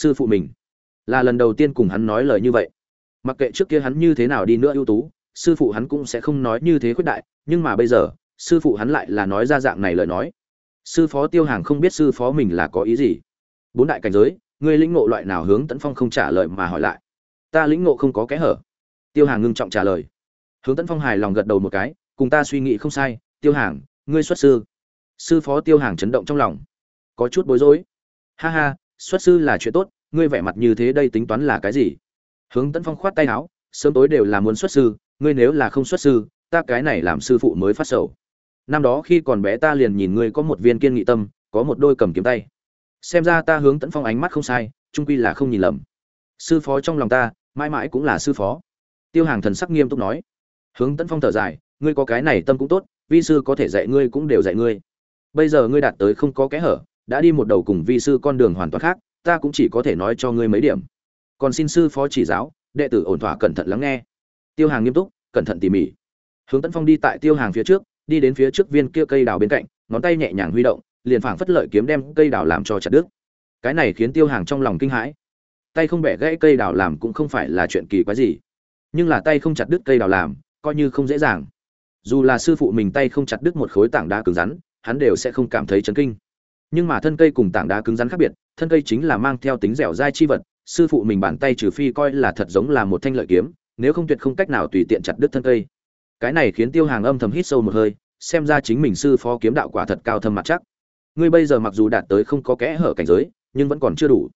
sư phụ mình. Là lần đầu tiên cùng hắn nói lời như vậy. Mặc kệ trước kia hắn như thế nào đi nữa ưu tú, sư phụ hắn cũng sẽ không nói như thế khuyết đại, nhưng mà bây giờ, sư phụ hắn lại là nói ra dạng này lời nói. Sư phó tiêu hàng không biết sư phó mình là có ý gì. Bốn đại cảnh giới, ngươi lĩnh ngộ loại nào hướng tấn phong không trả lời mà hỏi lại. Ta lĩnh ngộ không có kẽ hở. Tiêu hàng ngưng trọng trả lời. Hướng tấn phong hài lòng gật đầu một cái, cùng ta suy nghĩ không sai, tiêu hàng, ngươi xuất sư. Sư phó tiêu hàng chấn động trong lòng. Có chút bối rối. Ha ha xuất sư là chuyện tốt, ngươi vẻ mặt như thế đây tính toán là cái gì? Hướng tấn phong khoát tay áo, sớm tối đều là muốn xuất sư, ngươi nếu là không xuất sư, ta cái này làm sư phụ mới phát sầu. Năm đó khi còn bé ta liền nhìn ngươi có một viên kiên nghị tâm, có một đôi cầm kiếm tay. Xem ra ta hướng tấn phong ánh mắt không sai, trung quy là không nhìn lầm. Sư phó trong lòng ta, mãi mãi cũng là sư phó. Tiêu hàng thần sắc nghiêm túc nói. Hướng tấn phong thở dài, ngươi có cái này tâm cũng tốt, vi sư có thể dạy ngươi cũng đều dạy ngươi. Bây giờ ngươi đạt tới không có kẽ hở đã đi một đầu cùng vi sư con đường hoàn toàn khác, ta cũng chỉ có thể nói cho ngươi mấy điểm. Còn xin sư phó chỉ giáo, đệ tử ổn thỏa cẩn thận lắng nghe. Tiêu hàng nghiêm túc, cẩn thận tỉ mỉ. Hướng tấn phong đi tại tiêu hàng phía trước, đi đến phía trước viên kia cây đào bên cạnh, ngón tay nhẹ nhàng huy động, liền phảng phất lợi kiếm đem cây đào làm cho chặt đứt. Cái này khiến tiêu hàng trong lòng kinh hãi. Tay không bẻ gãy cây đào làm cũng không phải là chuyện kỳ quái gì, nhưng là tay không chặt đứt cây đào làm, coi như không dễ dàng. Dù là sư phụ mình tay không chặt đứt một khối tảng đá cứng rắn, hắn đều sẽ không cảm thấy chấn kinh nhưng mà thân cây cùng tảng đá cứng rắn khác biệt, thân cây chính là mang theo tính dẻo dai chi vật, sư phụ mình bàn tay trừ phi coi là thật giống là một thanh lợi kiếm, nếu không tuyệt không cách nào tùy tiện chặt đứt thân cây. Cái này khiến tiêu hàng âm thầm hít sâu một hơi, xem ra chính mình sư phó kiếm đạo quả thật cao thâm mặt chắc. Ngươi bây giờ mặc dù đạt tới không có kẽ hở cảnh giới, nhưng vẫn còn chưa đủ.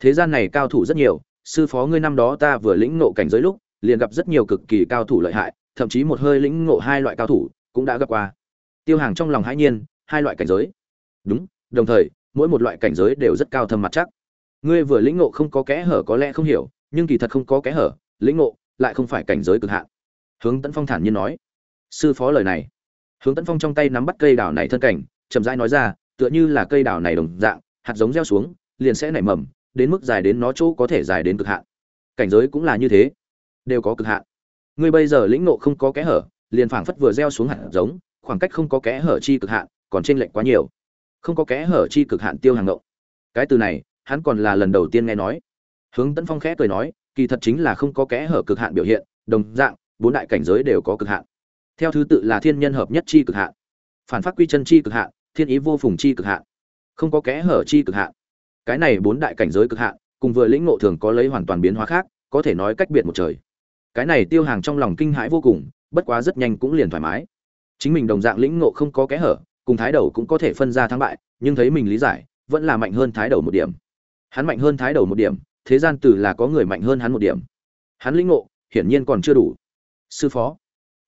Thế gian này cao thủ rất nhiều, sư phó ngươi năm đó ta vừa lĩnh ngộ cảnh giới lúc, liền gặp rất nhiều cực kỳ cao thủ lợi hại, thậm chí một hơi lĩnh ngộ hai loại cao thủ cũng đã gặp qua. Tiêu hàng trong lòng hãi nhiên, hai loại cảnh giới. Đúng đồng thời, mỗi một loại cảnh giới đều rất cao thâm mặt chắc. Ngươi vừa lĩnh ngộ không có kẽ hở có lẽ không hiểu, nhưng kỳ thật không có kẽ hở, lĩnh ngộ lại không phải cảnh giới cực hạn. Hướng tấn phong thản nhiên nói. Sư phó lời này. Hướng tấn phong trong tay nắm bắt cây đào này thân cảnh, chậm rãi nói ra, tựa như là cây đào này đồng dạng, hạt giống gieo xuống, liền sẽ nảy mầm, đến mức dài đến nó chỗ có thể dài đến cực hạn. Cảnh giới cũng là như thế. Đều có cực hạn. Ngươi bây giờ lĩnh ngộ không có kẽ hở, liền phảng phất vừa gieo xuống hạt giống, khoảng cách không có kẽ hở chi cực hạn, còn trên lệnh quá nhiều không có kẽ hở chi cực hạn tiêu hàng ngộ cái từ này, hắn còn là lần đầu tiên nghe nói. Hướng tấn phong khẽ cười nói, kỳ thật chính là không có kẽ hở cực hạn biểu hiện, đồng dạng, bốn đại cảnh giới đều có cực hạn. Theo thứ tự là thiên nhân hợp nhất chi cực hạn, phản phát quy chân chi cực hạn, thiên ý vô phùng chi cực hạn. Không có kẽ hở chi cực hạn. Cái này bốn đại cảnh giới cực hạn, cùng vừa lĩnh ngộ thường có lấy hoàn toàn biến hóa khác, có thể nói cách biệt một trời. Cái này tiêu hàng trong lòng kinh hãi vô cùng, bất quá rất nhanh cũng liền thoải mái. Chính mình đồng dạng lĩnh ngộ không có kẽ hở cùng thái đầu cũng có thể phân ra thắng bại, nhưng thấy mình lý giải, vẫn là mạnh hơn thái đầu một điểm. Hắn mạnh hơn thái đầu một điểm, thế gian từ là có người mạnh hơn hắn một điểm. Hắn lĩnh ngộ, hiển nhiên còn chưa đủ. Sư phó,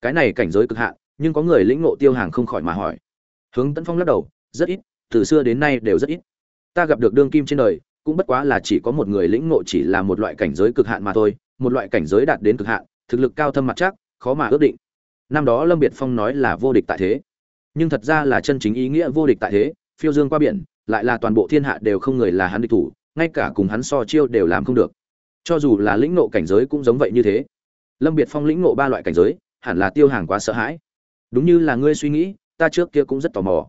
cái này cảnh giới cực hạn, nhưng có người lĩnh ngộ tiêu hàng không khỏi mà hỏi. Hướng tấn phong lắc đầu, rất ít, từ xưa đến nay đều rất ít. Ta gặp được đương kim trên đời, cũng bất quá là chỉ có một người lĩnh ngộ chỉ là một loại cảnh giới cực hạn mà thôi, một loại cảnh giới đạt đến cực hạn, thực lực cao thâm mặt chắc, khó mà ước định. Năm đó lâm biệt phong nói là vô địch tại thế nhưng thật ra là chân chính ý nghĩa vô địch tại thế, phiêu dương qua biển, lại là toàn bộ thiên hạ đều không người là hắn địch thủ, ngay cả cùng hắn so chiêu đều làm không được. Cho dù là lĩnh ngộ cảnh giới cũng giống vậy như thế. Lâm biệt phong lĩnh ngộ ba loại cảnh giới, hẳn là tiêu hàng quá sợ hãi. Đúng như là ngươi suy nghĩ, ta trước kia cũng rất tò mò.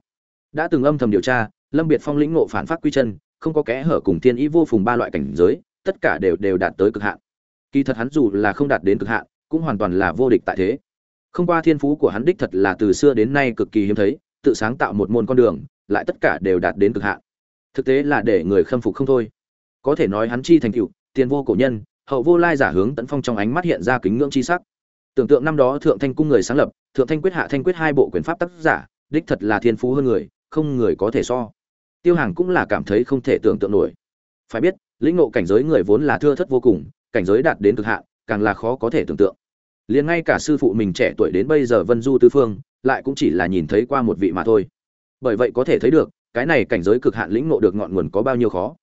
Đã từng âm thầm điều tra, lâm biệt phong lĩnh ngộ phản phát quy chân, không có kẽ hở cùng thiên ý vô phùng ba loại cảnh giới, tất cả đều đều đạt tới cực hạn. Kỳ thật hắn dù là không đạt đến cực hạn, cũng hoàn toàn là vô địch tại thế không qua thiên phú của hắn đích thật là từ xưa đến nay cực kỳ hiếm thấy, tự sáng tạo một môn con đường, lại tất cả đều đạt đến cực hạn. Thực tế là để người khâm phục không thôi. Có thể nói hắn chi thành tựu, tiền vô cổ nhân, hậu vô lai giả hướng tấn phong trong ánh mắt hiện ra kính ngưỡng chi sắc. Tưởng tượng năm đó thượng thanh cung người sáng lập, thượng thanh quyết hạ thanh quyết hai bộ quyền pháp tác giả, đích thật là thiên phú hơn người, không người có thể so. Tiêu hàng cũng là cảm thấy không thể tưởng tượng nổi. Phải biết, lĩnh ngộ cảnh giới người vốn là thưa thất vô cùng, cảnh giới đạt đến cực hạn, càng là khó có thể tưởng tượng liền ngay cả sư phụ mình trẻ tuổi đến bây giờ vân du tư phương, lại cũng chỉ là nhìn thấy qua một vị mà thôi. Bởi vậy có thể thấy được, cái này cảnh giới cực hạn lĩnh ngộ được ngọn nguồn có bao nhiêu khó.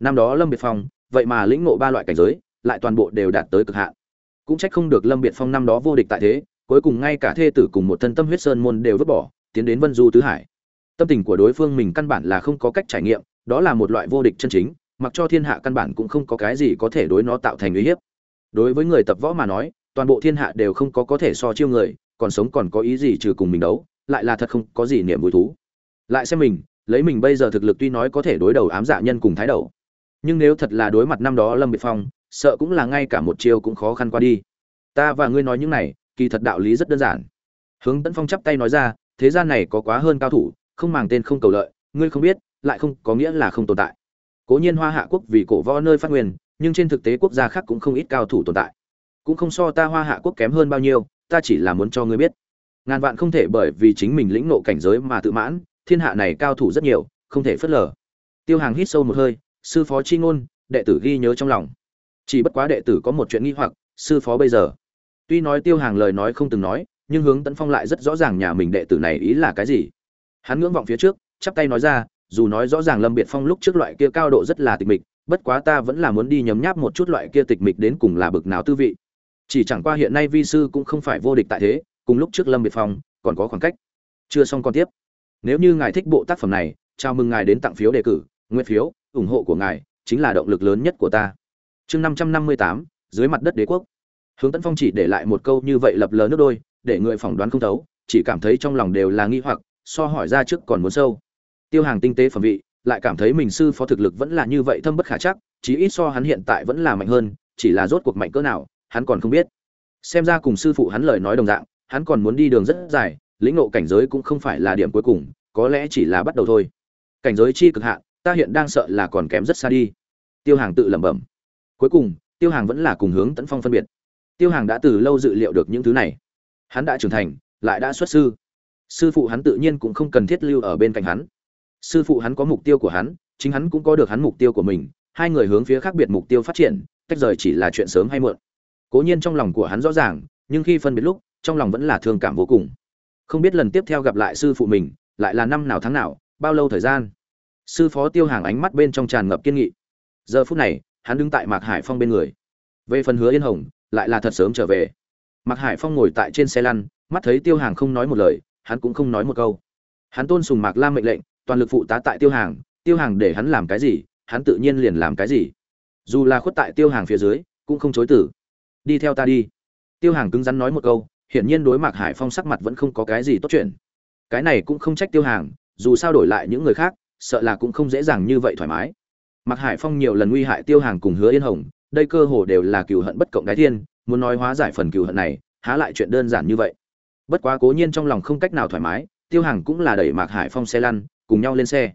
Năm đó lâm biệt phong, vậy mà lĩnh ngộ ba loại cảnh giới, lại toàn bộ đều đạt tới cực hạn. Cũng trách không được lâm biệt phong năm đó vô địch tại thế, cuối cùng ngay cả thê tử cùng một thân tâm huyết sơn môn đều vứt bỏ, tiến đến vân du tứ hải. Tâm tình của đối phương mình căn bản là không có cách trải nghiệm, đó là một loại vô địch chân chính, mặc cho thiên hạ căn bản cũng không có cái gì có thể đối nó tạo thành uy hiếp. Đối với người tập võ mà nói toàn bộ thiên hạ đều không có có thể so chiêu người, còn sống còn có ý gì trừ cùng mình đấu, lại là thật không có gì niềm vui thú. Lại xem mình, lấy mình bây giờ thực lực tuy nói có thể đối đầu ám dạ nhân cùng thái đầu, nhưng nếu thật là đối mặt năm đó lâm biệt phong, sợ cũng là ngay cả một chiêu cũng khó khăn qua đi. Ta và ngươi nói những này, kỳ thật đạo lý rất đơn giản. Hướng tấn phong chắp tay nói ra, thế gian này có quá hơn cao thủ, không màng tên không cầu lợi, ngươi không biết, lại không có nghĩa là không tồn tại. Cố nhiên hoa hạ quốc vì cổ võ nơi phát nguyên, nhưng trên thực tế quốc gia khác cũng không ít cao thủ tồn tại cũng không so ta hoa hạ quốc kém hơn bao nhiêu, ta chỉ là muốn cho ngươi biết. Ngàn vạn không thể bởi vì chính mình lĩnh nộ cảnh giới mà tự mãn, thiên hạ này cao thủ rất nhiều, không thể phớt lờ. Tiêu hàng hít sâu một hơi, sư phó chi ngôn, đệ tử ghi nhớ trong lòng. Chỉ bất quá đệ tử có một chuyện nghi hoặc, sư phó bây giờ. Tuy nói tiêu hàng lời nói không từng nói, nhưng hướng tấn phong lại rất rõ ràng nhà mình đệ tử này ý là cái gì. Hắn ngưỡng vọng phía trước, chắp tay nói ra, dù nói rõ ràng lâm biệt phong lúc trước loại kia cao độ rất là tịch mịch, bất quá ta vẫn là muốn đi nhấm nháp một chút loại kia tịch mịch đến cùng là bực nào tư vị chỉ chẳng qua hiện nay vi sư cũng không phải vô địch tại thế, cùng lúc trước lâm biệt phong, còn có khoảng cách. Chưa xong còn tiếp. Nếu như ngài thích bộ tác phẩm này, chào mừng ngài đến tặng phiếu đề cử nguyên phiếu, ủng hộ của ngài chính là động lực lớn nhất của ta. Chương năm trăm năm mươi tám, dưới mặt đất đế quốc. Hướng tấn phong chỉ để lại một câu như vậy lập lờ nước đôi, để người phỏng đoán không thấu, chỉ cảm thấy trong lòng đều là nghi hoặc, so hỏi ra trước còn muốn sâu. Tiêu hàng tinh tế phẩm vị, lại cảm thấy mình sư phó thực lực vẫn là như vậy thâm bất khả chắc, chí ít so hắn hiện tại vẫn là mạnh hơn, chỉ là rốt cuộc mạnh cỡ nào hắn còn không biết. Xem ra cùng sư phụ hắn lời nói đồng dạng, hắn còn muốn đi đường rất dài, lĩnh ngộ cảnh giới cũng không phải là điểm cuối cùng, có lẽ chỉ là bắt đầu thôi. Cảnh giới chi cực hạn, ta hiện đang sợ là còn kém rất xa đi. Tiêu hàng tự lẩm bẩm. Cuối cùng, tiêu hàng vẫn là cùng hướng tấn phong phân biệt. Tiêu hàng đã từ lâu dự liệu được những thứ này. Hắn đã trưởng thành, lại đã xuất sư. Sư phụ hắn tự nhiên cũng không cần thiết lưu ở bên cạnh hắn. Sư phụ hắn có mục tiêu của hắn, chính hắn cũng có được hắn mục tiêu của mình. Hai người hướng phía khác biệt mục tiêu phát triển, tách rời chỉ là chuyện sớm hay muộn cố nhiên trong lòng của hắn rõ ràng, nhưng khi phân biệt lúc, trong lòng vẫn là thương cảm vô cùng. Không biết lần tiếp theo gặp lại sư phụ mình, lại là năm nào tháng nào, bao lâu thời gian? Sư phó tiêu hàng ánh mắt bên trong tràn ngập kiên nghị. Giờ phút này, hắn đứng tại mạc hải phong bên người. Về phần hứa yên hồng, lại là thật sớm trở về. Mạc hải phong ngồi tại trên xe lăn, mắt thấy tiêu hàng không nói một lời, hắn cũng không nói một câu. Hắn tôn sùng mạc lam mệnh lệnh, toàn lực phụ tá tại tiêu hàng tiêu hàng để hắn làm cái gì, hắn tự nhiên liền làm cái gì. Dù là khuất tại tiêu hàng phía dưới, cũng không chối tử đi theo ta đi. Tiêu hàng cứng rắn nói một câu, hiển nhiên đối mạc hải phong sắc mặt vẫn không có cái gì tốt chuyện. Cái này cũng không trách tiêu hàng, dù sao đổi lại những người khác, sợ là cũng không dễ dàng như vậy thoải mái. Mạc hải phong nhiều lần nguy hại tiêu hàng cùng hứa yên hồng, đây cơ hồ đều là cừu hận bất cộng đái thiên, muốn nói hóa giải phần cừu hận này, há lại chuyện đơn giản như vậy. Bất quá cố nhiên trong lòng không cách nào thoải mái, tiêu hàng cũng là đẩy mạc hải phong xe lăn, cùng nhau lên xe.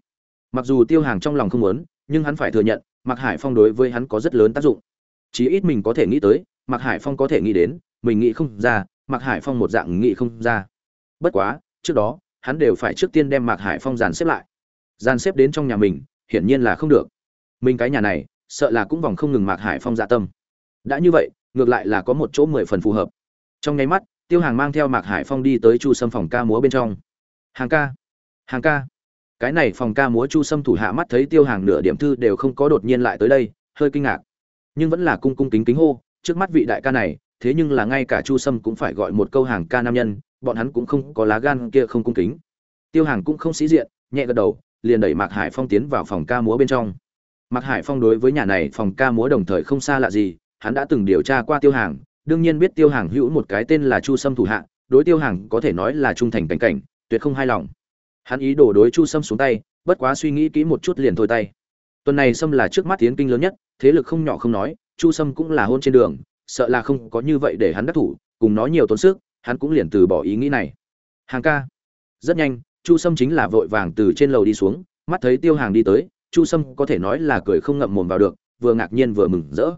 Mặc dù tiêu hàng trong lòng không muốn, nhưng hắn phải thừa nhận, mạc hải phong đối với hắn có rất lớn tác dụng. Chí ít mình có thể nghĩ tới mạc hải phong có thể nghĩ đến, mình nghĩ không ra, mạc hải phong một dạng nghĩ không ra. Bất quá, trước đó, hắn đều phải trước tiên đem mạc hải phong dàn xếp lại. Dàn xếp đến trong nhà mình, hiển nhiên là không được. Mình cái nhà này, sợ là cũng vòng không ngừng mạc hải phong dạ tâm. Đã như vậy, ngược lại là có một chỗ mười phần phù hợp. Trong nháy mắt, tiêu hàng mang theo mạc hải phong đi tới chu sâm phòng ca múa bên trong. Hàng ca hàng ca. Cái này phòng ca múa chu sâm thủ hạ mắt thấy tiêu hàng nửa điểm thư đều không có đột nhiên lại tới đây, hơi kinh ngạc. Nhưng vẫn là cung cung kính kính hô trước mắt vị đại ca này, thế nhưng là ngay cả chu sâm cũng phải gọi một câu hàng ca nam nhân, bọn hắn cũng không có lá gan kia không cung kính. Tiêu hàng cũng không sĩ diện, nhẹ gật đầu, liền đẩy mạc hải phong tiến vào phòng ca múa bên trong. Mạc hải phong đối với nhà này phòng ca múa đồng thời không xa lạ gì, hắn đã từng điều tra qua tiêu hàng, đương nhiên biết tiêu hàng hữu một cái tên là chu sâm thủ hạ, đối tiêu hàng có thể nói là trung thành cảnh cảnh, tuyệt không hài lòng. Hắn ý đồ đối chu sâm xuống tay, bất quá suy nghĩ kỹ một chút liền thôi tay. Tuần này sâm là trước mắt tiến kinh lớn nhất, thế lực không nhỏ không nói chu sâm cũng là hôn trên đường, sợ là không có như vậy để hắn đắc thủ, cùng nói nhiều tốn sức, hắn cũng liền từ bỏ ý nghĩ này. Hàng ca. Rất nhanh, chu sâm chính là vội vàng từ trên lầu đi xuống, mắt thấy tiêu hàng đi tới, chu sâm có thể nói là cười không ngậm mồm vào được, vừa ngạc nhiên vừa mừng rỡ.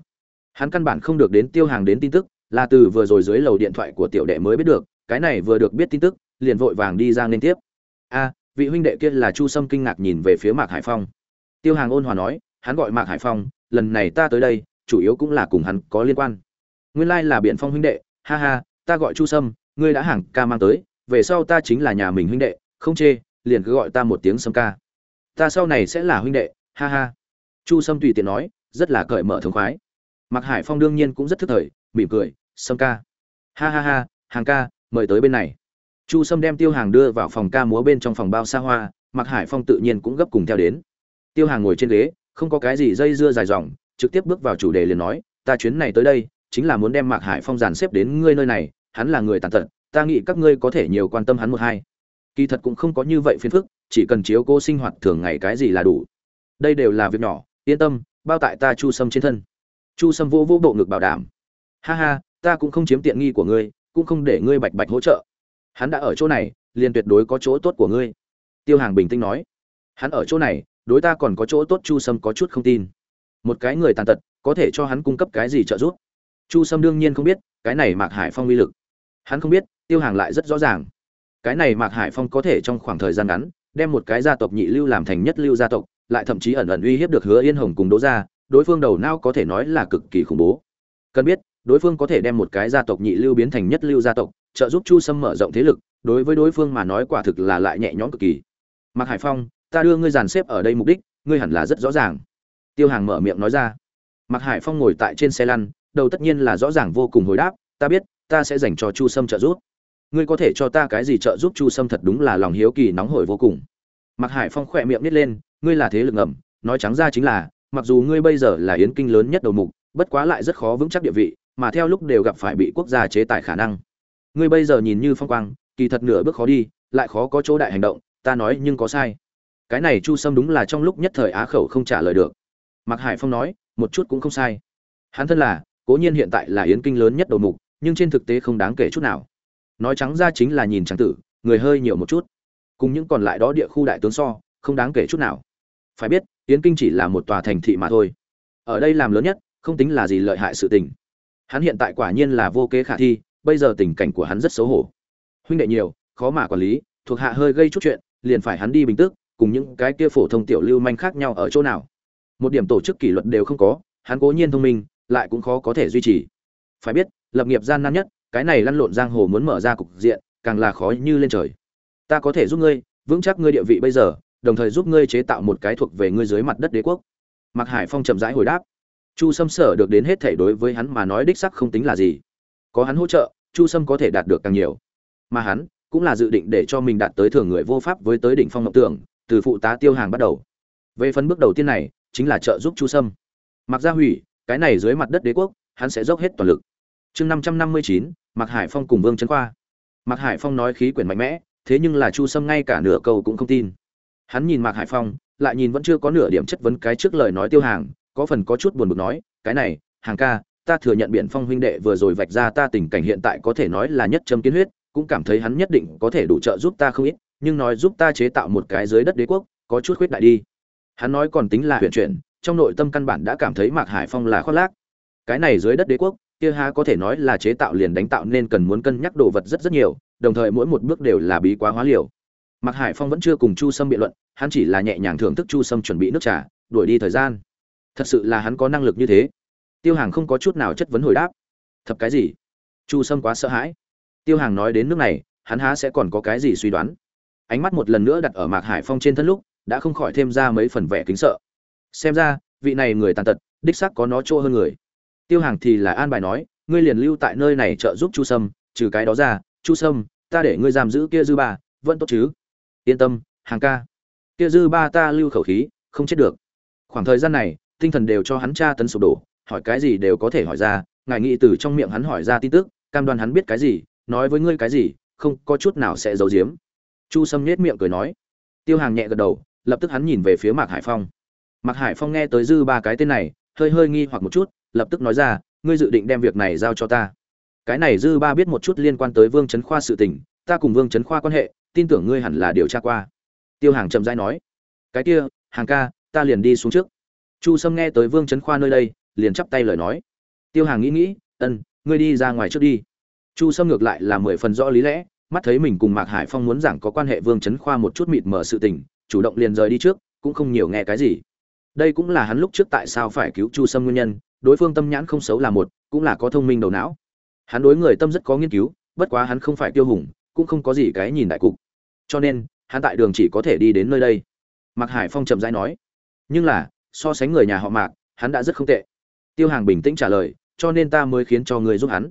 Hắn căn bản không được đến tiêu hàng đến tin tức, là từ vừa rồi dưới lầu điện thoại của tiểu đệ mới biết được, cái này vừa được biết tin tức, liền vội vàng đi ra liên tiếp. A, vị huynh đệ kia là chu sâm kinh ngạc nhìn về phía mạc hải phong. Tiêu hàng ôn hòa nói, hắn gọi mạc hải phong, lần này ta tới đây chủ yếu cũng là cùng hắn có liên quan. Nguyên lai là biện phong huynh đệ, ha ha, ta gọi chu sâm, ngươi đã hàng ca mang tới, về sau ta chính là nhà mình huynh đệ, không chê, liền cứ gọi ta một tiếng sâm ca. Ta sau này sẽ là huynh đệ, ha ha. Chu sâm tùy tiện nói, rất là cởi mở thống khoái. Mạc hải phong đương nhiên cũng rất thức thời, mỉm cười, sâm ca. Ha ha ha, hàng ca, mời tới bên này. Chu sâm đem tiêu hàng đưa vào phòng ca múa bên trong phòng bao xa hoa, mạc hải phong tự nhiên cũng gấp cùng theo đến. Tiêu hàng ngồi trên ghế, không có cái gì dây dưa dài dòng trực tiếp bước vào chủ đề liền nói, ta chuyến này tới đây, chính là muốn đem mạc hải phong dàn xếp đến ngươi nơi này, hắn là người tàn tật, ta nghĩ các ngươi có thể nhiều quan tâm hắn một hai. Kỳ thật cũng không có như vậy phiền phức, chỉ cần chiếu cô sinh hoạt thường ngày cái gì là đủ. Đây đều là việc nhỏ, yên tâm, bao tại ta chu sâm trên thân. Chu sâm vô vô bộ ngực bảo đảm. Ha ha, ta cũng không chiếm tiện nghi của ngươi, cũng không để ngươi bạch bạch hỗ trợ. Hắn đã ở chỗ này, liền tuyệt đối có chỗ tốt của ngươi. Tiêu hàng bình tĩnh nói. Hắn ở chỗ này, đối ta còn có chỗ tốt chu sâm có chút không tin một cái người tàn tật, có thể cho hắn cung cấp cái gì trợ giúp? Chu sâm đương nhiên không biết, cái này mạc hải phong uy lực. Hắn không biết, tiêu hàng lại rất rõ ràng. Cái này mạc hải phong có thể trong khoảng thời gian ngắn, đem một cái gia tộc nhị lưu làm thành nhất lưu gia tộc, lại thậm chí ẩn ẩn uy hiếp được hứa yên hồng cùng đỗ gia, đối phương đầu não có thể nói là cực kỳ khủng bố. Cần biết, đối phương có thể đem một cái gia tộc nhị lưu biến thành nhất lưu gia tộc, trợ giúp chu sâm mở rộng thế lực, đối với đối phương mà nói quả thực là lại nhẹ nhõm cực kỳ. Mạc hải phong, ta đưa ngươi dàn xếp ở đây mục đích, ngươi hẳn là rất rõ ràng tiêu hàng mở miệng nói ra. Mạc hải phong ngồi tại trên xe lăn, đầu tất nhiên là rõ ràng vô cùng hồi đáp, ta biết, ta sẽ dành cho chu sâm trợ giúp. Ngươi có thể cho ta cái gì trợ giúp? Chu sâm thật đúng là lòng hiếu kỳ nóng hổi vô cùng. Mạc hải phong khỏe miệng nít lên, ngươi là thế lực ngầm, nói trắng ra chính là, mặc dù ngươi bây giờ là yến kinh lớn nhất đầu mục, bất quá lại rất khó vững chắc địa vị, mà theo lúc đều gặp phải bị quốc gia chế tài khả năng. Ngươi bây giờ nhìn như phong quang, kỳ thật nửa bước khó đi, lại khó có chỗ đại hành động, ta nói nhưng có sai. Cái này chu sâm đúng là trong lúc nhất thời á khẩu không trả lời được mạc hải phong nói, một chút cũng không sai. Hắn thân là, cố nhiên hiện tại là yến kinh lớn nhất đầu mục, nhưng trên thực tế không đáng kể chút nào. Nói trắng ra chính là nhìn trắng tử, người hơi nhiều một chút. Cùng những còn lại đó địa khu đại tướng so, không đáng kể chút nào. Phải biết, yến kinh chỉ là một tòa thành thị mà thôi. Ở đây làm lớn nhất, không tính là gì lợi hại sự tình. Hắn hiện tại quả nhiên là vô kế khả thi, bây giờ tình cảnh của hắn rất xấu hổ. Huynh đệ nhiều, khó mà quản lý, thuộc hạ hơi gây chút chuyện, liền phải hắn đi bình tức cùng những cái kia phổ thông tiểu lưu manh khác nhau ở chỗ nào một điểm tổ chức kỷ luật đều không có, hắn cố nhiên thông minh, lại cũng khó có thể duy trì. Phải biết, lập nghiệp gian nan nhất, cái này lăn lộn giang hồ muốn mở ra cục diện, càng là khó như lên trời. Ta có thể giúp ngươi, vững chắc ngươi địa vị bây giờ, đồng thời giúp ngươi chế tạo một cái thuộc về ngươi dưới mặt đất đế quốc. Mạc hải phong chậm rãi hồi đáp. Chu sâm sở được đến hết thể đối với hắn mà nói đích sắc không tính là gì. Có hắn hỗ trợ, chu sâm có thể đạt được càng nhiều. Mà hắn, cũng là dự định để cho mình đạt tới thường người vô pháp với tới đỉnh phong ngọc tưởng, từ phụ tá tiêu hàng bắt đầu. Về phần bước đầu tiên này chính là trợ giúp chu sâm. Mặc gia hủy, cái này dưới mặt đất đế quốc, hắn sẽ dốc hết toàn lực. Chương năm trăm năm mươi chín, mạc hải phong cùng vương trấn khoa. Mạc hải phong nói khí quyển mạnh mẽ, thế nhưng là chu sâm ngay cả nửa câu cũng không tin. Hắn nhìn mạc hải phong, lại nhìn vẫn chưa có nửa điểm chất vấn cái trước lời nói tiêu hàng, có phần có chút buồn bực nói, cái này, hàng ca, ta thừa nhận Biển phong huynh đệ vừa rồi vạch ra ta tình cảnh hiện tại có thể nói là nhất châm kiến huyết, cũng cảm thấy hắn nhất định có thể đủ trợ giúp ta không ít, nhưng nói giúp ta chế tạo một cái dưới đất đế quốc, có chút khuyết đại đi hắn nói còn tính là huyền chuyển, trong nội tâm căn bản đã cảm thấy mạc hải phong là khoác lác. Cái này dưới đất đế quốc, kia ha có thể nói là chế tạo liền đánh tạo nên cần muốn cân nhắc đồ vật rất rất nhiều, đồng thời mỗi một bước đều là bí quá hóa liều. Mạc hải phong vẫn chưa cùng chu sâm biện luận, hắn chỉ là nhẹ nhàng thưởng thức chu sâm chuẩn bị nước trà, đuổi đi thời gian. Thật sự là hắn có năng lực như thế. Tiêu hàng không có chút nào chất vấn hồi đáp. Thập cái gì? Chu sâm quá sợ hãi. Tiêu hàng nói đến nước này, hắn há sẽ còn có cái gì suy đoán? Ánh mắt một lần nữa đặt ở mạc hải phong trên thân lúc đã không khỏi thêm ra mấy phần vẻ kính sợ. Xem ra, vị này người tàn tật, đích xác có nó chỗ hơn người. Tiêu hàng thì là an bài nói, ngươi liền lưu tại nơi này trợ giúp chu sâm, trừ cái đó ra, chu sâm, ta để ngươi giam giữ kia dư ba, vẫn tốt chứ? Yên tâm, hàng ca. Kia dư ba ta lưu khẩu khí, không chết được. Khoảng thời gian này, tinh thần đều cho hắn tra tấn sụp đổ, hỏi cái gì đều có thể hỏi ra, ngài nghĩ từ trong miệng hắn hỏi ra tin tức, cam đoan hắn biết cái gì, nói với ngươi cái gì, không có chút nào sẽ giấu giếm. Chu sâm nhếch miệng cười nói. Tiêu hàng nhẹ gật đầu lập tức hắn nhìn về phía mạc hải phong. Mạc hải phong nghe tới dư ba cái tên này, hơi hơi nghi hoặc một chút, lập tức nói ra, ngươi dự định đem việc này giao cho ta? Cái này dư ba biết một chút liên quan tới vương trấn khoa sự tình, ta cùng vương trấn khoa quan hệ, tin tưởng ngươi hẳn là điều tra qua. Tiêu hàng chậm rãi nói, cái kia, hàng ca, ta liền đi xuống trước. Chu sâm nghe tới vương trấn khoa nơi đây, liền chắp tay lời nói. Tiêu hàng nghĩ nghĩ, ân, ngươi đi ra ngoài trước đi. Chu sâm ngược lại là mười phần rõ lý lẽ, mắt thấy mình cùng mạc hải phong muốn giảng có quan hệ vương trấn khoa một chút mịt mở sự tình chủ động liền rời đi trước, cũng không nhiều nghe cái gì. Đây cũng là hắn lúc trước tại sao phải cứu chu sâm nguyên nhân, đối phương tâm nhãn không xấu là một, cũng là có thông minh đầu não. Hắn đối người tâm rất có nghiên cứu, bất quá hắn không phải tiêu hùng, cũng không có gì cái nhìn đại cục. Cho nên, hắn tại đường chỉ có thể đi đến nơi đây. Mạc hải phong chậm rãi nói, nhưng là, so sánh người nhà họ mạc, hắn đã rất không tệ. Tiêu hàng bình tĩnh trả lời, cho nên ta mới khiến cho người giúp hắn.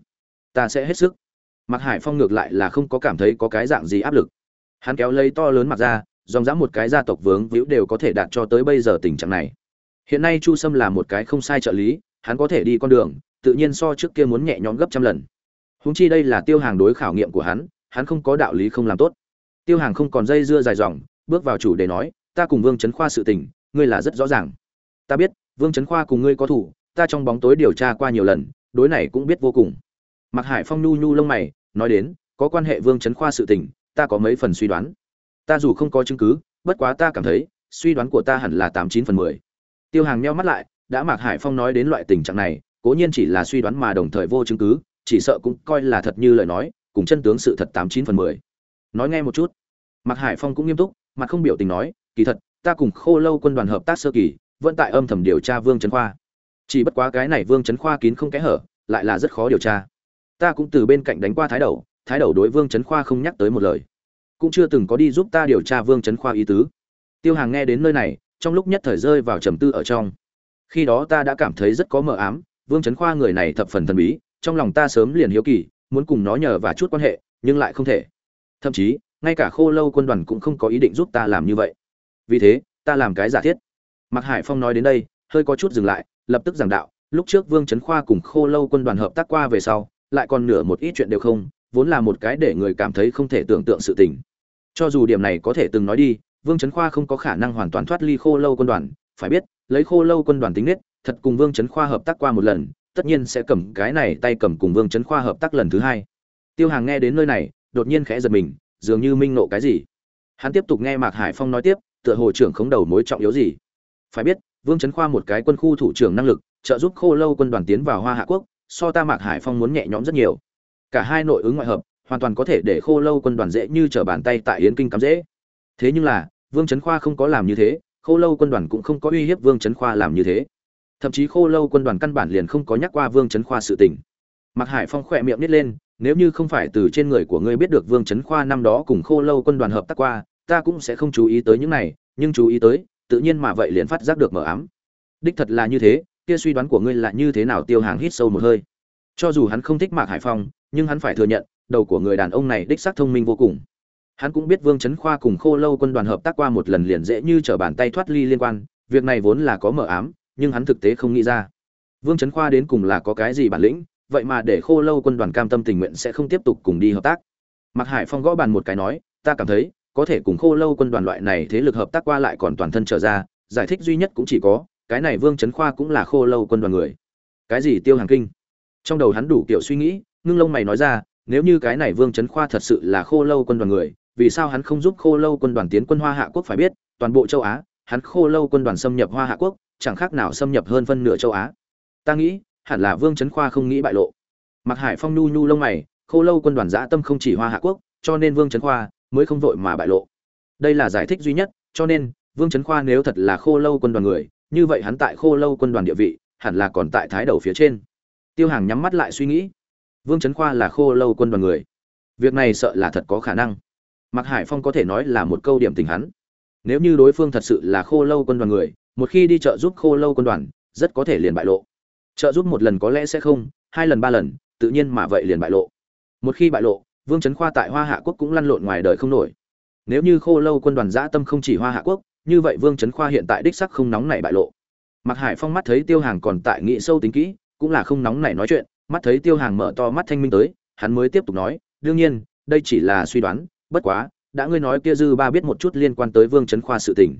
Ta sẽ hết sức. Mạc hải phong ngược lại là không có cảm thấy có cái dạng gì áp lực. Hắn kéo lấy to lớn mặt ra dòng dã một cái gia tộc vướng víu đều có thể đạt cho tới bây giờ tình trạng này. Hiện nay chu sâm là một cái không sai trợ lý, hắn có thể đi con đường, tự nhiên so trước kia muốn nhẹ nhõm gấp trăm lần. Huống chi đây là tiêu hàng đối khảo nghiệm của hắn hắn không có đạo lý không làm tốt. Tiêu hàng không còn dây dưa dài dòng, bước vào chủ đề nói, ta cùng vương trấn khoa sự tình, ngươi là rất rõ ràng. Ta biết, vương trấn khoa cùng ngươi có thủ, ta trong bóng tối điều tra qua nhiều lần, đối này cũng biết vô cùng. Mạc hải phong nhu nhu lông mày, nói đến, có quan hệ vương trấn khoa sự tình, ta có mấy phần suy đoán ta dù không có chứng cứ, bất quá ta cảm thấy, suy đoán của ta hẳn là tám chín phần mười. Tiêu hàng nheo mắt lại, đã mạc hải phong nói đến loại tình trạng này, cố nhiên chỉ là suy đoán mà đồng thời vô chứng cứ, chỉ sợ cũng coi là thật như lời nói, cùng chân tướng sự thật tám chín phần mười. Nói nghe một chút. Mạc hải phong cũng nghiêm túc mặt không biểu tình nói, kỳ thật, ta cùng khô lâu quân đoàn hợp tác sơ kỳ, vẫn tại âm thầm điều tra vương trấn khoa. Chỉ bất quá cái này vương trấn khoa kín không kẽ hở, lại là rất khó điều tra. Ta cũng từ bên cạnh đánh qua thái đầu thái đầu đối vương trấn khoa không nhắc tới một lời cũng chưa từng có đi giúp ta điều tra vương trấn khoa ý tứ. Tiêu hàng nghe đến nơi này, trong lúc nhất thời rơi vào trầm tư ở trong. Khi đó ta đã cảm thấy rất có mờ ám, vương trấn khoa người này thập phần thần bí, trong lòng ta sớm liền hiếu kỳ, muốn cùng nó nhờ và chút quan hệ, nhưng lại không thể. Thậm chí, ngay cả khô lâu quân đoàn cũng không có ý định giúp ta làm như vậy. Vì thế, ta làm cái giả thiết. Mạc hải phong nói đến đây, hơi có chút dừng lại, lập tức giảng đạo, lúc trước vương trấn khoa cùng khô lâu quân đoàn hợp tác qua về sau, lại còn nửa một ít chuyện đều không vốn là một cái để người cảm thấy không thể tưởng tượng sự tình. Cho dù điểm này có thể từng nói đi, vương Chấn khoa không có khả năng hoàn toàn thoát ly khô lâu quân đoàn, phải biết, lấy khô lâu quân đoàn tính nết, thật cùng vương Chấn khoa hợp tác qua một lần, tất nhiên sẽ cầm cái này tay cầm cùng vương Chấn khoa hợp tác lần thứ hai. Tiêu hàng nghe đến nơi này, đột nhiên khẽ giật mình, dường như minh nộ cái gì. Hắn tiếp tục nghe mạc hải phong nói tiếp, tựa hồ trưởng khống đầu mối trọng yếu gì. Phải biết, vương Chấn khoa một cái quân khu thủ trưởng năng lực, trợ giúp khô lâu quân đoàn tiến vào hoa hạ quốc, so ta mạc hải phong muốn nhẹ nhõm rất nhiều cả hai nội ứng ngoại hợp, hoàn toàn có thể để khô lâu quân đoàn dễ như trở bàn tay tại yến kinh cắm dễ. Thế nhưng là, vương trấn khoa không có làm như thế, khô lâu quân đoàn cũng không có uy hiếp vương trấn khoa làm như thế. Thậm chí khô lâu quân đoàn căn bản liền không có nhắc qua vương trấn khoa sự tình. Mặc hải phong khỏe miệng nít lên, nếu như không phải từ trên người của ngươi biết được vương trấn khoa năm đó cùng khô lâu quân đoàn hợp tác qua, ta cũng sẽ không chú ý tới những này, nhưng chú ý tới, tự nhiên mà vậy liền phát giác được mờ ám. Đích thật là như thế, kia suy đoán của ngươi là như thế nào tiêu hàng hít sâu một hơi. Cho dù hắn không thích mạc hải phong nhưng hắn phải thừa nhận, đầu của người đàn ông này đích xác thông minh vô cùng. Hắn cũng biết vương Chấn khoa cùng khô lâu quân đoàn hợp tác qua một lần liền dễ như trở bàn tay thoát ly liên quan, việc này vốn là có mờ ám, nhưng hắn thực tế không nghĩ ra. Vương Chấn khoa đến cùng là có cái gì bản lĩnh, vậy mà để khô lâu quân đoàn cam tâm tình nguyện sẽ không tiếp tục cùng đi hợp tác. Mạc hải phong gõ bàn một cái nói, ta cảm thấy, có thể cùng khô lâu quân đoàn loại này thế lực hợp tác qua lại còn toàn thân trở ra, giải thích duy nhất cũng chỉ có, cái này vương Chấn khoa cũng là khô lâu quân đoàn người. Cái gì tiêu hàng kinh? Trong đầu hắn đủ kiểu suy nghĩ ngưng lông mày nói ra, nếu như cái này vương trấn khoa thật sự là khô lâu quân đoàn người, vì sao hắn không giúp khô lâu quân đoàn tiến quân hoa hạ quốc phải biết, toàn bộ châu á, hắn khô lâu quân đoàn xâm nhập hoa hạ quốc, chẳng khác nào xâm nhập hơn phân nửa châu á. Ta nghĩ, hẳn là vương trấn khoa không nghĩ bại lộ. Mặc hải phong nhu nhu lông mày, khô lâu quân đoàn dã tâm không chỉ hoa hạ quốc, cho nên vương trấn khoa mới không vội mà bại lộ. Đây là giải thích duy nhất, cho nên, vương trấn khoa nếu thật là khô lâu quân đoàn người, như vậy hắn tại khô lâu quân đoàn địa vị, hẳn là còn tại thái đầu phía trên. Tiêu hàng nhắm mắt lại suy nghĩ vương trấn khoa là khô lâu quân đoàn người. Việc này sợ là thật có khả năng. Mạc hải phong có thể nói là một câu điểm tình hắn. Nếu như đối phương thật sự là khô lâu quân đoàn người, một khi đi chợ giúp khô lâu quân đoàn, rất có thể liền bại lộ. Trợ giúp một lần có lẽ sẽ không, hai lần ba lần, tự nhiên mà vậy liền bại lộ. Một khi bại lộ, vương trấn khoa tại hoa hạ quốc cũng lăn lộn ngoài đời không nổi. Nếu như khô lâu quân đoàn dã tâm không chỉ hoa hạ quốc, như vậy vương trấn khoa hiện tại đích sắc không nóng nảy bại lộ. Mặc hải phong mắt thấy tiêu hàng còn tại nghị sâu tính kỹ, cũng là không nóng nảy nói chuyện mắt thấy tiêu hàng mở to mắt thanh minh tới, hắn mới tiếp tục nói, đương nhiên, đây chỉ là suy đoán, bất quá, đã ngươi nói kia dư ba biết một chút liên quan tới vương trấn khoa sự tình.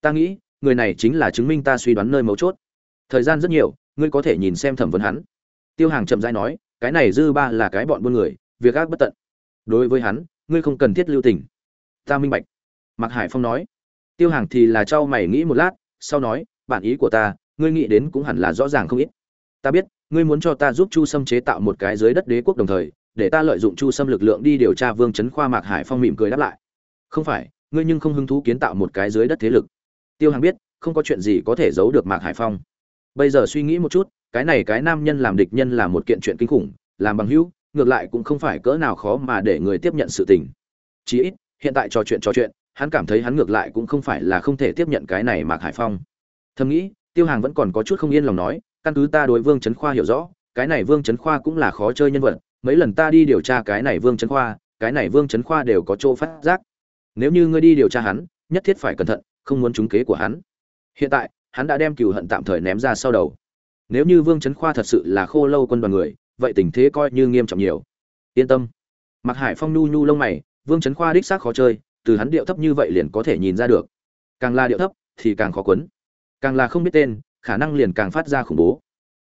Ta nghĩ, người này chính là chứng minh ta suy đoán nơi mấu chốt. Thời gian rất nhiều, ngươi có thể nhìn xem thẩm vấn hắn. Tiêu hàng chậm rãi nói, cái này dư ba là cái bọn buôn người, việc ác bất tận. Đối với hắn, ngươi không cần thiết lưu tình. Ta minh bạch. Mạc hải phong nói. Tiêu hàng thì là trao mày nghĩ một lát, sau nói, bản ý của ta, ngươi nghĩ đến cũng hẳn là rõ ràng không ít. Ta biết ngươi muốn cho ta giúp chu sâm chế tạo một cái dưới đất đế quốc đồng thời, để ta lợi dụng chu sâm lực lượng đi điều tra vương chấn khoa mạc hải phong mỉm cười đáp lại. Không phải, ngươi nhưng không hứng thú kiến tạo một cái dưới đất thế lực. Tiêu hàng biết, không có chuyện gì có thể giấu được mạc hải phong. Bây giờ suy nghĩ một chút, cái này cái nam nhân làm địch nhân là một kiện chuyện kinh khủng, làm bằng hữu, ngược lại cũng không phải cỡ nào khó mà để người tiếp nhận sự tình. Chí ít, hiện tại trò chuyện trò chuyện, hắn cảm thấy hắn ngược lại cũng không phải là không thể tiếp nhận cái này mạc hải phong. Thầm nghĩ, tiêu hàng vẫn còn có chút không yên lòng nói căn cứ ta đối vương trấn khoa hiểu rõ, cái này vương trấn khoa cũng là khó chơi nhân vật, mấy lần ta đi điều tra cái này vương trấn khoa, cái này vương trấn khoa đều có chỗ phát giác. Nếu như ngươi đi điều tra hắn, nhất thiết phải cẩn thận, không muốn trúng kế của hắn. Hiện tại, hắn đã đem cừu hận tạm thời ném ra sau đầu. Nếu như vương trấn khoa thật sự là khô lâu quân đoàn người, vậy tình thế coi như nghiêm trọng nhiều. Yên tâm. Mặc hải phong nhu nhu lông mày, vương trấn khoa đích xác khó chơi, từ hắn điệu thấp như vậy liền có thể nhìn ra được. Càng là điệu thấp, thì càng khó quấn. Càng là không biết tên khả năng liền càng phát ra khủng bố.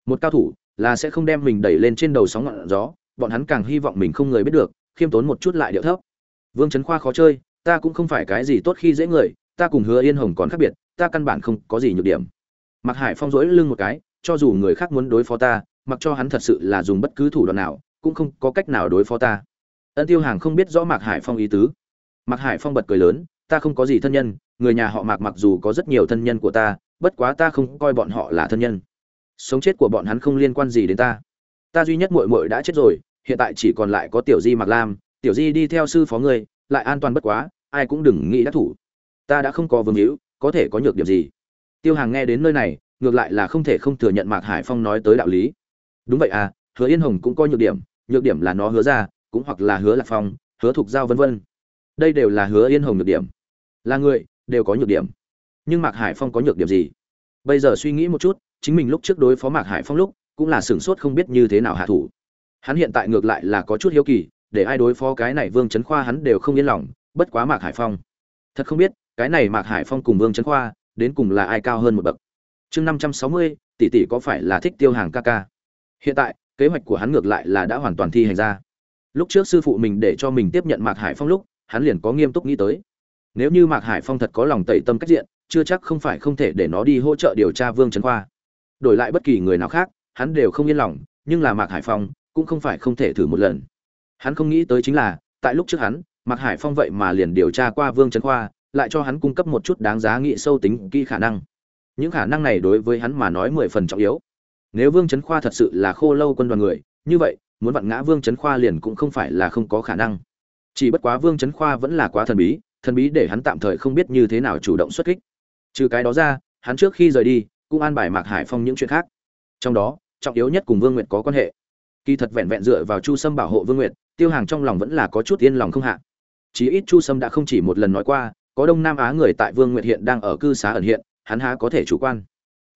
Một cao thủ là sẽ không đem mình đẩy lên trên đầu sóng ngọn gió, bọn hắn càng hy vọng mình không người biết được, khiêm tốn một chút lại điệu thấp. Vương trấn khoa khó chơi, ta cũng không phải cái gì tốt khi dễ người, ta cùng hứa yên hồng còn khác biệt, ta căn bản không có gì nhược điểm. Mặc hải phong rũi lưng một cái, cho dù người khác muốn đối phó ta, mặc cho hắn thật sự là dùng bất cứ thủ đoạn nào, cũng không có cách nào đối phó ta. Ân tiêu hàng không biết rõ mạc hải phong ý tứ. Mạc hải phong bật cười lớn, ta không có gì thân nhân, người nhà họ mạc mặc dù có rất nhiều thân nhân của ta bất quá ta không coi bọn họ là thân nhân. Sống chết của bọn hắn không liên quan gì đến ta. Ta duy nhất muội muội đã chết rồi, hiện tại chỉ còn lại có tiểu di mạc lam. Tiểu di đi theo sư phó ngươi, lại an toàn bất quá, ai cũng đừng nghĩ đắc thủ. Ta đã không có vương hữu, có thể có nhược điểm gì? Tiêu hàng nghe đến nơi này, ngược lại là không thể không thừa nhận mạc hải phong nói tới đạo lý. Đúng vậy à hứa yên hồng cũng có nhược điểm nhược điểm là nó hứa ra, cũng hoặc là hứa lạc phong, hứa thục giao vân vân. Đây đều là hứa yên hồng nhược điểm. Là người, đều có nhược điểm nhưng mạc hải phong có nhược điểm gì? Bây giờ suy nghĩ một chút, chính mình lúc trước đối phó mạc hải phong lúc, cũng là sửng sốt không biết như thế nào hạ thủ. Hắn hiện tại ngược lại là có chút hiếu kỳ, để ai đối phó cái này vương trấn khoa hắn đều không yên lòng, bất quá mạc hải phong. Thật không biết, cái này mạc hải phong cùng vương trấn khoa, đến cùng là ai cao hơn một bậc? Chương năm trăm sáu mươi, tỷ tỷ có phải là thích tiêu hàng ca ca? Hiện tại, kế hoạch của hắn ngược lại là đã hoàn toàn thi hành ra. Lúc trước sư phụ mình để cho mình tiếp nhận mạc hải phong lúc, hắn liền có nghiêm túc nghĩ tới. Nếu như mạc hải phong thật có lòng tẩy tâm cách diện chưa chắc không phải không thể để nó đi hỗ trợ điều tra vương trấn khoa. Đổi lại bất kỳ người nào khác, hắn đều không yên lòng, nhưng là mạc hải phong cũng không phải không thể thử một lần. Hắn không nghĩ tới chính là, tại lúc trước hắn, mạc hải phong vậy mà liền điều tra qua vương trấn khoa, lại cho hắn cung cấp một chút đáng giá nghị sâu tính kỹ khả năng. Những khả năng này đối với hắn mà nói mười phần trọng yếu. Nếu vương trấn khoa thật sự là khô lâu quân đoàn người, như vậy, muốn vặn ngã vương trấn khoa liền cũng không phải là không có khả năng. Chỉ bất quá vương trấn khoa vẫn là quá thần bí thần bí để hắn tạm thời không biết như thế nào chủ động xuất kích trừ cái đó ra, hắn trước khi rời đi, cũng an bài mạc hải phong những chuyện khác. Trong đó, trọng yếu nhất cùng vương nguyệt có quan hệ. Kỳ thật vẹn vẹn dựa vào chu sâm bảo hộ vương nguyệt, tiêu hàng trong lòng vẫn là có chút yên lòng không hạ. Chí ít chu sâm đã không chỉ một lần nói qua, có đông nam á người tại vương nguyệt hiện đang ở cư xá ẩn hiện, hắn há có thể chủ quan.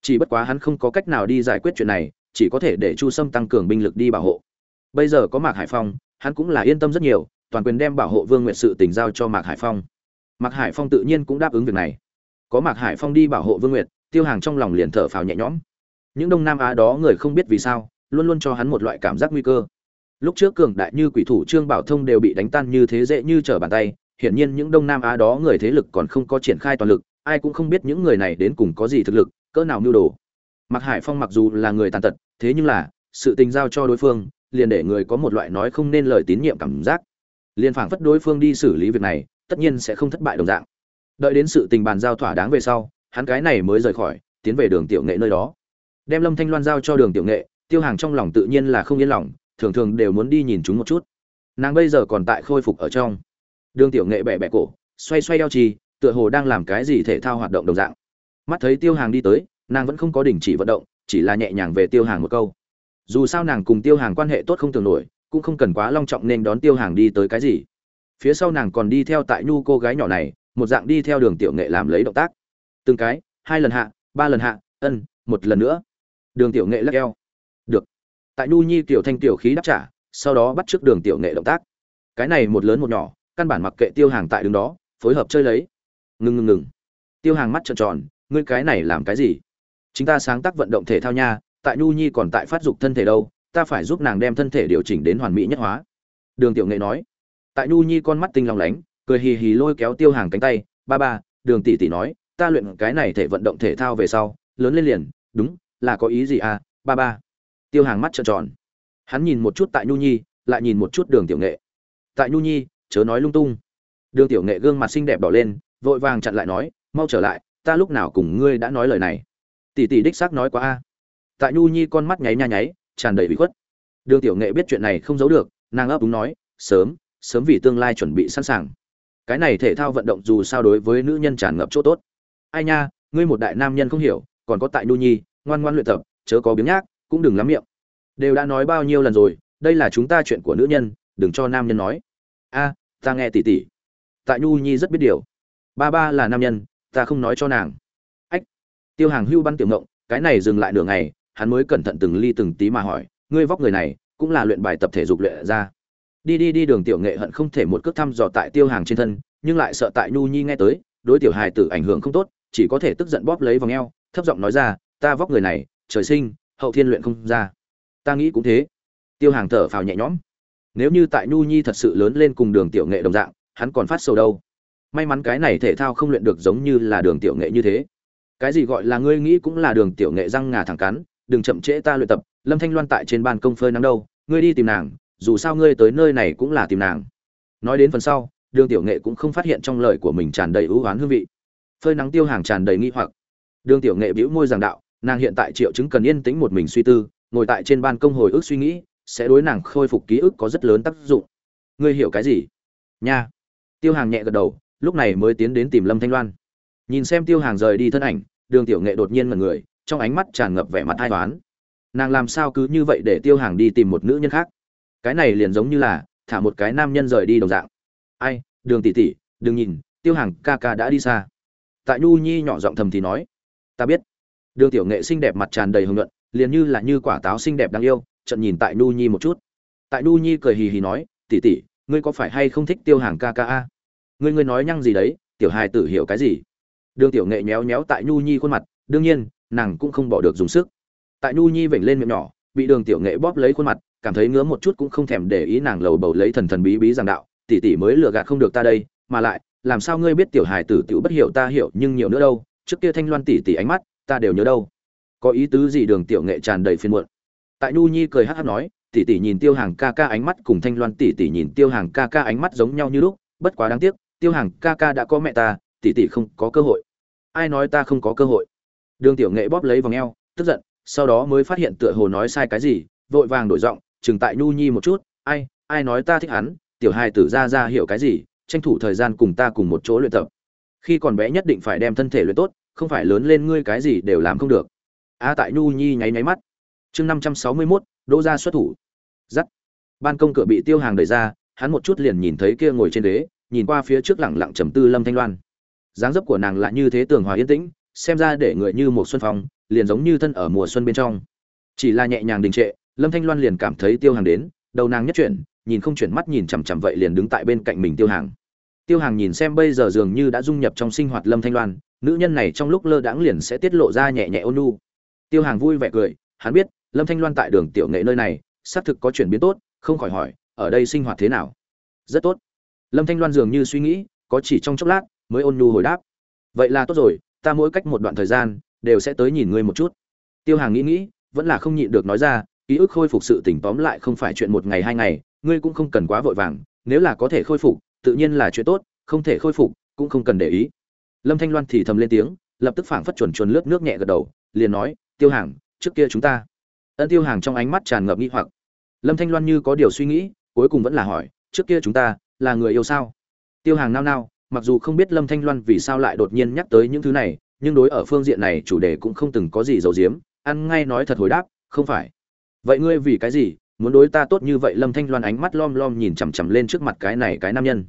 Chỉ bất quá hắn không có cách nào đi giải quyết chuyện này, chỉ có thể để chu sâm tăng cường binh lực đi bảo hộ. Bây giờ có mạc hải phong, hắn cũng là yên tâm rất nhiều, toàn quyền đem bảo hộ vương nguyệt sự tình giao cho mạc hải phong. Mạc hải phong tự nhiên cũng đáp ứng việc này có mạc hải phong đi bảo hộ vương nguyệt, tiêu hàng trong lòng liền thở phào nhẹ nhõm. Những đông nam á đó người không biết vì sao, luôn luôn cho hắn một loại cảm giác nguy cơ. Lúc trước cường đại như quỷ thủ trương bảo thông đều bị đánh tan như thế dễ như trở bàn tay, hiển nhiên những đông nam á đó người thế lực còn không có triển khai toàn lực, ai cũng không biết những người này đến cùng có gì thực lực, cỡ nào mưu đồ. Mặc hải phong mặc dù là người tàn tật, thế nhưng là, sự tình giao cho đối phương, liền để người có một loại nói không nên lời tín nhiệm cảm giác. Liền phảng phất đối phương đi xử lý việc này, tất nhiên sẽ không thất bại đồng dạng đợi đến sự tình bàn giao thỏa đáng về sau, hắn cái này mới rời khỏi, tiến về đường tiểu nghệ nơi đó. Đem lâm thanh loan giao cho đường tiểu nghệ, tiêu hàng trong lòng tự nhiên là không yên lòng, thường thường đều muốn đi nhìn chúng một chút. Nàng bây giờ còn tại khôi phục ở trong. Đường tiểu nghệ bẹ bẹ cổ, xoay xoay đeo trì, tựa hồ đang làm cái gì thể thao hoạt động đồng dạng. Mắt thấy tiêu hàng đi tới, nàng vẫn không có đình chỉ vận động, chỉ là nhẹ nhàng về tiêu hàng một câu. Dù sao nàng cùng tiêu hàng quan hệ tốt không tưởng nổi, cũng không cần quá long trọng nên đón tiêu hàng đi tới cái gì. Phía sau nàng còn đi theo tại nhu cô gái nhỏ này một dạng đi theo đường tiểu nghệ làm lấy động tác. Từng cái, hai lần hạ, ba lần hạ, ân, một lần nữa. Đường tiểu nghệ lắc eo. Được. Tại nhu nhi tiểu thanh tiểu khí đáp trả, sau đó bắt trước đường tiểu nghệ động tác. Cái này một lớn một nhỏ, căn bản mặc kệ tiêu hàng tại đường đó, phối hợp chơi lấy. Ngừng ngừng ngừng. Tiêu hàng mắt trợn tròn, ngươi cái này làm cái gì? Chúng ta sáng tác vận động thể thao nha, tại nhu nhi còn tại phát dục thân thể đâu, ta phải giúp nàng đem thân thể điều chỉnh đến hoàn mỹ nhất hóa. Đường tiểu nghệ nói. Tại nhu nhi con mắt tinh lòng lánh cười hì hì lôi kéo tiêu hàng cánh tay, ba ba, đường tỷ tỷ nói, ta luyện cái này thể vận động thể thao về sau, lớn lên liền, đúng, là có ý gì à ba ba. Tiêu hàng mắt trợn tròn. Hắn nhìn một chút tại nhu nhi, lại nhìn một chút đường tiểu nghệ. Tại nhu nhi, chớ nói lung tung. Đường tiểu nghệ gương mặt xinh đẹp đỏ lên, vội vàng chặn lại nói, mau trở lại, ta lúc nào cùng ngươi đã nói lời này. Tỷ tỷ đích xác nói quá a. Tại nhu nhi con mắt nháy nha nháy, tràn đầy bị khuất. Đường tiểu nghệ biết chuyện này không giấu được, nàng ấp úng nói, sớm sớm vì tương lai chuẩn bị sẵn sàng cái này thể thao vận động dù sao đối với nữ nhân tràn ngập chỗ tốt. Ai nha, ngươi một đại nam nhân không hiểu, còn có tại nhu nhi, ngoan ngoan luyện tập, chớ có biếng nhác, cũng đừng lắm miệng. Đều đã nói bao nhiêu lần rồi, đây là chúng ta chuyện của nữ nhân, đừng cho nam nhân nói. A, ta nghe tỉ tỉ. Tại nhu nhi rất biết điều. Ba ba là nam nhân, ta không nói cho nàng. Ách, tiêu hàng hưu băn tiểu ngộng, cái này dừng lại nửa ngày, hắn mới cẩn thận từng ly từng tí mà hỏi, ngươi vóc người này, cũng là luyện bài tập thể dục luyện ra đi đi đi đường tiểu nghệ hận không thể một cước thăm dò tại tiêu hàng trên thân, nhưng lại sợ tại nhu nhi nghe tới, đối tiểu hài tử ảnh hưởng không tốt, chỉ có thể tức giận bóp lấy vòng eo, thấp giọng nói ra, ta vóc người này, trời sinh, hậu thiên luyện không ra. Ta nghĩ cũng thế. Tiêu hàng thở phào nhẹ nhõm. Nếu như tại nhu nhi thật sự lớn lên cùng đường tiểu nghệ đồng dạng, hắn còn phát sầu đâu. May mắn cái này thể thao không luyện được giống như là đường tiểu nghệ như thế. Cái gì gọi là ngươi nghĩ cũng là đường tiểu nghệ răng ngà thẳng cắn, đừng chậm trễ ta luyện tập, lâm thanh loan tại trên ban công phơi nắng đâu, ngươi đi tìm nàng dù sao ngươi tới nơi này cũng là tìm nàng. Nói đến phần sau, đường tiểu nghệ cũng không phát hiện trong lời của mình tràn đầy ưu oán hương vị. Phơi nắng tiêu hàng tràn đầy nghi hoặc. Đường tiểu nghệ bĩu môi giảng đạo, nàng hiện tại triệu chứng cần yên tĩnh một mình suy tư, ngồi tại trên ban công hồi ức suy nghĩ, sẽ đối nàng khôi phục ký ức có rất lớn tác dụng. Ngươi hiểu cái gì? Nha. Tiêu hàng nhẹ gật đầu, lúc này mới tiến đến tìm lâm thanh loan. Nhìn xem tiêu hàng rời đi thân ảnh, đường tiểu nghệ đột nhiên mật người, trong ánh mắt tràn ngập vẻ mặt ai toán nàng làm sao cứ như vậy để tiêu hàng đi tìm một nữ nhân khác? Cái này liền giống như là thả một cái nam nhân rời đi đồng dạng. Ai, đường tỷ tỷ, đừng nhìn, tiêu hàng ca ca đã đi xa. Tại nhu nhi nhỏ giọng thầm thì nói, ta biết. Đường tiểu nghệ xinh đẹp mặt tràn đầy hưng luận liền như là như quả táo xinh đẹp đáng yêu trận nhìn tại nhu nhi một chút. Tại nhu nhi cười hì hì nói, tỷ tỷ, ngươi có phải hay không thích tiêu hàng ca ca a? Ngươi ngươi nói nhăng gì đấy, tiểu hài tử hiểu cái gì? Đường tiểu nghệ nhéo nhéo tại nhu nhi khuôn mặt, đương nhiên, nàng cũng không bỏ được dùng sức. Tại nhu nhi vểnh lên miệng nhỏ, bị đường tiểu nghệ bóp lấy khuôn mặt cảm thấy ngứa một chút cũng không thèm để ý nàng lầu bầu lấy thần thần bí bí giảng đạo, tỷ tỷ mới lừa gạt không được ta đây, mà lại, làm sao ngươi biết tiểu hài tử tiểu bất hiểu ta hiểu nhưng nhiều nữa đâu, trước kia thanh loan tỷ tỷ ánh mắt, ta đều nhớ đâu. Có ý tứ gì đường tiểu nghệ tràn đầy phiền muộn. Tại nhu nhi cười hát hát nói, tỷ tỷ nhìn tiêu hàng ca ca ánh mắt cùng thanh loan tỷ tỷ nhìn tiêu hàng ca ca ánh mắt giống nhau như lúc, bất quá đáng tiếc, tiêu hàng ca ca đã có mẹ ta, tỷ tỷ không có cơ hội. Ai nói ta không có cơ hội? Đường tiểu nghệ bóp lấy vòng eo, tức giận, sau đó mới phát hiện tựa hồ nói sai cái gì, vội vàng đổi giọng chừng tại nhu nhi một chút, ai ai nói ta thích hắn? Tiểu hai tử ra ra hiểu cái gì? Tranh thủ thời gian cùng ta cùng một chỗ luyện tập. Khi còn bé nhất định phải đem thân thể luyện tốt, không phải lớn lên ngươi cái gì đều làm không được. A tại nhu nhi nháy nháy mắt. Chương năm trăm sáu mươi mốt, đỗ ra xuất thủ. Giắt. Ban công cửa bị tiêu hàng đẩy ra, hắn một chút liền nhìn thấy kia ngồi trên đế, nhìn qua phía trước lẳng lặng trầm tư lâm thanh loan. Dáng dấp của nàng lại như thế tường hòa yên tĩnh, xem ra để người như một xuân phong, liền giống như thân ở mùa xuân bên trong. Chỉ là nhẹ nhàng đình trệ lâm thanh loan liền cảm thấy tiêu hàng đến, đầu nàng nhất chuyển, nhìn không chuyển mắt nhìn chằm chằm vậy liền đứng tại bên cạnh mình tiêu hàng. Tiêu hàng nhìn xem bây giờ dường như đã dung nhập trong sinh hoạt lâm thanh loan, nữ nhân này trong lúc lơ đãng liền sẽ tiết lộ ra nhẹ nhẹ ôn nu tiêu hàng vui vẻ cười, hắn biết, lâm thanh loan tại đường tiểu nghệ nơi này, xác thực có chuyển biến tốt, không khỏi hỏi, ở đây sinh hoạt thế nào? Rất tốt. Lâm thanh loan dường như suy nghĩ, có chỉ trong chốc lát, mới ôn nhu hồi đáp. Vậy là tốt rồi, ta mỗi cách một đoạn thời gian, đều sẽ tới nhìn ngươi một chút. Tiêu hàng nghĩ nghĩ, vẫn là không nhịn được nói ra ký ức khôi phục sự tỉnh tóm lại không phải chuyện một ngày hai ngày, ngươi cũng không cần quá vội vàng, nếu là có thể khôi phục, tự nhiên là chuyện tốt, không thể khôi phục, cũng không cần để ý. Lâm thanh loan thì thầm lên tiếng, lập tức phảng phất chuẩn chuẩn lướt nước nhẹ gật đầu, liền nói, tiêu hàng, trước kia chúng ta ân tiêu hàng trong ánh mắt tràn ngập nghi hoặc. Lâm thanh loan như có điều suy nghĩ, cuối cùng vẫn là hỏi, trước kia chúng ta là người yêu sao? Tiêu hàng nao nao, mặc dù không biết lâm thanh loan vì sao lại đột nhiên nhắc tới những thứ này, nhưng đối ở phương diện này chủ đề cũng không từng có gì giấu giếm. Ăn ngay nói thật hồi đáp, không phải vậy ngươi vì cái gì muốn đối ta tốt như vậy? Lâm thanh loan ánh mắt lom lom nhìn chằm chằm lên trước mặt cái này cái nam nhân.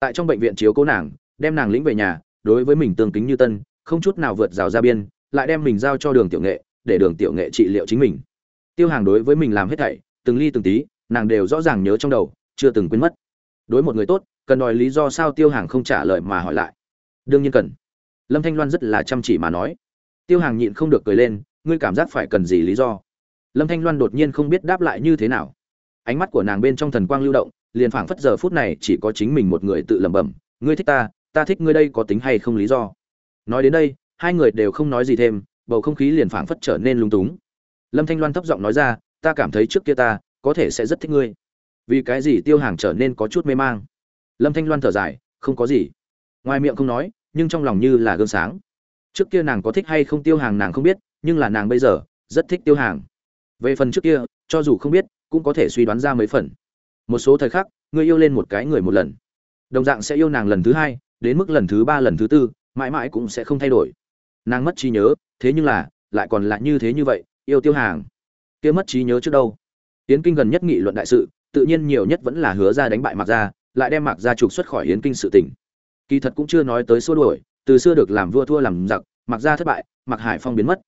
Tại trong bệnh viện chiếu cố nàng, đem nàng lĩnh về nhà, đối với mình tương kính như tân, không chút nào vượt rào ra biên, lại đem mình giao cho đường tiểu nghệ, để đường tiểu nghệ trị liệu chính mình. Tiêu hàng đối với mình làm hết thảy, từng ly từng tí, nàng đều rõ ràng nhớ trong đầu, chưa từng quên mất. Đối một người tốt, cần đòi lý do sao tiêu hàng không trả lời mà hỏi lại. Đương nhiên cần. Lâm thanh loan rất là chăm chỉ mà nói. Tiêu hàng nhịn không được cười lên, ngươi cảm giác phải cần gì lý do? Lâm thanh loan đột nhiên không biết đáp lại như thế nào. Ánh mắt của nàng bên trong thần quang lưu động, liền phảng phất giờ phút này chỉ có chính mình một người tự lẩm bẩm, ngươi thích ta ta thích ngươi đây có tính hay không lý do? Nói đến đây, hai người đều không nói gì thêm, bầu không khí liền phảng phất trở nên lung túng. Lâm thanh loan thấp giọng nói ra, ta cảm thấy trước kia ta có thể sẽ rất thích ngươi. Vì cái gì tiêu hàng trở nên có chút mê mang? Lâm thanh loan thở dài, không có gì. Ngoài miệng không nói, nhưng trong lòng như là gương sáng. Trước kia nàng có thích hay không tiêu hàng nàng không biết, nhưng là nàng bây giờ rất thích tiêu hàng về phần trước kia, cho dù không biết, cũng có thể suy đoán ra mấy phần. Một số thời khắc ngươi yêu lên một cái người một lần. Đồng dạng sẽ yêu nàng lần thứ hai, đến mức lần thứ ba, lần thứ tư, mãi mãi cũng sẽ không thay đổi. Nàng mất trí nhớ, thế nhưng là, lại còn lại như thế như vậy, yêu tiêu hàng. Kia mất trí nhớ trước đâu? Tiến kinh gần nhất nghị luận đại sự, tự nhiên nhiều nhất vẫn là hứa ra đánh bại mạc gia, lại đem mạc gia trục xuất khỏi hiến kinh sự tỉnh kỳ thật cũng chưa nói tới xua đuổi, từ xưa được làm vua thua làm giặc, mạc gia thất bại, mạc hải phong biến mất.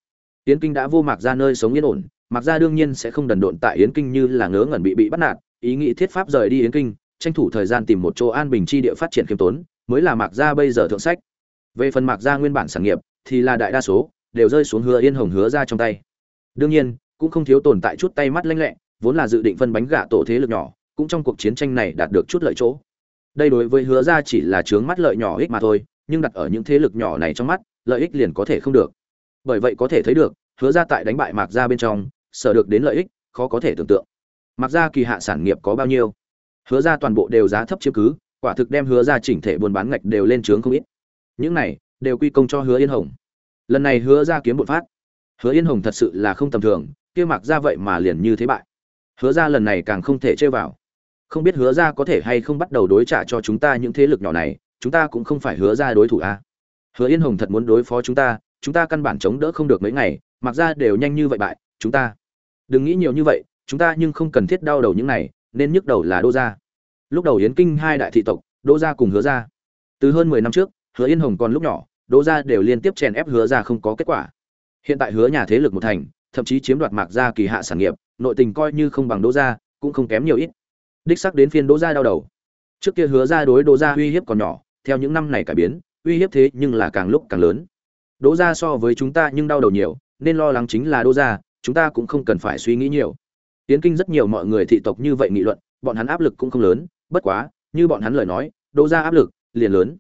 Hiến kinh đã vô mạc gia nơi sống yên ổn mặc ra đương nhiên sẽ không đần độn tại Yến kinh như là ngớ ngẩn bị bị bắt nạt, ý nghĩ thiết pháp rời đi Yến kinh, tranh thủ thời gian tìm một chỗ an bình chi địa phát triển khiêm tốn, mới là mạc gia bây giờ thượng sách. Về phần mạc gia nguyên bản sản nghiệp, thì là đại đa số đều rơi xuống hứa yên hồng hứa ra trong tay. Đương nhiên, cũng không thiếu tồn tại chút tay mắt lanh lẹ, vốn là dự định phân bánh gạ tổ thế lực nhỏ, cũng trong cuộc chiến tranh này đạt được chút lợi chỗ. Đây đối với hứa ra chỉ là chướng mắt lợi nhỏ ích mà thôi, nhưng đặt ở những thế lực nhỏ này trong mắt, lợi ích liền có thể không được. Bởi vậy có thể thấy được, hứa ra tại đánh bại mạc ra bên trong sở được đến lợi ích, khó có thể tưởng tượng. Mặc ra kỳ hạ sản nghiệp có bao nhiêu? Hứa ra toàn bộ đều giá thấp chiếm cứ, quả thực đem hứa ra chỉnh thể buôn bán ngạch đều lên trướng không ít. Những này, đều quy công cho hứa yên hồng. Lần này hứa ra kiếm bột phát. Hứa yên hồng thật sự là không tầm thường, kia mặc ra vậy mà liền như thế bại. Hứa ra lần này càng không thể chơi vào. Không biết hứa ra có thể hay không bắt đầu đối trả cho chúng ta những thế lực nhỏ này, chúng ta cũng không phải hứa ra đối thủ a. À. hứa yên hồng thật muốn đối phó chúng ta chúng ta căn bản chống đỡ không được mấy ngày, mặc ra đều nhanh như vậy bại, chúng ta đừng nghĩ nhiều như vậy, chúng ta nhưng không cần thiết đau đầu những này, nên nhức đầu là đô gia. Lúc đầu yến kinh hai đại thị tộc, đô gia cùng hứa gia. Từ hơn mười năm trước, hứa yên hồng còn lúc nhỏ, đô gia đều liên tiếp chèn ép hứa gia không có kết quả. Hiện tại hứa nhà thế lực một thành, thậm chí chiếm đoạt mạc gia kỳ hạ sản nghiệp, nội tình coi như không bằng đô gia, cũng không kém nhiều ít. Đích sắc đến phiên đô gia đau đầu. Trước kia hứa gia đối đô gia uy hiếp còn nhỏ, theo những năm này cải biến, uy hiếp thế nhưng là càng lúc càng lớn. Đô gia so với chúng ta nhưng đau đầu nhiều, nên lo lắng chính là đô gia chúng ta cũng không cần phải suy nghĩ nhiều. Tiến kinh rất nhiều mọi người thị tộc như vậy nghị luận, bọn hắn áp lực cũng không lớn, bất quá, như bọn hắn lời nói, đô gia áp lực liền lớn.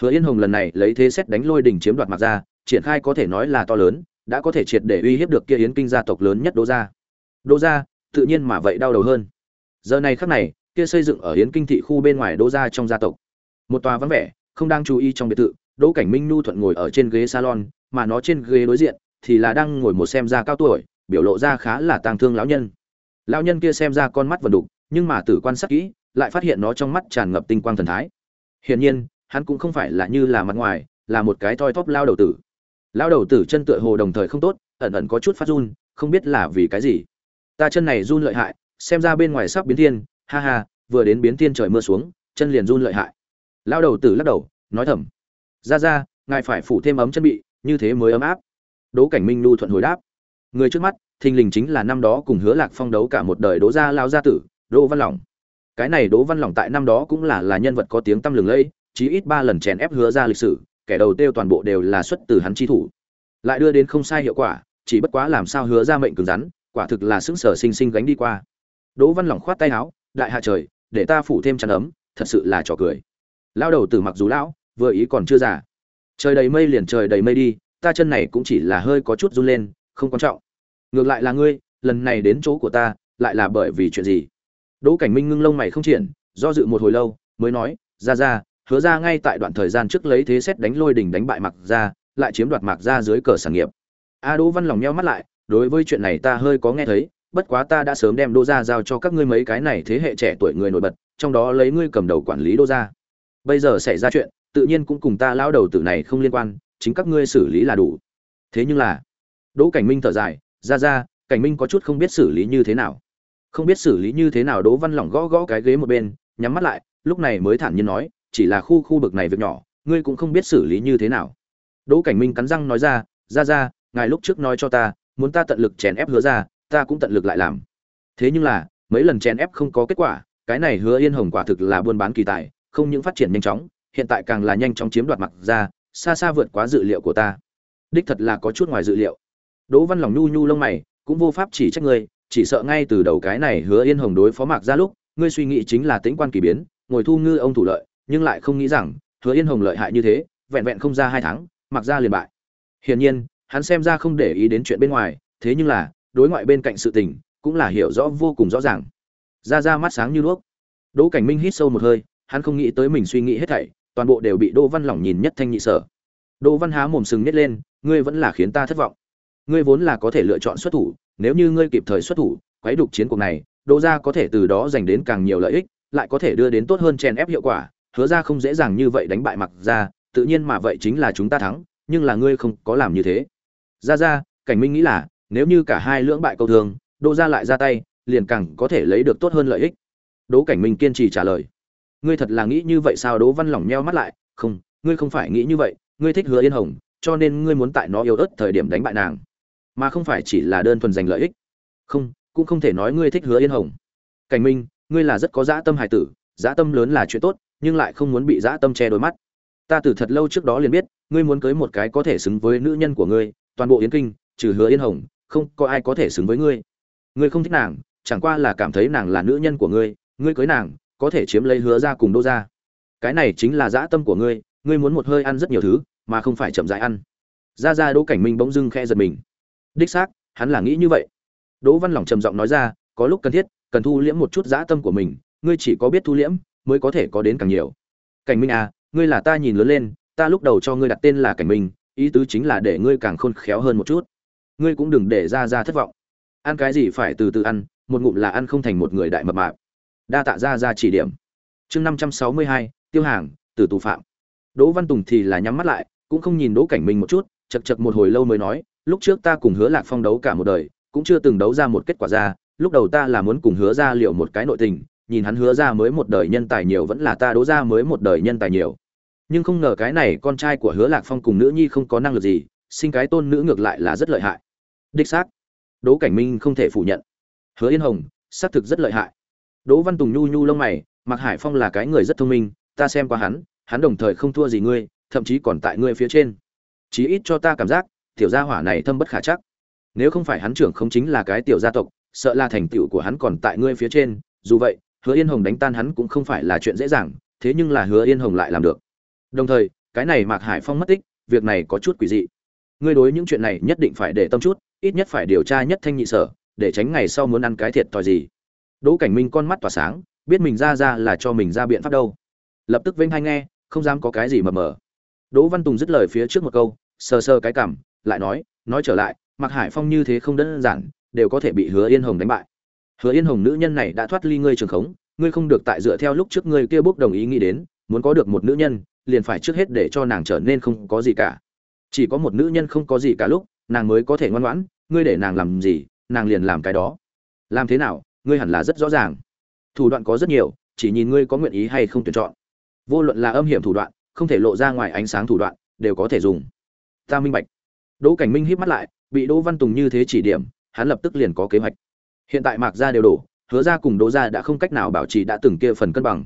Hứa yên hồng lần này lấy thế xét đánh lôi đỉnh chiếm đoạt mặt ra triển khai có thể nói là to lớn, đã có thể triệt để uy hiếp được kia yến kinh gia tộc lớn nhất đô gia. Đô gia, tự nhiên mà vậy đau đầu hơn. Giờ này khắc này, kia xây dựng ở yến kinh thị khu bên ngoài đô gia trong gia tộc. Một tòa vắng vẻ, không đang chú ý trong biệt thự, đỗ cảnh minh nu thuận ngồi ở trên ghế salon, mà nó trên ghế đối diện thì là đang ngồi một xem ra cao tuổi biểu lộ ra khá là tang thương lão nhân. Lão nhân kia xem ra con mắt vần đục, nhưng mà tử quan sát kỹ, lại phát hiện nó trong mắt tràn ngập tinh quang thần thái. Hiển nhiên, hắn cũng không phải là như là mặt ngoài, là một cái thoi thóp lao đầu tử. Lao đầu tử chân tựa hồ đồng thời không tốt, ẩn ẩn có chút phát run, không biết là vì cái gì. Ta chân này run lợi hại, xem ra bên ngoài sắp biến thiên, ha ha, vừa đến biến thiên trời mưa xuống, chân liền run lợi hại. Lao đầu tử lắc đầu, nói thầm. Ra ra, ngài phải phủ thêm ấm chân bị, như thế mới ấm áp. Đỗ cảnh minh nu thuận hồi đáp người trước mắt, thình lình chính là năm đó cùng hứa lạc phong đấu cả một đời đố gia lao gia tử, đỗ văn lỏng. Cái này đỗ văn lỏng tại năm đó cũng là là nhân vật có tiếng tăm lừng lẫy, chí ít ba lần chèn ép hứa ra lịch sử, kẻ đầu tiêu toàn bộ đều là xuất từ hắn chi thủ. Lại đưa đến không sai hiệu quả, chỉ bất quá làm sao hứa ra mệnh cứng rắn, quả thực là xứng sở sinh sinh gánh đi qua. Đỗ văn lỏng khoát tay áo, đại hạ trời, để ta phủ thêm chăn ấm, thật sự là trò cười. Lao đầu từ mặc dù lão, vừa ý còn chưa già. Trời đầy mây liền trời đầy mây đi, ta chân này cũng chỉ là hơi có chút run lên không quan trọng. Ngược lại là ngươi, lần này đến chỗ của ta, lại là bởi vì chuyện gì? Đỗ cảnh minh ngưng lông mày không triển, do dự một hồi lâu, mới nói, ra ra, hứa ra ngay tại đoạn thời gian trước lấy thế xét đánh lôi đỉnh đánh bại mặc ra lại chiếm đoạt mặc ra dưới cờ sản nghiệp. A đỗ văn lòng nheo mắt lại, đối với chuyện này ta hơi có nghe thấy, bất quá ta đã sớm đem đô gia giao cho các ngươi mấy cái này thế hệ trẻ tuổi người nổi bật, trong đó lấy ngươi cầm đầu quản lý đô gia. Bây giờ xảy ra chuyện, tự nhiên cũng cùng ta lão đầu tử này không liên quan, chính các ngươi xử lý là đủ. Thế nhưng là đỗ cảnh minh thở dài, ra ra, cảnh minh có chút không biết xử lý như thế nào. Không biết xử lý như thế nào? Đỗ văn lỏng gõ gõ cái ghế một bên, nhắm mắt lại, lúc này mới thản nhiên nói, chỉ là khu khu bực này việc nhỏ, ngươi cũng không biết xử lý như thế nào. Đỗ cảnh minh cắn răng nói ra ra ra, ngài lúc trước nói cho ta, muốn ta tận lực chèn ép hứa ra, ta cũng tận lực lại làm. Thế nhưng là, mấy lần chèn ép không có kết quả, cái này hứa yên hồng quả thực là buôn bán kỳ tài, không những phát triển nhanh chóng, hiện tại càng là nhanh chóng chiếm đoạt mặt ra, xa xa vượt quá dự liệu của ta. Đích thật là có chút ngoài dự liệu đỗ văn lòng nhu nhu lông mày, cũng vô pháp chỉ trách ngươi, chỉ sợ ngay từ đầu cái này hứa yên hồng đối phó mạc ra lúc, ngươi suy nghĩ chính là tính quan kỳ biến, ngồi thu ngư ông thủ lợi, nhưng lại không nghĩ rằng, hứa yên hồng lợi hại như thế, vẹn vẹn không ra hai tháng, mạc ra liền bại. Hiển nhiên, hắn xem ra không để ý đến chuyện bên ngoài, thế nhưng là, đối ngoại bên cạnh sự tình, cũng là hiểu rõ vô cùng rõ ràng. Ra ra mắt sáng như đuốc. Đỗ cảnh minh hít sâu một hơi, hắn không nghĩ tới mình suy nghĩ hết thảy, toàn bộ đều bị đỗ văn lỏng nhìn nhất thanh nhị sở. Đỗ văn há mồm sừng nhếch lên, ngươi vẫn là khiến ta thất vọng ngươi vốn là có thể lựa chọn xuất thủ nếu như ngươi kịp thời xuất thủ quấy đục chiến cuộc này đỗ gia có thể từ đó giành đến càng nhiều lợi ích lại có thể đưa đến tốt hơn chèn ép hiệu quả hứa ra không dễ dàng như vậy đánh bại mặc Gia, tự nhiên mà vậy chính là chúng ta thắng nhưng là ngươi không có làm như thế. Ra ra cảnh minh nghĩ là nếu như cả hai lưỡng bại câu thường đỗ gia lại ra tay liền càng có thể lấy được tốt hơn lợi ích. Đỗ cảnh minh kiên trì trả lời. Ngươi thật là nghĩ như vậy sao? Đỗ văn lỏng nheo mắt lại. Không ngươi không phải nghĩ như vậy. Ngươi thích hứa yên hồng cho nên ngươi muốn tại nó yếu ớt thời điểm đánh bại nàng mà không phải chỉ là đơn thuần giành lợi ích. Không, cũng không thể nói ngươi thích hứa yên hồng. Cảnh minh, ngươi là rất có dã tâm hài tử, dã tâm lớn là chuyện tốt, nhưng lại không muốn bị dã tâm che đôi mắt. Ta từ thật lâu trước đó liền biết, ngươi muốn cưới một cái có thể xứng với nữ nhân của ngươi, toàn bộ yến kinh, trừ hứa yên hồng, không có ai có thể xứng với ngươi. Ngươi không thích nàng, chẳng qua là cảm thấy nàng là nữ nhân của ngươi ngươi cưới nàng, có thể chiếm lấy hứa ra cùng đô ra. Cái này chính là dã tâm của ngươi ngươi muốn một hơi ăn rất nhiều thứ, mà không phải chậm rãi ăn. Ra ra đỗ cảnh minh bỗng dưng khe giật mình đích xác, hắn là nghĩ như vậy. Đỗ văn lòng trầm giọng nói ra, có lúc cần thiết, cần thu liễm một chút dã tâm của mình, ngươi chỉ có biết thu liễm, mới có thể có đến càng nhiều. Cảnh minh à ngươi là ta nhìn lớn lên, ta lúc đầu cho ngươi đặt tên là cảnh minh, ý tứ chính là để ngươi càng khôn khéo hơn một chút. Ngươi cũng đừng để ra ra thất vọng. Ăn cái gì phải từ từ ăn, một ngụm là ăn không thành một người đại mập mạp. Đa tạ ra ra chỉ điểm. Chương năm trăm sáu mươi hai, tiêu hàng từ tù phạm. Đỗ văn tùng thì là nhắm mắt lại, cũng không nhìn đỗ cảnh minh một chút chật chật một hồi lâu mới nói lúc trước ta cùng hứa lạc phong đấu cả một đời, cũng chưa từng đấu ra một kết quả ra, lúc đầu ta là muốn cùng hứa ra liệu một cái nội tình, nhìn hắn hứa ra mới một đời nhân tài nhiều vẫn là ta đố ra mới một đời nhân tài nhiều. Nhưng không ngờ cái này con trai của hứa lạc phong cùng nữ nhi không có năng lực gì, sinh cái tôn nữ ngược lại là rất lợi hại. Đích xác, đỗ cảnh minh không thể phủ nhận. Hứa yên hồng, xác thực rất lợi hại. Đỗ văn tùng nhu nhu lông mày mặc hải phong là cái người rất thông minh, ta xem qua hắn hắn đồng thời không thua gì ngươi, thậm chí còn tại ngươi phía trên. Chí ít cho ta cảm giác tiểu gia hỏa này thâm bất khả chắc. Nếu không phải hắn trưởng không chính là cái tiểu gia tộc, sợ là thành tựu của hắn còn tại ngươi phía trên, dù vậy, hứa yên hồng đánh tan hắn cũng không phải là chuyện dễ dàng, thế nhưng là hứa yên hồng lại làm được. Đồng thời, cái này mạc hải phong mất tích, việc này có chút quỷ dị. Ngươi đối những chuyện này nhất định phải để tâm chút, ít nhất phải điều tra nhất thanh nhị sở, để tránh ngày sau muốn ăn cái thiệt thòi gì. Đỗ cảnh minh con mắt tỏa sáng, biết mình ra ra là cho mình ra biện pháp đâu. Lập tức vênh hay nghe, không dám có cái gì mờ mờ. Đỗ văn tùng dứt lời phía trước một câu, sờ sờ cái cảm lại nói nói trở lại mặc hải phong như thế không đơn giản, đều có thể bị hứa yên hồng đánh bại. Hứa yên hồng nữ nhân này đã thoát ly ngươi trường khống, ngươi không được tại dựa theo lúc trước ngươi kia bốc đồng ý nghĩ đến, muốn có được một nữ nhân, liền phải trước hết để cho nàng trở nên không có gì cả. Chỉ có một nữ nhân không có gì cả lúc, nàng mới có thể ngoan ngoãn, ngươi để nàng làm gì, nàng liền làm cái đó. Làm thế nào, ngươi hẳn là rất rõ ràng. Thủ đoạn có rất nhiều, chỉ nhìn ngươi có nguyện ý hay không tuyển chọn. Vô luận là âm hiểm thủ đoạn, không thể lộ ra ngoài ánh sáng thủ đoạn, đều có thể dùng. Ta minh bạch đỗ cảnh minh híp mắt lại bị đỗ văn tùng như thế chỉ điểm hắn lập tức liền có kế hoạch. Hiện tại mạc gia đều đổ hứa gia cùng đỗ gia đã không cách nào bảo trì đã từng kia phần cân bằng.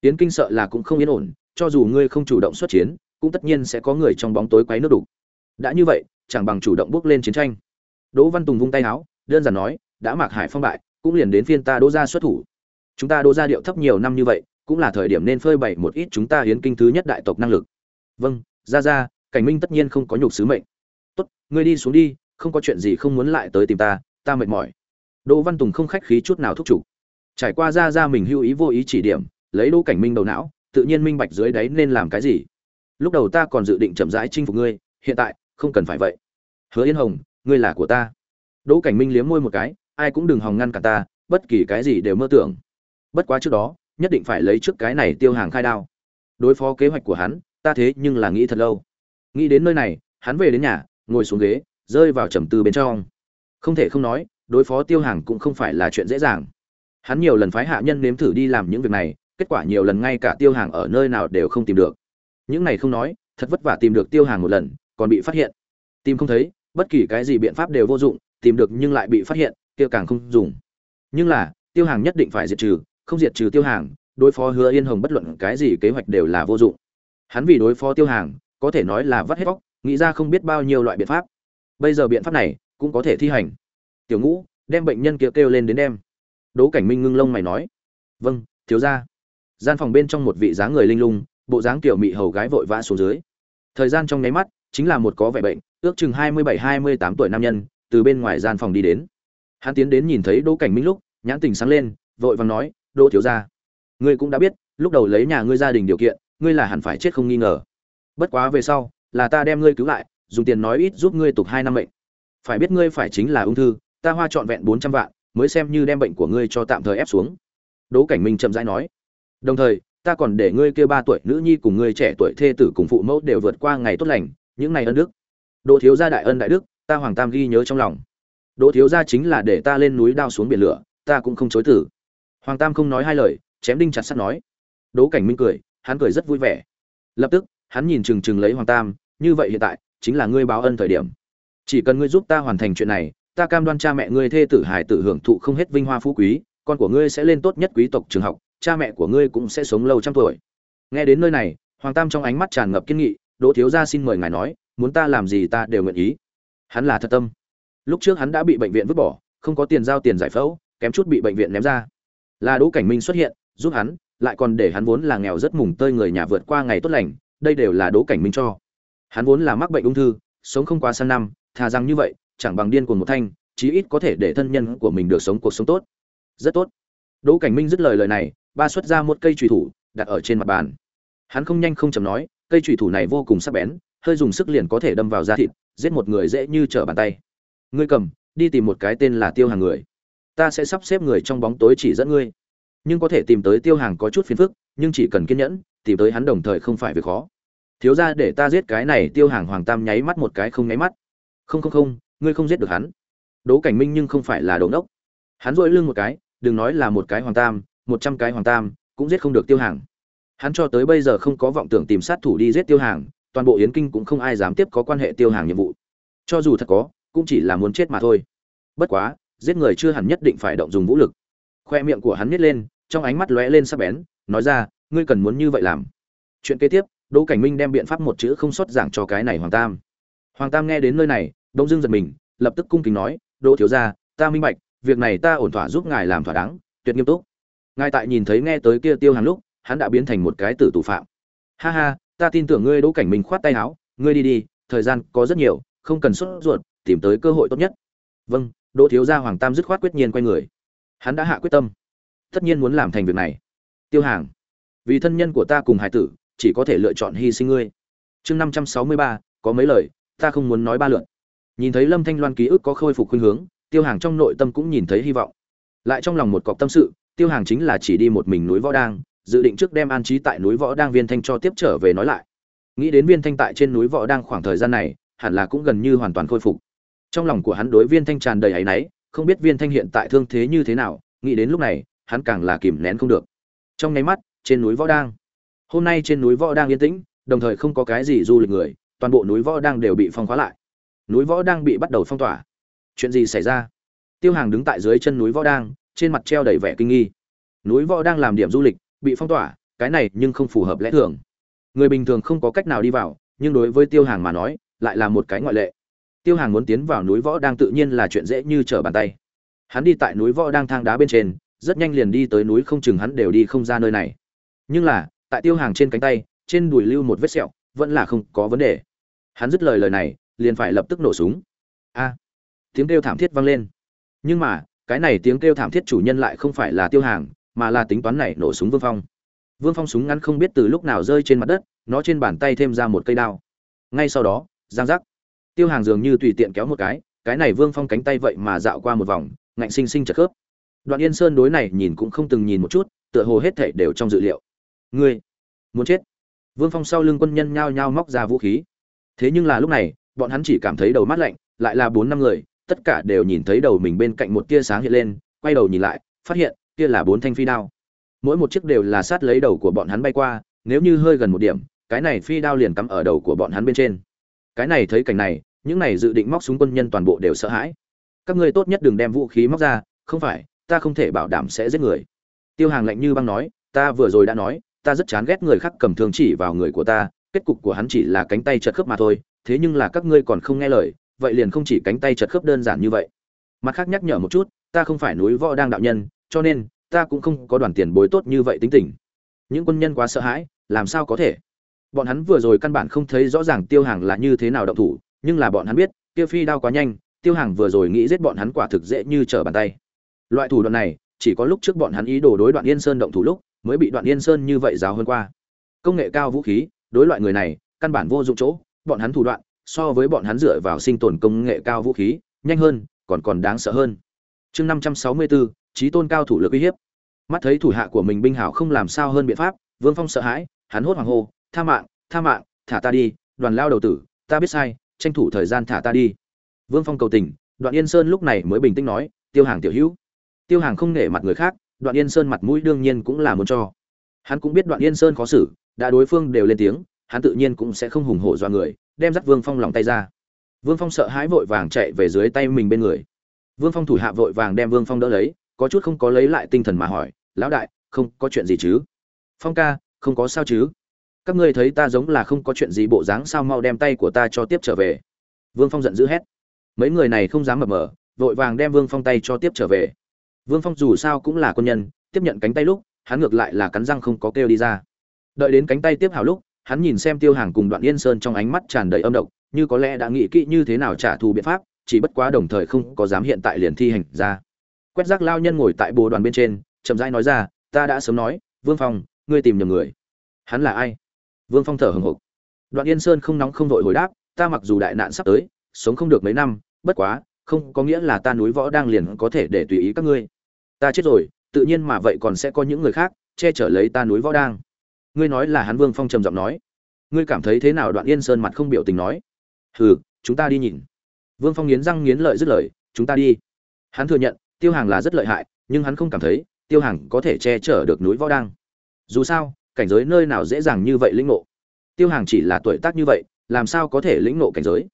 Tiến kinh sợ là cũng không yên ổn cho dù ngươi không chủ động xuất chiến cũng tất nhiên sẽ có người trong bóng tối quấy nước đủ. Đã như vậy chẳng bằng chủ động bước lên chiến tranh. Đỗ văn tùng vung tay áo đơn giản nói đã mạc hải phong bại cũng liền đến phiên ta đỗ gia xuất thủ. Chúng ta đỗ gia điệu thấp nhiều năm như vậy cũng là thời điểm nên phơi bày một ít chúng ta hiến kinh thứ nhất đại tộc năng lực. Vâng gia gia, cảnh minh tất nhiên không có nhục sứ mệnh tốt, ngươi đi xuống đi, không có chuyện gì không muốn lại tới tìm ta ta mệt mỏi. Đỗ văn tùng không khách khí chút nào thúc chủ trải qua ra ra mình hưu ý vô ý chỉ điểm, lấy đỗ cảnh minh đầu não, tự nhiên minh bạch dưới đáy nên làm cái gì. Lúc đầu ta còn dự định chậm rãi chinh phục ngươi, hiện tại, không cần phải vậy. Hứa yên hồng, ngươi là của ta. Đỗ cảnh minh liếm môi một cái, ai cũng đừng hòng ngăn cả ta, bất kỳ cái gì đều mơ tưởng. Bất quá trước đó, nhất định phải lấy trước cái này tiêu hàng khai đao. Đối phó kế hoạch của hắn, ta thế nhưng là nghĩ thật lâu. Nghĩ đến nơi này, hắn về đến nhà ngồi xuống ghế, rơi vào trầm tư bên trong. Không thể không nói, đối phó tiêu hàng cũng không phải là chuyện dễ dàng. Hắn nhiều lần phái hạ nhân nếm thử đi làm những việc này, kết quả nhiều lần ngay cả tiêu hàng ở nơi nào đều không tìm được. Những này không nói, thật vất vả tìm được tiêu hàng một lần, còn bị phát hiện. Tìm không thấy, bất kỳ cái gì biện pháp đều vô dụng, tìm được nhưng lại bị phát hiện, kia càng không dùng. Nhưng là, tiêu hàng nhất định phải diệt trừ, không diệt trừ tiêu hàng, đối phó hứa yên hồng bất luận cái gì kế hoạch đều là vô dụng. Hắn vì đối phó tiêu hàng, có thể nói là vắt hết vóc nghĩ ra không biết bao nhiêu loại biện pháp. Bây giờ biện pháp này cũng có thể thi hành. Tiểu ngũ đem bệnh nhân kia kêu, kêu lên đến đem. Đỗ cảnh minh ngưng lông mày nói vâng thiếu ra gian phòng bên trong một vị dáng người linh lung bộ dáng tiểu mị hầu gái vội vã xuống dưới. Thời gian trong nháy mắt chính là một có vẻ bệnh ước chừng hai mươi bảy hai mươi tám tuổi nam nhân từ bên ngoài gian phòng đi đến. Hắn tiến đến nhìn thấy đỗ cảnh minh lúc nhãn tình sáng lên vội vàng nói đỗ thiếu gia ngươi cũng đã biết lúc đầu lấy nhà ngươi gia đình điều kiện ngươi là hẳn phải chết không nghi ngờ. Bất quá về sau là ta đem ngươi cứu lại, dùng tiền nói ít giúp ngươi tục hai năm bệnh phải biết ngươi phải chính là ung thư, ta hoa trọn vẹn bốn trăm vạn, mới xem như đem bệnh của ngươi cho tạm thời ép xuống. Đỗ cảnh minh chậm rãi nói. Đồng thời, ta còn để ngươi kia ba tuổi nữ nhi cùng ngươi trẻ tuổi thê tử cùng phụ mẫu đều vượt qua ngày tốt lành, những ngày ân đức. Đỗ thiếu gia đại ân đại đức, ta hoàng tam ghi nhớ trong lòng. Đỗ thiếu gia chính là để ta lên núi đao xuống biển lửa, ta cũng không chối tử hoàng tam không nói hai lời, chém đinh chặt sắt nói. Đỗ cảnh minh cười, hắn cười rất vui vẻ. Lập tức hắn nhìn chừng chừng lấy hoàng tam, như vậy hiện tại, chính là ngươi báo ân thời điểm. Chỉ cần ngươi giúp ta hoàn thành chuyện này, ta cam đoan cha mẹ ngươi thê tử hải tử hưởng thụ không hết vinh hoa phú quý, con của ngươi sẽ lên tốt nhất quý tộc trường học, cha mẹ của ngươi cũng sẽ sống lâu trăm tuổi. Nghe đến nơi này, hoàng tam trong ánh mắt tràn ngập kiên nghị, đỗ thiếu gia xin mời ngài nói, muốn ta làm gì ta đều nguyện ý. Hắn là thật tâm. Lúc trước hắn đã bị bệnh viện vứt bỏ, không có tiền giao tiền giải phẫu, kém chút bị bệnh viện ném ra. Là đỗ cảnh minh xuất hiện, giúp hắn, lại còn để hắn vốn là nghèo rất mùng tơi người nhà vượt qua ngày tốt lành đây đều là đỗ cảnh minh cho. Hắn vốn là mắc bệnh ung thư, sống không qua sang năm, thà rằng như vậy, chẳng bằng điên cuồng một thanh, chí ít có thể để thân nhân của mình được sống cuộc sống tốt. Rất tốt. Đỗ cảnh minh dứt lời lời này, ba xuất ra một cây trùy thủ, đặt ở trên mặt bàn. Hắn không nhanh không chậm nói, cây trùy thủ này vô cùng sắc bén, hơi dùng sức liền có thể đâm vào da thịt, giết một người dễ như trở bàn tay. Ngươi cầm, đi tìm một cái tên là tiêu hàng người. Ta sẽ sắp xếp người trong bóng tối chỉ dẫn ngươi nhưng có thể tìm tới tiêu hàng có chút phiền phức, nhưng chỉ cần kiên nhẫn, tìm tới hắn đồng thời không phải việc khó. Thiếu ra để ta giết cái này, tiêu hàng hoàng tam nháy mắt một cái không nháy mắt. Không không không, ngươi không giết được hắn. Đố cảnh minh nhưng không phải là đống đốc hắn dội lưng một cái, đừng nói là một cái hoàng tam, một trăm cái hoàng tam, cũng giết không được tiêu hàng. Hắn cho tới bây giờ không có vọng tưởng tìm sát thủ đi giết tiêu hàng, toàn bộ yến kinh cũng không ai dám tiếp có quan hệ tiêu hàng nhiệm vụ. Cho dù thật có, cũng chỉ là muốn chết mà thôi. Bất quá, giết người chưa hẳn nhất định phải động dùng vũ lực. Khoe miệng của hắn nít lên trong ánh mắt lóe lên sắc bén, nói ra, ngươi cần muốn như vậy làm? Chuyện kế tiếp, đỗ cảnh minh đem biện pháp một chữ không sót giảng cho cái này hoàng tam. Hoàng tam nghe đến nơi này đông dưng giật mình, lập tức cung kính nói, đỗ thiếu gia, ta minh bạch, việc này ta ổn thỏa giúp ngài làm thỏa đáng, tuyệt nghiêm túc. Ngài tại nhìn thấy nghe tới kia tiêu Hàn lúc, hắn đã biến thành một cái tử tù phạm. Ha ha, ta tin tưởng ngươi đỗ cảnh minh khoát tay áo, ngươi đi đi, thời gian có rất nhiều, không cần sốt ruột, tìm tới cơ hội tốt nhất. Vâng. Đỗ thiếu gia hoàng tam dứt khoát quyết nhiên quay người. Hắn đã hạ quyết tâm tất nhiên muốn làm thành việc này. Tiêu hàng, vì thân nhân của ta cùng hải tử, chỉ có thể lựa chọn hy sinh ngươi. Chương năm trăm sáu mươi ba, có mấy lời, ta không muốn nói ba lượn nhìn thấy lâm thanh loan ký ức có khôi phục khuynh hướng, tiêu hàng trong nội tâm cũng nhìn thấy hy vọng. Lại trong lòng một cọc tâm sự, tiêu hàng chính là chỉ đi một mình núi võ đang, dự định trước đem an trí tại núi võ đang viên thanh cho tiếp trở về nói lại. Nghĩ đến viên thanh tại trên núi võ đang khoảng thời gian này, hẳn là cũng gần như hoàn toàn khôi phục. Trong lòng của hắn đối viên thanh tràn đầy áy náy, không biết viên thanh hiện tại thương thế như thế nào, nghĩ đến lúc này hắn càng là kìm nén không được. Trong nháy mắt, trên núi võ đang. Hôm nay trên núi võ đang yên tĩnh, đồng thời không có cái gì du lịch người, toàn bộ núi võ đang đều bị phong khóa lại. Núi võ đang bị bắt đầu phong tỏa. Chuyện gì xảy ra? Tiêu hàng đứng tại dưới chân núi võ đang, trên mặt treo đầy vẻ kinh nghi. Núi võ đang làm điểm du lịch, bị phong tỏa, cái này nhưng không phù hợp lẽ thường. Người bình thường không có cách nào đi vào, nhưng đối với tiêu hàng mà nói, lại là một cái ngoại lệ. Tiêu hàng muốn tiến vào núi võ đang tự nhiên là chuyện dễ như trở bàn tay. Hắn đi tại núi võ đang thang đá bên trên rất nhanh liền đi tới núi không chừng hắn đều đi không ra nơi này. Nhưng là, tại tiêu hàng trên cánh tay, trên đùi lưu một vết sẹo, vẫn là không có vấn đề. Hắn dứt lời lời này, liền phải lập tức nổ súng. A! Tiếng kêu thảm thiết vang lên. Nhưng mà, cái này tiếng kêu thảm thiết chủ nhân lại không phải là tiêu hàng, mà là tính toán này nổ súng vương phong. Vương phong súng ngắn không biết từ lúc nào rơi trên mặt đất, nó trên bàn tay thêm ra một cây đao. Ngay sau đó, giang giác. Tiêu hàng dường như tùy tiện kéo một cái cái này vương phong cánh tay vậy mà dạo qua một vòng, ngạnh sinh sinh chật khớp đoạn yên sơn đối này nhìn cũng không từng nhìn một chút, tựa hồ hết thảy đều trong dự liệu. Ngươi, muốn chết. Vương phong sau lưng quân nhân nhao nhao móc ra vũ khí. Thế nhưng là lúc này, bọn hắn chỉ cảm thấy đầu mát lạnh, lại là bốn năm người, tất cả đều nhìn thấy đầu mình bên cạnh một tia sáng hiện lên, quay đầu nhìn lại, phát hiện, kia là bốn thanh phi đao. Mỗi một chiếc đều là sát lấy đầu của bọn hắn bay qua, nếu như hơi gần một điểm, cái này phi đao liền cắm ở đầu của bọn hắn bên trên. Cái này thấy cảnh này, những này dự định móc súng quân nhân toàn bộ đều sợ hãi. Các ngươi tốt nhất đừng đem vũ khí móc ra, không phải ta không thể bảo đảm sẽ giết người. Tiêu hàng lạnh như băng nói, ta vừa rồi đã nói, ta rất chán ghét người khác cầm thương chỉ vào người của ta, kết cục của hắn chỉ là cánh tay chật khớp mà thôi, thế nhưng là các ngươi còn không nghe lời, vậy liền không chỉ cánh tay chật khớp đơn giản như vậy. Mặt khác nhắc nhở một chút, ta không phải núi võ đang đạo nhân, cho nên, ta cũng không có đoàn tiền bối tốt như vậy tính tình. Những quân nhân quá sợ hãi, làm sao có thể? Bọn hắn vừa rồi căn bản không thấy rõ ràng tiêu hàng là như thế nào động thủ, nhưng là bọn hắn biết tiêu phi đao quá nhanh, tiêu hàng vừa rồi nghĩ giết bọn hắn quả thực dễ như trở bàn tay loại thủ đoạn này, chỉ có lúc trước bọn hắn ý đồ đối đoạn yên sơn động thủ lúc, mới bị đoạn yên sơn như vậy giáo hơn qua. Công nghệ cao vũ khí, đối loại người này, căn bản vô dụng chỗ. Bọn hắn thủ đoạn, so với bọn hắn dựa vào sinh tồn công nghệ cao vũ khí, nhanh hơn, còn còn đáng sợ hơn. Chương năm trăm sáu mươi bốn trí tôn cao thủ lực uy hiếp. Mắt thấy thủ hạ của mình binh hảo không làm sao hơn biện pháp, vương phong sợ hãi, hắn hốt hoàng hô, tha mạng tha mạng, thả ta đi, đoàn lao đầu tử, ta biết sai, tranh thủ thời gian thả ta đi. Vương phong cầu tình, đoạn yên sơn lúc này mới bình tĩnh nói, tiêu hàng tiểu hữu tiêu hàng không nể mặt người khác, đoạn yên sơn mặt mũi đương nhiên cũng là muốn cho. Hắn cũng biết đoạn yên sơn khó xử, đã đối phương đều lên tiếng, hắn tự nhiên cũng sẽ không hùng hổ do người, đem dắt vương phong lòng tay ra. Vương phong sợ hãi vội vàng chạy về dưới tay mình bên người. Vương phong thủ hạ vội vàng đem vương phong đỡ lấy, có chút không có lấy lại tinh thần mà hỏi, lão đại, không có chuyện gì chứ? Phong ca, không có sao chứ? Các ngươi thấy ta giống là không có chuyện gì bộ dáng sao mau đem tay của ta cho tiếp trở về. Vương phong giận dữ hét. Mấy người này không dám mập mờ, vội vàng đem vương phong tay cho tiếp trở về vương phong dù sao cũng là quân nhân, tiếp nhận cánh tay lúc, hắn ngược lại là cắn răng không có kêu đi ra. Đợi đến cánh tay tiếp hào lúc, hắn nhìn xem tiêu hàng cùng đoạn yên sơn trong ánh mắt tràn đầy âm độc, như có lẽ đã nghĩ kỹ như thế nào trả thù biện pháp, chỉ bất quá đồng thời không có dám hiện tại liền thi hành ra. Quét rác lao nhân ngồi tại bồ đoàn bên trên, chậm rãi nói ra, ta đã sớm nói, vương phong, ngươi tìm nhầm người. Hắn là ai? Vương phong thở hừng hực. Đoạn yên sơn không nóng không vội hồi đáp, ta mặc dù đại nạn sắp tới, sống không được mấy năm, bất quá, không có nghĩa là ta núi võ đang liền có thể để tùy ý các ngươi ta chết rồi, tự nhiên mà vậy còn sẽ có những người khác, che chở lấy ta núi võ đang. Ngươi nói là hắn vương phong trầm giọng nói. Ngươi cảm thấy thế nào đoạn yên sơn mặt không biểu tình nói? Hừ, chúng ta đi nhìn. Vương phong nghiến răng nghiến lợi dứt lời, chúng ta đi. Hắn thừa nhận, tiêu hàng là rất lợi hại, nhưng hắn không cảm thấy, tiêu hàng có thể che chở được núi võ đang. Dù sao, cảnh giới nơi nào dễ dàng như vậy lĩnh ngộ. Tiêu hàng chỉ là tuổi tác như vậy, làm sao có thể lĩnh ngộ cảnh giới?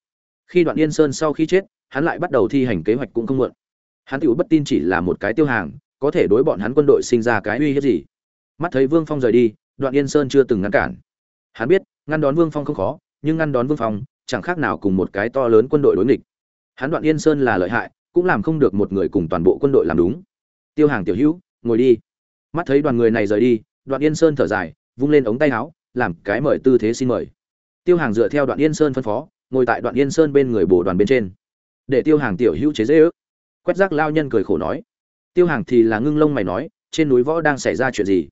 Khi đoạn yên sơn sau khi chết, hắn lại bắt đầu thi hành kế hoạch cũng không muộn hắn tiểu bất tin chỉ là một cái tiêu hàng, có thể đối bọn hắn quân đội sinh ra cái uy hiếp gì? Mắt thấy vương phong rời đi, đoạn yên sơn chưa từng ngăn cản. Hắn biết, ngăn đón vương phong không khó, nhưng ngăn đón vương phong, chẳng khác nào cùng một cái to lớn quân đội đối nghịch. Hắn đoạn yên sơn là lợi hại, cũng làm không được một người cùng toàn bộ quân đội làm đúng. Tiêu hàng tiểu hữu, ngồi đi. Mắt thấy đoàn người này rời đi, đoạn yên sơn thở dài, vung lên ống tay áo, làm cái mời tư thế xin mời. Tiêu hàng dựa theo đoạn yên sơn phân phó, ngồi tại đoạn yên sơn bên người bổ đoàn bên trên. Để tiêu hàng tiểu hữu chế dễ ước quét rác lao nhân cười khổ nói. Tiêu hàng thì là ngưng lông mày nói, trên núi võ đang xảy ra chuyện gì?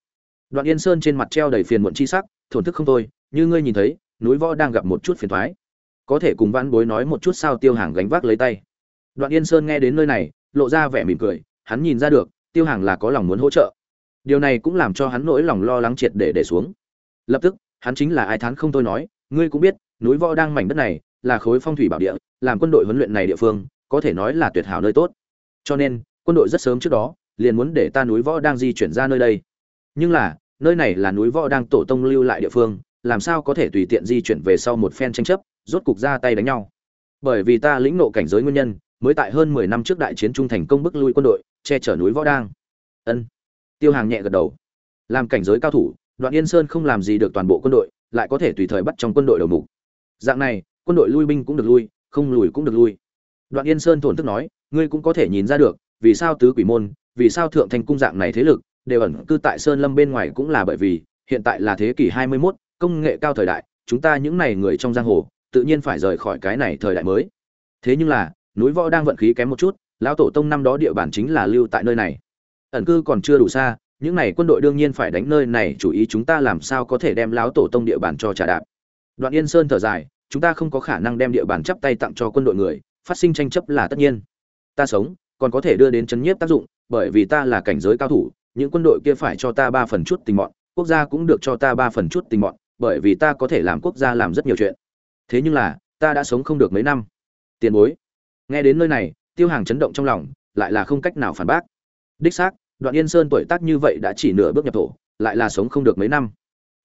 Đoạn yên sơn trên mặt treo đầy phiền muộn chi sắc, thổn thức không thôi, như ngươi nhìn thấy, núi võ đang gặp một chút phiền thoái. Có thể cùng văn bối nói một chút sao tiêu hàng gánh vác lấy tay. Đoạn yên sơn nghe đến nơi này, lộ ra vẻ mỉm cười, hắn nhìn ra được, tiêu hàng là có lòng muốn hỗ trợ. Điều này cũng làm cho hắn nỗi lòng lo lắng triệt để để xuống. Lập tức, hắn chính là ai thán không tôi nói, ngươi cũng biết, núi võ đang mảnh đất này là khối phong thủy bảo địa, làm quân đội huấn luyện này địa phương, có thể nói là tuyệt hảo nơi tốt cho nên, quân đội rất sớm trước đó, liền muốn để ta núi võ đang di chuyển ra nơi đây. Nhưng là, nơi này là núi võ đang tổ tông lưu lại địa phương, làm sao có thể tùy tiện di chuyển về sau một phen tranh chấp, rốt cục ra tay đánh nhau. Bởi vì ta lĩnh nộ cảnh giới nguyên nhân, mới tại hơn mười năm trước đại chiến trung thành công bức lui quân đội, che chở núi võ đang. Ân. Tiêu hàng nhẹ gật đầu. Làm cảnh giới cao thủ, đoạn yên sơn không làm gì được toàn bộ quân đội, lại có thể tùy thời bắt trong quân đội đầu mục. Dạng này, quân đội lui binh cũng được lui, không lùi cũng được lui. Đoạn yên sơn thổn thức nói ngươi cũng có thể nhìn ra được vì sao tứ quỷ môn vì sao thượng thành cung dạng này thế lực đều ẩn cư tại sơn lâm bên ngoài cũng là bởi vì hiện tại là thế kỷ 21, công nghệ cao thời đại chúng ta những này người trong giang hồ tự nhiên phải rời khỏi cái này thời đại mới. Thế nhưng là núi võ đang vận khí kém một chút lão tổ tông năm đó địa bản chính là lưu tại nơi này. Ẩn cư còn chưa đủ xa những này quân đội đương nhiên phải đánh nơi này chủ ý chúng ta làm sao có thể đem lão tổ tông địa bàn cho trả đạp. Đoạn yên sơn thở dài chúng ta không có khả năng đem địa bàn chắp tay tặng cho quân đội người phát sinh tranh chấp là tất nhiên ta sống, còn có thể đưa đến chấn nhiếp tác dụng, bởi vì ta là cảnh giới cao thủ, những quân đội kia phải cho ta ba phần chút tình mọn, quốc gia cũng được cho ta ba phần chút tình mọn, bởi vì ta có thể làm quốc gia làm rất nhiều chuyện. Thế nhưng là, ta đã sống không được mấy năm. Tiền bối. Nghe đến nơi này, tiêu hàng chấn động trong lòng, lại là không cách nào phản bác. Đích xác, đoạn yên sơn tuổi tác như vậy đã chỉ nửa bước nhập thổ, lại là sống không được mấy năm.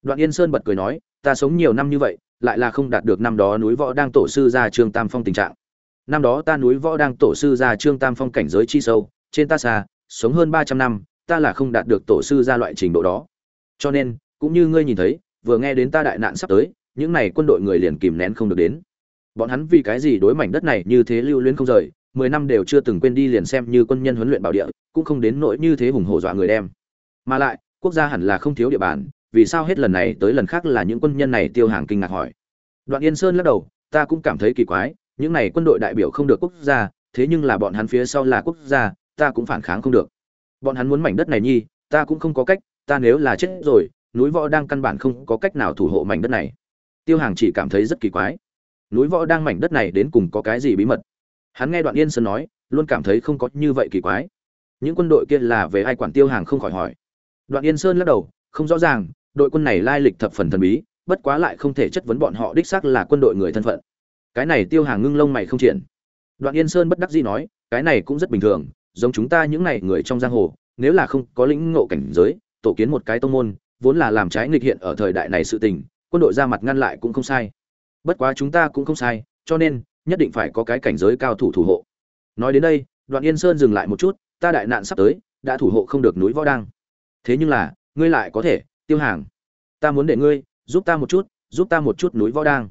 Đoạn yên sơn bật cười nói, ta sống nhiều năm như vậy, lại là không đạt được năm đó núi võ đang tổ sư ra trương tam phong tình trạng năm đó ta núi võ đang tổ sư ra trương tam phong cảnh giới chi sâu, trên ta xa, sống hơn ba trăm năm, ta là không đạt được tổ sư ra loại trình độ đó. Cho nên, cũng như ngươi nhìn thấy, vừa nghe đến ta đại nạn sắp tới, những này quân đội người liền kìm nén không được đến. Bọn hắn vì cái gì đối mảnh đất này như thế lưu luyến không rời, mười năm đều chưa từng quên đi liền xem như quân nhân huấn luyện bảo địa, cũng không đến nỗi như thế hùng hổ dọa người đem. Mà lại, quốc gia hẳn là không thiếu địa bàn, vì sao hết lần này tới lần khác là những quân nhân này tiêu hàng kinh ngạc hỏi. Đoạn yên sơn lắc đầu, ta cũng cảm thấy kỳ quái những này quân đội đại biểu không được quốc gia, thế nhưng là bọn hắn phía sau là quốc gia, ta cũng phản kháng không được. Bọn hắn muốn mảnh đất này nhi, ta cũng không có cách, ta nếu là chết rồi, núi võ đang căn bản không có cách nào thủ hộ mảnh đất này. Tiêu hàng chỉ cảm thấy rất kỳ quái. Núi võ đang mảnh đất này đến cùng có cái gì bí mật? Hắn nghe đoạn yên sơn nói, luôn cảm thấy không có như vậy kỳ quái. Những quân đội kia là về ai quản tiêu hàng không khỏi hỏi. Đoạn yên sơn lắc đầu, không rõ ràng, đội quân này lai lịch thập phần thần bí, bất quá lại không thể chất vấn bọn họ đích xác là quân đội người thân phận cái này tiêu hàng ngưng lông mày không triển. Đoạn yên sơn bất đắc dĩ nói, cái này cũng rất bình thường, giống chúng ta những này người trong giang hồ, nếu là không có lĩnh ngộ cảnh giới, tổ kiến một cái tông môn, vốn là làm trái nghịch hiện ở thời đại này sự tình, quân đội ra mặt ngăn lại cũng không sai. Bất quá chúng ta cũng không sai, cho nên, nhất định phải có cái cảnh giới cao thủ thủ hộ. Nói đến đây, đoạn yên sơn dừng lại một chút, ta đại nạn sắp tới, đã thủ hộ không được núi võ đăng. Thế nhưng là, ngươi lại có thể, tiêu hàng. Ta muốn để ngươi, giúp ta một chút, giúp ta một chút núi võ đang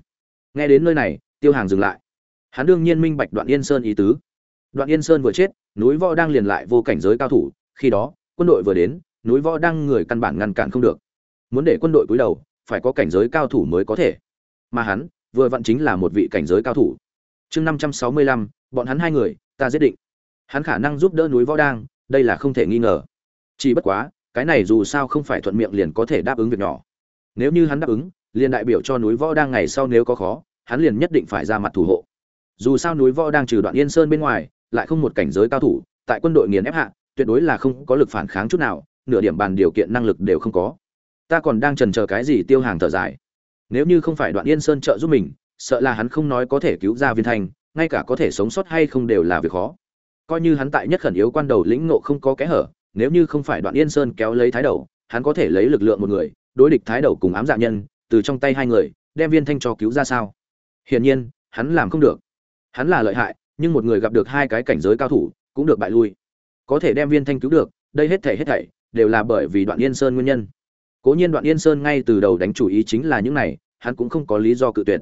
nghe đến nơi này tiêu hàng dừng lại. Hắn đương nhiên minh bạch đoạn yên sơn ý tứ. Đoạn yên sơn vừa chết, núi võ đang liền lại vô cảnh giới cao thủ, khi đó, quân đội vừa đến, núi võ đang người căn bản ngăn cản không được. Muốn để quân đội cúi đầu, phải có cảnh giới cao thủ mới có thể. Mà hắn, vừa vặn chính là một vị cảnh giới cao thủ. Chương năm trăm sáu mươi lăm, bọn hắn hai người, ta giết định. Hắn khả năng giúp đỡ núi võ đang đây là không thể nghi ngờ. Chỉ bất quá, cái này dù sao không phải thuận miệng liền có thể đáp ứng việc nhỏ. Nếu như hắn đáp ứng, liền đại biểu cho núi võ đang ngày sau nếu có khó hắn liền nhất định phải ra mặt thủ hộ. Dù sao núi võ đang trừ đoạn yên sơn bên ngoài, lại không một cảnh giới cao thủ, tại quân đội nghiền ép hạ, tuyệt đối là không có lực phản kháng chút nào, nửa điểm bàn điều kiện năng lực đều không có. Ta còn đang trần chờ cái gì tiêu hàng thở dài. Nếu như không phải đoạn yên sơn trợ giúp mình, sợ là hắn không nói có thể cứu ra viên thanh ngay cả có thể sống sót hay không đều là việc khó. Coi như hắn tại nhất khẩn yếu quan đầu lĩnh ngộ không có kẽ hở, nếu như không phải đoạn yên sơn kéo lấy thái đầu, hắn có thể lấy lực lượng một người, đối địch thái đầu cùng ám dạ nhân, từ trong tay hai người, đem viên thanh cho cứu ra sao? Hiển nhiên, hắn làm không được. Hắn là lợi hại, nhưng một người gặp được hai cái cảnh giới cao thủ, cũng được bại lui. Có thể đem viên thanh cứu được, đây hết thảy hết thảy, đều là bởi vì đoạn yên sơn nguyên nhân. Cố nhiên đoạn yên sơn ngay từ đầu đánh chủ ý chính là những này, hắn cũng không có lý do cự tuyệt.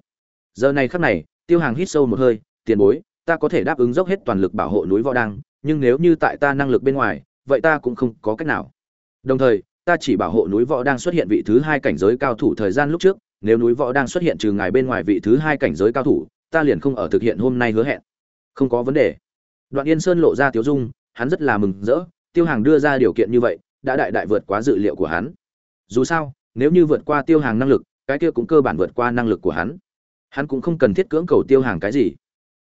Giờ này khắc này, tiêu hàng hít sâu một hơi, tiền bối, ta có thể đáp ứng dốc hết toàn lực bảo hộ núi võ đăng, nhưng nếu như tại ta năng lực bên ngoài, vậy ta cũng không có cách nào. Đồng thời, ta chỉ bảo hộ núi võ đang xuất hiện vị thứ hai cảnh giới cao thủ thời gian lúc trước nếu núi võ đang xuất hiện trừ ngài bên ngoài vị thứ hai cảnh giới cao thủ, ta liền không ở thực hiện hôm nay hứa hẹn. Không có vấn đề. Đoạn yên sơn lộ ra tiếu dung, hắn rất là mừng rỡ, tiêu hàng đưa ra điều kiện như vậy, đã đại đại vượt quá dự liệu của hắn. Dù sao, nếu như vượt qua tiêu hàng năng lực, cái kia cũng cơ bản vượt qua năng lực của hắn. Hắn cũng không cần thiết cưỡng cầu tiêu hàng cái gì.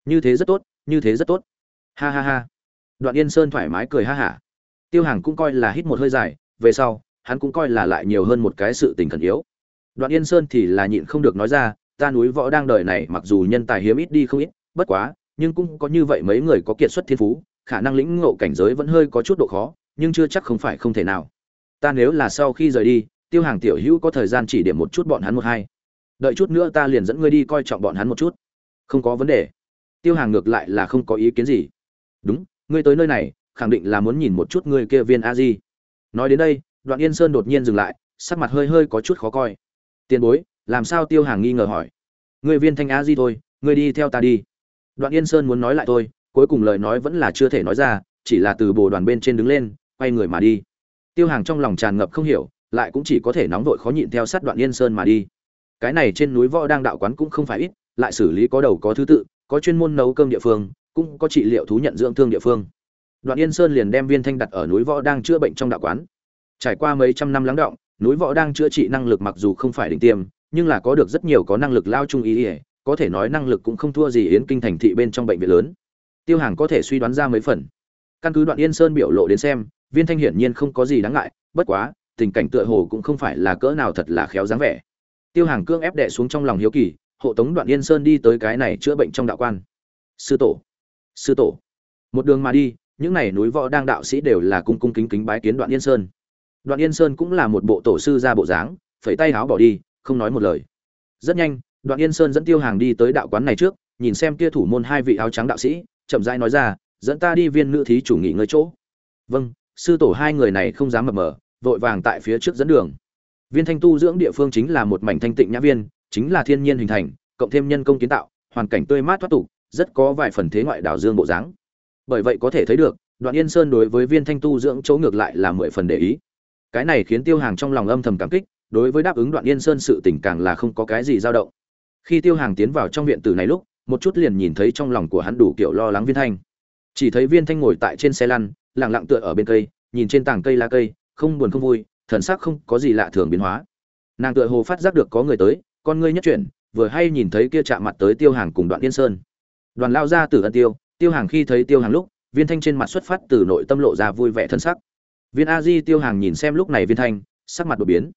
Như thế rất tốt, như thế rất tốt. Ha ha ha. Đoạn yên sơn thoải mái cười ha hả. Tiêu hàng cũng coi là hít một hơi dài, về sau, hắn cũng coi là lại nhiều hơn một cái sự tình khẩn yếu đoạn yên sơn thì là nhịn không được nói ra, ta núi võ đang đời này mặc dù nhân tài hiếm ít đi không ít, bất quá, nhưng cũng có như vậy mấy người có kiệt xuất thiên phú, khả năng lĩnh ngộ cảnh giới vẫn hơi có chút độ khó, nhưng chưa chắc không phải không thể nào. Ta nếu là sau khi rời đi, tiêu hàng tiểu hữu có thời gian chỉ điểm một chút bọn hắn một hai. Đợi chút nữa ta liền dẫn ngươi đi coi trọng bọn hắn một chút. Không có vấn đề. Tiêu hàng ngược lại là không có ý kiến gì. Đúng, ngươi tới nơi này, khẳng định là muốn nhìn một chút ngươi kia viên a di. Nói đến đây, đoạn yên sơn đột nhiên dừng lại, sắc mặt hơi hơi có chút khó coi tiền bối, làm sao tiêu hàng nghi ngờ hỏi? Ngươi viên thanh á di thôi, ngươi đi theo ta đi. Đoạn yên sơn muốn nói lại thôi, cuối cùng lời nói vẫn là chưa thể nói ra, chỉ là từ bồ đoàn bên trên đứng lên, quay người mà đi. Tiêu hàng trong lòng tràn ngập không hiểu, lại cũng chỉ có thể nóng vội khó nhịn theo sát đoạn yên sơn mà đi. Cái này trên núi võ đang đạo quán cũng không phải ít, lại xử lý có đầu có thứ tự, có chuyên môn nấu cơm địa phương, cũng có trị liệu thú nhận dưỡng thương địa phương. Đoạn yên sơn liền đem viên thanh đặt ở núi võ đang chữa bệnh trong đạo quán. Trải qua mấy trăm năm lắng động núi võ đang chữa trị năng lực mặc dù không phải đỉnh tiêm, nhưng là có được rất nhiều có năng lực lao trung ý ỉa có thể nói năng lực cũng không thua gì yến kinh thành thị bên trong bệnh viện lớn. Tiêu hàng có thể suy đoán ra mấy phần. Căn cứ đoạn yên sơn biểu lộ đến xem, viên thanh hiển nhiên không có gì đáng ngại, bất quá, tình cảnh tựa hồ cũng không phải là cỡ nào thật là khéo dáng vẻ. Tiêu hàng cương ép đệ xuống trong lòng hiếu kỳ, hộ tống đoạn yên sơn đi tới cái này chữa bệnh trong đạo quan. Sư tổ sư tổ. Một đường mà đi, những này núi võ đang đạo sĩ đều là cung cung kính kính bái kiến đoạn yên sơn đoạn yên sơn cũng là một bộ tổ sư ra bộ dáng, phẩy tay háo bỏ đi, không nói một lời. Rất nhanh, đoạn yên sơn dẫn tiêu hàng đi tới đạo quán này trước, nhìn xem kia thủ môn hai vị áo trắng đạo sĩ, chậm rãi nói ra, dẫn ta đi viên nữ thí chủ nghỉ ngơi chỗ. Vâng sư tổ hai người này không dám mập mờ, vội vàng tại phía trước dẫn đường. Viên thanh tu dưỡng địa phương chính là một mảnh thanh tịnh nhã viên, chính là thiên nhiên hình thành, cộng thêm nhân công kiến tạo, hoàn cảnh tươi mát thoát tục, rất có vài phần thế ngoại đảo dương bộ dáng. Bởi vậy có thể thấy được, đoạn yên sơn đối với viên thanh tu dưỡng chỗ ngược lại là mười phần để ý cái này khiến tiêu hàng trong lòng âm thầm cảm kích, đối với đáp ứng đoạn yên sơn sự tình càng là không có cái gì dao động. Khi tiêu hàng tiến vào trong viện tử này lúc, một chút liền nhìn thấy trong lòng của hắn đủ kiểu lo lắng viên thanh. Chỉ thấy viên thanh ngồi tại trên xe lăn lẳng lặng tựa ở bên cây, nhìn trên tảng cây lá cây, không buồn không vui, thần sắc không có gì lạ thường biến hóa. Nàng tựa hồ phát giác được có người tới, con ngươi nhất chuyển, vừa hay nhìn thấy kia chạm mặt tới tiêu hàng cùng đoạn yên sơn. Đoàn lao ra từ ân tiêu tiêu hàng khi thấy tiêu hàng lúc, viên thanh trên mặt xuất phát từ nội tâm lộ ra vui vẻ thân sắc viên a di tiêu hàng nhìn xem lúc này viên thanh, sắc mặt đột biến.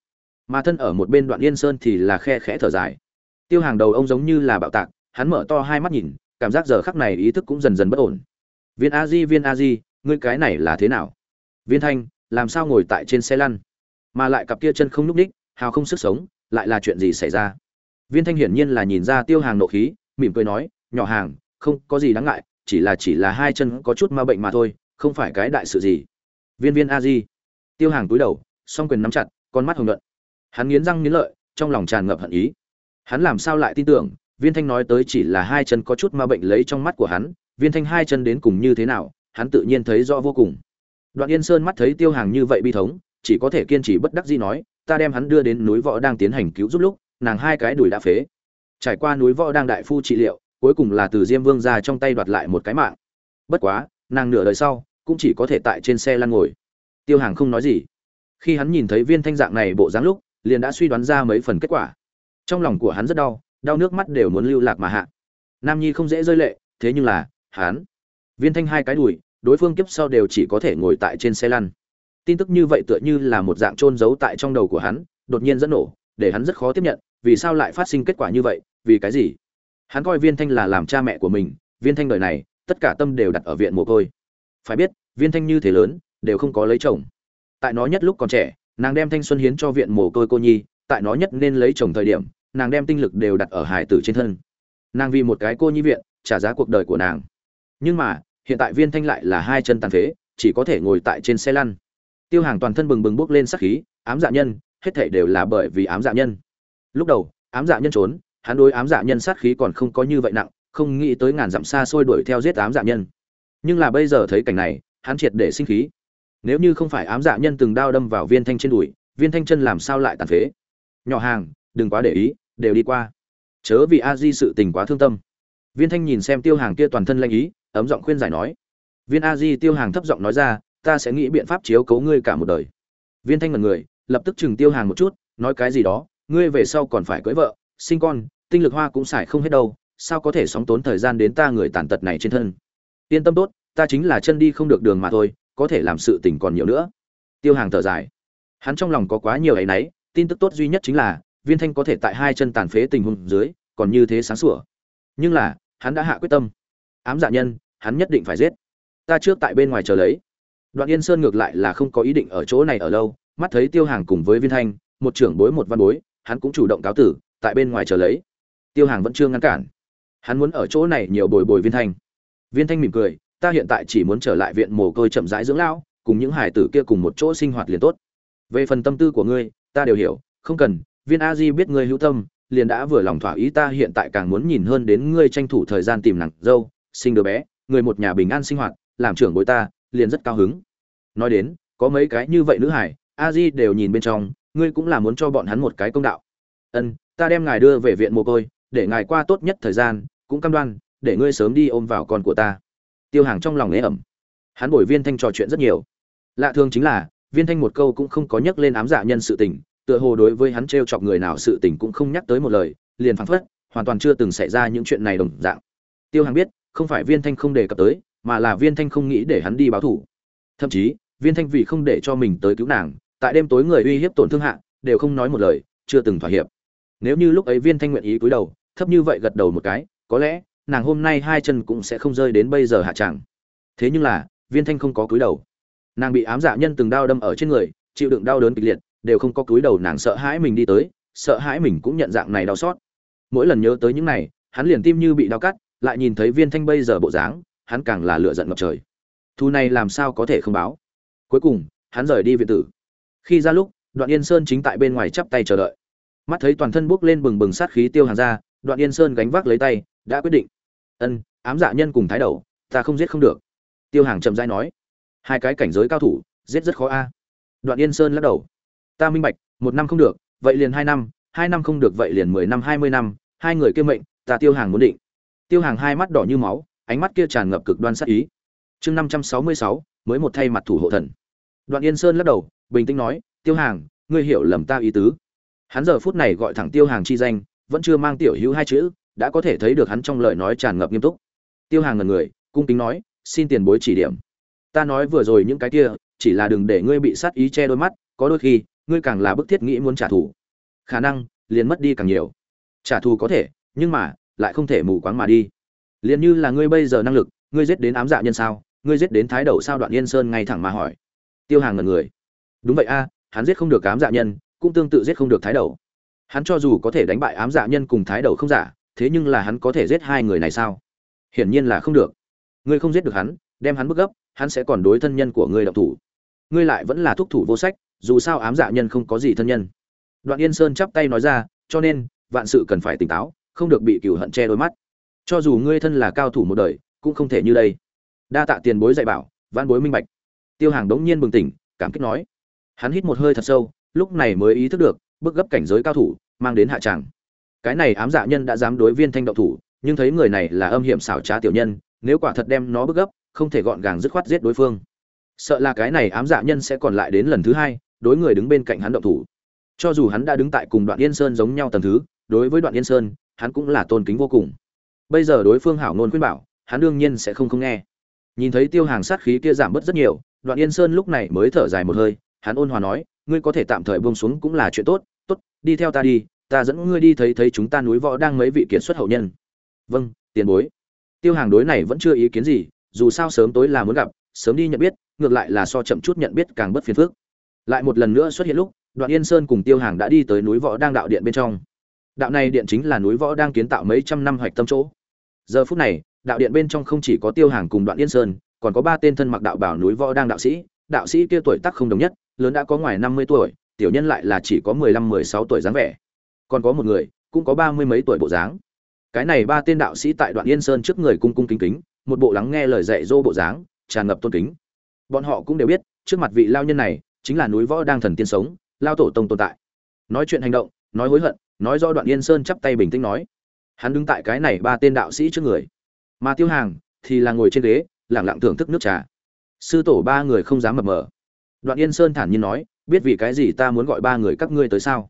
Mà thân ở một bên đoạn yên sơn thì là khe khẽ thở dài. Tiêu hàng đầu ông giống như là bạo tạc, hắn mở to hai mắt nhìn, cảm giác giờ khắc này ý thức cũng dần dần bất ổn. Viên a di, viên a di, ngươi cái này là thế nào? Viên thanh, làm sao ngồi tại trên xe lăn? Mà lại cặp kia chân không lúc ních hào không sức sống, lại là chuyện gì xảy ra? Viên thanh hiển nhiên là nhìn ra tiêu hàng nộ khí, mỉm cười nói, nhỏ hàng, không có gì đáng ngại, chỉ là chỉ là hai chân có chút ma bệnh mà thôi, không phải cái đại sự gì viên viên a di tiêu hàng túi đầu, song quyền nắm chặt, con mắt hồng luận hắn nghiến răng nghiến lợi, trong lòng tràn ngập hận ý. Hắn làm sao lại tin tưởng, viên thanh nói tới chỉ là hai chân có chút ma bệnh lấy trong mắt của hắn, viên thanh hai chân đến cùng như thế nào, hắn tự nhiên thấy rõ vô cùng. Đoạn yên sơn mắt thấy tiêu hàng như vậy bi thống, chỉ có thể kiên trì bất đắc dĩ nói, ta đem hắn đưa đến núi võ đang tiến hành cứu giúp lúc, nàng hai cái đùi đã phế. Trải qua núi võ đang đại phu trị liệu, cuối cùng là từ diêm vương ra trong tay đoạt lại một cái mạng. Bất quá, nàng nửa đời sau cũng chỉ có thể tại trên xe lăn ngồi. Tiêu hàng không nói gì. Khi hắn nhìn thấy viên thanh dạng này bộ dáng lúc, liền đã suy đoán ra mấy phần kết quả. Trong lòng của hắn rất đau đau nước mắt đều muốn lưu lạc mà hạ. Nam nhi không dễ rơi lệ, thế nhưng là, hắn. Viên thanh hai cái đùi, đối phương kiếp sau đều chỉ có thể ngồi tại trên xe lăn. Tin tức như vậy tựa như là một dạng trôn giấu tại trong đầu của hắn, đột nhiên dẫn nổ, để hắn rất khó tiếp nhận, vì sao lại phát sinh kết quả như vậy, vì cái gì? Hắn coi viên thanh là làm cha mẹ của mình, viên thanh đời này, tất cả tâm đều đặt ở viện mồ côi phải biết, viên thanh như thế lớn, đều không có lấy chồng. Tại nó nhất lúc còn trẻ, nàng đem thanh xuân hiến cho viện mồ côi cô nhi, tại nó nhất nên lấy chồng thời điểm, nàng đem tinh lực đều đặt ở hải tử trên thân. Nàng vì một cái cô nhi viện, trả giá cuộc đời của nàng. Nhưng mà, hiện tại viên thanh lại là hai chân tàn phế, chỉ có thể ngồi tại trên xe lăn. Tiêu hàng toàn thân bừng bừng bốc lên sắc khí, ám dạ nhân, hết thể đều là bởi vì ám dạ nhân. Lúc đầu, ám dạ nhân trốn, hắn đối ám dạ nhân sát khí còn không có như vậy nặng, không nghĩ tới ngàn dặm xa xôi đuổi theo giết ám dạ nhân nhưng là bây giờ thấy cảnh này, hắn triệt để sinh khí. Nếu như không phải ám dạ nhân từng đao đâm vào viên thanh trên đùi, viên thanh chân làm sao lại tàn phế? Nhỏ hàng, đừng quá để ý, đều đi qua. Chớ vì a di sự tình quá thương tâm. Viên thanh nhìn xem tiêu hàng kia toàn thân lanh ý, ấm giọng khuyên giải nói. Viên a di, tiêu hàng thấp giọng nói ra, ta sẽ nghĩ biện pháp chiếu cấu ngươi cả một đời. Viên thanh ngần người, lập tức chừng tiêu hàng một chút, nói cái gì đó, ngươi về sau còn phải cưới vợ, sinh con, tinh lực hoa cũng xài không hết đâu, sao có thể sóng tốn thời gian đến ta người tàn tật này trên thân? Yên tâm tốt, ta chính là chân đi không được đường mà thôi, có thể làm sự tình còn nhiều nữa. Tiêu hàng thở dài. Hắn trong lòng có quá nhiều áy náy tin tức tốt duy nhất chính là, viên thanh có thể tại hai chân tàn phế tình huống dưới, còn như thế sáng sủa. Nhưng là, hắn đã hạ quyết tâm. Ám dạ nhân, hắn nhất định phải giết. Ta trước tại bên ngoài chờ lấy. Đoạn yên sơn ngược lại là không có ý định ở chỗ này ở lâu, mắt thấy tiêu hàng cùng với viên thanh, một trưởng bối một văn bối, hắn cũng chủ động cáo tử, tại bên ngoài chờ lấy. Tiêu hàng vẫn chưa ngăn cản. Hắn muốn ở chỗ này nhiều bồi bồi viên thanh viên thanh mỉm cười, ta hiện tại chỉ muốn trở lại viện mồ côi chậm rãi dưỡng lão, cùng những hải tử kia cùng một chỗ sinh hoạt liền tốt. Về phần tâm tư của ngươi, ta đều hiểu, không cần, viên a di biết ngươi hữu tâm, liền đã vừa lòng thỏa ý ta hiện tại càng muốn nhìn hơn đến ngươi tranh thủ thời gian tìm nàng dâu, sinh đứa bé, người một nhà bình an sinh hoạt, làm trưởng bối ta, liền rất cao hứng. Nói đến, có mấy cái như vậy nữ hải, a di đều nhìn bên trong, ngươi cũng là muốn cho bọn hắn một cái công đạo. Ân, ta đem ngài đưa về viện mồ côi, để ngài qua tốt nhất thời gian, cũng cam đoan để ngươi sớm đi ôm vào con của ta. Tiêu hàng trong lòng ế ẩm. Hắn bồi viên thanh trò chuyện rất nhiều. Lạ thường chính là, viên thanh một câu cũng không có nhắc lên ám dạ nhân sự tình, tựa hồ đối với hắn t r e o chọc người nào sự tình cũng không nhắc tới một lời, liền phăng phất, hoàn toàn chưa từng xảy ra những chuyện này đồng dạng. Tiêu hàng biết, không phải viên thanh không đề cập tới, mà là viên thanh không nghĩ để hắn đi báo thủ. Thậm chí, viên thanh vì không để cho mình tới cứu nàng, tại đêm tối người uy hiếp tổn thương hạ, đều không nói một lời, chưa từng thỏa hiệp. Nếu như lúc ấy viên thanh nguyện ý cúi đầu, thấp như vậy gật đầu một cái, có lẽ nàng hôm nay hai chân cũng sẽ không rơi đến bây giờ hạ chẳng thế nhưng là, viên thanh không có cúi đầu. Nàng bị ám dạ nhân từng đau đâm ở trên người, chịu đựng đau đớn kịch liệt, đều không có cúi đầu nàng sợ hãi mình đi tới, sợ hãi mình cũng nhận dạng này đau xót. Mỗi lần nhớ tới những này, hắn liền tim như bị đau cắt, lại nhìn thấy viên thanh bây giờ bộ dáng, hắn càng là lựa giận ngập trời. Thu này làm sao có thể không báo? Cuối cùng, hắn rời đi viện tử. Khi ra lúc, đoạn yên sơn chính tại bên ngoài chắp tay chờ đợi. Mắt thấy toàn thân bốc lên bừng bừng sát khí tiêu hàng ra, đoạn yên sơn gánh vác lấy tay đã quyết định. Ân, ám dạ nhân cùng thái đầu, ta không giết không được. Tiêu hàng chậm rãi nói. Hai cái cảnh giới cao thủ, giết rất khó a. Đoạn yên sơn lắc đầu. Ta minh bạch, một năm không được, vậy liền hai năm hai năm không được vậy liền mười năm, hai mươi năm, hai người kia mệnh, ta tiêu hàng muốn định. Tiêu hàng hai mắt đỏ như máu, ánh mắt kia tràn ngập cực đoan sát ý. Chương năm trăm sáu mươi sáu, mới một thay mặt thủ hộ thần. Đoạn yên sơn lắc đầu, bình tĩnh nói, tiêu hàng, ngươi hiểu lầm ta ý tứ. Hắn giờ phút này gọi thẳng tiêu hàng chi danh, vẫn chưa mang tiểu hữu hai chữ đã có thể thấy được hắn trong lời nói tràn ngập nghiêm túc. Tiêu hàng ngần người, cung kính nói, xin tiền bối chỉ điểm. Ta nói vừa rồi những cái kia, chỉ là đừng để ngươi bị sát ý che đôi mắt, có đôi khi, ngươi càng là bức thiết nghĩ muốn trả thù. Khả năng, liền mất đi càng nhiều. Trả thù có thể, nhưng mà, lại không thể mù quáng mà đi. Liền như là ngươi bây giờ năng lực, ngươi giết đến ám dạ nhân sao, ngươi giết đến thái đầu sao đoạn yên sơn ngay thẳng mà hỏi. Tiêu hàng ngần người. Đúng vậy a, hắn giết không được ám dạ nhân, cũng tương tự giết không được thái đầu. Hắn cho dù có thể đánh bại ám dạ nhân cùng thái đầu không giả thế nhưng là hắn có thể giết hai người này sao? Hiển nhiên là không được. Ngươi không giết được hắn, đem hắn bức gấp, hắn sẽ còn đối thân nhân của ngươi động thủ. Ngươi lại vẫn là thúc thủ vô sách, dù sao ám dạ nhân không có gì thân nhân. Đoạn yên sơn chắp tay nói ra, cho nên, vạn sự cần phải tỉnh táo, không được bị cừu hận che đôi mắt. Cho dù ngươi thân là cao thủ một đời, cũng không thể như đây. Đa tạ tiền bối dạy bảo văn bối minh bạch. Tiêu hàng đống nhiên bừng tỉnh, cảm kích nói. Hắn hít một hơi thật sâu, lúc này mới ý thức được bước gấp cảnh giới cao thủ, mang đến hạ tràng cái này ám dạ nhân đã dám đối viên thanh động thủ, nhưng thấy người này là âm hiểm xảo trá tiểu nhân, nếu quả thật đem nó bước gấp, không thể gọn gàng dứt khoát giết đối phương. Sợ là cái này ám dạ nhân sẽ còn lại đến lần thứ hai, đối người đứng bên cạnh hắn động thủ. Cho dù hắn đã đứng tại cùng đoạn yên sơn giống nhau tầm thứ, đối với đoạn yên sơn, hắn cũng là tôn kính vô cùng. Bây giờ đối phương hảo ngôn khuyên bảo, hắn đương nhiên sẽ không không nghe. Nhìn thấy tiêu hàng sát khí kia giảm bớt rất nhiều, đoạn yên sơn lúc này mới thở dài một hơi, hắn ôn hòa nói, ngươi có thể tạm thời buông xuống cũng là chuyện tốt tốt, đi theo ta đi ta dẫn ngươi đi thấy thấy chúng ta núi võ đang mấy vị kiệt xuất hậu nhân. Vâng tiền bối. Tiêu hàng đối này vẫn chưa ý kiến gì, dù sao sớm tối là muốn gặp, sớm đi nhận biết, ngược lại là so chậm chút nhận biết càng bất phiền phức. Lại một lần nữa xuất hiện lúc, đoạn yên sơn cùng tiêu hàng đã đi tới núi võ đang đạo điện bên trong. Đạo này điện chính là núi võ đang kiến tạo mấy trăm năm hoạch tâm chỗ. Giờ phút này, đạo điện bên trong không chỉ có tiêu hàng cùng đoạn yên sơn, còn có ba tên thân mặc đạo bảo núi võ đang đạo sĩ. Đạo sĩ kia tuổi tác không đồng nhất, lớn đã có ngoài năm mươi tuổi, tiểu nhân lại là chỉ có mười lăm, mười sáu tuổi dáng vẻ còn có một người, cũng có ba mươi mấy tuổi bộ dáng. Cái này ba tên đạo sĩ tại đoạn yên sơn trước người cung cung kính kính, một bộ lắng nghe lời dạy dỗ bộ dáng, tràn ngập tôn kính. Bọn họ cũng đều biết, trước mặt vị lao nhân này, chính là núi võ đang thần tiên sống, lao tổ tông tồn tại. Nói chuyện hành động, nói hối hận, nói do đoạn yên sơn chắp tay bình tĩnh nói. Hắn đứng tại cái này ba tên đạo sĩ trước người. Mà tiêu hàng thì là ngồi trên ghế lẳng lặng thưởng thức nước trà. Sư tổ ba người không dám mập mờ. Đoạn yên sơn thản nhiên nói, biết vì cái gì ta muốn gọi ba người các ngươi tới sao?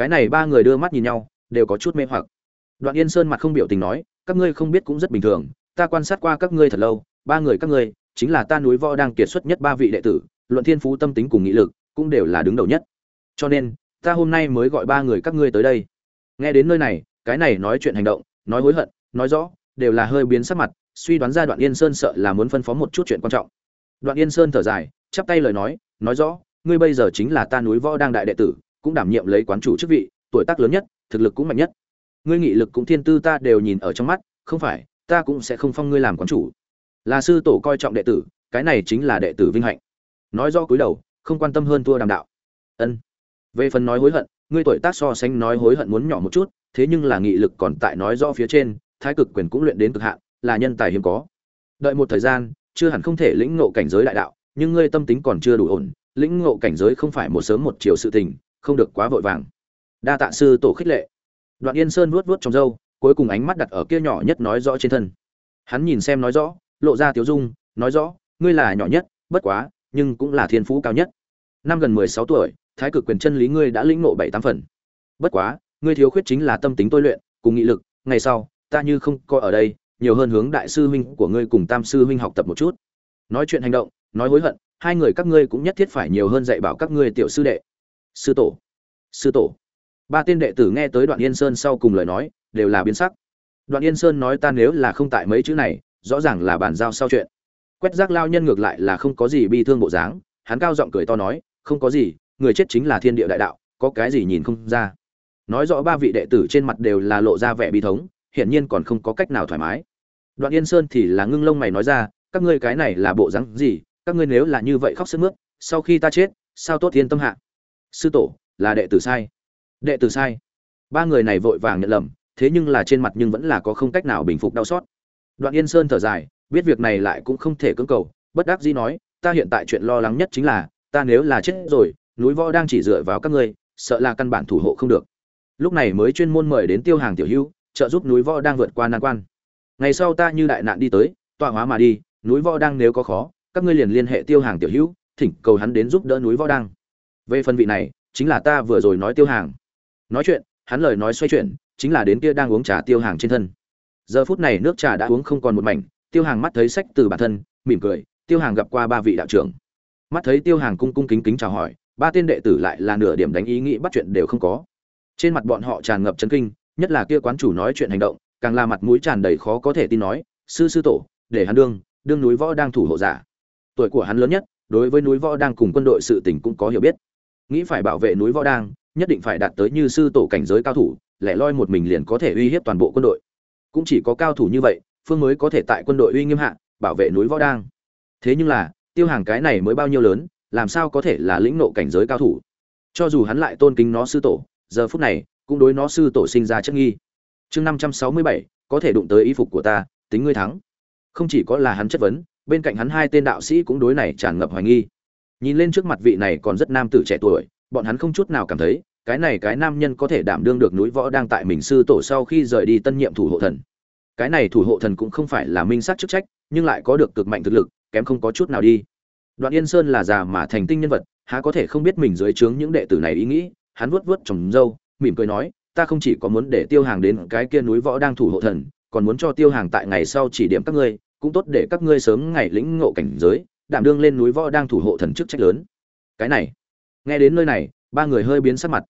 Cái này ba người đưa mắt nhìn nhau, đều có chút mê hoặc. Đoạn yên sơn mặt không biểu tình nói, các ngươi không biết cũng rất bình thường, ta quan sát qua các ngươi thật lâu, ba người các ngươi, chính là ta núi võ đang kiệt xuất nhất ba vị đệ tử, luận thiên phú tâm tính cùng nghị lực, cũng đều là đứng đầu nhất. Cho nên, ta hôm nay mới gọi ba người các ngươi tới đây. Nghe đến nơi này, cái này nói chuyện hành động, nói hối hận, nói rõ, đều là hơi biến sắc mặt, suy đoán ra đoạn yên sơn sợ là muốn phân phó một chút chuyện quan trọng. Đoạn yên sơn thở dài, chắp tay lời nói nói rõ, ngươi bây giờ chính là ta núi võ đang đại đệ tử cũng đảm nhiệm lấy quán chủ chức vị, tuổi tác lớn nhất, thực lực cũng mạnh nhất. Ngươi nghị lực cũng thiên tư ta đều nhìn ở trong mắt, không phải, ta cũng sẽ không phong ngươi làm quán chủ. Là sư tổ coi trọng đệ tử, cái này chính là đệ tử vinh hạnh. Nói rõ cúi đầu, không quan tâm hơn thua đàm đạo. Ân. Về phần nói hối hận, ngươi tuổi tác so sánh nói hối hận muốn nhỏ một chút, thế nhưng là nghị lực còn tại nói rõ phía trên, thái cực quyền cũng luyện đến cực hạn, là nhân tài hiếm có. Đợi một thời gian, chưa hẳn không thể lĩnh ngộ cảnh giới đại đạo, nhưng ngươi tâm tính còn chưa đủ ổn, lĩnh ngộ cảnh giới không phải một sớm một chiều sự tình không được quá vội vàng. Đa tạ sư tổ khích lệ. Đoạn yên sơn vuốt vuốt trong râu, cuối cùng ánh mắt đặt ở kia nhỏ nhất nói rõ trên thân. Hắn nhìn xem nói rõ, lộ ra tiếu dung, nói rõ, ngươi là nhỏ nhất, bất quá, nhưng cũng là thiên phú cao nhất. Năm gần mười sáu tuổi, thái cực quyền chân lý ngươi đã lĩnh ngộ bảy tám phần. Bất quá, ngươi thiếu khuyết chính là tâm tính tôi luyện, cùng nghị lực, ngày sau, ta như không coi ở đây, nhiều hơn hướng đại sư huynh của ngươi cùng tam sư huynh học tập một chút. Nói chuyện hành động, nói hối hận, hai người các ngươi cũng nhất thiết phải nhiều hơn dạy bảo các ngươi tiểu sư đệ sư tổ. Sư tổ. Ba tên đệ tử nghe tới đoạn yên sơn sau cùng lời nói, đều là biến sắc. Đoạn yên sơn nói ta nếu là không tại mấy chữ này, rõ ràng là bàn giao sau chuyện. Quét rác lao nhân ngược lại là không có gì bi thương bộ dáng, hắn cao giọng cười to nói, không có gì, người chết chính là thiên địa đại đạo, có cái gì nhìn không ra. Nói rõ ba vị đệ tử trên mặt đều là lộ ra vẻ bi thống, hiển nhiên còn không có cách nào thoải mái. Đoạn yên sơn thì là ngưng lông mày nói ra, các ngươi cái này là bộ dáng gì, các ngươi nếu là như vậy khóc sức mướt, sau khi ta chết, sao tốt yên tâm hạ? Sư tổ, là đệ tử sai. Đệ tử sai. Ba người này vội vàng nhận lầm, thế nhưng là trên mặt nhưng vẫn là có không cách nào bình phục đau xót. Đoạn yên sơn thở dài, biết việc này lại cũng không thể cưỡng cầu, bất đắc dĩ nói, ta hiện tại chuyện lo lắng nhất chính là, ta nếu là chết rồi, núi võ đang chỉ dựa vào các ngươi, sợ là căn bản thủ hộ không được. Lúc này mới chuyên môn mời đến tiêu hàng tiểu hữu trợ giúp núi võ đang vượt qua nan quan. Ngày sau ta như đại nạn đi tới, tọa hóa mà đi, núi võ đang nếu có khó, các ngươi liền liên hệ tiêu hàng tiểu hữu thỉnh cầu hắn đến giúp đỡ núi võ đang về phần vị này, chính là ta vừa rồi nói tiêu hàng. Nói chuyện, hắn lời nói xoay chuyển, chính là đến kia đang uống trà tiêu hàng trên thân. Giờ phút này nước trà đã uống không còn một mảnh, tiêu hàng mắt thấy sách từ bản thân, mỉm cười, tiêu hàng gặp qua ba vị đạo trưởng. Mắt thấy tiêu hàng cung cung kính kính chào hỏi, ba tên đệ tử lại là nửa điểm đánh ý nghĩ bắt chuyện đều không có. Trên mặt bọn họ tràn ngập chấn kinh, nhất là kia quán chủ nói chuyện hành động, càng là mặt mũi tràn đầy khó có thể tin nói, sư sư tổ, để hắn đương đương núi võ đang thủ hộ giả. Tuổi của hắn lớn nhất, đối với núi võ đang cùng quân đội sự tình cũng có hiểu biết nghĩ phải bảo vệ núi võ đang, nhất định phải đạt tới như sư tổ cảnh giới cao thủ, lẻ loi một mình liền có thể uy hiếp toàn bộ quân đội. Cũng chỉ có cao thủ như vậy, phương mới có thể tại quân đội uy nghiêm hạ, bảo vệ núi võ đang. Thế nhưng là, tiêu hàng cái này mới bao nhiêu lớn, làm sao có thể là lĩnh nộ cảnh giới cao thủ? Cho dù hắn lại tôn kính nó sư tổ, giờ phút này, cũng đối nó sư tổ sinh ra chất nghi. Chương năm trăm sáu mươi bảy, có thể đụng tới y phục của ta, tính ngươi thắng. Không chỉ có là hắn chất vấn, bên cạnh hắn hai tên đạo sĩ cũng đối này tràn ngập hoài nghi nhìn lên trước mặt vị này còn rất nam tử trẻ tuổi, bọn hắn không chút nào cảm thấy, cái này cái nam nhân có thể đảm đương được núi võ đang tại mình sư tổ sau khi rời đi tân nhiệm thủ hộ thần. Cái này thủ hộ thần cũng không phải là minh sát chức trách, nhưng lại có được cực mạnh thực lực, kém không có chút nào đi. Đoạn yên sơn là già mà thành tinh nhân vật, há có thể không biết mình dưới trướng những đệ tử này ý nghĩ, hắn vuốt vuốt trồng râu, mỉm cười nói, ta không chỉ có muốn để tiêu hàng đến cái kia núi võ đang thủ hộ thần, còn muốn cho tiêu hàng tại ngày sau chỉ điểm các ngươi, cũng tốt để các ngươi sớm ngày lĩnh ngộ cảnh giới đảm đương lên núi võ đang thủ hộ thần chức trách lớn. Cái này, nghe đến nơi này, ba người hơi biến sắc mặt.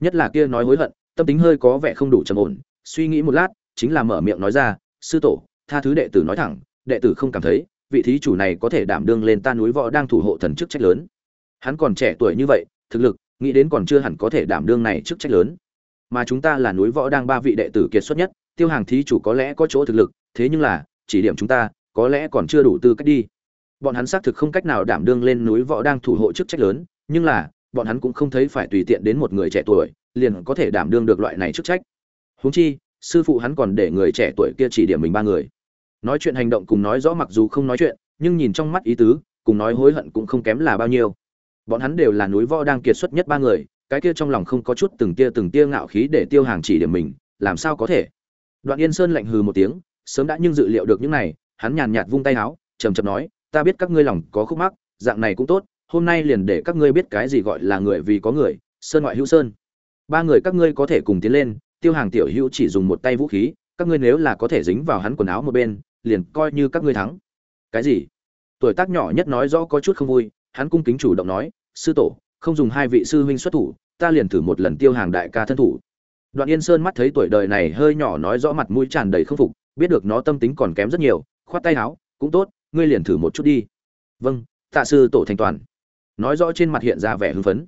Nhất là kia nói hối hận, tâm tính hơi có vẻ không đủ trầm ổn, suy nghĩ một lát, chính là mở miệng nói ra, sư tổ, tha thứ đệ tử nói thẳng, đệ tử không cảm thấy, vị thí chủ này có thể đảm đương lên ta núi võ đang thủ hộ thần chức trách lớn. Hắn còn trẻ tuổi như vậy, thực lực, nghĩ đến còn chưa hẳn có thể đảm đương này chức trách lớn. Mà chúng ta là núi võ đang ba vị đệ tử kiệt xuất nhất, tiêu hàng thí chủ có lẽ có chỗ thực lực, thế nhưng là, chỉ điểm chúng ta, có lẽ còn chưa đủ tư cách đi bọn hắn xác thực không cách nào đảm đương lên núi võ đang thủ hộ chức trách lớn, nhưng là, bọn hắn cũng không thấy phải tùy tiện đến một người trẻ tuổi, liền có thể đảm đương được loại này chức trách. Huống chi, sư phụ hắn còn để người trẻ tuổi kia chỉ điểm mình ba người. Nói chuyện hành động cùng nói rõ mặc dù không nói chuyện, nhưng nhìn trong mắt ý tứ, cùng nói hối hận cũng không kém là bao nhiêu. Bọn hắn đều là núi võ đang kiệt xuất nhất ba người, cái kia trong lòng không có chút từng tia từng tia ngạo khí để tiêu hàng chỉ điểm mình, làm sao có thể? Đoạn yên sơn lạnh hừ một tiếng, sớm đã nhưng dự liệu được những này, hắn nhàn nhạt vung tay áo trầm trầm nói ta biết các ngươi lòng có khúc mắc, dạng này cũng tốt, hôm nay liền để các ngươi biết cái gì gọi là người vì có người, sơn ngoại hữu sơn. Ba người các ngươi có thể cùng tiến lên, tiêu hàng tiểu hữu chỉ dùng một tay vũ khí, các ngươi nếu là có thể dính vào hắn quần áo một bên, liền coi như các ngươi thắng. Cái gì? Tuổi tác nhỏ nhất nói rõ có chút không vui, hắn cung kính chủ động nói, sư tổ, không dùng hai vị sư huynh xuất thủ, ta liền thử một lần tiêu hàng đại ca thân thủ. Đoạn yên sơn mắt thấy tuổi đời này hơi nhỏ nói rõ mặt mũi tràn đầy không phục, biết được nó tâm tính còn kém rất nhiều, khoát tay áo, cũng tốt ngươi liền thử một chút đi. Vâng tạ sư tổ thành toàn. Nói rõ trên mặt hiện ra vẻ hưng phấn.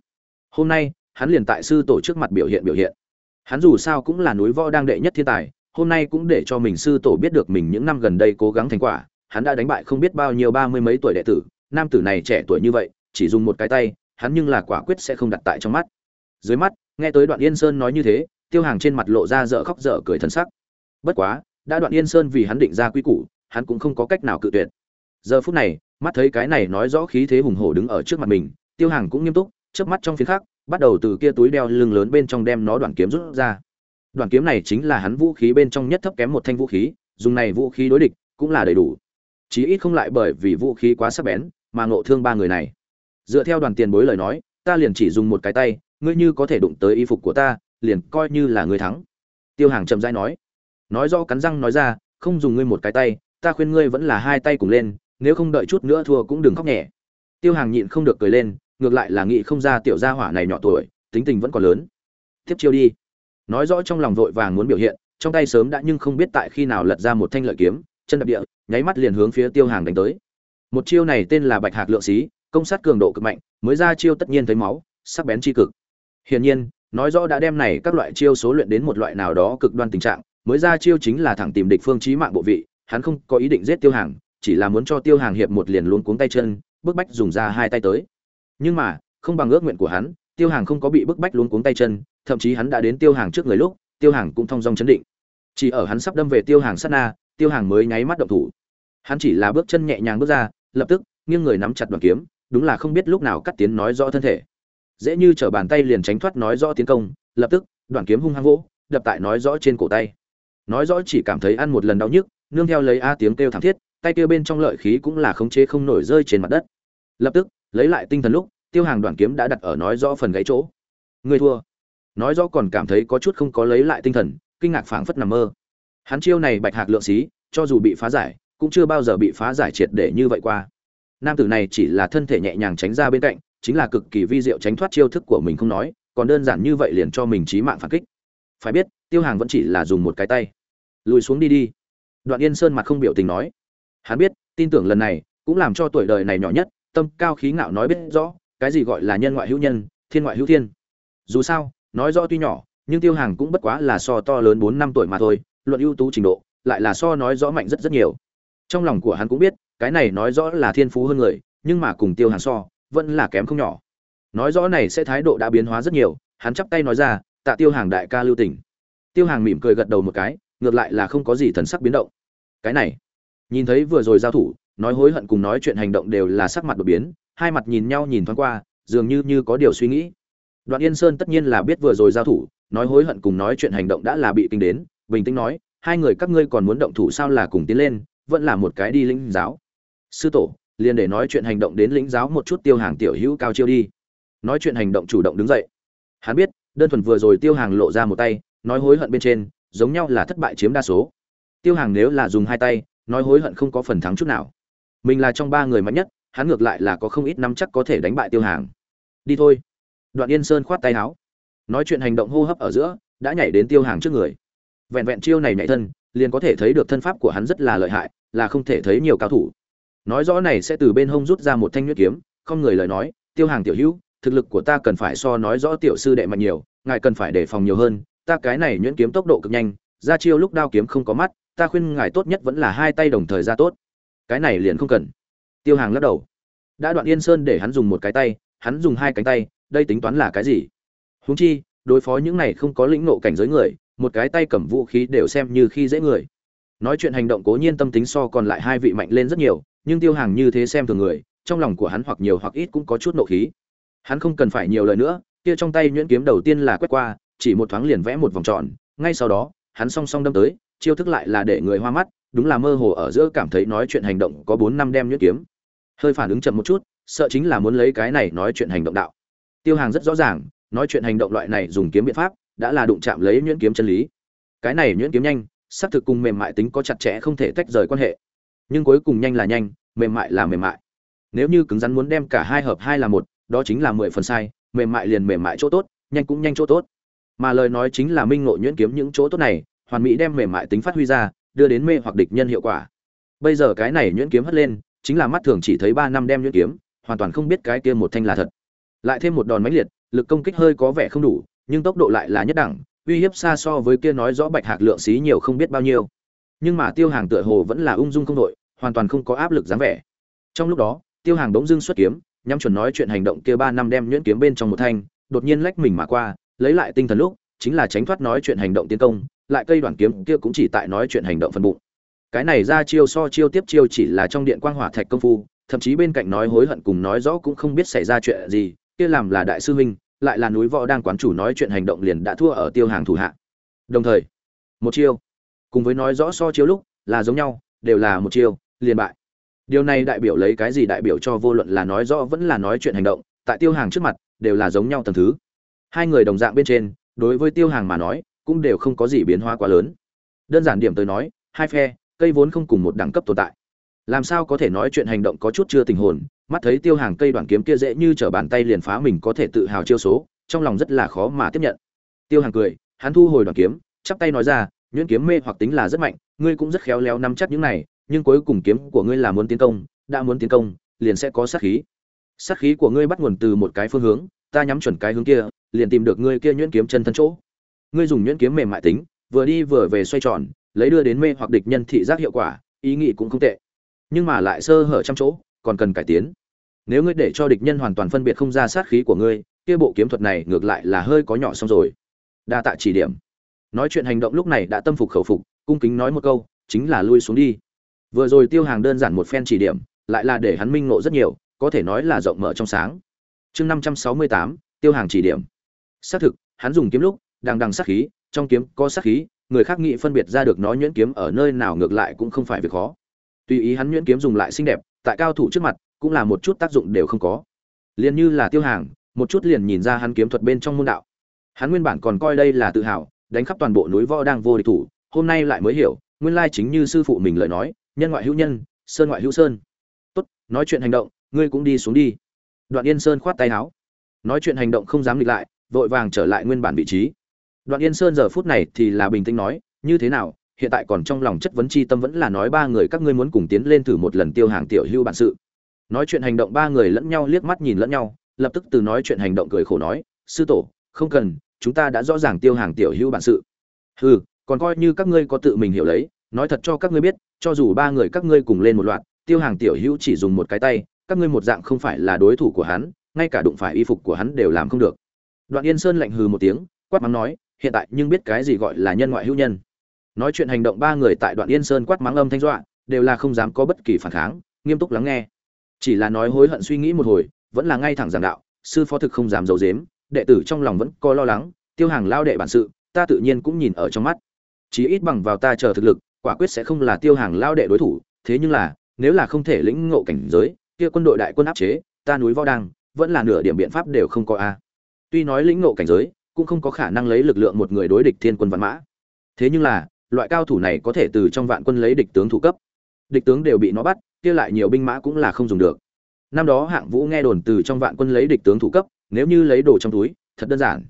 Hôm nay, hắn liền tại sư tổ trước mặt biểu hiện biểu hiện. Hắn dù sao cũng là núi võ đang đệ nhất thiên tài, hôm nay cũng để cho mình sư tổ biết được mình những năm gần đây cố gắng thành quả. Hắn đã đánh bại không biết bao nhiêu ba mươi mấy tuổi đệ tử, nam tử này trẻ tuổi như vậy, chỉ dùng một cái tay, hắn nhưng là quả quyết sẽ không đặt tại trong mắt. Dưới mắt, nghe tới đoạn yên sơn nói như thế, tiêu hàng trên mặt lộ ra dở khóc dở cười thân sắc. Bất quá, đã đoạn yên sơn vì hắn định ra quy củ, hắn cũng không có cách nào cự tuyệt giờ phút này, mắt thấy cái này nói rõ khí thế hùng hổ đứng ở trước mặt mình, tiêu hàng cũng nghiêm túc, chớp mắt trong phía khác bắt đầu từ kia túi đeo lưng lớn bên trong đem nó đoạn kiếm rút ra. Đoạn kiếm này chính là hắn vũ khí bên trong nhất thấp kém một thanh vũ khí, dùng này vũ khí đối địch cũng là đầy đủ. Chí ít không lại bởi vì vũ khí quá sắc bén mà ngộ thương ba người này. Dựa theo đoàn tiền bối lời nói, ta liền chỉ dùng một cái tay, ngươi như có thể đụng tới y phục của ta, liền coi như là ngươi thắng. Tiêu hàng chậm rãi nói. Nói do cắn răng nói ra, không dùng ngươi một cái tay, ta khuyên ngươi vẫn là hai tay cùng lên nếu không đợi chút nữa thua cũng đừng khóc nhẹ. Tiêu hàng nhịn không được cười lên, ngược lại là nghĩ không ra tiểu gia hỏa này nhỏ tuổi, tính tình vẫn còn lớn. Tiếp chiêu đi. Nói rõ trong lòng vội vàng muốn biểu hiện, trong tay sớm đã nhưng không biết tại khi nào lật ra một thanh lợi kiếm, chân đập địa, nháy mắt liền hướng phía tiêu hàng đánh tới. Một chiêu này tên là bạch hạc lượng xí, công sát cường độ cực mạnh, mới ra chiêu tất nhiên thấy máu, sắc bén chi cực. Hiển nhiên, nói rõ đã đem này các loại chiêu số luyện đến một loại nào đó cực đoan tình trạng, mới ra chiêu chính là thẳng tìm địch phương chí mạng bộ vị, hắn không có ý định giết tiêu hàng chỉ là muốn cho tiêu hàng hiệp một liền luôn cuống tay chân, bức bách dùng ra hai tay tới. Nhưng mà, không bằng ước nguyện của hắn, tiêu hàng không có bị bức bách luôn cuống tay chân, thậm chí hắn đã đến tiêu hàng trước người lúc, tiêu hàng cũng thong dong chấn định. Chỉ ở hắn sắp đâm về tiêu hàng sát na, tiêu hàng mới nháy mắt động thủ. Hắn chỉ là bước chân nhẹ nhàng bước ra, lập tức, nghiêng người nắm chặt đoàn kiếm, đúng là không biết lúc nào cắt tiến nói rõ thân thể. Dễ như trở bàn tay liền tránh thoát nói rõ tiến công, lập tức, đoàn kiếm hung hăng vỗ, đập tại nói rõ trên cổ tay. Nói rõ chỉ cảm thấy ăn một lần đau nhức, nương theo lấy a tiếng kêu thảm thiết tay kia bên trong lợi khí cũng là khống chế không nổi rơi trên mặt đất. Lập tức, lấy lại tinh thần lúc, tiêu hàng đoàn kiếm đã đặt ở nói rõ phần gãy chỗ. Người thua. Nói rõ còn cảm thấy có chút không có lấy lại tinh thần, kinh ngạc phảng phất nằm mơ. Hắn chiêu này bạch hạc lượng xí, cho dù bị phá giải, cũng chưa bao giờ bị phá giải triệt để như vậy qua. Nam tử này chỉ là thân thể nhẹ nhàng tránh ra bên cạnh, chính là cực kỳ vi diệu tránh thoát chiêu thức của mình không nói, còn đơn giản như vậy liền cho mình chí mạng phản kích. Phải biết, tiêu hàng vẫn chỉ là dùng một cái tay. Lùi xuống đi đi. Đoạn yên sơn mặt không biểu tình nói hắn biết, tin tưởng lần này cũng làm cho tuổi đời này nhỏ nhất, tâm cao khí ngạo nói biết rõ, cái gì gọi là nhân ngoại hữu nhân, thiên ngoại hữu thiên. Dù sao, nói rõ tuy nhỏ, nhưng tiêu hàng cũng bất quá là so to lớn bốn năm tuổi mà thôi, luận ưu tú trình độ, lại là so nói rõ mạnh rất rất nhiều. Trong lòng của hắn cũng biết, cái này nói rõ là thiên phú hơn người, nhưng mà cùng tiêu hàng so, vẫn là kém không nhỏ. Nói rõ này sẽ thái độ đã biến hóa rất nhiều, hắn chắp tay nói ra, tạ tiêu hàng đại ca lưu tỉnh tiêu hàng mỉm cười gật đầu một cái, ngược lại là không có gì thần sắc biến động. Cái này nhìn thấy vừa rồi giao thủ, nói hối hận cùng nói chuyện hành động đều là sắc mặt đột biến, hai mặt nhìn nhau nhìn thoáng qua, dường như như có điều suy nghĩ. Đoạn yên sơn tất nhiên là biết vừa rồi giao thủ, nói hối hận cùng nói chuyện hành động đã là bị kinh đến, bình tĩnh nói, hai người các ngươi còn muốn động thủ sao là cùng tiến lên, vẫn là một cái đi lĩnh giáo. Sư tổ, liền để nói chuyện hành động đến lĩnh giáo một chút tiêu hàng tiểu hữu cao chiêu đi. Nói chuyện hành động chủ động đứng dậy. Hắn biết, đơn thuần vừa rồi tiêu hàng lộ ra một tay, nói hối hận bên trên, giống nhau là thất bại chiếm đa số. Tiêu hàng nếu là dùng hai tay nói hối hận không có phần thắng chút nào. Mình là trong ba người mạnh nhất, hắn ngược lại là có không ít năm chắc có thể đánh bại tiêu hàng. Đi thôi. Đoạn yên sơn khoát tay áo. Nói chuyện hành động hô hấp ở giữa, đã nhảy đến tiêu hàng trước người. Vẹn vẹn chiêu này nhảy thân, liền có thể thấy được thân pháp của hắn rất là lợi hại, là không thể thấy nhiều cao thủ. Nói rõ này sẽ từ bên hông rút ra một thanh nhuyễn kiếm, không người lời nói, tiêu hàng tiểu hữu, thực lực của ta cần phải so nói rõ tiểu sư đệ mạnh nhiều, ngài cần phải đề phòng nhiều hơn, ta cái này nhuyễn kiếm tốc độ cực nhanh, ra chiêu lúc đao kiếm không có mắt ta khuyên ngài tốt nhất vẫn là hai tay đồng thời ra tốt. Cái này liền không cần. Tiêu hàng lắc đầu. Đã đoạn yên sơn để hắn dùng một cái tay, hắn dùng hai cánh tay, đây tính toán là cái gì? Huống chi, đối phó những này không có lĩnh nộ cảnh giới người, một cái tay cầm vũ khí đều xem như khi dễ người. Nói chuyện hành động cố nhiên tâm tính so còn lại hai vị mạnh lên rất nhiều, nhưng tiêu hàng như thế xem thường người, trong lòng của hắn hoặc nhiều hoặc ít cũng có chút nộ khí. Hắn không cần phải nhiều lời nữa, kia trong tay nhuyễn kiếm đầu tiên là quét qua, chỉ một thoáng liền vẽ một vòng tròn, ngay sau đó, hắn song song đâm tới chiêu thức lại là để người hoa mắt, đúng là mơ hồ ở giữa cảm thấy nói chuyện hành động có bốn năm đem nhuyễn kiếm. Hơi phản ứng chậm một chút, sợ chính là muốn lấy cái này nói chuyện hành động đạo. Tiêu hàng rất rõ ràng, nói chuyện hành động loại này dùng kiếm biện pháp, đã là đụng chạm lấy nhuyễn kiếm chân lý. Cái này nhuyễn kiếm nhanh, xác thực cùng mềm mại tính có chặt chẽ không thể tách rời quan hệ. Nhưng cuối cùng nhanh là nhanh, mềm mại là mềm mại. Nếu như cứng rắn muốn đem cả hai hợp hai là một, đó chính là mười phần sai, mềm mại liền mềm mại chỗ tốt, nhanh cũng nhanh chỗ tốt. Mà lời nói chính là minh ngộ nhuyễn kiếm những chỗ tốt này hoàn mỹ đem mềm mại tính phát huy ra, đưa đến mê hoặc địch nhân hiệu quả. Bây giờ cái này nhuyễn kiếm hất lên, chính là mắt thường chỉ thấy ba năm đem nhuyễn kiếm, hoàn toàn không biết cái kia một thanh là thật. Lại thêm một đòn mãnh liệt, lực công kích hơi có vẻ không đủ, nhưng tốc độ lại là nhất đẳng, uy hiếp xa so với kia nói rõ bạch hạc lượng xí nhiều không biết bao nhiêu. Nhưng mà tiêu hàng tựa hồ vẫn là ung dung không đội hoàn toàn không có áp lực dáng vẻ. Trong lúc đó, tiêu hàng bỗng dưng xuất kiếm, nhắm chuẩn nói chuyện hành động kia ba năm đem nhuyễn kiếm bên trong một thanh, đột nhiên lách mình mà qua, lấy lại tinh thần lúc, chính là tránh thoát nói chuyện hành động tiến công lại cây đoản kiếm kia cũng chỉ tại nói chuyện hành động phần bụng. Cái này ra chiêu so chiêu tiếp chiêu chỉ là trong điện quang hỏa thạch công phu, thậm chí bên cạnh nói hối hận cùng nói rõ cũng không biết xảy ra chuyện gì, kia làm là đại sư huynh, lại là núi võ đang quán chủ nói chuyện hành động liền đã thua ở tiêu hàng thủ hạ. Đồng thời, một chiêu, cùng với nói rõ so chiêu lúc là giống nhau, đều là một chiêu, liền bại. Điều này đại biểu lấy cái gì đại biểu cho vô luận là nói rõ vẫn là nói chuyện hành động, tại tiêu hàng trước mặt, đều là giống nhau tầng thứ. Hai người đồng dạng bên trên, đối với tiêu hàng mà nói cũng đều không có gì biến hóa quá lớn. Đơn giản điểm tới nói, hai phe, cây vốn không cùng một đẳng cấp tồn tại. Làm sao có thể nói chuyện hành động có chút chưa tình hồn, mắt thấy tiêu hàng cây đoạn kiếm kia dễ như trở bàn tay liền phá mình có thể tự hào chiêu số, trong lòng rất là khó mà tiếp nhận. Tiêu hàng cười, hắn thu hồi đoạn kiếm, chắp tay nói ra, nhuyễn kiếm mê hoặc tính là rất mạnh, ngươi cũng rất khéo léo nắm chắc những này, nhưng cuối cùng kiếm của ngươi là muốn tiến công, đã muốn tiến công, liền sẽ có sát khí. Sát khí của ngươi bắt nguồn từ một cái phương hướng, ta nhắm chuẩn cái hướng kia, liền tìm được ngươi kia nhuyễn kiếm chân thân chỗ ngươi dùng nhuyễn kiếm mềm mại tính, vừa đi vừa về xoay tròn, lấy đưa đến mê hoặc địch nhân thị giác hiệu quả, ý nghĩ cũng không tệ. Nhưng mà lại sơ hở trăm chỗ, còn cần cải tiến. Nếu ngươi để cho địch nhân hoàn toàn phân biệt không ra sát khí của ngươi, kia bộ kiếm thuật này ngược lại là hơi có nhỏ xong rồi. Đa tạ chỉ điểm. Nói chuyện hành động lúc này đã tâm phục khẩu phục, cung kính nói một câu, chính là lui xuống đi. Vừa rồi tiêu hàng đơn giản một phen chỉ điểm, lại là để hắn minh ngộ rất nhiều, có thể nói là rộng mở trong sáng. Chương năm trăm sáu mươi tám, tiêu hàng chỉ điểm. Xác thực, hắn dùng kiếm lúc đang đằng sát khí, trong kiếm có sát khí, người khác nghĩ phân biệt ra được nó nhuyễn kiếm ở nơi nào ngược lại cũng không phải việc khó. Tùy ý hắn nhuyễn kiếm dùng lại xinh đẹp, tại cao thủ trước mặt, cũng là một chút tác dụng đều không có. Liên như là tiêu hàng, một chút liền nhìn ra hắn kiếm thuật bên trong môn đạo. Hắn nguyên bản còn coi đây là tự hào, đánh khắp toàn bộ núi võ đang vô địch thủ, hôm nay lại mới hiểu, nguyên lai chính như sư phụ mình lời nói, nhân ngoại hữu nhân, sơn ngoại hữu sơn. Tốt, nói chuyện hành động, ngươi cũng đi xuống đi. Đoạn yên sơn khoát tay áo. Nói chuyện hành động không dám nghịch lại, vội vàng trở lại nguyên bản vị trí đoạn yên sơn giờ phút này thì là bình tĩnh nói, như thế nào, hiện tại còn trong lòng chất vấn chi tâm vẫn là nói ba người các ngươi muốn cùng tiến lên thử một lần tiêu hàng tiểu hưu bản sự. Nói chuyện hành động ba người lẫn nhau liếc mắt nhìn lẫn nhau, lập tức từ nói chuyện hành động cười khổ nói, sư tổ, không cần, chúng ta đã rõ ràng tiêu hàng tiểu hưu bản sự. Hừ, còn coi như các ngươi có tự mình hiểu lấy, nói thật cho các ngươi biết, cho dù ba người các ngươi cùng lên một loạt, tiêu hàng tiểu hưu chỉ dùng một cái tay, các ngươi một dạng không phải là đối thủ của hắn, ngay cả đụng phải y phục của hắn đều làm không được. Đoạn yên sơn lạnh hừ một tiếng, quát mắng nói hiện tại nhưng biết cái gì gọi là nhân ngoại hữu nhân. Nói chuyện hành động ba người tại đoạn yên sơn quát mắng âm thanh dọa, đều là không dám có bất kỳ phản kháng, nghiêm túc lắng nghe. Chỉ là nói hối hận suy nghĩ một hồi, vẫn là ngay thẳng giảng đạo, sư phó thực không dám giấu dếm đệ tử trong lòng vẫn có lo lắng, tiêu hàng lao đệ bản sự, ta tự nhiên cũng nhìn ở trong mắt. Chí ít bằng vào ta chờ thực lực, quả quyết sẽ không là tiêu hàng lao đệ đối thủ, thế nhưng là, nếu là không thể lĩnh ngộ cảnh giới, kia quân đội đại quân áp chế, ta núi võ đăng, vẫn là nửa điểm biện pháp đều không có a. Tuy nói lĩnh ngộ cảnh giới cũng không có khả năng lấy lực lượng một người đối địch thiên quân văn mã. Thế nhưng là, loại cao thủ này có thể từ trong vạn quân lấy địch tướng thủ cấp. Địch tướng đều bị nó bắt, kia lại nhiều binh mã cũng là không dùng được. Năm đó hạng vũ nghe đồn từ trong vạn quân lấy địch tướng thủ cấp, nếu như lấy đồ trong túi, thật đơn giản.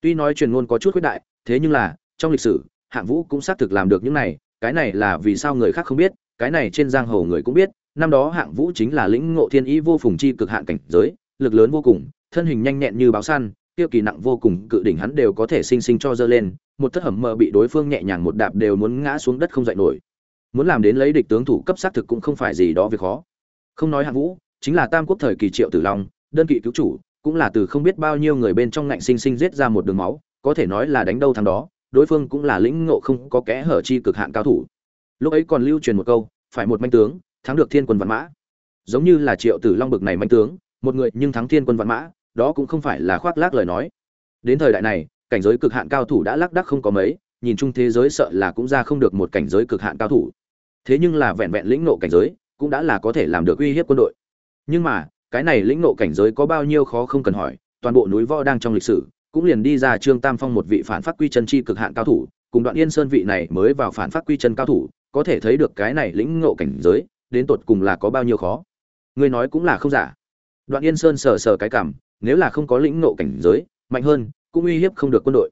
Tuy nói truyền ngôn có chút khuyết đại, thế nhưng là, trong lịch sử, hạng vũ cũng xác thực làm được những này, cái này là vì sao người khác không biết, cái này trên giang hồ người cũng biết, năm đó hạng vũ chính là lĩnh ngộ thiên ý vô phùng chi cực hạn cảnh giới, lực lớn vô cùng, thân hình nhanh nhẹn như báo săn kia kỳ nặng vô cùng, cự đỉnh hắn đều có thể sinh sinh cho dơ lên, một thất hầm mờ bị đối phương nhẹ nhàng một đạp đều muốn ngã xuống đất không dậy nổi. Muốn làm đến lấy địch tướng thủ cấp xác thực cũng không phải gì đó việc khó. Không nói hạng vũ, chính là tam quốc thời kỳ triệu tử long, đơn kỵ cứu chủ, cũng là từ không biết bao nhiêu người bên trong ngạnh sinh sinh giết ra một đường máu, có thể nói là đánh đâu thắng đó, đối phương cũng là lĩnh ngộ không có kẽ hở chi cực hạn cao thủ. Lúc ấy còn lưu truyền một câu, phải một manh tướng, thắng được thiên quân vạn mã. Giống như là triệu tử long bực này manh tướng, một người nhưng thắng thiên quân vạn mã đó cũng không phải là khoác lác lời nói. Đến thời đại này, cảnh giới cực hạn cao thủ đã lác đác không có mấy, nhìn chung thế giới sợ là cũng ra không được một cảnh giới cực hạn cao thủ. Thế nhưng là vẹn vẹn lĩnh nộ cảnh giới, cũng đã là có thể làm được uy hiếp quân đội. Nhưng mà, cái này lĩnh nộ cảnh giới có bao nhiêu khó không cần hỏi, toàn bộ núi võ đang trong lịch sử, cũng liền đi ra trương tam phong một vị phản phát quy chân chi cực hạn cao thủ, cùng đoạn yên sơn vị này mới vào phản phát quy chân cao thủ, có thể thấy được cái này lĩnh ngộ cảnh giới, đến tột cùng là có bao nhiêu khó. Ngươi nói cũng là không giả. Đoạn yên sơn sờ sờ cái cảm nếu là không có lĩnh ngộ cảnh giới, mạnh hơn, cũng uy hiếp không được quân đội.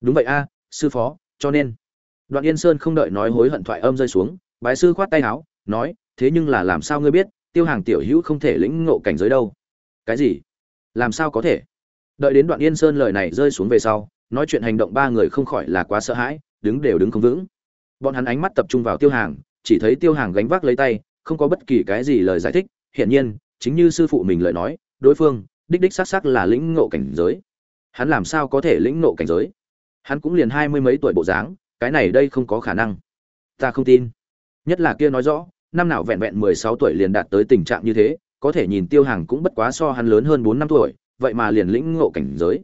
Đúng vậy a, sư phó, cho nên. Đoạn yên sơn không đợi nói hối hận thoại âm rơi xuống, bái sư khoát tay áo, nói, thế nhưng là làm sao ngươi biết, tiêu hàng tiểu hữu không thể lĩnh ngộ cảnh giới đâu. Cái gì? Làm sao có thể? Đợi đến đoạn yên sơn lời này rơi xuống về sau, nói chuyện hành động ba người không khỏi là quá sợ hãi, đứng đều đứng không vững. Bọn hắn ánh mắt tập trung vào tiêu hàng, chỉ thấy tiêu hàng gánh vác lấy tay, không có bất kỳ cái gì lời giải thích. Hiển nhiên, chính như sư phụ mình lời nói, đối phương đích đích xác xác là lĩnh ngộ cảnh giới. Hắn làm sao có thể lĩnh ngộ cảnh giới? Hắn cũng liền hai mươi mấy tuổi bộ dáng, cái này đây không có khả năng. Ta không tin. Nhất là kia nói rõ, năm nào vẹn vẹn mười sáu tuổi liền đạt tới tình trạng như thế, có thể nhìn tiêu hàng cũng bất quá so hắn lớn hơn bốn năm tuổi, vậy mà liền lĩnh ngộ cảnh giới.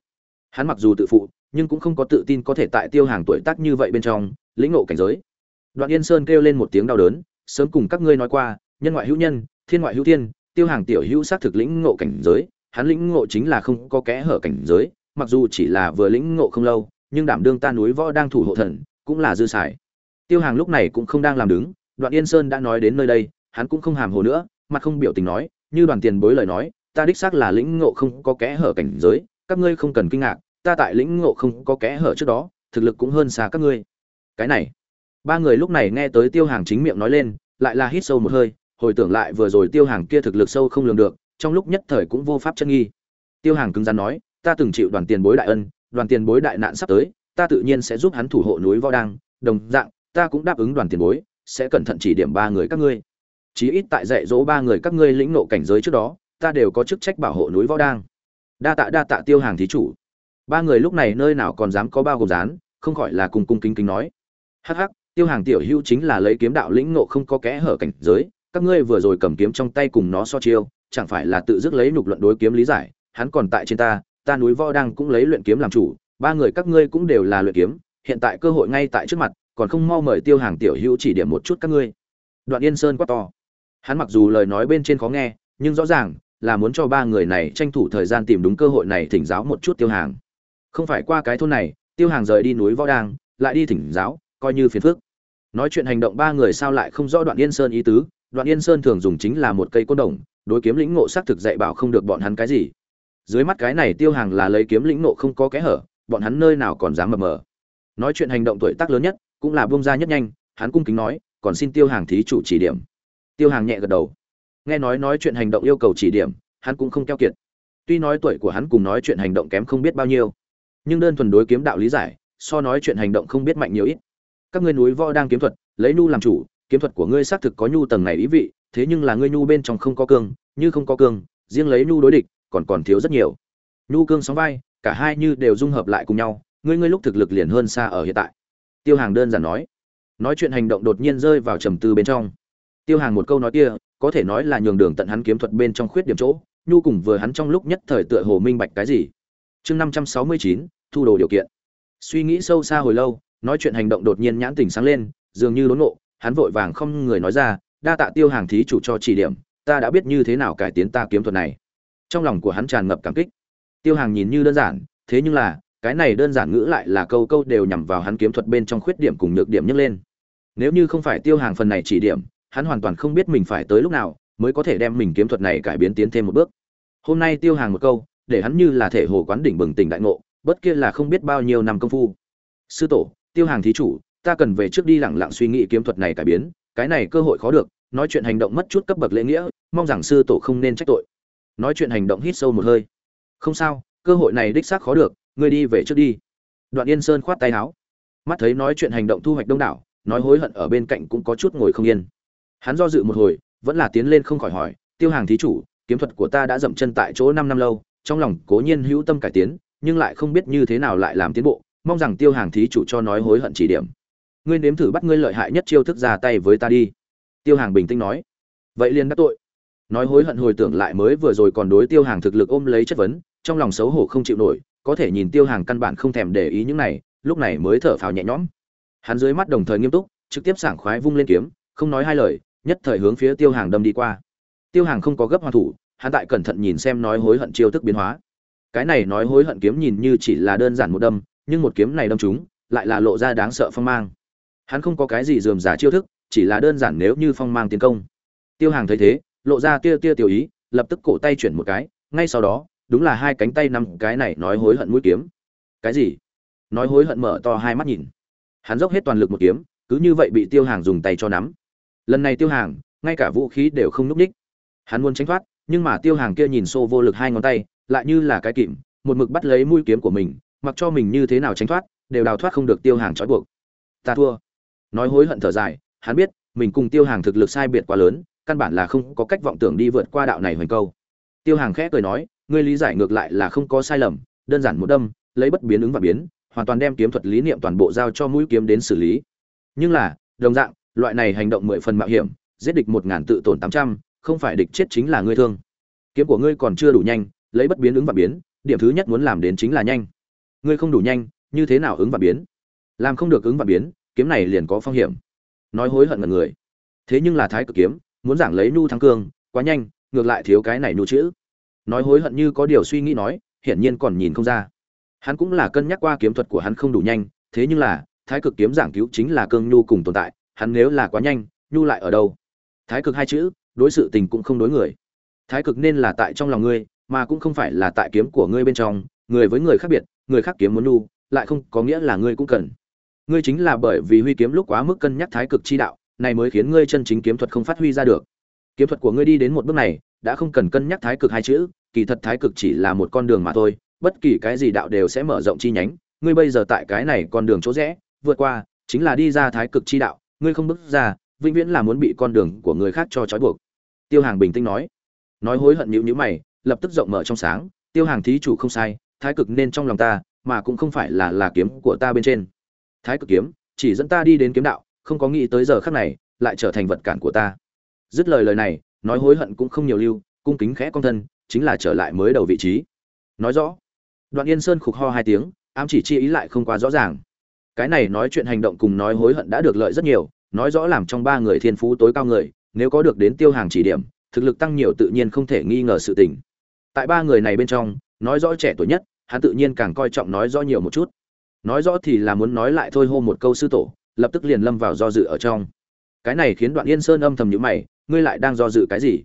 Hắn mặc dù tự phụ, nhưng cũng không có tự tin có thể tại tiêu hàng tuổi tác như vậy bên trong, lĩnh ngộ cảnh giới. Đoạn yên sơn kêu lên một tiếng đau đớn, sớm cùng các ngươi nói qua, nhân ngoại hữu nhân, thiên ngoại hữu thiên, tiêu hàng tiểu hữu xác thực lĩnh ngộ cảnh giới hắn lĩnh ngộ chính là không có kẽ hở cảnh giới, mặc dù chỉ là vừa lĩnh ngộ không lâu, nhưng đảm đương ta núi võ đang thủ hộ thần, cũng là dư xài. Tiêu hàng lúc này cũng không đang làm đứng, đoạn yên sơn đã nói đến nơi đây, hắn cũng không hàm hồ nữa, mặt không biểu tình nói, như đoàn tiền bối lời nói, ta đích xác là lĩnh ngộ không có kẽ hở cảnh giới, các ngươi không cần kinh ngạc, ta tại lĩnh ngộ không có kẽ hở trước đó, thực lực cũng hơn xa các ngươi. Cái này, ba người lúc này nghe tới tiêu hàng chính miệng nói lên, lại là hít sâu một hơi, hồi tưởng lại vừa rồi tiêu hàng kia thực lực sâu không lường được trong lúc nhất thời cũng vô pháp chân nghi. Tiêu hàng cứng rắn nói, ta từng chịu đoàn tiền bối đại ân, đoàn tiền bối đại nạn sắp tới, ta tự nhiên sẽ giúp hắn thủ hộ núi võ đăng, đồng dạng, ta cũng đáp ứng đoàn tiền bối, sẽ cẩn thận chỉ điểm ba người các ngươi. Chí ít tại dạy dỗ ba người các ngươi lĩnh nộ cảnh giới trước đó, ta đều có chức trách bảo hộ núi võ đang đa tạ đa tạ, tiêu hàng thí chủ. Ba người lúc này nơi nào còn dám có bao gồm dán, không khỏi là cùng cung kính kính nói. Hắc hắc, tiêu hàng tiểu hữu chính là lấy kiếm đạo lĩnh nộ không có kẽ hở cảnh giới, các ngươi vừa rồi cầm kiếm trong tay cùng nó so chiêu chẳng phải là tự dứt lấy nhục luận đối kiếm lý giải, hắn còn tại trên ta ta núi võ đang cũng lấy luyện kiếm làm chủ, ba người các ngươi cũng đều là luyện kiếm, hiện tại cơ hội ngay tại trước mặt, còn không mau mời tiêu hàng tiểu hữu chỉ điểm một chút các ngươi. Đoạn yên sơn quát to. Hắn mặc dù lời nói bên trên khó nghe, nhưng rõ ràng là muốn cho ba người này tranh thủ thời gian tìm đúng cơ hội này thỉnh giáo một chút tiêu hàng. Không phải qua cái thôn này, tiêu hàng rời đi núi võ đang, lại đi thỉnh giáo, coi như phiền phức. Nói chuyện hành động ba người sao lại không rõ đoạn yên sơn ý tứ. Đoạn yên sơn thường dùng chính là một cây côn đồng đối kiếm lĩnh ngộ xác thực dạy bảo không được bọn hắn cái gì. Dưới mắt cái này tiêu hàng là lấy kiếm lĩnh ngộ không có kẽ hở, bọn hắn nơi nào còn dám mờ mờ. Nói chuyện hành động tuổi tác lớn nhất, cũng là buông ra nhất nhanh, hắn cung kính nói, còn xin tiêu hàng thí chủ chỉ điểm. Tiêu hàng nhẹ gật đầu. Nghe nói nói chuyện hành động yêu cầu chỉ điểm, hắn cũng không keo kiệt. Tuy nói tuổi của hắn cùng nói chuyện hành động kém không biết bao nhiêu, nhưng đơn thuần đối kiếm đạo lý giải, so nói chuyện hành động không biết mạnh nhiều ít. Các ngươi núi võ đang kiếm thuật, lấy nhu làm chủ, kiếm thuật của ngươi xác thực có nhu tầng này ý vị thế nhưng là ngươi nhu bên trong không có cương, như không có cương, riêng lấy nhu đối địch, còn còn thiếu rất nhiều. Nhu cương sóng vai, cả hai như đều dung hợp lại cùng nhau, ngươi ngươi lúc thực lực liền hơn xa ở hiện tại. Tiêu hàng đơn giản nói. Nói chuyện hành động đột nhiên rơi vào trầm tư bên trong. Tiêu hàng một câu nói kia, có thể nói là nhường đường tận hắn kiếm thuật bên trong khuyết điểm chỗ, nhu cùng vừa hắn trong lúc nhất thời tựa hồ minh bạch cái gì. Chương năm trăm sáu mươi chín, thu đồ điều kiện. Suy nghĩ sâu xa hồi lâu, nói chuyện hành động đột nhiên nhãn tỉnh sáng lên, dường như đốn ngộ, hắn vội vàng không người nói ra đa tạ tiêu hàng thí chủ cho chỉ điểm, ta đã biết như thế nào cải tiến ta kiếm thuật này. Trong lòng của hắn tràn ngập cảm kích. Tiêu hàng nhìn như đơn giản, thế nhưng là, cái này đơn giản ngữ lại là câu câu đều nhằm vào hắn kiếm thuật bên trong khuyết điểm cùng nhược điểm nhấc lên. Nếu như không phải tiêu hàng phần này chỉ điểm, hắn hoàn toàn không biết mình phải tới lúc nào mới có thể đem mình kiếm thuật này cải biến tiến thêm một bước. Hôm nay tiêu hàng một câu, để hắn như là thể hồ quán đỉnh bừng tỉnh đại ngộ, bất kia là không biết bao nhiêu năm công phu. Sư tổ, tiêu hàng thí chủ, ta cần về trước đi lẳng lặng suy nghĩ kiếm thuật này cải biến cái này cơ hội khó được, nói chuyện hành động mất chút cấp bậc lễ nghĩa, mong rằng sư tổ không nên trách tội. Nói chuyện hành động hít sâu một hơi. Không sao, cơ hội này đích xác khó được, ngươi đi về trước đi. Đoạn yên sơn khoát tay áo. Mắt thấy nói chuyện hành động thu hoạch đông đảo, nói hối hận ở bên cạnh cũng có chút ngồi không yên. Hắn do dự một hồi, vẫn là tiến lên không khỏi hỏi, tiêu hàng thí chủ, kiếm thuật của ta đã dậm chân tại chỗ năm năm lâu, trong lòng cố nhiên hữu tâm cải tiến, nhưng lại không biết như thế nào lại làm tiến bộ, mong rằng tiêu hàng thí chủ cho nói hối hận chỉ điểm ngươi nếm thử bắt ngươi lợi hại nhất chiêu thức ra tay với ta đi. Tiêu hàng bình tĩnh nói. Vậy liền đắc tội. Nói hối hận hồi tưởng lại mới vừa rồi còn đối tiêu hàng thực lực ôm lấy chất vấn, trong lòng xấu hổ không chịu nổi, có thể nhìn tiêu hàng căn bản không thèm để ý những này, lúc này mới thở phào nhẹ nhõm. Hắn dưới mắt đồng thời nghiêm túc, trực tiếp sảng khoái vung lên kiếm, không nói hai lời, nhất thời hướng phía tiêu hàng đâm đi qua. Tiêu hàng không có gấp hoàn thủ, hắn tại cẩn thận nhìn xem nói hối hận chiêu thức biến hóa. Cái này nói hối hận kiếm nhìn như chỉ là đơn giản một đâm, nhưng một kiếm này đâm chúng lại là lộ ra đáng sợ phong mang hắn không có cái gì dườm giả chiêu thức, chỉ là đơn giản nếu như phong mang tiến công. Tiêu hàng thấy thế, lộ ra tia tia tiểu ý, lập tức cổ tay chuyển một cái, ngay sau đó, đúng là hai cánh tay nằm cái này nói hối hận mũi kiếm. Cái gì? Nói hối hận mở to hai mắt nhìn. Hắn dốc hết toàn lực một kiếm, cứ như vậy bị tiêu hàng dùng tay cho nắm. Lần này tiêu hàng, ngay cả vũ khí đều không núp ních. Hắn muốn tránh thoát, nhưng mà tiêu hàng kia nhìn xô vô lực hai ngón tay, lại như là cái kìm, một mực bắt lấy mũi kiếm của mình, mặc cho mình như thế nào tránh thoát, đều đào thoát không được tiêu hàng trói buộc. Ta thua nói hối hận thở dài, hắn biết, mình cùng tiêu hàng thực lực sai biệt quá lớn, căn bản là không có cách vọng tưởng đi vượt qua đạo này hoành câu. Tiêu hàng khẽ cười nói, ngươi lý giải ngược lại là không có sai lầm, đơn giản một đâm, lấy bất biến ứng và biến, hoàn toàn đem kiếm thuật lý niệm toàn bộ giao cho mũi kiếm đến xử lý. Nhưng là, đồng dạng, loại này hành động mười phần mạo hiểm, giết địch một ngàn tự tổn tám trăm, không phải địch chết chính là ngươi thương. Kiếm của ngươi còn chưa đủ nhanh, lấy bất biến ứng và biến, điểm thứ nhất muốn làm đến chính là nhanh. Ngươi không đủ nhanh, như thế nào ứng và biến? Làm không được ứng và biến kiếm này liền có phong hiểm. Nói hối hận mật người. Thế nhưng là thái cực kiếm, muốn giảng lấy nu thắng cương, quá nhanh, ngược lại thiếu cái này nu chữ. Nói hối hận như có điều suy nghĩ nói, hiển nhiên còn nhìn không ra. Hắn cũng là cân nhắc qua kiếm thuật của hắn không đủ nhanh, thế nhưng là, thái cực kiếm giảng cứu chính là cương nhu cùng tồn tại, hắn nếu là quá nhanh, nhu lại ở đâu? Thái cực hai chữ, đối sự tình cũng không đối người. Thái cực nên là tại trong lòng ngươi, mà cũng không phải là tại kiếm của ngươi bên trong, người với người khác biệt, người khác kiếm muốn nhu, lại không có nghĩa là ngươi cũng cần ngươi chính là bởi vì huy kiếm lúc quá mức cân nhắc thái cực chi đạo, này mới khiến ngươi chân chính kiếm thuật không phát huy ra được. Kiếm thuật của ngươi đi đến một bước này, đã không cần cân nhắc thái cực hai chữ, kỳ thật thái cực chỉ là một con đường mà thôi, bất kỳ cái gì đạo đều sẽ mở rộng chi nhánh. Ngươi bây giờ tại cái này con đường chỗ rẽ, vượt qua, chính là đi ra thái cực chi đạo, ngươi không bước ra, vĩnh viễn là muốn bị con đường của người khác cho trói buộc. Tiêu hàng bình tĩnh nói. Nói hối hận nhữ nhữ mày, lập tức rộng mở trong sáng. Tiêu hàng thí chủ không sai, thái cực nên trong lòng ta, mà cũng không phải là là kiếm của ta bên trên thái cực kiếm, chỉ dẫn ta đi đến kiếm đạo, không có nghĩ tới giờ khắc này, lại trở thành vật cản của ta. Dứt lời lời này, nói hối hận cũng không nhiều lưu, cung kính khẽ con thân, chính là trở lại mới đầu vị trí. Nói rõ. Đoạn yên sơn khục ho hai tiếng, ám chỉ chi ý lại không quá rõ ràng. Cái này nói chuyện hành động cùng nói hối hận đã được lợi rất nhiều, nói rõ làm trong ba người thiên phú tối cao người, nếu có được đến tiêu hàng chỉ điểm, thực lực tăng nhiều tự nhiên không thể nghi ngờ sự tình. Tại ba người này bên trong, nói rõ trẻ tuổi nhất, hắn tự nhiên càng coi trọng nói rõ nhiều một chút nói rõ thì là muốn nói lại thôi hô một câu sư tổ, lập tức liền lâm vào do dự ở trong. Cái này khiến đoạn yên sơn âm thầm nhữ mày, ngươi lại đang do dự cái gì?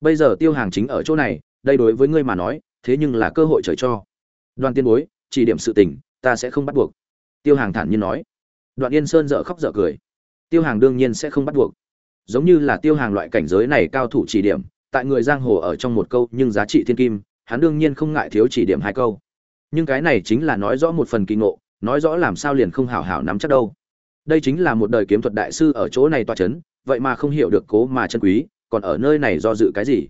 Bây giờ tiêu hàng chính ở chỗ này, đây đối với ngươi mà nói, thế nhưng là cơ hội trời cho. Đoàn tiên bối, chỉ điểm sự tình, ta sẽ không bắt buộc. Tiêu hàng thản nhiên nói. Đoạn yên sơn dợ khóc dợ cười. Tiêu hàng đương nhiên sẽ không bắt buộc. Giống như là tiêu hàng loại cảnh giới này cao thủ chỉ điểm, tại người giang hồ ở trong một câu nhưng giá trị thiên kim, hắn đương nhiên không ngại thiếu chỉ điểm hai câu. Nhưng cái này chính là nói rõ một phần kỳ ngộ nói rõ làm sao liền không hảo hảo nắm chắc đâu. Đây chính là một đời kiếm thuật đại sư ở chỗ này toa chấn, vậy mà không hiểu được cố mà chân quý, còn ở nơi này do dự cái gì?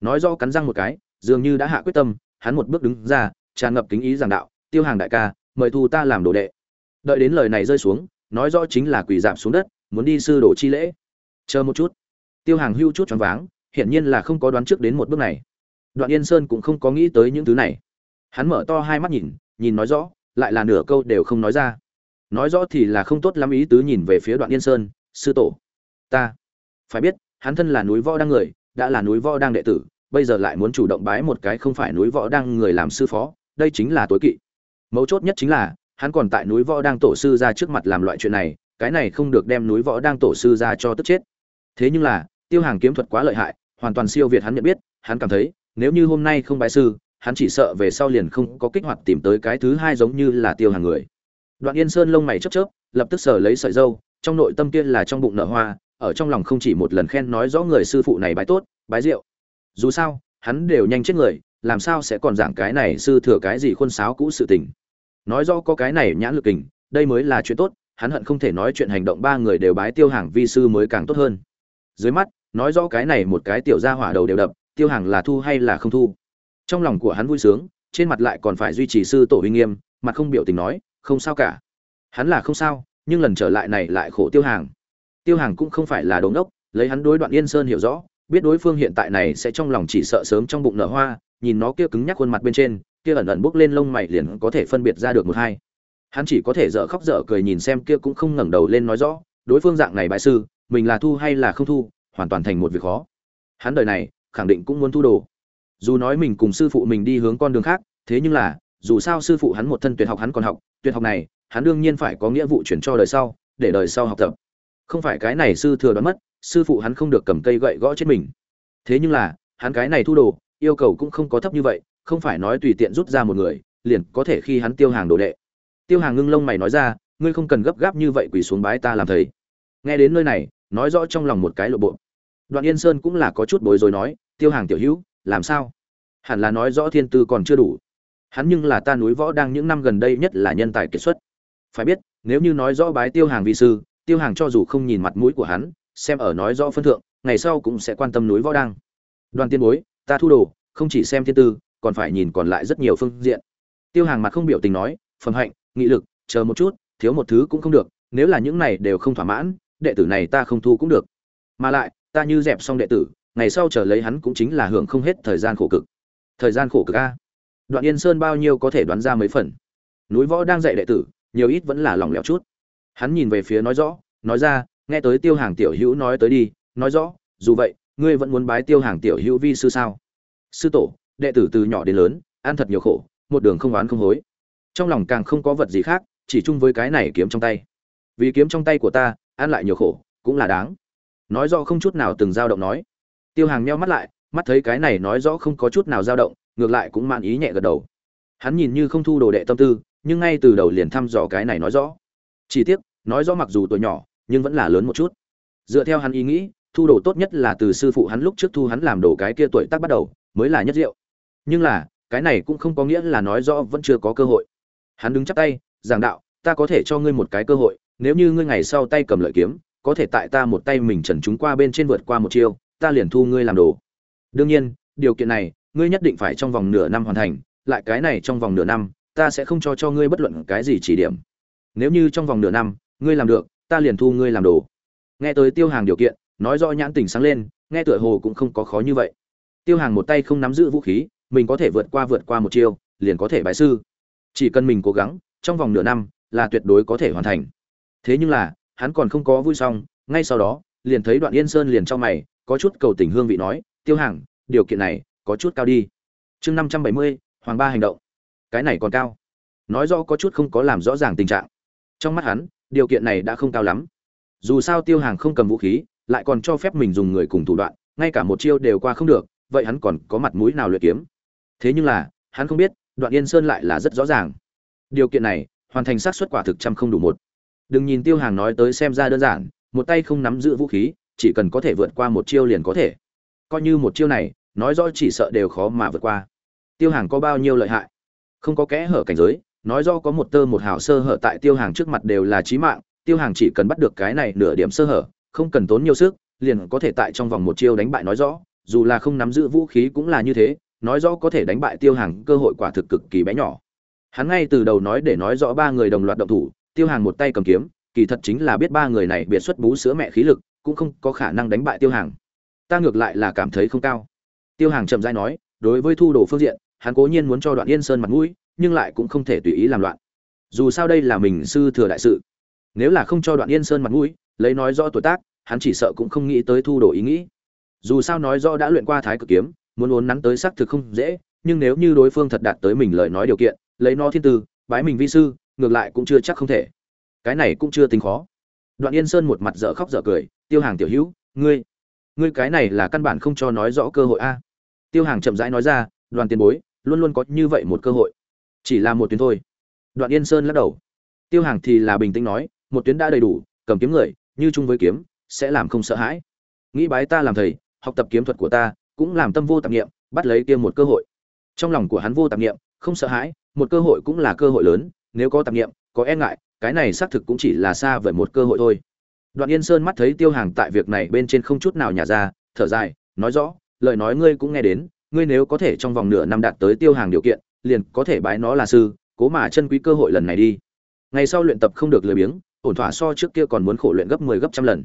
Nói rõ cắn răng một cái, dường như đã hạ quyết tâm, hắn một bước đứng ra, tràn ngập kính ý giảng đạo, tiêu hàng đại ca, mời thu ta làm đồ đệ. Đợi đến lời này rơi xuống, nói rõ chính là quỳ giảm xuống đất, muốn đi sư đồ chi lễ. Chờ một chút. Tiêu hàng hưu chút choáng váng, hiển nhiên là không có đoán trước đến một bước này. Đoạn yên sơn cũng không có nghĩ tới những thứ này. Hắn mở to hai mắt nhìn nhìn nói rõ lại là nửa câu đều không nói ra. Nói rõ thì là không tốt lắm ý tứ nhìn về phía đoạn yên sơn, sư tổ. Ta, phải biết, hắn thân là núi võ đang người, đã là núi võ đang đệ tử, bây giờ lại muốn chủ động bái một cái không phải núi võ đang người làm sư phó, đây chính là tối kỵ. Mấu chốt nhất chính là, hắn còn tại núi võ đang tổ sư ra trước mặt làm loại chuyện này, cái này không được đem núi võ đang tổ sư ra cho tức chết. Thế nhưng là, tiêu hàng kiếm thuật quá lợi hại, hoàn toàn siêu việt hắn nhận biết, hắn cảm thấy, nếu như hôm nay không bái sư hắn chỉ sợ về sau liền không có kích hoạt tìm tới cái thứ hai giống như là tiêu hàng người. Đoạn yên sơn lông mày chớp chớp, lập tức sờ lấy sợi dâu, trong nội tâm kia là trong bụng nở hoa, ở trong lòng không chỉ một lần khen nói rõ người sư phụ này bái tốt, bái rượu. Dù sao, hắn đều nhanh chết người, làm sao sẽ còn giảng cái này sư thừa cái gì khuôn sáo cũ sự tình. Nói rõ có cái này nhãn lực kình, đây mới là chuyện tốt, hắn hận không thể nói chuyện hành động ba người đều bái tiêu hàng vi sư mới càng tốt hơn. Dưới mắt, nói rõ cái này một cái tiểu gia hỏa đầu đều đập, tiêu hàng là thu hay là không thu? Trong lòng của hắn vui sướng, trên mặt lại còn phải duy trì sư tổ uy nghiêm, mặt không biểu tình nói, không sao cả. Hắn là không sao, nhưng lần trở lại này lại khổ tiêu hàng. Tiêu hàng cũng không phải là đống đốc lấy hắn đối đoạn yên sơn hiểu rõ, biết đối phương hiện tại này sẽ trong lòng chỉ sợ sớm trong bụng nở hoa, nhìn nó kia cứng nhắc khuôn mặt bên trên, kia ẩn ẩn bốc lên lông mày liền có thể phân biệt ra được một hai. Hắn chỉ có thể dở khóc dở cười nhìn xem kia cũng không ngẩng đầu lên nói rõ, đối phương dạng này bại sư, mình là thu hay là không thu, hoàn toàn thành một việc khó. Hắn đời này, khẳng định cũng muốn thu đồ dù nói mình cùng sư phụ mình đi hướng con đường khác, thế nhưng là, dù sao sư phụ hắn một thân tuyệt học hắn còn học, tuyệt học này, hắn đương nhiên phải có nghĩa vụ chuyển cho đời sau, để đời sau học tập. Không phải cái này sư thừa đoán mất, sư phụ hắn không được cầm cây gậy gõ chết mình. Thế nhưng là, hắn cái này thu đồ, yêu cầu cũng không có thấp như vậy, không phải nói tùy tiện rút ra một người, liền có thể khi hắn tiêu hàng đồ đệ. Tiêu hàng ngưng lông mày nói ra, ngươi không cần gấp gáp như vậy quỳ xuống bái ta làm thầy. Nghe đến nơi này, nói rõ trong lòng một cái lộ bộ. Đoạn yên sơn cũng là có chút bối rối nói, tiêu hàng tiểu hữu làm sao? Hẳn là nói rõ thiên tư còn chưa đủ. Hắn nhưng là ta núi võ đang những năm gần đây nhất là nhân tài kiệt xuất. Phải biết, nếu như nói rõ bái tiêu hàng vi sư, tiêu hàng cho dù không nhìn mặt mũi của hắn, xem ở nói rõ phân thượng, ngày sau cũng sẽ quan tâm núi võ đang. Đoàn tiên bối, ta thu đồ, không chỉ xem thiên tư, còn phải nhìn còn lại rất nhiều phương diện. Tiêu hàng mặt không biểu tình nói, phẩm hạnh, nghị lực, chờ một chút, thiếu một thứ cũng không được, nếu là những này đều không thỏa mãn, đệ tử này ta không thu cũng được. Mà lại, ta như dẹp xong đệ tử ngày sau chờ lấy hắn cũng chính là hưởng không hết thời gian khổ cực. Thời gian khổ cực a? Đoạn yên sơn bao nhiêu có thể đoán ra mấy phần? Núi võ đang dạy đệ tử, nhiều ít vẫn là lòng lẻo chút. Hắn nhìn về phía nói rõ, nói ra, nghe tới tiêu hàng tiểu hữu nói tới đi, nói rõ, dù vậy, ngươi vẫn muốn bái tiêu hàng tiểu hữu vi sư sao? Sư tổ, đệ tử từ nhỏ đến lớn, ăn thật nhiều khổ, một đường không oán không hối. Trong lòng càng không có vật gì khác, chỉ chung với cái này kiếm trong tay. Vì kiếm trong tay của ta, ăn lại nhiều khổ, cũng là đáng. Nói rõ không chút nào từng dao động nói tiêu hàng nheo mắt lại, mắt thấy cái này nói rõ không có chút nào dao động, ngược lại cũng man ý nhẹ gật đầu. Hắn nhìn như không thu đồ đệ tâm tư, nhưng ngay từ đầu liền thăm dò cái này nói rõ. Chỉ tiếc, nói rõ mặc dù tuổi nhỏ, nhưng vẫn là lớn một chút. Dựa theo hắn ý nghĩ, thu đồ tốt nhất là từ sư phụ hắn lúc trước thu hắn làm đồ cái kia tuổi tác bắt đầu, mới là nhất diệu. Nhưng là, cái này cũng không có nghĩa là nói rõ vẫn chưa có cơ hội. Hắn đứng chắp tay, giảng đạo, ta có thể cho ngươi một cái cơ hội, nếu như ngươi ngày sau tay cầm lợi kiếm, có thể tại ta một tay mình trần chúng qua bên trên vượt qua một chiêu ta liền thu ngươi làm đồ. Đương nhiên, điều kiện này, ngươi nhất định phải trong vòng nửa năm hoàn thành, lại cái này trong vòng nửa năm, ta sẽ không cho cho ngươi bất luận cái gì chỉ điểm. Nếu như trong vòng nửa năm, ngươi làm được, ta liền thu ngươi làm đồ. Nghe tới tiêu hàng điều kiện, nói rõ nhãn tình sáng lên, nghe tựa hồ cũng không có khó như vậy. Tiêu hàng một tay không nắm giữ vũ khí, mình có thể vượt qua vượt qua một chiêu, liền có thể bại sư. Chỉ cần mình cố gắng, trong vòng nửa năm, là tuyệt đối có thể hoàn thành. Thế nhưng là, hắn còn không có vui xong, ngay sau đó, liền thấy đoạn yên sơn liền cho mày có chút cầu tình hương vị nói, tiêu hàng, điều kiện này có chút cao đi. Chương năm trăm bảy mươi, hoàng ba hành động. Cái này còn cao. Nói rõ có chút không có làm rõ ràng tình trạng. Trong mắt hắn, điều kiện này đã không cao lắm. Dù sao tiêu hàng không cầm vũ khí, lại còn cho phép mình dùng người cùng thủ đoạn, ngay cả một chiêu đều qua không được, vậy hắn còn có mặt mũi nào luyện kiếm? Thế nhưng là, hắn không biết, đoạn yên sơn lại là rất rõ ràng. Điều kiện này, hoàn thành xác suất quả thực trăm không đủ một. Đừng nhìn tiêu hàng nói tới xem ra đơn giản, một tay không nắm giữ vũ khí chỉ cần có thể vượt qua một chiêu liền có thể. Coi như một chiêu này, nói rõ chỉ sợ đều khó mà vượt qua. Tiêu hàng có bao nhiêu lợi hại? Không có kẽ hở cảnh giới, nói rõ có một tơ một hào sơ hở tại tiêu hàng trước mặt đều là chí mạng, tiêu hàng chỉ cần bắt được cái này nửa điểm sơ hở, không cần tốn nhiều sức, liền có thể tại trong vòng một chiêu đánh bại nói rõ, dù là không nắm giữ vũ khí cũng là như thế, nói rõ có thể đánh bại tiêu hàng, cơ hội quả thực cực kỳ bé nhỏ. Hắn ngay từ đầu nói để nói rõ ba người đồng loạt động thủ, tiêu hàng một tay cầm kiếm, kỳ thật chính là biết ba người này biệt xuất bú sữa mẹ khí lực cũng không có khả năng đánh bại tiêu hàng. Ta ngược lại là cảm thấy không cao. Tiêu hàng chậm dai nói, đối với thu đồ phương diện, hắn cố nhiên muốn cho đoạn yên sơn mặt mũi, nhưng lại cũng không thể tùy ý làm loạn. Dù sao đây là mình sư thừa đại sự. Nếu là không cho đoạn yên sơn mặt mũi, lấy nói rõ tuổi tác, hắn chỉ sợ cũng không nghĩ tới thu đồ ý nghĩ. Dù sao nói rõ đã luyện qua thái cực kiếm, muốn uốn nắn tới xác thực không dễ, nhưng nếu như đối phương thật đạt tới mình lời nói điều kiện, lấy nó thiên tư, bái mình vi sư, ngược lại cũng chưa chắc không thể. Cái này cũng chưa tính khó đoạn yên sơn một mặt dở khóc dở cười, tiêu hàng tiểu hữu, ngươi ngươi cái này là căn bản không cho nói rõ cơ hội a. Tiêu hàng chậm rãi nói ra, đoàn tiền bối, luôn luôn có như vậy một cơ hội, chỉ là một tuyến thôi. Đoạn yên sơn lắc đầu. Tiêu hàng thì là bình tĩnh nói, một tuyến đã đầy đủ, cầm kiếm người, như chung với kiếm, sẽ làm không sợ hãi. Nghĩ bái ta làm thầy, học tập kiếm thuật của ta, cũng làm tâm vô tạp nghiệm bắt lấy kia một cơ hội. Trong lòng của hắn vô tạp nghiệm không sợ hãi, một cơ hội cũng là cơ hội lớn, nếu có tạp nghiệm có e ngại cái này xác thực cũng chỉ là xa vời một cơ hội thôi. Đoạn yên sơn mắt thấy tiêu hàng tại việc này bên trên không chút nào nhả ra, thở dài, nói rõ, lời nói ngươi cũng nghe đến, ngươi nếu có thể trong vòng nửa năm đạt tới tiêu hàng điều kiện, liền có thể bái nó là sư, cố mà chân quý cơ hội lần này đi. Ngày sau luyện tập không được lười biếng, ổn thỏa so trước kia còn muốn khổ luyện gấp 10 gấp trăm lần.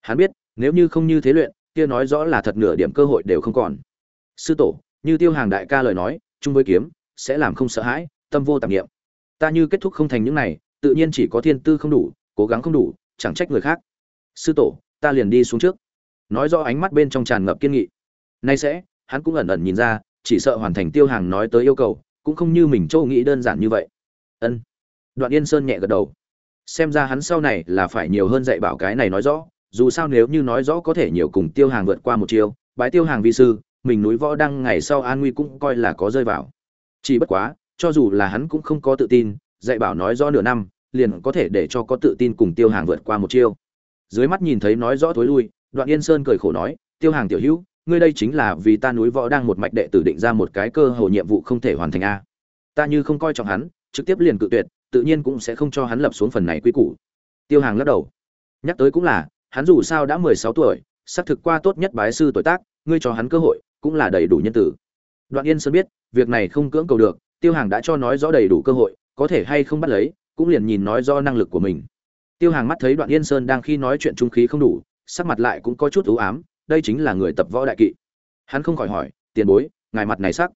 Hắn biết, nếu như không như thế luyện, kia nói rõ là thật nửa điểm cơ hội đều không còn. Sư tổ, như tiêu hàng đại ca lời nói, chung với kiếm, sẽ làm không sợ hãi, tâm vô tạp nghiệm ta như kết thúc không thành những này tự nhiên chỉ có thiên tư không đủ, cố gắng không đủ, chẳng trách người khác. Sư tổ, ta liền đi xuống trước. Nói rõ ánh mắt bên trong tràn ngập kiên nghị. Nay sẽ, hắn cũng ẩn ẩn nhìn ra, chỉ sợ hoàn thành tiêu hàng nói tới yêu cầu, cũng không như mình châu nghĩ đơn giản như vậy. Ân. Đoạn yên sơn nhẹ gật đầu. Xem ra hắn sau này là phải nhiều hơn dạy bảo cái này nói rõ, dù sao nếu như nói rõ có thể nhiều cùng tiêu hàng vượt qua một chiều bái tiêu hàng vi sư, mình núi võ đăng ngày sau an nguy cũng coi là có rơi vào. Chỉ bất quá, cho dù là hắn cũng không có tự tin dạy bảo nói rõ nửa năm, liền có thể để cho có tự tin cùng tiêu hàng vượt qua một chiêu. Dưới mắt nhìn thấy nói rõ thối lui, đoạn yên sơn cười khổ nói, tiêu hàng tiểu hữu, ngươi đây chính là vì ta núi võ đang một mạch đệ tử định ra một cái cơ hội nhiệm vụ không thể hoàn thành a. Ta như không coi trọng hắn, trực tiếp liền cự tuyệt, tự nhiên cũng sẽ không cho hắn lập xuống phần này quy củ. Tiêu hàng lắc đầu. Nhắc tới cũng là, hắn dù sao đã mười sáu tuổi, xác thực qua tốt nhất bái sư tuổi tác, ngươi cho hắn cơ hội, cũng là đầy đủ nhân tử. Đoạn yên sơn biết, việc này không cưỡng cầu được, tiêu hàng đã cho nói rõ đầy đủ cơ hội có thể hay không bắt lấy, cũng liền nhìn nói do năng lực của mình. Tiêu hàng mắt thấy đoạn yên sơn đang khi nói chuyện trung khí không đủ, sắc mặt lại cũng có chút ưu ám, đây chính là người tập võ đại kỵ. Hắn không khỏi hỏi, tiền bối, ngài mặt này sắc?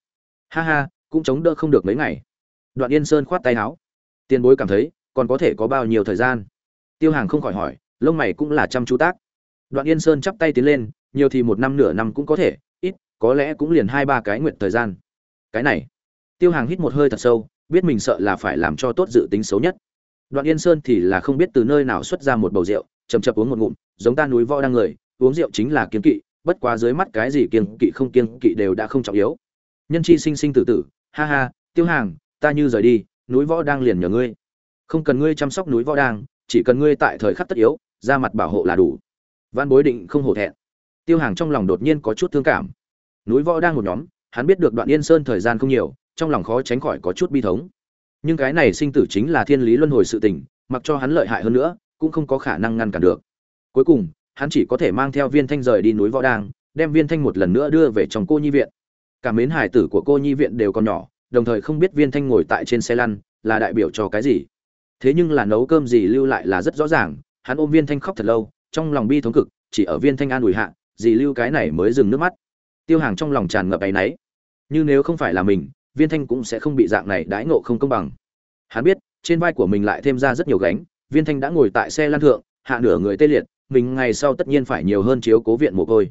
Ha ha, cũng chống đỡ không được mấy ngày. Đoạn yên sơn khoát tay áo. Tiền bối cảm thấy, còn có thể có bao nhiêu thời gian? Tiêu hàng không khỏi hỏi, lông mày cũng là chăm chú tác. Đoạn yên sơn chắp tay tiến lên, nhiều thì một năm nửa năm cũng có thể, ít, có lẽ cũng liền hai ba cái nguyện thời gian. Cái này? Tiêu hàng hít một hơi thật sâu biết mình sợ là phải làm cho tốt dự tính xấu nhất. Đoạn yên sơn thì là không biết từ nơi nào xuất ra một bầu rượu chầm chập uống một ngụm, giống ta núi võ đang người, uống rượu chính là kiên kỵ, bất quá dưới mắt cái gì kiên kỵ không kiên kỵ đều đã không trọng yếu. Nhân chi sinh sinh tử tử, ha ha, tiêu hàng, ta như rời đi, núi võ đang liền nhờ ngươi. Không cần ngươi chăm sóc núi võ đang, chỉ cần ngươi tại thời khắc tất yếu, ra mặt bảo hộ là đủ. Văn bối định không hổ thẹn. Tiêu hàng trong lòng đột nhiên có chút thương cảm. Núi võ đang một nhóm, hắn biết được đoạn yên sơn thời gian không nhiều trong lòng khó tránh khỏi có chút bi thống. Nhưng cái này sinh tử chính là thiên lý luân hồi sự tình, mặc cho hắn lợi hại hơn nữa, cũng không có khả năng ngăn cản được. Cuối cùng, hắn chỉ có thể mang theo viên thanh rời đi núi võ đang đem viên thanh một lần nữa đưa về trong cô nhi viện. Cả mến hải tử của cô nhi viện đều còn nhỏ, đồng thời không biết viên thanh ngồi tại trên xe lăn là đại biểu cho cái gì. Thế nhưng là nấu cơm gì lưu lại là rất rõ ràng, hắn ôm viên thanh khóc thật lâu, trong lòng bi thống cực, chỉ ở viên thanh an ủi hạ, gì lưu cái này mới dừng nước mắt. Tiêu hàng trong lòng tràn ngập áy náy. Như nếu không phải là mình viên thanh cũng sẽ không bị dạng này đãi ngộ không công bằng. Hắn biết, trên vai của mình lại thêm ra rất nhiều gánh, viên thanh đã ngồi tại xe lăn thượng, hạ nửa người tê liệt, mình ngày sau tất nhiên phải nhiều hơn chiếu cố viện mồ côi.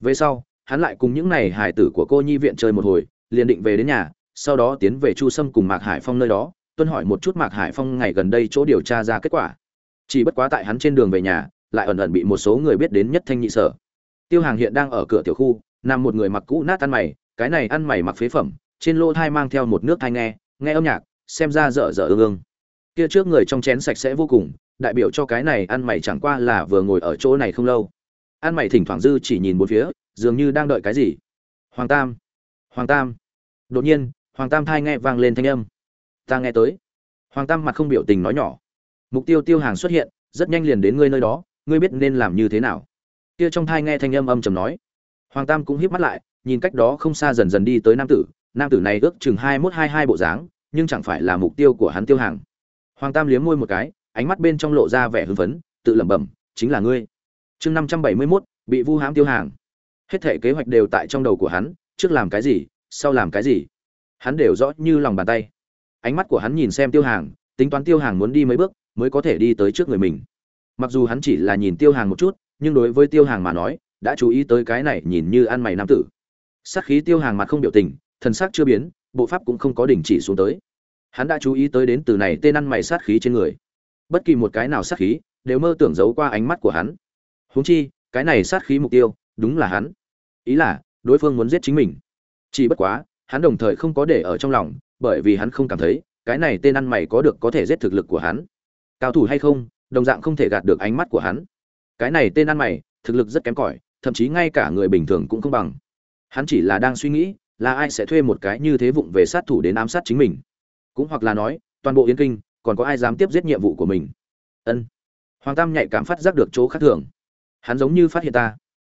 Về sau, hắn lại cùng những này hải tử của cô nhi viện chơi một hồi, liền định về đến nhà, sau đó tiến về chu sâm cùng mạc hải phong nơi đó, tuân hỏi một chút mạc hải phong ngày gần đây chỗ điều tra ra kết quả. Chỉ bất quá tại hắn trên đường về nhà, lại ẩn ẩn bị một số người biết đến nhất thanh nhị sở. Tiêu hàng hiện đang ở cửa tiểu khu, nằm một người mặc cũ nát ăn mày, cái này ăn mày mặc phế phẩm trên lô thai mang theo một nước thai nghe nghe âm nhạc, xem ra dở dở ương ương. Kia trước người trong chén sạch sẽ vô cùng, đại biểu cho cái này ăn mày chẳng qua là vừa ngồi ở chỗ này không lâu. Ăn mày thỉnh thoảng dư chỉ nhìn một phía, dường như đang đợi cái gì. Hoàng tam hoàng tam. Đột nhiên, hoàng tam thai nghe vang lên thanh âm. Ta nghe tới. Hoàng tam mặt không biểu tình nói nhỏ. Mục tiêu tiêu hàng xuất hiện, rất nhanh liền đến ngươi nơi đó, ngươi biết nên làm như thế nào. Kia trong thai nghe thanh âm âm trầm nói. Hoàng tam cũng híp mắt lại, nhìn cách đó không xa dần dần đi tới nam tử nam tử này ước chừng hai mốt hai hai bộ dáng, nhưng chẳng phải là mục tiêu của hắn tiêu hàng. Hoàng tam liếm môi một cái, ánh mắt bên trong lộ ra vẻ hưng phấn, tự lẩm bẩm, chính là ngươi. Chương năm trăm bảy mươi mốt, bị vu hãm tiêu hàng. Hết thể kế hoạch đều tại trong đầu của hắn, trước làm cái gì, sau làm cái gì. Hắn đều rõ như lòng bàn tay. Ánh mắt của hắn nhìn xem tiêu hàng, tính toán tiêu hàng muốn đi mấy bước, mới có thể đi tới trước người mình. Mặc dù hắn chỉ là nhìn tiêu hàng một chút, nhưng đối với tiêu hàng mà nói, đã chú ý tới cái này nhìn như ăn mày nam tử. Sát khí tiêu hàng mặt không biểu tình thần sắc chưa biến, bộ pháp cũng không có đình chỉ xuống tới. Hắn đã chú ý tới đến từ này tên ăn mày sát khí trên người. Bất kỳ một cái nào sát khí đều mơ tưởng giấu qua ánh mắt của hắn. Huống chi, cái này sát khí mục tiêu đúng là hắn. Ý là, đối phương muốn giết chính mình. Chỉ bất quá, hắn đồng thời không có để ở trong lòng, bởi vì hắn không cảm thấy, cái này tên ăn mày có được có thể giết thực lực của hắn. Cao thủ hay không, đồng dạng không thể gạt được ánh mắt của hắn. Cái này tên ăn mày, thực lực rất kém cỏi, thậm chí ngay cả người bình thường cũng không bằng. Hắn chỉ là đang suy nghĩ là ai sẽ thuê một cái như thế vụng về sát thủ đến ám sát chính mình? Cũng hoặc là nói, toàn bộ Yến kinh, còn có ai dám tiếp giết nhiệm vụ của mình? Ân. Hoàng tam nhạy cảm phát giác được chỗ khác thường. Hắn giống như phát hiện ta.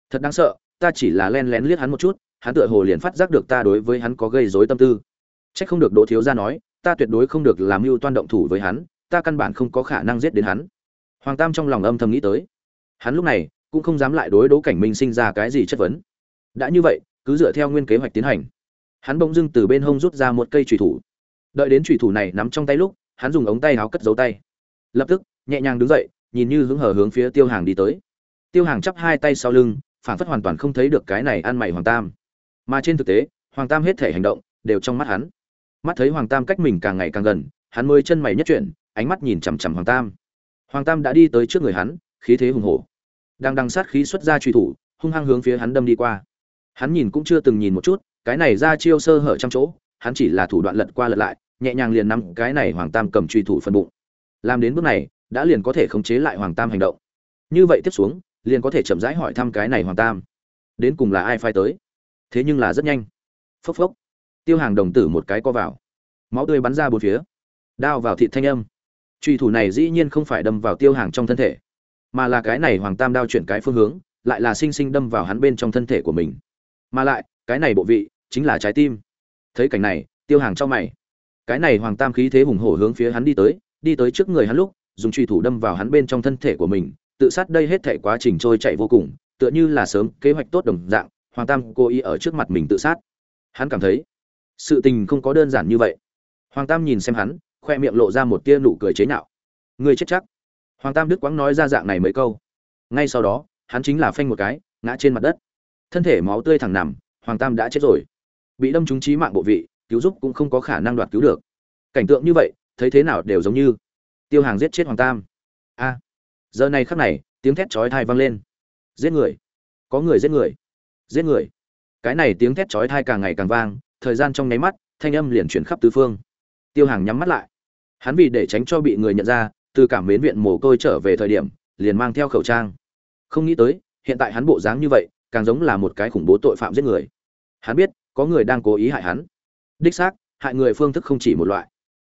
Thật đáng sợ, ta chỉ là len lén liếc hắn một chút, hắn tựa hồ liền phát giác được ta đối với hắn có gây rối tâm tư. Trách không được đỗ thiếu gia nói, ta tuyệt đối không được làm mưu toan động thủ với hắn, ta căn bản không có khả năng giết đến hắn. Hoàng tam trong lòng âm thầm nghĩ tới. Hắn lúc này, cũng không dám lại đối đỗ cảnh minh sinh ra cái gì chất vấn. Đã như vậy cứ dựa theo nguyên kế hoạch tiến hành. Hắn bỗng dưng từ bên hông rút ra một cây trùy thủ. Đợi đến trùy thủ này nắm trong tay lúc, hắn dùng ống tay áo cất giấu tay. Lập tức, nhẹ nhàng đứng dậy, nhìn như hướng hở hướng phía tiêu hàng đi tới. Tiêu hàng chắp hai tay sau lưng, phản phất hoàn toàn không thấy được cái này ăn mày hoàng tam. Mà trên thực tế, hoàng tam hết thể hành động, đều trong mắt hắn. Mắt thấy hoàng tam cách mình càng ngày càng gần, hắn mới chân mày nhất chuyển, ánh mắt nhìn chằm chằm hoàng tam. Hoàng tam đã đi tới trước người hắn, khí thế hùng hổ. Đang đằng sát khí xuất ra truy thủ, hung hăng hướng phía hắn đâm đi qua hắn nhìn cũng chưa từng nhìn một chút, cái này ra chiêu sơ hở trong chỗ, hắn chỉ là thủ đoạn lật qua lật lại, nhẹ nhàng liền nắm cái này hoàng tam cầm truy thủ phân bụng. Làm đến bước này, đã liền có thể khống chế lại hoàng tam hành động. Như vậy tiếp xuống, liền có thể chậm rãi hỏi thăm cái này hoàng tam. Đến cùng là ai phai tới? Thế nhưng là rất nhanh. Phốc phốc. Tiêu hàng đồng tử một cái co vào. Máu tươi bắn ra bốn phía. Đao vào thịt thanh âm. Truy thủ này dĩ nhiên không phải đâm vào tiêu hàng trong thân thể, mà là cái này hoàng tam đao chuyển cái phương hướng, lại là sinh sinh đâm vào hắn bên trong thân thể của mình mà lại, cái này bộ vị chính là trái tim. Thấy cảnh này, tiêu hàng cho mày. Cái này hoàng tam khí thế hùng hổ hướng phía hắn đi tới đi tới trước người hắn lúc, dùng truy thủ đâm vào hắn bên trong thân thể của mình, tự sát đây hết thể quá trình trôi chạy vô cùng, tựa như là sớm kế hoạch tốt đồng dạng, hoàng tam cố ý ở trước mặt mình tự sát. Hắn cảm thấy, sự tình không có đơn giản như vậy. Hoàng tam nhìn xem hắn, khoe miệng lộ ra một tia nụ cười chế nhạo. Người chết chắc. Hoàng tam đức quãng nói ra dạng này mấy câu. Ngay sau đó, hắn chính là phanh một cái, ngã trên mặt đất thân thể máu tươi thẳng nằm, hoàng tam đã chết rồi. Bị đâm trúng trí mạng bộ vị, cứu giúp cũng không có khả năng đoạt cứu được. Cảnh tượng như vậy, thấy thế nào đều giống như tiêu hàng giết chết hoàng tam. A, giờ này khắc này, tiếng thét chói thai vang lên. Giết người. Có người giết người. Giết người. Cái này tiếng thét chói thai càng ngày càng vang, thời gian trong nháy mắt, thanh âm liền chuyển khắp tứ phương. Tiêu hàng nhắm mắt lại. Hắn vì để tránh cho bị người nhận ra, từ cảm mến viện mồ côi trở về thời điểm, liền mang theo khẩu trang. Không nghĩ tới, hiện tại hắn bộ dáng như vậy càng giống là một cái khủng bố tội phạm giết người. Hắn biết, có người đang cố ý hại hắn. Đích xác, hại người phương thức không chỉ một loại.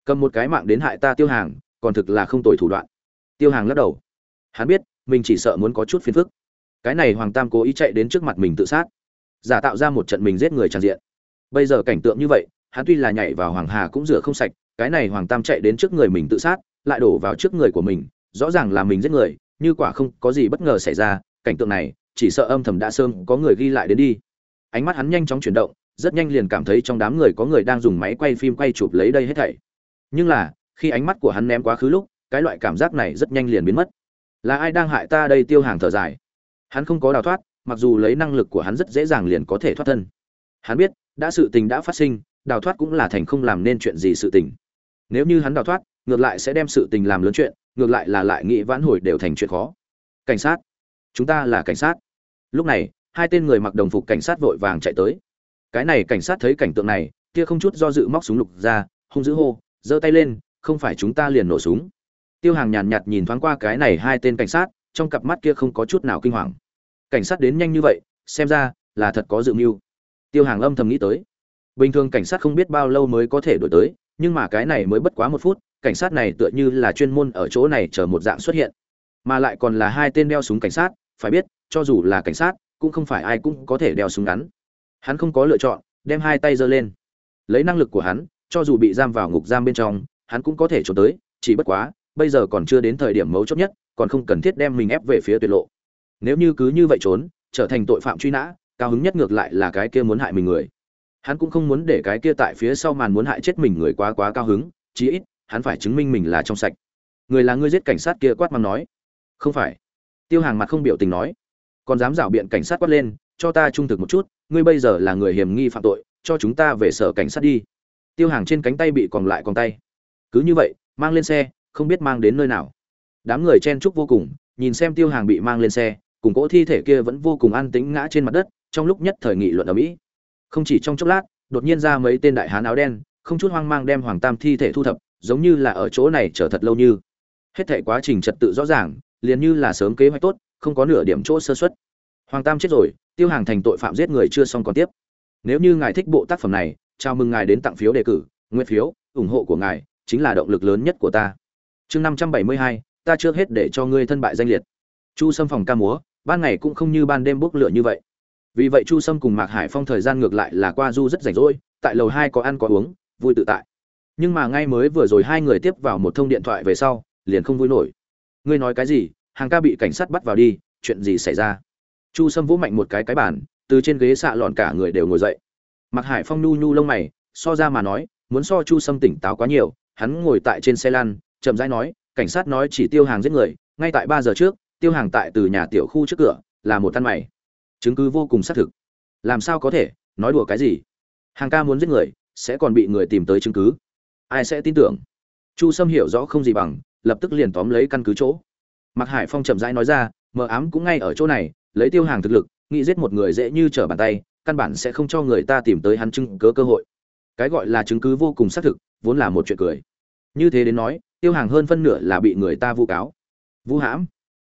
Cầm một cái mạng đến hại ta tiêu hàng, còn thực là không tồi thủ đoạn. Tiêu hàng lắc đầu. Hắn biết, mình chỉ sợ muốn có chút phiền phức. Cái này hoàng tam cố ý chạy đến trước mặt mình tự sát. Giả tạo ra một trận mình giết người tràn diện. Bây giờ cảnh tượng như vậy, hắn tuy là nhảy vào hoàng hà cũng rửa không sạch, cái này hoàng tam chạy đến trước người mình tự sát, lại đổ vào trước người của mình, rõ ràng là mình giết người, như quả không có gì bất ngờ xảy ra, cảnh tượng này chỉ sợ âm thầm đã sớm có người ghi lại đến đi. Ánh mắt hắn nhanh chóng chuyển động, rất nhanh liền cảm thấy trong đám người có người đang dùng máy quay phim quay chụp lấy đây hết thảy. Nhưng là, khi ánh mắt của hắn ném quá khứ lúc, cái loại cảm giác này rất nhanh liền biến mất. Là ai đang hại ta đây tiêu hàng thở dài. Hắn không có đào thoát, mặc dù lấy năng lực của hắn rất dễ dàng liền có thể thoát thân. Hắn biết, đã sự tình đã phát sinh, đào thoát cũng là thành không làm nên chuyện gì sự tình. Nếu như hắn đào thoát, ngược lại sẽ đem sự tình làm lớn chuyện, ngược lại là lại nghĩ vãn hồi đều thành chuyện khó. Cảnh sát. Chúng ta là cảnh sát lúc này, hai tên người mặc đồng phục cảnh sát vội vàng chạy tới. Cái này cảnh sát thấy cảnh tượng này, kia không chút do dự móc súng lục ra, hung dữ hô, giơ tay lên, không phải chúng ta liền nổ súng. Tiêu hàng nhàn nhạt nhìn thoáng qua cái này hai tên cảnh sát, trong cặp mắt kia không có chút nào kinh hoàng. Cảnh sát đến nhanh như vậy, xem ra là thật có dự mưu. Tiêu hàng âm thầm nghĩ tới. Bình thường cảnh sát không biết bao lâu mới có thể đổi tới, nhưng mà cái này mới bất quá một phút, cảnh sát này tựa như là chuyên môn ở chỗ này chờ một dạng xuất hiện. Mà lại còn là hai tên đeo súng cảnh sát phải biết, cho dù là cảnh sát, cũng không phải ai cũng có thể đeo súng ngắn. Hắn không có lựa chọn, đem hai tay giơ lên. Lấy năng lực của hắn, cho dù bị giam vào ngục giam bên trong, hắn cũng có thể trốn tới, chỉ bất quá, bây giờ còn chưa đến thời điểm mấu chốt nhất, còn không cần thiết đem mình ép về phía tuyệt lộ. Nếu như cứ như vậy trốn, trở thành tội phạm truy nã, cao hứng nhất ngược lại là cái kia muốn hại mình người. Hắn cũng không muốn để cái kia tại phía sau màn muốn hại chết mình người quá quá cao hứng, chí ít, hắn phải chứng minh mình là trong sạch. Người là ngươi giết cảnh sát kia quát mắng nói. Không phải tiêu hàng mặt không biểu tình nói, còn dám rảo biện cảnh sát quát lên, cho ta trung thực một chút, ngươi bây giờ là người hiểm nghi phạm tội, cho chúng ta về sở cảnh sát đi. Tiêu hàng trên cánh tay bị còn lại còn tay. Cứ như vậy, mang lên xe, không biết mang đến nơi nào. Đám người chen chúc vô cùng, nhìn xem tiêu hàng bị mang lên xe, cùng cỗ thi thể kia vẫn vô cùng an tĩnh ngã trên mặt đất, trong lúc nhất thời nghị luận ở mỹ. Không chỉ trong chốc lát, đột nhiên ra mấy tên đại hán áo đen, không chút hoang mang đem hoàng tam thi thể thu thập, giống như là ở chỗ này chờ thật lâu như. Hết thể quá trình trật tự rõ ràng liền như là sớm kế hoạch tốt, không có nửa điểm chỗ sơ xuất hoàng tam chết rồi, tiêu hàng thành tội phạm giết người chưa xong còn tiếp. Nếu như ngài thích bộ tác phẩm này, chào mừng ngài đến tặng phiếu đề cử nguyên phiếu, ủng hộ của ngài chính là động lực lớn nhất của ta. Chương năm trăm bảy mươi hai, ta trước hết để cho ngươi thân bại danh liệt. Chu sâm phòng ca múa, ban ngày cũng không như ban đêm bốc lửa như vậy. Vì vậy chu sâm cùng mạc hải phong thời gian ngược lại là qua du rất rảnh rỗi, tại lầu hai có ăn có uống, vui tự tại. Nhưng mà ngay mới vừa rồi hai người tiếp vào một thông điện thoại về sau, liền không vui nổi. Ngươi nói cái gì hàng ca bị cảnh sát bắt vào đi, chuyện gì xảy ra? Chu sâm vỗ mạnh một cái cái bàn, từ trên ghế xạ lọn cả người đều ngồi dậy. Mặc hải phong nhu nhu lông mày, so ra mà nói, muốn so chu sâm tỉnh táo quá nhiều, hắn ngồi tại trên xe lăn, chậm rãi nói, cảnh sát nói chỉ tiêu hàng giết người, ngay tại ba giờ trước, tiêu hàng tại từ nhà tiểu khu trước cửa, là một tan mày. Chứng cứ vô cùng xác thực. Làm sao có thể, nói đùa cái gì? Hàng ca muốn giết người, sẽ còn bị người tìm tới chứng cứ. Ai sẽ tin tưởng? Chu sâm hiểu rõ không gì bằng, lập tức liền tóm lấy căn cứ chỗ. Mạc hải phong chậm rãi nói ra, mờ ám cũng ngay ở chỗ này, lấy tiêu hàng thực lực, nghĩ giết một người dễ như trở bàn tay, căn bản sẽ không cho người ta tìm tới hắn chứng cớ cơ hội. Cái gọi là chứng cứ vô cùng xác thực, vốn là một chuyện cười. Như thế đến nói, tiêu hàng hơn phân nửa là bị người ta vu cáo. Vu hãm.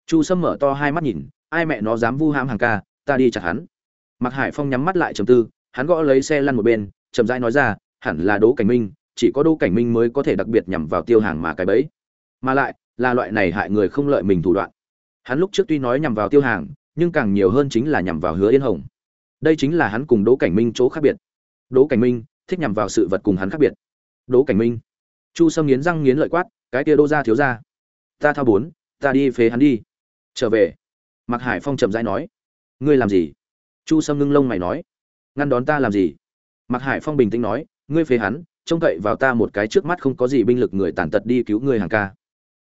Chu sâm mở to hai mắt nhìn, ai mẹ nó dám vu hãm hàng ca, ta đi chặt hắn. Mạc hải phong nhắm mắt lại trầm tư, hắn gõ lấy xe lăn một bên, chậm rãi nói ra, hẳn là đỗ cảnh minh, chỉ có đỗ cảnh minh mới có thể đặc biệt nhằm vào tiêu hàng mà cái bẫy. Mà lại là loại này hại người không lợi mình thủ đoạn. Hắn lúc trước tuy nói nhằm vào tiêu hàng, nhưng càng nhiều hơn chính là nhằm vào hứa yên hồng. Đây chính là hắn cùng đỗ cảnh minh chỗ khác biệt. Đỗ cảnh minh thích nhằm vào sự vật cùng hắn khác biệt. Đỗ cảnh minh. Chu sâm nghiến răng nghiến lợi quát, cái kia đỗ ra thiếu ra ta thao bốn, ta đi phế hắn đi. Trở về. Mặc hải phong chậm rãi nói, ngươi làm gì? Chu sâm ngưng lông mày nói, ngăn đón ta làm gì? Mặc hải phong bình tĩnh nói, ngươi phế hắn, trông cậy vào ta một cái trước mắt không có gì binh lực người tàn tật đi cứu ngươi hàng ca.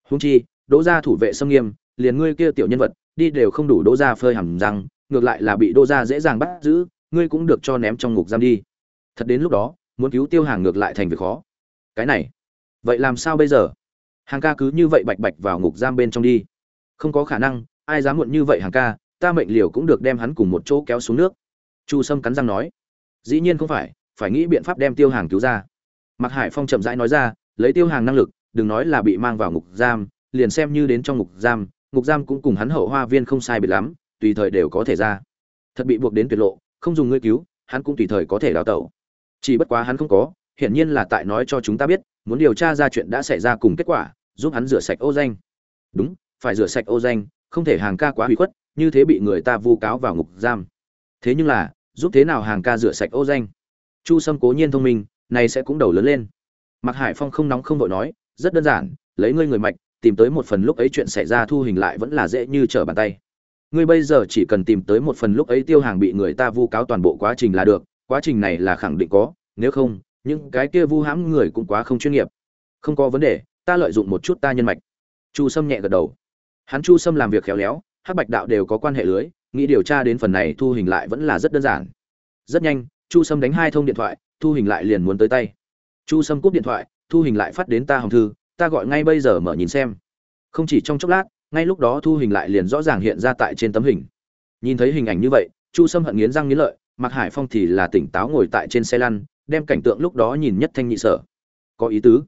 Huống chi, đỗ gia thủ vệ xâm nghiêm, liền ngươi kia tiểu nhân vật, đi đều không đủ đỗ gia phơi hầm răng, ngược lại là bị đỗ gia dễ dàng bắt giữ, ngươi cũng được cho ném trong ngục giam đi. Thật đến lúc đó, muốn cứu tiêu hàng ngược lại thành việc khó. Cái này, vậy làm sao bây giờ? Hàng ca cứ như vậy bạch bạch vào ngục giam bên trong đi. Không có khả năng, ai dám muộn như vậy hàng ca, ta mệnh liều cũng được đem hắn cùng một chỗ kéo xuống nước. Chu sâm cắn răng nói. Dĩ nhiên không phải phải nghĩ biện pháp đem tiêu hàng cứu ra. Mặc hải phong chậm rãi nói ra, lấy tiêu hàng năng lực đừng nói là bị mang vào ngục giam, liền xem như đến trong ngục giam ngục giam cũng cùng hắn hậu hoa viên không sai biệt lắm, tùy thời đều có thể ra. Thật bị buộc đến tuyệt lộ, không dùng ngươi cứu, hắn cũng tùy thời có thể đào tẩu. Chỉ bất quá hắn không có, hiển nhiên là tại nói cho chúng ta biết, muốn điều tra ra chuyện đã xảy ra cùng kết quả, giúp hắn rửa sạch ô danh. Đúng, phải rửa sạch ô danh, không thể hàng ca quá hủy khuất, như thế bị người ta vu cáo vào ngục giam. Thế nhưng là, giúp thế nào hàng ca rửa sạch ô danh? Chu sâm cố nhiên thông minh này sẽ cũng đầu lớn lên. Mặc hải phong không nóng không vội nói rất đơn giản, lấy ngươi người mạch, tìm tới một phần lúc ấy chuyện xảy ra thu hình lại vẫn là dễ như trở bàn tay. Ngươi bây giờ chỉ cần tìm tới một phần lúc ấy tiêu hàng bị người ta vu cáo toàn bộ quá trình là được, quá trình này là khẳng định có, nếu không, những cái kia vu hãm người cũng quá không chuyên nghiệp. Không có vấn đề, ta lợi dụng một chút ta nhân mạch. Chu sâm nhẹ gật đầu. Hắn chu sâm làm việc khéo léo, hắc bạch đạo đều có quan hệ lưới, nghĩ điều tra đến phần này thu hình lại vẫn là rất đơn giản. Rất nhanh, chu sâm đánh hai thông điện thoại, thu hình lại liền muốn tới tay. Chu sâm cúp điện thoại thu hình lại phát đến ta hồng thư, ta gọi ngay bây giờ mở nhìn xem. Không chỉ trong chốc lát, ngay lúc đó thu hình lại liền rõ ràng hiện ra tại trên tấm hình. Nhìn thấy hình ảnh như vậy, chu sâm hận nghiến răng nghiến lợi mặc hải phong thì là tỉnh táo ngồi tại trên xe lăn, đem cảnh tượng lúc đó nhìn nhất thanh nhị sở. Có ý tứ.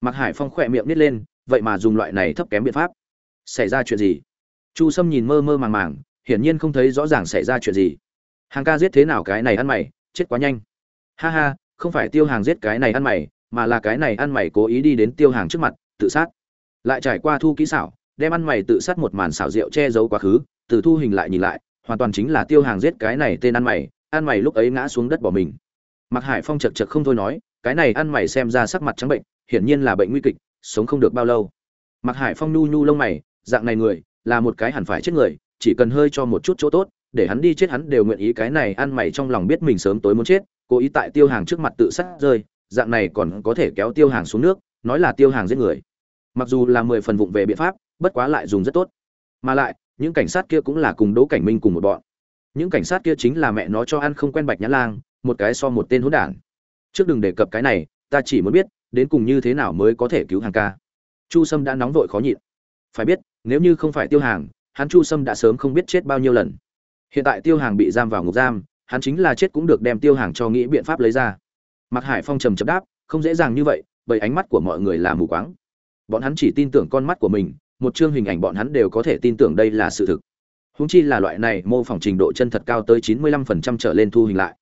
Mặc hải phong khỏe miệng nít lên, vậy mà dùng loại này thấp kém biện pháp. Xảy ra chuyện gì? Chu sâm nhìn mơ mơ màng màng, hiển nhiên không thấy rõ ràng xảy ra chuyện gì. Hàng ca giết thế nào cái này ăn mày, chết quá nhanh. Ha ha, không phải tiêu hàng giết cái này ăn mày mà là cái này ăn mày cố ý đi đến tiêu hàng trước mặt, tự sát. Lại trải qua thu kỹ xảo, đem ăn mày tự sát một màn xảo rượu che giấu quá khứ, từ thu hình lại nhìn lại, hoàn toàn chính là tiêu hàng giết cái này tên ăn mày ăn mày lúc ấy ngã xuống đất bỏ mình. Mặc hải phong chật chật không thôi nói, cái này ăn mày xem ra sắc mặt trắng bệnh, hiển nhiên là bệnh nguy kịch, sống không được bao lâu. Mặc hải phong nhu nhu lông mày, dạng này người, là một cái hẳn phải chết người, chỉ cần hơi cho một chút chỗ tốt, để hắn đi chết hắn đều nguyện ý cái này ăn mày trong lòng biết mình sớm tối muốn chết, cố ý tại tiêu hàng trước mặt tự sát rơi dạng này còn có thể kéo tiêu hàng xuống nước, nói là tiêu hàng giết người. Mặc dù là mười phần vụng về biện pháp, bất quá lại dùng rất tốt. Mà lại, những cảnh sát kia cũng là cùng đỗ cảnh minh cùng một bọn. Những cảnh sát kia chính là mẹ nó cho ăn không quen bạch nhã lang, một cái so một tên hỗn đản. Trước đừng đề cập cái này, ta chỉ muốn biết, đến cùng như thế nào mới có thể cứu hàng ca. Chu sâm đã nóng vội khó nhịn. Phải biết, nếu như không phải tiêu hàng, hắn chu sâm đã sớm không biết chết bao nhiêu lần. Hiện tại tiêu hàng bị giam vào ngục giam, hắn chính là chết cũng được đem tiêu hàng cho nghĩ biện pháp lấy ra. Mạc hải phong trầm chậm đáp, không dễ dàng như vậy, bởi ánh mắt của mọi người là mù quáng. Bọn hắn chỉ tin tưởng con mắt của mình, một chương hình ảnh bọn hắn đều có thể tin tưởng đây là sự thực. Huống chi là loại này, mô phỏng trình độ chân thật cao tới chín mươi lăm phần trăm trở lên thu hình lại.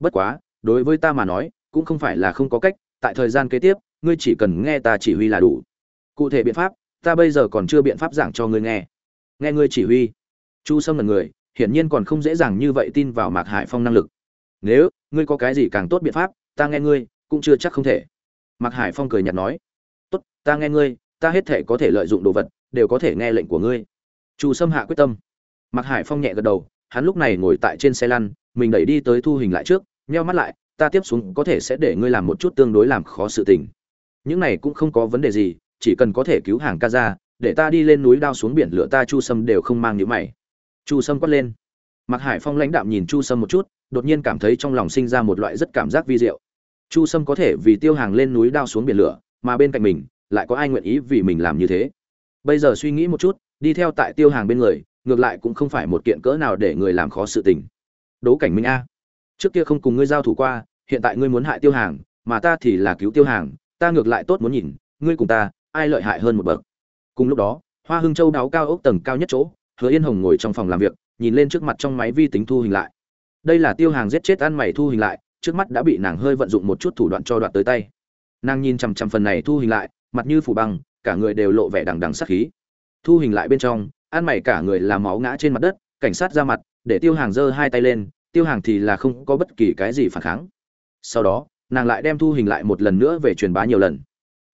Bất quá, đối với ta mà nói, cũng không phải là không có cách, tại thời gian kế tiếp, ngươi chỉ cần nghe ta chỉ huy là đủ. Cụ thể biện pháp, ta bây giờ còn chưa biện pháp giảng cho ngươi nghe. Nghe ngươi chỉ huy? Chu sâm là người, hiển nhiên còn không dễ dàng như vậy tin vào mạc hải phong năng lực. Nếu ngươi có cái gì càng tốt biện pháp ta nghe ngươi, cũng chưa chắc không thể. Mạc hải phong cười nhạt nói, tốt, ta nghe ngươi, ta hết thể có thể lợi dụng đồ vật, đều có thể nghe lệnh của ngươi. Chu sâm hạ quyết tâm. Mạc hải phong nhẹ gật đầu, hắn lúc này ngồi tại trên xe lăn, mình đẩy đi tới thu hình lại trước, nheo mắt lại, ta tiếp xuống có thể sẽ để ngươi làm một chút tương đối làm khó sự tình. Những này cũng không có vấn đề gì, chỉ cần có thể cứu hàng ca ra để ta đi lên núi đao xuống biển lửa ta chu sâm đều không mang những mày. Chu sâm quát lên. Mặc hải phong lãnh đạm nhìn chu sâm một chút, đột nhiên cảm thấy trong lòng sinh ra một loại rất cảm giác vi diệu chu sâm có thể vì tiêu hàng lên núi đao xuống biển lửa, mà bên cạnh mình, lại có ai nguyện ý vì mình làm như thế? Bây giờ suy nghĩ một chút, đi theo tại tiêu hàng bên người, ngược lại cũng không phải một kiện cỡ nào để người làm khó sự tình. Đố cảnh minh a, trước kia không cùng ngươi giao thủ qua, hiện tại ngươi muốn hại tiêu hàng, mà ta thì là cứu tiêu hàng, ta ngược lại tốt muốn nhìn, ngươi cùng ta, ai lợi hại hơn một bậc? Cùng lúc đó, hoa hưng châu đáo cao ốc tầng cao nhất chỗ, hứa yên hồng ngồi trong phòng làm việc, nhìn lên trước mặt trong máy vi tính thu hình lại. Đây là tiêu hàng giết chết ăn mày thu hình lại trước mắt đã bị nàng hơi vận dụng một chút thủ đoạn cho đoạn tới tay. Nàng nhìn chằm chằm phần này thu hình lại, mặt như phủ băng, cả người đều lộ vẻ đằng đằng sắc khí. Thu hình lại bên trong, ăn mày cả người làm máu ngã trên mặt đất, cảnh sát ra mặt, để tiêu hàng giơ hai tay lên, tiêu hàng thì là không có bất kỳ cái gì phản kháng. Sau đó, nàng lại đem thu hình lại một lần nữa về truyền bá nhiều lần.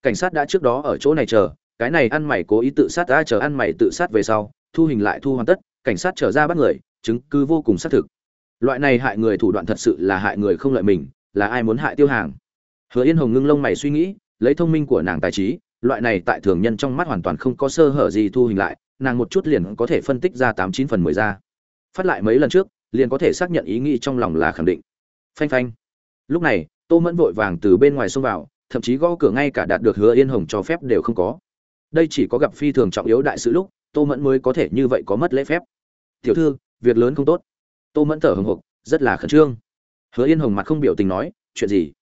Cảnh sát đã trước đó ở chỗ này chờ, cái này ăn mày cố ý tự sát đã chờ ăn mày tự sát về sau, thu hình lại thu hoàn tất, cảnh sát trở ra bắt người, chứng cứ vô cùng xác thực loại này hại người thủ đoạn thật sự là hại người không lợi mình, là ai muốn hại tiêu hàng? Hứa yên hồng ngưng lông mày suy nghĩ, lấy thông minh của nàng tài trí, loại này tại thường nhân trong mắt hoàn toàn không có sơ hở gì thu hình lại, nàng một chút liền có thể phân tích ra tám chín phần mười ra. Phát lại mấy lần trước, liền có thể xác nhận ý nghĩ trong lòng là khẳng định. Phanh phanh. Lúc này, tô mẫn vội vàng từ bên ngoài xông vào, thậm chí gõ cửa ngay cả đạt được hứa yên hồng cho phép đều không có. Đây chỉ có gặp phi thường trọng yếu đại sự lúc, tô mẫn mới có thể như vậy có mất lễ phép. Tiểu thư, việc lớn không tốt tô mẫn thở hồng hộc rất là khẩn trương. Hứa yên hồng mặt không biểu tình nói, chuyện gì?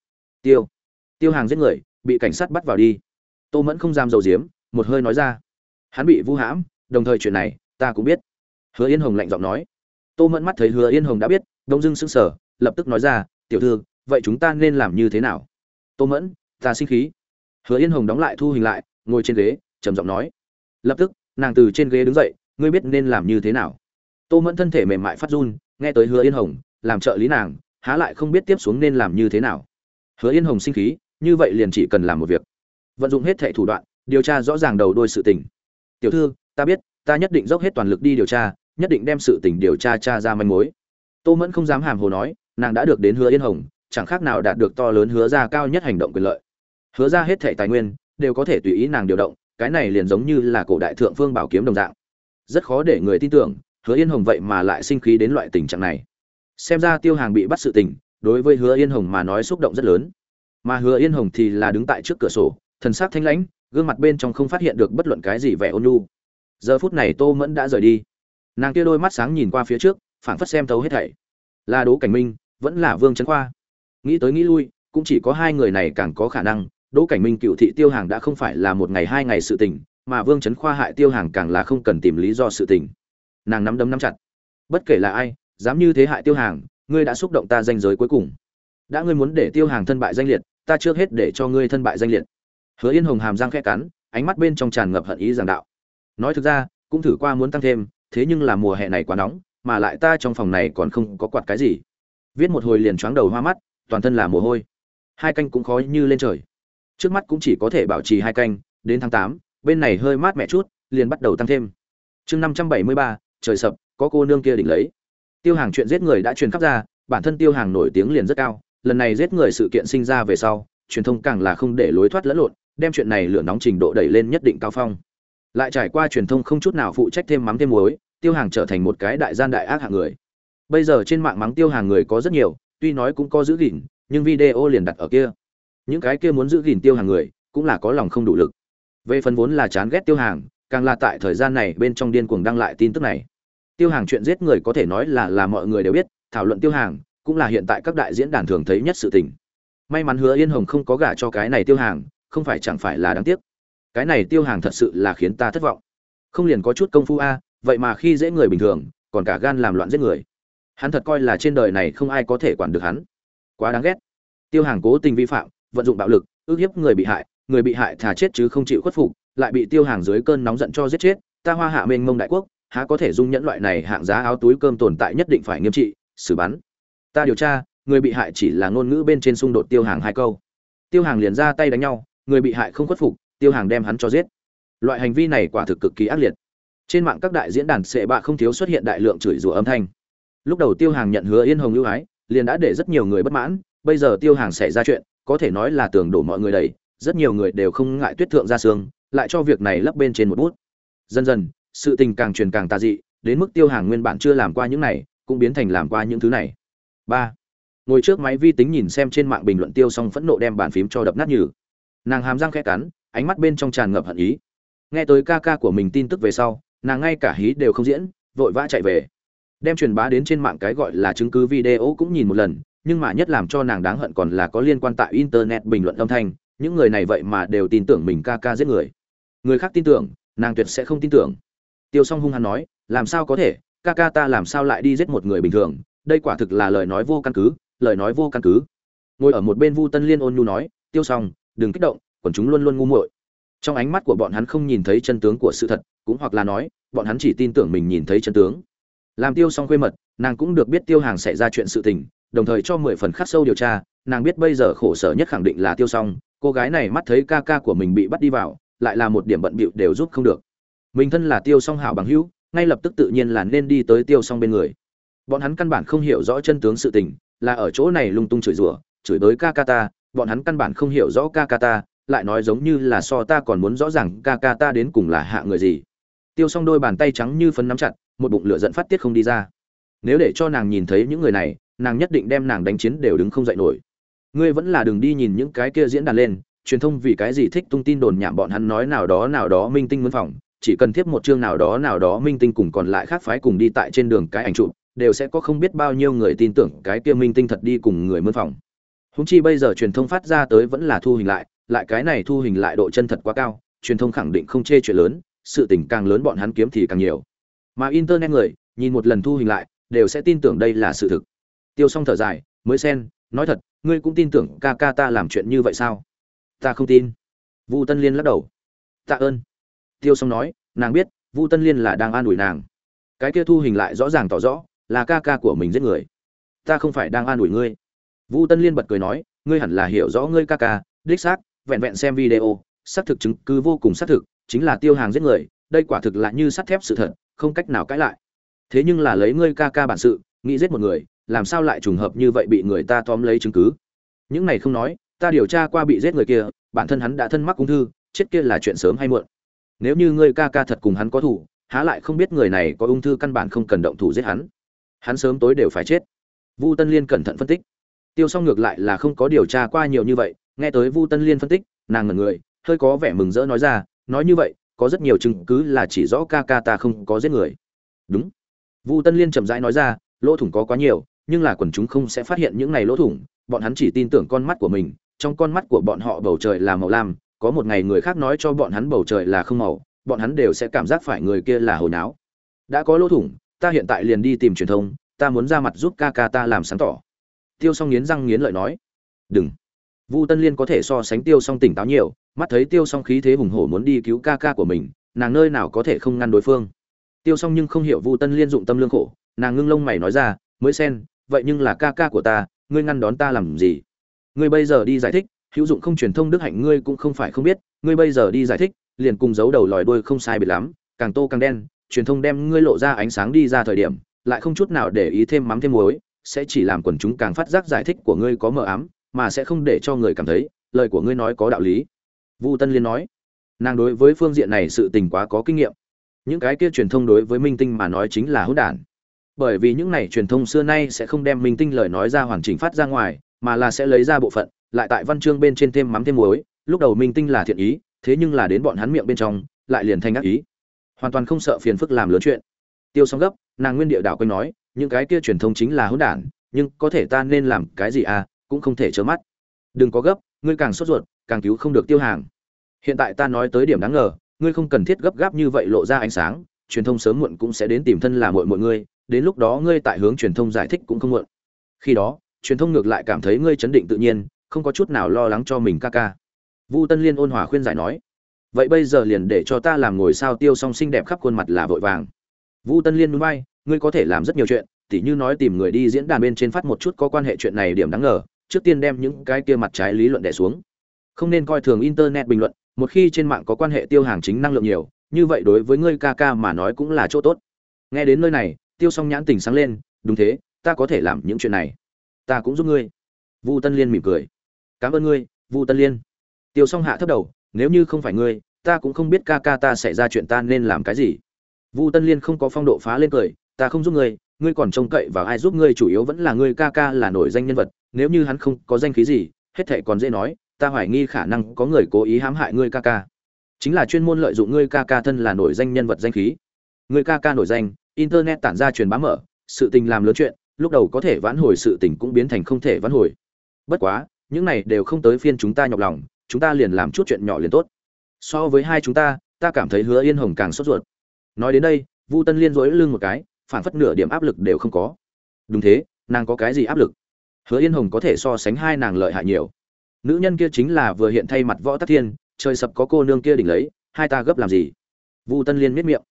Tiêu. Tiêu hàng giết người, bị cảnh sát bắt vào đi. Tô mẫn không dám dầu diếm một hơi nói ra. Hắn bị vu hãm, đồng thời chuyện này, ta cũng biết. Hứa yên hồng lạnh giọng nói. Tô mẫn mắt thấy hứa yên hồng đã biết, đông dưng sững sờ, lập tức nói ra, tiểu thư, vậy chúng ta nên làm như thế nào? Tô mẫn, ta sinh khí. Hứa yên hồng đóng lại thu hình lại, ngồi trên ghế, trầm giọng nói. Lập tức, nàng từ trên ghế đứng dậy, ngươi biết nên làm như thế nào? Tô mẫn thân thể mềm mại phát run nghe tới hứa yên hồng, làm trợ lý nàng, há lại không biết tiếp xuống nên làm như thế nào. Hứa yên hồng sinh khí, như vậy liền chỉ cần làm một việc. Vận dụng hết thệ thủ đoạn, điều tra rõ ràng đầu đôi sự tình. Tiểu thư, ta biết, ta nhất định dốc hết toàn lực đi điều tra, nhất định đem sự tình điều tra tra ra manh mối. Tô mẫn không dám hàm hồ nói, nàng đã được đến hứa yên hồng, chẳng khác nào đạt được to lớn hứa ra cao nhất hành động quyền lợi. Hứa ra hết thệ tài nguyên, đều có thể tùy ý nàng điều động, cái này liền giống như là cổ đại thượng phương bảo kiếm đồng dạng. Rất khó để người tin tưởng hứa yên hồng vậy mà lại sinh khí đến loại tình trạng này. Xem ra tiêu hàng bị bắt sự tình, đối với hứa yên hồng mà nói xúc động rất lớn. Mà hứa yên hồng thì là đứng tại trước cửa sổ, thần sắc thanh lãnh, gương mặt bên trong không phát hiện được bất luận cái gì vẻ ôn nhu. Giờ phút này tô mẫn đã rời đi. Nàng kia đôi mắt sáng nhìn qua phía trước, phảng phất xem thấu hết thảy. Là đỗ cảnh minh, vẫn là vương trấn khoa. Nghĩ tới nghĩ lui, cũng chỉ có hai người này càng có khả năng, đỗ cảnh minh cựu thị tiêu hàng đã không phải là một ngày hai ngày sự tình, mà vương trấn khoa hại tiêu hàng càng là không cần tìm lý do sự tình nàng nắm đấm nắm chặt. Bất kể là ai, dám như thế hại tiêu hàng, ngươi đã xúc động ta danh giới cuối cùng. Đã ngươi muốn để tiêu hàng thân bại danh liệt, ta trước hết để cho ngươi thân bại danh liệt. Hứa yên hồng hàm răng khẽ cắn, ánh mắt bên trong tràn ngập hận ý giảng đạo. Nói thực ra, cũng thử qua muốn tăng thêm, thế nhưng là mùa hè này quá nóng, mà lại ta trong phòng này còn không có quạt cái gì. Viết một hồi liền choáng đầu hoa mắt, toàn thân là mồ hôi. Hai canh cũng khó như lên trời. Trước mắt cũng chỉ có thể bảo trì hai canh, đến tháng tám, bên này hơi mát mẻ chút, liền bắt đầu tăng thêm. Chương năm trăm bảy mươi ba trời sập, có cô nương kia đỉnh lấy. Tiêu hàng chuyện giết người đã truyền khắp ra, bản thân tiêu hàng nổi tiếng liền rất cao, lần này giết người sự kiện sinh ra về sau, truyền thông càng là không để lối thoát lẫn lộn, đem chuyện này lửa nóng trình độ đẩy lên nhất định cao phong. Lại trải qua truyền thông không chút nào phụ trách thêm mắm thêm muối, tiêu hàng trở thành một cái đại gian đại ác hạng người. Bây giờ trên mạng mắng tiêu hàng người có rất nhiều, tuy nói cũng có giữ gìn, nhưng video liền đặt ở kia. Những cái kia muốn giữ gìn tiêu hàng người, cũng là có lòng không đủ lực. Về phần vốn là chán ghét tiêu hàng càng là tại thời gian này bên trong điên cuồng đăng lại tin tức này. Tiêu hàng chuyện giết người có thể nói là là mọi người đều biết, thảo luận tiêu hàng, cũng là hiện tại các đại diễn đàn thường thấy nhất sự tình. May mắn hứa yên hồng không có gả cho cái này tiêu hàng, không phải chẳng phải là đáng tiếc. Cái này tiêu hàng thật sự là khiến ta thất vọng. Không liền có chút công phu a à, vậy mà khi dễ người bình thường, còn cả gan làm loạn giết người. Hắn thật coi là trên đời này không ai có thể quản được hắn. Quá đáng ghét. Tiêu hàng cố tình vi phạm, vận dụng bạo lực ước hiếp người bị hại người bị hại thà chết chứ không chịu khuất phục, lại bị tiêu hàng dưới cơn nóng giận cho giết chết, ta hoa hạ mênh mông đại quốc, há có thể dung nhẫn loại này hạng giá áo túi cơm tồn tại nhất định phải nghiêm trị, xử bắn. Ta điều tra, người bị hại chỉ là ngôn ngữ bên trên xung đột tiêu hàng hai câu. Tiêu hàng liền ra tay đánh nhau, người bị hại không khuất phục, tiêu hàng đem hắn cho giết. Loại hành vi này quả thực cực kỳ ác liệt. Trên mạng các đại diễn đàn sệ bạ không thiếu xuất hiện đại lượng chửi rủa âm thanh. Lúc đầu tiêu hàng nhận hứa yên hồng ưu ái, liền đã để rất nhiều người bất mãn, bây giờ tiêu hàng xảy ra chuyện, có thể nói là tường đổ mọi người đầy rất nhiều người đều không ngại tuyết thượng ra xương, lại cho việc này lấp bên trên một bút. Dần dần, sự tình càng truyền càng tà dị, đến mức tiêu hàng nguyên bản chưa làm qua những này, cũng biến thành làm qua những thứ này. Ba, ngồi trước máy vi tính nhìn xem trên mạng bình luận tiêu xong phẫn nộ đem bàn phím cho đập nát nhừ. Nàng hàm răng khẽ cắn, ánh mắt bên trong tràn ngập hận ý. Nghe tới ca ca của mình tin tức về sau, nàng ngay cả hí đều không diễn, vội vã chạy về. Đem truyền bá đến trên mạng cái gọi là chứng cứ video cũng nhìn một lần, nhưng mà nhất làm cho nàng đáng hận còn là có liên quan tại internet bình luận âm thanh những người này vậy mà đều tin tưởng mình ca ca giết người. Người khác tin tưởng, nàng tuyệt sẽ không tin tưởng. Tiêu s o n g hung hăng nói, làm sao có thể? Ca ca ta làm sao lại đi giết một người bình thường? Đây quả thực là lời nói vô căn cứ, lời nói vô căn cứ. Ngồi ở một bên vu tân liên ôn nhu nói, tiêu s o n g đừng kích động còn chúng luôn luôn ngu muội. Trong ánh mắt của bọn hắn không nhìn thấy chân tướng của sự thật, cũng hoặc là nói, bọn hắn chỉ tin tưởng mình nhìn thấy chân tướng. Làm tiêu xong khuê mật, nàng cũng được biết tiêu hàng xảy ra chuyện sự tình đồng thời cho mười phần khắc sâu điều tra, nàng biết bây giờ khổ sở nhất khẳng định là tiêu xong cô gái này mắt thấy ca ca của mình bị bắt đi vào, lại là một điểm bận bịu đều giúp không được. Mình thân là tiêu song hảo bằng hữu, ngay lập tức tự nhiên là nên đi tới tiêu song bên người. Bọn hắn căn bản không hiểu rõ chân tướng sự tình, là ở chỗ này lung tung chửi rủa, chửi tới ca ca ta, bọn hắn căn bản không hiểu rõ ca ca ta, lại nói giống như là so ta còn muốn rõ ràng ca ca ta đến cùng là hạ người gì. Tiêu song đôi bàn tay trắng như phấn nắm chặt, một bụng lửa giận phát tiết không đi ra. Nếu để cho nàng nhìn thấy những người này nàng nhất định đem nàng đánh chiến đều đứng không dậy nổi. Ngươi vẫn là đừng đi nhìn những cái kia diễn đàn lên truyền thông vì cái gì thích tung tin đồn nhảm bọn hắn nói nào đó nào đó minh tinh muốn phòng chỉ cần tiếp một chương nào đó nào đó minh tinh cùng còn lại khác phái cùng đi tại trên đường cái ảnh chụp, đều sẽ có không biết bao nhiêu người tin tưởng cái kia minh tinh thật đi cùng người mướn phòng. Húng chi bây giờ truyền thông phát ra tới vẫn là thu hình lại lại cái này thu hình lại độ chân thật quá cao truyền thông khẳng định không chê chuyện lớn sự tình càng lớn bọn hắn kiếm thì càng nhiều. Mà internet người nhìn một lần thu hình lại đều sẽ tin tưởng đây là sự thực tiêu xong thở dài, mới xen, nói thật, ngươi cũng tin tưởng ca ca ta làm chuyện như vậy sao? Ta không tin. Vu tân liên lắc đầu. Tạ ơn. Tiêu xong nói, nàng biết, vu tân liên là đang an ủi nàng. Cái kia thu hình lại rõ ràng tỏ rõ, là ca ca của mình giết người. Ta không phải đang an ủi ngươi. Vu tân liên bật cười nói, ngươi hẳn là hiểu rõ ngươi ca ca, đích xác, vẹn vẹn xem video, xác thực chứng cứ vô cùng xác thực, chính là tiêu hàng giết người, đây quả thực là như sắt thép sự thật, không cách nào cãi lại. Thế nhưng là lấy ngươi ca ca bản sự, nghĩ giết một người làm sao lại trùng hợp như vậy bị người ta tóm lấy chứng cứ? Những này không nói, ta điều tra qua bị giết người kia, bản thân hắn đã thân mắc ung thư, chết kia là chuyện sớm hay muộn. Nếu như ngươi ca ca thật cùng hắn có thủ, há lại không biết người này có ung thư căn bản không cần động thủ giết hắn. Hắn sớm tối đều phải chết. Vu tân liên cẩn thận phân tích. Tiêu s ngược lại là không có điều tra qua nhiều như vậy, nghe tới vu tân liên phân tích, nàng ngẩn người, hơi có vẻ mừng rỡ nói ra, nói như vậy, có rất nhiều chứng cứ là chỉ rõ ca ca ta không có giết người. Đúng. Vu tân liên chậm rãi nói ra, lỗ thủng có quá nhiều nhưng là quần chúng không sẽ phát hiện những này lỗ thủng, bọn hắn chỉ tin tưởng con mắt của mình, trong con mắt của bọn họ bầu trời là màu lam, có một ngày người khác nói cho bọn hắn bầu trời là không màu, bọn hắn đều sẽ cảm giác phải người kia là hồi náo đã có lỗ thủng, ta hiện tại liền đi tìm truyền thông, ta muốn ra mặt giúp ca ca ta làm sáng tỏ. Tiêu Song nghiến răng nghiến lợi nói. Đừng. Vu tân liên có thể so sánh tiêu Song tỉnh táo nhiều, mắt thấy tiêu Song khí thế hùng hổ muốn đi cứu ca ca của mình, nàng nơi nào có thể không ngăn đối phương. Tiêu Song nhưng không hiểu vu tân liên dụng tâm lương khổ, nàng ngưng lông mày nói ra, mới sen vậy nhưng là ca ca của ta, ngươi ngăn đón ta làm gì? Ngươi bây giờ đi giải thích, hữu dụng không truyền thông đức hạnh ngươi cũng không phải không biết, ngươi bây giờ đi giải thích, liền cùng giấu đầu lòi đuôi không sai biệt lắm, càng tô càng đen, truyền thông đem ngươi lộ ra ánh sáng đi ra thời điểm, lại không chút nào để ý thêm mắm thêm muối, sẽ chỉ làm quần chúng càng phát giác giải thích của ngươi có mờ ám, mà sẽ không để cho người cảm thấy, lời của ngươi nói có đạo lý. Vu tân liên nói. Nàng đối với phương diện này sự tình quá có kinh nghiệm. Những cái kia truyền thông đối với minh tinh mà nói chính là hỗn đản bởi vì những này truyền thông xưa nay sẽ không đem minh tinh lời nói ra hoàn chỉnh phát ra ngoài, mà là sẽ lấy ra bộ phận, lại tại văn chương bên trên thêm mắm thêm muối, lúc đầu minh tinh là thiện ý, thế nhưng là đến bọn hắn miệng bên trong, lại liền thành ác ý. Hoàn toàn không sợ phiền phức làm lớn chuyện. Tiêu xong gấp, nàng nguyên địa đạo quanh nói, những cái kia truyền thông chính là hỗn đản, nhưng có thể ta nên làm cái gì à cũng không thể trơ mắt. Đừng có gấp, ngươi càng sốt ruột, càng cứu không được tiêu hàng. Hiện tại ta nói tới điểm đáng ngờ, ngươi không cần thiết gấp gáp như vậy lộ ra ánh sáng, truyền thông sớm muộn cũng sẽ đến tìm thân là mọi mọi ngươi đến lúc đó ngươi tại hướng truyền thông giải thích cũng không muộn. Khi đó, truyền thông ngược lại cảm thấy ngươi chấn định tự nhiên, không có chút nào lo lắng cho mình ca ca. Vu tân liên ôn hòa khuyên giải nói, vậy bây giờ liền để cho ta làm ngồi sao tiêu song xinh đẹp khắp khuôn mặt là vội vàng. Vu tân liên núi bay ngươi có thể làm rất nhiều chuyện, tỉ như nói tìm người đi diễn đàn bên trên phát một chút có quan hệ chuyện này điểm đáng ngờ, trước tiên đem những cái kia mặt trái lý luận đẻ xuống. Không nên coi thường internet bình luận, một khi trên mạng có quan hệ tiêu hàng chính năng lượng nhiều, như vậy đối với ngươi ca ca mà nói cũng là chỗ tốt. Nghe đến nơi này tiêu song nhãn tình sáng lên, đúng thế, ta có thể làm những chuyện này. Ta cũng giúp ngươi. Vu tân liên mỉm cười. Cảm ơn ngươi, vu tân liên. Tiêu song hạ thấp đầu, nếu như không phải ngươi, ta cũng không biết ca ca ta xảy ra chuyện ta nên làm cái gì. Vu tân liên không có phong độ phá lên cười, ta không giúp ngươi ngươi còn trông cậy vào ai giúp ngươi chủ yếu vẫn là ngươi ca ca là nổi danh nhân vật, nếu như hắn không có danh khí gì, hết thệ còn dễ nói, ta hoài nghi khả năng có người cố ý hãm hại ngươi ca ca. Chính là chuyên môn lợi dụng ngươi ca ca thân là nổi danh nhân vật danh khí. Ngươi ca ca nổi danh internet tản ra truyền bá mở, sự tình làm lớn chuyện, lúc đầu có thể vãn hồi sự tình cũng biến thành không thể vãn hồi. Bất quá, những này đều không tới phiên chúng ta nhọc lòng, chúng ta liền làm chút chuyện nhỏ liền tốt. So với hai chúng ta ta cảm thấy hứa yên hồng càng sốt ruột. Nói đến đây, vu tân liên dối lưng một cái, phản phất nửa điểm áp lực đều không có. Đúng thế, nàng có cái gì áp lực? Hứa yên hồng có thể so sánh hai nàng lợi hại nhiều. Nữ nhân kia chính là vừa hiện thay mặt võ tắc thiên, trời sập có cô nương kia đỉnh lấy, hai ta gấp làm gì? Vu tân liên miết miệng.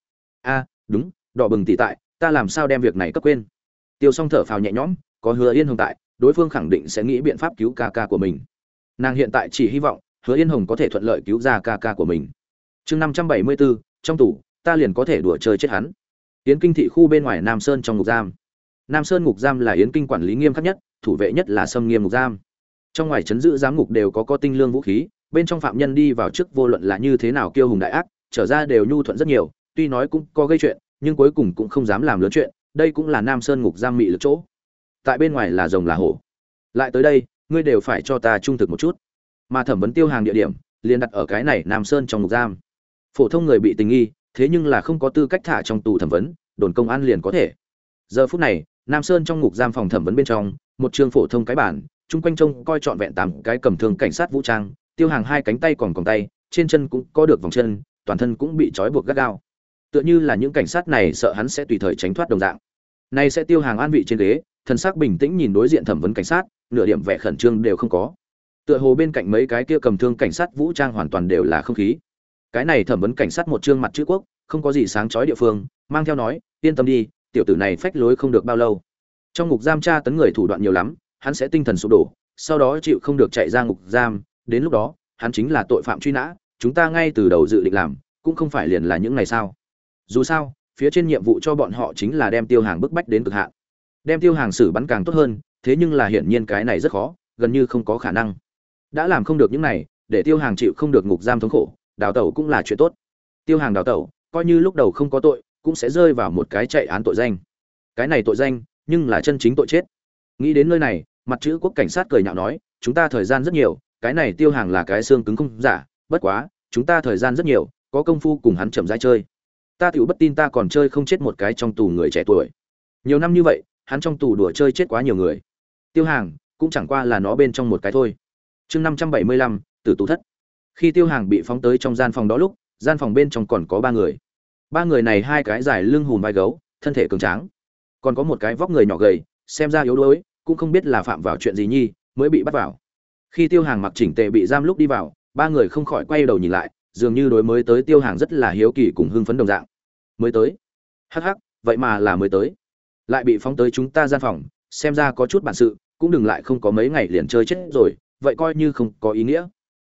A đúng đỏ bừng tỉ tại, ta làm sao đem việc này cấp quên? Tiêu s o n g thở phào nhẹ nhõm, có hứa yên hồng tại, đối phương khẳng định sẽ nghĩ biện pháp cứu ca ca của mình. Nàng hiện tại chỉ hy vọng hứa yên hồng có thể thuận lợi cứu ra ca ca của mình. Chương năm trăm bảy mươi bốn trong tủ ta liền có thể đùa chơi chết hắn. Yến kinh thị khu bên ngoài nam sơn trong ngục giam. Nam sơn ngục giam là yến kinh quản lý nghiêm khắc nhất, thủ vệ nhất là xâm nghiêm ngục giam. Trong ngoài chấn giữ giám ngục đều có có tinh lương vũ khí, bên trong phạm nhân đi vào trước vô luận là như thế nào kiêu hùng đại ác, trở ra đều nhu thuận rất nhiều, tuy nói cũng có gây chuyện nhưng cuối cùng cũng không dám làm lớn chuyện, đây cũng là nam sơn ngục giam mị lực chỗ. Tại bên ngoài là rồng là hổ. Lại tới đây, ngươi đều phải cho ta trung thực một chút. Mà thẩm vấn tiêu hàng địa điểm, liền đặt ở cái này nam sơn trong ngục giam. Phổ thông người bị tình nghi, thế nhưng là không có tư cách thả trong tù thẩm vấn, đồn công an liền có thể. Giờ phút này, nam sơn trong ngục giam phòng thẩm vấn bên trong, một trường phổ thông cái bản, chung quanh trông coi trọn vẹn tám cái cầm thương cảnh sát vũ trang, tiêu hàng hai cánh tay còn còn tay, trên chân cũng có được vòng chân, toàn thân cũng bị trói buộc gắt gao tựa như là những cảnh sát này sợ hắn sẽ tùy thời tránh thoát đồng dạng. Này sẽ tiêu hàng an vị trên ghế, thần sắc bình tĩnh nhìn đối diện thẩm vấn cảnh sát, nửa điểm vẻ khẩn trương đều không có. Tựa hồ bên cạnh mấy cái kia cầm thương cảnh sát vũ trang hoàn toàn đều là không khí. Cái này thẩm vấn cảnh sát một trương mặt chữ quốc, không có gì sáng chói địa phương, mang theo nói, yên tâm đi, tiểu tử này phách lối không được bao lâu. Trong ngục giam tra tấn người thủ đoạn nhiều lắm, hắn sẽ tinh thần sụp đổ, sau đó chịu không được chạy ra ngục giam, đến lúc đó, hắn chính là tội phạm truy nã, chúng ta ngay từ đầu dự định làm, cũng không phải liền là những ngày sao dù sao, phía trên nhiệm vụ cho bọn họ chính là đem tiêu hàng bức bách đến cực hạn. Đem tiêu hàng xử bắn càng tốt hơn, thế nhưng là hiển nhiên cái này rất khó, gần như không có khả năng. Đã làm không được những này, để tiêu hàng chịu không được ngục giam thống khổ, đào tẩu cũng là chuyện tốt. Tiêu hàng đào tẩu, coi như lúc đầu không có tội, cũng sẽ rơi vào một cái chạy án tội danh. Cái này tội danh, nhưng là chân chính tội chết. Nghĩ đến nơi này, mặt chữ quốc cảnh sát cười nhạo nói, chúng ta thời gian rất nhiều, cái này tiêu hàng là cái xương cứng không giả, bất quá, chúng ta thời gian rất nhiều, có công phu cùng hắn chậm rãi chơi ta tựu bất tin ta còn chơi không chết một cái trong tù người trẻ tuổi. Nhiều năm như vậy, hắn trong tù đùa chơi chết quá nhiều người. Tiêu hàng, cũng chẳng qua là nó bên trong một cái thôi. Chương năm trăm bảy mươi lăm, tử tù thất. Khi tiêu hàng bị phóng tới trong gian phòng đó lúc, gian phòng bên trong còn có ba người. Ba người này hai cái dài lưng hùm vai gấu, thân thể cường tráng. Còn có một cái vóc người nhỏ gầy, xem ra yếu đuối, cũng không biết là phạm vào chuyện gì nhi, mới bị bắt vào. Khi tiêu hàng mặc chỉnh tề bị giam lúc đi vào, ba người không khỏi quay đầu nhìn lại dường như đối mới tới tiêu hàng rất là hiếu kỳ cùng hưng phấn đồng dạng. Mới tới? Hắc hắc, vậy mà là mới tới. Lại bị phóng tới chúng ta gian phòng, xem ra có chút bản sự, cũng đừng lại không có mấy ngày liền chơi chết rồi, vậy coi như không có ý nghĩa.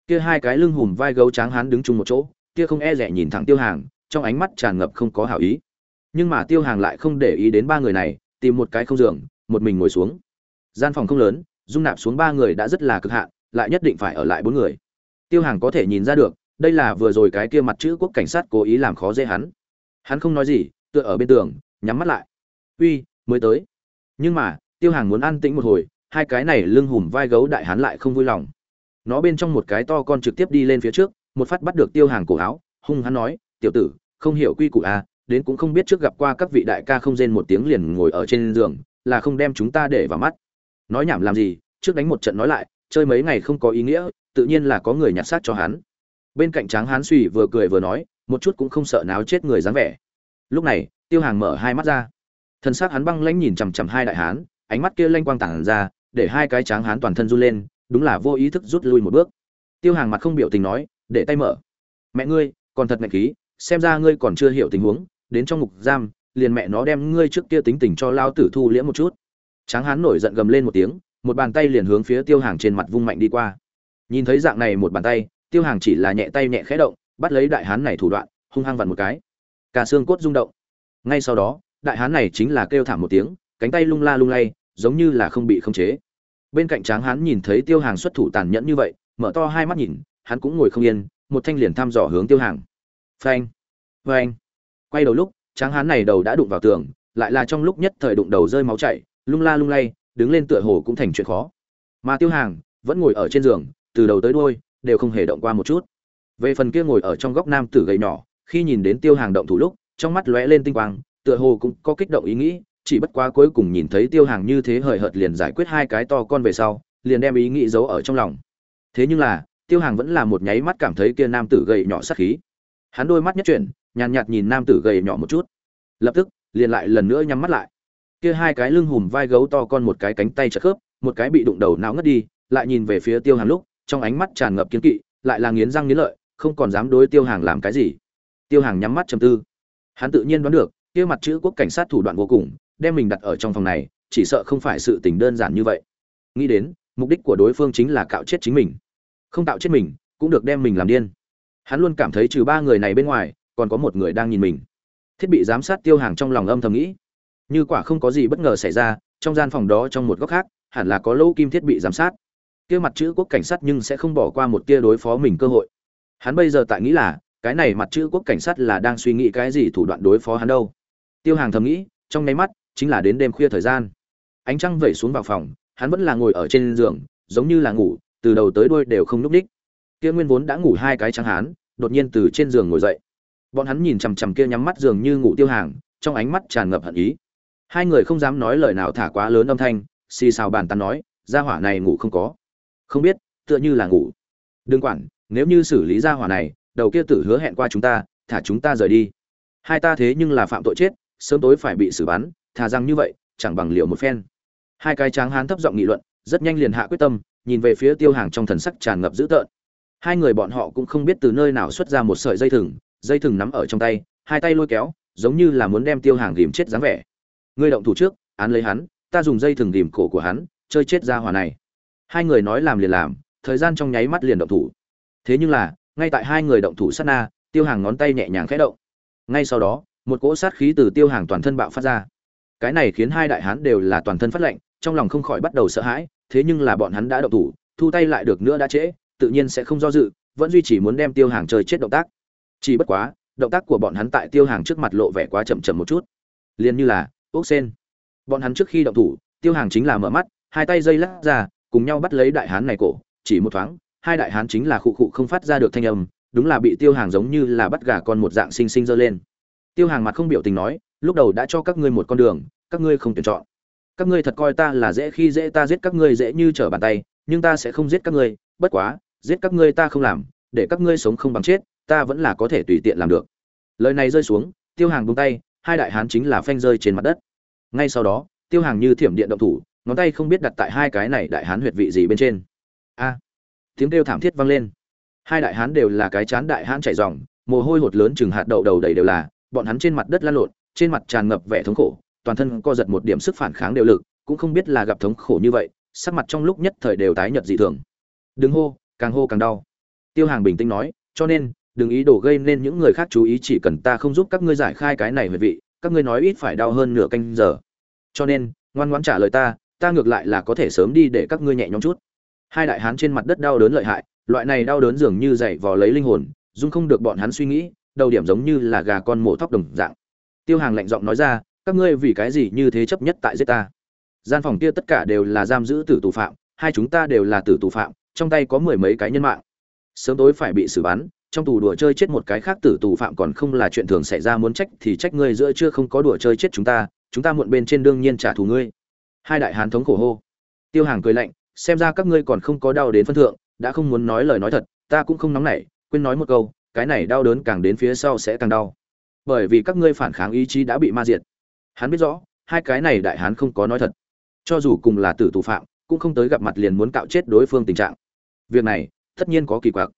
Kia hai cái lưng hùm vai gấu tráng hán đứng chung một chỗ, kia không e rẻ nhìn thẳng tiêu hàng, trong ánh mắt tràn ngập không có hảo ý. Nhưng mà tiêu hàng lại không để ý đến ba người này, tìm một cái không giường, một mình ngồi xuống. Gian phòng không lớn, dung nạp xuống ba người đã rất là cực hạn, lại nhất định phải ở lại bốn người. Tiêu hàng có thể nhìn ra được đây là vừa rồi cái kia mặt chữ quốc cảnh sát cố ý làm khó dễ hắn. Hắn không nói gì, tựa ở bên tường, nhắm mắt lại. Uy, mới tới. Nhưng mà, tiêu hàng muốn an tĩnh một hồi, hai cái này lưng hùm vai gấu đại hắn lại không vui lòng. Nó bên trong một cái to con trực tiếp đi lên phía trước, một phát bắt được tiêu hàng cổ áo, hung hắn nói, tiểu tử, không hiểu quy củ à đến cũng không biết trước gặp qua các vị đại ca không rên một tiếng liền ngồi ở trên giường, là không đem chúng ta để vào mắt. Nói nhảm làm gì, trước đánh một trận nói lại, chơi mấy ngày không có ý nghĩa, tự nhiên là có người nhặt xác cho hắn bên cạnh tráng hán suy vừa cười vừa nói, một chút cũng không sợ náo chết người dáng vẻ. Lúc này, tiêu hàng mở hai mắt ra. Thân xác hắn băng lãnh nhìn chằm chằm hai đại hán, ánh mắt kia lanh quang tản ra, để hai cái tráng hán toàn thân run lên, đúng là vô ý thức rút lui một bước. Tiêu hàng mặt không biểu tình nói, để tay mở. Mẹ ngươi, còn thật ngạch khí, xem ra ngươi còn chưa hiểu tình huống, đến trong ngục giam, liền mẹ nó đem ngươi trước kia tính tình cho lao tử thu liễm một chút. Tráng hán nổi giận gầm lên một tiếng, một bàn tay liền hướng phía tiêu hàng trên mặt vung mạnh đi qua. Nhìn thấy dạng này một bàn tay tiêu hàng chỉ là nhẹ tay nhẹ khẽ động, bắt lấy đại hán này thủ đoạn, hung hăng vặn một cái. Cả xương cốt rung động. Ngay sau đó, đại hán này chính là kêu thảm một tiếng, cánh tay lung la lung lay, giống như là không bị khống chế. Bên cạnh tráng hán nhìn thấy tiêu hàng xuất thủ tàn nhẫn như vậy, mở to hai mắt nhìn, hắn cũng ngồi không yên, một thanh liền thăm dò hướng tiêu hàng. Phanh phanh. Quay đầu lúc, tráng hán này đầu đã đụng vào tường, lại là trong lúc nhất thời đụng đầu rơi máu chảy, lung la lung lay, đứng lên tựa hồ cũng thành chuyện khó. Mà tiêu hàng vẫn ngồi ở trên giường, từ đầu tới đuôi đều không hề động qua một chút. Về phần kia ngồi ở trong góc nam tử gầy nhỏ, khi nhìn đến tiêu hàng động thủ lúc, trong mắt lóe lên tinh quang, tựa hồ cũng có kích động ý nghĩ, chỉ bất quá cuối cùng nhìn thấy tiêu hàng như thế hời hợt liền giải quyết hai cái to con về sau, liền đem ý nghĩ giấu ở trong lòng. Thế nhưng là, tiêu hàng vẫn là một nháy mắt cảm thấy kia nam tử gầy nhỏ sát khí. Hắn đôi mắt nhất chuyển, nhàn nhạt nhìn nam tử gầy nhỏ một chút. Lập tức, liền lại lần nữa nhắm mắt lại. Kia hai cái lưng hùm vai gấu to con một cái cánh tay chật khớp, một cái bị đụng đầu não ngất đi, lại nhìn về phía tiêu hàng lúc trong ánh mắt tràn ngập kiến kỵ, lại là nghiến răng nghiến lợi, không còn dám đối tiêu hàng làm cái gì. Tiêu hàng nhắm mắt trầm tư. Hắn tự nhiên đoán được, kia mặt chữ quốc cảnh sát thủ đoạn vô cùng, đem mình đặt ở trong phòng này, chỉ sợ không phải sự tình đơn giản như vậy. Nghĩ đến, mục đích của đối phương chính là cạo chết chính mình. Không tạo chết mình, cũng được đem mình làm điên. Hắn luôn cảm thấy trừ ba người này bên ngoài, còn có một người đang nhìn mình. Thiết bị giám sát tiêu hàng trong lòng âm thầm nghĩ. Như quả không có gì bất ngờ xảy ra, trong gian phòng đó trong một góc khác, hẳn là có lỗ kim thiết bị giám sát kia mặt chữ quốc cảnh sát nhưng sẽ không bỏ qua một tia đối phó mình cơ hội. Hắn bây giờ tại nghĩ là, cái này mặt chữ quốc cảnh sát là đang suy nghĩ cái gì thủ đoạn đối phó hắn đâu. Tiêu hàng thầm nghĩ, trong nháy mắt, chính là đến đêm khuya thời gian. Ánh trăng vẩy xuống vào phòng, hắn vẫn là ngồi ở trên giường, giống như là ngủ, từ đầu tới đuôi đều không núp đích kia nguyên vốn đã ngủ hai cái trắng hán, đột nhiên từ trên giường ngồi dậy. Bọn hắn nhìn chằm chằm kia nhắm mắt giường như ngủ tiêu hàng, trong ánh mắt tràn ngập hận ý. Hai người không dám nói lời nào thả quá lớn âm thanh, xì xào bàn tán nói, gia hỏa này ngủ không có không biết, tựa như là ngủ. Đừng quản, nếu như xử lý gia hỏa này, đầu kia tử hứa hẹn qua chúng ta, thả chúng ta rời đi. Hai ta thế nhưng là phạm tội chết, sớm tối phải bị xử bắn, thà rằng như vậy, chẳng bằng liệu một phen. Hai cái tráng hán thấp giọng nghị luận, rất nhanh liền hạ quyết tâm, nhìn về phía tiêu hàng trong thần sắc tràn ngập dữ tợn. Hai người bọn họ cũng không biết từ nơi nào xuất ra một sợi dây thừng dây thừng nắm ở trong tay, hai tay lôi kéo, giống như là muốn đem tiêu hàng ghìm chết dáng vẻ. Ngươi động thủ trước, án lấy hắn, ta dùng dây thừng ghìm cổ của hắn, chơi chết ra hỏa này hai người nói làm liền làm, thời gian trong nháy mắt liền động thủ. Thế nhưng là, ngay tại hai người động thủ sát na, tiêu hàng ngón tay nhẹ nhàng khẽ động. Ngay sau đó, một cỗ sát khí từ tiêu hàng toàn thân bạo phát ra. Cái này khiến hai đại hán đều là toàn thân phát lệnh trong lòng không khỏi bắt đầu sợ hãi, thế nhưng là bọn hắn đã động thủ, thu tay lại được nữa đã trễ, tự nhiên sẽ không do dự, vẫn duy trì muốn đem tiêu hàng chơi chết động tác. Chỉ bất quá, động tác của bọn hắn tại tiêu hàng trước mặt lộ vẻ quá chậm chậm một chút. Liền như là, ốc sen. Bọn hắn trước khi động thủ, tiêu hàng chính là mở mắt, hai tay dây lắc ra cùng nhau bắt lấy đại hán này cổ, chỉ một thoáng, hai đại hán chính là khụ khụ không phát ra được thanh âm, đúng là bị tiêu hàng giống như là bắt gà con một dạng xinh xinh giơ lên. Tiêu hàng mặt không biểu tình nói, lúc đầu đã cho các ngươi một con đường, các ngươi không tuyển chọn. Các ngươi thật coi ta là dễ khi dễ ta giết các ngươi dễ như trở bàn tay, nhưng ta sẽ không giết các ngươi, bất quá, giết các ngươi ta không làm, để các ngươi sống không bằng chết, ta vẫn là có thể tùy tiện làm được. Lời này rơi xuống, tiêu hàng buông tay, hai đại hán chính là phanh rơi trên mặt đất. Ngay sau đó, tiêu hàng như thiểm điện động thủ ngón tay không biết đặt tại hai cái này đại hán huyệt vị gì bên trên. A, tiếng kêu thảm thiết vang lên. Hai đại hán đều là cái chán đại hán chảy ròng, mồ hôi hột lớn chừng hạt đậu đầu đầy đều là, bọn hắn trên mặt đất lăn lộn, trên mặt tràn ngập vẻ thống khổ, toàn thân co giật một điểm sức phản kháng đều lực, cũng không biết là gặp thống khổ như vậy, sắc mặt trong lúc nhất thời đều tái nhợt dị thường. Đừng hô, càng hô càng đau. Tiêu hàng bình tĩnh nói, cho nên, đừng ý đồ gây nên những người khác chú ý, chỉ cần ta không giúp các ngươi giải khai cái này huyệt vị, các ngươi nói ít phải đau hơn nửa canh giờ. Cho nên, ngoan ngoãn trả lời ta ta ngược lại là có thể sớm đi để các ngươi nhẹ nhõm chút. Hai đại hán trên mặt đất đau đớn lợi hại, loại này đau đớn dường như dậy vò lấy linh hồn, dung không được bọn hắn suy nghĩ, đầu điểm giống như là gà con mổ thóc đồng dạng. Tiêu hàng lạnh giọng nói ra, các ngươi vì cái gì như thế chấp nhất tại giết ta? Gian phòng kia tất cả đều là giam giữ tử tù phạm, hai chúng ta đều là tử tù phạm, trong tay có mười mấy cái nhân mạng. Sớm tối phải bị xử bắn, trong tù đùa chơi chết một cái khác tử tù phạm còn không là chuyện thường xảy ra muốn trách thì trách ngươi giữa chưa không có đùa chơi chết chúng ta chúng ta muộn bên trên đương nhiên trả thù ngươi hai đại hán thống khổ hô. Tiêu hàng cười lạnh, xem ra các ngươi còn không có đau đến phân thượng, đã không muốn nói lời nói thật, ta cũng không nóng nảy, quên nói một câu, cái này đau đớn càng đến phía sau sẽ càng đau. Bởi vì các ngươi phản kháng ý chí đã bị ma diệt. Hắn biết rõ, hai cái này đại hán không có nói thật. Cho dù cùng là tử tù phạm, cũng không tới gặp mặt liền muốn cạo chết đối phương tình trạng. Việc này, tất nhiên có kỳ quặc.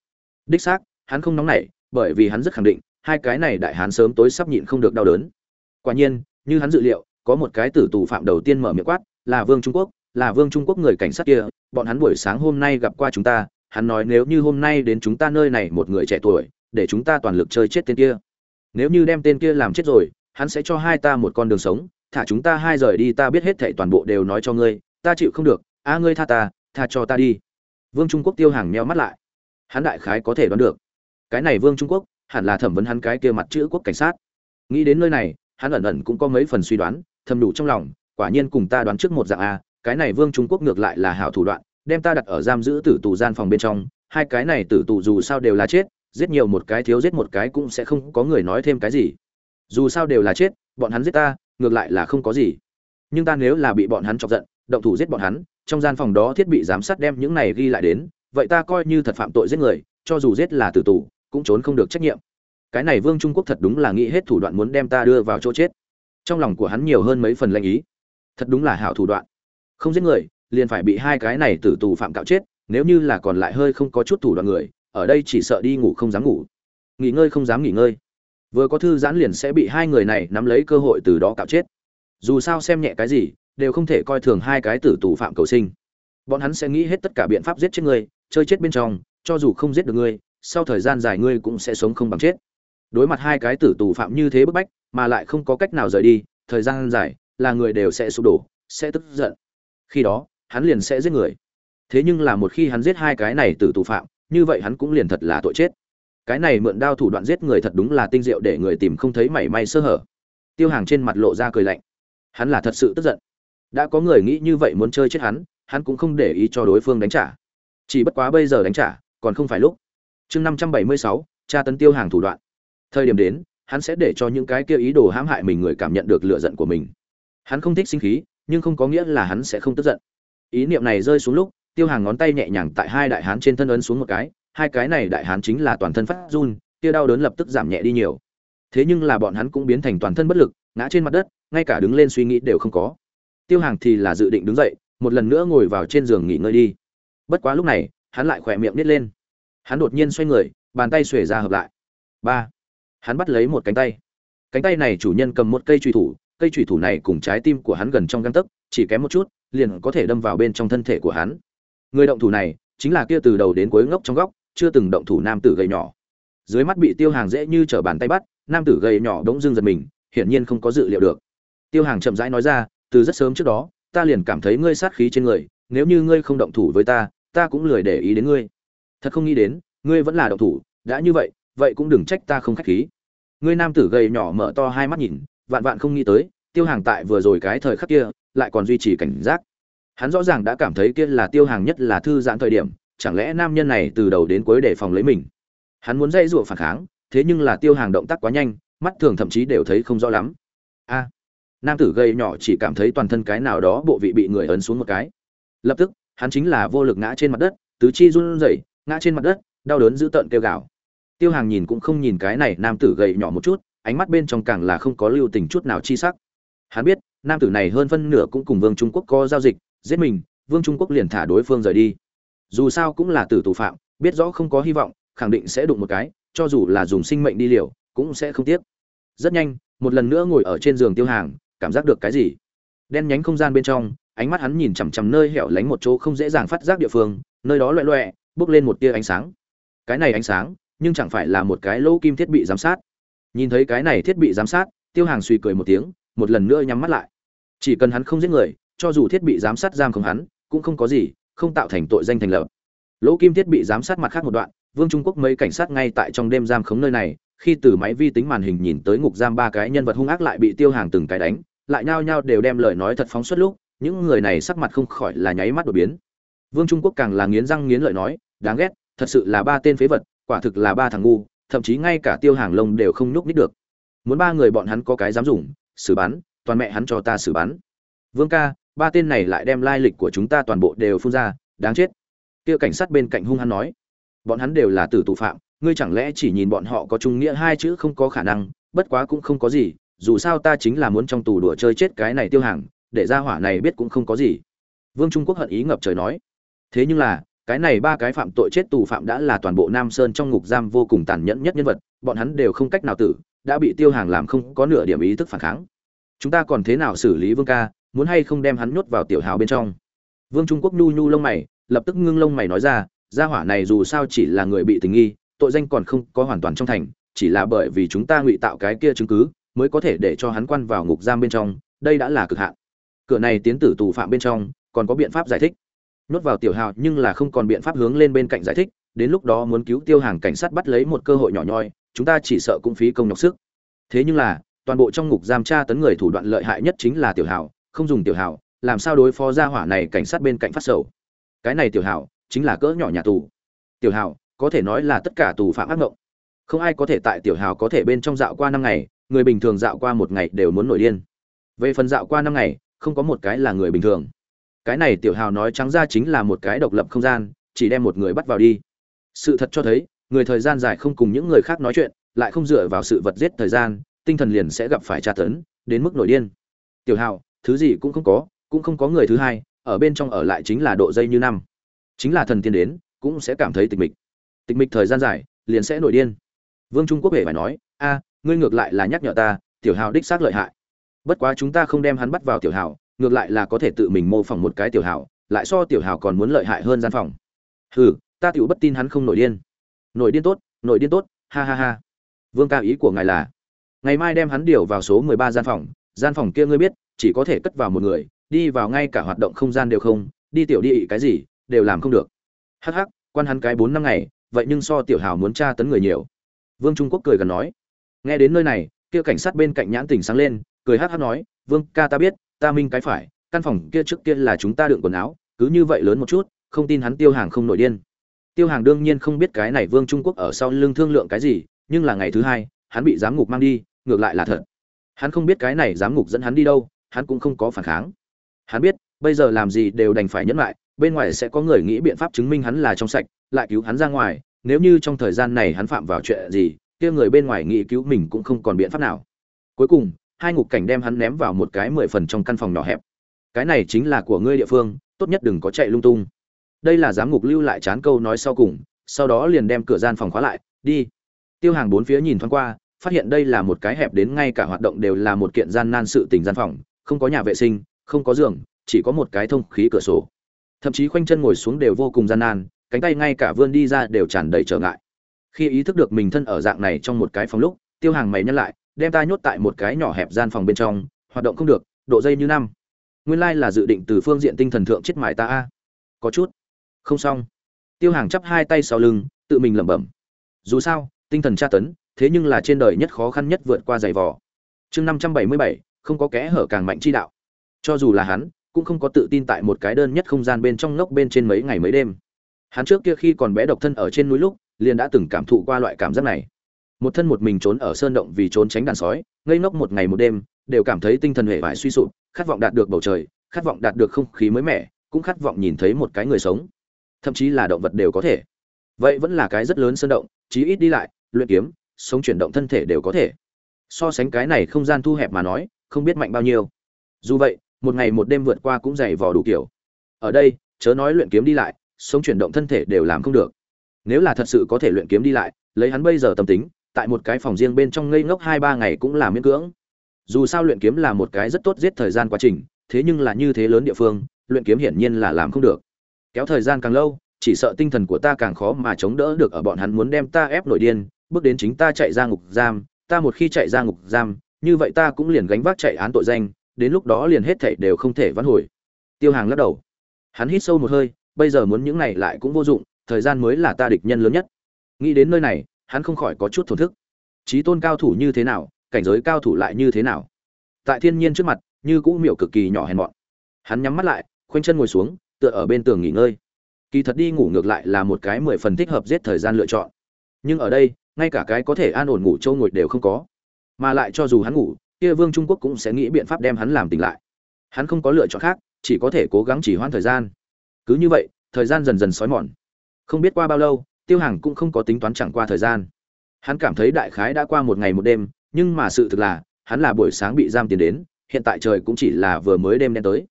Đích xác, hắn không nóng nảy, bởi vì hắn rất khẳng định, hai cái này đại hán sớm tối sắp nhịn không được đau đớn. Quả nhiên, như hắn dự liệu, có một cái tử tù phạm đầu tiên mở miệng quát là vương trung quốc, là vương trung quốc người cảnh sát kia, bọn hắn buổi sáng hôm nay gặp qua chúng ta, hắn nói nếu như hôm nay đến chúng ta nơi này một người trẻ tuổi, để chúng ta toàn lực chơi chết tên kia. Nếu như đem tên kia làm chết rồi, hắn sẽ cho hai ta một con đường sống, thả chúng ta hai rời đi, ta biết hết thảy toàn bộ đều nói cho ngươi, ta chịu không được, a à, ngươi tha ta, tha cho ta đi. Vương trung quốc tiêu hàng meo mắt lại. Hắn đại khái có thể đoán được. Cái này vương trung quốc, hẳn là thẩm vấn hắn cái kia mặt chữ quốc cảnh sát. Nghĩ đến nơi này, hắn ẩn ẩn cũng có mấy phần suy đoán, thầm đủ trong lòng quả nhiên cùng ta đoán trước một dạng a, cái này vương trung quốc ngược lại là hảo thủ đoạn, đem ta đặt ở giam giữ tử tù gian phòng bên trong, hai cái này tử tù dù sao đều là chết, giết nhiều một cái thiếu giết một cái cũng sẽ không có người nói thêm cái gì. Dù sao đều là chết, bọn hắn giết ta, ngược lại là không có gì. Nhưng ta nếu là bị bọn hắn chọc giận, động thủ giết bọn hắn, trong gian phòng đó thiết bị giám sát đem những này ghi lại đến, vậy ta coi như thật phạm tội giết người, cho dù giết là tử tù, cũng trốn không được trách nhiệm. Cái này vương trung quốc thật đúng là nghĩ hết thủ đoạn muốn đem ta đưa vào chỗ chết. Trong lòng của hắn nhiều hơn mấy phần lanh ý thật đúng là hảo thủ đoạn. Không giết người, liền phải bị hai cái này tử tù phạm cạo chết, nếu như là còn lại hơi không có chút thủ đoạn người, ở đây chỉ sợ đi ngủ không dám ngủ. Nghỉ ngơi không dám nghỉ ngơi. Vừa có thư giãn liền sẽ bị hai người này nắm lấy cơ hội từ đó cạo chết. Dù sao xem nhẹ cái gì, đều không thể coi thường hai cái tử tù phạm cầu sinh. Bọn hắn sẽ nghĩ hết tất cả biện pháp giết chết ngươi, chơi chết bên trong, cho dù không giết được ngươi, sau thời gian dài ngươi cũng sẽ sống không bằng chết. Đối mặt hai cái tử tù phạm như thế bức bách, mà lại không có cách nào rời đi, thời gian dài là người đều sẽ sụp đổ, sẽ tức giận. Khi đó, hắn liền sẽ giết người. Thế nhưng là một khi hắn giết hai cái này tử tù phạm, như vậy hắn cũng liền thật là tội chết. Cái này mượn đao thủ đoạn giết người thật đúng là tinh diệu để người tìm không thấy mảy may sơ hở. Tiêu hàng trên mặt lộ ra cười lạnh. Hắn là thật sự tức giận. Đã có người nghĩ như vậy muốn chơi chết hắn hắn cũng không để ý cho đối phương đánh trả. Chỉ bất quá bây giờ đánh trả, còn không phải lúc. Chương năm trăm bảy mươi sáu, tra tấn tiêu hàng thủ đoạn. Thời điểm đến, hắn sẽ để cho những cái kia ý đồ hãm hại mình người cảm nhận được lựa giận của mình hắn không thích sinh khí, nhưng không có nghĩa là hắn sẽ không tức giận. Ý niệm này rơi xuống lúc, tiêu hàng ngón tay nhẹ nhàng tại hai đại hán trên thân ấn xuống một cái, hai cái này đại hán chính là toàn thân phát run kia đau đớn lập tức giảm nhẹ đi nhiều. Thế nhưng là bọn hắn cũng biến thành toàn thân bất lực, ngã trên mặt đất, ngay cả đứng lên suy nghĩ đều không có. Tiêu hàng thì là dự định đứng dậy, một lần nữa ngồi vào trên giường nghỉ ngơi đi. Bất quá lúc này, hắn lại khỏe miệng nít lên. Hắn đột nhiên xoay người, bàn tay xuề ra hợp lại. Ba. Hắn bắt lấy một cánh tay. Cánh tay này chủ nhân cầm một cây truy thủ cây chủy thủ này cùng trái tim của hắn gần trong gang tấc, chỉ kém một chút, liền có thể đâm vào bên trong thân thể của hắn. Người động thủ này, chính là kia từ đầu đến cuối ngốc trong góc, chưa từng động thủ nam tử gầy nhỏ. Dưới mắt bị tiêu hàng dễ như trở bàn tay bắt, nam tử gầy nhỏ bỗng dưng giật mình, hiển nhiên không có dự liệu được. Tiêu hàng chậm rãi nói ra, từ rất sớm trước đó, ta liền cảm thấy ngươi sát khí trên người, nếu như ngươi không động thủ với ta ta cũng lười để ý đến ngươi. Thật không nghĩ đến, ngươi vẫn là động thủ, đã như vậy vậy cũng đừng trách ta không khách khí. Ngươi nam tử gầy nhỏ mở to hai mắt nhìn vạn vạn không nghĩ tới, tiêu hàng tại vừa rồi cái thời khắc kia, lại còn duy trì cảnh giác. Hắn rõ ràng đã cảm thấy kia là tiêu hàng nhất là thư giãn thời điểm, chẳng lẽ nam nhân này từ đầu đến cuối để phòng lấy mình? Hắn muốn dây dụa phản kháng, thế nhưng là tiêu hàng động tác quá nhanh, mắt thường thậm chí đều thấy không rõ lắm. A, nam tử gầy nhỏ chỉ cảm thấy toàn thân cái nào đó bộ vị bị người ấn xuống một cái. Lập tức, hắn chính là vô lực ngã trên mặt đất, tứ chi run rẩy, ngã trên mặt đất, đau đớn dữ tợn kêu gào. Tiêu hàng nhìn cũng không nhìn cái này nam tử gầy nhỏ một chút ánh mắt bên trong càng là không có lưu tình chút nào chi sắc. Hắn biết, nam tử này hơn phân nửa cũng cùng vương trung quốc có giao dịch, giết mình, vương trung quốc liền thả đối phương rời đi. Dù sao cũng là tử tù phạm, biết rõ không có hy vọng, khẳng định sẽ đụng một cái, cho dù là dùng sinh mệnh đi liều, cũng sẽ không tiếc. Rất nhanh, một lần nữa ngồi ở trên giường tiêu hàng, cảm giác được cái gì? Đen nhánh không gian bên trong, ánh mắt hắn nhìn chằm chằm nơi hẻo lánh một chỗ không dễ dàng phát giác địa phương, nơi đó loẹ loẹ bước lên một tia ánh sáng. Cái này ánh sáng, nhưng chẳng phải là một cái lỗ kim thiết bị giám sát nhìn thấy cái này thiết bị giám sát, tiêu hàng suy cười một tiếng, một lần nữa nhắm mắt lại. Chỉ cần hắn không giết người, cho dù thiết bị giám sát giam không hắn, cũng không có gì, không tạo thành tội danh thành lập. Lỗ kim thiết bị giám sát mặt khác một đoạn, vương trung quốc mấy cảnh sát ngay tại trong đêm giam khống nơi này, khi từ máy vi tính màn hình nhìn tới ngục giam ba cái nhân vật hung ác lại bị tiêu hàng từng cái đánh, lại nhao nhao đều đem lời nói thật phóng xuất lúc, những người này sắc mặt không khỏi là nháy mắt đột biến. Vương trung quốc càng là nghiến răng nghiến lợi nói, đáng ghét, thật sự là ba tên phế vật, quả thực là ba thằng ngu thậm chí ngay cả tiêu hàng lông đều không nhúc nít được. Muốn ba người bọn hắn có cái dám dùng, xử bắn, toàn mẹ hắn cho ta xử bắn. Vương ca, ba tên này lại đem lai lịch của chúng ta toàn bộ đều phun ra, đáng chết. Kia cảnh sát bên cạnh hung hắn nói, bọn hắn đều là tử tù phạm, ngươi chẳng lẽ chỉ nhìn bọn họ có trung nghĩa hai chữ không có khả năng, bất quá cũng không có gì, dù sao ta chính là muốn trong tù đùa chơi chết cái này tiêu hàng, để ra hỏa này biết cũng không có gì. Vương trung quốc hận ý ngập trời nói, thế nhưng là cái này ba cái phạm tội chết tù phạm đã là toàn bộ nam sơn trong ngục giam vô cùng tàn nhẫn nhất nhân vật, bọn hắn đều không cách nào tử, đã bị tiêu hàng làm không có nửa điểm ý thức phản kháng. Chúng ta còn thế nào xử lý vương ca, muốn hay không đem hắn nhốt vào tiểu hào bên trong? Vương trung quốc nhu nhu lông mày, lập tức ngưng lông mày nói ra, gia hỏa này dù sao chỉ là người bị tình nghi, tội danh còn không có hoàn toàn trong thành, chỉ là bởi vì chúng ta ngụy tạo cái kia chứng cứ, mới có thể để cho hắn quan vào ngục giam bên trong, đây đã là cực hạn. Cửa này tiến tử tù phạm bên trong, còn có biện pháp giải thích nhốt vào tiểu hào nhưng là không còn biện pháp hướng lên bên cạnh giải thích, đến lúc đó muốn cứu tiêu hàng cảnh sát bắt lấy một cơ hội nhỏ nhoi, chúng ta chỉ sợ cũng phí công nhọc sức. Thế nhưng là, toàn bộ trong ngục giam tra tấn người thủ đoạn lợi hại nhất chính là tiểu hào, không dùng tiểu hào, làm sao đối phó gia hỏa này cảnh sát bên cạnh phát sầu? Cái này tiểu hào, chính là cỡ nhỏ nhà tù. Tiểu hào, có thể nói là tất cả tù phạm ác mộng không ai có thể tại tiểu hào có thể bên trong dạo qua năm ngày, người bình thường dạo qua một ngày đều muốn nổi điên. Về phần dạo qua năm ngày, không có một cái là người bình thường cái này tiểu hào nói trắng ra chính là một cái độc lập không gian, chỉ đem một người bắt vào đi. Sự thật cho thấy, người thời gian dài không cùng những người khác nói chuyện, lại không dựa vào sự vật giết thời gian, tinh thần liền sẽ gặp phải tra tấn, đến mức nổi điên. Tiểu hào, thứ gì cũng không có, cũng không có người thứ hai, ở bên trong ở lại chính là độ dây như năm. Chính là thần tiên đến, cũng sẽ cảm thấy tịch mịch. Tịch mịch thời gian dài, liền sẽ nổi điên. Vương trung quốc hề phải nói, a, ngươi ngược lại là nhắc nhở ta, tiểu hào đích xác lợi hại. Bất quá chúng ta không đem hắn bắt vào tiểu hào ngược lại là có thể tự mình mô phỏng một cái tiểu hào lại so tiểu hào còn muốn lợi hại hơn gian phòng. Hừ, ta tiểu bất tin hắn không nổi điên. Nổi điên tốt, nổi điên tốt, ha ha ha. Vương ca ý của ngài là, ngày mai đem hắn điều vào số mười ba gian phòng gian phòng kia ngươi biết, chỉ có thể cất vào một người, đi vào ngay cả hoạt động không gian đều không, đi tiểu đi ị cái gì, đều làm không được. Hắc hắc, quan hắn cái bốn năm ngày, vậy nhưng so tiểu hào muốn tra tấn người nhiều. Vương trung quốc cười gần nói, nghe đến nơi này, kia cảnh sát bên cạnh nhãn tình sáng lên, cười hắc hắc nói, vương ca ta biết ta minh cái phải, căn phòng kia trước kia là chúng ta đựng quần áo, cứ như vậy lớn một chút, không tin hắn tiêu hàng không nổi điên. Tiêu hàng đương nhiên không biết cái này vương trung quốc ở sau lưng thương lượng cái gì, nhưng là ngày thứ hai, hắn bị giám ngục mang đi, ngược lại là thật. Hắn không biết cái này giám ngục dẫn hắn đi đâu, hắn cũng không có phản kháng. Hắn biết, bây giờ làm gì đều đành phải nhẫn lại, bên ngoài sẽ có người nghĩ biện pháp chứng minh hắn là trong sạch, lại cứu hắn ra ngoài, nếu như trong thời gian này hắn phạm vào chuyện gì, kia người bên ngoài nghĩ cứu mình cũng không còn biện pháp nào. Cuối cùng hai ngục cảnh đem hắn ném vào một cái mười phần trong căn phòng nhỏ hẹp. Cái này chính là của ngươi địa phương, tốt nhất đừng có chạy lung tung. Đây là giám ngục lưu lại chán câu nói sau cùng, sau đó liền đem cửa gian phòng khóa lại, đi. Tiêu hàng bốn phía nhìn thoáng qua, phát hiện đây là một cái hẹp đến ngay cả hoạt động đều là một kiện gian nan sự tình gian phòng, không có nhà vệ sinh, không có giường, chỉ có một cái thông khí cửa sổ. Thậm chí khoanh chân ngồi xuống đều vô cùng gian nan, cánh tay ngay cả vươn đi ra đều tràn đầy trở ngại. Khi ý thức được mình thân ở dạng này trong một cái phòng lúc, tiêu hàng mày nhắc lại đem ta nhốt tại một cái nhỏ hẹp gian phòng bên trong, hoạt động không được, độ dây như năm. Nguyên lai là dự định từ phương diện tinh thần thượng chết mài ta a. Có chút. Không xong. Tiêu hàng chắp hai tay sau lưng, tự mình lẩm bẩm. Dù sao, tinh thần tra tấn, thế nhưng là trên đời nhất khó khăn nhất vượt qua giày vò. Chương năm trăm bảy mươi bảy, không có kẽ hở càng mạnh chi đạo. Cho dù là hắn, cũng không có tự tin tại một cái đơn nhất không gian bên trong ngốc bên trên mấy ngày mấy đêm. Hắn trước kia khi còn bé độc thân ở trên núi lúc, liền đã từng cảm thụ qua loại cảm giác này một thân một mình trốn ở sơn động vì trốn tránh đàn sói, ngây ngốc một ngày một đêm, đều cảm thấy tinh thần hệ vải suy sụp, khát vọng đạt được bầu trời, khát vọng đạt được không khí mới mẻ, cũng khát vọng nhìn thấy một cái người sống. Thậm chí là động vật đều có thể. Vậy vẫn là cái rất lớn sơn động, chí ít đi lại, luyện kiếm, sống chuyển động thân thể đều có thể. So sánh cái này không gian thu hẹp mà nói, không biết mạnh bao nhiêu. Dù vậy, một ngày một đêm vượt qua cũng dày vò đủ kiểu. Ở đây, chớ nói luyện kiếm đi lại, sống chuyển động thân thể đều làm không được. Nếu là thật sự có thể luyện kiếm đi lại, lấy hắn bây giờ tâm tính tại một cái phòng riêng bên trong ngây ngốc hai ba ngày cũng là miễn cưỡng. Dù sao luyện kiếm là một cái rất tốt giết thời gian quá trình, thế nhưng là như thế lớn địa phương, luyện kiếm hiển nhiên là làm không được. Kéo thời gian càng lâu, chỉ sợ tinh thần của ta càng khó mà chống đỡ được ở bọn hắn muốn đem ta ép nổi điên, bước đến chính ta chạy ra ngục giam, ta một khi chạy ra ngục giam, như vậy ta cũng liền gánh vác chạy án tội danh, đến lúc đó liền hết thảy đều không thể vãn hồi. Tiêu hàng lắc đầu. Hắn hít sâu một hơi, bây giờ muốn những này lại cũng vô dụng, thời gian mới là ta địch nhân lớn nhất. Nghĩ đến nơi này hắn không khỏi có chút thổn thức. Trí tôn cao thủ như thế nào, cảnh giới cao thủ lại như thế nào? Tại thiên nhiên trước mặt, như cũng miểu cực kỳ nhỏ hèn mọn. Hắn nhắm mắt lại, khoanh chân ngồi xuống, tựa ở bên tường nghỉ ngơi. Kỳ thật đi ngủ ngược lại là một cái mười phần thích hợp giết thời gian lựa chọn. Nhưng ở đây, ngay cả cái có thể an ổn ngủ trâu ngồi đều không có. Mà lại cho dù hắn ngủ, kia vương trung quốc cũng sẽ nghĩ biện pháp đem hắn làm tỉnh lại. Hắn không có lựa chọn khác, chỉ có thể cố gắng chỉ hoãn thời gian. Cứ như vậy, thời gian dần dần xói mòn. Không biết qua bao lâu tiêu hàng cũng không có tính toán chẳng qua thời gian. Hắn cảm thấy đại khái đã qua một ngày một đêm, nhưng mà sự thực là, hắn là buổi sáng bị giam tiền đến, hiện tại trời cũng chỉ là vừa mới đêm đen tới.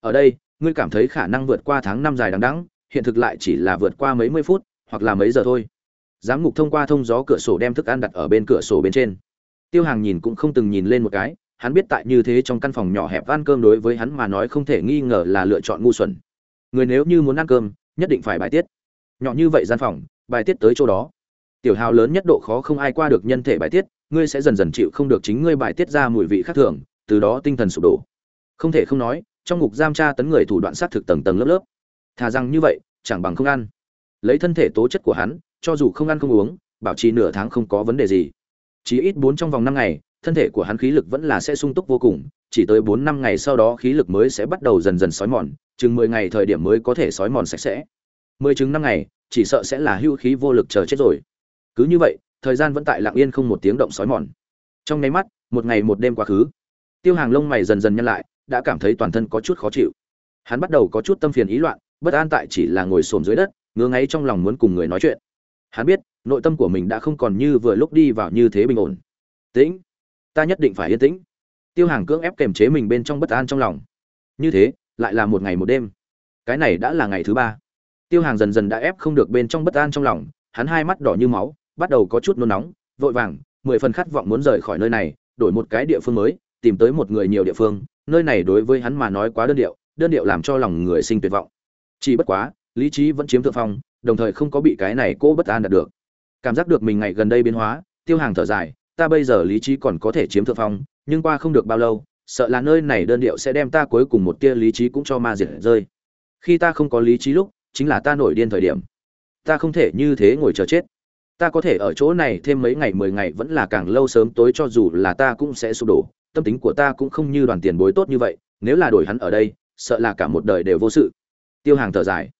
Ở đây, ngươi cảm thấy khả năng vượt qua tháng năm dài đằng đẵng, hiện thực lại chỉ là vượt qua mấy mươi phút, hoặc là mấy giờ thôi. Giám ngục thông qua thông gió cửa sổ đem thức ăn đặt ở bên cửa sổ bên trên. Tiêu hàng nhìn cũng không từng nhìn lên một cái, hắn biết tại như thế trong căn phòng nhỏ hẹp ăn cơm đối với hắn mà nói không thể nghi ngờ là lựa chọn ngu xuẩn. Người nếu như muốn ăn cơm, nhất định phải bài tiết. Nhỏ như vậy gian phòng bài tiết tới chỗ đó. Tiểu hào lớn nhất độ khó không ai qua được nhân thể bài tiết, ngươi sẽ dần dần chịu không được chính ngươi bài tiết ra mùi vị khác thường, từ đó tinh thần sụp đổ. Không thể không nói, trong ngục giam tra tấn người thủ đoạn sát thực tầng tầng lớp lớp. Thà rằng như vậy, chẳng bằng không ăn. Lấy thân thể tố chất của hắn, cho dù không ăn không uống, bảo trì nửa tháng không có vấn đề gì. Chỉ ít bốn trong vòng năm ngày, thân thể của hắn khí lực vẫn là sẽ sung túc vô cùng, chỉ tới bốn năm ngày sau đó khí lực mới sẽ bắt đầu dần dần sói mòn, chừng mười ngày thời điểm mới có thể sói mòn sạch sẽ. Mười chừng năm ngày chỉ sợ sẽ là hưu khí vô lực chờ chết rồi. Cứ như vậy, thời gian vẫn tại lặng yên không một tiếng động sói mòn. Trong nháy mắt, một ngày một đêm quá khứ, tiêu hàng lông mày dần dần nhăn lại, đã cảm thấy toàn thân có chút khó chịu. Hắn bắt đầu có chút tâm phiền ý loạn, bất an tại chỉ là ngồi xổm dưới đất, ngứa ngáy trong lòng muốn cùng người nói chuyện. Hắn biết, nội tâm của mình đã không còn như vừa lúc đi vào như thế bình ổn. Tĩnh, ta nhất định phải yên tĩnh. Tiêu hàng cưỡng ép kềm chế mình bên trong bất an trong lòng. Như thế, lại là một ngày một đêm. Cái này đã là ngày thứ ba tiêu hàng dần dần đã ép không được bên trong bất an trong lòng, hắn hai mắt đỏ như máu, bắt đầu có chút nôn nóng, vội vàng, mười phần khát vọng muốn rời khỏi nơi này, đổi một cái địa phương mới, tìm tới một người nhiều địa phương, nơi này đối với hắn mà nói quá đơn điệu đơn điệu làm cho lòng người sinh tuyệt vọng. Chỉ bất quá, lý trí vẫn chiếm thượng phong, đồng thời không có bị cái này cố bất an đạt được. Cảm giác được mình ngày gần đây biến hóa, tiêu hàng thở dài, ta bây giờ lý trí còn có thể chiếm thượng phong, nhưng qua không được bao lâu, sợ là nơi này đơn điệu sẽ đem ta cuối cùng một tia lý trí cũng cho ma diệt rơi. Khi ta không có lý trí lúc chính là ta nổi điên thời điểm. Ta không thể như thế ngồi chờ chết. Ta có thể ở chỗ này thêm mấy ngày, mười ngày vẫn là càng lâu sớm tối cho dù là ta cũng sẽ sụp đổ. Tâm tính của ta cũng không như đoàn tiền bối tốt như vậy, nếu là đổi hắn ở đây, sợ là cả một đời đều vô sự. Tiêu hàng thở dài.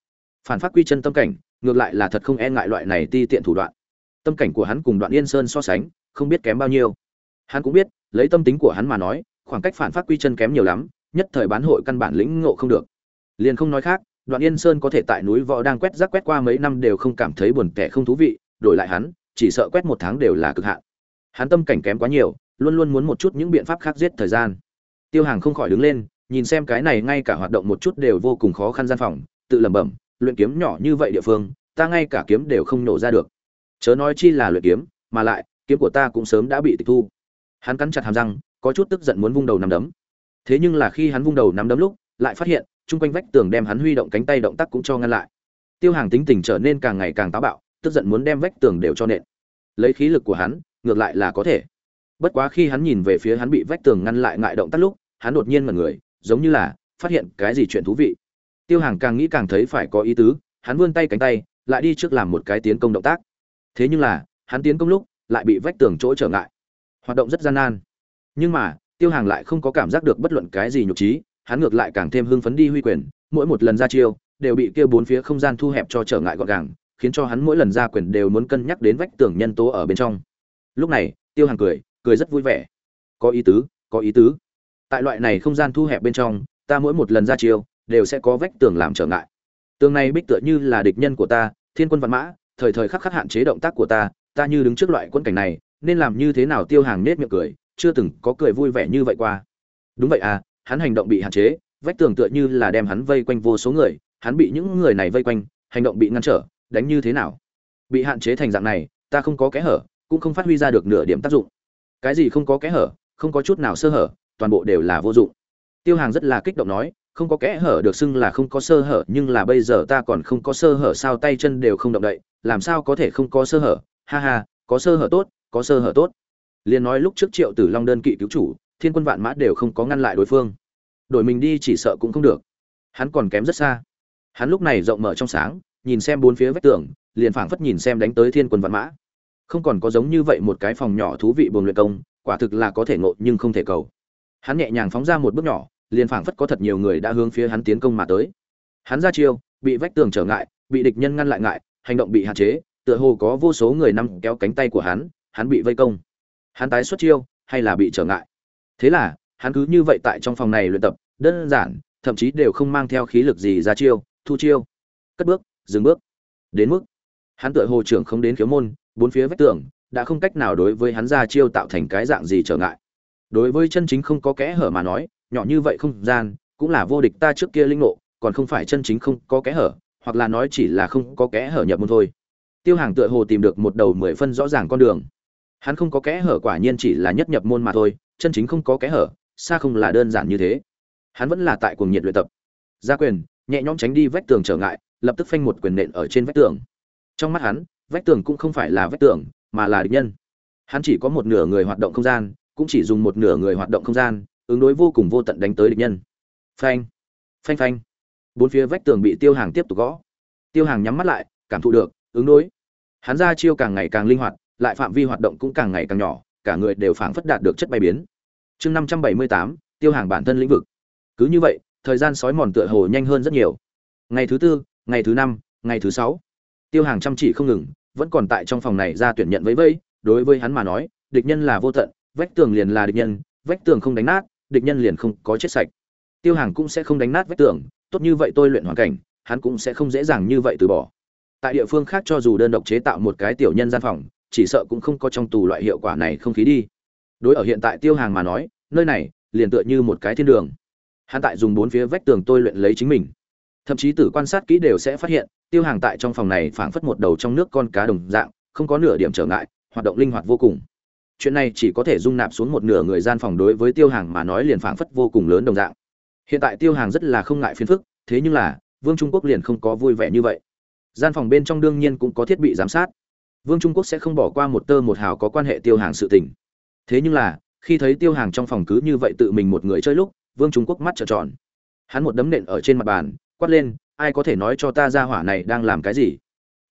Phản phát quy chân tâm cảnh, ngược lại là thật không e ngại loại này ti tiện thủ đoạn. Tâm cảnh của hắn cùng đoạn yên sơn so sánh, không biết kém bao nhiêu. Hắn cũng biết, lấy tâm tính của hắn mà nói, khoảng cách phản phát quy chân kém nhiều lắm, nhất thời bán hội căn bản lĩnh ngộ không được. Liền không nói khác đoạn yên sơn có thể tại núi võ đang quét rác quét qua mấy năm đều không cảm thấy buồn tẻ không thú vị, đổi lại hắn, chỉ sợ quét một tháng đều là cực hạn. Hắn tâm cảnh kém quá nhiều, luôn luôn muốn một chút những biện pháp khác giết thời gian. Tiêu hàng không khỏi đứng lên, nhìn xem cái này ngay cả hoạt động một chút đều vô cùng khó khăn gian phòng, tự lẩm bẩm, luyện kiếm nhỏ như vậy địa phương, ta ngay cả kiếm đều không nổ ra được. Chớ nói chi là luyện kiếm, mà lại, kiếm của ta cũng sớm đã bị tịch thu. Hắn cắn chặt hàm răng, có chút tức giận muốn vung đầu nắm đấm. Thế nhưng là khi hắn vung đầu nắm đấm lúc, lại phát hiện chung quanh vách tường đem hắn huy động cánh tay động tác cũng cho ngăn lại. Tiêu hàng tính tình trở nên càng ngày càng táo bạo, tức giận muốn đem vách tường đều cho nện. Lấy khí lực của hắn, ngược lại là có thể. Bất quá khi hắn nhìn về phía hắn bị vách tường ngăn lại ngại động tác lúc, hắn đột nhiên mật người, giống như là phát hiện cái gì chuyện thú vị. Tiêu hàng càng nghĩ càng thấy phải có ý tứ, hắn vươn tay cánh tay, lại đi trước làm một cái tiến công động tác. Thế nhưng là, hắn tiến công lúc, lại bị vách tường chỗ trở ngại. Hoạt động rất gian nan. Nhưng mà, tiêu hàng lại không có cảm giác được bất luận cái gì nhục trí hắn ngược lại càng thêm hưng phấn đi huy quyền, mỗi một lần ra chiêu, đều bị kia bốn phía không gian thu hẹp cho trở ngại gọn gàng, khiến cho hắn mỗi lần ra quyền đều muốn cân nhắc đến vách tường nhân tố ở bên trong. Lúc này, tiêu hàng cười cười rất vui vẻ. Có ý tứ, có ý tứ. Tại loại này không gian thu hẹp bên trong, ta mỗi một lần ra chiêu, đều sẽ có vách tường làm trở ngại. Tường này bích tựa như là địch nhân của ta, thiên quân văn mã, thời thời khắc khắc hạn chế động tác của ta ta như đứng trước loại quân cảnh này, nên làm như thế nào tiêu hàng nết miệng cười, chưa từng có cười vui vẻ như vậy qua. Đúng vậy à hắn hành động bị hạn chế, vách tường tựa như là đem hắn vây quanh vô số người, hắn bị những người này vây quanh, hành động bị ngăn trở, đánh như thế nào? Bị hạn chế thành dạng này, ta không có kẽ hở, cũng không phát huy ra được nửa điểm tác dụng. Cái gì không có kẽ hở, không có chút nào sơ hở, toàn bộ đều là vô dụng. Tiêu hàng rất là kích động nói, không có kẽ hở được xưng là không có sơ hở, nhưng là bây giờ ta còn không có sơ hở sao tay chân đều không động đậy, làm sao có thể không có sơ hở? Ha ha, có sơ hở tốt, có sơ hở tốt. Liền nói lúc trước triệu tử long đơn kỵ cứu chủ thiên quân vạn mã đều không có ngăn lại đối phương. Đổi mình đi chỉ sợ cũng không được. Hắn còn kém rất xa. Hắn lúc này rộng mở trong sáng, nhìn xem bốn phía vách tường, liền phảng phất nhìn xem đánh tới thiên quân vạn mã. Không còn có giống như vậy một cái phòng nhỏ thú vị buồn luyện công, quả thực là có thể ngộ nhưng không thể cầu. Hắn nhẹ nhàng phóng ra một bước nhỏ, liền phảng phất có thật nhiều người đã hướng phía hắn tiến công mà tới. Hắn ra chiêu, bị vách tường trở ngại, bị địch nhân ngăn lại ngại, hành động bị hạn chế, tựa hồ có vô số người nắm kéo cánh tay của hắn hắn bị vây công. Hắn tái xuất chiêu, hay là bị trở ngại? Thế là, hắn cứ như vậy tại trong phòng này luyện tập, đơn giản, thậm chí đều không mang theo khí lực gì ra chiêu, thu chiêu. Cất bước, dừng bước. Đến mức, hắn tựa hồ trưởng không đến khiếu môn, bốn phía vách tường, đã không cách nào đối với hắn ra chiêu tạo thành cái dạng gì trở ngại. Đối với chân chính không có kẽ hở mà nói, nhỏ như vậy không gian, cũng là vô địch ta trước kia linh ngộ, còn không phải chân chính không có kẽ hở, hoặc là nói chỉ là không có kẽ hở nhập môn thôi. Tiêu hàng tựa hồ tìm được một đầu mười phân rõ ràng con đường hắn không có kẽ hở quả nhiên chỉ là nhất nhập môn mà thôi, chân chính không có kẽ hở, xa không là đơn giản như thế. Hắn vẫn là tại cuồng nhiệt luyện tập. Gia quyền, nhẹ nhõm tránh đi vách tường trở ngại, lập tức phanh một quyền nện ở trên vách tường. Trong mắt hắn, vách tường cũng không phải là vách tường, mà là địch nhân. Hắn chỉ có một nửa người hoạt động không gian, cũng chỉ dùng một nửa người hoạt động không gian, ứng đối vô cùng vô tận đánh tới địch nhân. Phanh phanh phanh. Bốn phía vách tường bị tiêu hàng tiếp tục gõ. Tiêu hàng nhắm mắt lại, cảm thụ được, ứng đối. Hắn ra chiêu càng ngày càng linh hoạt lại phạm vi hoạt động cũng càng ngày càng nhỏ, cả người đều phảng phất đạt được chất bay biến. Chương năm trăm bảy mươi tám, tiêu hàng bản thân lĩnh vực. Cứ như vậy, thời gian sói mòn tựa hồ nhanh hơn rất nhiều. Ngày thứ tư, ngày thứ năm, ngày thứ sáu. Tiêu hàng chăm chỉ không ngừng, vẫn còn tại trong phòng này ra tuyển nhận với vây đối với hắn mà nói, địch nhân là vô tận, vách tường liền là địch nhân, vách tường không đánh nát, địch nhân liền không có chết sạch. Tiêu hàng cũng sẽ không đánh nát vách tường, tốt như vậy tôi luyện hoàn cảnh, hắn cũng sẽ không dễ dàng như vậy từ bỏ. Tại địa phương khác cho dù đơn độc chế tạo một cái tiểu nhân gian phòng chỉ sợ cũng không có trong tù loại hiệu quả này không khí đi. Đối ở hiện tại tiêu hàng mà nói, nơi này liền tựa như một cái thiên đường. Hắn tại dùng bốn phía vách tường tôi luyện lấy chính mình. Thậm chí tử quan sát kỹ đều sẽ phát hiện, tiêu hàng tại trong phòng này phảng phất một đầu trong nước con cá đồng dạng, không có nửa điểm trở ngại, hoạt động linh hoạt vô cùng. Chuyện này chỉ có thể dung nạp xuống một nửa người gian phòng đối với tiêu hàng mà nói liền phảng phất vô cùng lớn đồng dạng. Hiện tại tiêu hàng rất là không ngại phiền phức, thế nhưng là, vương trung quốc liền không có vui vẻ như vậy. Gian phòng bên trong đương nhiên cũng có thiết bị giám sát vương trung quốc sẽ không bỏ qua một tơ một hào có quan hệ tiêu hàng sự tình. Thế nhưng là, khi thấy tiêu hàng trong phòng cứ như vậy tự mình một người chơi lúc, vương trung quốc mắt trợn tròn. Hắn một đấm nện ở trên mặt bàn, quát lên, ai có thể nói cho ta ra hỏa này đang làm cái gì?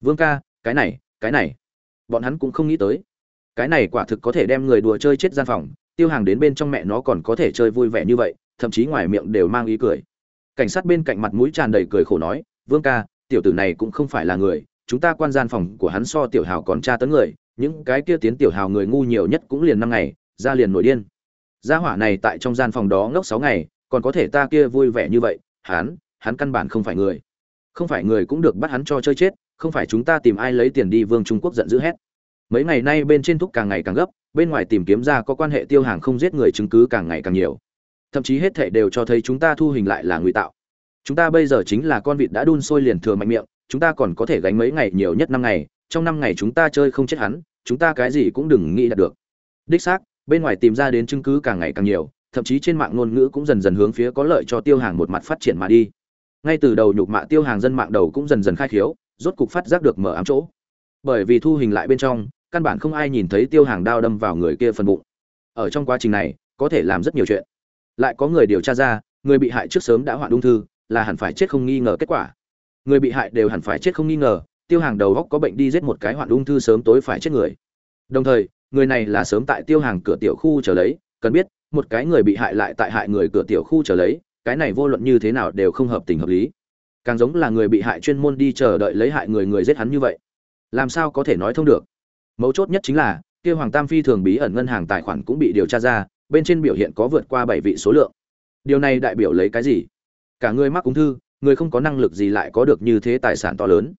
Vương ca, cái này cái này. Bọn hắn cũng không nghĩ tới. Cái này quả thực có thể đem người đùa chơi chết gian phòng, tiêu hàng đến bên trong mẹ nó còn có thể chơi vui vẻ như vậy, thậm chí ngoài miệng đều mang ý cười. Cảnh sát bên cạnh mặt mũi tràn đầy cười khổ nói, vương ca, tiểu tử này cũng không phải là người chúng ta quan gian phòng của hắn so tiểu hào còn tra tấn người, những cái kia tiến tiểu hào người ngu nhiều nhất cũng liền năm ngày, ra liền nổi điên. Gia hỏa này tại trong gian phòng đó ngốc sáu ngày, còn có thể ta kia vui vẻ như vậy, hắn hắn căn bản không phải người. Không phải người cũng được bắt hắn cho chơi chết, không phải chúng ta tìm ai lấy tiền đi vương trung quốc giận dữ hét. Mấy ngày nay bên trên thúc càng ngày càng gấp, bên ngoài tìm kiếm ra có quan hệ tiêu hàng không giết người chứng cứ càng ngày càng nhiều. Thậm chí hết thệ đều cho thấy chúng ta thu hình lại là ngụy tạo. Chúng ta bây giờ chính là con vịt đã đun sôi liền thừa mạnh miệng chúng ta còn có thể gánh mấy ngày nhiều nhất năm ngày, trong năm ngày chúng ta chơi không chết hắn, chúng ta cái gì cũng đừng nghĩ đạt được. Đích xác, bên ngoài tìm ra đến chứng cứ càng ngày càng nhiều, thậm chí trên mạng ngôn ngữ cũng dần dần hướng phía có lợi cho tiêu hàng một mặt phát triển mà đi. Ngay từ đầu nhục mạ tiêu hàng dân mạng đầu cũng dần dần khai khiếu, rốt cục phát giác được mở ám chỗ. Bởi vì thu hình lại bên trong, căn bản không ai nhìn thấy tiêu hàng đao đâm vào người kia phần bụng. Ở trong quá trình này, có thể làm rất nhiều chuyện. Lại có người điều tra ra, người bị hại trước sớm đã hoạn ung thư, là hẳn phải chết không nghi ngờ kết quả người bị hại đều hẳn phải chết không nghi ngờ, tiêu hàng đầu góc có bệnh đi giết một cái hoạn ung thư sớm tối phải chết người. Đồng thời, người này là sớm tại tiêu hàng cửa tiểu khu trở lấy, cần biết, một cái người bị hại lại tại hại người cửa tiểu khu trở lấy, cái này vô luận như thế nào đều không hợp tình hợp lý. Càng giống là người bị hại chuyên môn đi chờ đợi lấy hại người người giết hắn như vậy. Làm sao có thể nói thông được? Mấu chốt nhất chính là kia hoàng tam phi thường bí ẩn ngân hàng tài khoản cũng bị điều tra ra, bên trên biểu hiện có vượt qua bảy vị số lượng. Điều này đại biểu lấy cái gì? Cả người mắc ung thư người không có năng lực gì lại có được như thế tài sản to lớn.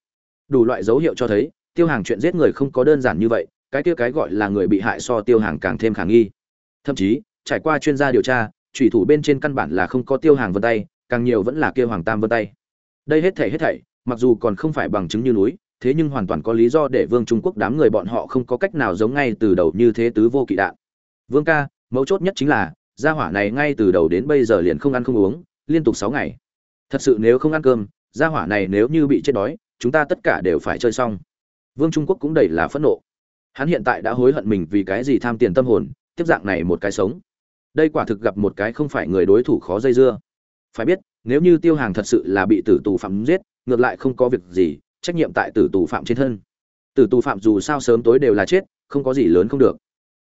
Đủ loại dấu hiệu cho thấy, tiêu hàng chuyện giết người không có đơn giản như vậy, cái kia cái gọi là người bị hại so tiêu hàng càng thêm khả nghi. Thậm chí, trải qua chuyên gia điều tra thủy thủ bên trên căn bản là không có tiêu hàng vân tay, càng nhiều vẫn là kia hoàng tam vân tay. Đây hết thảy hết thảy, mặc dù còn không phải bằng chứng như núi, thế nhưng hoàn toàn có lý do để vương trung quốc đám người bọn họ không có cách nào giống ngay từ đầu như thế tứ vô kỵ đạn. Vương ca, mấu chốt nhất chính là, gia hỏa này ngay từ đầu đến bây giờ liền không ăn không uống, liên tục sáu ngày thật sự nếu không ăn cơm, gia hỏa này nếu như bị chết đói, chúng ta tất cả đều phải chơi xong. Vương trung quốc cũng đầy là phẫn nộ. Hắn hiện tại đã hối hận mình vì cái gì tham tiền tâm hồn, tiếp dạng này một cái sống. Đây quả thực gặp một cái không phải người đối thủ khó dây dưa. Phải biết, nếu như tiêu hàng thật sự là bị tử tù phạm giết, ngược lại không có việc gì, trách nhiệm tại tử tù phạm trên thân. Tử tù phạm dù sao sớm tối đều là chết, không có gì lớn không được.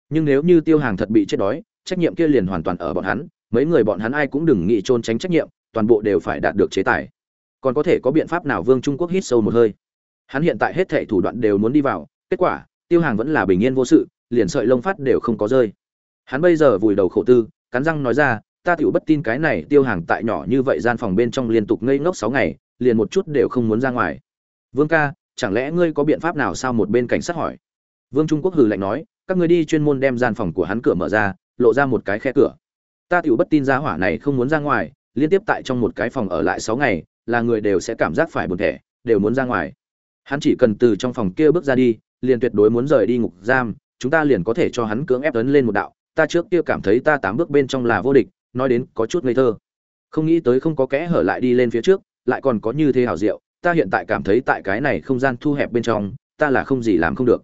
Nhưng nếu như tiêu hàng thật bị chết đói, trách nhiệm kia liền hoàn toàn ở bọn hắn, mấy người bọn hắn ai cũng đừng nghĩ trôn tránh trách nhiệm toàn bộ đều phải đạt được chế tài. Còn có thể có biện pháp nào vương trung quốc hít sâu một hơi? Hắn hiện tại hết thảy thủ đoạn đều muốn đi vào, kết quả, tiêu hàng vẫn là bình yên vô sự, liền sợi lông phát đều không có rơi. Hắn bây giờ vùi đầu khổ tư, cắn răng nói ra, ta tựu bất tin cái này tiêu hàng tại nhỏ như vậy gian phòng bên trong liên tục ngây ngốc sáu ngày, liền một chút đều không muốn ra ngoài. Vương ca, chẳng lẽ ngươi có biện pháp nào sao? Một bên cảnh sát hỏi. Vương trung quốc hừ lạnh nói, các ngươi đi chuyên môn đem gian phòng của hắn cửa mở ra, lộ ra một cái khe cửa. Ta tựu bất tin ra hỏa này không muốn ra ngoài liên tiếp tại trong một cái phòng ở lại sáu ngày, là người đều sẽ cảm giác phải buồn thẻ, đều muốn ra ngoài. Hắn chỉ cần từ trong phòng kia bước ra đi, liền tuyệt đối muốn rời đi ngục giam, chúng ta liền có thể cho hắn cưỡng ép tấn lên một đạo. Ta trước kia cảm thấy ta tám bước bên trong là vô địch, nói đến có chút ngây thơ. Không nghĩ tới không có kẽ hở lại đi lên phía trước, lại còn có như thế hảo diệu, ta hiện tại cảm thấy tại cái này không gian thu hẹp bên trong, ta là không gì làm không được.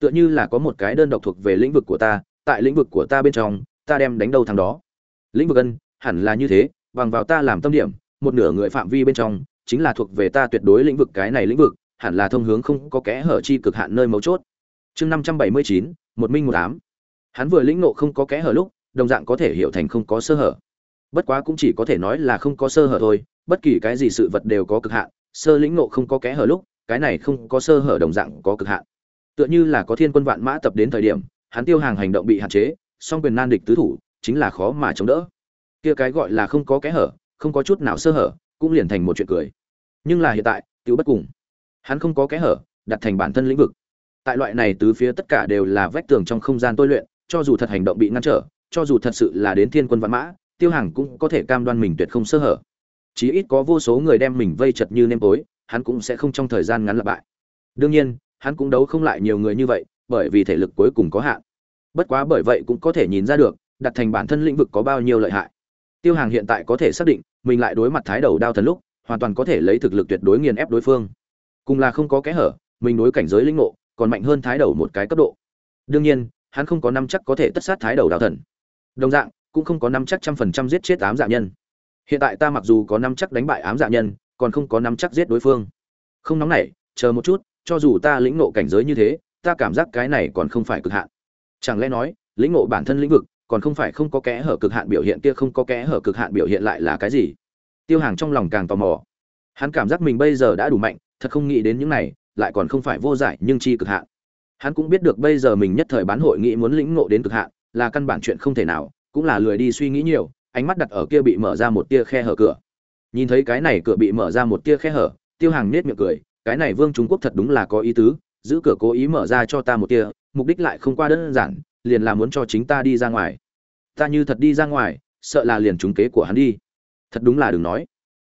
Tựa như là có một cái đơn độc thuộc về lĩnh vực của ta, tại lĩnh vực của ta bên trong, ta đem đánh đâu thằng đó. Lĩnh vực ân, hẳn là như thế bằng vào ta làm tâm điểm, một nửa người phạm vi bên trong chính là thuộc về ta tuyệt đối lĩnh vực, cái này lĩnh vực hẳn là thông hướng không có kẽ hở chi cực hạn nơi mấu chốt. Chương năm trăm bảy mươi chín, một minh một ám. Hắn vừa lĩnh ngộ không có kẽ hở lúc, đồng dạng có thể hiểu thành không có sơ hở. Bất quá cũng chỉ có thể nói là không có sơ hở thôi, bất kỳ cái gì sự vật đều có cực hạn, sơ lĩnh ngộ không có kẽ hở lúc, cái này không có sơ hở đồng dạng có cực hạn. Tựa như là có thiên quân vạn mã tập đến thời điểm, hắn tiêu hàng hành động bị hạn chế, song quyền nan địch tứ thủ, chính là khó mà chống đỡ kia cái gọi là không có kẽ hở, không có chút nào sơ hở, cũng liền thành một chuyện cười. Nhưng là hiện tại, tiểu bất cùng. Hắn không có kẽ hở, đặt thành bản thân lĩnh vực. Tại loại này tứ phía tất cả đều là vách tường trong không gian tôi luyện, cho dù thật hành động bị ngăn trở, cho dù thật sự là đến thiên quân vạn mã, tiêu hàng cũng có thể cam đoan mình tuyệt không sơ hở. Chí ít có vô số người đem mình vây chật như nêm tối, hắn cũng sẽ không trong thời gian ngắn lặp bại đương nhiên, hắn cũng đấu không lại nhiều người như vậy, bởi vì thể lực cuối cùng có hạn. Bất quá bởi vậy cũng có thể nhìn ra được, đặt thành bản thân lĩnh vực có bao nhiêu lợi hại tiêu hàng hiện tại có thể xác định, mình lại đối mặt thái đầu đao thần lúc, hoàn toàn có thể lấy thực lực tuyệt đối nghiền ép đối phương. Cùng là không có kẽ hở, mình đối cảnh giới lĩnh ngộ, còn mạnh hơn thái đầu một cái cấp độ. Đương nhiên, hắn không có năm chắc có thể tất sát thái đầu đao thần. Đồng dạng, cũng không có năm chắc trăm phần trăm giết chết ám dạ nhân. Hiện tại ta mặc dù có năm chắc đánh bại ám dạ nhân, còn không có năm chắc giết đối phương. Không nóng nảy, chờ một chút, cho dù ta lĩnh ngộ cảnh giới như thế, ta cảm giác cái này còn không phải cực hạn. Chẳng lẽ nói, lĩnh ngộ bản thân lĩnh vực còn không phải không có kẽ hở cực hạn biểu hiện kia không có kẽ hở cực hạn biểu hiện lại là cái gì? Tiêu hàng trong lòng càng tò mò. Hắn cảm giác mình bây giờ đã đủ mạnh, thật không nghĩ đến những này, lại còn không phải vô giải nhưng chi cực hạn. Hắn cũng biết được bây giờ mình nhất thời bán hội nghị muốn lĩnh ngộ đến cực hạn, là căn bản chuyện không thể nào, cũng là lười đi suy nghĩ nhiều, ánh mắt đặt ở kia bị mở ra một tia khe hở cửa. Nhìn thấy cái này cửa bị mở ra một tia khe hở, tiêu hàng nết miệng cười, cái này vương trung quốc thật đúng là có ý tứ, giữ cửa cố ý mở ra cho ta một tia, mục đích lại không qua đơn giản liền là muốn cho chính ta đi ra ngoài. Ta như thật đi ra ngoài, sợ là liền trúng kế của hắn đi. Thật đúng là đừng nói.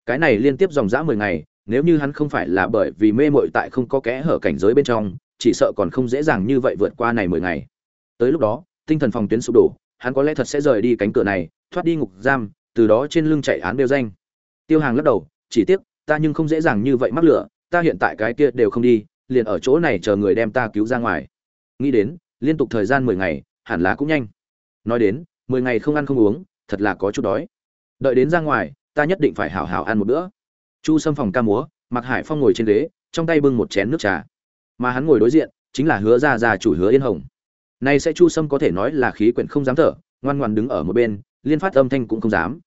Cái này liên tiếp dòng dã mười ngày, nếu như hắn không phải là bởi vì mê mội tại không có kẽ hở cảnh giới bên trong, chỉ sợ còn không dễ dàng như vậy vượt qua này mười ngày. Tới lúc đó, tinh thần phòng tuyến sụp đổ, hắn có lẽ thật sẽ rời đi cánh cửa này, thoát đi ngục giam, từ đó trên lưng chạy án đeo danh. Tiêu hàng lắc đầu, chỉ tiếc, ta nhưng không dễ dàng như vậy mắc lửa, ta hiện tại cái kia đều không đi, liền ở chỗ này chờ người đem ta cứu ra ngoài. Nghĩ đến liên tục thời gian mười ngày, hẳn là cũng nhanh. Nói đến, mười ngày không ăn không uống, thật là có chút đói. Đợi đến ra ngoài, ta nhất định phải hảo hảo ăn một bữa. Chu xâm phòng ca múa mặc hải phong ngồi trên ghế, trong tay bưng một chén nước trà. Mà hắn ngồi đối diện, chính là hứa ra ra chủ hứa yên hồng. Nay sẽ chu sâm có thể nói là khí quyển không dám thở, ngoan ngoan đứng ở một bên, liên phát âm thanh cũng không dám.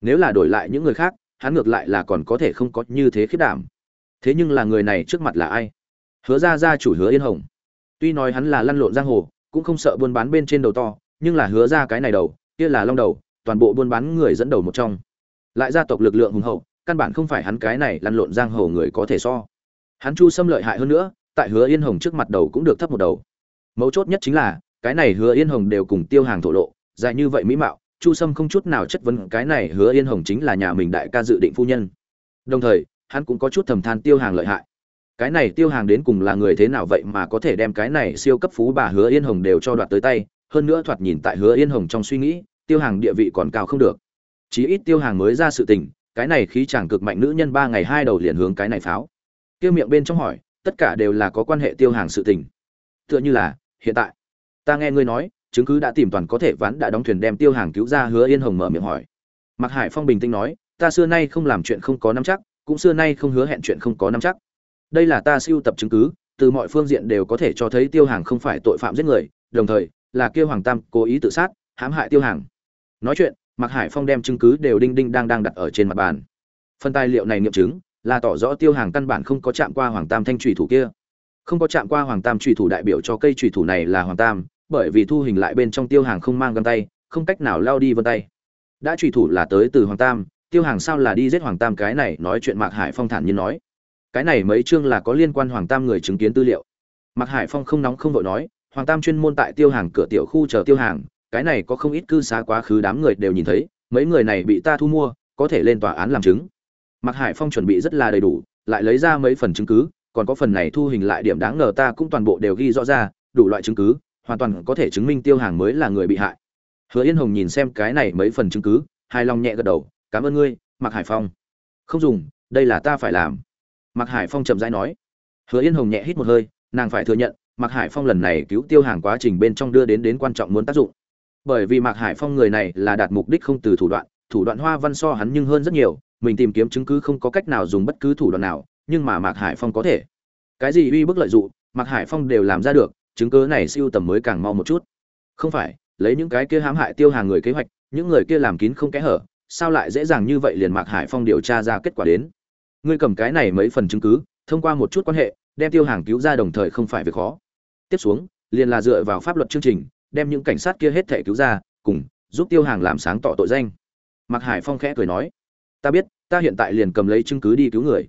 Nếu là đổi lại những người khác, hắn ngược lại là còn có thể không có như thế khiết đảm. Thế nhưng là người này trước mặt là ai? Hứa ra ra chủ hứa yên hồng tuy nói hắn là lăn lộn giang hồ, cũng không sợ buôn bán bên trên đầu to, nhưng là hứa ra cái này đầu, kia là long đầu, toàn bộ buôn bán người dẫn đầu một trong. Lại gia tộc lực lượng hùng hậu, căn bản không phải hắn cái này lăn lộn giang hồ người có thể so. Hắn chu Sâm lợi hại hơn nữa, tại hứa yên hồng trước mặt đầu cũng được thấp một đầu. Mấu chốt nhất chính là, cái này hứa yên hồng đều cùng tiêu hàng thổ lộ, dài như vậy mỹ mạo, chu sâm không chút nào chất vấn cái này hứa yên hồng chính là nhà mình đại ca dự định phu nhân. Đồng thời, hắn cũng có chút thầm than tiêu hàng lợi hại cái này tiêu hàng đến cùng là người thế nào vậy mà có thể đem cái này siêu cấp phú bà hứa yên hồng đều cho đoạt tới tay, hơn nữa thoạt nhìn tại hứa yên hồng trong suy nghĩ, tiêu hàng địa vị còn cao không được. Chí ít tiêu hàng mới ra sự tình, cái này khí chàng cực mạnh nữ nhân ba ngày hai đầu liền hướng cái này pháo. Tiêu miệng bên trong hỏi, tất cả đều là có quan hệ tiêu hàng sự tình. Tựa như là, hiện tại, ta nghe ngươi nói, chứng cứ đã tìm toàn có thể ván đã đóng thuyền đem tiêu hàng cứu ra, hứa yên hồng mở miệng hỏi. Mặc hải phong bình tĩnh nói, ta xưa nay không làm chuyện không có nắm chắc, cũng xưa nay không hứa hẹn chuyện không có nắm chắc đây là ta siêu tập chứng cứ, từ mọi phương diện đều có thể cho thấy tiêu hàng không phải tội phạm giết người, đồng thời, là kêu hoàng tam cố ý tự sát, hãm hại tiêu hàng. Nói chuyện, mạc hải phong đem chứng cứ đều đinh đinh đang đang đặt ở trên mặt bàn. Phần tài liệu này nghiệm chứng, là tỏ rõ tiêu hàng căn bản không có chạm qua hoàng tam thanh trùy thủ kia. Không có chạm qua hoàng tam trùy thủ đại biểu cho cây trùy thủ này là hoàng tam, bởi vì thu hình lại bên trong tiêu hàng không mang găng tay, không cách nào lao đi vân tay. Đã trùy thủ là tới từ hoàng tam, tiêu hàng sao là đi giết hoàng tam cái này, nói chuyện mạc hải phong thản nhiên nói cái này mấy chương là có liên quan hoàng tam người chứng kiến tư liệu. Mạc hải phong không nóng không vội nói, hoàng tam chuyên môn tại tiêu hàng cửa tiểu khu chờ tiêu hàng, cái này có không ít cư xá quá khứ đám người đều nhìn thấy, mấy người này bị ta thu mua, có thể lên tòa án làm chứng. Mạc hải phong chuẩn bị rất là đầy đủ, lại lấy ra mấy phần chứng cứ, còn có phần này thu hình lại điểm đáng ngờ ta cũng toàn bộ đều ghi rõ ra, đủ loại chứng cứ, hoàn toàn có thể chứng minh tiêu hàng mới là người bị hại. Hứa yên hồng nhìn xem cái này mấy phần chứng cứ, hài lòng nhẹ gật đầu, cảm ơn ngươi, mạc hải phong. Không dùng, đây là ta phải làm mạc hải phong chậm rãi nói. Hứa yên hồng nhẹ hít một hơi, nàng phải thừa nhận, mạc hải phong lần này cứu tiêu hàng quá trình bên trong đưa đến đến quan trọng muốn tác dụng. Bởi vì mạc hải phong người này là đạt mục đích không từ thủ đoạn thủ đoạn hoa văn so hắn nhưng hơn rất nhiều, mình tìm kiếm chứng cứ không có cách nào dùng bất cứ thủ đoạn nào, nhưng mà mạc hải phong có thể. Cái gì uy bức lợi dụng, mạc hải phong đều làm ra được, chứng cứ này siêu tầm mới càng mau một chút. Không phải, lấy những cái kia hãm hại tiêu hàng người kế hoạch, những người kia làm kín không kẽ hở, sao lại dễ dàng như vậy liền mạc hải phong điều tra ra kết quả đến? Ngươi cầm cái này mấy phần chứng cứ, thông qua một chút quan hệ, đem tiêu hàng cứu ra đồng thời không phải việc khó. Tiếp xuống, liền là dựa vào pháp luật chương trình, đem những cảnh sát kia hết thể cứu ra, cùng giúp tiêu hàng làm sáng tỏ tội danh. Mạc hải phong khẽ cười nói, ta biết, ta hiện tại liền cầm lấy chứng cứ đi cứu người.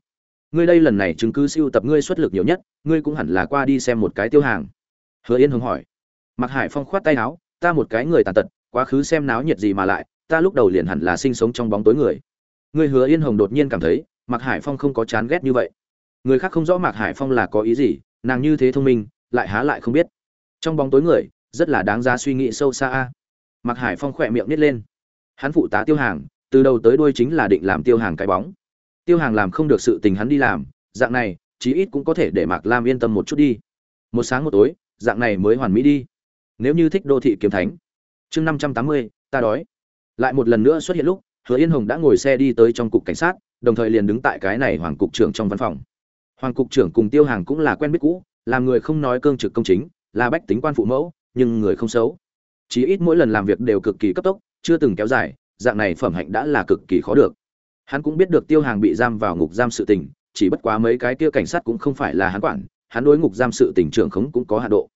Ngươi đây lần này chứng cứ siêu tập ngươi xuất lực nhiều nhất, ngươi cũng hẳn là qua đi xem một cái tiêu hàng. Hứa yên hưng hỏi. Mạc hải phong khoát tay áo, ta một cái người tàn tật, quá khứ xem náo nhiệt gì mà lại, ta lúc đầu liền hẳn là sinh sống trong bóng tối người. Ngươi hứa yên hồng đột nhiên cảm thấy mạc hải phong không có chán ghét như vậy. Người khác không rõ mạc hải phong là có ý gì, nàng như thế thông minh, lại há lại không biết. Trong bóng tối người, rất là đáng giá suy nghĩ sâu xa a. Mạc hải phong khỏe miệng nít lên. Hắn phụ tá tiêu hàng, từ đầu tới đuôi chính là định làm tiêu hàng cái bóng. Tiêu hàng làm không được sự tình hắn đi làm, dạng này, chí ít cũng có thể để mạc lam yên tâm một chút đi. Một sáng một tối, dạng này mới hoàn mỹ đi. Nếu như thích đô thị kiếm thánh. Chương năm trăm tám mươi, ta đói. Lại một lần nữa xuất hiện lúc, hứa yên hồng đã ngồi xe đi tới trong cục cảnh sát đồng thời liền đứng tại cái này hoàng cục trưởng trong văn phòng. Hoàng cục trưởng cùng tiêu hàng cũng là quen biết cũ, làm người không nói cương trực công chính, là bách tính quan phụ mẫu, nhưng người không xấu. Chí ít mỗi lần làm việc đều cực kỳ cấp tốc, chưa từng kéo dài, dạng này phẩm hạnh đã là cực kỳ khó được. Hắn cũng biết được tiêu hàng bị giam vào ngục giam sự tình, chỉ bất quá mấy cái kia cảnh sát cũng không phải là hắn quản, hắn đối ngục giam sự tình trưởng khống cũng có hạ độ.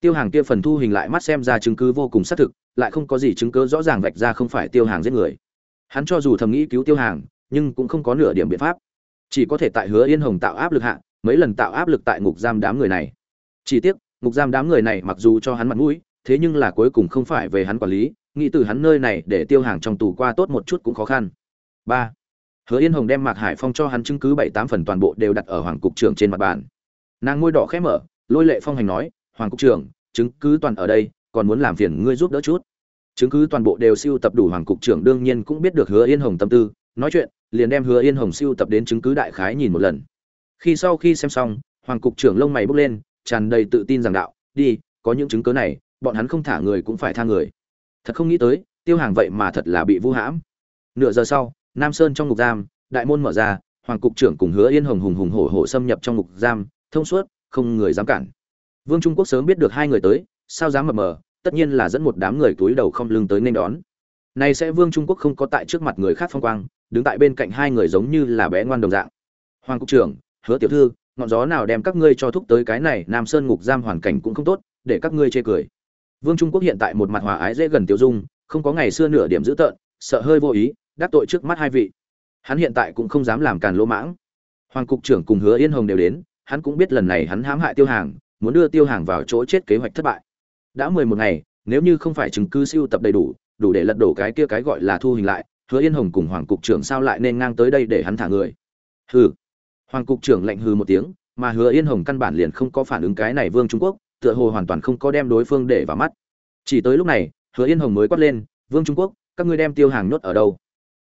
Tiêu hàng kia phần thu hình lại mắt xem ra chứng cứ vô cùng xác thực, lại không có gì chứng cứ rõ ràng vạch ra không phải tiêu hàng giết người. Hắn cho dù thầm nghĩ cứu tiêu hàng nhưng cũng không có nửa điểm biện pháp. Chỉ có thể tại hứa yên hồng tạo áp lực hạ, mấy lần tạo áp lực tại ngục giam đám người này. Chỉ tiếc, ngục giam đám người này mặc dù cho hắn mặt mũi, thế nhưng là cuối cùng không phải về hắn quản lý, nghĩ từ hắn nơi này để tiêu hàng trong tù qua tốt một chút cũng khó khăn. Ba. Hứa yên hồng đem mạc hải phong cho hắn chứng cứ bảy tám phần toàn bộ đều đặt ở hoàng cục trưởng trên mặt bàn. Nàng ngôi đỏ khẽ mở, lôi lệ phong hành nói, hoàng cục trưởng, chứng cứ toàn ở đây, còn muốn làm phiền ngươi giúp đỡ chút. Chứng cứ toàn bộ đều siêu tập đủ hoàng cục trưởng đương nhiên cũng biết được hứa yên hồng tâm tư, nói chuyện liền đem hứa yên hồng siêu tập đến chứng cứ đại khái nhìn một lần. Khi sau khi xem xong, hoàng cục trưởng lông mày bốc lên, tràn đầy tự tin rằng đạo, đi, có những chứng cứ này, bọn hắn không thả người cũng phải tha người. Thật không nghĩ tới, tiêu hàng vậy mà thật là bị vu hãm. Nửa giờ sau, nam sơn trong ngục giam, đại môn mở ra, hoàng cục trưởng cùng hứa yên hồng hùng hùng hổ hổ xâm nhập trong ngục giam, thông suốt, không người dám cản. Vương trung quốc sớm biết được hai người tới, sao dám mờ mờ, tất nhiên là dẫn một đám người túi đầu không lưng tới nên đón. Này sẽ vương trung quốc không có tại trước mặt người khác phong quang đứng tại bên cạnh hai người giống như là bé ngoan đồng dạng. Hoàng cục trưởng, hứa tiểu thư, ngọn gió nào đem các ngươi cho thúc tới cái này nam sơn ngục giam hoàn cảnh cũng không tốt, để các ngươi chê cười. Vương trung quốc hiện tại một mặt hòa ái dễ gần tiêu dung, không có ngày xưa nửa điểm dữ tợn, sợ hơi vô ý, đắc tội trước mắt hai vị. Hắn hiện tại cũng không dám làm càn lỗ mãng. Hoàng cục trưởng cùng hứa yên hồng đều đến, hắn cũng biết lần này hắn hãm hại tiêu hàng, muốn đưa tiêu hàng vào chỗ chết kế hoạch thất bại. Đã mười một ngày, nếu như không phải chứng cứ siêu tập đầy đủ đủ để lật đổ cái kia cái gọi là thu hình lại hứa yên hồng cùng hoàng cục trưởng sao lại nên ngang tới đây để hắn thả người? Hừ. Hoàng cục trưởng lạnh hừ một tiếng, mà hứa yên hồng căn bản liền không có phản ứng cái này vương trung quốc, tựa hồ hoàn toàn không có đem đối phương để vào mắt. Chỉ tới lúc này, hứa yên hồng mới quát lên, vương trung quốc, các ngươi đem tiêu hàng nhốt ở đâu?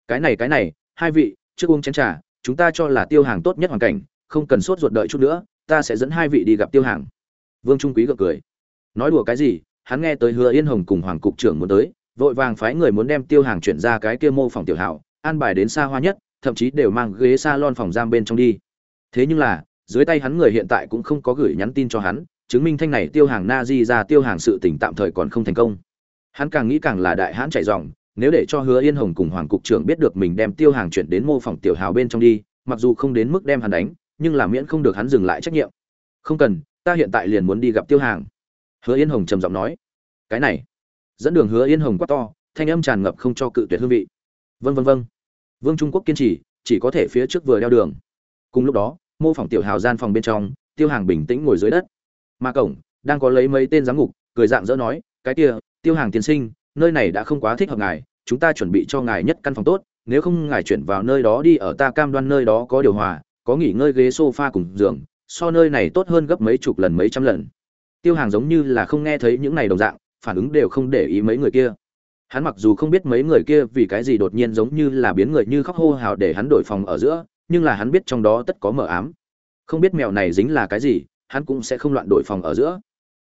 Cái này cái này, hai vị, trước uống chén trà, chúng ta cho là tiêu hàng tốt nhất hoàn cảnh, không cần sốt ruột đợi chút nữa, ta sẽ dẫn hai vị đi gặp tiêu hàng. Vương trung quý gật cười. Nói đùa cái gì, hắn nghe tới hứa yên hồng cùng hoàng cục trưởng muốn tới vội vàng phái người muốn đem tiêu hàng chuyển ra cái kia mô phòng tiểu hảo, an bài đến xa hoa nhất, thậm chí đều mang ghế s a lon phòng giam bên trong đi. Thế nhưng là, dưới tay hắn người hiện tại cũng không có gửi nhắn tin cho hắn, chứng minh thanh này tiêu hàng na di ra tiêu hàng sự tỉnh tạm thời còn không thành công. Hắn càng nghĩ càng là đại hãn chạy dòng, nếu để cho hứa yên hồng cùng hoàng cục trưởng biết được mình đem tiêu hàng chuyển đến mô phỏng tiểu hào bên trong đi, mặc dù không đến mức đem hắn đánh, nhưng là miễn không được hắn dừng lại trách nhiệm. Không cần, ta hiện tại liền muốn đi gặp tiêu hàng. Hứa yên hồng trầm giọng nói. Cái này dẫn đường hứa yên hồng quá to, thanh âm tràn ngập không cho cự tuyệt hương vị. Vân vân vân vương trung quốc kiên trì, chỉ có thể phía trước vừa đeo đường. Cùng lúc đó, mô phỏng tiểu hào gian phòng bên trong, tiêu hàng bình tĩnh ngồi dưới đất. Mà cổng, đang có lấy mấy tên giám ngục, cười dạng dỡ nói, cái kia, tiêu hàng tiên sinh, nơi này đã không quá thích hợp ngài, chúng ta chuẩn bị cho ngài nhất căn phòng tốt, nếu không ngài chuyển vào nơi đó đi, ở ta cam đoan nơi đó có điều hòa, có nghỉ ngơi ghế sofa cùng giường, so nơi này tốt hơn gấp mấy chục lần, mấy trăm lần. Tiêu hàng giống như là không nghe thấy những này đồng dạng phản ứng đều không để ý mấy người kia. Hắn mặc dù không biết mấy người kia vì cái gì đột nhiên giống như là biến người như khóc hô hào để hắn đổi phòng ở giữa, nhưng là hắn biết trong đó tất có mờ ám. Không biết mèo này dính là cái gì, hắn cũng sẽ không loạn đổi phòng ở giữa.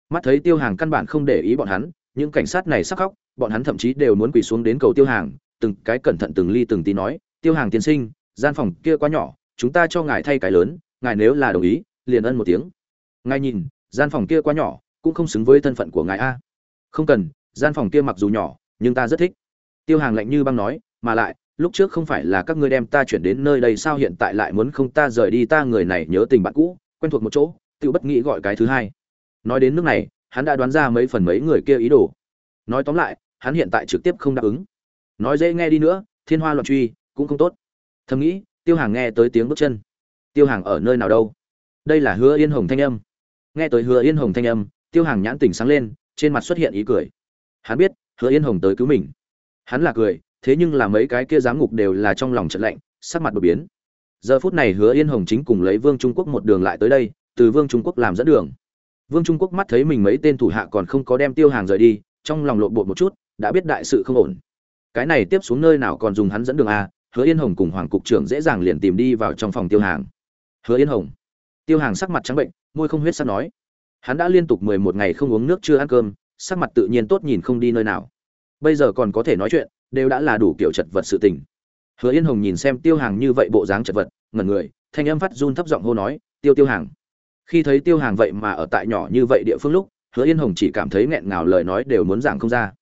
Mắt thấy tiêu hàng căn bản không để ý bọn hắn, những cảnh sát này sắc khóc, bọn hắn thậm chí đều muốn quỳ xuống đến cầu tiêu hàng, từng cái cẩn thận từng ly từng tí nói, tiêu hàng tiên sinh, gian phòng kia quá nhỏ, chúng ta cho ngài thay cái lớn, ngài nếu là đồng ý, liền ân một tiếng. Ngài nhìn, gian phòng kia quá nhỏ, cũng không xứng với thân phận của ngài a không cần, gian phòng kia mặc dù nhỏ, nhưng ta rất thích. Tiêu hàng lạnh như băng nói, mà lại, lúc trước không phải là các ngươi đem ta chuyển đến nơi đây sao hiện tại lại muốn không ta rời đi ta người này nhớ tình bạn cũ, quen thuộc một chỗ tự bất nghĩ gọi cái thứ hai. Nói đến nước này, hắn đã đoán ra mấy phần mấy người kia ý đồ. Nói tóm lại, hắn hiện tại trực tiếp không đáp ứng. Nói dễ nghe đi nữa, thiên hoa loạn truy, cũng không tốt. Thầm nghĩ, tiêu hàng nghe tới tiếng bước chân. Tiêu hàng ở nơi nào đâu? Đây là hứa yên hồng thanh âm. Nghe tới hứa yên hồng thanh âm, tiêu hàng nhãn tỉnh sáng lên trên mặt xuất hiện ý cười. Hắn biết, hứa yên hồng tới cứu mình. Hắn là cười, thế nhưng là mấy cái kia giám ngục đều là trong lòng trận lạnh, sắc mặt đột biến. Giờ phút này hứa yên hồng chính cùng lấy vương trung quốc một đường lại tới đây, từ vương trung quốc làm dẫn đường. Vương trung quốc mắt thấy mình mấy tên thủ hạ còn không có đem tiêu hàng rời đi, trong lòng lộn bột một chút, đã biết đại sự không ổn. Cái này tiếp xuống nơi nào còn dùng hắn dẫn đường a, hứa yên hồng cùng hoàng cục trưởng dễ dàng liền tìm đi vào trong phòng tiêu hàng. Hứa yên hồng. Tiêu hàng sắc mặt trắng bệnh, môi không huyết sắc nói hắn đã liên tục mười một ngày không uống nước, chưa ăn cơm, sắc mặt tự nhiên tốt nhìn không đi nơi nào. Bây giờ còn có thể nói chuyện, đều đã là đủ kiểu chật vật sự tình. Hứa yên hồng nhìn xem tiêu hàng như vậy bộ dáng chật vật, ngẩn người, thanh âm phát run thấp giọng hô nói, tiêu tiêu hàng. Khi thấy tiêu hàng vậy mà ở tại nhỏ như vậy địa phương lúc, hứa yên hồng chỉ cảm thấy nghẹn ngào lời nói đều muốn giảng không ra.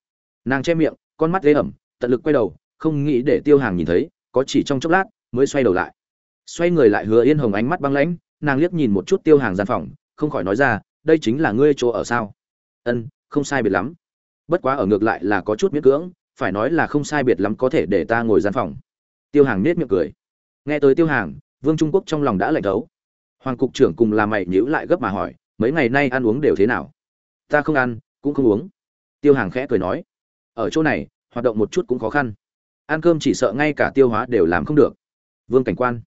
Nàng che miệng, con mắt ghế ẩm, tận lực quay đầu, không nghĩ để tiêu hàng nhìn thấy, có chỉ trong chốc lát, mới xoay đầu lại. Xoay người lại hứa yên hồng ánh mắt băng lãnh, nàng liếc nhìn một chút tiêu hàng gian phòng, không khỏi nói ra đây chính là ngươi chỗ ở sao? Ân, không sai biệt lắm. Bất quá ở ngược lại là có chút miễn cưỡng, phải nói là không sai biệt lắm có thể để ta ngồi gian phòng. Tiêu hàng nết miệng cười. Nghe tới tiêu hàng, vương trung quốc trong lòng đã lạnh thấu. Hoàng cục trưởng cùng là mày nhữ lại gấp mà hỏi, mấy ngày nay ăn uống đều thế nào? Ta không ăn, cũng không uống. Tiêu hàng khẽ cười nói. Ở chỗ này, hoạt động một chút cũng khó khăn. Ăn cơm chỉ sợ ngay cả tiêu hóa đều làm không được. Vương cảnh quan.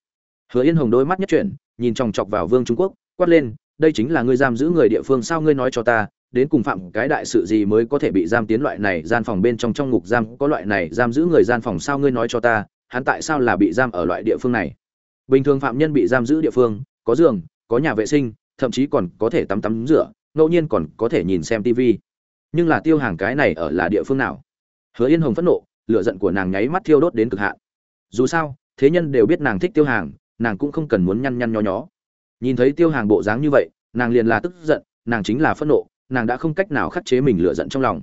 Hứa yên hồng đôi mắt nhất chuyển, nhìn chòng chọc vào vương trung quốc, quát lên đây chính là ngươi giam giữ người địa phương sao ngươi nói cho ta, đến cùng phạm cái đại sự gì mới có thể bị giam tiến loại này, gian phòng bên trong trong ngục giam có loại này, giam giữ người gian phòng sao ngươi nói cho ta, hắn tại sao là bị giam ở loại địa phương này? Bình thường phạm nhân bị giam giữ địa phương, có giường, có nhà vệ sinh, thậm chí còn có thể tắm tắm rửa, ngẫu nhiên còn có thể nhìn xem tv nhưng là tiêu hàng cái này ở là địa phương nào? Hứa yên hồng phẫn nộ, lửa giận của nàng nháy mắt thiêu đốt đến cực hạn. Dù sao, thế nhân đều biết nàng thích tiêu hàng, nàng cũng không cần muốn nhăn nhăn nho nhó nhìn thấy tiêu hàng bộ dáng như vậy, nàng liền là tức giận, nàng chính là phẫn nộ, nàng đã không cách nào khắc chế mình lựa giận trong lòng.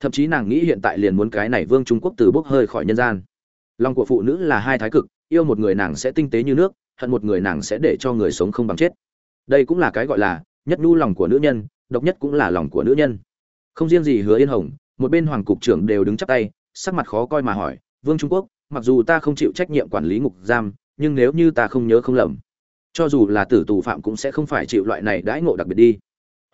Thậm chí nàng nghĩ hiện tại liền muốn cái này vương trung quốc từ bốc hơi khỏi nhân gian. Lòng của phụ nữ là hai thái cực, yêu một người nàng sẽ tinh tế như nước, hận một người nàng sẽ để cho người sống không bằng chết. Đây cũng là cái gọi là nhất nhu lòng của nữ nhân, độc nhất cũng là lòng của nữ nhân. Không riêng gì hứa yên hồng, một bên hoàng cục trưởng đều đứng chắp tay, sắc mặt khó coi mà hỏi, vương trung quốc, mặc dù ta không chịu trách nhiệm quản lý ngục giam, nhưng nếu như ta không nhớ không lầm cho dù là tử tù phạm cũng sẽ không phải chịu loại này đãi ngộ đặc biệt đi.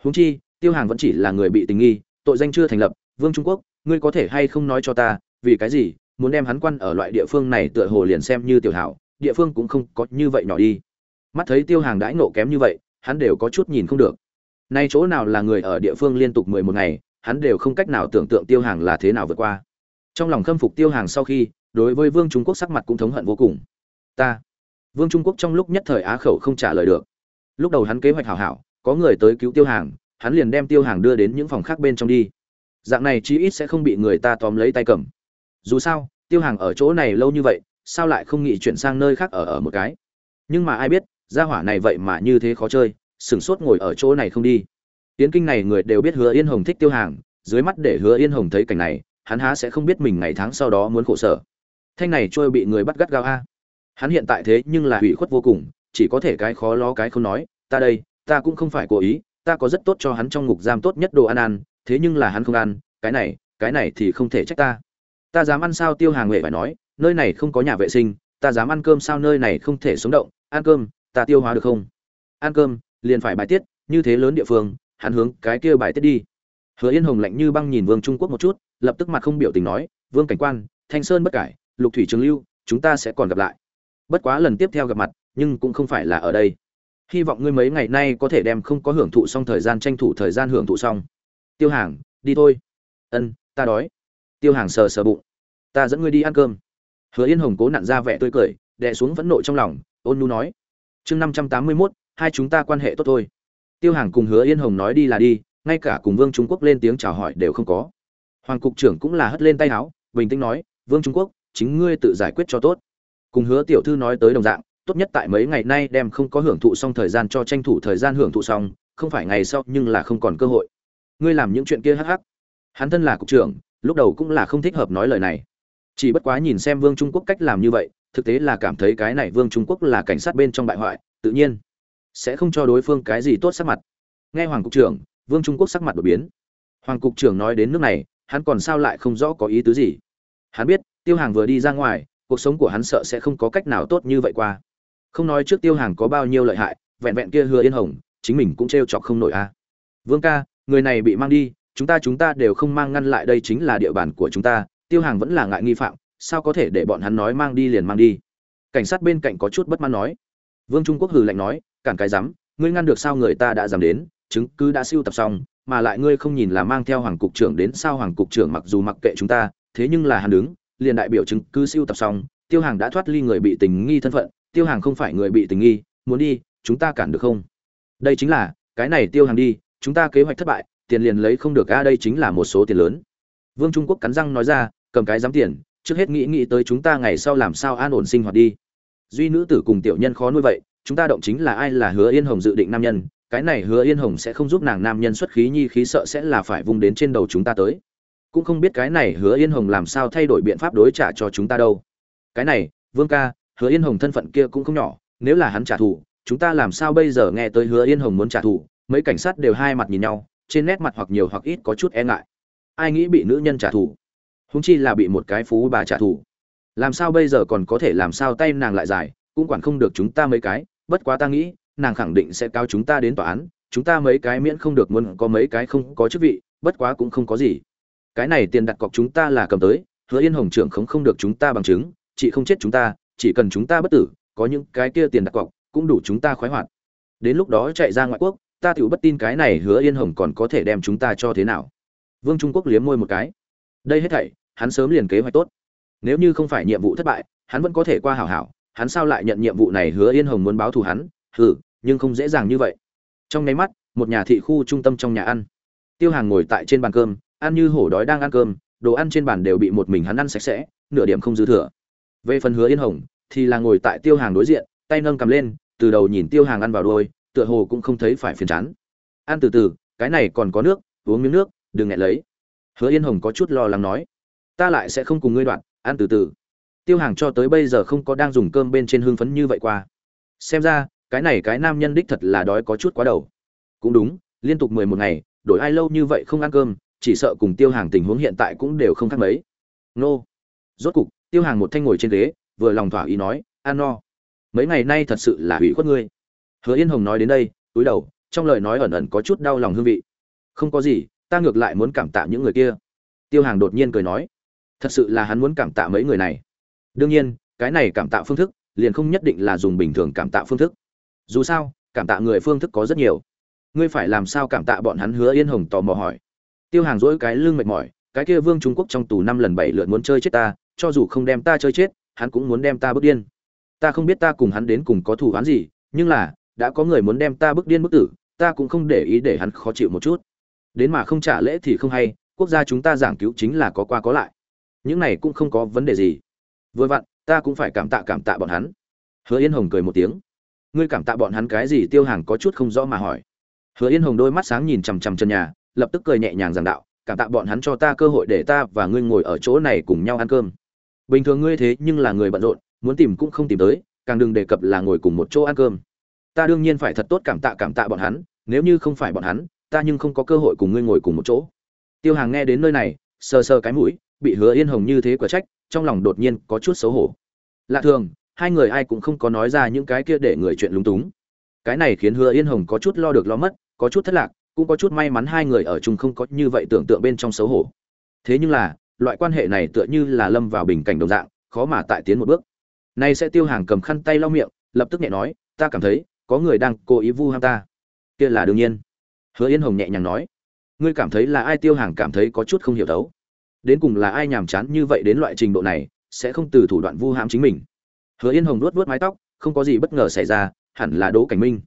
Huống chi, tiêu hàng vẫn chỉ là người bị tình nghi, tội danh chưa thành lập, vương trung quốc, ngươi có thể hay không nói cho ta, vì cái gì, muốn đem hắn quan ở loại địa phương này tựa hồ liền xem như tiểu hảo, địa phương cũng không có như vậy nhỏ đi. Mắt thấy tiêu hàng đãi ngộ kém như vậy, hắn đều có chút nhìn không được. Nay chỗ nào là người ở địa phương liên tục mười một ngày, hắn đều không cách nào tưởng tượng tiêu hàng là thế nào vượt qua. Trong lòng khâm phục tiêu hàng sau khi, đối với vương trung quốc sắc mặt cũng thống hận vô cùng. Ta vương trung quốc trong lúc nhất thời á khẩu không trả lời được. Lúc đầu hắn kế hoạch hảo hảo, có người tới cứu tiêu hàng, hắn liền đem tiêu hàng đưa đến những phòng khác bên trong đi. Dạng này chí ít sẽ không bị người ta tóm lấy tay cầm. Dù sao, tiêu hàng ở chỗ này lâu như vậy, sao lại không nghĩ chuyển sang nơi khác ở ở một cái? Nhưng mà ai biết, gia hỏa này vậy mà như thế khó chơi sừng sốt ngồi ở chỗ này không đi. Tiến kinh này người đều biết hứa yên hồng thích tiêu hàng, dưới mắt để hứa yên hồng thấy cảnh này, hắn há sẽ không biết mình ngày tháng sau đó muốn khổ sở. Thanh này trôi bị người bắt gắt gao a hắn hiện tại thế nhưng là hủy khuất vô cùng, chỉ có thể cái khó lo cái không nói, ta đây, ta cũng không phải cố ý, ta có rất tốt cho hắn trong ngục giam tốt nhất đồ ăn ăn, thế nhưng là hắn không ăn, cái này cái này thì không thể trách ta. Ta dám ăn sao? Tiêu hàng huệ phải nói, nơi này không có nhà vệ sinh, ta dám ăn cơm sao nơi này không thể sống động, ăn cơm, ta tiêu hóa được không? Ăn cơm, liền phải bài tiết, như thế lớn địa phương, hắn hướng cái kia bài tiết đi. Hứa yên hồng lạnh như băng nhìn vương trung quốc một chút, lập tức mặt không biểu tình nói, vương cảnh quan, thanh sơn bất cải, lục thủy trường lưu, chúng ta sẽ còn gặp lại bất quá lần tiếp theo gặp mặt, nhưng cũng không phải là ở đây. Hy vọng ngươi mấy ngày nay có thể đem không có hưởng thụ xong thời gian tranh thủ thời gian hưởng thụ xong. Tiêu hàng, đi thôi. Ân, ta đói. Tiêu hàng sờ sờ bụng. Ta dẫn ngươi đi ăn cơm. Hứa yên hồng cố nặn ra vẻ tươi cười, đè xuống phẫn nộ trong lòng, ôn nu nói. Chương năm trăm tám mươi mốt, hai chúng ta quan hệ tốt thôi. Tiêu hàng cùng hứa yên hồng nói đi là đi, ngay cả cùng vương trung quốc lên tiếng chào hỏi đều không có. Hoàng cục trưởng cũng là hất lên tay áo, bình tĩnh nói, vương trung quốc, chính ngươi tự giải quyết cho tốt cùng hứa tiểu thư nói tới đồng dạng, tốt nhất tại mấy ngày nay đem không có hưởng thụ xong thời gian cho tranh thủ thời gian hưởng thụ xong, không phải ngày sau nhưng là không còn cơ hội. Ngươi làm những chuyện kia hắc hắc. Hắn thân là cục trưởng, lúc đầu cũng là không thích hợp nói lời này. Chỉ bất quá nhìn xem vương trung quốc cách làm như vậy, thực tế là cảm thấy cái này vương trung quốc là cảnh sát bên trong bại hoại, tự nhiên sẽ không cho đối phương cái gì tốt sắc mặt. Nghe hoàng cục trưởng, vương trung quốc sắc mặt đột biến. Hoàng cục trưởng nói đến nước này, hắn còn sao lại không rõ có ý tứ gì. Hắn biết, tiêu hàng vừa đi ra ngoài cuộc sống của hắn sợ sẽ không có cách nào tốt như vậy qua. Không nói trước tiêu hàng có bao nhiêu lợi hại, vẹn vẹn kia hứa yên hồng, chính mình cũng t r e o chọc không nổi a. À. vương ca, người này bị mang đi, chúng ta chúng ta đều không mang ngăn lại đây chính là địa bàn của chúng ta, tiêu hàng vẫn là ngại nghi phạm, sao có thể để bọn hắn nói mang đi liền mang đi? Cảnh sát bên cạnh có chút bất mãn nói. Vương trung quốc hừ lạnh nói, cản cái rắm, ngươi ngăn được sao người ta đã dám đến, chứng cứ đã siêu tập xong, mà lại ngươi không nhìn là mang theo hoàng cục trưởng đến sao hoàng cục trưởng mặc dù mặc kệ chúng ta, thế nhưng là hắn đứng liền đại biểu chứng cứ siêu tập xong, tiêu hàng đã thoát ly người bị tình nghi thân phận, tiêu hàng không phải người bị tình nghi, muốn đi, chúng ta cản được không? Đây chính là, cái này tiêu hàng đi, chúng ta kế hoạch thất bại, tiền liền lấy không được a đây chính là một số tiền lớn. Vương trung quốc cắn răng nói ra, cầm cái giám tiền, trước hết nghĩ nghĩ tới chúng ta ngày sau làm sao an ổn sinh hoạt đi. Duy nữ tử cùng tiểu nhân khó nuôi vậy, chúng ta động chính là ai là hứa yên hồng dự định nam nhân, cái này hứa yên hồng sẽ không giúp nàng nam nhân xuất khí nhi, khí sợ sẽ là phải vung đến trên đầu chúng ta tới cũng không biết cái này hứa yên hồng làm sao thay đổi biện pháp đối trả cho chúng ta đâu. Cái này, vương ca, hứa yên hồng thân phận kia cũng không nhỏ, nếu là hắn trả thù, chúng ta làm sao bây giờ nghe tới hứa yên hồng muốn trả thù, mấy cảnh sát đều hai mặt nhìn nhau, trên nét mặt hoặc nhiều hoặc ít có chút e ngại. Ai nghĩ bị nữ nhân trả thù? Húng chi là bị một cái phú bà trả thù. Làm sao bây giờ còn có thể làm sao tay nàng lại dài, cũng quản không được chúng ta mấy cái, bất quá ta nghĩ, nàng khẳng định sẽ cao chúng ta đến tòa án, chúng ta mấy cái miễn không được muốn có mấy cái không có chức vị, bất quá cũng không có gì cái này tiền đặt cọc chúng ta là cầm tới, hứa yên hồng trưởng không không được chúng ta bằng chứng, chị không chết chúng ta, chỉ cần chúng ta bất tử, có những cái kia tiền đặt cọc cũng đủ chúng ta khoái hoạt. Đến lúc đó chạy ra ngoại quốc, ta tự bất tin cái này hứa yên hồng còn có thể đem chúng ta cho thế nào? Vương trung quốc liếm môi một cái. Đây hết thảy, hắn sớm liền kế hoạch tốt. Nếu như không phải nhiệm vụ thất bại, hắn vẫn có thể qua hảo hảo, hắn sao lại nhận nhiệm vụ này hứa yên hồng muốn báo thù hắn? Hừ, nhưng không dễ dàng như vậy. Trong nháy mắt, một nhà thị khu trung tâm trong nhà ăn. Tiêu hàng ngồi tại trên bàn cơm ăn như hổ đói đang ăn cơm, đồ ăn trên bàn đều bị một mình hắn ăn sạch sẽ, nửa điểm không dư thừa. Về phần hứa yên hồng, thì là ngồi tại tiêu hàng đối diện, tay nâng cầm lên, từ đầu nhìn tiêu hàng ăn vào đôi, tựa hồ cũng không thấy phải phiền chán. Ăn từ từ, cái này còn có nước, uống miếng nước, đừng ngại lấy. Hứa yên hồng có chút lo lắng nói, ta lại sẽ không cùng ngươi đoạn, ăn từ từ. Tiêu hàng cho tới bây giờ không có đang dùng cơm bên trên hương phấn như vậy qua. Xem ra, cái này cái nam nhân đích thật là đói có chút quá đầu. Cũng đúng, liên tục mười một ngày, đổi ai lâu như vậy không ăn cơm chỉ sợ cùng tiêu hàng tình huống hiện tại cũng đều không khác mấy. Nô. Rốt cục, tiêu hàng một thanh ngồi trên ghế, vừa lòng thỏa ý nói an no mấy ngày nay thật sự là hủy khuất ngươi. Hứa yên hồng nói đến đây, túi đầu, trong lời nói ẩn ẩn có chút đau lòng hương vị. Không có gì, ta ngược lại muốn cảm tạ những người kia. Tiêu hàng đột nhiên cười nói, thật sự là hắn muốn cảm tạ mấy người này. Đương nhiên, cái này cảm tạ phương thức, liền không nhất định là dùng bình thường cảm tạ phương thức. Dù sao, cảm tạ người phương thức có rất nhiều. Ngươi phải làm sao cảm tạ bọn hắn? Hứa yên hồng tò mò hỏi tiêu hàng dỗi cái lưng mệt mỏi, cái kia vương trung quốc trong tù năm lần bảy lượt muốn chơi chết ta, cho dù không đem ta chơi chết, hắn cũng muốn đem ta bước điên. Ta không biết ta cùng hắn đến cùng có thù oán gì, nhưng là, đã có người muốn đem ta bước điên bức tử, ta cũng không để ý để hắn khó chịu một chút. Đến mà không trả lễ thì không hay, quốc gia chúng ta giảng cứu chính là có qua có lại. Những này cũng không có vấn đề gì. Vừa vặn, ta cũng phải cảm tạ cảm tạ bọn hắn. Hứa yên hồng cười một tiếng. Ngươi cảm tạ bọn hắn cái gì? Tiêu hàng có chút không rõ mà hỏi. Hứa yên hồng đôi mắt sáng nhìn chằm chằm chân nhà lập tức cười nhẹ nhàng giảng đạo, cảm tạ bọn hắn cho ta cơ hội để ta và ngươi ngồi ở chỗ này cùng nhau ăn cơm. Bình thường ngươi thế nhưng là người bận rộn, muốn tìm cũng không tìm tới, càng đừng đề cập là ngồi cùng một chỗ ăn cơm. Ta đương nhiên phải thật tốt cảm tạ cảm tạ bọn hắn, nếu như không phải bọn hắn, ta nhưng không có cơ hội cùng ngươi ngồi cùng một chỗ. Tiêu hàng nghe đến nơi này, sờ sờ cái mũi, bị hứa yên hồng như thế quả trách, trong lòng đột nhiên có chút xấu hổ. Lạ thường, hai người ai cũng không có nói ra những cái kia để người chuyện lúng túng. Cái này khiến hứa yên hồng có chút lo được lo mất, có chút thất lạc cũng có chút may mắn hai người ở chung không có như vậy tưởng tượng bên trong xấu hổ. Thế nhưng là, loại quan hệ này tựa như là lâm vào bình cảnh đồng dạng, khó mà tại tiến một bước. Nay sẽ tiêu hàng cầm khăn tay lau miệng, lập tức nhẹ nói, ta cảm thấy, có người đang cố ý vu ham ta. Kia là đương nhiên. Hứa yên hồng nhẹ nhàng nói, ngươi cảm thấy là ai tiêu hàng cảm thấy có chút không hiểu đấu đến cùng là ai nhàm chán như vậy đến loại trình độ này, sẽ không từ thủ đoạn vu ham chính mình. Hứa yên hồng luốt vuốt mái tóc, không có gì bất ngờ xảy ra, hẳn là đỗ cảnh minh.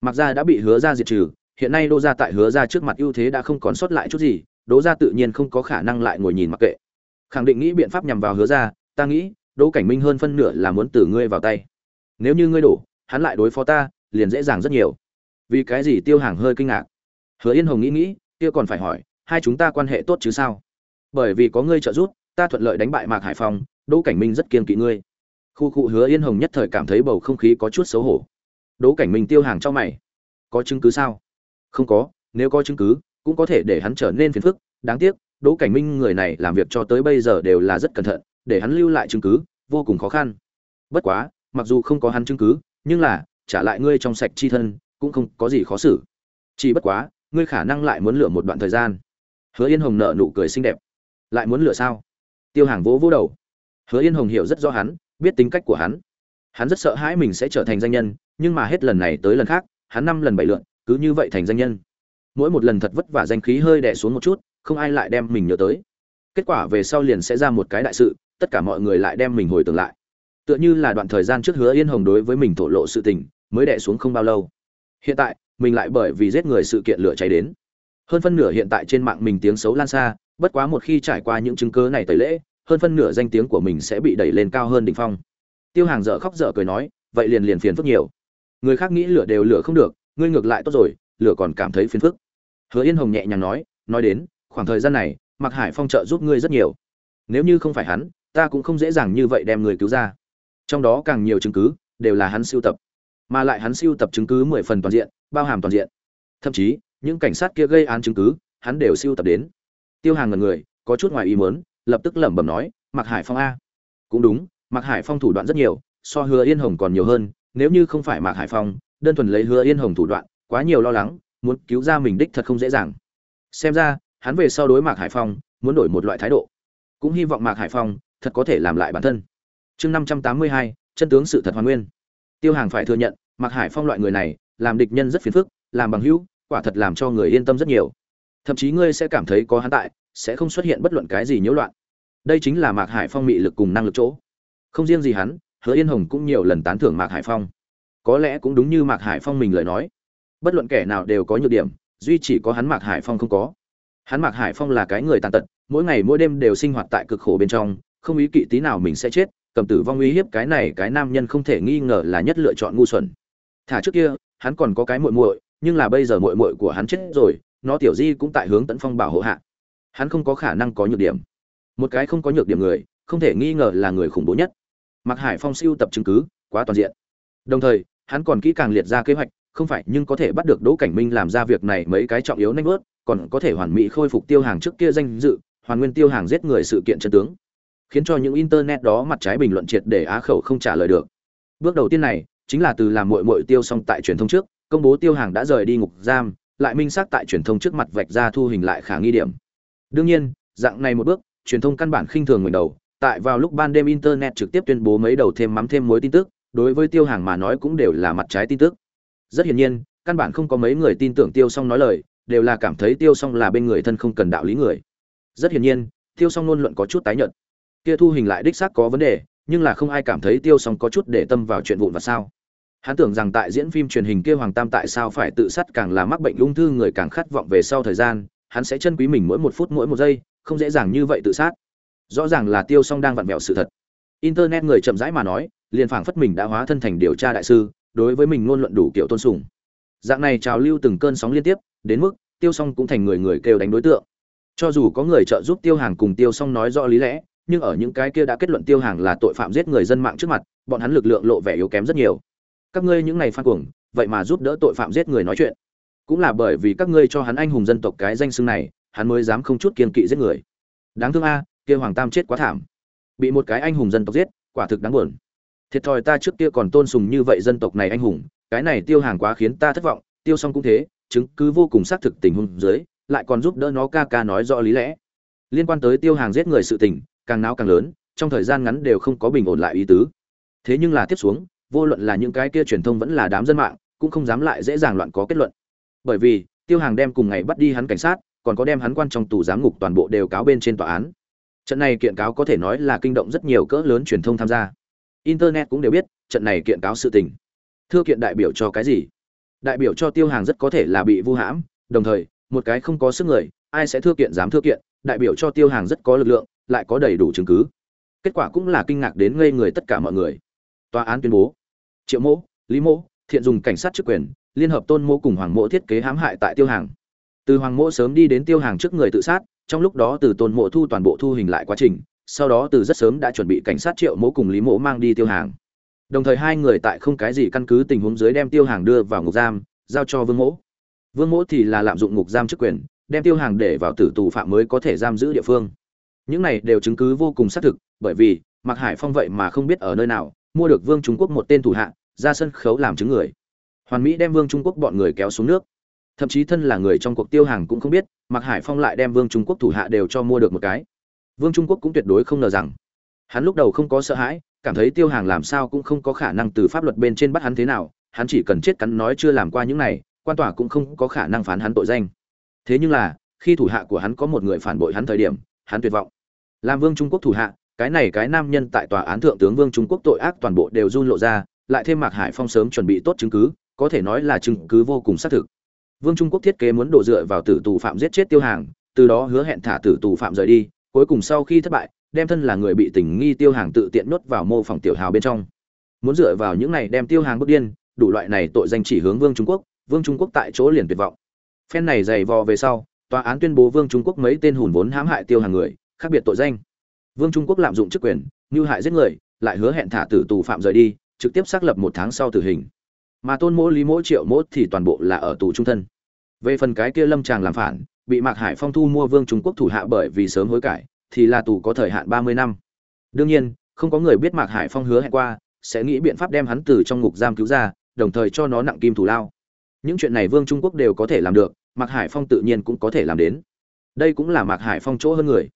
Mặc ra đã bị hứa ra diệt trừ hiện nay đỗ gia tại hứa ra trước mặt ưu thế đã không còn sót lại chút gì đỗ gia tự nhiên không có khả năng lại ngồi nhìn mặc kệ. Khẳng định nghĩ biện pháp nhằm vào hứa ra ta nghĩ đỗ cảnh minh hơn phân nửa là muốn từ ngươi vào tay. Nếu như ngươi đổ hắn lại đối phó ta liền dễ dàng rất nhiều. Vì cái gì tiêu hàng hơi kinh ngạc? Hứa yên hồng nghĩ nghĩ kia còn phải hỏi hai chúng ta quan hệ tốt chứ sao? Bởi vì có ngươi trợ giúp ta thuận lợi đánh bại mạc hải Phòng, đỗ cảnh minh rất kiên kỵ ngươi. Khu cụ hứa yên hồng nhất thời cảm thấy bầu không khí có chút xấu hổ. Đỗ cảnh minh tiêu hàng cho mày có chứng cứ sao? Không có, nếu có chứng cứ, cũng có thể để hắn trở nên phiền phức. Đáng tiếc, đỗ cảnh minh người này làm việc cho tới bây giờ đều là rất cẩn thận, để hắn lưu lại chứng cứ, vô cùng khó khăn. Bất quá, mặc dù không có hắn chứng cứ, nhưng là, trả lại ngươi trong sạch chi thân, cũng không có gì khó xử. Chỉ bất quá, ngươi khả năng lại muốn lựa một đoạn thời gian. Hứa yên hồng nợ nụ cười xinh đẹp. Lại muốn lựa sao? Tiêu hàng vỗ vỗ đầu. Hứa yên hồng hiểu rất rõ hắn, biết tính cách của hắn. Hắn rất sợ hãi mình sẽ trở thành danh nhân, nhưng mà hết lần này tới lần khác, hắn năm lần bảy lượn cứ như vậy thành danh nhân. Mỗi một lần thật vất vả danh khí hơi đè xuống một chút, không ai lại đem mình nhớ tới. Kết quả về sau liền sẽ ra một cái đại sự, tất cả mọi người lại đem mình hồi tưởng lại. Tựa như là đoạn thời gian trước hứa yên hồng đối với mình thổ lộ sự tình, mới đẻ xuống không bao lâu. Hiện tại, mình lại bởi vì giết người sự kiện lửa cháy đến. Hơn phân nửa hiện tại trên mạng mình tiếng xấu lan xa, bất quá một khi trải qua những chứng cớ này tẩy lễ, hơn phân nửa danh tiếng của mình sẽ bị đẩy lên cao hơn đỉnh phong. Tiêu hàng dở khóc dở cười nói, vậy liền liền phiền phức nhiều. Người khác nghĩ lửa đều lửa không được ngươi ngược lại tốt rồi, lửa còn cảm thấy phiền phức. Hứa yên hồng nhẹ nhàng nói nói đến, khoảng thời gian này mặc hải phong trợ giúp ngươi rất nhiều. Nếu như không phải hắn, ta cũng không dễ dàng như vậy đem người cứu ra. Trong đó càng nhiều chứng cứ, đều là hắn siêu tập. Mà lại hắn siêu tập chứng cứ mười phần toàn diện, bao hàm toàn diện. Thậm chí, những cảnh sát kia gây án chứng cứ, hắn đều siêu tập đến. Tiêu hàng ngần người, có chút ngoài ý muốn, lập tức lẩm bẩm nói mặc hải phong a. Cũng đúng mặc hải phong thủ đoạn rất nhiều, so hứa yên hồng còn nhiều hơn, nếu như không phải mạc hải phong đơn thuần lấy hứa yên hồng thủ đoạn, quá nhiều lo lắng, muốn cứu ra mình đích thật không dễ dàng. Xem ra, hắn về sau đối mạc hải phong, muốn đổi một loại thái độ. Cũng hy vọng mạc hải phong, thật có thể làm lại bản thân. Chương năm trăm tám mươi hai, chân tướng sự thật hoàn nguyên. Tiêu hàng phải thừa nhận, mạc hải phong loại người này, làm địch nhân rất phiền phức, làm bằng hữu, quả thật làm cho người yên tâm rất nhiều. Thậm chí ngươi sẽ cảm thấy có hắn tại, sẽ không xuất hiện bất luận cái gì nhiễu loạn. Đây chính là mạc hải phong mị lực cùng năng lực chỗ. Không riêng gì hắn, hứa yên hồng cũng nhiều lần tán thưởng mạc hải phong có lẽ cũng đúng như mạc hải phong mình lời nói. Bất luận kẻ nào đều có nhược điểm duy chỉ có hắn mạc hải phong không có. Hắn mạc hải phong là cái người tàn tật mỗi ngày mỗi đêm đều sinh hoạt tại cực khổ bên trong không ý kỵ tí nào mình sẽ chết cầm tử vong uy hiếp cái này cái nam nhân không thể nghi ngờ là nhất lựa chọn ngu xuẩn. Thả trước kia hắn còn có cái muội muội nhưng là bây giờ muội muội của hắn chết rồi nó tiểu di cũng tại hướng tấn phong bảo hộ hạ. Hắn không có khả năng có nhược điểm. Một cái không có nhược điểm người không thể nghi ngờ là người khủng bố nhất. Mạc Hải Phong siêu tập chứng cứ, quá toàn diện. Đồng thời, hắn còn kỹ càng liệt ra kế hoạch, không phải nhưng có thể bắt được Đỗ Cảnh Minh làm ra việc này mấy cái trọng yếu nhanh vớt, còn có thể hoàn mỹ khôi phục tiêu hàng trước kia danh dự, hoàn nguyên tiêu hàng giết người sự kiện chân tướng, khiến cho những internet đó mặt trái bình luận triệt để á khẩu không trả lời được. Bước đầu tiên này, chính là từ làm muội muội tiêu xong tại truyền thông trước, công bố tiêu hàng đã rời đi ngục giam, lại minh xác tại truyền thông trước mặt vạch ra thu hình lại khả nghi điểm. Đương nhiên, dạng này một bước, truyền thông căn bản khinh thường người đầu, tại vào lúc ban đêm internet trực tiếp tuyên bố mấy đầu thêm mắm thêm mối tin tức, đối với Tiêu Hàng mà nói cũng đều là mặt trái tin tức. Rất hiển nhiên, căn bản không có mấy người tin tưởng Tiêu Song nói lời, đều là cảm thấy Tiêu Song là bên người thân không cần đạo lý người. Rất hiển nhiên, Tiêu Song luôn luận có chút tái nhợt. kia thu hình lại đích xác có vấn đề nhưng là không ai cảm thấy tiêu song có chút để tâm vào chuyện vụn và sao hắn tưởng rằng tại diễn phim truyền hình kia hoàng tam tại sao phải tự sát càng là mắc bệnh ung thư người càng khát vọng về sau thời gian hắn sẽ chân quý mình mỗi một phút mỗi một giây không dễ dàng như vậy tự sát rõ ràng là tiêu song đang vặn vẹo sự thật internet người chậm rãi mà nói liền phảng phất mình đã hóa thân thành điều tra đại sư, đối với mình ngôn luận đủ kiểu tôn sùng. Dạng này trào lưu từng cơn sóng liên tiếp, đến mức tiêu song cũng thành người người kêu đánh đối tượng. Cho dù có người trợ giúp tiêu hàng cùng tiêu song nói rõ lý lẽ, nhưng ở những cái kia đã kết luận tiêu hàng là tội phạm giết người dân mạng trước mặt, bọn hắn lực lượng lộ vẻ yếu kém rất nhiều. Các ngươi những này phan cuồng, vậy mà giúp đỡ tội phạm giết người nói chuyện. Cũng là bởi vì các ngươi cho hắn anh hùng dân tộc cái danh xưng này, hắn mới dám không chút kiên kỵ giết người. Đáng thương a, kia hoàng tam chết quá thảm. Bị một cái anh hùng dân tộc giết, quả thực đáng buồn thiệt thòi ta trước kia còn tôn sùng như vậy dân tộc này anh hùng, cái này tiêu hàng quá khiến ta thất vọng, tiêu xong cũng thế, chứng cứ vô cùng xác thực tình huống dưới, lại còn giúp đỡ nó ca ca nói rõ lý lẽ. Liên quan tới tiêu hàng giết người sự tình, càng náo càng lớn, trong thời gian ngắn đều không có bình ổn lại ý tứ. Thế nhưng là tiếp xuống, vô luận là những cái kia truyền thông vẫn là đám dân mạng, cũng không dám lại dễ dàng loạn có kết luận. Bởi vì, tiêu hàng đem cùng ngày bắt đi hắn cảnh sát, còn có đem hắn quan trong tù giám ngục toàn bộ đều cáo bên trên tòa án. Trận này kiện cáo có thể nói là kinh động rất nhiều cỡ lớn truyền thông tham gia internet cũng đều biết, trận này kiện cáo sự tình. Thưa kiện đại biểu cho cái gì? Đại biểu cho tiêu hàng rất có thể là bị vu hãm, đồng thời, một cái không có sức người, ai sẽ thưa kiện dám thưa kiện, đại biểu cho tiêu hàng rất có lực lượng, lại có đầy đủ chứng cứ. Kết quả cũng là kinh ngạc đến ngây người tất cả mọi người. Tòa án tuyên bố, triệu mỗ, lý mỗ, thiện dùng cảnh sát chức quyền, liên hợp tôn mô cùng hoàng mỗ thiết kế hãm hại tại tiêu hàng. Từ hoàng mỗ sớm đi đến tiêu hàng trước người tự sát, trong lúc đó từ tôn mộ thu toàn bộ thu hình lại quá trình sau đó từ rất sớm đã chuẩn bị cảnh sát triệu mỗ cùng lý mỗ mang đi tiêu hàng. Đồng thời hai người tại không cái gì căn cứ tình huống dưới đem tiêu hàng đưa vào ngục giam, giao cho vương mỗ. Vương mỗ thì là lạm dụng ngục giam chức quyền, đem tiêu hàng để vào tử tù phạm mới có thể giam giữ địa phương. Những này đều chứng cứ vô cùng xác thực, bởi vì, mạc hải phong vậy mà không biết ở nơi nào, mua được vương trung quốc một tên thủ hạ, ra sân khấu làm chứng người. Hoàn mỹ đem vương trung quốc bọn người kéo xuống nước. Thậm chí thân là người trong cuộc tiêu hàng cũng không biết, mạc hải phong lại đem vương trung quốc thủ hạ đều cho mua được một cái vương trung quốc cũng tuyệt đối không ngờ rằng, hắn lúc đầu không có sợ hãi, cảm thấy tiêu hàng làm sao cũng không có khả năng từ pháp luật bên trên bắt hắn thế nào, hắn chỉ cần chết cắn nói chưa làm qua những này, quan tòa cũng không có khả năng phán hắn tội danh. Thế nhưng là, khi thủ hạ của hắn có một người phản bội hắn thời điểm, hắn tuyệt vọng. Làm vương trung quốc thủ hạ, cái này cái nam nhân tại tòa án thượng tướng vương trung quốc tội ác toàn bộ đều run lộ ra, lại thêm mạc hải phong sớm chuẩn bị tốt chứng cứ, có thể nói là chứng cứ vô cùng xác thực. Vương trung quốc thiết kế muốn đổ dựa vào tử tù phạm giết chết tiêu hàng, từ đó hứa hẹn thả tử tù phạm rời đi cuối cùng sau khi thất bại, đem thân là người bị tình nghi tiêu hàng tự tiện nuốt vào mô phòng tiểu hào bên trong. Muốn dựa vào những này đem tiêu hàng bước điên, đủ loại này tội danh chỉ hướng vương trung quốc, vương trung quốc tại chỗ liền tuyệt vọng. Phen này dày vò về sau, tòa án tuyên bố vương trung quốc mấy tên hùn vốn hãm hại tiêu hàng người, khác biệt tội danh. Vương trung quốc lạm dụng chức quyền, như hại giết người, lại hứa hẹn thả tử tù phạm rời đi, trực tiếp xác lập một tháng sau tử hình. Mà tôn mỗ lý mỗ triệu mốt thì toàn bộ là ở tù trung thân. Về phần cái kia lâm tràng làm phản bị mạc hải phong thu mua vương trung quốc thủ hạ bởi vì sớm hối cải, thì là tù có thời hạn ba mươi năm. Đương nhiên, không có người biết mạc hải phong hứa hẹn qua, sẽ nghĩ biện pháp đem hắn từ trong ngục giam cứu ra, đồng thời cho nó nặng kim thủ lao. Những chuyện này vương trung quốc đều có thể làm được, mạc hải phong tự nhiên cũng có thể làm đến. Đây cũng là mạc hải phong chỗ hơn người.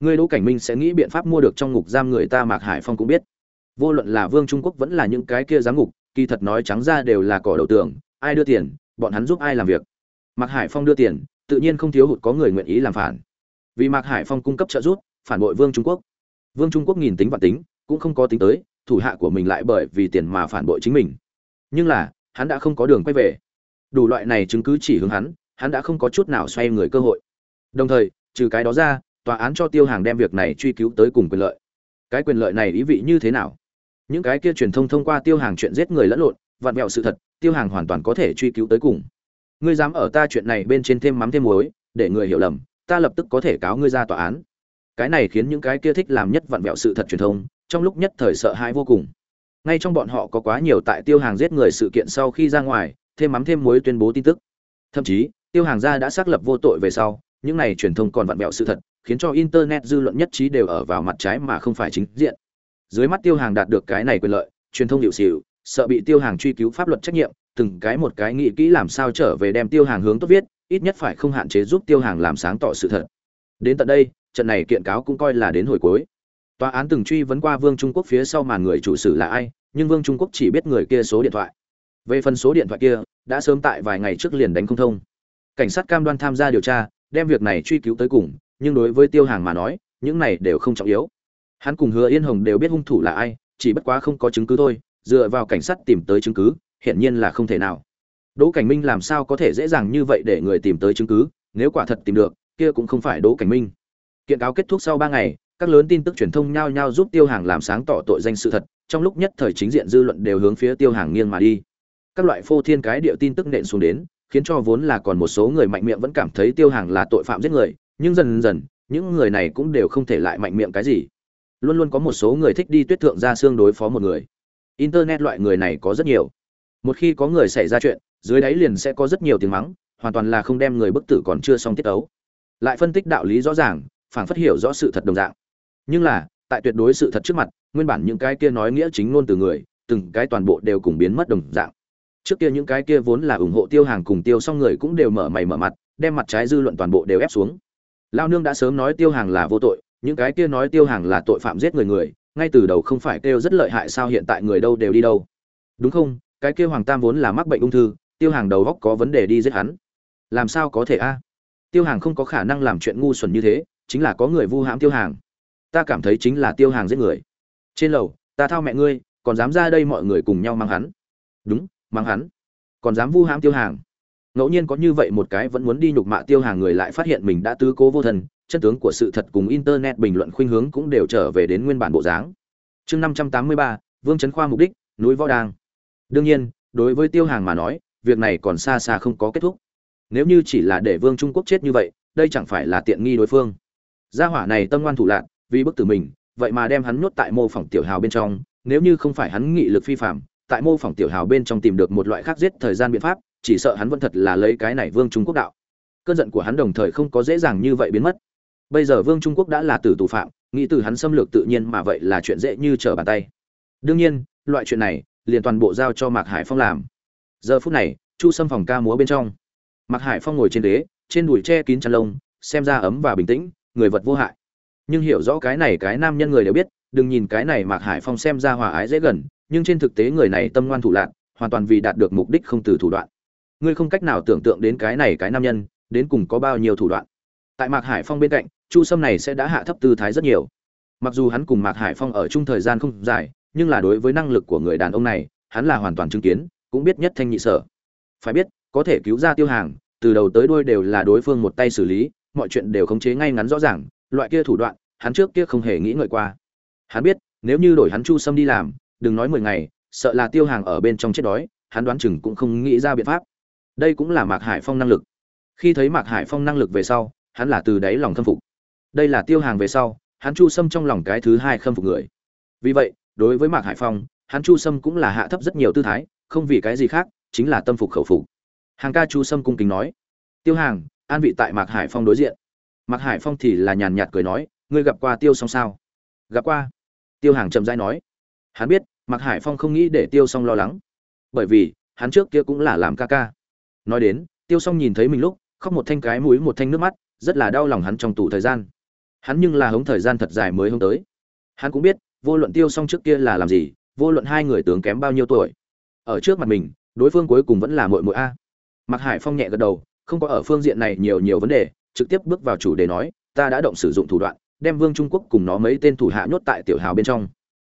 Người đỗ cảnh minh sẽ nghĩ biện pháp mua được trong ngục giam người ta mạc hải phong cũng biết. Vô luận là vương trung quốc vẫn là những cái kia giám ngục, kỳ thật nói trắng ra đều là cỏ đầu tường, ai đưa tiền, bọn hắn giúp ai làm việc. Mạc hải phong đưa tiền tự nhiên không thiếu hụt có người nguyện ý làm phản. Vì mạc hải phong cung cấp trợ giúp, phản bội vương trung quốc. Vương trung quốc nhìn tính và tính, cũng không có tính tới, thủ hạ của mình lại bởi vì tiền mà phản bội chính mình. Nhưng là, hắn đã không có đường quay về. Đủ loại này chứng cứ chỉ hướng hắn hắn đã không có chút nào xoay người cơ hội. Đồng thời, trừ cái đó ra, tòa án cho tiêu hàng đem việc này truy cứu tới cùng quyền lợi. Cái quyền lợi này ý vị như thế nào? Những cái kia truyền thông thông qua tiêu hàng chuyện giết người lẫn lộn, vặn vẹo sự thật, tiêu hàng hoàn toàn có thể truy cứu tới cùng ngươi dám ở ta chuyện này bên trên thêm mắm thêm muối, để người hiểu lầm, ta lập tức có thể cáo ngươi ra tòa án. Cái này khiến những cái kia thích làm nhất vặn vẹo sự thật truyền thông, trong lúc nhất thời sợ hãi vô cùng. Ngay trong bọn họ có quá nhiều tại tiêu hàng giết người sự kiện sau khi ra ngoài, thêm mắm thêm muối tuyên bố tin tức. Thậm chí, tiêu hàng gia đã xác lập vô tội về sau, những này truyền thông còn vặn vẹo sự thật, khiến cho internet dư luận nhất trí đều ở vào mặt trái mà không phải chính diện. Dưới mắt tiêu hàng đạt được cái này quyền lợi, truyền thông hiệu xịu, sợ bị tiêu hàng truy cứu pháp luật trách nhiệm từng cái một cái nghĩ kỹ làm sao trở về đem tiêu hàng hướng tốt viết, ít nhất phải không hạn chế giúp tiêu hàng làm sáng tỏ sự thật. Đến tận đây, trận này kiện cáo cũng coi là đến hồi cuối. Tòa án từng truy vấn qua vương trung quốc phía sau màn người chủ sử là ai, nhưng vương trung quốc chỉ biết người kia số điện thoại. Về phần số điện thoại kia, đã sớm tại vài ngày trước liền đánh không thông. Cảnh sát cam đoan tham gia điều tra, đem việc này truy cứu tới cùng, nhưng đối với tiêu hàng mà nói, những này đều không trọng yếu. Hắn cùng hứa yên hồng đều biết hung thủ là ai, chỉ bất quá không có chứng cứ thôi, dựa vào cảnh sát tìm tới chứng cứ hiển nhiên là không thể nào. Đỗ cảnh minh làm sao có thể dễ dàng như vậy để người tìm tới chứng cứ? Nếu quả thật tìm được, kia cũng không phải đỗ cảnh minh. Kiện cáo kết thúc sau ba ngày, các lớn tin tức truyền thông nhao nhao giúp tiêu hàng làm sáng tỏ tội danh sự thật, trong lúc nhất thời chính diện dư luận đều hướng phía tiêu hàng nghiêng mà đi. Các loại phô thiên cái địa tin tức nện xuống đến, khiến cho vốn là còn một số người mạnh miệng vẫn cảm thấy tiêu hàng là tội phạm giết người, nhưng dần dần, những người này cũng đều không thể lại mạnh miệng cái gì. Luôn luôn có một số người thích đi tuyết thượng ra xương đối phó một người. Internet loại người này có rất nhiều một khi có người xảy ra chuyện, dưới đáy liền sẽ có rất nhiều tiếng mắng, hoàn toàn là không đem người bức tử còn chưa xong tiết ấu lại phân tích đạo lý rõ ràng phản phất hiểu rõ sự thật đồng dạng. Nhưng là, tại tuyệt đối sự thật trước mặt, nguyên bản những cái kia nói nghĩa chính ngôn từ người, từng cái toàn bộ đều cùng biến mất đồng dạng. Trước kia những cái kia vốn là ủng hộ tiêu hàng cùng tiêu xong người cũng đều mở mày mở mặt, đem mặt trái dư luận toàn bộ đều ép xuống. Lao nương đã sớm nói tiêu hàng là vô tội, những cái kia nói tiêu hàng là tội phạm giết người người, ngay từ đầu không phải kêu rất lợi hại sao hiện tại người đâu đều đi đâu. Đúng không? Cái kia hoàng tam vốn là mắc bệnh ung thư, tiêu hàng đầu góc có vấn đề đi giết hắn. Làm sao có thể a? À? Tiêu hàng không có khả năng làm chuyện ngu xuẩn như thế, chính là có người vu hãm tiêu hàng. Ta cảm thấy chính là tiêu hàng giết người. Trên lầu, ta thao mẹ ngươi, còn dám ra đây mọi người cùng nhau mang hắn. Đúng, mang hắn. Còn dám vu hãm tiêu hàng. Ngẫu nhiên có như vậy một cái vẫn muốn đi nhục mạ tiêu hàng người lại phát hiện mình đã tứ cố vô thần chân tướng của sự thật cùng internet bình luận khuynh hướng cũng đều trở về đến nguyên bản bộ dáng. Chương năm trăm tám mươi ba, vương trấn khoa mục đích, núi võ đang đương nhiên đối với tiêu hàng mà nói việc này còn xa xa không có kết thúc. Nếu như chỉ là để vương trung quốc chết như vậy đây chẳng phải là tiện nghi đối phương. Gia hỏa này tâm ngoan thủ lạn, vì bức tử mình vậy mà đem hắn nhốt tại mô phỏng tiểu hào bên trong nếu như không phải hắn nghị lực phi phạm tại mô phỏng tiểu hào bên trong tìm được một loại khác giết thời gian biện pháp chỉ sợ hắn vẫn thật là lấy cái này vương trung quốc đạo. Cơn giận của hắn đồng thời không có dễ dàng như vậy biến mất. Bây giờ vương trung quốc đã là tử tù phạm nghĩ từ hắn xâm lược tự nhiên mà vậy là chuyện dễ như trở bàn tay. Đương nhiên loại chuyện này liền toàn bộ giao cho mạc hải phong làm. Giờ phút này, chu sâm phòng ca múa bên trong. Mạc hải phong ngồi trên ghế, trên đùi che kín chăn lông, xem ra ấm và bình tĩnh, người vật vô hại. Nhưng hiểu rõ cái này cái nam nhân người đều biết, đừng nhìn cái này mạc hải phong xem ra hòa ái dễ gần, nhưng trên thực tế người này tâm ngoan thủ lạc hoàn toàn vì đạt được mục đích không từ thủ đoạn. Ngươi không cách nào tưởng tượng đến cái này cái nam nhân, đến cùng có bao nhiêu thủ đoạn. Tại mạc hải phong bên cạnh, chu sâm này sẽ đã hạ thấp tư thái rất nhiều. Mặc dù hắn cùng mạc hải phong ở chung thời gian không dài nhưng là đối với năng lực của người đàn ông này, hắn là hoàn toàn chứng kiến, cũng biết nhất thanh nhị sở. Phải biết, có thể cứu ra tiêu hàng, từ đầu tới đuôi đều là đối phương một tay xử lý, mọi chuyện đều khống chế ngay ngắn rõ ràng, loại kia thủ đoạn, hắn trước kia không hề nghĩ ngợi qua. Hắn biết, nếu như đổi hắn chu sâm đi làm, đừng nói mười ngày, sợ là tiêu hàng ở bên trong chết đói, hắn đoán chừng cũng không nghĩ ra biện pháp. Đây cũng là mạc hải phong năng lực. Khi thấy mạc hải phong năng lực về sau, hắn là từ đáy lòng khâm phục. Đây là tiêu hàng về sau, hắn chu sâm trong lòng cái thứ hai khâm phục người. Vì vậy đối với mạc hải phong, hắn chu sâm cũng là hạ thấp rất nhiều tư thái, không vì cái gì khác, chính là tâm phục khẩu phục. Hàng ca chu sâm cung kính nói, tiêu hàng, an vị tại mạc hải phong đối diện. Mạc hải phong thì là nhàn nhạt cười nói, ngươi gặp qua tiêu Song sao? Gặp qua. Tiêu hàng chậm rãi nói, hắn biết, mạc hải phong không nghĩ để tiêu Song lo lắng, bởi vì hắn trước kia cũng là làm ca ca. Nói đến, tiêu Song nhìn thấy mình lúc, khóc một thanh cái mũi một thanh nước mắt, rất là đau lòng hắn trong tủ thời gian. Hắn nhưng là hống thời gian thật dài mới hống tới. Hắn cũng biết vô luận tiêu xong trước kia là làm gì, vô luận hai người tướng kém bao nhiêu tuổi, ở trước mặt mình, đối phương cuối cùng vẫn là mội mội a. Mặc hải phong nhẹ gật đầu, không có ở phương diện này nhiều nhiều vấn đề, trực tiếp bước vào chủ đề nói, ta đã động sử dụng thủ đoạn, đem vương trung quốc cùng nó mấy tên thủ hạ nhốt tại tiểu hào bên trong.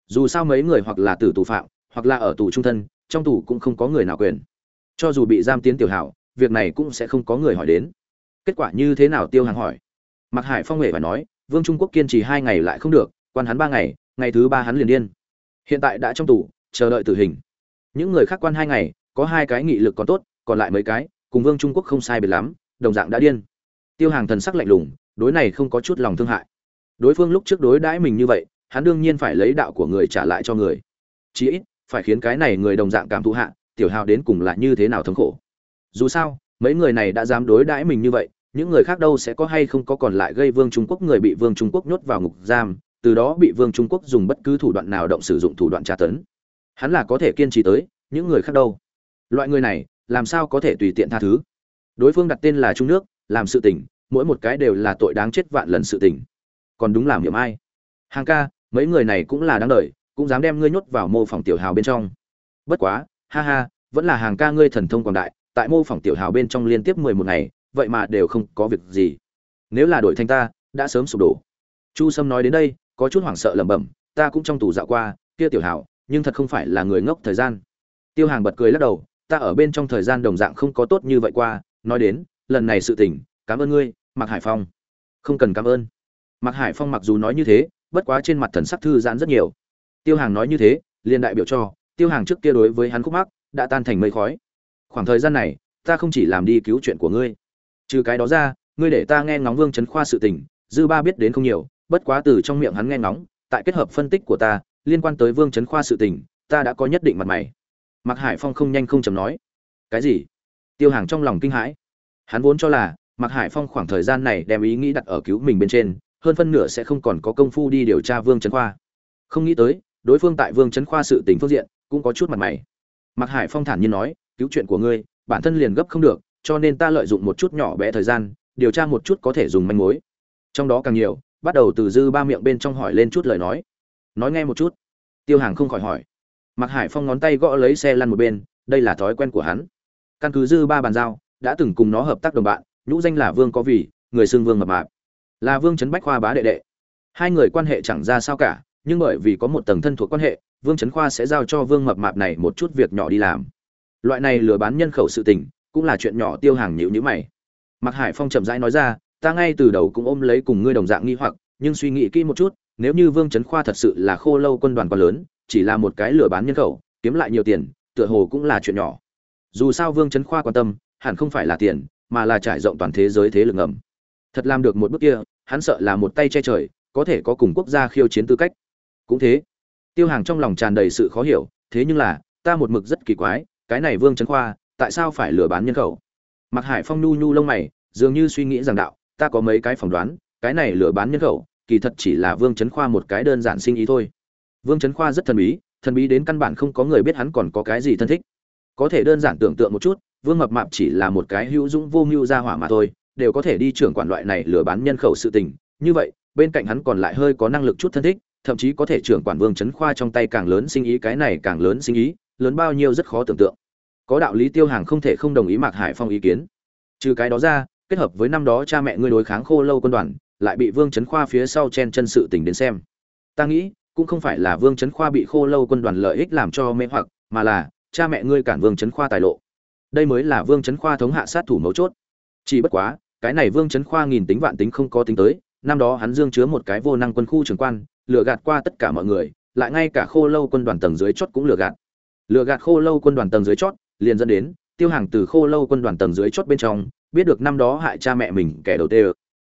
Dù sao mấy người hoặc là tử tù phạm, hoặc là ở tù trung thân, trong tù cũng không có người nào quyền. Cho dù bị giam tiến tiểu hào, việc này cũng sẽ không có người hỏi đến. Kết quả như thế nào tiêu hàng hỏi. Mặc hải phong huệ và nói, vương trung quốc kiên trì hai ngày lại không được, quan hắn ba ngày ngày thứ ba hắn liền điên. Hiện tại đã trong tù, chờ đợi tử hình. Những người khác quan hai ngày, có hai cái nghị lực còn tốt, còn lại mấy cái, cùng vương trung quốc không sai biệt lắm, đồng dạng đã điên. Tiêu hàng thần sắc lạnh lùng, đối này không có chút lòng thương hại. Đối phương lúc trước đối đãi mình như vậy, hắn đương nhiên phải lấy đạo của người trả lại cho người. Chí ít, phải khiến cái này người đồng dạng cảm thụ hạ, tiểu hào đến cùng là như thế nào thống khổ. Dù sao, mấy người này đã dám đối đãi mình như vậy, những người khác đâu sẽ có hay không có còn lại gây vương trung quốc người bị vương trung quốc nhốt vào ngục giam từ đó bị vương trung quốc dùng bất cứ thủ đoạn nào động sử dụng thủ đoạn tra tấn. Hắn là có thể kiên trì tới, những người khác đâu? Loại người này, làm sao có thể tùy tiện tha thứ? Đối phương đặt tên là trung nước, làm sự tình, mỗi một cái đều là tội đáng chết vạn lần sự tình. Còn đúng làm hiểm ai? Hàng ca, mấy người này cũng là đáng đợi, cũng dám đem ngươi nhốt vào mô phỏng tiểu hào bên trong. Bất quá, ha ha, vẫn là hàng ca ngươi thần thông quảng đại, tại mô phỏng tiểu hào bên trong liên tiếp mười một ngày, vậy mà đều không có việc gì. Nếu là đổi thanh ta, đã sớm sụp đổ. Chu sâm nói đến đây có chút hoảng sợ lẩm bẩm, ta cũng trong tù dạo qua, kia tiểu hảo, nhưng thật không phải là người ngốc thời gian. Tiêu hàng bật cười lắc đầu, ta ở bên trong thời gian đồng dạng không có tốt như vậy qua, nói đến, lần này sự tình, cảm ơn ngươi, mạc hải phong. Không cần cảm ơn. Mạc hải phong mặc dù nói như thế, bất quá trên mặt thần sắc thư giãn rất nhiều. Tiêu hàng nói như thế, liền đại biểu cho, tiêu hàng trước kia đối với hắn khúc mắc, đã tan thành mây khói. Khoảng thời gian này, ta không chỉ làm đi cứu chuyện của ngươi, trừ cái đó ra, ngươi để ta nghe ngóng vương trấn khoa sự tình, dư ba biết đến không nhiều bất quá từ trong miệng hắn nghe ngóng, tại kết hợp phân tích của ta, liên quan tới vương trấn khoa sự tình, ta đã có nhất định mặt mày. Mạc hải phong không nhanh không chầm nói. Cái gì? Tiêu hàng trong lòng kinh hãi. Hắn vốn cho là, mạc hải phong khoảng thời gian này đem ý nghĩ đặt ở cứu mình bên trên, hơn phân nửa sẽ không còn có công phu đi điều tra vương trấn khoa. Không nghĩ tới, đối phương tại vương trấn khoa sự tình phương diện, cũng có chút mặt mày. Mạc hải phong thản nhiên nói, cứu chuyện của ngươi, bản thân liền gấp không được, cho nên ta lợi dụng một chút nhỏ bé thời gian, điều tra một chút có thể dùng manh mối. Trong đó càng nhiều bắt đầu từ dư ba miệng bên trong hỏi lên chút lời nói. Nói nghe một chút. Tiêu hàng không khỏi hỏi. Mặc hải phong ngón tay gõ lấy xe lăn một bên, đây là thói quen của hắn. Căn cứ dư ba bàn giao, đã từng cùng nó hợp tác đồng bạn, nhũ danh là vương có vì người xưng vương mập mạp. Là vương trấn bách khoa bá đệ đệ. Hai người quan hệ chẳng ra sao cả, nhưng bởi vì có một tầng thân thuộc quan hệ, vương trấn khoa sẽ giao cho vương mập mạp này một chút việc nhỏ đi làm. Loại này lừa bán nhân khẩu sự tình, cũng là chuyện nhỏ tiêu hàng nhịu nhữ mày. Mặc hải phong chậm rãi nói ra ta ngay từ đầu cũng ôm lấy cùng ngươi đồng dạng nghi hoặc, nhưng suy nghĩ kỹ một chút, nếu như vương chấn khoa thật sự là khô lâu quân đoàn quá lớn, chỉ là một cái lừa bán nhân khẩu, kiếm lại nhiều tiền, tựa hồ cũng là chuyện nhỏ. Dù sao vương chấn khoa quan tâm, hẳn không phải là tiền, mà là trải rộng toàn thế giới thế lực ngầm. Thật làm được một bước kia, hắn sợ là một tay che trời, có thể có cùng quốc gia khiêu chiến tư cách. Cũng thế. Tiêu hàng trong lòng tràn đầy sự khó hiểu, thế nhưng là, ta một mực rất kỳ quái, cái này vương chấn khoa, tại sao phải lừa bán nhân khẩu? Mạc hải phong nu nu lông mày, dường như suy nghĩ rằng đạo ta có mấy cái phỏng đoán, cái này lừa bán nhân khẩu, kỳ thật chỉ là vương trấn khoa một cái đơn giản sinh ý thôi. Vương trấn khoa rất thần bí thần bí đến căn bản không có người biết hắn còn có cái gì thân thích. Có thể đơn giản tưởng tượng một chút, vương mập mạp chỉ là một cái hữu dũng vô mưu ra hỏa mà thôi, đều có thể đi trưởng quản loại này lừa bán nhân khẩu sự tình. Như vậy, bên cạnh hắn còn lại hơi có năng lực chút thân thích, thậm chí có thể trưởng quản vương trấn khoa trong tay càng lớn sinh ý, cái này càng lớn sinh ý, lớn bao nhiêu rất khó tưởng tượng. Có đạo lý tiêu hàng không thể không đồng ý mạc hải phong ý kiến. Trừ cái đó ra kết hợp với năm đó cha mẹ ngươi đối kháng khô lâu quân đoàn, lại bị vương trấn khoa phía sau chen chân sự tình đến xem. Ta nghĩ, cũng không phải là vương trấn khoa bị khô lâu quân đoàn lợi ích làm cho mê hoặc, mà là, cha mẹ ngươi cản vương trấn khoa tài lộ. Đây mới là vương trấn khoa thống hạ sát thủ mấu chốt. Chỉ bất quá, cái này vương trấn khoa nghìn tính vạn tính không có tính tới, năm đó hắn dương chứa một cái vô năng quân khu trưởng quan, lừa gạt qua tất cả mọi người, lại ngay cả khô lâu quân đoàn tầng dưới chót cũng lừa gạt. Lừa gạt khô lâu quân đoàn tầng dưới chót, liền dẫn đến, tiêu hàng từ khô lâu quân đoàn tầng dưới chót bên trong biết được năm đó hại cha mẹ mình kẻ đầu tiên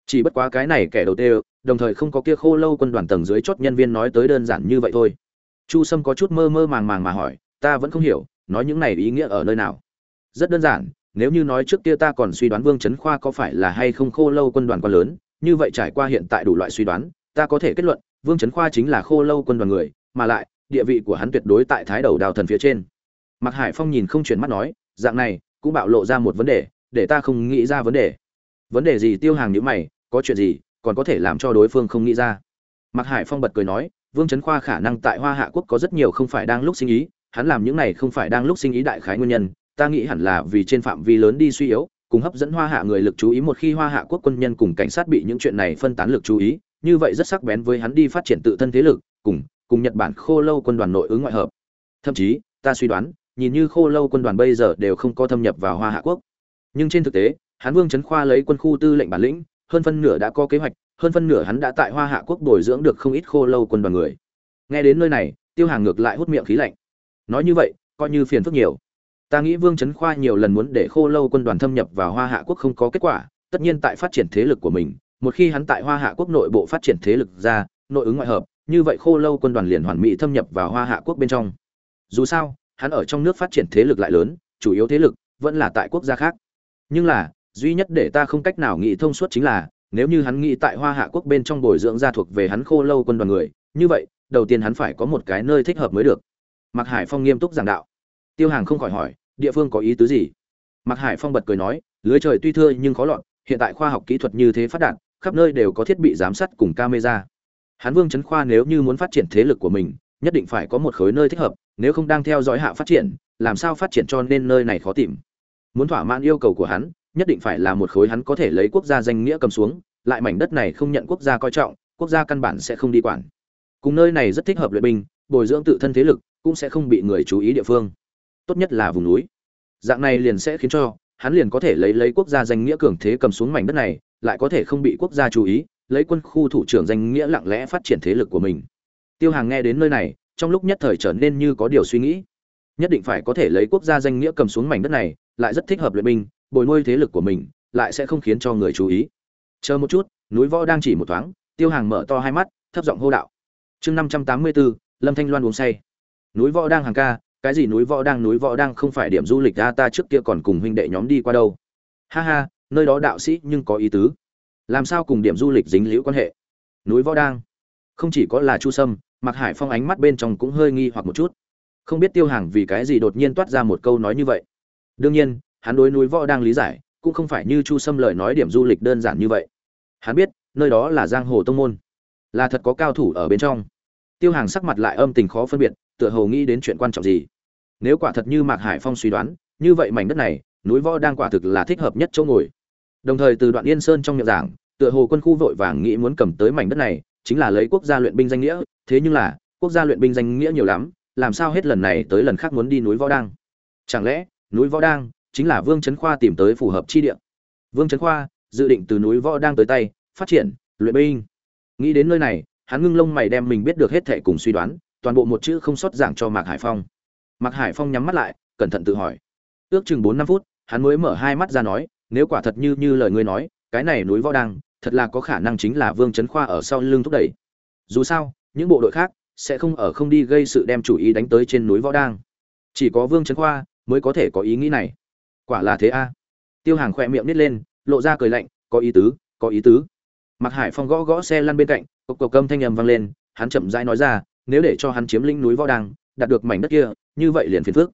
chỉ bất quá cái này kẻ đầu tiên đồng thời không có kia khô lâu quân đoàn tầng dưới chốt nhân viên nói tới đơn giản như vậy thôi. Chu sâm có chút mơ mơ màng màng mà hỏi ta vẫn không hiểu nói những này ý nghĩa ở nơi nào? Rất đơn giản nếu như nói trước kia ta còn suy đoán vương trấn khoa có phải là hay không khô lâu quân đoàn quá lớn như vậy trải qua hiện tại đủ loại suy đoán ta có thể kết luận vương trấn khoa chính là khô lâu quân đoàn người mà lại địa vị của hắn tuyệt đối tại thái đầu đào thần phía trên. Mạc Hải Phong nhìn không chuyển mắt nói, dạng này cũng bạo lộ ra một vấn đề, để ta không nghĩ ra vấn đề. Vấn đề gì Tiêu Hàng nhữ mày, có chuyện gì, còn có thể làm cho đối phương không nghĩ ra. Mạc Hải Phong bật cười nói, Vương Chấn Khoa khả năng tại Hoa Hạ quốc có rất nhiều không phải đang lúc sinh ý, hắn làm những này không phải đang lúc sinh ý đại khái nguyên nhân, ta nghĩ hẳn là vì trên phạm vi lớn đi suy yếu, cùng hấp dẫn Hoa Hạ người lực chú ý một khi Hoa Hạ quốc quân nhân cùng cảnh sát bị những chuyện này phân tán lực chú ý, như vậy rất sắc bén với hắn đi phát triển tự thân thế lực, cùng cùng Nhật Bản Khô Lâu quân đoàn nội ứng ngoại hợp. Thậm chí, ta suy đoán, nhìn như khô lâu quân đoàn bây giờ đều không có thâm nhập vào hoa hạ quốc nhưng trên thực tế, hán vương trấn khoa lấy quân khu tư lệnh bản lĩnh, hơn phân nửa đã có kế hoạch, hơn phân nửa hắn đã tại hoa hạ quốc bồi dưỡng được không ít khô lâu quân đoàn người. Nghe đến nơi này, tiêu hàng ngược lại hút miệng khí lạnh. Nói như vậy, coi như phiền phức nhiều. Ta nghĩ vương trấn khoa nhiều lần muốn để khô lâu quân đoàn thâm nhập vào hoa hạ quốc không có kết quả, tất nhiên tại phát triển thế lực của mình, một khi hắn tại hoa hạ quốc nội bộ phát triển thế lực ra, nội ứng ngoại hợp, như vậy khô lâu quân đoàn liền hoàn mỹ thâm nhập vào hoa hạ quốc bên trong. Dù sao, hắn ở trong nước phát triển thế lực lại lớn, chủ yếu thế lực vẫn là tại quốc gia khác nhưng là, duy nhất để ta không cách nào nghĩ thông suốt chính là, nếu như hắn nghĩ tại hoa hạ quốc bên trong bồi dưỡng gia thuộc về hắn khô lâu quân đoàn người, như vậy, đầu tiên hắn phải có một cái nơi thích hợp mới được. Mạc hải phong nghiêm túc giảng đạo. Tiêu hàng không khỏi hỏi, địa phương có ý tứ gì? Mạc hải phong bật cười nói, lưới trời tuy thưa nhưng khó lọt, hiện tại khoa học kỹ thuật như thế phát đạt, khắp nơi đều có thiết bị giám sát cùng camera. Hắn vương trấn khoa nếu như muốn phát triển thế lực của mình, nhất định phải có một khối nơi thích hợp, nếu không đang theo dõi hạ phát triển, làm sao phát triển cho nên nơi này khó tìm? Muốn thỏa mãn yêu cầu của hắn, nhất định phải là một khối hắn có thể lấy quốc gia danh nghĩa cầm xuống, lại mảnh đất này không nhận quốc gia coi trọng, quốc gia căn bản sẽ không đi quản. Cùng nơi này rất thích hợp luyện binh, bồi dưỡng tự thân thế lực, cũng sẽ không bị người chú ý địa phương. Tốt nhất là vùng núi. Dạng này liền sẽ khiến cho, hắn liền có thể lấy lấy quốc gia danh nghĩa cường thế cầm xuống mảnh đất này, lại có thể không bị quốc gia chú ý, lấy quân khu thủ trưởng danh nghĩa lặng lẽ phát triển thế lực của mình. Tiêu hàng nghe đến nơi này, trong lúc nhất thời trở nên như có điều suy nghĩ nhất định phải có thể lấy quốc gia danh nghĩa cầm xuống mảnh đất này, lại rất thích hợp luyện binh, bồi nuôi thế lực của mình, lại sẽ không khiến cho người chú ý. Chờ một chút, núi võ đang chỉ một thoáng, tiêu hàng mở to hai mắt, thấp giọng hô đạo. Chương năm trăm tám mươi bốn lâm thanh loan uống say. Núi võ đang hàng ca, cái gì núi võ đang, núi võ đang không phải điểm du lịch a ta trước kia còn cùng huynh đệ nhóm đi qua đâu. Ha ha, nơi đó đạo sĩ nhưng có ý tứ. Làm sao cùng điểm du lịch dính liễu quan hệ? Núi võ đang. Không chỉ có là chu sâm mặc hải phong ánh mắt bên trong cũng hơi nghi hoặc một chút không biết tiêu hàng vì cái gì đột nhiên toát ra một câu nói như vậy. Đương nhiên, hắn đối núi võ đang lý giải, cũng không phải như chu sâm lời nói điểm du lịch đơn giản như vậy. Hắn biết, nơi đó là giang hồ tông môn, là thật có cao thủ ở bên trong. Tiêu hàng sắc mặt lại âm tình khó phân biệt, tựa hồ nghĩ đến chuyện quan trọng gì. Nếu quả thật như mạc hải phong suy đoán, như vậy mảnh đất này, núi võ đang quả thực là thích hợp nhất chỗ ngồi. Đồng thời từ đoạn yên sơn trong miệng giảng, tựa hồ quân khu vội vàng nghĩ muốn cầm tới mảnh đất này, chính là lấy quốc gia luyện binh danh nghĩa, thế nhưng là, quốc gia luyện binh danh nghĩa nhiều lắm làm sao hết lần này tới lần khác muốn đi núi võ đang? Chẳng lẽ, núi võ đang chính là vương trấn khoa tìm tới phù hợp chi địa? Vương trấn khoa dự định từ núi võ đang tới tay, phát triển, luyện binh. Nghĩ đến nơi này, hắn ngưng lông mày đem mình biết được hết thệ cùng suy đoán, toàn bộ một chữ không sót giảng cho mạc hải phong. Mạc hải phong nhắm mắt lại, cẩn thận tự hỏi. Ước chừng bốn năm phút, hắn mới mở hai mắt ra nói, nếu quả thật như như lời ngươi nói, cái này núi võ đăng thật là có khả năng chính là vương trấn khoa ở sau lưng thúc đẩy. Dù sao, những bộ đội khác sẽ không ở không đi gây sự đem chủ ý đánh tới trên núi võ đang. Chỉ có vương trấn khoa mới có thể có ý nghĩ này. Quả là thế a. Tiêu hàng khỏe miệng nít lên, lộ ra cười lạnh, có ý tứ, có ý tứ. Mặc hải phong gõ gõ xe lăn bên cạnh, cộc cộc câm thanh âm vang lên, hắn chậm rãi nói ra, nếu để cho hắn chiếm lĩnh núi võ đăng đạt được mảnh đất kia, như vậy liền phiền phước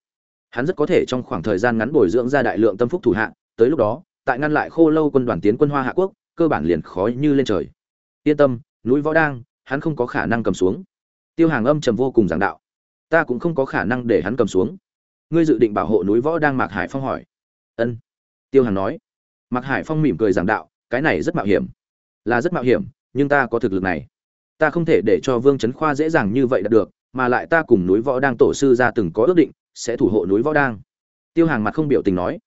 hắn rất có thể trong khoảng thời gian ngắn bồi dưỡng ra đại lượng tâm phúc thủ hạ, tới lúc đó, tại ngăn lại khô lâu quân đoàn tiến quân hoa hạ quốc, cơ bản liền khói như lên trời. Yên tâm, núi võ đang, hắn không có khả năng cầm xuống tiêu hàng âm trầm vô cùng giảng đạo. Ta cũng không có khả năng để hắn cầm xuống. Ngươi dự định bảo hộ núi võ đang mạc hải phong hỏi. Ân. Tiêu hàng nói. Mạc hải phong mỉm cười giảng đạo, cái này rất mạo hiểm. Là rất mạo hiểm, nhưng ta có thực lực này. Ta không thể để cho vương trấn khoa dễ dàng như vậy đạt được, mà lại ta cùng núi võ đang tổ sư ra từng có ước định, sẽ thủ hộ núi võ đang. Tiêu hàng mặt không biểu tình nói.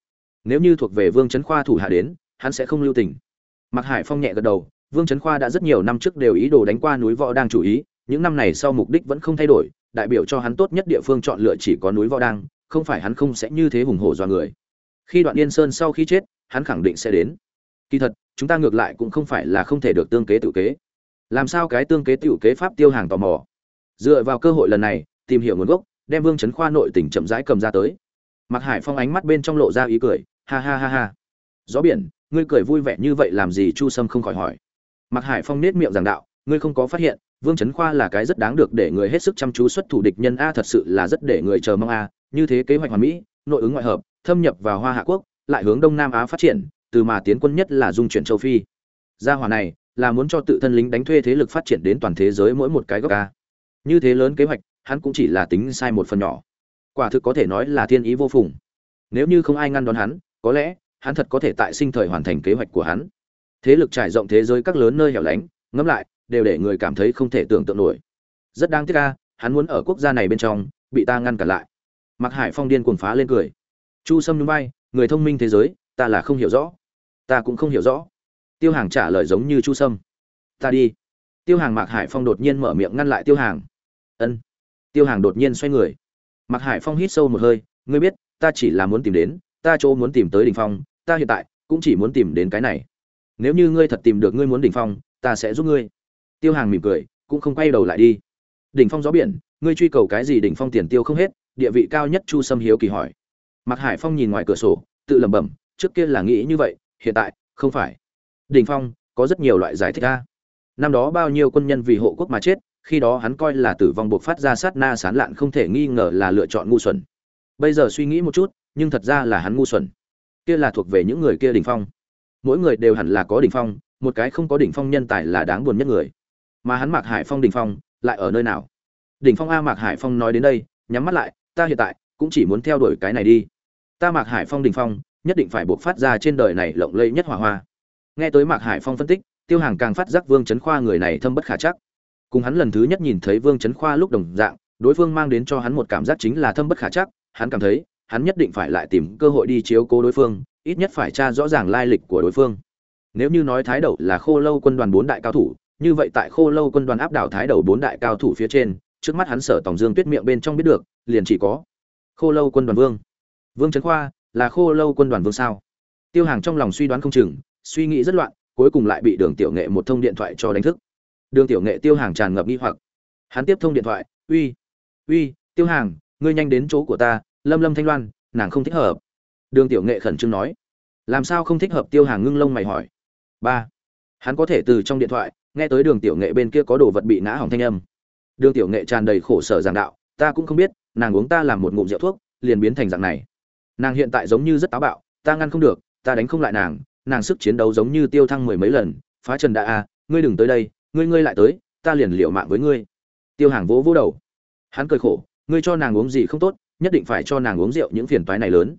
Nếu như thuộc về vương trấn khoa thủ hạ đến, hắn sẽ không lưu tình. Mặc hải phong nhẹ gật đầu. Vương trấn khoa đã rất nhiều năm trước đều ý đồ đánh qua núi võ đang chủ ý những năm này sau mục đích vẫn không thay đổi, đại biểu cho hắn tốt nhất địa phương chọn lựa chỉ có núi võ đang không phải hắn không sẽ như thế hùng hổ do người. Khi đoạn yên sơn sau khi chết, hắn khẳng định sẽ đến. Kỳ thật, chúng ta ngược lại cũng không phải là không thể được tương kế tự kế. Làm sao cái tương kế tự kế pháp tiêu hàng tò mò? Dựa vào cơ hội lần này, tìm hiểu nguồn gốc, đem vương trấn khoa nội tỉnh chậm rãi cầm ra tới. Mặc hải phong ánh mắt bên trong lộ ra ý cười, ha ha ha ha. Gió biển, ngươi cười vui vẻ như vậy làm gì chu sâm không khỏi hỏi. Mặc hải phong nết miệng giảng đạo ngươi không có phát hiện, vương trấn khoa là cái rất đáng được để người hết sức chăm chú xuất thủ địch nhân a thật sự là rất để người chờ mong a, như thế kế hoạch hoàn mỹ, nội ứng ngoại hợp, thâm nhập vào hoa hạ quốc, lại hướng đông nam á phát triển, từ mà tiến quân nhất là dung chuyển châu phi. Gia hòa này, là muốn cho tự thân lính đánh thuê thế lực phát triển đến toàn thế giới mỗi một cái góc a. Như thế lớn kế hoạch, hắn cũng chỉ là tính sai một phần nhỏ. Quả thực có thể nói là thiên ý vô phùng. Nếu như không ai ngăn đón hắn, có lẽ, hắn thật có thể tại sinh thời hoàn thành kế hoạch của hắn. Thế lực trải rộng thế giới các lớn nơi hẻo lánh, ngẫm lại đều để người cảm thấy không thể tưởng tượng nổi. Rất đáng tiếc ca hắn muốn ở quốc gia này bên trong, bị ta ngăn cản lại. Mặc hải phong điên cuồng phá lên cười. Chu sâm núi bay người thông minh thế giới, ta là không hiểu rõ. Ta cũng không hiểu rõ. Tiêu hàng trả lời giống như chu sâm. Ta đi. Tiêu hàng mạc hải phong đột nhiên mở miệng ngăn lại tiêu hàng. Ân. Tiêu hàng đột nhiên xoay người. Mạc hải phong hít sâu một hơi, ngươi biết, ta chỉ là muốn tìm đến, ta chỗ muốn tìm tới đỉnh phong, ta hiện tại cũng chỉ muốn tìm đến cái này. Nếu như ngươi thật tìm được ngươi muốn đỉnh phong, ta sẽ giúp ngươi tiêu hàng mỉm cười, cũng không quay đầu lại đi. Đỉnh phong gió biển, ngươi truy cầu cái gì đỉnh phong tiền tiêu không hết, địa vị cao nhất chu sâm hiếu kỳ hỏi. Mạc hải phong nhìn ngoài cửa sổ, tự lẩm bẩm, trước kia là nghĩ như vậy, hiện tại, không phải. Đỉnh phong, có rất nhiều loại giải thích ra năm đó bao nhiêu quân nhân vì hộ quốc mà chết, khi đó hắn coi là tử vong buộc phát ra sát na sán lạn không thể nghi ngờ là lựa chọn ngu xuẩn. Bây giờ suy nghĩ một chút, nhưng thật ra là hắn ngu xuẩn. Kia là thuộc về những người kia đỉnh phong. Mỗi người đều hẳn là có đỉnh phong, một cái không có đỉnh phong nhân tài là đáng buồn nhất người mà hắn mạc hải phong đỉnh phong lại ở nơi nào? Đỉnh phong a mạc hải phong nói đến đây, nhắm mắt lại, ta hiện tại cũng chỉ muốn theo đuổi cái này đi. Ta mạc hải phong đỉnh phong nhất định phải buộc phát ra trên đời này lộng lẫy nhất hỏa hoa. Nghe tới mạc hải phong phân tích, tiêu hàng càng phát giác vương chấn khoa người này thâm bất khả chắc. Cùng hắn lần thứ nhất nhìn thấy vương chấn khoa lúc đồng dạng, đối phương mang đến cho hắn một cảm giác chính là thâm bất khả chắc. Hắn cảm thấy, hắn nhất định phải lại tìm cơ hội đi chiếu cố đối phương, ít nhất phải tra rõ ràng lai lịch của đối phương. Nếu như nói thái đậu là khô lâu quân đoàn bốn đại cao thủ như vậy tại khô lâu quân đoàn áp đảo thái đầu bốn đại cao thủ phía trên, trước mắt hắn sở tổng dương tuyết miệng bên trong biết được, liền chỉ có khô lâu quân đoàn vương. Vương trấn khoa, là khô lâu quân đoàn vương sao? Tiêu hàng trong lòng suy đoán không chừng, suy nghĩ rất loạn, cuối cùng lại bị đường tiểu nghệ một thông điện thoại cho đánh thức. Đường tiểu nghệ tiêu hàng tràn ngập nghi hoặc. Hắn tiếp thông điện thoại, uy uy, tiêu hàng, ngươi nhanh đến chỗ của ta, lâm lâm thanh loan, nàng không thích hợp. Đường tiểu nghệ khẩn trương nói. Làm sao không thích hợp? Tiêu hàng ngưng lông mày hỏi. Ba, hắn có thể từ trong điện thoại nghe tới đường tiểu nghệ bên kia có đồ vật bị ngã hỏng thanh âm. Đường tiểu nghệ tràn đầy khổ sở giảng đạo, ta cũng không biết, nàng uống ta làm một ngụm rượu thuốc, liền biến thành dạng này. Nàng hiện tại giống như rất táo bạo, ta ngăn không được, ta đánh không lại nàng nàng sức chiến đấu giống như tiêu thăng mười mấy lần, phá trần đã a, ngươi đừng tới đây, ngươi ngươi lại tới, ta liền liệu mạng với ngươi. Tiêu hàng vỗ vỗ đầu. Hắn cười khổ, ngươi cho nàng uống gì không tốt, nhất định phải cho nàng uống rượu những phiền toái này lớn.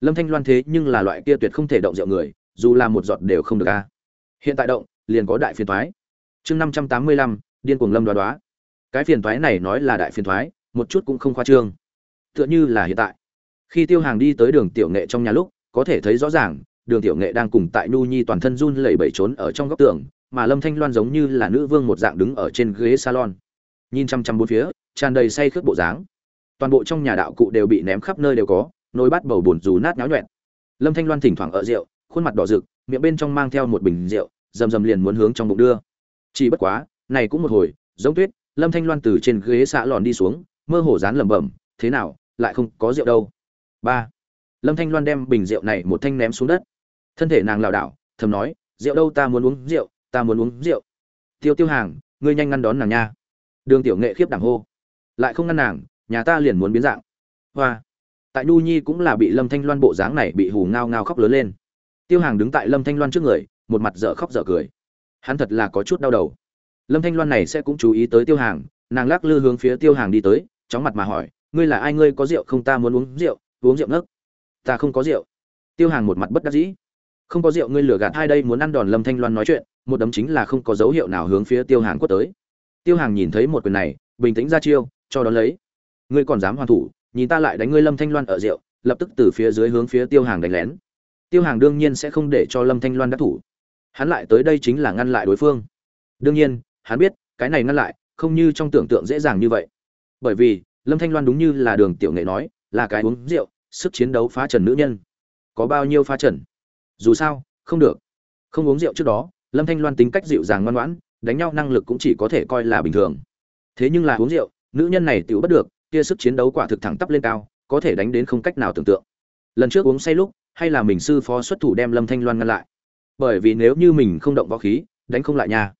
Lâm thanh loan thế nhưng là loại kia tuyệt không thể động rượu người, dù là một giọt đều không được a. Hiện tại động, liền có đại phiền toái chương năm trăm tám mươi lăm, điên cuồng lâm đoá đoá. Cái phiền toái này nói là đại phiền toái một chút cũng không khoa trương. Tựa như là hiện tại. Khi tiêu hàng đi tới đường tiểu nghệ trong nhà lúc, có thể thấy rõ ràng, đường tiểu nghệ đang cùng tại nhu nhi toàn thân run lẩy bẩy trốn ở trong góc tường, mà lâm thanh loan giống như là nữ vương một dạng đứng ở trên ghế salon. Nhìn chăm chăm bốn phía, tràn đầy say khướt bộ dáng. Toàn bộ trong nhà đạo cụ đều bị ném khắp nơi đều có, nồi bát bầu bùn dù nát nháo nhuẹn. Lâm thanh loan thỉnh thoảng ở rượu, khuôn mặt đỏ rực, miệng bên trong mang theo một bình rượu, rầm rầm liền muốn hướng trong bụng đưa chỉ bất quá, này cũng một hồi, giống tuyết, lâm thanh loan từ trên ghế xạ lòn đi xuống, mơ hồ dán lẩm bẩm, thế nào, lại không có rượu đâu? Ba. Lâm thanh loan đem bình rượu này một thanh ném xuống đất. Thân thể nàng lảo đảo, thầm nói, rượu đâu ta muốn uống rượu, ta muốn uống rượu. Tiêu tiêu hàng, ngươi nhanh ngăn đón nàng nha. Đường tiểu nghệ khiếp đảng hô. Lại không ngăn nàng, nhà ta liền muốn biến dạng. Hoa. Tại nhu nhi cũng là bị lâm thanh loan bộ dáng này bị hù ngao ngao khóc lớn lên. Tiêu hàng đứng tại lâm thanh loan trước người, một mặt dở khóc dở cười hắn thật là có chút đau đầu. Lâm thanh loan này sẽ cũng chú ý tới tiêu hàng, nàng lắc lư hướng phía tiêu hàng đi tới, chóng mặt mà hỏi, ngươi là ai? Ngươi có rượu không? Ta muốn uống rượu uống rượu ngất ta không có rượu. Tiêu hàng một mặt bất đắc dĩ. Không có rượu, ngươi lừa gạt hai đây? Muốn ăn đòn? Lâm thanh loan nói chuyện, một đấm chính là không có dấu hiệu nào hướng phía tiêu hàng quất tới. Tiêu hàng nhìn thấy một quyền này, bình tĩnh ra chiêu, cho đón lấy. Ngươi còn dám hoàn thủ, nhìn ta lại đánh ngươi lâm thanh loan ở rượu. Lập tức từ phía dưới hướng phía tiêu hàng đánh lén. Tiêu hàng đương nhiên sẽ không để cho lâm thanh loan đắc thủ hắn lại tới đây chính là ngăn lại đối phương. Đương nhiên, hắn biết, cái này ngăn lại, không như trong tưởng tượng dễ dàng như vậy. Bởi vì, lâm thanh loan đúng như là đường tiểu nghệ nói, là cái uống rượu, sức chiến đấu phá trần nữ nhân. Có bao nhiêu phá trần? Dù sao, không được. Không uống rượu trước đó, lâm thanh loan tính cách dịu dàng ngoan ngoãn, đánh nhau năng lực cũng chỉ có thể coi là bình thường. Thế nhưng là uống rượu, nữ nhân này tiểu bất được, kia sức chiến đấu quả thực thẳng tắp lên cao, có thể đánh đến không cách nào tưởng tượng. Lần trước uống say lúc, hay là mình sư phó xuất thủ đem lâm thanh loan ngăn lại? Bởi vì nếu như mình không động võ khí, đánh không lại nha.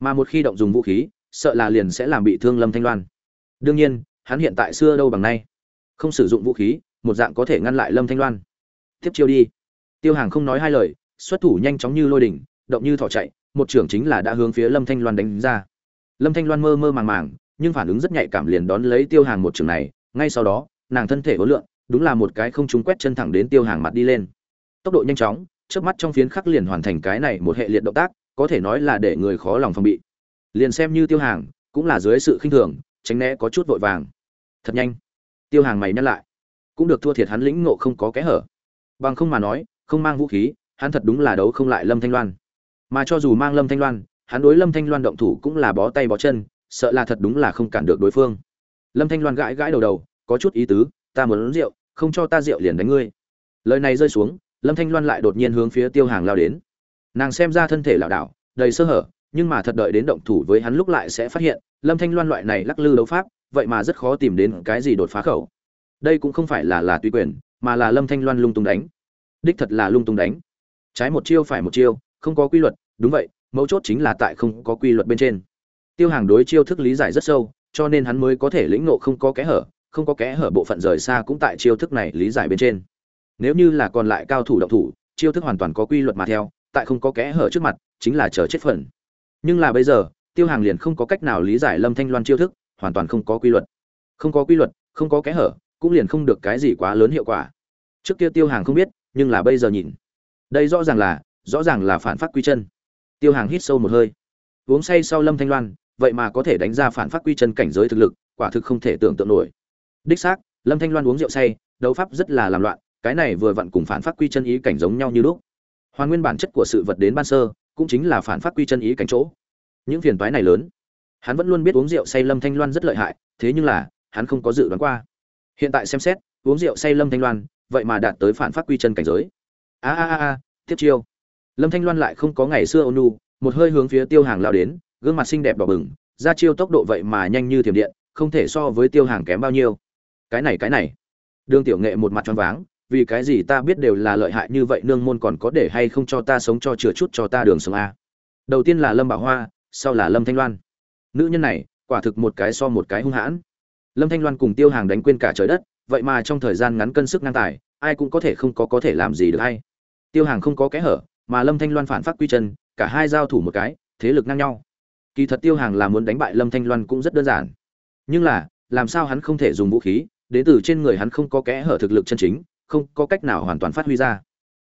Mà một khi động dùng vũ khí, sợ là liền sẽ làm bị thương lâm thanh loan. Đương nhiên, hắn hiện tại xưa đâu bằng nay. Không sử dụng vũ khí, một dạng có thể ngăn lại lâm thanh loan. Tiếp chiêu đi. Tiêu hàng không nói hai lời, xuất thủ nhanh chóng như lôi đỉnh, động như thỏ chạy, một trưởng chính là đã hướng phía lâm thanh loan đánh ra. Lâm thanh loan mơ mơ màng màng, nhưng phản ứng rất nhạy cảm liền đón lấy tiêu hàng một trường này, ngay sau đó, nàng thân thể hối lượng đúng là một cái không trúng quét chân thẳng đến tiêu hàng mặt đi lên. Tốc độ nhanh chóng trước mắt trong phiến khắc liền hoàn thành cái này một hệ liệt động tác, có thể nói là để người khó lòng phòng bị. Liền xem như tiêu hàng, cũng là dưới sự khinh thường, tránh né có chút vội vàng. Thật nhanh. Tiêu hàng mày nhắc lại. Cũng được thua thiệt hắn lĩnh ngộ không có kẽ hở. Bằng không mà nói, không mang vũ khí, hắn thật đúng là đấu không lại lâm thanh loan. Mà cho dù mang lâm thanh loan, hắn đối lâm thanh loan động thủ cũng là bó tay bó chân, sợ là thật đúng là không cản được đối phương. Lâm thanh loan gãi gãi đầu đầu, có chút ý tứ, ta muốn uống rượu, không cho ta rượu liền đánh ngươi. Lời này rơi xuống lâm thanh loan lại đột nhiên hướng phía tiêu hàng lao đến. Nàng xem ra thân thể lảo đảo, đầy sơ hở, nhưng mà thật đợi đến động thủ với hắn lúc lại sẽ phát hiện, lâm thanh loan loại này lắc lư đấu pháp, vậy mà rất khó tìm đến cái gì đột phá khẩu. Đây cũng không phải là là tùy quyền, mà là lâm thanh loan lung tung đánh. Đích thật là lung tung đánh. Trái một chiêu phải một chiêu, không có quy luật, đúng vậy, mấu chốt chính là tại không có quy luật bên trên. Tiêu hàng đối chiêu thức lý giải rất sâu, cho nên hắn mới có thể lĩnh ngộ không có kẽ hở, không có kẽ hở bộ phận rời xa cũng tại chiêu thức này lý giải bên trên nếu như là còn lại cao thủ động thủ, chiêu thức hoàn toàn có quy luật mà theo, tại không có kẽ hở trước mặt, chính là chờ chết phần. Nhưng là bây giờ, tiêu hàng liền không có cách nào lý giải lâm thanh loan chiêu thức, hoàn toàn không có quy luật. Không có quy luật, không có kẽ hở, cũng liền không được cái gì quá lớn hiệu quả. Trước kia tiêu hàng không biết, nhưng là bây giờ nhìn. Đây rõ ràng là, rõ ràng là phản phát quy chân. Tiêu hàng hít sâu một hơi. Uống say sau lâm thanh loan, vậy mà có thể đánh ra phản phát quy chân cảnh giới thực lực, quả thực không thể tưởng tượng nổi. Đích xác, lâm thanh loan uống rượu say, đấu pháp rất là làm loạn cái này vừa vặn cùng phản phát quy chân ý cảnh giống nhau như lúc. Hoàn nguyên bản chất của sự vật đến ban sơ, cũng chính là phản phát quy chân ý cảnh chỗ. Những phiền toái này lớn. Hắn vẫn luôn biết uống rượu say lâm thanh loan rất lợi hại, thế nhưng là, hắn không có dự đoán qua. Hiện tại xem xét, uống rượu say lâm thanh loan, vậy mà đạt tới phản phát quy chân cảnh giới. A a a a, tiếp chiêu. Lâm thanh loan lại không có ngày xưa ônu một hơi hướng phía tiêu hàng lao đến, gương mặt xinh đẹp đỏ bừng, ra chiêu tốc độ vậy mà nhanh như thiểm điện, không thể so với tiêu hàng kém bao nhiêu. Cái này cái này. Đường tiểu nghệ một mặt choáng váng vì cái gì ta biết đều là lợi hại như vậy, nương môn còn có để hay không cho ta sống cho chừa chút cho ta đường sống a? Đầu tiên là lâm bảo hoa, sau là lâm thanh loan. Nữ nhân này, quả thực một cái so một cái hung hãn. Lâm thanh loan cùng tiêu hàng đánh quên cả trời đất, vậy mà trong thời gian ngắn cân sức ngang tài, ai cũng có thể không có có thể làm gì được hay. Tiêu hàng không có kẽ hở, mà lâm thanh loan phản phát quy chân, cả hai giao thủ một cái, thế lực ngang nhau. Kỳ thật tiêu hàng là muốn đánh bại lâm thanh loan cũng rất đơn giản. Nhưng là, làm sao hắn không thể dùng vũ khí, đến từ trên người hắn không có kẽ hở thực lực chân chính không có cách nào hoàn toàn phát huy ra.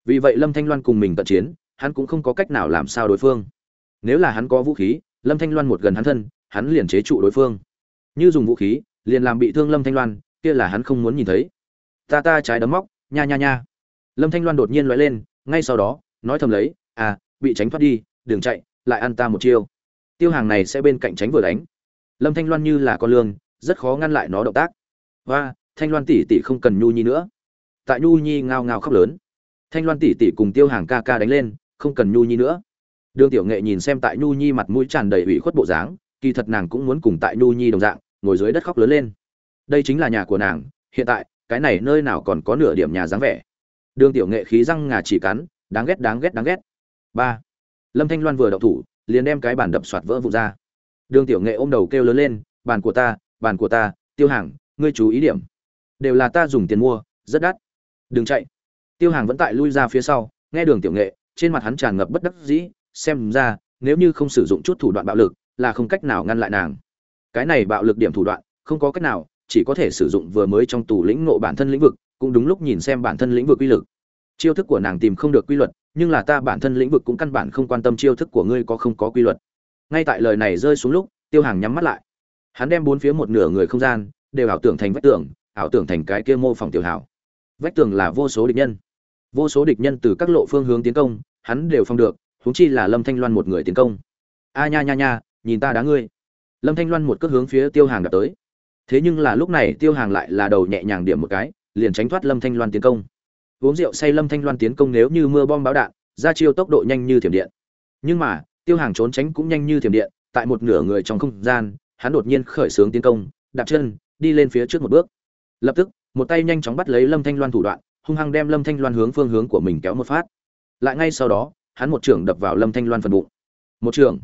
Vì vậy lâm thanh loan cùng mình cận chiến, hắn cũng không có cách nào làm sao đối phương. Nếu là hắn có vũ khí, lâm thanh loan một gần hắn thân, hắn liền chế trụ đối phương. Như dùng vũ khí, liền làm bị thương lâm thanh loan, kia là hắn không muốn nhìn thấy. Ta ta trái đấm móc, nha nha nha. Lâm thanh loan đột nhiên loại lên, ngay sau đó, nói thầm lấy à bị tránh thoát đi, đừng chạy, lại ăn ta một chiêu. Tiêu hàng này sẽ bên cạnh tránh vừa đánh. Lâm thanh loan như là con lương rất khó ngăn lại nó động tác. Và thanh loan tỷ tỷ không cần nhu nhi nữa tại nhu nhi ngao ngao khóc lớn. Thanh loan tỷ tỷ cùng tiêu hàng ca ca đánh lên, không cần nhu nhi nữa. Đường tiểu nghệ nhìn xem tại nhu nhi mặt mũi tràn đầy ủy khuất bộ dáng, kỳ thật nàng cũng muốn cùng tại nhu nhi đồng dạng, ngồi dưới đất khóc lớn lên. Đây chính là nhà của nàng, hiện tại, cái này nơi nào còn có nửa điểm nhà dáng vẻ. Đường tiểu nghệ khí răng ngà chỉ cắn, đáng ghét đáng ghét đáng ghét. Ba. Lâm thanh loan vừa đậu thủ, liền đem cái bàn đập soạt vỡ vụn ra. Đường tiểu nghệ ôm đầu kêu lớn lên, bàn của ta, bàn của ta, tiêu hàng, ngươi chú ý điểm. Đều là ta dùng tiền mua, rất đắt đừng chạy. Tiêu hàng vẫn tại lui ra phía sau, nghe đường tiểu nghệ, trên mặt hắn tràn ngập bất đắc dĩ, xem ra, nếu như không sử dụng chút thủ đoạn bạo lực, là không cách nào ngăn lại nàng. Cái này bạo lực điểm thủ đoạn, không có cách nào, chỉ có thể sử dụng vừa mới trong tù lĩnh ngộ bản thân lĩnh vực, cũng đúng lúc nhìn xem bản thân lĩnh vực quy lực. Chiêu thức của nàng tìm không được quy luật, nhưng là ta bản thân lĩnh vực cũng căn bản không quan tâm chiêu thức của ngươi có không có quy luật. Ngay tại lời này rơi xuống lúc, tiêu hàng nhắm mắt lại. Hắn đem bốn phía một nửa người không gian, đều ảo tưởng thành vách tường, ảo tưởng thành cái kia mô phỏng tiểu hảo vách tường là vô số địch nhân. Vô số địch nhân từ các lộ phương hướng tiến công, hắn đều phong được húng chi là lâm thanh loan một người tiến công. A nha nha nha, nhìn ta đá ngươi. Lâm thanh loan một cước hướng phía tiêu hàng đập tới. Thế nhưng là lúc này tiêu hàng lại là đầu nhẹ nhàng điểm một cái, liền tránh thoát lâm thanh loan tiến công. Uống rượu say lâm thanh loan tiến công nếu như mưa bom báo đạn, ra chiêu tốc độ nhanh như thiểm điện. Nhưng mà, tiêu hàng trốn tránh cũng nhanh như thiểm điện, tại một nửa người trong không gian, hắn đột nhiên khởi xướng tiến công, đạp chân, đi lên phía trước một bước. Lập tức một tay nhanh chóng bắt lấy lâm thanh loan thủ đoạn, hung hăng đem lâm thanh loan hướng phương hướng của mình kéo một phát. Lại ngay sau đó, hắn một trưởng đập vào lâm thanh loan phần bụng. Một trưởng,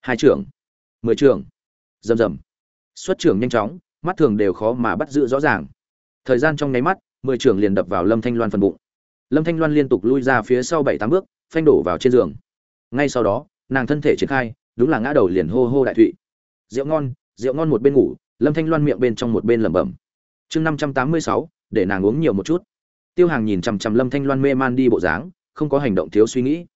hai trưởng, mười trưởng. Rầm rầm. Xuất trưởng nhanh chóng, mắt thường đều khó mà bắt giữ rõ ràng. Thời gian trong nháy mắt, mười trưởng liền đập vào lâm thanh loan phần bụng. Lâm thanh loan liên tục lui ra phía sau bảy tám bước, phanh đổ vào trên giường. Ngay sau đó, nàng thân thể triển khai, đúng là ngã đầu liền hô hô đại thụy. Rượu ngon rượu ngon một bên ngủ, lâm thanh loan miệng bên trong một bên lẩm bẩm chương năm trăm tám mươi sáu, để nàng uống nhiều một chút. Tiêu hàng nhìn chằm chằm lâm thanh loan mê man đi bộ dáng, không có hành động thiếu suy nghĩ.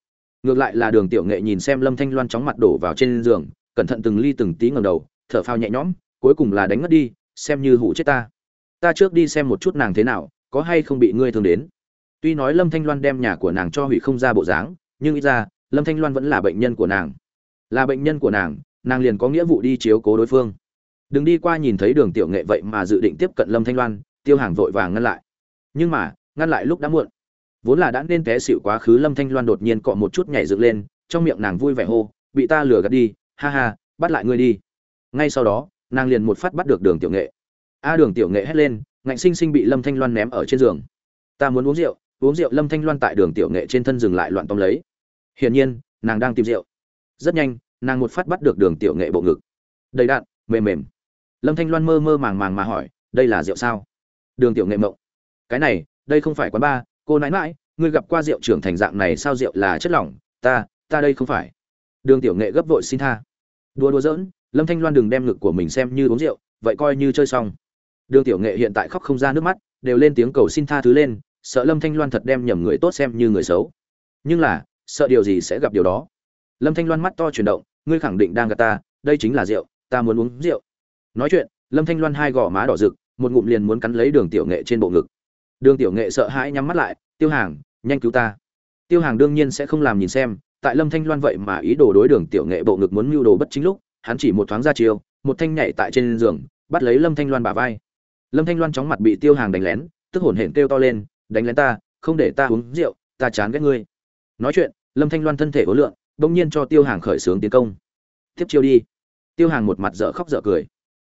Ngược lại là đường tiểu nghệ nhìn xem lâm thanh loan chóng mặt đổ vào trên giường, cẩn thận từng ly từng tí ngầm đầu, thở phao nhẹ nhõm, cuối cùng là đánh ngất đi, xem như hủ chết ta. Ta trước đi xem một chút nàng thế nào, có hay không bị ngươi thương đến. Tuy nói lâm thanh loan đem nhà của nàng cho hủy không ra bộ dáng, nhưng ít ra, lâm thanh loan vẫn là bệnh nhân của nàng. Là bệnh nhân của nàng nàng liền có nghĩa vụ đi chiếu cố đối phương đừng đi qua nhìn thấy đường tiểu nghệ vậy mà dự định tiếp cận lâm thanh loan, tiêu hàng vội vàng ngăn lại. Nhưng mà, ngăn lại lúc đã muộn. Vốn là đã nên té xịu quá khứ lâm thanh loan đột nhiên cọ một chút nhảy dựng lên, trong miệng nàng vui vẻ hô, bị ta lừa gạt đi, ha ha, bắt lại ngươi đi. Ngay sau đó, nàng liền một phát bắt được đường tiểu nghệ. A đường tiểu nghệ hét lên, ngạnh sinh sinh bị lâm thanh loan ném ở trên giường. Ta muốn uống rượu uống rượu. Lâm thanh loan tại đường tiểu nghệ trên thân dừng lại loạn tóm lấy. Hiển nhiên, nàng đang tìm rượu. Rất nhanh, nàng một phát bắt được đường tiểu nghệ bộ ngực. Đầy đạn, mềm mềm lâm thanh loan mơ mơ màng màng mà hỏi, đây là rượu sao? Đường tiểu nghệ mộng. Cái này, đây không phải quán ba cô nãi mãi ngươi gặp qua rượu trưởng thành dạng này sao rượu là chất lỏng? Ta ta đây không phải. Đường tiểu nghệ gấp vội xin tha. Đùa đùa giỡn, lâm thanh loan đừng đem ngực của mình xem như uống rượu, vậy coi như chơi xong. Đường tiểu nghệ hiện tại khóc không ra nước mắt, đều lên tiếng cầu xin tha thứ lên, sợ lâm thanh loan thật đem nhầm người tốt xem như người xấu. Nhưng là, sợ điều gì sẽ gặp điều đó? Lâm thanh loan mắt to chuyển động, ngươi khẳng định đang gặp ta, đây chính là rượu, ta muốn uống rượu nói chuyện, lâm thanh loan hai gò má đỏ rực, một ngụm liền muốn cắn lấy đường tiểu nghệ trên bộ ngực. Đường tiểu nghệ sợ hãi nhắm mắt lại, tiêu hàng, nhanh cứu ta. Tiêu hàng đương nhiên sẽ không làm nhìn xem, tại lâm thanh loan vậy mà ý đồ đối đường tiểu nghệ bộ ngực muốn mưu đồ bất chính lúc, hắn chỉ một thoáng ra chiều một thanh nhảy tại trên giường, bắt lấy lâm thanh loan bả vai. Lâm thanh loan chóng mặt bị tiêu hàng đánh lén, tức hổn hển kêu to lên, đánh lén ta, không để ta uống rượu, ta chán ghét ngươi. Nói chuyện, lâm thanh loan thân thể ố lượng, bỗng nhiên cho tiêu hàng khởi xướng tiến công. Tiếp chiêu đi. Tiêu hàng một mặt dở khóc dở cười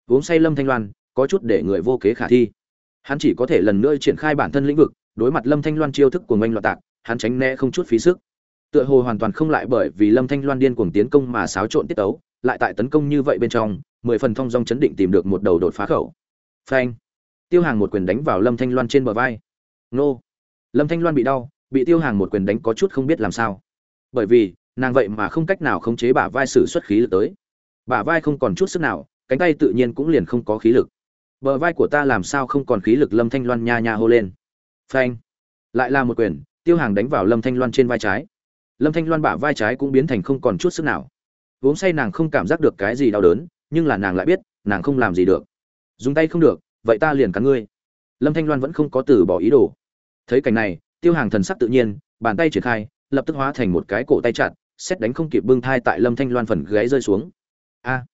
uống say lâm thanh loan, có chút để người vô kế khả thi. Hắn chỉ có thể lần nữa triển khai bản thân lĩnh vực, đối mặt lâm thanh loan chiêu thức của ngoanh loạt tạc, hắn tránh né không chút phí sức. Tựa hồ hoàn toàn không lại bởi vì lâm thanh loan điên cuồng tiến công mà xáo trộn tiết tấu, lại tại tấn công như vậy bên trong, mười phần thong dong chấn định tìm được một đầu đột phá khẩu. Phanh! Tiêu hàng một quyền đánh vào lâm thanh loan trên bờ vai. Nô! Lâm thanh loan bị đau, bị tiêu hàng một quyền đánh có chút không biết làm sao. Bởi vì, nàng vậy mà không cách nào khống chế bả vai sử xuất khí tới. Bả vai không còn chút sức nào cánh tay tự nhiên cũng liền không có khí lực. Bờ vai của ta làm sao không còn khí lực lâm thanh loan nha nha hô lên. Phanh. Lại là một quyền, tiêu hàng đánh vào lâm thanh loan trên vai trái. Lâm thanh loan bả vai trái cũng biến thành không còn chút sức nào. Uống say nàng không cảm giác được cái gì đau đớn, nhưng là nàng lại biết, nàng không làm gì được. Dùng tay không được, vậy ta liền cắn ngươi. Lâm thanh loan vẫn không có từ bỏ ý đồ. Thấy cảnh này, tiêu hàng thần sắc tự nhiên, bàn tay triển khai, lập tức hóa thành một cái cổ tay chặt, xét đánh không kịp bưng thai tại lâm thanh loan phần gáy rơi xuống. A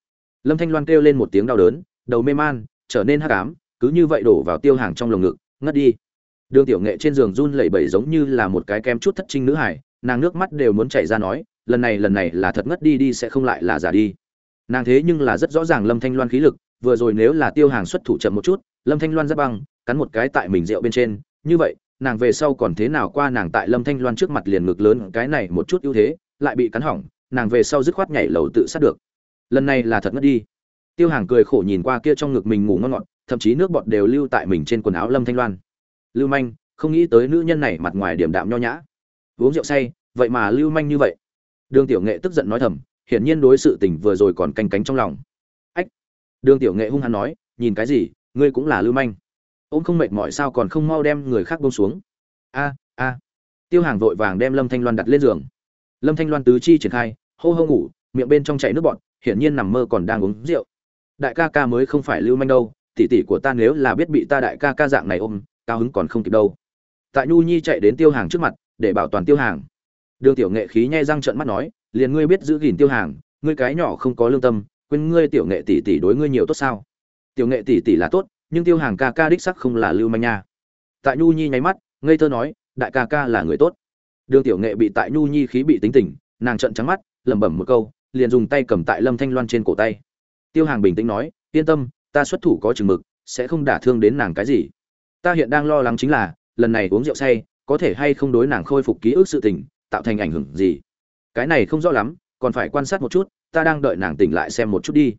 lâm thanh loan kêu lên một tiếng đau đớn, đầu mê man, trở nên hắc ám, cứ như vậy đổ vào tiêu hàng trong lồng ngực, ngất đi. Đường tiểu nghệ trên giường run lẩy bẩy giống như là một cái kem chút thất trinh nữ hải nàng nước mắt đều muốn chảy ra nói, lần này lần này là thật ngất đi đi sẽ không lại là giả đi. Nàng thế nhưng là rất rõ ràng lâm thanh loan khí lực, vừa rồi nếu là tiêu hàng xuất thủ chậm một chút, lâm thanh loan rất băng, cắn một cái tại mình rượu bên trên, như vậy, nàng về sau còn thế nào qua nàng tại lâm thanh loan trước mặt liền ngực lớn, cái này một chút ưu thế, lại bị cắn hỏng, nàng về sau dứt khoát nhảy lầu tự sát được lần này là thật ngất đi. Tiêu hàng cười khổ nhìn qua kia trong ngực mình ngủ ngon ngọt, thậm chí nước bọt đều lưu tại mình trên quần áo lâm thanh loan. Lưu manh, không nghĩ tới nữ nhân này mặt ngoài điểm đạm nho nhã. Uống rượu say, vậy mà lưu manh như vậy. Đường tiểu nghệ tức giận nói thầm, hiển nhiên đối sự tình vừa rồi còn canh cánh trong lòng. Ách. Đường tiểu nghệ hung hăng nói, nhìn cái gì, ngươi cũng là lưu manh. Ôm không mệt mỏi sao còn không mau đem người khác bông xuống. A a. Tiêu hàng vội vàng đem lâm thanh loan đặt lên giường. Lâm thanh loan tứ chi triển khai, hô hô ngủ miệng bên trong chảy nước bọt, hiển nhiên nằm mơ còn đang uống rượu. Đại ca ca mới không phải lưu manh đâu, tỷ tỷ của ta nếu là biết bị ta đại ca ca dạng này ôm, cao hứng còn không kịp đâu. Tại nhu nhi chạy đến tiêu hàng trước mặt, để bảo toàn tiêu hàng. Đường tiểu nghệ khí nhai răng trợn mắt nói, liền ngươi biết giữ gìn tiêu hàng, ngươi cái nhỏ không có lương tâm, quên ngươi tiểu nghệ tỷ tỷ đối ngươi nhiều tốt sao? Tiểu nghệ tỷ tỷ là tốt, nhưng tiêu hàng ca ca đích sắc không là lưu manh nha. Tại nhu nhi nháy mắt, ngây thơ nói, đại ca ca là người tốt. Đường tiểu nghệ bị tại nhu nhi khí bị tính tình, nàng trợn trắng mắt, lẩm bẩm một câu liền dùng tay cầm tại lâm thanh loan trên cổ tay. Tiêu hàng bình tĩnh nói, yên tâm, ta xuất thủ có chừng mực, sẽ không đả thương đến nàng cái gì. Ta hiện đang lo lắng chính là, lần này uống rượu say, có thể hay không đối nàng khôi phục ký ức sự tình, tạo thành ảnh hưởng gì? Cái này không rõ lắm, còn phải quan sát một chút, ta đang đợi nàng tỉnh lại xem một chút đi.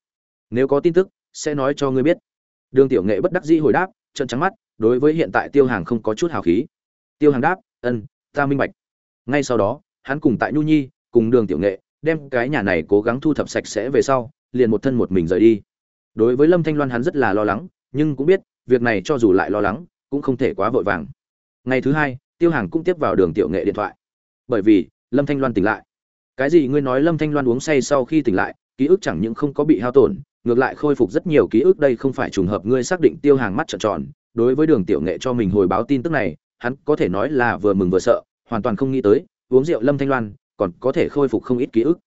Nếu có tin tức, sẽ nói cho ngươi biết. Đường tiểu nghệ bất đắc dĩ hồi đáp trận trắng mắt, đối với hiện tại tiêu hàng không có chút hào khí. Tiêu hàng đáp, ân, ta minh bạch. Ngay sau đó, hắn cùng tại nhu nhi, cùng đường tiểu nghệ đem cái nhà này cố gắng thu thập sạch sẽ về sau, liền một thân một mình rời đi. Đối với lâm thanh loan hắn rất là lo lắng, nhưng cũng biết, việc này cho dù lại lo lắng, cũng không thể quá vội vàng. Ngày thứ hai, tiêu hàng cũng tiếp vào đường tiểu nghệ điện thoại. Bởi vì, lâm thanh loan tỉnh lại. Cái gì ngươi nói lâm thanh loan uống say sau khi tỉnh lại, ký ức chẳng những không có bị hao tổn, ngược lại khôi phục rất nhiều ký ức đây không phải trùng hợp ngươi xác định tiêu hàng mắt trợn tròn. Đối với đường tiểu nghệ cho mình hồi báo tin tức này, hắn có thể nói là vừa mừng vừa sợ, hoàn toàn không nghĩ tới, uống rượu lâm thanh loan còn có thể khôi phục không ít ký ức.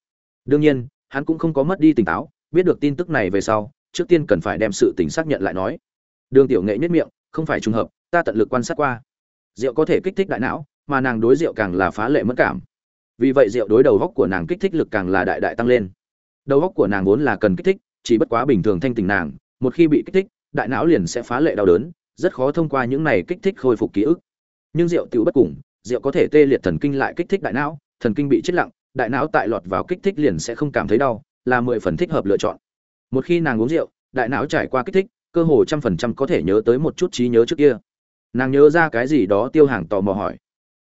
Đương nhiên, hắn cũng không có mất đi tỉnh táo, biết được tin tức này về sau, trước tiên cần phải đem sự tình xác nhận lại nói. Đường tiểu nghệ nhất miệng, không phải trùng hợp, ta tận lực quan sát qua. Rượu có thể kích thích đại não, mà nàng đối rượu càng là phá lệ mất cảm. Vì vậy rượu đối đầu góc của nàng kích thích lực càng là đại đại tăng lên. Đầu góc của nàng vốn là cần kích thích, chỉ bất quá bình thường thanh tình nàng, một khi bị kích thích, đại não liền sẽ phá lệ đau đớn, rất khó thông qua những này kích thích khôi phục ký ức. Nhưng rượu tiểu bất cùng, rượu có thể tê liệt thần kinh lại kích thích đại não thần kinh bị chết lặng, đại não tại lọt vào kích thích liền sẽ không cảm thấy đau, là mười phần thích hợp lựa chọn. Một khi nàng uống rượu, đại não trải qua kích thích, cơ hồ trăm phần trăm có thể nhớ tới một chút trí nhớ trước kia. Nàng nhớ ra cái gì đó tiêu hàng tò mò hỏi.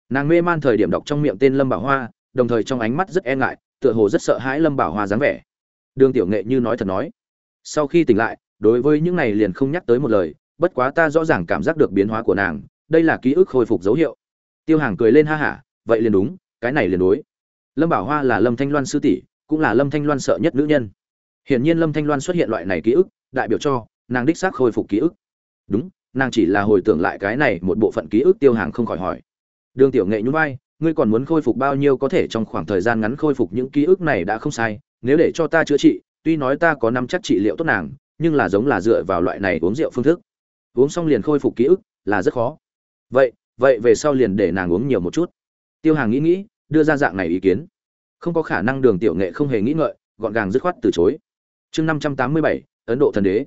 Nàng mê man thời điểm đọc trong miệng tên lâm bảo hoa, đồng thời trong ánh mắt rất e ngại, tựa hồ rất sợ hãi lâm bảo hoa dáng vẻ. Đường tiểu nghệ như nói thật nói. Sau khi tỉnh lại, đối với những này liền không nhắc tới một lời, bất quá ta rõ ràng cảm giác được biến hóa của nàng, đây là ký ức khôi phục dấu hiệu. Tiêu hàng cười lên ha hả, vậy liền đúng cái này liền đối. Lâm bảo hoa là lâm thanh loan sư tỷ, cũng là lâm thanh loan sợ nhất nữ nhân. Hiển nhiên lâm thanh loan xuất hiện loại này ký ức, đại biểu cho nàng đích xác khôi phục ký ức. Đúng, nàng chỉ là hồi tưởng lại cái này một bộ phận ký ức tiêu hàng không khỏi hỏi. Đường tiểu nghệ nhún vai, ngươi còn muốn khôi phục bao nhiêu có thể trong khoảng thời gian ngắn khôi phục những ký ức này đã không sai, nếu để cho ta chữa trị, tuy nói ta có năm chắc trị liệu tốt nàng, nhưng là giống là dựa vào loại này uống rượu phương thức. Uống xong liền khôi phục ký ức, là rất khó. Vậy vậy về sau liền để nàng uống nhiều một chút tiêu hàng nghĩ nghĩ, đưa ra dạng này ý kiến. Không có khả năng đường tiểu nghệ không hề nghĩ ngợi, gọn gàng dứt khoát từ chối. Chương năm trăm tám mươi bảy, ấn độ thần đế.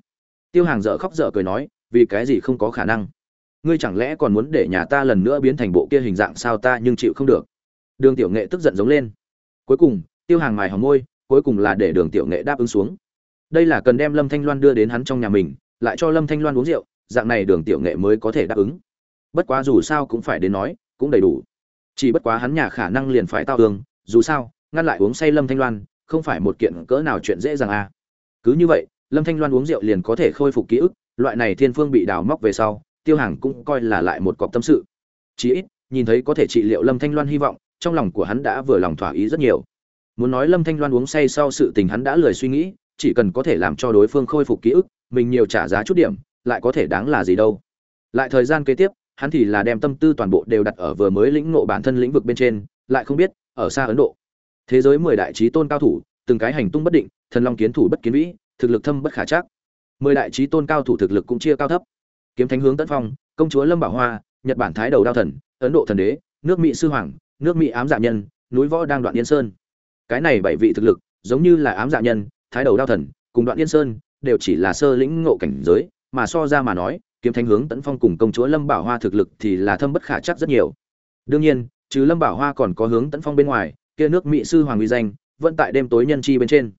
Tiêu hàng dở khóc dở cười nói, vì cái gì không có khả năng? Ngươi chẳng lẽ còn muốn để nhà ta lần nữa biến thành bộ kia hình dạng sao ta nhưng chịu không được? Đường tiểu nghệ tức giận giống lên. Cuối cùng, tiêu hàng mài hỏng môi, cuối cùng là để đường tiểu nghệ đáp ứng xuống. Đây là cần đem lâm thanh loan đưa đến hắn trong nhà mình, lại cho lâm thanh loan uống rượu, dạng này đường tiểu nghệ mới có thể đáp ứng. Bất quá dù sao cũng phải đến nói, cũng đầy đủ chỉ bất quá hắn nhà khả năng liền phải tao tường dù sao, ngăn lại uống say lâm thanh loan, không phải một kiện cỡ nào chuyện dễ dàng à. Cứ như vậy, lâm thanh loan uống rượu liền có thể khôi phục ký ức, loại này thiên phương bị đào móc về sau, tiêu hàng cũng coi là lại một cọc tâm sự. Chí ít, nhìn thấy có thể trị liệu lâm thanh loan hy vọng, trong lòng của hắn đã vừa lòng thỏa ý rất nhiều. Muốn nói lâm thanh loan uống say sau sự tình hắn đã lười suy nghĩ, chỉ cần có thể làm cho đối phương khôi phục ký ức, mình nhiều trả giá chút điểm, lại có thể đáng là gì đâu. Lại thời gian kế tiếp hắn thì là đem tâm tư toàn bộ đều đặt ở vừa mới lĩnh ngộ bản thân lĩnh vực bên trên, lại không biết, ở xa ấn độ. Thế giới mười đại chí tôn cao thủ, từng cái hành tung bất định, thần long kiến thủ bất kiến vĩ, thực lực thâm bất khả chắc. Mười đại chí tôn cao thủ thực lực cũng chia cao thấp. Kiếm thánh hướng tấn phong, công chúa lâm bảo hoa, nhật bản thái đầu đao thần, ấn độ thần đế, nước mỹ sư hoàng, nước mỹ ám dạ nhân, núi võ đang đoạn yên sơn. Cái này bảy vị thực lực, giống như là ám dạ nhân, thái đầu đao thần, cùng đoạn yên sơn, đều chỉ là sơ lĩnh ngộ cảnh giới, mà so ra mà nói kiếm thánh hướng tấn phong cùng công chúa lâm bảo hoa thực lực thì là thâm bất khả chắc rất nhiều. Đương nhiên chứ lâm bảo hoa còn có hướng tấn phong bên ngoài, kia nước mỹ sư hoàng uy danh vẫn tại đêm tối nhân chi bên trên.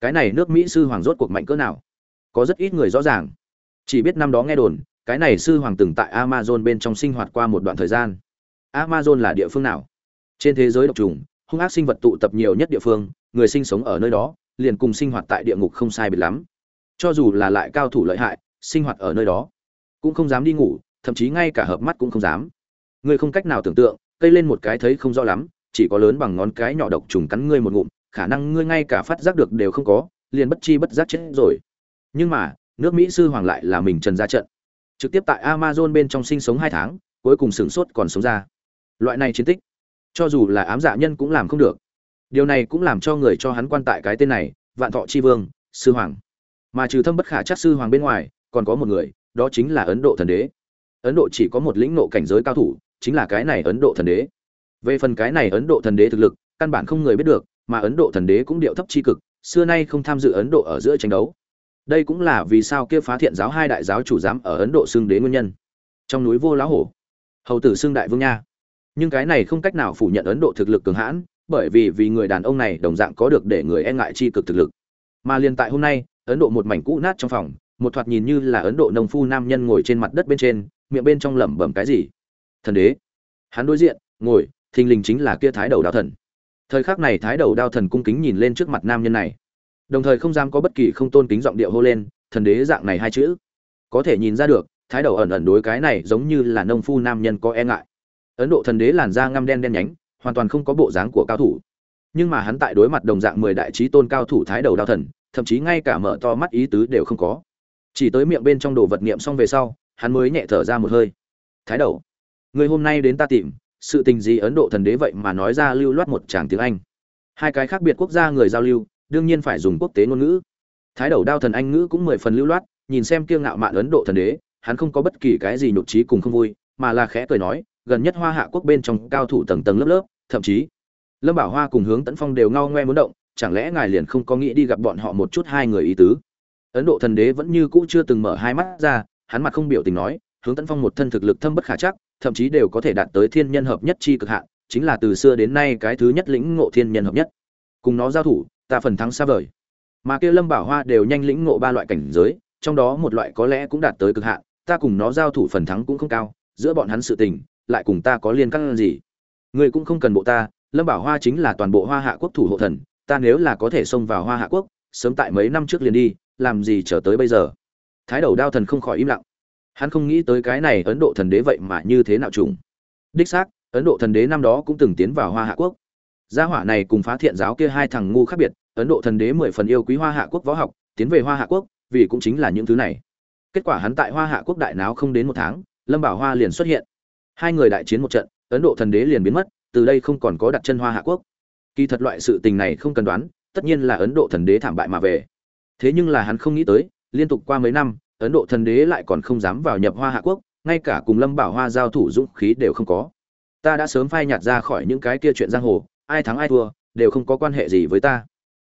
Cái này nước mỹ sư hoàng rốt cuộc mạnh cỡ nào? Có rất ít người rõ ràng. Chỉ biết năm đó nghe đồn, cái này sư hoàng từng tại amazon bên trong sinh hoạt qua một đoạn thời gian. Amazon là địa phương nào? Trên thế giới độc trùng, hung ác sinh vật tụ tập nhiều nhất địa phương, người sinh sống ở nơi đó, liền cùng sinh hoạt tại địa ngục không sai biệt lắm. Cho dù là lại cao thủ lợi hại, sinh hoạt ở nơi đó cũng không dám đi ngủ, thậm chí ngay cả hợp mắt cũng không dám. Người không cách nào tưởng tượng, cây lên một cái thấy không rõ lắm, chỉ có lớn bằng ngón cái nhỏ độc trùng cắn ngươi một ngụm, khả năng ngươi ngay cả phát giác được đều không có, liền bất chi bất giác chết rồi. Nhưng mà, nước mỹ sư hoàng lại là mình trần ra trận. Trực tiếp tại amazon bên trong sinh sống hai tháng, cuối cùng sửng sốt còn sống ra. Loại này chiến tích, cho dù là ám dạ nhân cũng làm không được. Điều này cũng làm cho người cho hắn quan tại cái tên này, vạn thọ chi vương, sư hoàng. Mà trừ thâm bất khả chắc sư hoàng bên ngoài, còn có một người đó chính là ấn độ thần đế. Ấn độ chỉ có một lĩnh nộ cảnh giới cao thủ, chính là cái này ấn độ thần đế. Về phần cái này ấn độ thần đế thực lực, căn bản không người biết được, mà ấn độ thần đế cũng điệu thấp tri cực, xưa nay không tham dự ấn độ ở giữa tranh đấu. Đây cũng là vì sao kia phá thiện giáo hai đại giáo chủ giám ở ấn độ xưng đế nguyên nhân. Trong núi vô lá hổ, hầu tử xưng đại vương nha. Nhưng cái này không cách nào phủ nhận ấn độ thực lực cường hãn, bởi vì vì người đàn ông này đồng dạng có được để người e ngại chi cực thực lực. Mà liền tại hôm nay, ấn độ một mảnh cũ nát trong phòng một thoạt nhìn như là ấn độ nông phu nam nhân ngồi trên mặt đất bên trên, miệng bên trong lẩm bẩm cái gì? Thần đế. Hắn đối diện, ngồi, thình lình chính là kia thái đầu đao thần. Thời khắc này thái đầu đao thần cung kính nhìn lên trước mặt nam nhân này. Đồng thời không dám có bất kỳ không tôn kính giọng điệu hô lên, thần đế dạng này hai chữ. Có thể nhìn ra được, thái đầu ẩn ẩn đối cái này giống như là nông phu nam nhân có e ngại. Ấn độ thần đế làn da ngăm đen đen nhánh, hoàn toàn không có bộ dáng của cao thủ. Nhưng mà hắn tại đối mặt đồng dạng mười đại trí tôn cao thủ thái đầu đao thần, thậm chí ngay cả mở to mắt ý tứ đều không có chỉ tới miệng bên trong đồ vật niệm xong về sau, hắn mới nhẹ thở ra một hơi. Thái đầu, người hôm nay đến ta tìm, sự tình gì ấn độ thần đế vậy mà nói ra lưu loát một tràng tiếng anh? Hai cái khác biệt quốc gia người giao lưu, đương nhiên phải dùng quốc tế ngôn ngữ. Thái đầu đao thần anh ngữ cũng mười phần lưu loát, nhìn xem kiêu ngạo mạn ấn độ thần đế, hắn không có bất kỳ cái gì nhục trí cùng không vui, mà là khẽ cười nói, gần nhất hoa hạ quốc bên trong cao thủ tầng tầng lớp lớp, thậm chí lâm bảo hoa cùng hướng tấn phong đều ngao ngoe muốn động, chẳng lẽ ngài liền không có nghĩ đi gặp bọn họ một chút hai người ý tứ? Ấn độ thần đế vẫn như cũ chưa từng mở hai mắt ra, hắn mặt không biểu tình nói, hướng tấn phong một thân thực lực thâm bất khả chắc, thậm chí đều có thể đạt tới thiên nhân hợp nhất chi cực hạn, chính là từ xưa đến nay cái thứ nhất lĩnh ngộ thiên nhân hợp nhất. Cùng nó giao thủ, ta phần thắng xa vời. Mà kia lâm bảo hoa đều nhanh lĩnh ngộ ba loại cảnh giới, trong đó một loại có lẽ cũng đạt tới cực hạn, ta cùng nó giao thủ phần thắng cũng không cao, giữa bọn hắn sự tình, lại cùng ta có liên căn gì? Người cũng không cần bộ ta, lâm bảo hoa chính là toàn bộ hoa hạ quốc thủ hộ thần, ta nếu là có thể xông vào hoa hạ quốc, sớm tại mấy năm trước liền đi làm gì chờ tới bây giờ? Thái đầu đao thần không khỏi im lặng. Hắn không nghĩ tới cái này ấn độ thần đế vậy mà như thế nào trùng. Đích xác, ấn độ thần đế năm đó cũng từng tiến vào hoa hạ quốc. Gia hỏa này cùng phá thiện giáo kia hai thằng ngu khác biệt, ấn độ thần đế mười phần yêu quý hoa hạ quốc võ học, tiến về hoa hạ quốc, vì cũng chính là những thứ này. Kết quả hắn tại hoa hạ quốc đại náo không đến một tháng, lâm bảo hoa liền xuất hiện. Hai người đại chiến một trận, ấn độ thần đế liền biến mất, từ đây không còn có đặt chân hoa hạ quốc. Kỳ thật loại sự tình này không cần đoán, tất nhiên là ấn độ thần đế thảm bại mà về thế nhưng là hắn không nghĩ tới, liên tục qua mấy năm, ấn độ thần đế lại còn không dám vào nhập hoa hạ quốc, ngay cả cùng lâm bảo hoa giao thủ dũng khí đều không có. Ta đã sớm phai nhạt ra khỏi những cái kia chuyện giang hồ, ai thắng ai thua, đều không có quan hệ gì với ta.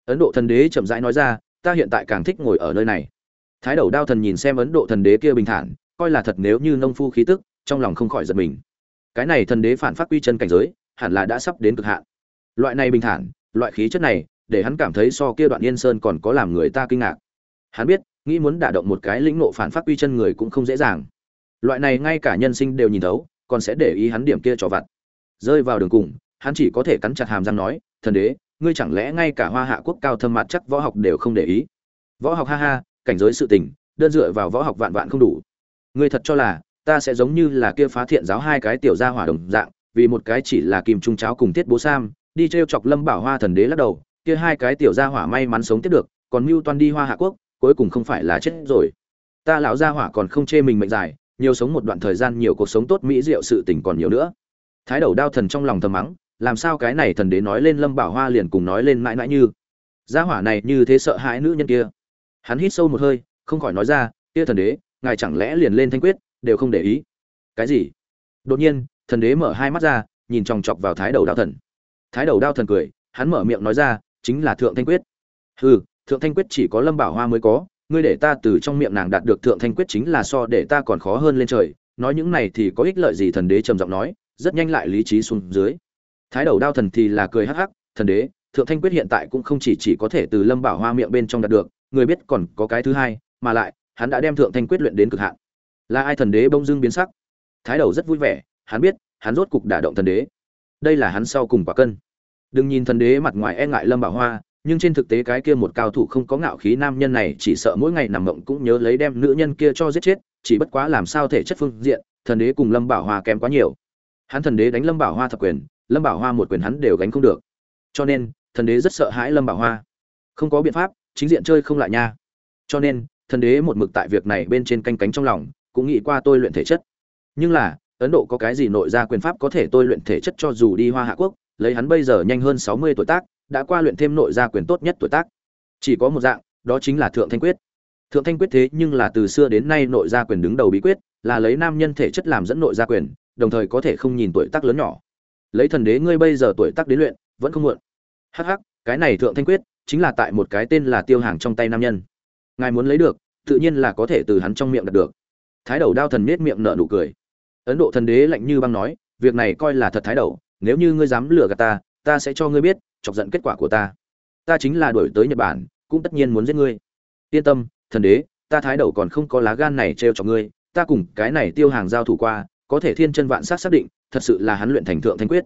Ấn độ thần đế chậm rãi nói ra, ta hiện tại càng thích ngồi ở nơi này. Thái đầu đao thần nhìn xem ấn độ thần đế kia bình thản, coi là thật nếu như nông phu khí tức, trong lòng không khỏi giật mình. Cái này thần đế phản phát quy chân cảnh giới, hẳn là đã sắp đến cực hạn. Loại này bình thản, loại khí chất này để hắn cảm thấy so kia đoạn yên sơn còn có làm người ta kinh ngạc. Hắn biết, nghĩ muốn đả động một cái lĩnh nộ phản phát quy chân người cũng không dễ dàng. Loại này ngay cả nhân sinh đều nhìn thấu, còn sẽ để ý hắn điểm kia trò vặt. Rơi vào đường cùng, hắn chỉ có thể cắn chặt hàm răng nói, thần đế, ngươi chẳng lẽ ngay cả hoa hạ quốc cao thâm mặt chắc võ học đều không để ý? Võ học ha ha, cảnh giới sự tình, đơn dựa vào võ học vạn vạn không đủ. Ngươi thật cho là, ta sẽ giống như là kia phá thiện giáo hai cái tiểu gia hỏa đồng dạng, vì một cái chỉ là kim trung cháo cùng tiết bố sam, đi t chọc lâm bảo hoa thần đế lắc đầu kia hai cái tiểu gia hỏa may mắn sống tiếp được, còn mưu toan đi hoa hạ quốc, cuối cùng không phải là chết rồi. Ta lão gia hỏa còn không chê mình mệnh dài, nhiều sống một đoạn thời gian nhiều cuộc sống tốt mỹ diệu sự tình còn nhiều nữa. Thái đầu đao thần trong lòng thầm mắng, làm sao cái này thần đế nói lên lâm bảo hoa liền cùng nói lên mãi mãi như. Gia hỏa này như thế sợ hãi nữ nhân kia. Hắn hít sâu một hơi, không khỏi nói ra, kia thần đế, ngài chẳng lẽ liền lên thanh quyết, đều không để ý? Cái gì? Đột nhiên, thần đế mở hai mắt ra, nhìn chòng chọc vào thái đầu đao thần. Thái đầu đao thần cười, hắn mở miệng nói ra chính là thượng thanh quyết. Hừ, thượng thanh quyết chỉ có lâm bảo hoa mới có, ngươi để ta từ trong miệng nàng đạt được thượng thanh quyết chính là so để ta còn khó hơn lên trời, nói những này thì có ích lợi gì thần đế trầm giọng nói, rất nhanh lại lý trí xuống dưới. Thái đầu đao thần thì là cười hắc hắc, thần đế, thượng thanh quyết hiện tại cũng không chỉ chỉ có thể từ lâm bảo hoa miệng bên trong đạt được, người biết còn có cái thứ hai, mà lại, hắn đã đem thượng thanh quyết luyện đến cực hạn. Là ai thần đế bông dưng biến sắc? Thái đầu rất vui vẻ, hắn biết, hắn rốt cục đả động thần đế. Đây là hắn sau cùng quả cân đừng nhìn thần đế mặt ngoài e ngại lâm bảo hoa, nhưng trên thực tế cái kia một cao thủ không có ngạo khí nam nhân này chỉ sợ mỗi ngày nằm mộng cũng nhớ lấy đem nữ nhân kia cho giết chết, chỉ bất quá làm sao thể chất phương diện, thần đế cùng lâm bảo hoa kém quá nhiều. Hắn thần đế đánh lâm bảo hoa thập quyền, lâm bảo hoa một quyền hắn đều gánh không được. Cho nên, thần đế rất sợ hãi lâm bảo hoa. Không có biện pháp, chính diện chơi không lại nha. Cho nên, thần đế một mực tại việc này bên trên canh cánh trong lòng, cũng nghĩ qua tôi luyện thể chất. Nhưng là, ấn độ có cái gì nội ra quyền pháp có thể tôi luyện thể chất cho dù đi hoa hạ quốc lấy hắn bây giờ nhanh hơn sáu mươi tuổi tác, đã qua luyện thêm nội gia quyền tốt nhất tuổi tác. Chỉ có một dạng, đó chính là thượng thanh quyết. Thượng thanh quyết thế nhưng là từ xưa đến nay nội gia quyền đứng đầu bí quyết, là lấy nam nhân thể chất làm dẫn nội gia quyền, đồng thời có thể không nhìn tuổi tác lớn nhỏ. Lấy thần đế ngươi bây giờ tuổi tác đến luyện, vẫn không muộn. Hắc hắc, cái này thượng thanh quyết, chính là tại một cái tên là tiêu hàng trong tay nam nhân. Ngài muốn lấy được, tự nhiên là có thể từ hắn trong miệng đạt được. Thái đầu đao thần miết miệng nở nụ cười. Ấn độ thần đế lạnh như băng nói, việc này coi là thật thái đầu nếu như ngươi dám lừa gạt ta ta sẽ cho ngươi biết, chọc giận kết quả của ta. Ta chính là đuổi tới nhật bản, cũng tất nhiên muốn giết ngươi. Yên tâm, thần đế, ta thái đầu còn không có lá gan này trêu cho ngươi, ta cùng cái này tiêu hàng giao thủ qua, có thể thiên chân vạn sát xác định, thật sự là hắn luyện thành thượng thanh quyết.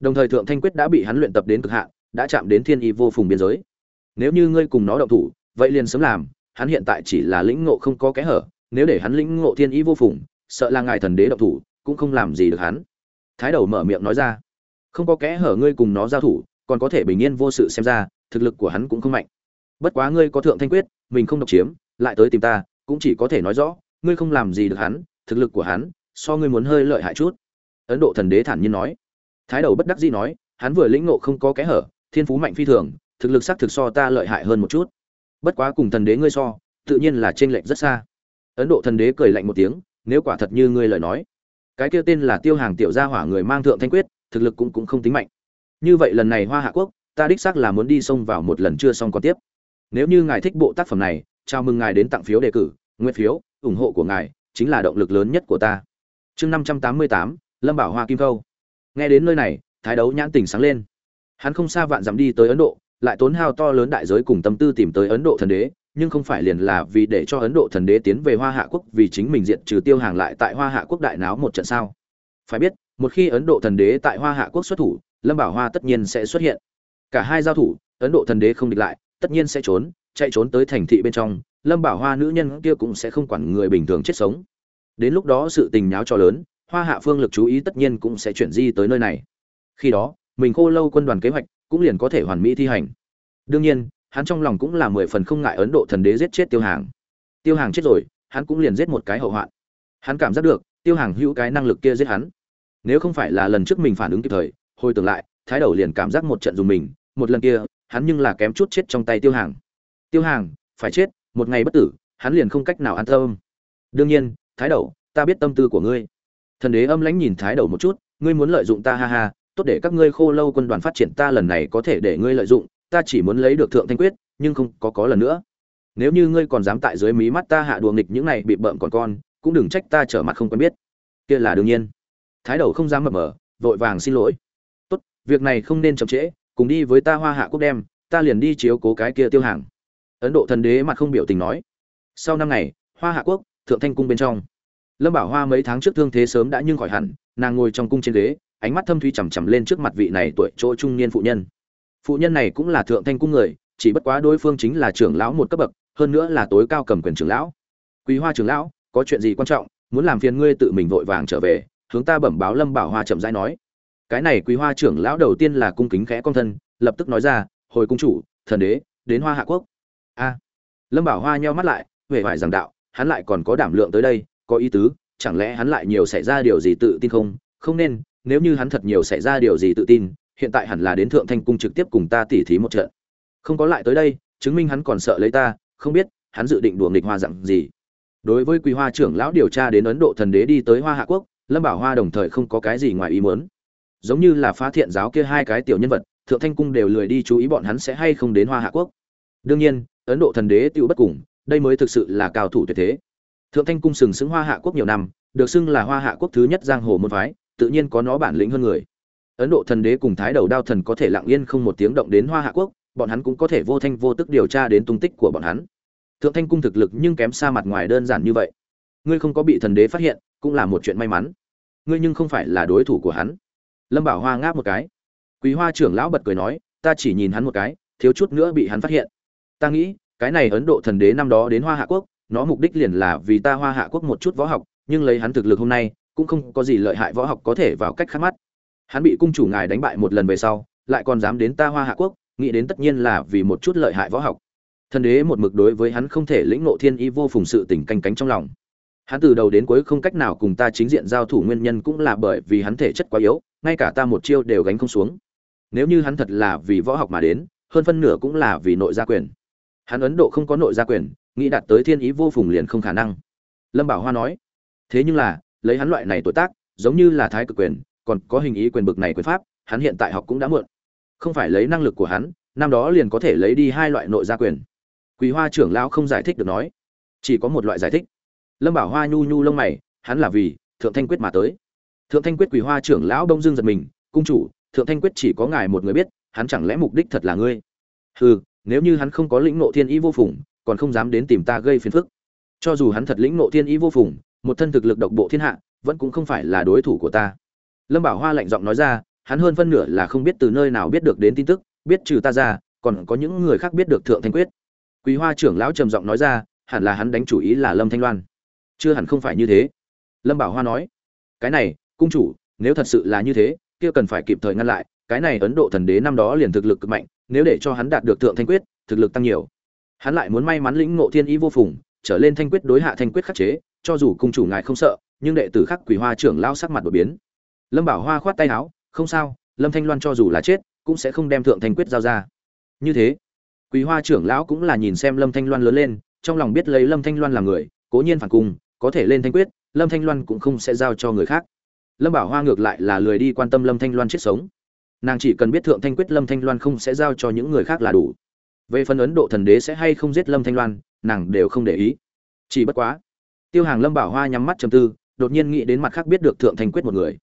Đồng thời thượng thanh quyết đã bị hắn luyện tập đến cực hạn, đã chạm đến thiên y vô phùng biên giới. Nếu như ngươi cùng nó động thủ, vậy liền sớm làm, hắn hiện tại chỉ là lĩnh ngộ không có kẽ hở, nếu để hắn lĩnh ngộ thiên y vô phùng, sợ là ngài thần đế động thủ, cũng không làm gì được hắn. Thái đầu mở miệng nói ra không có kẽ hở ngươi cùng nó giao thủ, còn có thể bình yên vô sự xem ra, thực lực của hắn cũng không mạnh. Bất quá ngươi có thượng thanh quyết, mình không độc chiếm, lại tới tìm ta, cũng chỉ có thể nói rõ, ngươi không làm gì được hắn, thực lực của hắn, so ngươi muốn hơi lợi hại chút. Ấn độ thần đế thản nhiên nói. Thái đầu bất đắc dĩ nói, hắn vừa lĩnh ngộ không có kẽ hở, thiên phú mạnh phi thường, thực lực xác thực so ta lợi hại hơn một chút. Bất quá cùng thần đế ngươi so, tự nhiên là trên lệch rất xa. Ấn độ thần đế cười lạnh một tiếng, nếu quả thật như ngươi lời nói, cái kia tên là tiêu hàng tiểu gia hỏa người mang thượng thanh quyết thực lực cũng cũng không tính mạnh. Như vậy lần này hoa hạ quốc, ta đích xác là muốn đi xông vào một lần chưa xong còn tiếp. Nếu như ngài thích bộ tác phẩm này, chào mừng ngài đến tặng phiếu đề cử nguyên phiếu, ủng hộ của ngài chính là động lực lớn nhất của ta. Chương năm trăm tám mươi tám, lâm bảo hoa kim câu. Nghe đến nơi này, thái đấu nhãn tình sáng lên. Hắn không xa vạn dặm đi tới ấn độ, lại tốn hao to lớn đại giới cùng tâm tư tìm tới ấn độ thần đế, nhưng không phải liền là vì để cho ấn độ thần đế tiến về hoa hạ quốc vì chính mình diện trừ tiêu hàng lại tại hoa hạ quốc đại náo một trận sao? Phải biết một khi ấn độ thần đế tại hoa hạ quốc xuất thủ, lâm bảo hoa tất nhiên sẽ xuất hiện. Cả hai giao thủ, ấn độ thần đế không địch lại, tất nhiên sẽ trốn, chạy trốn tới thành thị bên trong, lâm bảo hoa nữ nhân kia cũng sẽ không quản người bình thường chết sống. Đến lúc đó sự tình nháo cho lớn, hoa hạ phương lực chú ý tất nhiên cũng sẽ chuyển di tới nơi này. Khi đó, mình khô lâu quân đoàn kế hoạch cũng liền có thể hoàn mỹ thi hành. Đương nhiên, hắn trong lòng cũng là mười phần không ngại ấn độ thần đế giết chết tiêu hàng. Tiêu hàng chết rồi, hắn cũng liền giết một cái hậu hoạn. Hắn cảm giác được, tiêu hàng hữu cái năng lực kia giết hắn nếu không phải là lần trước mình phản ứng kịp thời, hồi tưởng lại, thái đầu liền cảm giác một trận dùng mình, một lần kia, hắn nhưng là kém chút chết trong tay tiêu hàng. Tiêu hàng, phải chết, một ngày bất tử, hắn liền không cách nào an tâm. Đương nhiên, thái đầu, ta biết tâm tư của ngươi. Thần đế âm lãnh nhìn thái đầu một chút, ngươi muốn lợi dụng ta, ha ha, tốt để các ngươi khô lâu quân đoàn phát triển ta lần này có thể để ngươi lợi dụng, ta chỉ muốn lấy được thượng thanh quyết, nhưng không có có lần nữa. Nếu như ngươi còn dám tại dưới mí mắt ta hạ đùa nghịch những này bị bợm còn con, cũng đừng trách ta trở mặt không quen biết. Kia là đương nhiên thái đầu không dám mập mờ, vội vàng xin lỗi. Tốt, việc này không nên chậm trễ, cùng đi với ta hoa hạ quốc đem, ta liền đi chiếu cố cái kia tiêu hàng. Ấn độ thần đế mặt không biểu tình nói. Sau năm ngày, hoa hạ quốc, thượng thanh cung bên trong. Lâm bảo hoa mấy tháng trước thương thế sớm đã nhưng khỏi hẳn, nàng ngồi trong cung trên ghế, ánh mắt thâm thuy chằm chằm lên trước mặt vị này tuổi chỗ trung niên phụ nhân. Phụ nhân này cũng là thượng thanh cung người, chỉ bất quá đối phương chính là trưởng lão một cấp bậc, hơn nữa là tối cao cầm quyền trưởng lão. Quý hoa trưởng lão, có chuyện gì quan trọng, muốn làm phiền ngươi tự mình vội vàng trở về hướng ta bẩm báo lâm bảo hoa chậm rãi nói. Cái này quý hoa trưởng lão đầu tiên là cung kính khẽ con thân, lập tức nói ra, hồi cung chủ, thần đế, đến hoa hạ quốc. A. Lâm bảo hoa nheo mắt lại huệ hoài giảng đạo, hắn lại còn có đảm lượng tới đây, có ý tứ, chẳng lẽ hắn lại nhiều xảy ra điều gì tự tin không? Không nên, nếu như hắn thật nhiều xảy ra điều gì tự tin, hiện tại hẳn là đến thượng thanh cung trực tiếp cùng ta tỉ thí một trận. Không có lại tới đây, chứng minh hắn còn sợ lấy ta, không biết, hắn dự định đùa nghịch hoa dặn gì. Đối với quý hoa trưởng lão điều tra đến ấn độ thần đế đi tới hoa hạ quốc lâm bảo hoa đồng thời không có cái gì ngoài ý muốn. Giống như là phá thiện giáo kia hai cái tiểu nhân vật, thượng thanh cung đều lười đi chú ý bọn hắn sẽ hay không đến hoa hạ quốc. Đương nhiên, ấn độ thần đế tiêu bất cùng, đây mới thực sự là cao thủ tuyệt thế. Thượng thanh cung sừng sững hoa hạ quốc nhiều năm, được xưng là hoa hạ quốc thứ nhất giang hồ môn phái, tự nhiên có nó bản lĩnh hơn người. Ấn độ thần đế cùng thái đầu đao thần có thể lặng yên không một tiếng động đến hoa hạ quốc, bọn hắn cũng có thể vô thanh vô tức điều tra đến tung tích của bọn hắn. Thượng thanh cung thực lực nhưng kém xa mặt ngoài đơn giản như vậy. Ngươi không có bị thần đế phát hiện, cũng là một chuyện may mắn ngươi nhưng không phải là đối thủ của hắn. Lâm bảo hoa ngáp một cái. Quý hoa trưởng lão bật cười nói, ta chỉ nhìn hắn một cái, thiếu chút nữa bị hắn phát hiện. Ta nghĩ, cái này ấn độ thần đế năm đó đến hoa hạ quốc, nó mục đích liền là vì ta hoa hạ quốc một chút võ học, nhưng lấy hắn thực lực hôm nay, cũng không có gì lợi hại võ học có thể vào cách khác mắt. Hắn bị cung chủ ngài đánh bại một lần về sau, lại còn dám đến ta hoa hạ quốc, nghĩ đến tất nhiên là vì một chút lợi hại võ học. Thần đế một mực đối với hắn không thể lĩnh ngộ thiên y vô phùng sự tình canh cánh trong lòng hắn từ đầu đến cuối không cách nào cùng ta chính diện giao thủ nguyên nhân cũng là bởi vì hắn thể chất quá yếu, ngay cả ta một chiêu đều gánh không xuống. Nếu như hắn thật là vì võ học mà đến, hơn phân nửa cũng là vì nội gia quyền. Hắn ấn độ không có nội gia quyền, nghĩ đạt tới thiên ý vô phùng liền không khả năng. Lâm bảo hoa nói, thế nhưng là, lấy hắn loại này tuổi tác, giống như là thái cực quyền, còn có hình ý quyền bực này quyền pháp, hắn hiện tại học cũng đã muộn. Không phải lấy năng lực của hắn, năm đó liền có thể lấy đi hai loại nội gia quyền. Quý hoa trưởng lão không giải thích được nói, chỉ có một loại giải thích lâm bảo hoa nhu nhu lông mày, hắn là vì thượng thanh quyết mà tới. Thượng thanh quyết quỳ hoa trưởng lão đông dương giật mình, cung chủ, thượng thanh quyết chỉ có ngài một người biết, hắn chẳng lẽ mục đích thật là ngươi? Hừ, nếu như hắn không có lĩnh nộ thiên ý vô phùng, còn không dám đến tìm ta gây phiền phức. Cho dù hắn thật lĩnh nộ thiên ý vô phùng, một thân thực lực độc bộ thiên hạ, vẫn cũng không phải là đối thủ của ta. Lâm bảo hoa lạnh giọng nói ra, hắn hơn phân nửa là không biết từ nơi nào biết được đến tin tức, biết trừ ta ra, còn có những người khác biết được thượng thanh quyết. Quý hoa trưởng lão trầm giọng nói ra, hẳn là hắn đánh chủ ý là lâm thanh loan chưa hẳn không phải như thế. Lâm bảo hoa nói, cái này, cung chủ, nếu thật sự là như thế, kia cần phải kịp thời ngăn lại, cái này ấn độ thần đế năm đó liền thực lực cực mạnh, nếu để cho hắn đạt được thượng thanh quyết, thực lực tăng nhiều. Hắn lại muốn may mắn lĩnh ngộ thiên ý vô phùng, trở lên thanh quyết đối hạ thanh quyết khắc chế, cho dù cung chủ ngài không sợ, nhưng đệ tử khắc quỷ hoa trưởng lao sắc mặt đột biến. Lâm bảo hoa khoát tay áo, không sao, lâm thanh loan cho dù là chết, cũng sẽ không đem thượng thanh quyết giao ra. Như thế, quỷ hoa trưởng lão cũng là nhìn xem lâm thanh loan lớn lên, trong lòng biết lấy lâm thanh loan là người, cố nhiên phản cung có thể lên thanh quyết, lâm thanh loan cũng không sẽ giao cho người khác. Lâm bảo hoa ngược lại là lười đi quan tâm lâm thanh loan chết sống. Nàng chỉ cần biết thượng thanh quyết lâm thanh loan không sẽ giao cho những người khác là đủ. Về phần ấn độ thần đế sẽ hay không giết lâm thanh loan, nàng đều không để ý. Chỉ bất quá, tiêu hàng lâm bảo hoa nhắm mắt chầm tư, đột nhiên nghĩ đến mặt khác biết được thượng thanh quyết một người.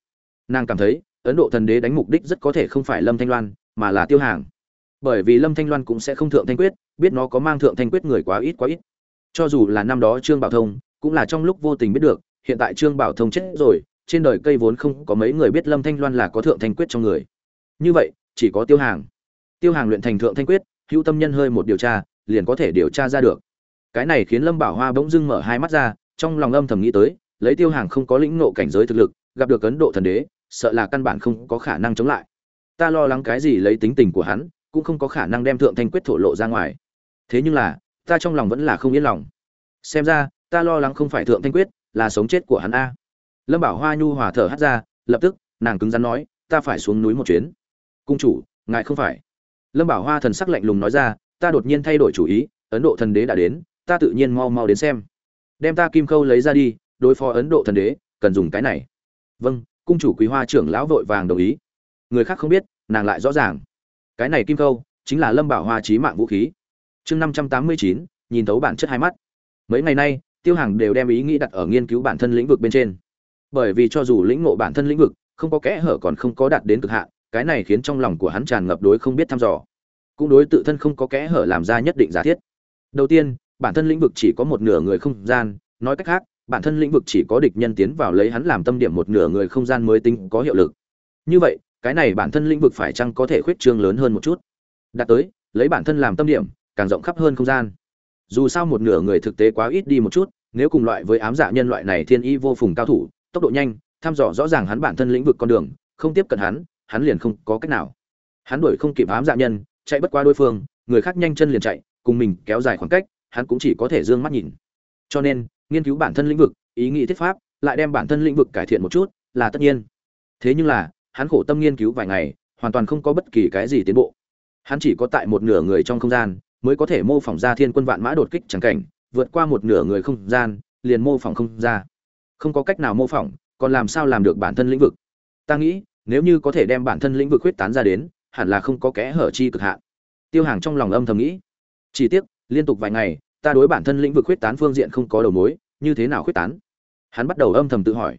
Nàng cảm thấy, ấn độ thần đế đánh mục đích rất có thể không phải lâm thanh loan, mà là tiêu hàng. Bởi vì lâm thanh loan cũng sẽ không thượng thanh quyết, biết nó có mang thượng thanh quyết người quá ít quá ít. Cho dù là năm đó trương bảo thông cũng là trong lúc vô tình biết được, hiện tại trương bảo thông chết rồi, trên đời cây vốn không có mấy người biết lâm thanh loan là có thượng thanh quyết trong người. Như vậy, chỉ có tiêu hàng. Tiêu hàng luyện thành thượng thanh quyết, hữu tâm nhân hơi một điều tra, liền có thể điều tra ra được. Cái này khiến lâm bảo hoa bỗng dưng mở hai mắt ra, trong lòng âm thầm nghĩ tới, lấy tiêu hàng không có lĩnh ngộ cảnh giới thực lực, gặp được ấn độ thần đế, sợ là căn bản không có khả năng chống lại. Ta lo lắng cái gì lấy tính tình của hắn, cũng không có khả năng đem thượng thanh quyết thổ lộ ra ngoài. Thế nhưng là, ta trong lòng vẫn là không yên lòng. Xem ra ta lo lắng không phải thượng thanh quyết, là sống chết của hắn a. Lâm bảo hoa nhu hòa thở hắt ra, lập tức, nàng cứng rắn nói, ta phải xuống núi một chuyến. Cung chủ, ngài không phải. Lâm bảo hoa thần sắc lạnh lùng nói ra, ta đột nhiên thay đổi chủ ý, ấn độ thần đế đã đến, ta tự nhiên mau mau đến xem. Đem ta kim khâu lấy ra đi, đối phó ấn độ thần đế, cần dùng cái này. Vâng cung chủ quý hoa trưởng lão vội vàng đồng ý. Người khác không biết, nàng lại rõ ràng. Cái này kim khâu, chính là lâm bảo hoa trí mạng vũ khí. Chương năm trăm tám mươi chín, nhìn thấu bản chất hai mắt. Mấy ngày nay tiêu hàng đều đem ý nghĩ đặt ở nghiên cứu bản thân lĩnh vực bên trên. Bởi vì cho dù lĩnh ngộ bản thân lĩnh vực, không có kẽ hở còn không có đạt đến cực hạn, cái này khiến trong lòng của hắn tràn ngập đối không biết thăm dò. Cũng đối tự thân không có kẽ hở làm ra nhất định giả thiết. Đầu tiên, bản thân lĩnh vực chỉ có một nửa người không gian, nói cách khác, bản thân lĩnh vực chỉ có địch nhân tiến vào lấy hắn làm tâm điểm một nửa người không gian mới tính có hiệu lực. Như vậy, cái này bản thân lĩnh vực phải chăng có thể khuyết trương lớn hơn một chút? Đạt tới, lấy bản thân làm tâm điểm, càng rộng khắp hơn không gian dù sao một nửa người thực tế quá ít đi một chút, nếu cùng loại với ám dạ nhân loại này thiên y vô phùng cao thủ, tốc độ nhanh thăm dò rõ ràng hắn bản thân lĩnh vực con đường, không tiếp cận hắn hắn liền không có cách nào. Hắn đuổi không kịp ám dạ nhân, chạy bất qua đối phương, người khác nhanh chân liền chạy, cùng mình kéo dài khoảng cách, hắn cũng chỉ có thể d ư ơ n g mắt nhìn. Cho nên, nghiên cứu bản thân lĩnh vực, ý nghĩ thiết pháp, lại đem bản thân lĩnh vực cải thiện một chút, là tất nhiên. Thế nhưng là, hắn khổ tâm nghiên cứu vài ngày, hoàn toàn không có bất kỳ cái gì tiến bộ. Hắn chỉ có tại một nửa người trong không gian mới có thể mô phỏng ra thiên quân vạn mã đột kích chẳng cảnh, vượt qua một nửa người không gian, liền mô phỏng không ra. Không có cách nào mô phỏng, còn làm sao làm được bản thân lĩnh vực? Ta nghĩ, nếu như có thể đem bản thân lĩnh vực huyết tán ra đến, hẳn là không có kẽ hở chi cực hạn. Tiêu hàng trong lòng âm thầm nghĩ. Chỉ tiếc, liên tục vài ngày, ta đối bản thân lĩnh vực huyết tán phương diện không có đầu mối, như thế nào huyết tán? Hắn bắt đầu âm thầm tự hỏi.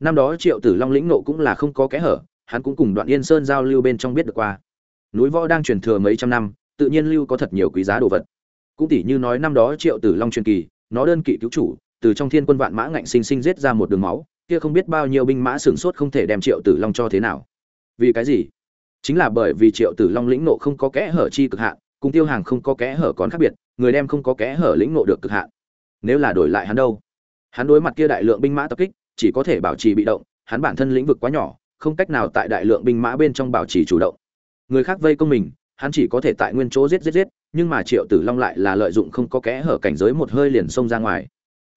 Năm đó triệu tử long lĩnh nộ cũng là không có kẽ hở, hắn cũng cùng đoạn yên sơn giao lưu bên trong biết được qua. Núi võ đang truyền thừa mấy trăm năm tự nhiên lưu có thật nhiều quý giá đồ vật. Cũng tỷ như nói năm đó triệu tử long truyền kỳ, nó đơn kỵ cứu chủ, từ trong thiên quân vạn mã ngạnh sinh sinh giết ra một đường máu, kia không biết bao nhiêu binh mã sửng sốt không thể đem triệu tử long cho thế nào. Vì cái gì? Chính là bởi vì triệu tử long lĩnh nộ không có kẽ hở chi cực hạn, cùng tiêu hàng không có kẽ hở còn khác biệt, người đem không có kẽ hở lĩnh nộ được cực hạn. Nếu là đổi lại hắn đâu? Hắn đối mặt kia đại lượng binh mã tập kích, chỉ có thể bảo trì bị động, hắn bản thân lĩnh vực quá nhỏ, không cách nào tại đại lượng binh mã bên trong bảo trì chủ động. Người khác vây công mình hắn chỉ có thể tại nguyên chỗ giết giết giết, nhưng mà triệu tử long lại là lợi dụng không có kẽ hở cảnh giới một hơi liền xông ra ngoài.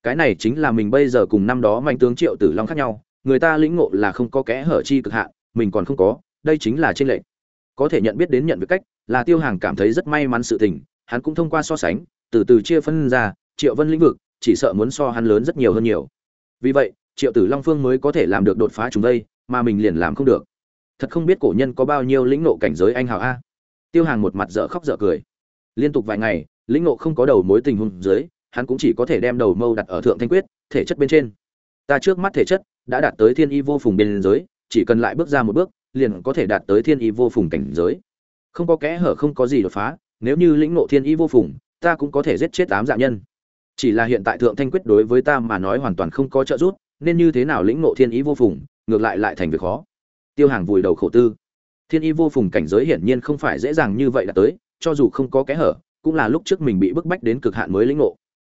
Cái này chính là mình bây giờ cùng năm đó mạnh tướng triệu tử long khác nhau, người ta lĩnh ngộ là không có kẽ hở chi cực hạn, mình còn không có, đây chính là trên lệnh có thể nhận biết đến nhận việc cách, là tiêu hàng cảm thấy rất may mắn sự tình, hắn cũng thông qua so sánh, từ từ chia phân ra, triệu vân lĩnh vực, chỉ sợ muốn so hắn lớn rất nhiều hơn nhiều. Vì vậy, triệu tử long phương mới có thể làm được đột phá chúng đây, mà mình liền làm không được. Thật không biết cổ nhân có bao nhiêu lĩnh ngộ cảnh giới anh hào a tiêu hàng một mặt dở khóc dở cười. Liên tục vài ngày, lĩnh nộ không có đầu mối tình huống dưới, hắn cũng chỉ có thể đem đầu mâu đặt ở thượng thanh quyết, thể chất bên trên. Ta trước mắt thể chất đã đạt tới thiên y vô phùng bên giới, chỉ cần lại bước ra một bước, liền có thể đạt tới thiên y vô phùng cảnh giới. Không có kẽ hở, không có gì đột phá, nếu như lĩnh ngộ thiên y vô phùng, ta cũng có thể giết chết tám dạ nhân. Chỉ là hiện tại thượng thanh quyết đối với ta mà nói hoàn toàn không có trợ giúp, nên như thế nào lĩnh ngộ thiên y vô phùng, ngược lại lại thành việc khó. Tiêu hàng vùi đầu khổ tư thiên y vô phùng cảnh giới hiển nhiên không phải dễ dàng như vậy đạt tới, cho dù không có kẽ hở, cũng là lúc trước mình bị bức bách đến cực hạn mới lĩnh ngộ.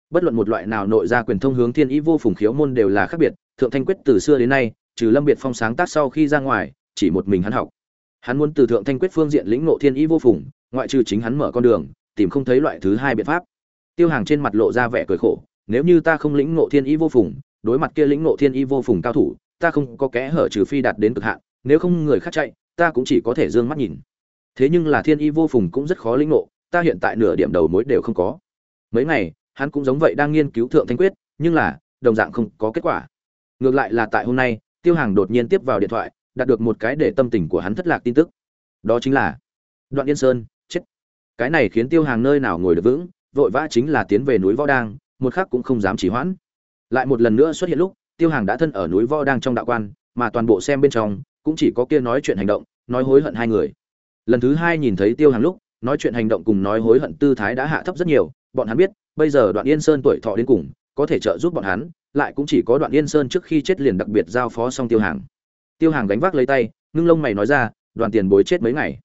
Bất luận một loại nào nội ra quyền thông hướng thiên y vô phùng khiếu môn đều là khác biệt, thượng thanh quyết từ xưa đến nay, trừ lâm biệt phong sáng tác sau khi ra ngoài, chỉ một mình hắn học. Hắn muốn từ thượng thanh quyết phương diện lĩnh ngộ thiên Y vô phùng, ngoại trừ chính hắn mở con đường, tìm không thấy loại thứ hai biện pháp. Tiêu hàng trên mặt lộ ra vẻ cười khổ, nếu như ta không lĩnh ngộ thiên Y vô phùng, đối mặt kia lĩnh ngộ thiên Y vô phùng cao thủ, ta không có kẽ hở trừ phi đạt đến cực hạn, nếu không người khác chạy ta cũng chỉ có thể dương mắt nhìn. Thế nhưng là thiên y vô phùng cũng rất khó lĩnh ngộ, ta hiện tại nửa điểm đầu mối đều không có. Mấy ngày, hắn cũng giống vậy đang nghiên cứu thượng thanh quyết, nhưng là, đồng dạng không có kết quả. Ngược lại là tại hôm nay, tiêu hàng đột nhiên tiếp vào điện thoại, đạt được một cái để tâm tình của hắn thất lạc tin tức. Đó chính là, đoạn yên sơn, chết. Cái này khiến tiêu hàng nơi nào ngồi được vững, vội vã chính là tiến về núi võ đang, một khắc cũng không dám chỉ hoãn. Lại một lần nữa xuất hiện lúc, tiêu hàng đã thân ở núi võ đang trong đạo quan, mà toàn bộ xem bên trong cũng chỉ có kia nói chuyện hành động, nói hối hận hai người. Lần thứ hai nhìn thấy tiêu hàng lúc, nói chuyện hành động cùng nói hối hận tư thái đã hạ thấp rất nhiều, bọn hắn biết, bây giờ đoạn yên sơn tuổi thọ đến cùng, có thể trợ giúp bọn hắn, lại cũng chỉ có đoạn yên sơn trước khi chết liền đặc biệt giao phó xong tiêu hàng tiêu hàng gánh vác lấy tay, ngưng lông mày nói ra, đoàn tiền bối chết mấy ngày?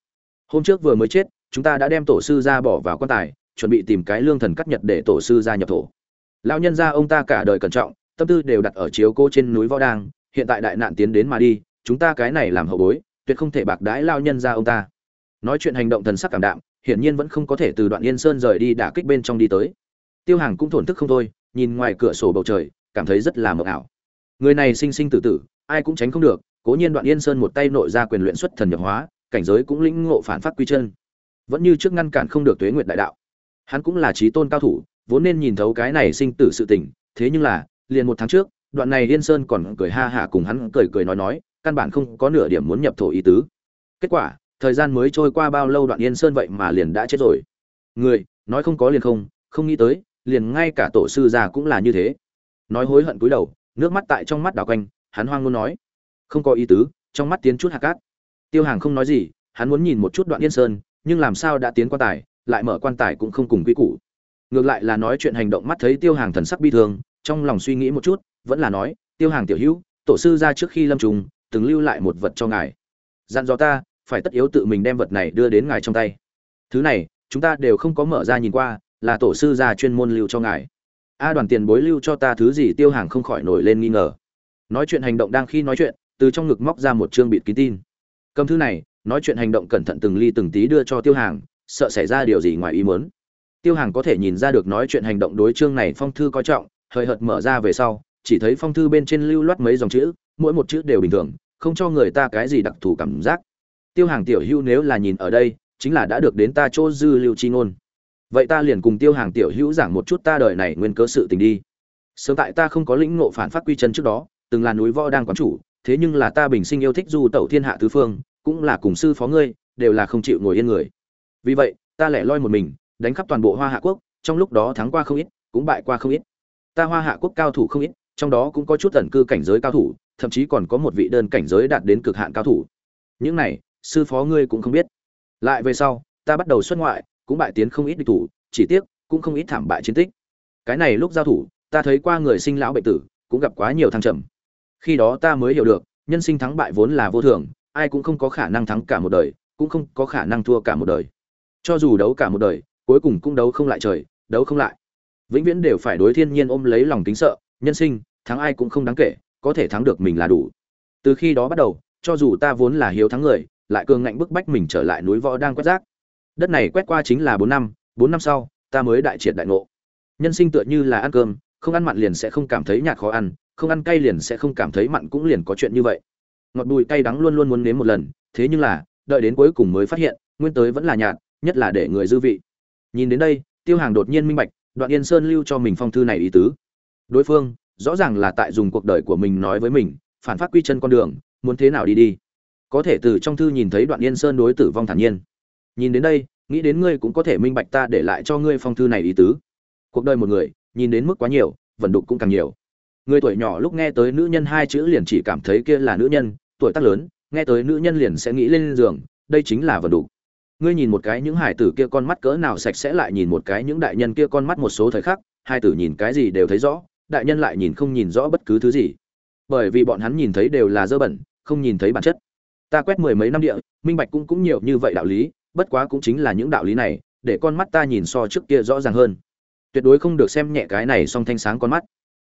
Hôm trước vừa mới chết, chúng ta đã đem tổ sư ra bỏ vào quan tài, chuẩn bị tìm cái lương thần cắt nhật để tổ sư ra nhập thổ. Lão nhân gia ông ta cả đời cẩn trọng, tâm tư đều đặt ở chiếu cô trên núi võ đang, hiện tại đại nạn tiến đến mà đi chúng ta cái này làm hậu bối, tuyệt không thể bạc đãi lao nhân ra ông ta. Nói chuyện hành động thần sắc cảm đạm, hiển nhiên vẫn không có thể từ đoạn yên sơn rời đi đả kích bên trong đi tới. Tiêu hàng cũng thổn thức không thôi, nhìn ngoài cửa sổ bầu trời, cảm thấy rất là mờ ảo. Người này sinh sinh tử tử, ai cũng tránh không được, cố nhiên đoạn yên sơn một tay nội ra quyền luyện xuất thần nhập hóa, cảnh giới cũng lĩnh ngộ phản phát quy chân. Vẫn như trước ngăn cản không được tuế nguyệt đại đạo. Hắn cũng là trí tôn cao thủ, vốn nên nhìn thấu cái này sinh tử sự tình, thế nhưng là, liền một tháng trước, đoạn này yên sơn còn cười ha hả cùng hắn cười cười nói nói căn bản không có nửa điểm muốn nhập thổ ý tứ. Kết quả, thời gian mới trôi qua bao lâu đoạn yên sơn vậy mà liền đã chết rồi. Người, nói không có liền không không nghĩ tới, liền ngay cả tổ sư già cũng là như thế. Nói hối hận cúi đầu, nước mắt tại trong mắt đảo quanh, hắn hoang luôn nói. Không có ý tứ, trong mắt tiến chút hạt cát. Tiêu hàng không nói gì, hắn muốn nhìn một chút đoạn yên sơn, nhưng làm sao đã tiến quan tài, lại mở quan tài cũng không cùng quy củ. Ngược lại là nói chuyện hành động mắt thấy tiêu hàng thần sắc bi thương, trong lòng suy nghĩ một chút, vẫn là nói, tiêu hàng tiểu hữu, tổ sư ra trước khi lâm trùng từng lưu lại một vật cho ngài. Dặn dò ta, phải tất yếu tự mình đem vật này đưa đến ngài trong tay. Thứ này, chúng ta đều không có mở ra nhìn qua, là tổ sư gia chuyên môn lưu cho ngài. A đoàn tiền bối lưu cho ta thứ gì tiêu hàng không khỏi nổi lên nghi ngờ. Nói chuyện hành động đang khi nói chuyện, từ trong ngực móc ra một chương bịt kín tin. Cầm thư này, nói chuyện hành động cẩn thận từng ly từng tí đưa cho tiêu hàng, sợ xảy ra điều gì ngoài ý muốn. Tiêu hàng có thể nhìn ra được nói chuyện hành động đối chương này phong thư coi trọng hời hợt mở ra về sau, chỉ thấy phong thư bên trên lưu loát mấy dòng chữ mỗi một chữ đều bình thường, không cho người ta cái gì đặc thù cảm giác. Tiêu hàng tiểu hữu nếu là nhìn ở đây, chính là đã được đến ta chỗ dư lưu chi ngôn. Vậy ta liền cùng tiêu hàng tiểu hữu giảng một chút ta đời này nguyên cớ sự tình đi. Sớm tại ta không có lĩnh ngộ phản phát quy chân trước đó, từng là núi võ đang quán chủ, thế nhưng là ta bình sinh yêu thích du tẩu thiên hạ tứ phương, cũng là cùng sư phó ngươi, đều là không chịu ngồi yên người. Vì vậy, ta lẻ loi một mình, đánh khắp toàn bộ hoa hạ quốc, trong lúc đó thắng qua không ít, cũng bại qua không ít. Ta hoa hạ quốc cao thủ không ít, trong đó cũng có chút tần cư cảnh giới cao thủ thậm chí còn có một vị đơn cảnh giới đạt đến cực hạn cao thủ. Những này, sư phó ngươi cũng không biết. Lại về sau, ta bắt đầu xuất ngoại, cũng bại tiến không ít địch thủ, chỉ tiếc, cũng không ít thảm bại chiến tích. Cái này lúc giao thủ, ta thấy qua người sinh lão bệnh tử, cũng gặp quá nhiều thăng trầm. Khi đó ta mới hiểu được, nhân sinh thắng bại vốn là vô thường, ai cũng không có khả năng thắng cả một đời, cũng không có khả năng thua cả một đời. Cho dù đấu cả một đời, cuối cùng cũng đấu không lại trời, đấu không lại. Vĩnh viễn đều phải đối thiên nhiên ôm lấy lòng kính sợ, nhân sinh, thắng ai cũng không đáng kể có thể thắng được mình là đủ. Từ khi đó bắt đầu, cho dù ta vốn là hiếu thắng người, lại cường ngạnh bức bách mình trở lại núi võ đang quét rác. Đất này quét qua chính là bốn năm bốn năm sau, ta mới đại triệt đại ngộ. Nhân sinh tựa như là ăn cơm, không ăn mặn liền sẽ không cảm thấy nhạt khó ăn, không ăn cay liền sẽ không cảm thấy mặn cũng liền có chuyện như vậy. Ngọt bùi cay đắng luôn luôn muốn nếm một lần, thế nhưng là, đợi đến cuối cùng mới phát hiện, nguyên tới vẫn là nhạt, nhất là để người dư vị. Nhìn đến đây, tiêu hàng đột nhiên minh bạch, đoạn yên sơn lưu cho mình phong thư này ý tứ. Đối phương rõ ràng là tại dùng cuộc đời của mình nói với mình, phản phát quy chân con đường, muốn thế nào đi đi. Có thể từ trong thư nhìn thấy đoạn yên sơn đối tử vong thản nhiên. Nhìn đến đây, nghĩ đến ngươi cũng có thể minh bạch ta để lại cho ngươi phong thư này ý tứ. Cuộc đời một người, nhìn đến mức quá nhiều, vận đục cũng càng nhiều. Người tuổi nhỏ lúc nghe tới nữ nhân hai chữ liền chỉ cảm thấy kia là nữ nhân, tuổi tác lớn, nghe tới nữ nhân liền sẽ nghĩ lên giường, đây chính là vận đục. Ngươi nhìn một cái những hải tử kia con mắt cỡ nào sạch sẽ lại nhìn một cái những đại nhân kia con mắt một số thời khắc, hai tử nhìn cái gì đều thấy rõ đại nhân lại nhìn không nhìn rõ bất cứ thứ gì. Bởi vì bọn hắn nhìn thấy đều là dơ bẩn, không nhìn thấy bản chất. Ta quét mười mấy năm địa, minh bạch cũng cũng nhiều như vậy đạo lý, bất quá cũng chính là những đạo lý này, để con mắt ta nhìn so trước kia rõ ràng hơn. Tuyệt đối không được xem nhẹ cái này song thanh sáng con mắt.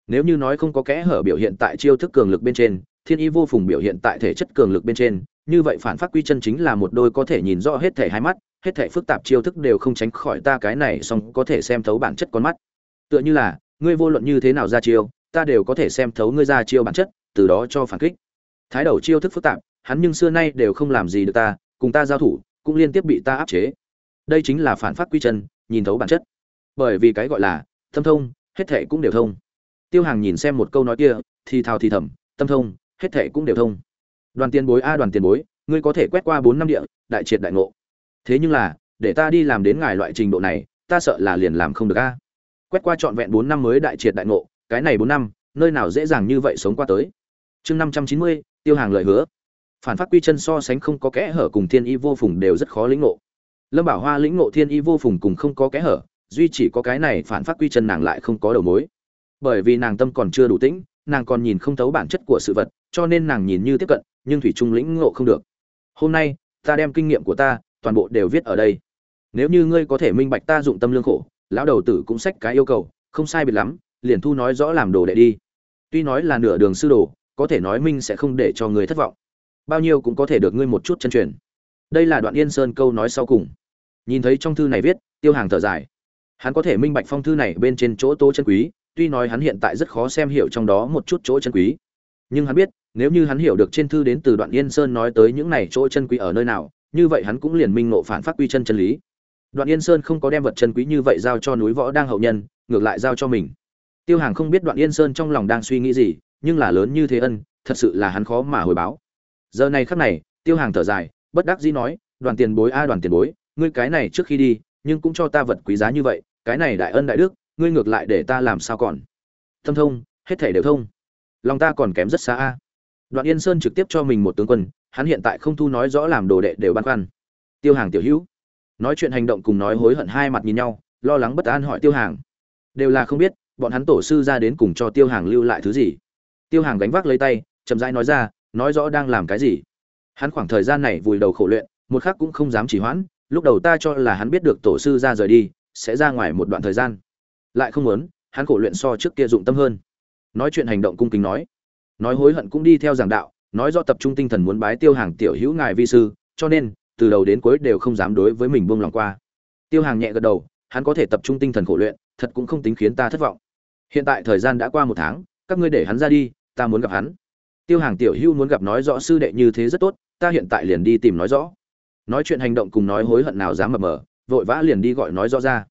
Nếu như nói không có kẽ hở biểu hiện tại chiêu thức cường lực bên trên, thiên y vô phùng biểu hiện tại thể chất cường lực bên trên, như vậy phản phát quy chân chính là một đôi có thể nhìn rõ hết thể hai mắt, hết thể phức tạp chiêu thức đều không tránh khỏi ta cái này song có thể xem thấu bản chất con mắt. Tựa như là ngươi vô luận như thế nào ra chiêu, ta đều có thể xem thấu ngươi ra chiêu bản chất, từ đó cho phản kích. Thái đầu chiêu thức phức tạp, hắn nhưng xưa nay đều không làm gì được ta, cùng ta giao thủ, cũng liên tiếp bị ta áp chế. Đây chính là phản phát quy chân, nhìn thấu bản chất. Bởi vì cái gọi là tâm thông, hết thệ cũng đều thông. Tiêu hàng nhìn xem một câu nói kia, thì thào thì thầm, tâm thông, hết thệ cũng đều thông. Đoàn tiền bối a, đoàn tiền bối, ngươi có thể quét qua bốn năm địa, đại triệt đại ngộ. Thế nhưng là, để ta đi làm đến ngài loại trình độ này, ta sợ là liền làm không được a quét qua trọn vẹn bốn năm mới đại triệt đại ngộ, cái này bốn năm, nơi nào dễ dàng như vậy sống qua tới. Chương năm trăm chín mươi, tiêu hàng lời hứa. Phản phát quy chân so sánh không có kẽ hở cùng thiên y vô phùng đều rất khó lĩnh ngộ. Lâm bảo hoa lĩnh ngộ thiên y vô phùng cùng không có kẽ hở, duy chỉ có cái này phản phát quy chân nàng lại không có đầu mối. Bởi vì nàng tâm còn chưa đủ tĩnh, nàng còn nhìn không thấu bản chất của sự vật, cho nên nàng nhìn như tiếp cận, nhưng thủy trung lĩnh ngộ không được. Hôm nay, ta đem kinh nghiệm của ta toàn bộ đều viết ở đây. Nếu như ngươi có thể minh bạch ta dụng tâm lương khổ lão đầu tử cũng xách cái yêu cầu, không sai biệt lắm, liền thu nói rõ làm đồ đệ đi. Tuy nói là nửa đường sư đồ, có thể nói minh sẽ không để cho người thất vọng. Bao nhiêu cũng có thể được ngươi một chút chân truyền. Đây là đoạn yên sơn câu nói sau cùng. Nhìn thấy trong thư này viết, tiêu hàng thở dài. Hắn có thể minh bạch phong thư này bên trên chỗ tố chân quý, tuy nói hắn hiện tại rất khó xem hiểu trong đó một chút chỗ chân quý. Nhưng hắn biết, nếu như hắn hiểu được trên thư đến từ đoạn yên sơn nói tới những này chỗ chân quý ở nơi nào, như vậy hắn cũng liền minh nộ phản phát quy chân chân lý đoạn yên sơn không có đem vật chân quý như vậy giao cho núi võ đang hậu nhân, ngược lại giao cho mình. Tiêu hàng không biết đoạn yên sơn trong lòng đang suy nghĩ gì, nhưng là lớn như thế ân, thật sự là hắn khó mà hồi báo. Giờ này khắc này, tiêu hàng thở dài, bất đắc dĩ nói, đoàn tiền bối a, đoàn tiền bối, ngươi cái này trước khi đi, nhưng cũng cho ta vật quý giá như vậy, cái này đại ân đại đức, ngươi ngược lại để ta làm sao còn? Thâm thông, hết thể đều thông. Lòng ta còn kém rất xa a. Đoạn yên sơn trực tiếp cho mình một tướng quân, hắn hiện tại không thu nói rõ làm đồ đệ đều băn khoăn. Tiêu hàng tiểu hữu nói chuyện hành động cùng nói hối hận hai mặt nhìn nhau, lo lắng bất an hỏi tiêu hàng. Đều là không biết, bọn hắn tổ sư ra đến cùng cho tiêu hàng lưu lại thứ gì. Tiêu hàng gánh vác lấy tay, chậm rãi nói ra, nói rõ đang làm cái gì. Hắn khoảng thời gian này vùi đầu khổ luyện, một khắc cũng không dám chỉ hoãn, lúc đầu ta cho là hắn biết được tổ sư ra rời đi, sẽ ra ngoài một đoạn thời gian. Lại không muốn, hắn khổ luyện so trước kia dụng tâm hơn. Nói chuyện hành động cung kính nói. Nói hối hận cũng đi theo giảng đạo, nói do tập trung tinh thần muốn bái tiêu hàng tiểu hữu ngài vi sư, cho nên từ đầu đến cuối đều không dám đối với mình buông lòng qua. Tiêu hàng nhẹ gật đầu, hắn có thể tập trung tinh thần khổ luyện, thật cũng không tính khiến ta thất vọng. Hiện tại thời gian đã qua một tháng, các ngươi để hắn ra đi, ta muốn gặp hắn. Tiêu hàng tiểu hưu muốn gặp nói rõ sư đệ như thế rất tốt, ta hiện tại liền đi tìm nói rõ. Nói chuyện hành động cùng nói hối hận nào dám mập mờ, vội vã liền đi gọi nói rõ ra.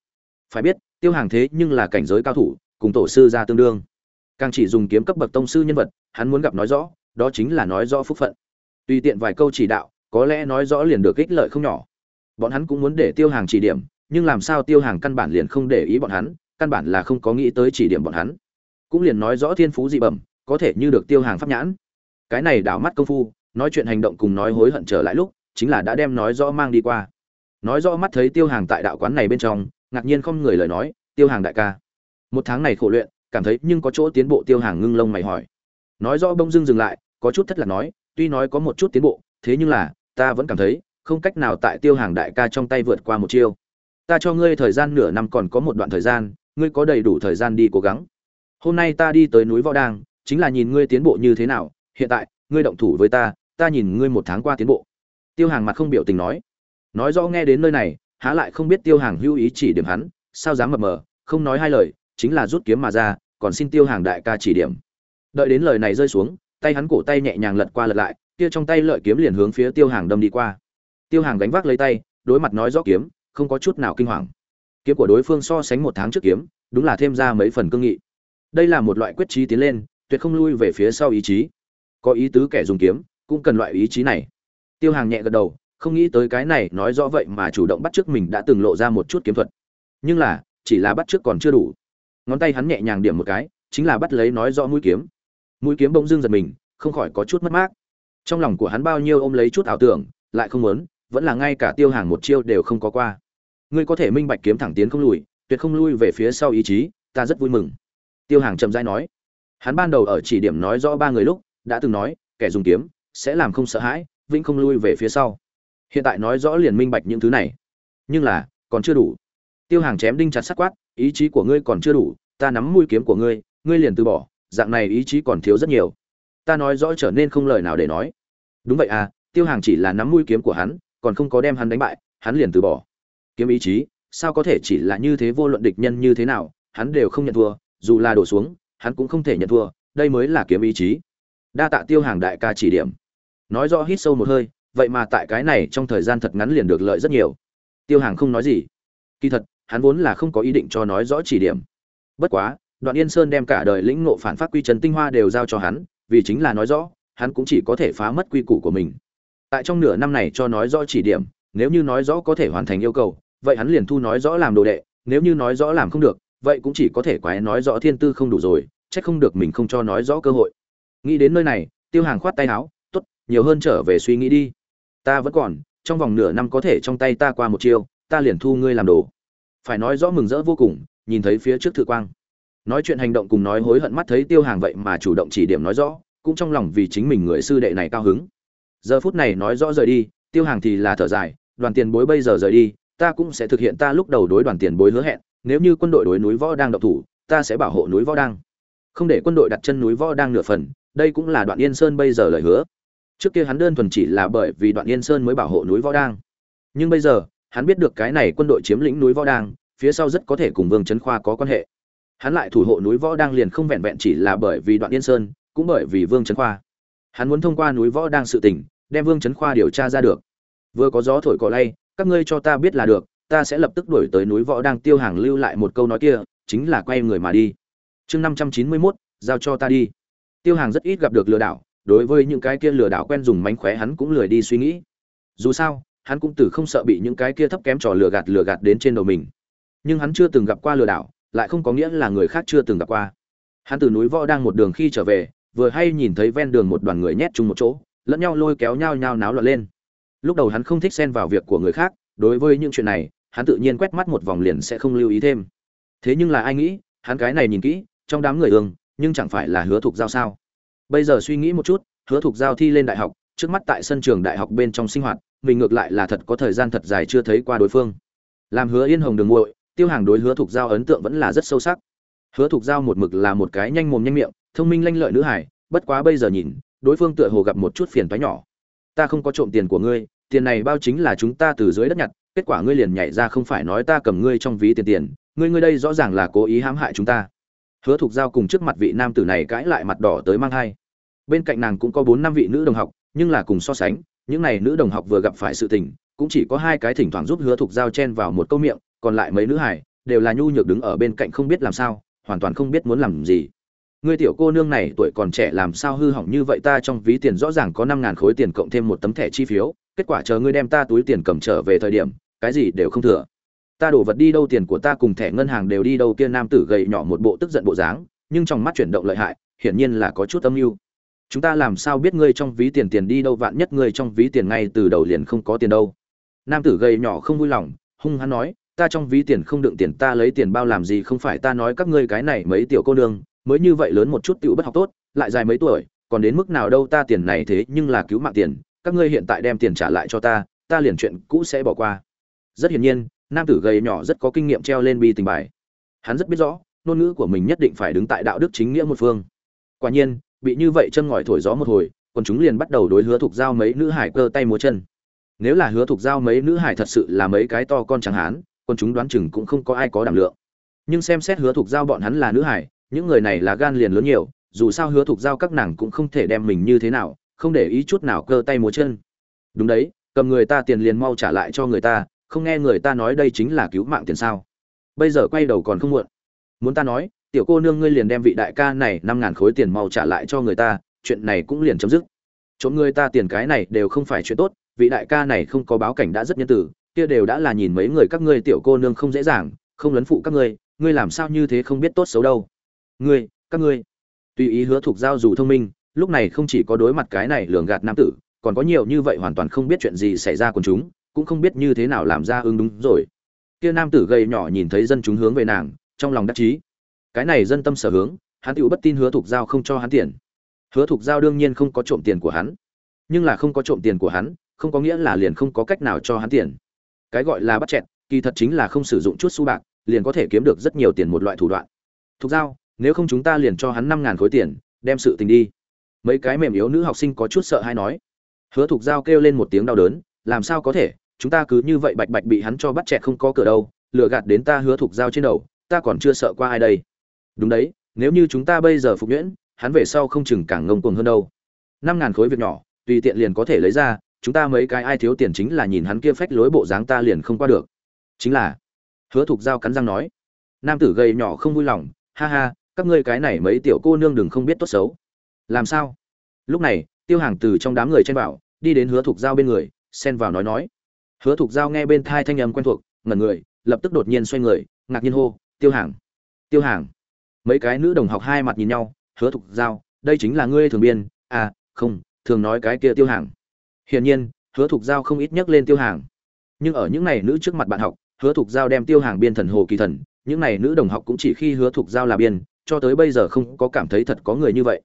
Phải biết, tiêu hàng thế nhưng là cảnh giới cao thủ, cùng tổ sư ra tương đương. Càng chỉ dùng kiếm cấp bậc tông sư nhân vật, hắn muốn gặp nói rõ, đó chính là nói rõ phúc phận. Tùy tiện vài câu chỉ đạo có lẽ nói rõ liền được ích lợi không nhỏ. Bọn hắn cũng muốn để tiêu hàng chỉ điểm, nhưng làm sao tiêu hàng căn bản liền không để ý bọn hắn, căn bản là không có nghĩ tới chỉ điểm bọn hắn. Cũng liền nói rõ thiên phú dị bẩm, có thể như được tiêu hàng pháp nhãn. Cái này đảo mắt công phu, nói chuyện hành động cùng nói hối hận trở lại lúc, chính là đã đem nói rõ mang đi qua. Nói rõ mắt thấy tiêu hàng tại đạo quán này bên trong, ngạc nhiên không người lời nói, tiêu hàng đại ca. Một tháng này khổ luyện, cảm thấy nhưng có chỗ tiến bộ tiêu hàng ngưng lông mày hỏi. Nói rõ bông dưng dừng lại, có chút thất lạc nói, tuy nói có một chút tiến bộ, thế nhưng là ta vẫn cảm thấy, không cách nào tại tiêu hàng đại ca trong tay vượt qua một chiêu. Ta cho ngươi thời gian nửa năm còn có một đoạn thời gian, ngươi có đầy đủ thời gian đi cố gắng. Hôm nay ta đi tới núi võ đang chính là nhìn ngươi tiến bộ như thế nào, hiện tại, ngươi động thủ với ta ta nhìn ngươi một tháng qua tiến bộ. Tiêu hàng mặt không biểu tình nói. Nói rõ nghe đến nơi này, há lại không biết tiêu hàng hữu ý chỉ điểm hắn, sao dám mập mờ, không nói hai lời, chính là rút kiếm mà ra, còn xin tiêu hàng đại ca chỉ điểm. Đợi đến lời này rơi xuống, tay hắn cổ tay nhẹ nhàng lật qua lật lại kia trong tay lợi kiếm liền hướng phía tiêu hàng đâm đi qua. Tiêu hàng đánh vác lấy tay, đối mặt nói rõ kiếm, không có chút nào kinh hoàng. Kiếm của đối phương so sánh một tháng trước kiếm, đúng là thêm ra mấy phần cương nghị. Đây là một loại quyết trí tiến lên, tuyệt không lui về phía sau ý chí. Có ý tứ kẻ dùng kiếm, cũng cần loại ý chí này. Tiêu hàng nhẹ gật đầu, không nghĩ tới cái này nói rõ vậy mà chủ động bắt trước mình đã từng lộ ra một chút kiếm thuật. Nhưng là, chỉ là bắt trước còn chưa đủ. Ngón tay hắn nhẹ nhàng điểm một cái, chính là bắt lấy nói rõ mũi kiếm. Mũi kiếm bỗng dưng giật mình, không khỏi có chút mất mát trong lòng của hắn bao nhiêu ôm lấy chút ảo tưởng, lại không muốn, vẫn là ngay cả tiêu hàng một chiêu đều không có qua. Ngươi có thể minh bạch kiếm thẳng tiến không lùi, tuyệt không lui về phía sau ý chí, ta rất vui mừng. Tiêu hàng chậm dai nói. Hắn ban đầu ở chỉ điểm nói rõ ba người lúc, đã từng nói, kẻ dùng kiếm, sẽ làm không sợ hãi, vĩnh không lui về phía sau. Hiện tại nói rõ liền minh bạch những thứ này. Nhưng là, còn chưa đủ. Tiêu hàng chém đinh chặt sắt quát, ý chí của ngươi còn chưa đủ, ta nắm mũi kiếm của ngươi ngươi liền từ bỏ, dạng này ý chí còn thiếu rất nhiều ta nói rõ trở nên không lời nào để nói. Đúng vậy à tiêu hàng chỉ là nắm mũi kiếm của hắn, còn không có đem hắn đánh bại, hắn liền từ bỏ. Kiếm ý chí, sao có thể chỉ là như thế vô luận địch nhân như thế nào, hắn đều không nhận thua, dù là đổ xuống, hắn cũng không thể nhận thua, đây mới là kiếm ý chí. Đa tạ tiêu hàng đại ca chỉ điểm. Nói rõ hít sâu một hơi, vậy mà tại cái này trong thời gian thật ngắn liền được lợi rất nhiều. Tiêu hàng không nói gì. Kỳ thật, hắn vốn là không có ý định cho nói rõ chỉ điểm. Bất quá, đoạn yên sơn đem cả đời lĩnh ngộ phản phát quy trần tinh hoa đều giao cho hắn vì chính là nói rõ, hắn cũng chỉ có thể phá mất quy củ của mình. Tại trong nửa năm này cho nói rõ chỉ điểm, nếu như nói rõ có thể hoàn thành yêu cầu, vậy hắn liền thu nói rõ làm đồ đệ, nếu như nói rõ làm không được, vậy cũng chỉ có thể quái nói rõ thiên tư không đủ rồi trách không được mình không cho nói rõ cơ hội. Nghĩ đến nơi này, tiêu hàng khoát tay áo, tốt, nhiều hơn trở về suy nghĩ đi. Ta vẫn còn, trong vòng nửa năm có thể trong tay ta qua một chiêu, ta liền thu ngươi làm đồ. Phải nói rõ mừng rỡ vô cùng, nhìn thấy phía trước Thư quang nói chuyện hành động cùng nói hối hận mắt thấy tiêu hàng vậy mà chủ động chỉ điểm nói rõ, cũng trong lòng vì chính mình người sư đệ này cao hứng. Giờ phút này nói rõ rời đi, tiêu hàng thì là thở dài, đoàn tiền bối bây giờ rời đi, ta cũng sẽ thực hiện ta lúc đầu đối đoàn tiền bối hứa hẹn, nếu như quân đội đối núi võ đang độc thủ, ta sẽ bảo hộ núi võ đang. Không để quân đội đặt chân núi võ đang nửa phần, đây cũng là đoạn yên sơn bây giờ lời hứa. Trước kia hắn đơn thuần chỉ là bởi vì đoạn yên sơn mới bảo hộ núi võ đang. Nhưng bây giờ, hắn biết được cái này quân đội chiếm lĩnh núi võ đang, phía sau rất có thể cùng vương trấn khoa có quan hệ hắn lại thủ hộ núi võ đang liền không vẹn vẹn chỉ là bởi vì đoạn yên sơn, cũng bởi vì vương trấn khoa. Hắn muốn thông qua núi võ đang sự tình, đem vương trấn khoa điều tra ra được. Vừa có gió thổi cỏ lay, các ngươi cho ta biết là được, ta sẽ lập tức đuổi tới núi võ đang tiêu hàng lưu lại một câu nói kia, chính là quay người mà đi. Chương năm trăm chín mươi mốt, giao cho ta đi. Tiêu hàng rất ít gặp được lừa đảo, đối với những cái kia lừa đảo quen dùng mánh khóe hắn cũng lười đi suy nghĩ. Dù sao, hắn cũng từ không sợ bị những cái kia thấp kém trò lừa gạt lừa gạt đến trên đầu mình. Nhưng hắn chưa từng gặp qua lừa đảo lại không có nghĩa là người khác chưa từng gặp qua. Hắn từ núi võ đang một đường khi trở về, vừa hay nhìn thấy ven đường một đoàn người nhét chung một chỗ, lẫn nhau lôi kéo nhau nhau náo loạn lên. Lúc đầu hắn không thích xen vào việc của người khác, đối với những chuyện này, hắn tự nhiên quét mắt một vòng liền sẽ không lưu ý thêm. Thế nhưng là ai nghĩ, hắn cái này nhìn kỹ, trong đám người ương, nhưng chẳng phải là hứa thục giao sao? Bây giờ suy nghĩ một chút, hứa thục giao thi lên đại học, trước mắt tại sân trường đại học bên trong sinh hoạt, mình ngược lại là thật có thời gian thật dài chưa thấy qua đối phương. Làm hứa yên hồng đường nguội tiêu hàng đối hứa thục giao ấn tượng vẫn là rất sâu sắc. Hứa thục giao một mực là một cái nhanh mồm nhanh miệng, thông minh lanh lợi nữ hải bất quá bây giờ nhìn, đối phương tựa hồ gặp một chút phiền toái nhỏ. Ta không có trộm tiền của ngươi, tiền này bao chính là chúng ta từ dưới đất nhặt, kết quả ngươi liền nhảy ra không phải nói ta cầm ngươi trong ví tiền tiền, ngươi ngươi đây rõ ràng là cố ý hãm hại chúng ta. Hứa thục giao cùng trước mặt vị nam tử này cãi lại mặt đỏ tới mang hai bên cạnh nàng cũng có bốn năm vị nữ đồng học, nhưng là cùng so sánh, những này nữ đồng học vừa gặp phải sự tình, cũng chỉ có hai cái thỉnh thoảng giúp hứa thục giao chen vào một câu miệng còn lại mấy nữ hải đều là nhu nhược đứng ở bên cạnh không biết làm sao, hoàn toàn không biết muốn làm gì. Ngươi tiểu cô nương này tuổi còn trẻ làm sao hư hỏng như vậy ta trong ví tiền rõ ràng có năm ngàn khối tiền cộng thêm một tấm thẻ chi phiếu, kết quả chờ ngươi đem ta túi tiền cầm trở về thời điểm, cái gì đều không thừa. Ta đổ vật đi đâu tiền của ta cùng thẻ ngân hàng đều đi đâu kia nam tử gầy nhỏ một bộ tức giận bộ dáng, nhưng trong mắt chuyển động lợi hại, hiển nhiên là có chút âm mưu. Chúng ta làm sao biết ngươi trong ví tiền tiền đi đâu vạn nhất ngươi trong ví tiền ngay từ đầu liền không có tiền đâu. Nam tử gầy nhỏ không vui lòng, hung hắn nói ta trong ví tiền không đựng tiền, ta lấy tiền bao làm gì không phải ta nói các ngươi cái này mấy tiểu cô nương, mới như vậy lớn một chút tiểu bất học tốt, lại dài mấy tuổi, còn đến mức nào đâu ta tiền này thế nhưng là cứu mạng tiền, các ngươi hiện tại đem tiền trả lại cho ta ta liền chuyện cũ sẽ bỏ qua. Rất hiển nhiên, nam tử gầy nhỏ rất có kinh nghiệm treo lên bi tình bài. Hắn rất biết rõ, ngôn ngữ của mình nhất định phải đứng tại đạo đức chính nghĩa một phương. Quả nhiên, bị như vậy chân ngòi thổi gió một hồi còn chúng liền bắt đầu đối hứa thục giao mấy nữ hải cơ tay múa chân. Nếu là hứa thục giao mấy nữ hải thật sự là mấy cái to con chẳng hán còn chúng đoán chừng cũng không có ai có đảm lượng. Nhưng xem xét hứa thục giao bọn hắn là nữ hải, những người này là gan liền lớn nhiều, dù sao hứa thục giao các nàng cũng không thể đem mình như thế nào, không để ý chút nào cơ tay múa chân. Đúng đấy, cầm người ta tiền liền mau trả lại cho người ta, không nghe người ta nói đây chính là cứu mạng tiền sao. Bây giờ quay đầu còn không muộn. Muốn ta nói, tiểu cô nương ngươi liền đem vị đại ca này năm ngàn khối tiền mau trả lại cho người ta, chuyện này cũng liền chấm dứt. Trộm người ta tiền cái này đều không phải chuyện tốt, vị đại ca này không có báo cảnh đã rất nhân tử kia đều đã là nhìn mấy người các ngươi tiểu cô nương không dễ dàng, không lấn phụ các ngươi ngươi làm sao như thế không biết tốt xấu đâu. Ngươi, các ngươi. Tùy ý hứa thuộc giao dù thông minh, lúc này không chỉ có đối mặt cái này lường gạt nam tử, còn có nhiều như vậy hoàn toàn không biết chuyện gì xảy ra của chúng, cũng không biết như thế nào làm ra ứng đúng rồi. Kia nam tử gầy nhỏ nhìn thấy dân chúng hướng về nàng, trong lòng đắc chí. Cái này dân tâm sở hướng, hắn tựu bất tin hứa thục giao không cho hắn tiền. Hứa thục giao đương nhiên không có trộm tiền của hắn. Nhưng là không có trộm tiền của hắn, không có nghĩa là liền không có cách nào cho hắn tiền cái gọi là bắt chẹt, kỳ thật chính là không sử dụng chút xu bạc, liền có thể kiếm được rất nhiều tiền một loại thủ đoạn. Thục giao, nếu không chúng ta liền cho hắn năm ngàn khối tiền, đem sự tình đi. Mấy cái mềm yếu nữ học sinh có chút sợ hay nói. Hứa thục giao kêu lên một tiếng đau đớn, làm sao có thể, chúng ta cứ như vậy bạch bạch bị hắn cho bắt chẹt không có cửa đâu, lừa gạt đến ta hứa thục giao trên đầu, ta còn chưa sợ qua ai đây. Đúng đấy, nếu như chúng ta bây giờ phục nhuyễn, hắn về sau không chừng càng ngông cuồng hơn đâu. Năm ngàn khối việc nhỏ, tùy tiện liền có thể lấy ra chúng ta mấy cái ai thiếu tiền chính là nhìn hắn kia phách lối bộ dáng ta liền không qua được. Chính là, hứa thục giao cắn răng nói, nam tử gầy nhỏ không vui lòng, ha ha, các ngươi cái này mấy tiểu cô nương đừng không biết tốt xấu. Làm sao? Lúc này, tiêu hàng từ trong đám người trên bảo đi đến hứa thục giao bên người, xen vào nói nói. Hứa thục giao nghe bên thai thanh âm quen thuộc, ngẩn người, lập tức đột nhiên xoay người, ngạc nhiên hô, tiêu hàng tiêu hàng. Mấy cái nữ đồng học hai mặt nhìn nhau, hứa thục giao, đây chính là ngươi thường biên à không, thường nói cái kia tiêu hàng hiển nhiên, hứa thục giao không ít nhắc lên tiêu hàng. Nhưng ở những này nữ trước mặt bạn học, hứa thục giao đem tiêu hàng biên thần hồ kỳ thần, những này nữ đồng học cũng chỉ khi hứa thục giao là biên, cho tới bây giờ không có cảm thấy thật có người như vậy.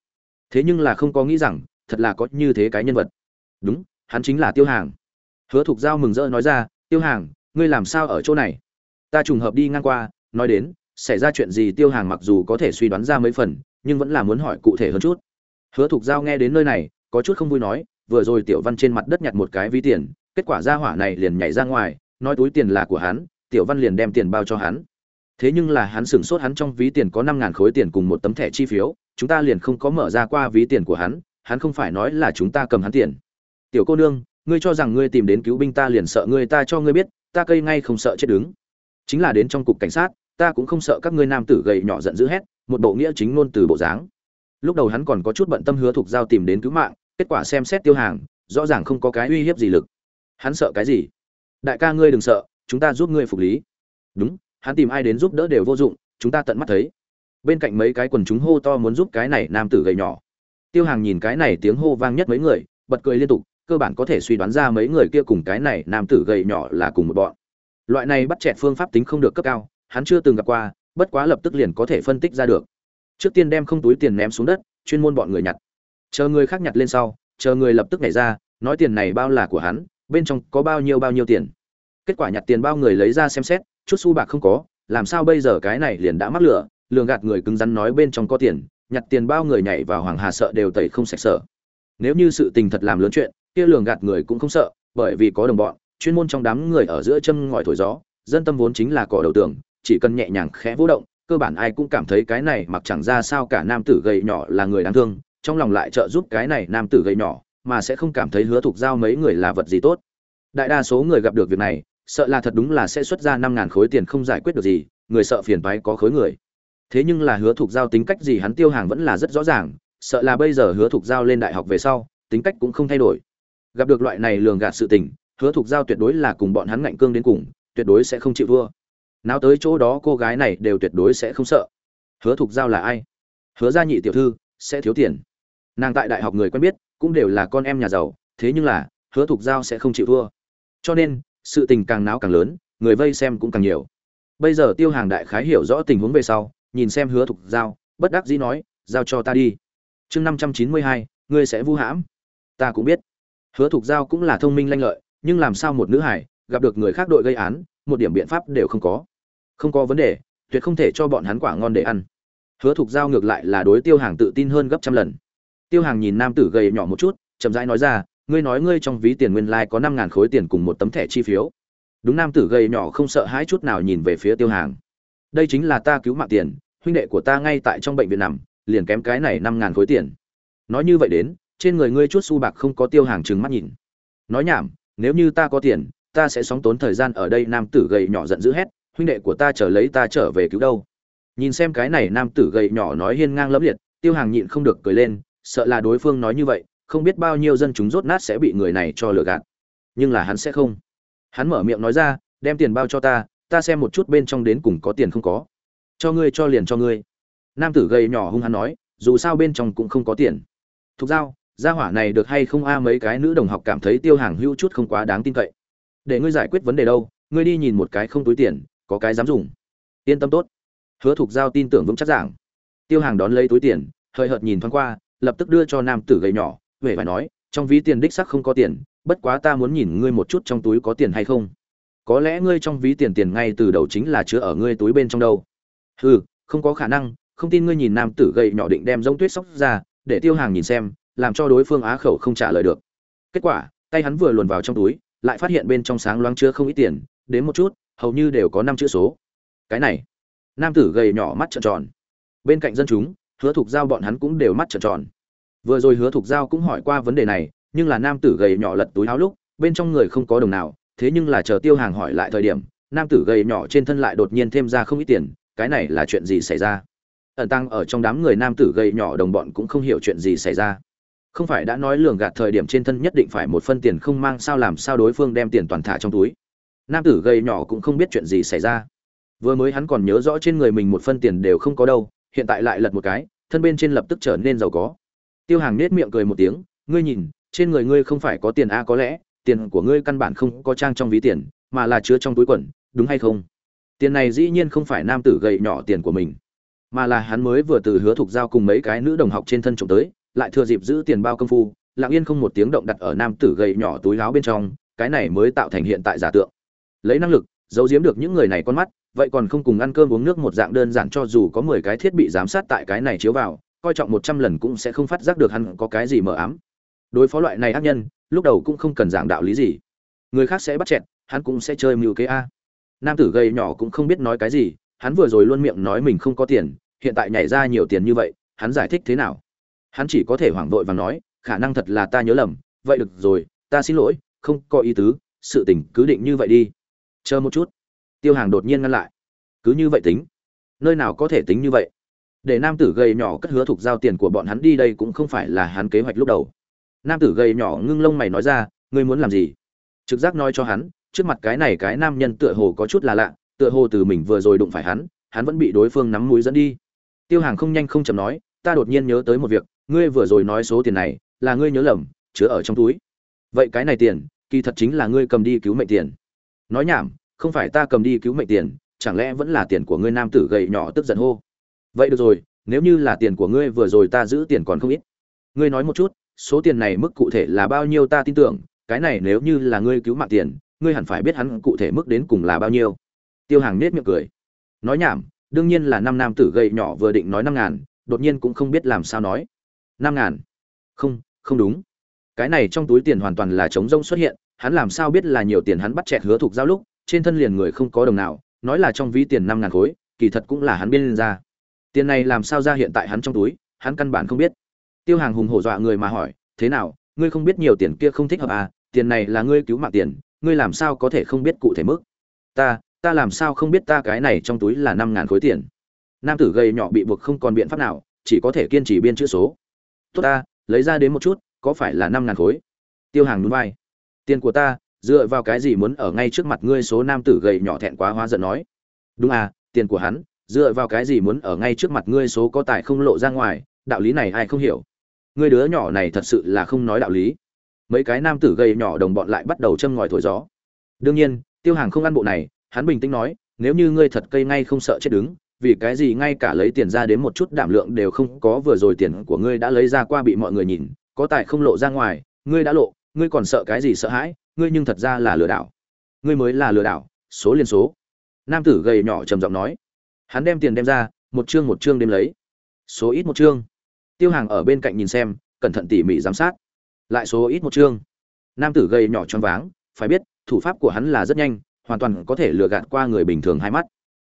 Thế nhưng là không có nghĩ rằng, thật là có như thế cái nhân vật. Đúng, hắn chính là tiêu hàng. Hứa thục giao mừng rỡ nói ra, tiêu hàng, ngươi làm sao ở chỗ này? Ta trùng hợp đi ngang qua, nói đến, xảy ra chuyện gì tiêu hàng mặc dù có thể suy đoán ra mấy phần, nhưng vẫn là muốn hỏi cụ thể hơn chút. Hứa thục giao nghe đến nơi này, có chút không vui nói vừa rồi tiểu văn trên mặt đất nhặt một cái ví tiền, kết quả ra hỏa này liền nhảy ra ngoài, nói túi tiền là của hắn, tiểu văn liền đem tiền bao cho hắn. Thế nhưng là hắn sửng sốt hắn trong ví tiền có năm ngàn khối tiền cùng một tấm thẻ chi phiếu, chúng ta liền không có mở ra qua ví tiền của hắn hắn không phải nói là chúng ta cầm hắn tiền. Tiểu cô nương, ngươi cho rằng ngươi tìm đến cứu binh ta liền sợ ngươi, ta cho ngươi biết, ta cây ngay không sợ chết đứng. Chính là đến trong cục cảnh sát, ta cũng không sợ các ngươi nam tử gầy nhỏ giận dữ hét, một bộ nghĩa chính ngôn từ bộ dáng. Lúc đầu hắn còn có chút bận tâm hứa thuộc giao tìm đến cứu mạng kết quả xem xét tiêu hàng, rõ ràng không có cái uy hiếp gì lực. Hắn sợ cái gì? Đại ca ngươi đừng sợ, chúng ta giúp ngươi phục lý. Đúng, hắn tìm ai đến giúp đỡ đều vô dụng, chúng ta tận mắt thấy. Bên cạnh mấy cái quần chúng hô to muốn giúp cái này nam tử gầy nhỏ. Tiêu hàng nhìn cái này tiếng hô vang nhất mấy người, bật cười liên tục, cơ bản có thể suy đoán ra mấy người kia cùng cái này nam tử gầy nhỏ là cùng một bọn. Loại này bắt chẹt phương pháp tính không được cấp cao, hắn chưa từng gặp qua, bất quá lập tức liền có thể phân tích ra được. Trước tiên đem không túi tiền ném xuống đất, chuyên môn bọn người nhặt chờ người khác nhặt lên sau, chờ người lập tức nhảy ra, nói tiền này bao là của hắn, bên trong có bao nhiêu bao nhiêu tiền. Kết quả nhặt tiền bao người lấy ra xem xét, chút xu bạc không có, làm sao bây giờ cái này liền đã mắc lửa, lường gạt người cứng rắn nói bên trong có tiền, nhặt tiền bao người nhảy vào hoàng hà sợ đều tẩy không sạch sở nếu như sự tình thật làm lớn chuyện, kia lường gạt người cũng không sợ, bởi vì có đồng bọn, chuyên môn trong đám người ở giữa châm ngòi thổi gió, dân tâm vốn chính là cỏ đầu tường, chỉ cần nhẹ nhàng khẽ vũ động, cơ bản ai cũng cảm thấy cái này mặc chẳng ra sao cả nam tử gầy nhỏ là người đáng thương trong lòng lại trợ giúp cái này nam tử gầy nhỏ, mà sẽ không cảm thấy hứa thục giao mấy người là vật gì tốt. Đại đa số người gặp được việc này, sợ là thật đúng là sẽ xuất ra năm ngàn khối tiền không giải quyết được gì, người sợ phiền toái có khối người. Thế nhưng là hứa thục giao tính cách gì hắn tiêu hàng vẫn là rất rõ ràng, sợ là bây giờ hứa thục giao lên đại học về sau, tính cách cũng không thay đổi. Gặp được loại này lường gạt sự tình, hứa thục giao tuyệt đối là cùng bọn hắn ngạnh cương đến cùng, tuyệt đối sẽ không chịu thua. Nào tới chỗ đó cô gái này đều tuyệt đối sẽ không sợ. Hứa thục giao là ai? Hứa gia nhị tiểu thư, sẽ thiếu tiền nàng tại đại học người quen biết, cũng đều là con em nhà giàu, thế nhưng là, hứa thục giao sẽ không chịu thua. Cho nên, sự tình càng náo càng lớn, người vây xem cũng càng nhiều. Bây giờ tiêu hàng đại khái hiểu rõ tình huống về sau, nhìn xem hứa thục giao, bất đắc dĩ nói, giao cho ta đi. Chương năm trăm chín mươi hai, ngươi sẽ vu hãm. Ta cũng biết. Hứa thục giao cũng là thông minh lanh lợi, nhưng làm sao một nữ hải gặp được người khác đội gây án, một điểm biện pháp đều không có. Không có vấn đề, tuyệt không thể cho bọn hắn quả ngon để ăn. Hứa thục giao ngược lại là đối tiêu hàng tự tin hơn gấp trăm lần tiêu hàng nhìn nam tử gầy nhỏ một chút, chậm rãi nói ra, ngươi nói ngươi trong ví tiền nguyên lai có năm ngàn khối tiền cùng một tấm thẻ chi phiếu. Đúng nam tử gầy nhỏ không sợ hãi chút nào nhìn về phía tiêu hàng. Đây chính là ta cứu mạng tiền, huynh đệ của ta ngay tại trong bệnh viện nằm, liền kém cái này năm ngàn khối tiền. Nói như vậy đến, trên người ngươi chút xu bạc không có tiêu hàng trừng mắt nhìn. Nói nhảm, nếu như ta có tiền, ta sẽ sóng tốn thời gian ở đây. Nam tử gầy nhỏ giận dữ hét, huynh đệ của ta chờ lấy ta trở về cứu đâu? Nhìn xem cái này, nam tử gầy nhỏ nói hiên ngang lẫm liệt, tiêu hàng nhịn không được cười lên sợ là đối phương nói như vậy, không biết bao nhiêu dân chúng rốt nát sẽ bị người này cho lừa gạt. Nhưng là hắn sẽ không. Hắn mở miệng nói ra, đem tiền bao cho ta ta xem một chút bên trong đến cùng có tiền không có. Cho ngươi, cho liền cho ngươi. Nam tử gầy nhỏ hung hắn nói, dù sao bên trong cũng không có tiền. Thục giao, gia hỏa này được hay không a, mấy cái nữ đồng học cảm thấy tiêu hàng hữu chút không quá đáng tin cậy. Để ngươi giải quyết vấn đề đâu, ngươi đi nhìn một cái không túi tiền, có cái dám dùng. Yên tâm tốt. Hứa thục giao tin tưởng vững chắc giảng. Tiêu hàng đón lấy túi tiền, hơi hợt nhìn thoáng qua lập tức đưa cho nam tử gầy nhỏ huệ phải nói, trong ví tiền đích sắc không có tiền, bất quá ta muốn nhìn ngươi một chút trong túi có tiền hay không. Có lẽ ngươi trong ví tiền tiền ngay từ đầu chính là chứa ở ngươi túi bên trong đâu. Hừ, không có khả năng, không tin ngươi nhìn nam tử gầy nhỏ định đem giống tuyết sóc ra, để tiêu hàng nhìn xem, làm cho đối phương á khẩu không trả lời được. Kết quả, tay hắn vừa luồn vào trong túi, lại phát hiện bên trong sáng loáng chứa không ít tiền, đến một chút, hầu như đều có năm chữ số. Cái này, nam tử gầy nhỏ mắt trợn tròn. Bên cạnh dân chúng hứa thục giao bọn hắn cũng đều mắt trợn tròn. Vừa rồi hứa thục giao cũng hỏi qua vấn đề này, nhưng là nam tử gầy nhỏ lật túi áo lúc, bên trong người không có đồng nào, thế nhưng là chờ tiêu hàng hỏi lại thời điểm, nam tử gầy nhỏ trên thân lại đột nhiên thêm ra không ít tiền, cái này là chuyện gì xảy ra? Ẩn tăng ở trong đám người nam tử gầy nhỏ đồng bọn cũng không hiểu chuyện gì xảy ra. Không phải đã nói lường gạt thời điểm trên thân nhất định phải một phân tiền không mang sao làm sao đối phương đem tiền toàn thả trong túi. Nam tử gầy nhỏ cũng không biết chuyện gì xảy ra. Vừa mới hắn còn nhớ rõ trên người mình một phân tiền đều không có đâu hiện tại lại lật một cái, thân bên trên lập tức trở nên giàu có. Tiêu hàng nết miệng cười một tiếng, ngươi nhìn, trên người ngươi không phải có tiền a, có lẽ, tiền của ngươi căn bản không có trang trong ví tiền, mà là chứa trong túi quần, đúng hay không? Tiền này dĩ nhiên không phải nam tử gầy nhỏ tiền của mình, mà là hắn mới vừa từ hứa thục giao cùng mấy cái nữ đồng học trên thân trộm tới, lại thừa dịp giữ tiền bao công phu, lặng yên không một tiếng động đặt ở nam tử gầy nhỏ túi láo bên trong, cái này mới tạo thành hiện tại giả tượng. Lấy năng lực, giấu giếm được những người này con mắt vậy còn không cùng ăn cơm uống nước một dạng đơn giản cho dù có mười cái thiết bị giám sát tại cái này chiếu vào, coi trọng một trăm lần cũng sẽ không phát giác được hắn có cái gì mờ ám. Đối phó loại này ác nhân, lúc đầu cũng không cần giảng đạo lý gì. Người khác sẽ bắt chẹt, hắn cũng sẽ chơi mưu kế a. Nam tử gầy nhỏ cũng không biết nói cái gì, hắn vừa rồi luôn miệng nói mình không có tiền, hiện tại nhảy ra nhiều tiền như vậy, hắn giải thích thế nào? Hắn chỉ có thể hoảng vội và nói, khả năng thật là ta nhớ lầm, vậy được rồi, ta xin lỗi, không có ý tứ, sự tình cứ định như vậy đi. Chờ một chút tiêu hàng đột nhiên ngăn lại. Cứ như vậy tính. Nơi nào có thể tính như vậy? Để nam tử gầy nhỏ cất hứa thuộc giao tiền của bọn hắn đi đây cũng không phải là hắn kế hoạch lúc đầu. Nam tử gầy nhỏ ngưng lông mày nói ra, ngươi muốn làm gì? Trực giác nói cho hắn, trước mặt cái này cái nam nhân tựa hồ có chút là lạ, tựa hồ từ mình vừa rồi đụng phải hắn hắn vẫn bị đối phương nắm mũi dẫn đi. Tiêu hàng không nhanh không chậm nói, ta đột nhiên nhớ tới một việc, ngươi vừa rồi nói số tiền này là ngươi nhớ lầm, chứa ở trong túi. Vậy cái này tiền, kỳ thật chính là ngươi cầm đi cứu mệnh tiền. Nói nhảm không phải ta cầm đi cứu mệnh tiền, chẳng lẽ vẫn là tiền của ngươi nam tử gầy nhỏ tức giận hô? Vậy được rồi, nếu như là tiền của ngươi vừa rồi ta giữ tiền còn không ít. Ngươi nói một chút, số tiền này mức cụ thể là bao nhiêu ta tin tưởng, cái này nếu như là ngươi cứu mạng tiền, ngươi hẳn phải biết hắn cụ thể mức đến cùng là bao nhiêu. Tiêu hàng nết miệng cười. Nói nhảm, đương nhiên là năm nam tử gầy nhỏ vừa định nói năm ngàn, đột nhiên cũng không biết làm sao nói. Năm ngàn? Không không đúng. Cái này trong túi tiền hoàn toàn là trống rông xuất hiện, hắn làm sao biết là nhiều tiền hắn bắt chẹt hứa thục giao lúc trên thân liền người không có đồng nào, nói là trong ví tiền năm ngàn khối, kỳ thật cũng là hắn biên ra. Tiền này làm sao ra hiện tại hắn trong túi, hắn căn bản không biết. Tiêu hàng hùng hổ dọa người mà hỏi, thế nào, ngươi không biết nhiều tiền kia không thích hợp à? Tiền này là ngươi cứu mạng tiền, ngươi làm sao có thể không biết cụ thể mức? Ta ta làm sao không biết ta cái này trong túi là năm ngàn khối tiền? Nam tử gầy nhỏ bị buộc không còn biện pháp nào, chỉ có thể kiên trì biên chữ số. Tốt ta, lấy ra đến một chút, có phải là năm ngàn khối? Tiêu hàng núi vai. Tiền của ta dựa vào cái gì muốn ở ngay trước mặt ngươi số nam tử gầy nhỏ thẹn quá hóa giận nói. Đúng à tiền của hắn, dựa vào cái gì muốn ở ngay trước mặt ngươi số có tài không lộ ra ngoài, đạo lý này ai không hiểu. Ngươi đứa nhỏ này thật sự là không nói đạo lý. Mấy cái nam tử gầy nhỏ đồng bọn lại bắt đầu châm ngòi thổi gió. Đương nhiên, tiêu hàng không ăn bộ này, hắn bình tĩnh nói, nếu như ngươi thật cây ngay không sợ chết đứng, vì cái gì ngay cả lấy tiền ra đến một chút đảm lượng đều không có, vừa rồi tiền của ngươi đã lấy ra qua bị mọi người nhìn, có tài không lộ ra ngoài, ngươi đã lộ, ngươi còn sợ cái gì sợ hãi? Ngươi nhưng thật ra là lừa đảo. Ngươi mới là lừa đảo, số liên số. Nam tử gầy nhỏ trầm giọng nói. Hắn đem tiền đem ra, một chương một chương đem lấy. Số ít một chương. Tiêu hàng ở bên cạnh nhìn xem, cẩn thận tỉ mỉ giám sát. Lại số ít một chương. Nam tử gầy nhỏ choáng váng, phải biết, thủ pháp của hắn là rất nhanh, hoàn toàn có thể lừa gạt qua người bình thường hai mắt.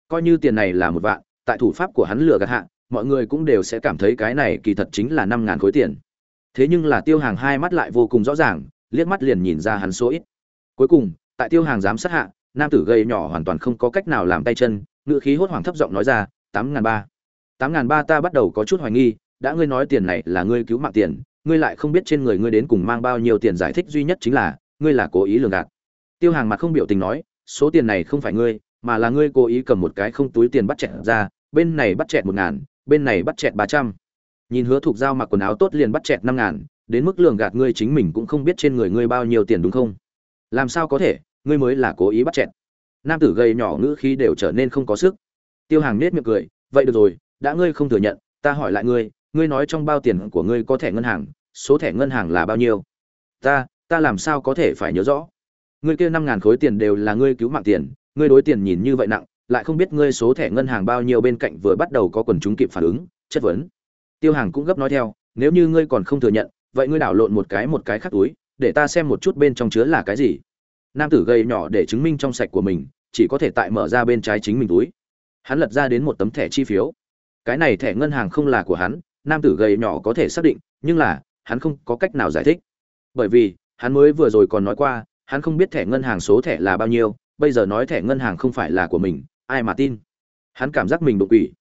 Coi như tiền này là một vạn, tại thủ pháp của hắn lừa gạt hạ, mọi người cũng đều sẽ cảm thấy cái này kỳ thật chính là năm ngàn khối tiền. Thế nhưng là tiêu hàng hai mắt lại vô cùng rõ ràng liếc mắt liền nhìn ra hắn số ít. Cuối cùng, tại tiêu hàng giám sát hạ, nam tử gầy nhỏ hoàn toàn không có cách nào làm tay chân, ngữ khí hốt hoảng thấp giọng nói ra, tám ngàn ba. Tám ngàn ba ta bắt đầu có chút hoài nghi, đã ngươi nói tiền này là ngươi cứu mạng tiền, ngươi lại không biết trên người ngươi đến cùng mang bao nhiêu tiền giải thích duy nhất chính là, ngươi là cố ý lường gạt. Tiêu hàng mặt không biểu tình nói, số tiền này không phải ngươi, mà là ngươi cố ý cầm một cái không túi tiền bắt chẹt ra, bên này bắt chẹt một ngàn, bên này bắt chẹt ba trăm. Nhìn hứa thục giao mặc quần áo tốt liền bắt chẹt năm ngàn đến mức lường gạt ngươi chính mình cũng không biết trên người ngươi bao nhiêu tiền đúng không? Làm sao có thể? Ngươi mới là cố ý bắt chẹt. Nam tử gầy nhỏ ngữ khí đều trở nên không có sức. Tiêu hàng nết miệng cười, vậy được rồi, đã ngươi không thừa nhận, ta hỏi lại ngươi ngươi nói trong bao tiền của ngươi có thẻ ngân hàng, số thẻ ngân hàng là bao nhiêu? Ta ta làm sao có thể phải nhớ rõ? Ngươi kia năm ngàn khối tiền đều là ngươi cứu mạng tiền, ngươi đối tiền nhìn như vậy nặng, lại không biết ngươi số thẻ ngân hàng bao nhiêu bên cạnh vừa bắt đầu có quần chúng kịp phản ứng, chất vấn. Tiêu hàng cũng gấp nói theo, nếu như ngươi còn không thừa nhận vậy ngươi đảo lộn một cái một cái khác túi, để ta xem một chút bên trong chứa là cái gì. Nam tử gầy nhỏ để chứng minh trong sạch của mình, chỉ có thể tại mở ra bên trái chính mình túi. Hắn lật ra đến một tấm thẻ chi phiếu. Cái này thẻ ngân hàng không là của hắn, nam tử gầy nhỏ có thể xác định, nhưng là, hắn không có cách nào giải thích. Bởi vì, hắn mới vừa rồi còn nói qua, hắn không biết thẻ ngân hàng số thẻ là bao nhiêu, bây giờ nói thẻ ngân hàng không phải là của mình, ai mà tin? Hắn cảm giác mình đột quỷ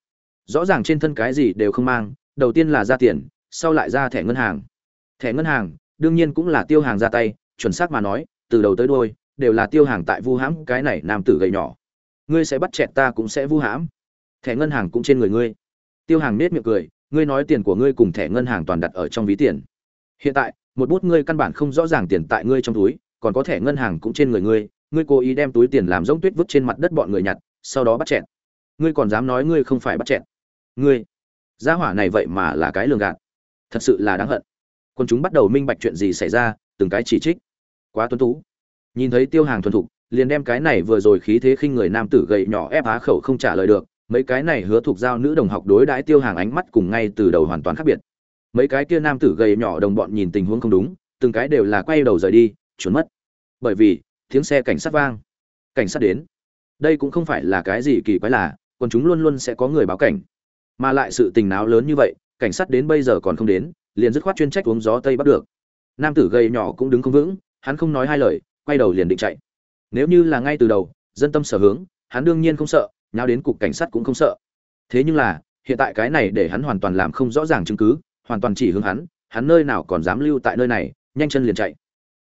rõ ràng trên thân cái gì đều không mang, đầu tiên là ra tiền, sau lại ra thẻ ngân hàng thẻ ngân hàng, đương nhiên cũng là tiêu hàng ra tay, chuẩn xác mà nói, từ đầu tới đôi đều là tiêu hàng tại vu hãm, cái này nam tử gầy nhỏ. Ngươi sẽ bắt chẹt ta cũng sẽ vu hãm. Thẻ ngân hàng cũng trên người ngươi. Tiêu hàng nết miệng cười, ngươi nói tiền của ngươi cùng thẻ ngân hàng toàn đặt ở trong ví tiền. Hiện tại, một bút ngươi căn bản không rõ ràng tiền tại ngươi trong túi, còn có thẻ ngân hàng cũng trên người ngươi ngươi cố ý đem túi tiền làm giống tuyết vứt trên mặt đất bọn người nhặt, sau đó bắt chẹt. ngươi còn dám nói ngươi không phải bắt chẹt? ngươi, gia hỏa này vậy mà là cái lường gạt. Thật sự là đáng hận quân chúng bắt đầu minh bạch chuyện gì xảy ra, từng cái chỉ trích. Quá tuấn tú. Nhìn thấy tiêu hàng thuần thục, liền đem cái này vừa rồi khí thế khinh người nam tử gầy nhỏ ép á khẩu không trả lời được, mấy cái này hứa thuộc giao nữ đồng học đối đãi tiêu hàng ánh mắt cùng ngay từ đầu hoàn toàn khác biệt. Mấy cái kia nam tử gầy nhỏ đồng bọn nhìn tình huống không đúng, từng cái đều là quay đầu rời đi, trốn mất. Bởi vì, tiếng xe cảnh sát vang. Cảnh sát đến. Đây cũng không phải là cái gì kỳ quái là còn chúng luôn luôn sẽ có người báo cảnh. Mà lại sự tình náo lớn như vậy, cảnh sát đến bây giờ còn không đến liền dứt khoát chuyên trách uống gió tây bắt được. Nam tử gầy nhỏ cũng đứng không vững, hắn không nói hai lời, quay đầu liền định chạy. Nếu như là ngay từ đầu, dân tâm sở hướng, hắn đương nhiên không sợ, nháo đến cục cảnh sát cũng không sợ. Thế nhưng là, hiện tại cái này để hắn hoàn toàn làm không rõ ràng chứng cứ, hoàn toàn chỉ hướng hắn hắn nơi nào còn dám lưu tại nơi này, nhanh chân liền chạy.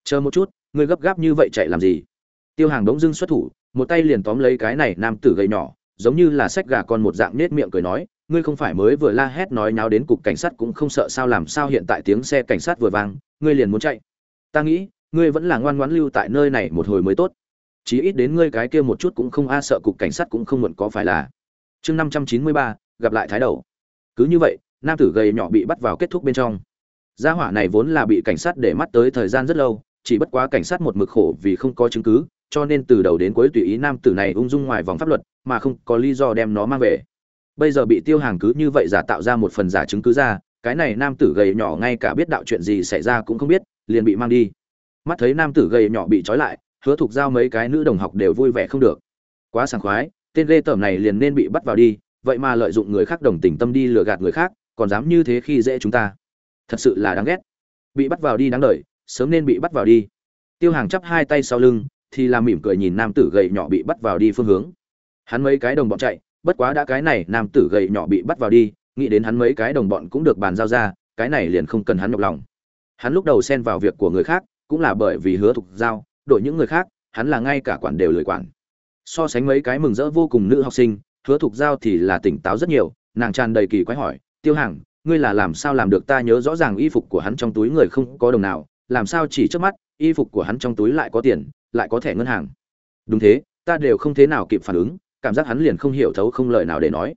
Chờ một chút ngươi gấp gáp như vậy chạy làm gì? Tiêu hàng đống dưng xuất thủ, một tay liền tóm lấy cái này nam tử gầy nhỏ, giống như là sách gà con một dạng nết miệng cười nói ngươi không phải mới vừa la hét nói nháo đến cục cảnh sát cũng không sợ sao, làm sao hiện tại tiếng xe cảnh sát vừa vang, ngươi liền muốn chạy? Ta nghĩ, ngươi vẫn là ngoan ngoãn lưu tại nơi này một hồi mới tốt. Chí ít đến ngươi cái kia một chút cũng không a, sợ cục cảnh sát cũng không muộn có phải là. Chương năm trăm chín mươi ba, gặp lại thái đầu. Cứ như vậy, nam tử gầy nhỏ bị bắt vào kết thúc bên trong. Gia hỏa này vốn là bị cảnh sát để mắt tới thời gian rất lâu, chỉ bất quá cảnh sát một mực khổ vì không có chứng cứ, cho nên từ đầu đến cuối tùy ý nam tử này ung dung ngoài vòng pháp luật, mà không có lý do đem nó mang về bây giờ bị tiêu hàng cứ như vậy giả tạo ra một phần giả chứng cứ ra, cái này nam tử gầy nhỏ ngay cả biết đạo chuyện gì xảy ra cũng không biết, liền bị mang đi. Mắt thấy nam tử gầy nhỏ bị trói lại, hứa thục giao mấy cái nữ đồng học đều vui vẻ không được. Quá sảng khoái, tên lê tởm này liền nên bị bắt vào đi, vậy mà lợi dụng người khác đồng tình tâm đi lừa gạt người khác, còn dám như thế khi dễ chúng ta. Thật sự là đáng ghét. Bị bắt vào đi đáng đợi sớm nên bị bắt vào đi. Tiêu hàng chắp hai tay sau lưng, thì làm mỉm cười nhìn nam tử gầy nhỏ bị bắt vào đi phương hướng. Hắn mấy cái đồng bọn chạy bất quá đã cái này nam tử gầy nhỏ bị bắt vào đi, nghĩ đến hắn mấy cái đồng bọn cũng được bàn giao ra, cái này liền không cần hắn nhọc lòng. Hắn lúc đầu xen vào việc của người khác, cũng là bởi vì hứa thục giao, đổi những người khác, hắn là ngay cả quản đều lười quản. So sánh mấy cái mừng rỡ vô cùng nữ học sinh, hứa thục giao thì là tỉnh táo rất nhiều, nàng tràn đầy kỳ quái hỏi, tiêu hàng ngươi là làm sao làm được ta nhớ rõ ràng y phục của hắn trong túi người không có đồng nào, làm sao chỉ trước mắt, y phục của hắn trong túi lại có tiền, lại có thẻ ngân hàng? Đúng thế, ta đều không thế nào kịp phản ứng cảm giác hắn liền không hiểu thấu không lời nào để nói.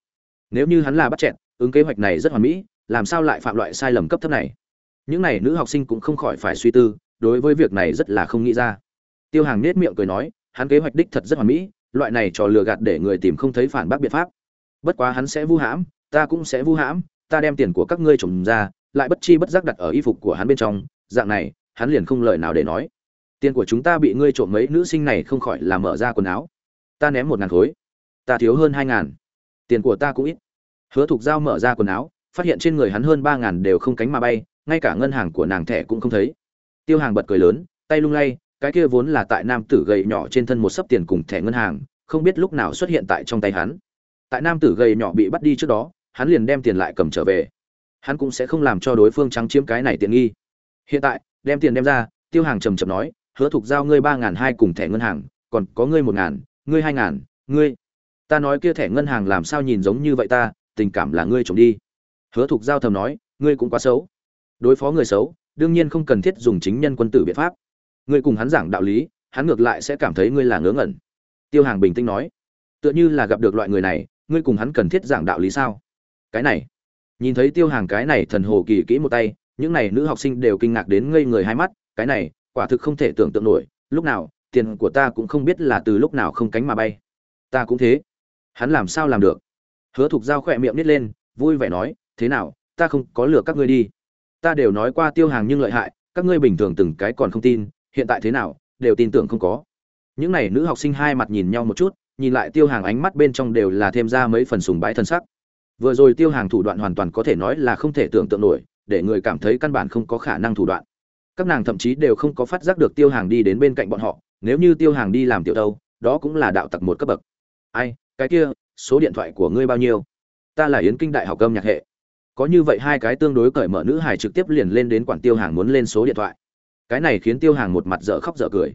Nếu như hắn là bắt chẹn ứng kế hoạch này rất hoàn mỹ, làm sao lại phạm loại sai lầm cấp thấp này? Những này nữ học sinh cũng không khỏi phải suy tư, đối với việc này rất là không nghĩ ra. Tiêu hàng nết miệng cười nói, hắn kế hoạch đích thật rất hoàn mỹ, loại này trò lừa gạt để người tìm không thấy phản bác biện pháp. Bất quá hắn sẽ vu hãm, ta cũng sẽ vu hãm, ta đem tiền của các ngươi trồng ra, lại bất chi bất giác đặt ở y phục của hắn bên trong, dạng này, hắn liền không lời nào để nói. Tiền của chúng ta bị ngươi trộm mấy nữ sinh này không khỏi là mở ra quần áo. Ta ném một ngàn khối ta thiếu hơn hai ngàn. Tiền của ta cũng ít. Hứa thục giao mở ra quần áo, phát hiện trên người hắn hơn ba ngàn đều không cánh mà bay, ngay cả ngân hàng của nàng thẻ cũng không thấy. Tiêu hàng bật cười lớn, tay lung lay, cái kia vốn là tại nam tử gầy nhỏ trên thân một sấp tiền cùng thẻ ngân hàng, không biết lúc nào xuất hiện tại trong tay hắn. Tại nam tử gầy nhỏ bị bắt đi trước đó, hắn liền đem tiền lại cầm trở về. Hắn cũng sẽ không làm cho đối phương trắng chiếm cái này tiện nghi. Hiện tại, đem tiền đem ra, tiêu hàng trầm trầm nói, hứa thục giao, ngươi ba n g h n hai cùng thẻ ngân hàng, còn có ngươi một ngàn, ngươi hai ngàn, ngươi ta nói kia thẻ ngân hàng làm sao nhìn giống như vậy ta, tình cảm là ngươi trộm đi. Hứa thục giao thầm nói, ngươi cũng quá xấu. Đối phó người xấu, đương nhiên không cần thiết dùng chính nhân quân tử biện pháp. Ngươi cùng hắn giảng đạo lý, hắn ngược lại sẽ cảm thấy ngươi là ngớ ngẩn. Tiêu hàng bình tĩnh nói, tựa như là gặp được loại người này, ngươi cùng hắn cần thiết giảng đạo lý sao? Cái này, nhìn thấy tiêu hàng cái này thần hồ kỳ kỹ một tay, những này nữ học sinh đều kinh ngạc đến ngây người hai mắt, cái này, quả thực không thể tưởng tượng nổi, lúc nào, tiền của ta cũng không biết là từ lúc nào không cánh mà bay. Ta cũng thế hắn làm sao làm được? Hứa thục giao khỏe miệng nít lên, vui vẻ nói, thế nào, ta không có lừa các ngươi đi. Ta đều nói qua tiêu hàng nhưng lợi hại, các ngươi bình thường từng cái còn không tin, hiện tại thế nào, đều tin tưởng không có. Những n à y nữ học sinh hai mặt nhìn nhau một chút, nhìn lại tiêu hàng ánh mắt bên trong đều là thêm ra mấy phần sùng bái thân sắc. Vừa rồi tiêu hàng thủ đoạn hoàn toàn có thể nói là không thể tưởng tượng nổi, để người cảm thấy căn bản không có khả năng thủ đoạn. Các nàng thậm chí đều không có phát giác được tiêu hàng đi đến bên cạnh bọn họ, nếu như tiêu hàng đi làm tiểu đâu, đó cũng là đạo tặc một cấp bậc. Ai cái kia, số điện thoại của ngươi bao nhiêu? Ta là yến kinh đại học âm nhạc hệ. Có như vậy hai cái tương đối cởi mở nữ hải trực tiếp liền lên đến quản tiêu hàng muốn lên số điện thoại. Cái này khiến tiêu hàng một mặt dở khóc dở cười.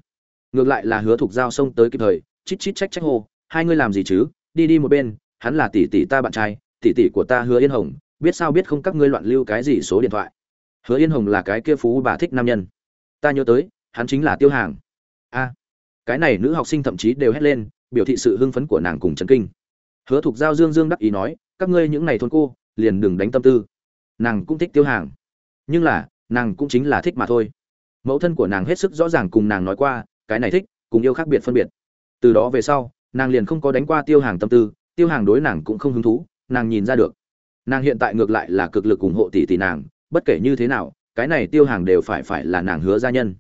Ngược lại là hứa thục giao xông tới kịp thời, chít chít trách trách hô, hai ngươi làm gì chứ? Đi đi một bên, hắn là tỷ tỷ ta bạn trai, tỷ tỷ của ta hứa yên hồng, biết sao biết không các ngươi loạn lưu cái gì số điện thoại? Hứa yên hồng là cái kia phú bà thích nam nhân. Ta nhớ tới, hắn chính là tiêu hàng. A, cái này nữ học sinh thậm chí đều hét lên biểu thị sự hưng phấn của nàng cùng chấn kinh. Hứa thục giao dương dương đắc ý nói, các ngươi những này thôn cô, liền đừng đánh tâm tư. Nàng cũng thích tiêu hàng. Nhưng là, nàng cũng chính là thích mà thôi. Mẫu thân của nàng hết sức rõ ràng cùng nàng nói qua, cái này thích, cùng yêu khác biệt phân biệt. Từ đó về sau, nàng liền không có đánh qua tiêu hàng tâm tư, tiêu hàng đối nàng cũng không hứng thú, nàng nhìn ra được. Nàng hiện tại ngược lại là cực lực ủng hộ tỷ tỷ nàng, bất kể như thế nào, cái này tiêu hàng đều phải phải là nàng hứa gia nhân.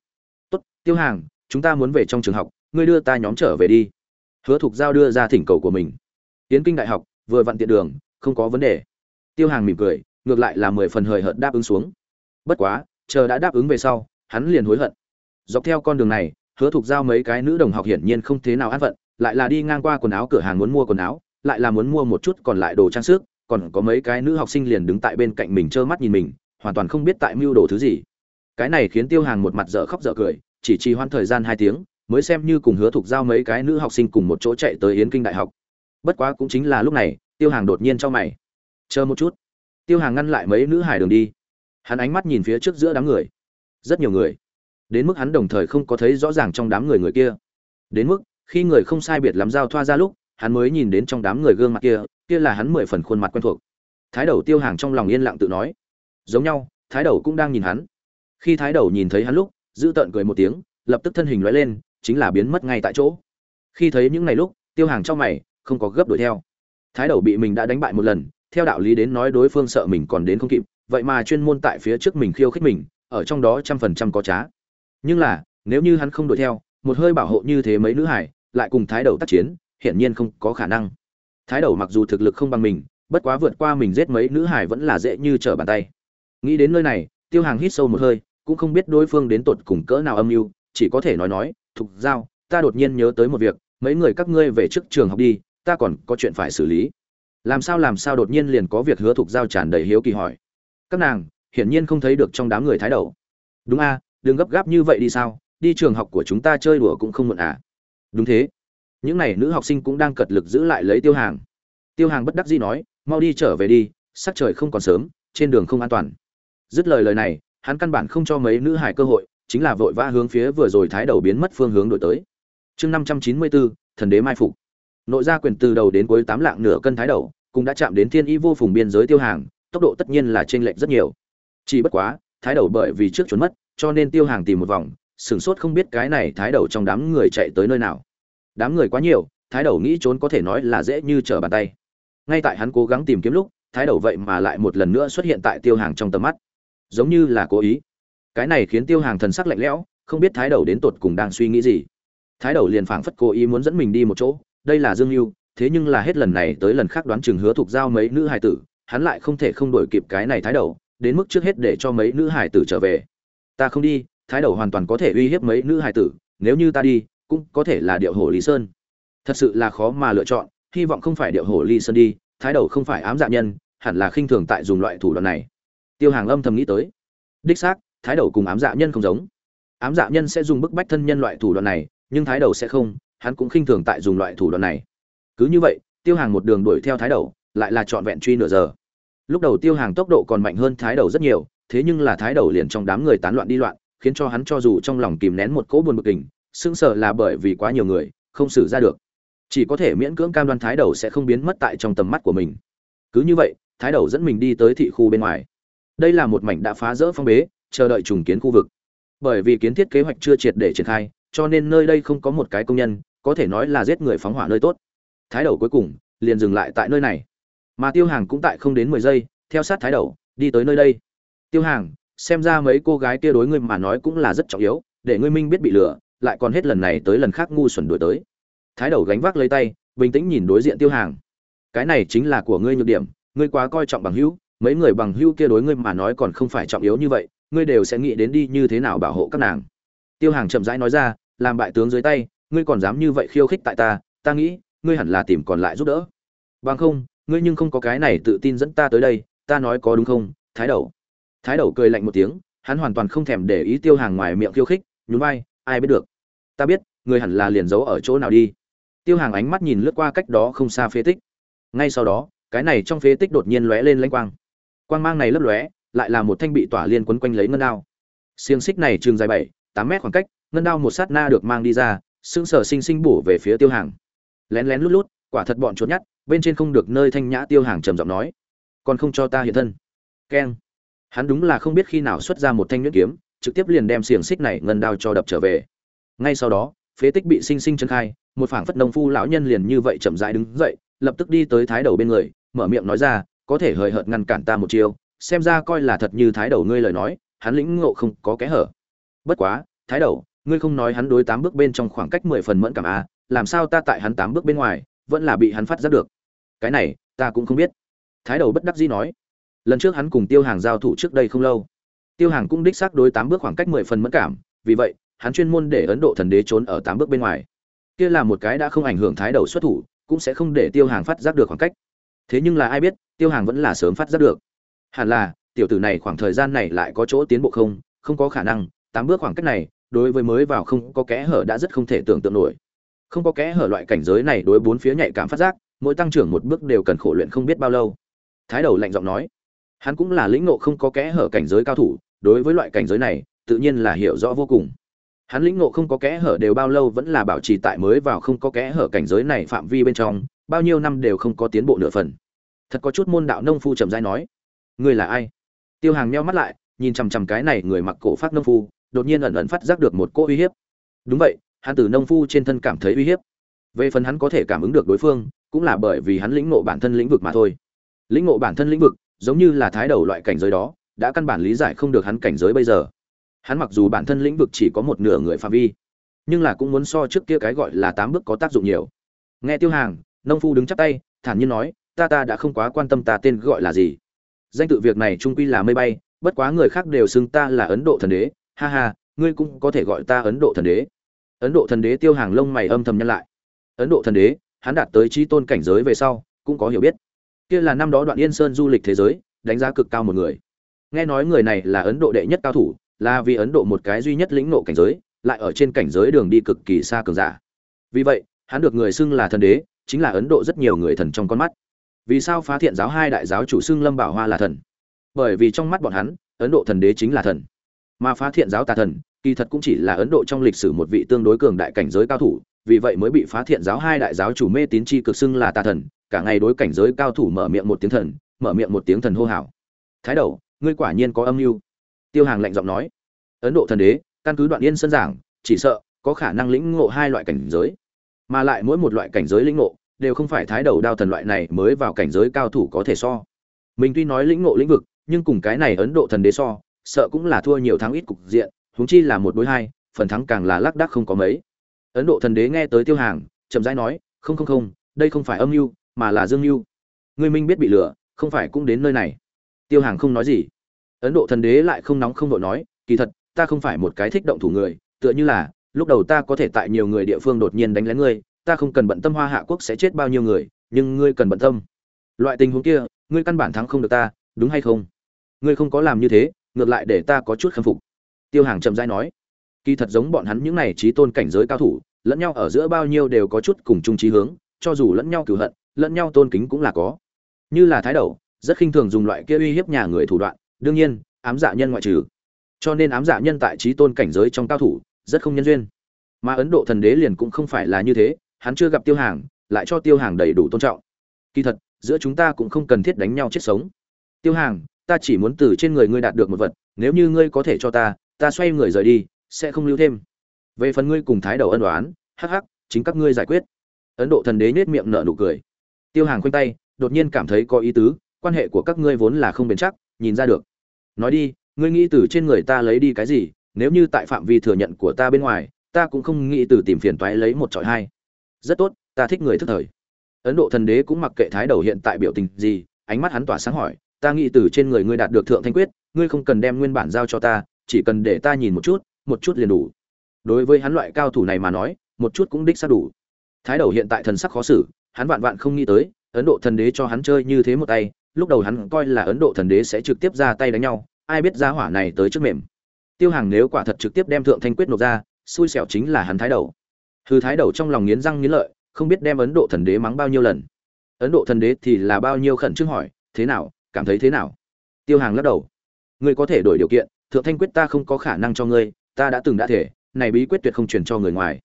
Tốt, tiêu hàng, chúng ta muốn về trong trường học, ngươi đưa ta nhóm trở về đi hứa thục giao đưa ra thỉnh cầu của mình. Tiến kinh đại học, vừa vặn tiện đường, không có vấn đề. Tiêu hàng mỉm cười, ngược lại là mười phần hời hợt đáp ứng xuống. Bất quá, chờ đã đáp ứng về sau, hắn liền hối hận. Dọc theo con đường này, hứa thục giao mấy cái nữ đồng học hiển nhiên không thế nào an phận lại là đi ngang qua quần áo cửa hàng muốn mua quần áo, lại là muốn mua một chút còn lại đồ trang sức, còn có mấy cái nữ học sinh liền đứng tại bên cạnh mình trơ mắt nhìn mình, hoàn toàn không biết tại mưu đồ thứ gì. Cái này khiến tiêu hàng một mặt dở khóc dở cười, chỉ trì hoãn thời gian hai tiếng mới xem như cùng hứa thục giao mấy cái nữ học sinh cùng một chỗ chạy tới yến kinh đại học. Bất quá cũng chính là lúc này, tiêu hàng đột nhiên cho mày. Chờ một chút. Tiêu hàng ngăn lại mấy nữ hải đường đi. Hắn ánh mắt nhìn phía trước giữa đám người. Rất nhiều người. Đến mức hắn đồng thời không có thấy rõ ràng trong đám người người kia. Đến mức, khi người không sai biệt lắm giao thoa ra lúc, hắn mới nhìn đến trong đám người gương mặt kia kia là hắn mười phần khuôn mặt quen thuộc. Thái đầu tiêu hàng trong lòng yên lặng tự nói. Giống nhau, thái đầu cũng đang nhìn hắn. Khi thái đầu nhìn thấy hắn lúc, giữ tợn cười một tiếng, lập tức thân hình lóe lên chính là biến mất ngay tại chỗ. Khi thấy những ngày lúc, tiêu hàng trong mày, không có gấp đuổi theo. Thái đầu bị mình đã đánh bại một lần, theo đạo lý đến nói đối phương sợ mình còn đến không kịp, vậy mà chuyên môn tại phía trước mình khiêu khích mình, ở trong đó trăm phần trăm có trá. Nhưng là, nếu như hắn không đuổi theo, một hơi bảo hộ như thế mấy nữ hải, lại cùng thái đầu tác chiến, hiển nhiên không có khả năng. Thái đầu mặc dù thực lực không bằng mình, bất quá vượt qua mình giết mấy nữ hải vẫn là dễ như trở bàn tay. Nghĩ đến nơi này, tiêu hàng hít sâu một hơi, cũng không biết đối phương đến tột cùng cỡ nào âm mưu chỉ có thể nói nói, thục giao, ta đột nhiên nhớ tới một việc, mấy người các ngươi về trước trường học đi, ta còn có chuyện phải xử lý. Làm sao làm sao? đột nhiên liền có việc hứa thục giao tràn đầy hiếu kỳ hỏi. Các nàng, hiển nhiên không thấy được trong đám người thái đầu. Đúng a, đừng gấp gáp như vậy đi sao? Đi trường học của chúng ta chơi đùa cũng không muộn à? Đúng thế. Những n à y nữ học sinh cũng đang cật lực giữ lại lấy tiêu hàng. Tiêu hàng bất đắc dĩ nói, mau đi trở về đi, sắc trời không còn sớm, trên đường không an toàn. Dứt lời lời này, hắn căn bản không cho mấy nữ hải cơ hội chính là vội vã hướng phía vừa rồi thái đầu biến mất phương hướng đổi tới. Chương năm trăm chín mươi bốn, thần đế mai phục. Nội gia quyền từ đầu đến cuối tám lạng nửa cân thái đầu, cũng đã chạm đến thiên y vô phùng biên giới tiêu hàng, tốc độ tất nhiên là t r ê n lệch rất nhiều. Chỉ bất quá, thái đầu bởi vì trước trốn mất, cho nên tiêu hàng tìm một vòng, sửng sốt không biết cái này thái đầu trong đám người chạy tới nơi nào. Đám người quá nhiều, thái đầu nghĩ trốn có thể nói là dễ như trở bàn tay. Ngay tại hắn cố gắng tìm kiếm lúc, thái đầu vậy mà lại một lần nữa xuất hiện tại tiêu hàng trong tầm mắt. Giống như là cố ý cái này khiến tiêu hàng thần sắc lạnh lẽo, không biết thái đầu đến tột cùng đang suy nghĩ gì. Thái đầu liền phảng phất cố ý muốn dẫn mình đi một chỗ, đây là dương mưu thế nhưng là hết lần này tới lần khác đoán chừng hứa thuộc giao mấy nữ hải tử, hắn lại không thể không đổi kịp cái này thái đầu, đến mức trước hết để cho mấy nữ hải tử trở về. Ta không đi, thái đầu hoàn toàn có thể uy hiếp mấy nữ hải tử, nếu như ta đi, cũng có thể là điệu hổ lý sơn. Thật sự là khó mà lựa chọn, hy vọng không phải điệu hổ lý sơn đi, thái đầu không phải ám dạ nhân, hẳn là khinh thường tại dùng loại thủ đoạn này. Tiêu hàng âm thầm nghĩ tới. Đích xác thái đầu cùng ám dạ nhân không giống. Ám dạ nhân sẽ dùng bức bách thân nhân loại thủ đoạn này, nhưng thái đầu sẽ không, hắn cũng khinh thường tại dùng loại thủ đoạn này. Cứ như vậy, tiêu hàng một đường đuổi theo thái đầu, lại là trọn vẹn truy nửa giờ. Lúc đầu tiêu hàng tốc độ còn mạnh hơn thái đầu rất nhiều, thế nhưng là thái đầu liền trong đám người tán loạn đi loạn, khiến cho hắn cho dù trong lòng kìm nén một cỗ buồn bực kình, sững sờ là bởi vì quá nhiều người, không xử ra được. Chỉ có thể miễn cưỡng cam đoan thái đầu sẽ không biến mất tại trong tầm mắt của mình. Cứ như vậy, thái đầu dẫn mình đi tới thị khu bên ngoài. Đây là một mảnh đã phá rỡ phong bế chờ đợi trùng kiến khu vực. Bởi vì kiến thiết kế hoạch chưa triệt để triển khai, cho nên nơi đây không có một cái công nhân, có thể nói là giết người phóng hỏa nơi tốt. Thái đầu cuối cùng, liền dừng lại tại nơi này. Mà tiêu hàng cũng tại không đến mười giây, theo sát thái đầu, đi tới nơi đây. Tiêu hàng, xem ra mấy cô gái kia đối ngươi mà nói cũng là rất trọng yếu, để ngươi minh biết bị lừa, lại còn hết lần này tới lần khác ngu xuẩn đuổi tới. Thái đầu gánh vác lấy tay, bình tĩnh nhìn đối diện tiêu hàng. Cái này chính là của ngươi nhược điểm, ngươi quá coi trọng bằng hữu mấy người bằng hữu kia đối ngươi mà nói còn không phải trọng yếu như vậy, ngươi đều sẽ nghĩ đến đi như thế nào bảo hộ các nàng. Tiêu hàng chậm rãi nói ra, làm bại tướng dưới tay, ngươi còn dám như vậy khiêu khích tại ta ta nghĩ, ngươi hẳn là tìm còn lại giúp đỡ. Bằng không, ngươi nhưng không có cái này tự tin dẫn ta tới đây, ta nói có đúng không, thái đầu. Thái đầu cười lạnh một tiếng, hắn hoàn toàn không thèm để ý tiêu hàng ngoài miệng khiêu khích, nhún vai, ai biết được. Ta biết, ngươi hẳn là liền giấu ở chỗ nào đi. Tiêu hàng ánh mắt nhìn lướt qua cách đó không xa phế tích. Ngay sau đó, cái này trong phế tích đột nhiên lóe lên lanh quang quang mang này lấp lóe, lại là một thanh bị tỏa liên quấn quanh lấy ngân đao. Xiềng xích này trường dài bảy, tám mét khoảng cách, ngân đao một sát na được mang đi ra xương sở sinh sinh bổ về phía tiêu hàng. Lén lén lút lút, quả thật bọn trốn nhát bên trên không được nơi thanh nhã tiêu hàng trầm giọng nói. Còn không cho ta hiện thân. Keng. Hắn đúng là không biết khi nào xuất ra một thanh nhuyễn kiếm, trực tiếp liền đem xiềng xích này ngân đao cho đập trở về. Ngay sau đó, phế tích bị sinh sinh chân khai, một phảng phất nông phu lão nhân liền như vậy chậm rãi đứng dậy, lập tức đi tới thái đầu bên người, mở miệng nói ra có thể hời hợt ngăn cản ta một chiêu xem ra coi là thật như thái đầu ngươi lời nói hắn lĩnh ngộ không có kẽ hở. Bất quá thái đầu ngươi không nói hắn đối tám bước bên trong khoảng cách mười phần mẫn cảm a à, làm sao ta tại hắn tám bước bên ngoài vẫn là bị hắn phát giác được? Cái này ta cũng không biết. Thái đầu bất đắc dĩ nói. Lần trước hắn cùng tiêu hàng giao thủ trước đây không lâu. Tiêu hàng cũng đích xác đối tám bước khoảng cách mười phần mẫn cảm vì vậy hắn chuyên môn để ấn độ thần đế trốn ở tám bước bên ngoài. Kia là một cái đã không ảnh hưởng thái đầu xuất thủ cũng sẽ không để tiêu hàng phát giác được khoảng cách. Thế nhưng là ai biết tiêu hàng vẫn là sớm phát giác được. Hẳn là, tiểu tử này khoảng thời gian này lại có chỗ tiến bộ không? Không có khả năng, tám bước khoảng cách này, đối với mới vào không có kẽ hở đã rất không thể tưởng tượng nổi. Không có kẽ hở loại cảnh giới này đối bốn phía nhạy cảm phát giác, mỗi tăng trưởng một bước đều cần khổ luyện không biết bao lâu. Thái đầu lạnh giọng nói, hắn cũng là lĩnh ngộ không có kẽ hở cảnh giới cao thủ, đối với loại cảnh giới này, tự nhiên là hiểu rõ vô cùng. Hắn lĩnh ngộ không có kẽ hở đều bao lâu vẫn là bảo trì tại mới vào không có kẽ hở cảnh giới này phạm vi bên trong, bao nhiêu năm đều không có tiến bộ nửa phần thật có chút môn đạo nông phu trầm dai nói, ngươi là ai? Tiêu hàng meo mắt lại, nhìn chằm chằm cái này người mặc cổ phát nông phu, đột nhiên ẩn ẩn phát giác được một cỗ uy hiếp. Đúng vậy, hắn từ nông phu trên thân cảm thấy uy hiếp. Về phần hắn có thể cảm ứng được đối phương, cũng là bởi vì hắn lĩnh ngộ bản thân lĩnh vực mà thôi. Lĩnh ngộ bản thân lĩnh vực, giống như là thái đầu loại cảnh giới đó, đã căn bản lý giải không được hắn cảnh giới bây giờ. Hắn mặc dù bản thân lĩnh vực chỉ có một nửa người phạm vi, nhưng là cũng muốn so trước kia cái gọi là tám bước có tác dụng nhiều. Nghe tiêu hàng, nông phu đứng chắp tay, thản nhiên nói ta ta đã không quá quan tâm ta tên gọi là gì. Danh tự việc này trung quy là mây bay, bất quá người khác đều xưng ta là ấn độ thần đế. Ha ha, ngươi cũng có thể gọi ta ấn độ thần đế. Ấn độ thần đế tiêu hàng lông mày âm thầm nhân lại. Ấn độ thần đế, hắn đạt tới trí tôn cảnh giới về sau, cũng có hiểu biết. Kia là năm đó đoạn yên sơn du lịch thế giới, đánh giá cực cao một người. Nghe nói người này là ấn độ đệ nhất cao thủ, là vì ấn độ một cái duy nhất lĩnh nộ cảnh giới, lại ở trên cảnh giới đường đi cực kỳ xa cường giả. Vì vậy, hắn được người xưng là thần đế, chính là ấn độ rất nhiều người thần trong con mắt vì sao phá thiện giáo hai đại giáo chủ xưng lâm bảo hoa là thần? Bởi vì trong mắt bọn hắn, ấn độ thần đế chính là thần. Mà phá thiện giáo tà thần, kỳ thật cũng chỉ là ấn độ trong lịch sử một vị tương đối cường đại cảnh giới cao thủ, vì vậy mới bị phá thiện giáo hai đại giáo chủ mê tín chi cực xưng là tà thần, cả ngày đối cảnh giới cao thủ mở miệng một tiếng thần, mở miệng một tiếng thần hô hào. Thái đầu, ngươi quả nhiên có âm mưu. Tiêu hàng lạnh giọng nói. Ấn độ thần đế, căn cứ đoạn yên sân giảng, chỉ sợ có khả năng lĩnh ngộ hai loại cảnh giới, mà lại mỗi một loại cảnh giới lĩnh ngộ đều không phải thái đầu đao thần loại này mới vào cảnh giới cao thủ có thể so. Mình tuy nói lĩnh ngộ lĩnh vực, nhưng cùng cái này ấn độ thần đế so, sợ cũng là thua nhiều thắng ít cục diện, huống chi là một đối hai, phần thắng càng là lác đác không có mấy. Ấn độ thần đế nghe tới tiêu hàng, chậm rãi nói, không không không, đây không phải âm mưu, mà là dương mưu. Ngươi minh biết bị lừa, không phải cũng đến nơi này. Tiêu hàng không nói gì. Ấn độ thần đế lại không nóng không đội nói, kỳ thật, ta không phải một cái thích động thủ người, tựa như là, lúc đầu ta có thể tại nhiều người địa phương đột nhiên đánh lén ngươi ta không cần bận tâm hoa hạ quốc sẽ chết bao nhiêu người, nhưng ngươi cần bận tâm. Loại tình huống kia, ngươi căn bản thắng không được ta, đúng hay không? Ngươi không có làm như thế, ngược lại để ta có chút khâm phục. Tiêu hàng chậm rãi nói. Kỳ thật giống bọn hắn những này trí tôn cảnh giới cao thủ, lẫn nhau ở giữa bao nhiêu đều có chút cùng chung trí hướng, cho dù lẫn nhau cửu hận, lẫn nhau tôn kính cũng là có. Như là thái đầu, rất khinh thường dùng loại kia uy hiếp nhà người thủ đoạn, đương nhiên, ám dạ nhân ngoại trừ. Cho nên ám dạ nhân tại trí tôn cảnh giới trong cao thủ, rất không nhân duyên. Mà ấn độ thần đế liền cũng không phải là như thế hắn chưa gặp tiêu hàng, lại cho tiêu hàng đầy đủ tôn trọng. Kỳ thật, giữa chúng ta cũng không cần thiết đánh nhau chết sống. Tiêu hàng, ta chỉ muốn từ trên người ngươi đạt được một vật, nếu như ngươi có thể cho ta ta xoay người rời đi, sẽ không lưu thêm. Về phần ngươi cùng thái đầu ân đoán hắc hắc, chính các ngươi giải quyết. Ấn độ thần đế nết miệng nở nụ cười. Tiêu hàng khoanh tay, đột nhiên cảm thấy có ý tứ, quan hệ của các ngươi vốn là không bền chắc, nhìn ra được. Nói đi, ngươi nghĩ từ trên người ta lấy đi cái gì, nếu như tại phạm vi thừa nhận của ta bên ngoài, ta cũng không nghĩ từ tìm phiền toái lấy một trọi hai rất tốt, ta thích người thức thời. Ấn độ thần đế cũng mặc kệ thái đầu hiện tại biểu tình gì, ánh mắt hắn tỏa sáng hỏi, ta nghĩ từ trên người ngươi đạt được thượng thanh quyết, ngươi không cần đem nguyên bản giao cho ta, chỉ cần để ta nhìn một chút một chút liền đủ. Đối với hắn loại cao thủ này mà nói, một chút cũng đích xác đủ. Thái đầu hiện tại thần sắc khó xử, hắn vạn vạn không nghĩ tới, ấn độ thần đế cho hắn chơi như thế một tay, lúc đầu hắn coi là ấn độ thần đế sẽ trực tiếp ra tay đánh nhau, ai biết ra hỏa này tới trước mềm. Tiêu hàng nếu quả thật trực tiếp đem thượng thanh quyết nộp ra, xui xẻo chính là hắn thái đầu hư thái đầu trong lòng nghiến răng nghiến lợi, không biết đem ấn độ thần đế mắng bao nhiêu lần. Ấn độ thần đế thì là bao nhiêu khẩn trương hỏi, thế nào, cảm thấy thế nào? Tiêu hàng lắc đầu, ngươi có thể đổi điều kiện, thượng thanh quyết ta không có khả năng cho ngươi, ta đã từng đã thể, này bí quyết tuyệt không truyền cho người ngoài.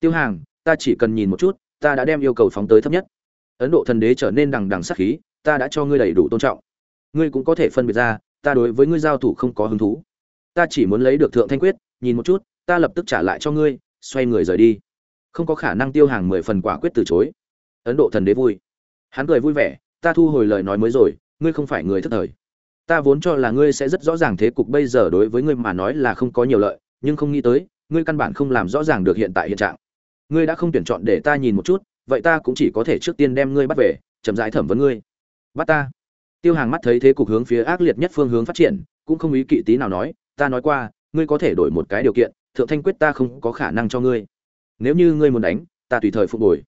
Tiêu hàng, ta chỉ cần nhìn một chút, ta đã đem yêu cầu phóng tới thấp nhất. Ấn độ thần đế trở nên đằng đằng sắc khí, ta đã cho ngươi đầy đủ tôn trọng. Ngươi cũng có thể phân biệt ra, ta đối với ngươi giao thủ không có hứng thú. Ta chỉ muốn lấy được thượng thanh quyết, nhìn một chút, ta lập tức trả lại cho ngươi, xoay người rời đi không có khả năng tiêu hàng mười phần quả quyết từ chối. Ấn độ thần đế vui. Hắn cười vui vẻ, ta thu hồi lời nói mới rồi, ngươi không phải người thất thời. Ta vốn cho là ngươi sẽ rất rõ ràng thế cục bây giờ đối với ngươi mà nói là không có nhiều lợi, nhưng không nghĩ tới, ngươi căn bản không làm rõ ràng được hiện tại hiện trạng. Ngươi đã không tuyển chọn để ta nhìn một chút, vậy ta cũng chỉ có thể trước tiên đem ngươi bắt về, chậm rãi thẩm vấn ngươi. Bắt ta? Tiêu hàng mắt thấy thế cục hướng phía ác liệt nhất phương hướng phát triển, cũng không ý kỵ tí nào nói, ta nói qua, ngươi có thể đổi một cái điều kiện, thượng thanh quyết ta không có khả năng cho ngươi nếu như ngươi muốn đánh, ta tùy thời phục hồi.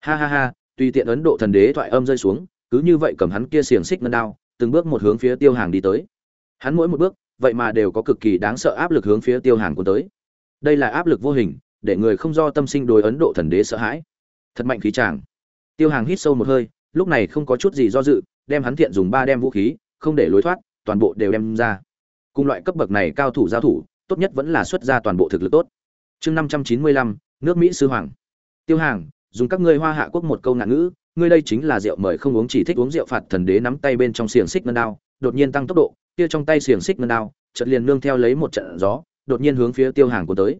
Ha ha ha, tùy tiện ấn độ thần đế thoại âm rơi xuống, cứ như vậy cầm hắn kia xiềng xích ngân đao, từng bước một hướng phía tiêu hàng đi tới. Hắn mỗi một bước, vậy mà đều có cực kỳ đáng sợ áp lực hướng phía tiêu hàng cuốn tới. Đây là áp lực vô hình, để người không do tâm sinh đối ấn độ thần đế sợ hãi. Thật mạnh khí tràng tiêu hàng hít sâu một hơi, lúc này không có chút gì do dự, đem hắn thiện dùng ba đem vũ khí, không để lối thoát, toàn bộ đều đem ra. Cùng loại cấp bậc này cao thủ giao thủ, tốt nhất vẫn là xuất ra toàn bộ thực lực tốt. Chương năm trăm chín mươi lăm nước mỹ sư hoàng. Tiêu hàng, dùng các ngươi hoa hạ quốc một câu ngạn ngữ, ngươi đây chính là rượu mời không uống chỉ thích uống rượu phạt thần đế nắm tay bên trong xiềng xích ngân đao, đột nhiên tăng tốc độ, kia trong tay xiềng xích ngân đao, chợt liền nương theo lấy một trận gió, đột nhiên hướng phía tiêu hàng của tới.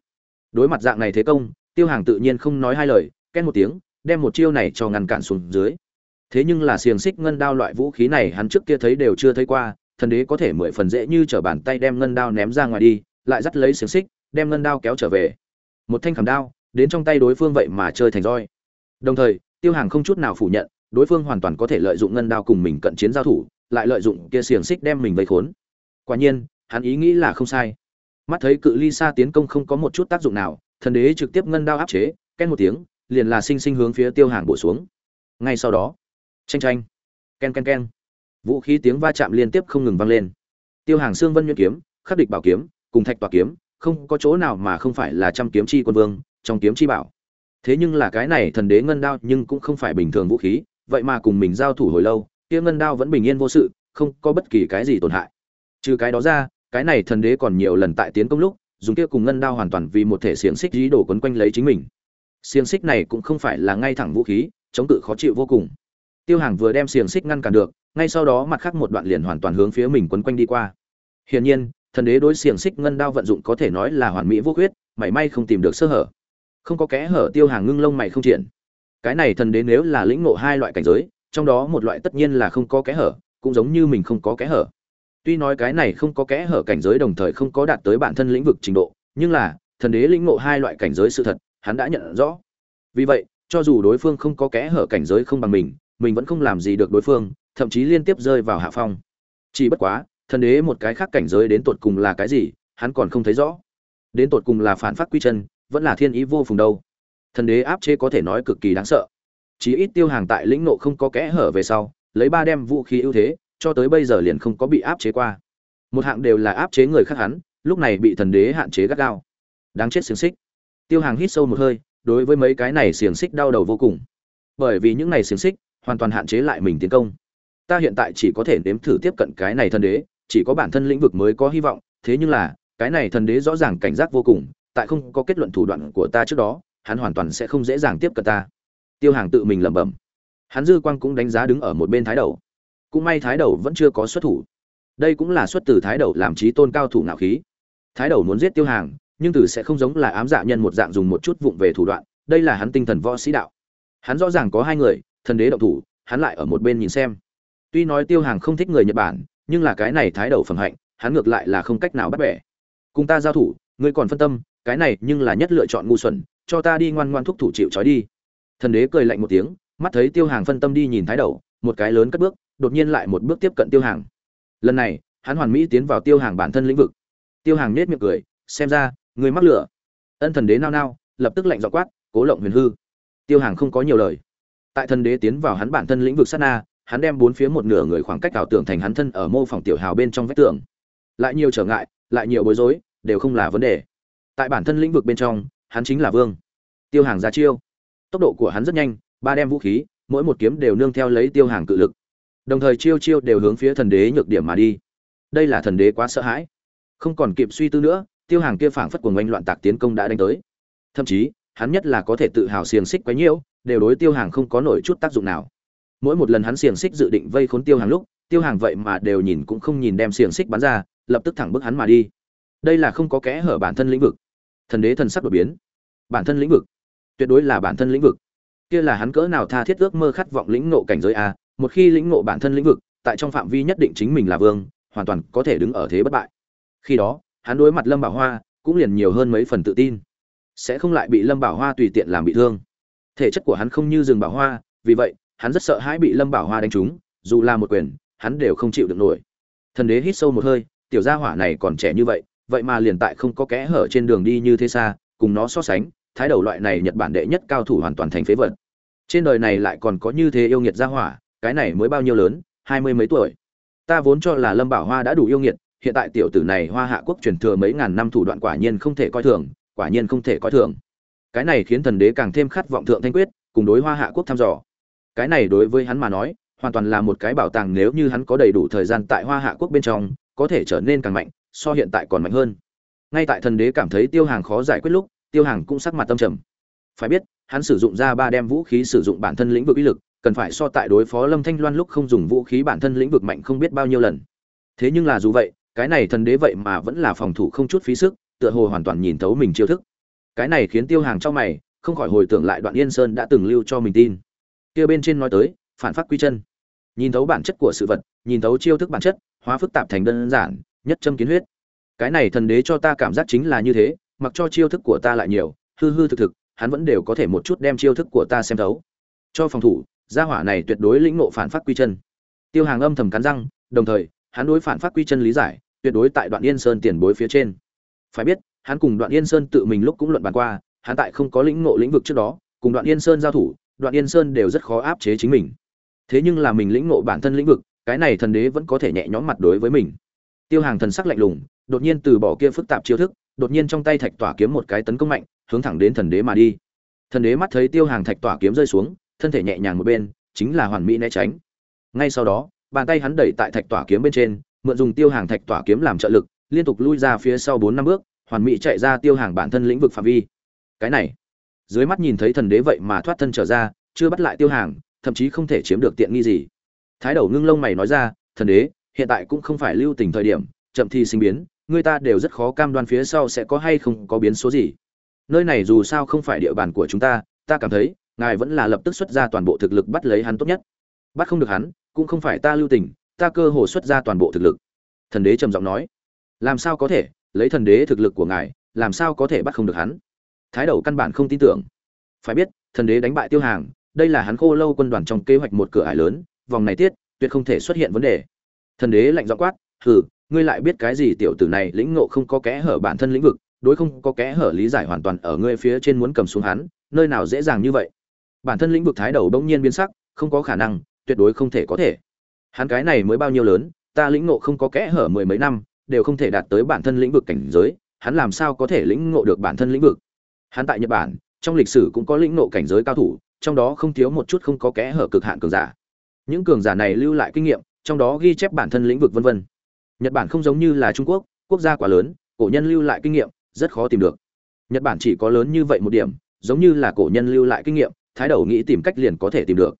Đối mặt dạng này thế công, tiêu hàng tự nhiên không nói hai lời ken một tiếng, đem một chiêu này cho ngăn cản xuống dưới. Thế nhưng là xiềng xích ngân đao loại vũ khí này hắn trước kia thấy đều chưa thấy qua, thần đế có thể mười phần dễ như trở bàn tay đem ngân đao ném ra ngoài đi, lại dắt lấy xiềng xích, đem ngân đao kéo trở về. Một thanh khảm đao đến trong tay đối phương vậy mà chơi thành roi. Đồng thời, tiêu hàng không chút nào phủ nhận, đối phương hoàn toàn có thể lợi dụng ngân đao cùng mình cận chiến giao thủ, lại lợi dụng kia xiềng xích đem mình vây khốn. Quả nhiên, hắn ý nghĩ là không sai. Mắt thấy cự ly xa tiến công không có một chút tác dụng nào, thần đế trực tiếp ngân đao áp chế ken một tiếng, liền là sinh sinh hướng phía tiêu hàng bổ xuống. Ngay sau đó tranh tranh ken ken ken, vũ khí tiếng va chạm liên tiếp không ngừng vang lên. Tiêu hàng xương vân nhuyễn kiếm, khắc địch bảo kiếm, cùng thạch tòa kiếm không có chỗ nào mà không phải là trăm kiếm chi quân vương, trong kiếm chi bảo. Thế nhưng là cái này thần đế ngân đao nhưng cũng không phải bình thường vũ khí, vậy mà cùng mình giao thủ hồi lâu, kia ngân đao vẫn bình yên vô sự, không có bất kỳ cái gì tổn hại. Trừ cái đó ra, cái này thần đế còn nhiều lần tại tiến công lúc, dùng kia cùng ngân đao hoàn toàn vì một thể xiềng xích dí đổ quấn quanh lấy chính mình. Xiềng xích này cũng không phải là ngay thẳng vũ khí, chống cự khó chịu vô cùng. Tiêu hàng vừa đem xiềng xích ngăn cản được, ngay sau đó mặt khác một đoạn liền hoàn toàn hướng phía mình quấn quanh đi qua. Hiển nhiên thần đế đối xiềng xích ngân đao vận dụng có thể nói là hoàn mỹ vô khuyết, mảy may không tìm được sơ hở. Không có kẽ hở, tiêu hàng ngưng lông mày không triển. Cái này thần đế nếu là lĩnh ngộ hai loại cảnh giới, trong đó một loại tất nhiên là không có kẽ hở, cũng giống như mình không có kẽ hở. Tuy nói cái này không có kẽ hở cảnh giới đồng thời không có đạt tới bản thân lĩnh vực trình độ, nhưng là, thần đế lĩnh ngộ hai loại cảnh giới sự thật, hắn đã nhận rõ. Vì vậy, cho dù đối phương không có kẽ hở cảnh giới không bằng mình mình vẫn không làm gì được đối phương, thậm chí liên tiếp rơi vào hạ phong. Chỉ bất quá thần đế một cái khác cảnh giới đến tột cùng là cái gì, hắn còn không thấy rõ. Đến tột cùng là phản phát quy chân, vẫn là thiên ý vô phùng đâu. Thần đế áp chế có thể nói cực kỳ đáng sợ. Chỉ ít tiêu hàng tại lĩnh nộ không có kẽ hở về sau, lấy ba đem vũ khí ưu thế, cho tới bây giờ liền không có bị áp chế qua. Một hạng đều là áp chế người khác hắn, lúc này bị thần đế hạn chế gắt gao. Đáng chết xiềng xích. Tiêu hàng hít sâu một hơi, đối với mấy cái này xiềng xích đau đầu vô cùng. Bởi vì những này xiềng xích hoàn toàn hạn chế lại mình tiến công. Ta hiện tại chỉ có thể nếm thử tiếp cận cái này thần đế chỉ có bản thân lĩnh vực mới có hy vọng, thế nhưng là, cái này thần đế rõ ràng cảnh giác vô cùng, tại không có kết luận thủ đoạn của ta trước đó, hắn hoàn toàn sẽ không dễ dàng tiếp cận ta. Tiêu hàng tự mình lẩm bẩm. Hắn dư quang cũng đánh giá đứng ở một bên thái đầu. Cũng may thái đầu vẫn chưa có xuất thủ. Đây cũng là xuất từ thái đầu làm trí tôn cao thủ ngạo khí. Thái đầu muốn giết tiêu hàng, nhưng từ sẽ không giống là ám dạ nhân một dạng dùng một chút vụng về thủ đoạn, đây là hắn tinh thần võ sĩ đạo. Hắn rõ ràng có hai người, thần đế động thủ, hắn lại ở một bên nhìn xem. Tuy nói tiêu hàng không thích người nhật bản nhưng là cái này thái đầu phẩm hạnh, hắn ngược lại là không cách nào bắt bẻ. Cùng ta giao thủ, ngươi còn phân tâm, cái này nhưng là nhất lựa chọn ngu xuẩn, cho ta đi ngoan ngoan thúc thủ chịu trói đi. Thần đế cười lạnh một tiếng, mắt thấy tiêu hàng phân tâm đi nhìn thái đầu, một cái lớn cất bước, đột nhiên lại một bước tiếp cận tiêu hàng. Lần này, hắn hoàn mỹ tiến vào tiêu hàng bản thân lĩnh vực. Tiêu hàng nết miệng cười, xem ra, người mắc lửa. Ân thần đế nao nao, lập tức lạnh dọ quát, cố lộng huyền hư. Tiêu hàng không có nhiều lời. Tại thần đế tiến vào hắn bản thân lĩnh vực sát na hắn đem bốn phía một nửa người khoảng cách ảo tưởng thành hắn thân ở mô phỏng tiểu hào bên trong vách tường. Lại nhiều trở ngại, lại nhiều bối rối, đều không là vấn đề. Tại bản thân lĩnh vực bên trong, hắn chính là vương. Tiêu hàng ra chiêu. Tốc độ của hắn rất nhanh, ba đem vũ khí, mỗi một kiếm đều nương theo lấy tiêu hàng cự lực. Đồng thời chiêu chiêu đều hướng phía thần đế nhược điểm mà đi. Đây là thần đế quá sợ hãi. Không còn kịp suy tư nữa, tiêu hàng kia phảng phất cuồng oanh loạn tạc tiến công đã đánh tới. Thậm chí, hắn nhất là có thể tự hào xiềng xích quấy nhiễu, đều đối tiêu hàng không có nổi chút tác dụng nào mỗi một lần hắn xiềng xích dự định vây khốn tiêu hàng lúc, tiêu hàng vậy mà đều nhìn cũng không nhìn đem xiềng xích bắn ra, lập tức thẳng bức hắn mà đi. Đây là không có kẽ hở bản thân lĩnh vực. Thần đế thần sắc đột biến. Bản thân lĩnh vực. Tuyệt đối là bản thân lĩnh vực. Kia là hắn cỡ nào tha thiết ước mơ khát vọng lĩnh ngộ cảnh giới a, một khi lĩnh ngộ bản thân lĩnh vực, tại trong phạm vi nhất định chính mình là vương, hoàn toàn có thể đứng ở thế bất bại. Khi đó, hắn đối mặt lâm bảo hoa, cũng liền nhiều hơn mấy phần tự tin. Sẽ không lại bị lâm bảo hoa tùy tiện làm bị thương. Thể chất của hắn không như rừng bảo hoa, vì vậy hắn rất sợ hãi bị lâm bảo hoa đánh trúng, dù là một quyền, hắn đều không chịu được nổi. Thần đế hít sâu một hơi, tiểu gia hỏa này còn trẻ như vậy vậy mà liền tại không có kẽ hở trên đường đi như thế xa, cùng nó so sánh, thái đầu loại này nhật bản đệ nhất cao thủ hoàn toàn thành phế vật. Trên đời này lại còn có như thế yêu nghiệt gia hỏa, cái này mới bao nhiêu lớn, hai mươi mấy tuổi. Ta vốn cho là lâm bảo hoa đã đủ yêu nghiệt, hiện tại tiểu tử này hoa hạ quốc truyền thừa mấy ngàn năm thủ đoạn quả nhiên không thể coi thường, quả nhiên không thể coi thường. Cái này khiến thần đế càng thêm khát vọng thượng thanh quyết, cùng đối hoa hạ quốc thăm dò cái này đối với hắn mà nói, hoàn toàn là một cái bảo tàng nếu như hắn có đầy đủ thời gian tại hoa hạ quốc bên trong, có thể trở nên càng mạnh, so hiện tại còn mạnh hơn. Ngay tại thần đế cảm thấy tiêu hàng khó giải quyết lúc, tiêu hàng cũng sắc mặt tâm trầm. Phải biết, hắn sử dụng ra ba đem vũ khí sử dụng bản thân lĩnh vực uy lực, cần phải so tại đối phó lâm thanh loan lúc không dùng vũ khí bản thân lĩnh vực mạnh không biết bao nhiêu lần. Thế nhưng là dù vậy, cái này thần đế vậy mà vẫn là phòng thủ không chút phí sức, tựa hồ hoàn toàn nhìn thấu mình chiêu thức. Cái này khiến tiêu hàng trong mày, không khỏi hồi tưởng lại đoạn yên sơn đã từng lưu cho mình tin kia bên trên nói tới, phản phát quy chân. Nhìn thấu bản chất của sự vật, nhìn thấu chiêu thức bản chất, hóa phức tạp thành đơn giản, nhất châm kiến huyết. Cái này thần đế cho ta cảm giác chính là như thế, mặc cho chiêu thức của ta lại nhiều, hư hư thực thực, hắn vẫn đều có thể một chút đem chiêu thức của ta xem thấu. Cho phòng thủ, gia hỏa này tuyệt đối lĩnh ngộ phản phát quy chân. Tiêu hàng âm thầm cắn răng, đồng thời, hắn đối phản phát quy chân lý giải, tuyệt đối tại đoạn yên sơn tiền bối phía trên. Phải biết, hắn cùng đoạn yên sơn tự mình lúc cũng luận bàn qua, hắn tại không có lĩnh ngộ lĩnh vực trước đó, cùng đoạn yên sơn giao thủ đoạn yên sơn đều rất khó áp chế chính mình. Thế nhưng là mình lĩnh ngộ bản thân lĩnh vực, cái này thần đế vẫn có thể nhẹ nhõm mặt đối với mình. Tiêu hàng thần sắc lạnh lùng, đột nhiên từ bỏ kia phức tạp chiêu thức, đột nhiên trong tay thạch tỏa kiếm một cái tấn công mạnh, hướng thẳng đến thần đế mà đi. Thần đế mắt thấy tiêu hàng thạch tỏa kiếm rơi xuống, thân thể nhẹ nhàng một bên, chính là hoàn mỹ né tránh. Ngay sau đó, bàn tay hắn đẩy tại thạch tỏa kiếm bên trên, mượn dùng tiêu hàng thạch tỏa kiếm làm trợ lực, liên tục lui ra phía sau bốn năm bước, hoàn mỹ chạy ra tiêu hàng bản thân lĩnh vực phạm vi. Cái này dưới mắt nhìn thấy thần đế vậy mà thoát thân trở ra, chưa bắt lại tiêu hàng, thậm chí không thể chiếm được tiện nghi gì. Thái đầu ngưng lông mày nói ra, thần đế, hiện tại cũng không phải lưu tình thời điểm, chậm thì sinh biến, người ta đều rất khó cam đoan phía sau sẽ có hay không có biến số gì. Nơi này dù sao không phải địa bàn của chúng ta ta cảm thấy, ngài vẫn là lập tức xuất ra toàn bộ thực lực bắt lấy hắn tốt nhất. Bắt không được hắn, cũng không phải ta lưu tình, ta cơ hồ xuất ra toàn bộ thực lực. Thần đế trầm giọng nói, làm sao có thể, lấy thần đế thực lực của ngài, làm sao có thể bắt không được hắn? Thái đầu căn bản không tin tưởng. Phải biết, thần đế đánh bại tiêu hàng, đây là hắn khô lâu quân đoàn trong kế hoạch một cửa ải lớn, vòng này tiết, tuyệt không thể xuất hiện vấn đề. Thần đế lạnh giọng quát, hừ, ngươi lại biết cái gì tiểu tử này lĩnh ngộ không có kẽ hở bản thân lĩnh vực, đối không có kẽ hở lý giải hoàn toàn ở ngươi phía trên muốn cầm xuống hắn, nơi nào dễ dàng như vậy? Bản thân lĩnh vực thái đầu bỗng nhiên biến sắc, không có khả năng, tuyệt đối không thể có thể. Hắn cái này mới bao nhiêu lớn, ta lĩnh ngộ không có kẽ hở mười mấy năm, đều không thể đạt tới bản thân lĩnh vực cảnh giới, hắn làm sao có thể lĩnh ngộ được bản thân lĩnh vực? Hắn tại nhật bản, trong lịch sử cũng có lĩnh ngộ cảnh giới cao thủ, trong đó không thiếu một chút không có kẽ hở cực hạn cường giả. Những cường giả này lưu lại kinh nghiệm, trong đó ghi chép bản thân lĩnh vực vân vân. Nhật bản không giống như là trung quốc quốc gia quá lớn, cổ nhân lưu lại kinh nghiệm, rất khó tìm được. Nhật bản chỉ có lớn như vậy một điểm, giống như là cổ nhân lưu lại kinh nghiệm, thái đầu nghĩ tìm cách liền có thể tìm được.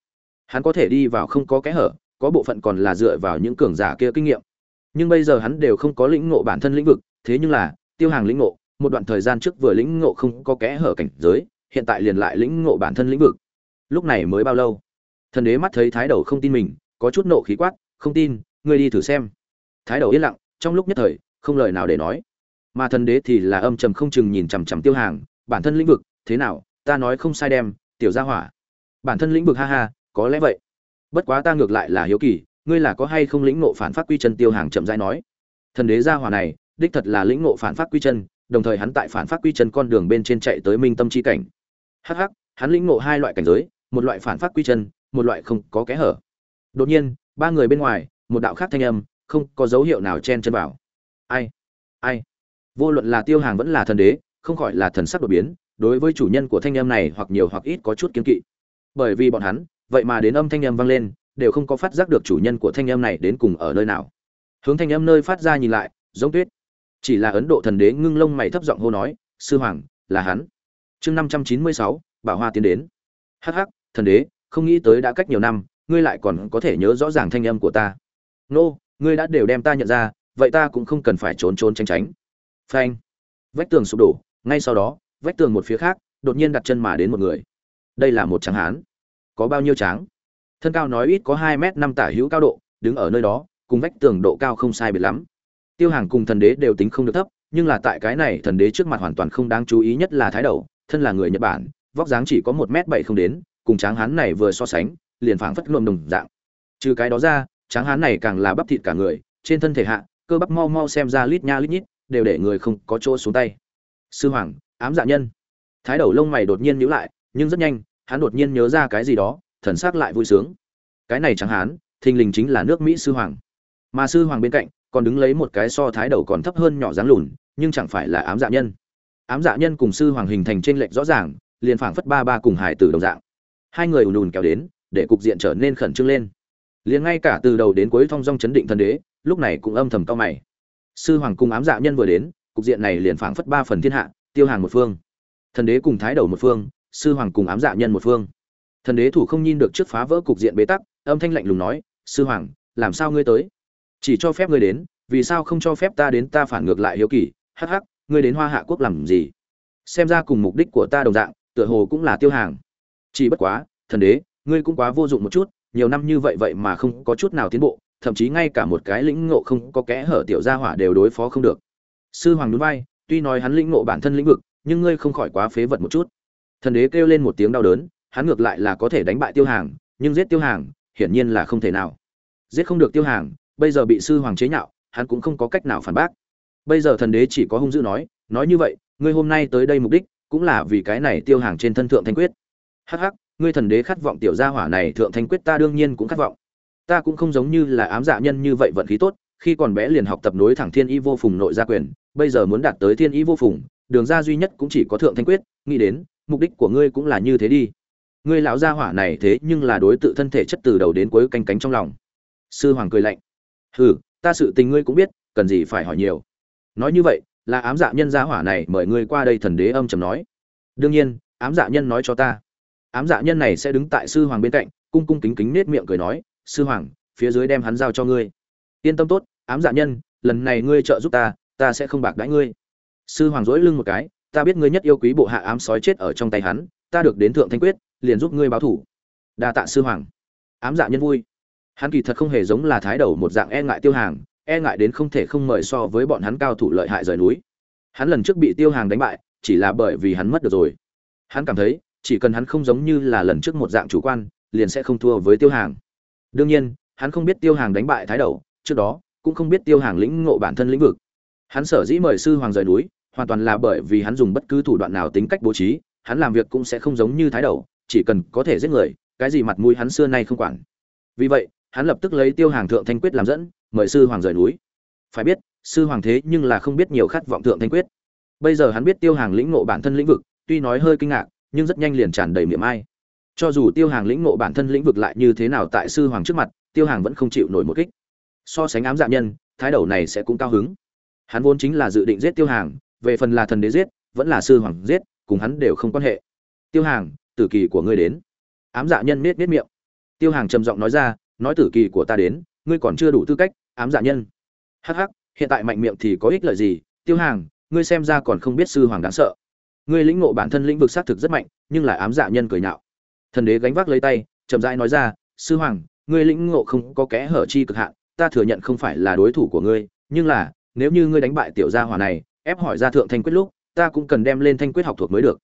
Hắn có thể đi vào không có kẽ hở, có bộ phận còn là dựa vào những cường giả kia kinh nghiệm. Nhưng bây giờ hắn đều không có lĩnh ngộ bản thân lĩnh vực, thế nhưng là, tiêu hàng lĩnh ngộ một đoạn thời gian trước vừa lĩnh ngộ không có kẽ hở cảnh giới, hiện tại liền lại lĩnh ngộ bản thân lĩnh vực. Lúc này mới bao lâu? Thần đế mắt thấy thái đầu không tin mình, có chút nộ khí quát, không tin, ngươi đi thử xem. Thái đầu yên lặng, trong lúc nhất thời, không lời nào để nói. Mà thần đế thì là âm trầm không chừng nhìn chằm chằm tiêu hàng, bản thân lĩnh vực, thế nào? Ta nói không sai đem, tiểu gia hỏa. Bản thân lĩnh vực ha ha, có lẽ vậy. Bất quá ta ngược lại là hiếu kỳ, ngươi là có hay không lĩnh ngộ phản phát quy chân? Tiêu hàng chậm rãi nói. Thần đế gia hỏa này, đích thật là lĩnh ngộ phản phát quy chân đồng thời hắn tại phản phát quy chân con đường bên trên chạy tới minh tâm chi cảnh. Hh hắn lĩnh ngộ hai loại cảnh giới, một loại phản phát quy chân, một loại không có kẽ hở. Đột nhiên, ba người bên ngoài, một đạo khác thanh âm, không có dấu hiệu nào chen chân vào. Ai? Ai? Vô luận là tiêu hàng vẫn là thần đế, không khỏi là thần sắc đột biến, đối với chủ nhân của thanh âm này hoặc nhiều hoặc ít có chút kiến kỵ. Bởi vì bọn hắn, vậy mà đến âm thanh âm vang lên, đều không có phát giác được chủ nhân của thanh âm này đến cùng ở nơi nào. Hướng thanh âm nơi phát ra nhìn lại, giống tuyết chỉ là ấn độ thần đế ngưng lông mày thấp giọng hô nói, sư hoàng, là hắn. Chương năm trăm chín mươi sáu, bảo hoa tiến đến. Hắc hắc, thần đế, không nghĩ tới đã cách nhiều năm, ngươi lại còn có thể nhớ rõ ràng thanh âm của ta. Nô, ngươi đã đều đem ta nhận ra, vậy ta cũng không cần phải trốn trốn tránh tránh. Phanh. Vách tường sụp đổ, ngay sau đó, vách tường một phía khác, đột nhiên đặt chân mà đến một người. Đây là một tráng hán. Có bao nhiêu tráng? Thân cao nói ít có hai m năm tả hữu cao độ, đứng ở nơi đó, cùng vách tường độ cao không sai biệt lắm tiêu hàng cùng thần đế đều tính không được thấp, nhưng là tại cái này thần đế trước mặt hoàn toàn không đáng chú ý nhất là thái đầu, thân là người nhật bản, vóc dáng chỉ có một m bảy không đến, cùng tráng hán này vừa so sánh, liền phảng phất luộm đồng dạng. Trừ cái đó ra, tráng hán này càng là bắp thịt cả người, trên thân thể hạ, cơ bắp mau mau xem ra lít nha lít nhít, đều để người không có chỗ xuống tay. Sư hoàng, ám dạ nhân. Thái đầu lông mày đột nhiên nhíu lại, nhưng rất nhanh, hắn đột nhiên nhớ ra cái gì đó, thần sắc lại vui sướng. Cái này tráng hán, thình lình chính là nước mỹ sư hoàng. Mà sư hoàng bên cạnh còn đứng lấy một cái so thái đầu còn thấp hơn nhỏ dáng lùn, nhưng chẳng phải là ám dạ nhân. Ám dạ nhân cùng sư hoàng hình thành trên lệch rõ ràng, liền phảng phất ba ba cùng hải tử đồng dạng. Hai người ùn ùn kéo đến, để cục diện trở nên khẩn trương lên. Liền ngay cả từ đầu đến cuối thong dong chấn định thần đế, lúc này cũng âm thầm cao mày. Sư hoàng cùng ám dạ nhân vừa đến, cục diện này liền phảng phất ba phần thiên hạ, tiêu hàng một phương. Thần đế cùng thái đầu một phương, sư hoàng cùng ám dạ nhân một phương. Thần đế thủ không nhìn được trước phá vỡ cục diện bế tắc, âm thanh lạnh lùng nói, sư hoàng, làm sao ngươi tới? Chỉ cho phép ngươi đến, vì sao không cho phép ta đến ta phản ngược lại hiếu kỳ? Hắc hắc, ngươi đến hoa hạ quốc làm gì? Xem ra cùng mục đích của ta đồng dạng, tựa hồ cũng là tiêu hàng. Chỉ bất quá, thần đế, ngươi cũng quá vô dụng một chút, nhiều năm như vậy vậy mà không có chút nào tiến bộ, thậm chí ngay cả một cái lĩnh ngộ không có kẽ hở tiểu gia hỏa đều đối phó không được. Sư hoàng núi vai, tuy nói hắn lĩnh ngộ bản thân lĩnh vực, nhưng ngươi không khỏi quá phế vật một chút. Thần đế kêu lên một tiếng đau đớn, hắn ngược lại là có thể đánh bại tiêu hàng, nhưng giết tiêu hàng, hiển nhiên là không thể nào. Giết không được tiêu hàng bây giờ bị sư hoàng chế nhạo, hắn cũng không có cách nào phản bác. Bây giờ thần đế chỉ có hung dữ nói nói như vậy, ngươi hôm nay tới đây mục đích cũng là vì cái này tiêu hàng trên thân thượng thanh quyết. Hắc hắc, ngươi thần đế khát vọng tiểu gia hỏa này thượng thanh quyết ta đương nhiên cũng khát vọng. Ta cũng không giống như là ám dạ nhân như vậy vận khí tốt, khi còn bé liền học tập nối thẳng thiên y vô phùng nội gia quyền, bây giờ muốn đạt tới thiên y vô phùng, đường ra duy nhất cũng chỉ có thượng thanh quyết, nghĩ đến, mục đích của ngươi cũng là như thế đi. Ngươi lão gia hỏa này thế nhưng là đối tự thân thể chất từ đầu đến cuối canh cánh trong lòng. Sư hoàng cười lạnh hừ, ta sự tình ngươi cũng biết, cần gì phải hỏi nhiều. Nói như vậy, là ám dạ nhân gia hỏa này mời ngươi qua đây thần đế âm trầm nói. Đương nhiên, ám dạ nhân nói cho ta. Ám dạ nhân này sẽ đứng tại sư hoàng bên cạnh, cung cung kính kính nết miệng cười nói, sư hoàng, phía dưới đem hắn giao cho ngươi. Yên tâm tốt, ám dạ nhân, lần này ngươi trợ giúp ta ta sẽ không bạc đãi ngươi. Sư hoàng dỗi lưng một cái, ta biết ngươi nhất yêu quý bộ hạ ám sói chết ở trong tay hắn, ta được đến thượng thanh quyết, liền giúp ngươi báo thủ. Đa tạ sư hoàng. Ám dạ nhân vui hắn kỳ thật không hề giống là thái đầu một dạng e ngại tiêu hàng e ngại đến không thể không mời so với bọn hắn cao thủ lợi hại rời núi. Hắn lần trước bị tiêu hàng đánh bại, chỉ là bởi vì hắn mất được rồi. Hắn cảm thấy, chỉ cần hắn không giống như là lần trước một dạng chủ quan, liền sẽ không thua với tiêu hàng. Đương nhiên, hắn không biết tiêu hàng đánh bại thái đầu, trước đó, cũng không biết tiêu hàng lĩnh ngộ bản thân lĩnh vực. Hắn sở dĩ mời sư hoàng rời núi, hoàn toàn là bởi vì hắn dùng bất cứ thủ đoạn nào tính cách bố trí, hắn làm việc cũng sẽ không giống như thái đầu, chỉ cần có thể giết người, cái gì mặt mũi hắn xưa nay không quản. Vì vậy hắn lập tức lấy tiêu hàng thượng thanh quyết làm dẫn, mời sư hoàng rời núi. Phải biết, sư hoàng thế nhưng là không biết nhiều khát vọng thượng thanh quyết. Bây giờ hắn biết tiêu hàng lĩnh ngộ bản thân lĩnh vực, tuy nói hơi kinh ngạc, nhưng rất nhanh liền tràn đầy miệng ai. Cho dù tiêu hàng lĩnh ngộ bản thân lĩnh vực lại như thế nào tại sư hoàng trước mặt, tiêu hàng vẫn không chịu nổi một kích. So sánh ám dạ nhân, thái đầu này sẽ cũng cao hứng. Hắn vốn chính là dự định giết tiêu hàng, về phần là thần đế giết, vẫn là sư hoàng giết, cùng hắn đều không quan hệ. Tiêu hàng, tử kỳ của ngươi đến. Ám dạ nhân nết nết miệng. Tiêu hàng trầm giọng nói ra nói tử kỳ của ta đến, ngươi còn chưa đủ tư cách, ám dạ nhân. Hắc hắc, hiện tại mạnh miệng thì có ích lợi gì? Tiêu hàng, ngươi xem ra còn không biết sư hoàng đáng sợ. Ngươi lĩnh ngộ bản thân lĩnh vực xác thực rất mạnh, nhưng lại ám dạ nhân cười nhạo. Thần đế gánh vác lấy tay, chậm rãi nói ra, sư hoàng, ngươi lĩnh ngộ không có kẽ hở chi cực hạn, ta thừa nhận không phải là đối thủ của ngươi, nhưng là, nếu như ngươi đánh bại tiểu gia hỏa này, ép hỏi ra thượng thanh quyết lúc, ta cũng cần đem lên thanh quyết học thuộc mới được.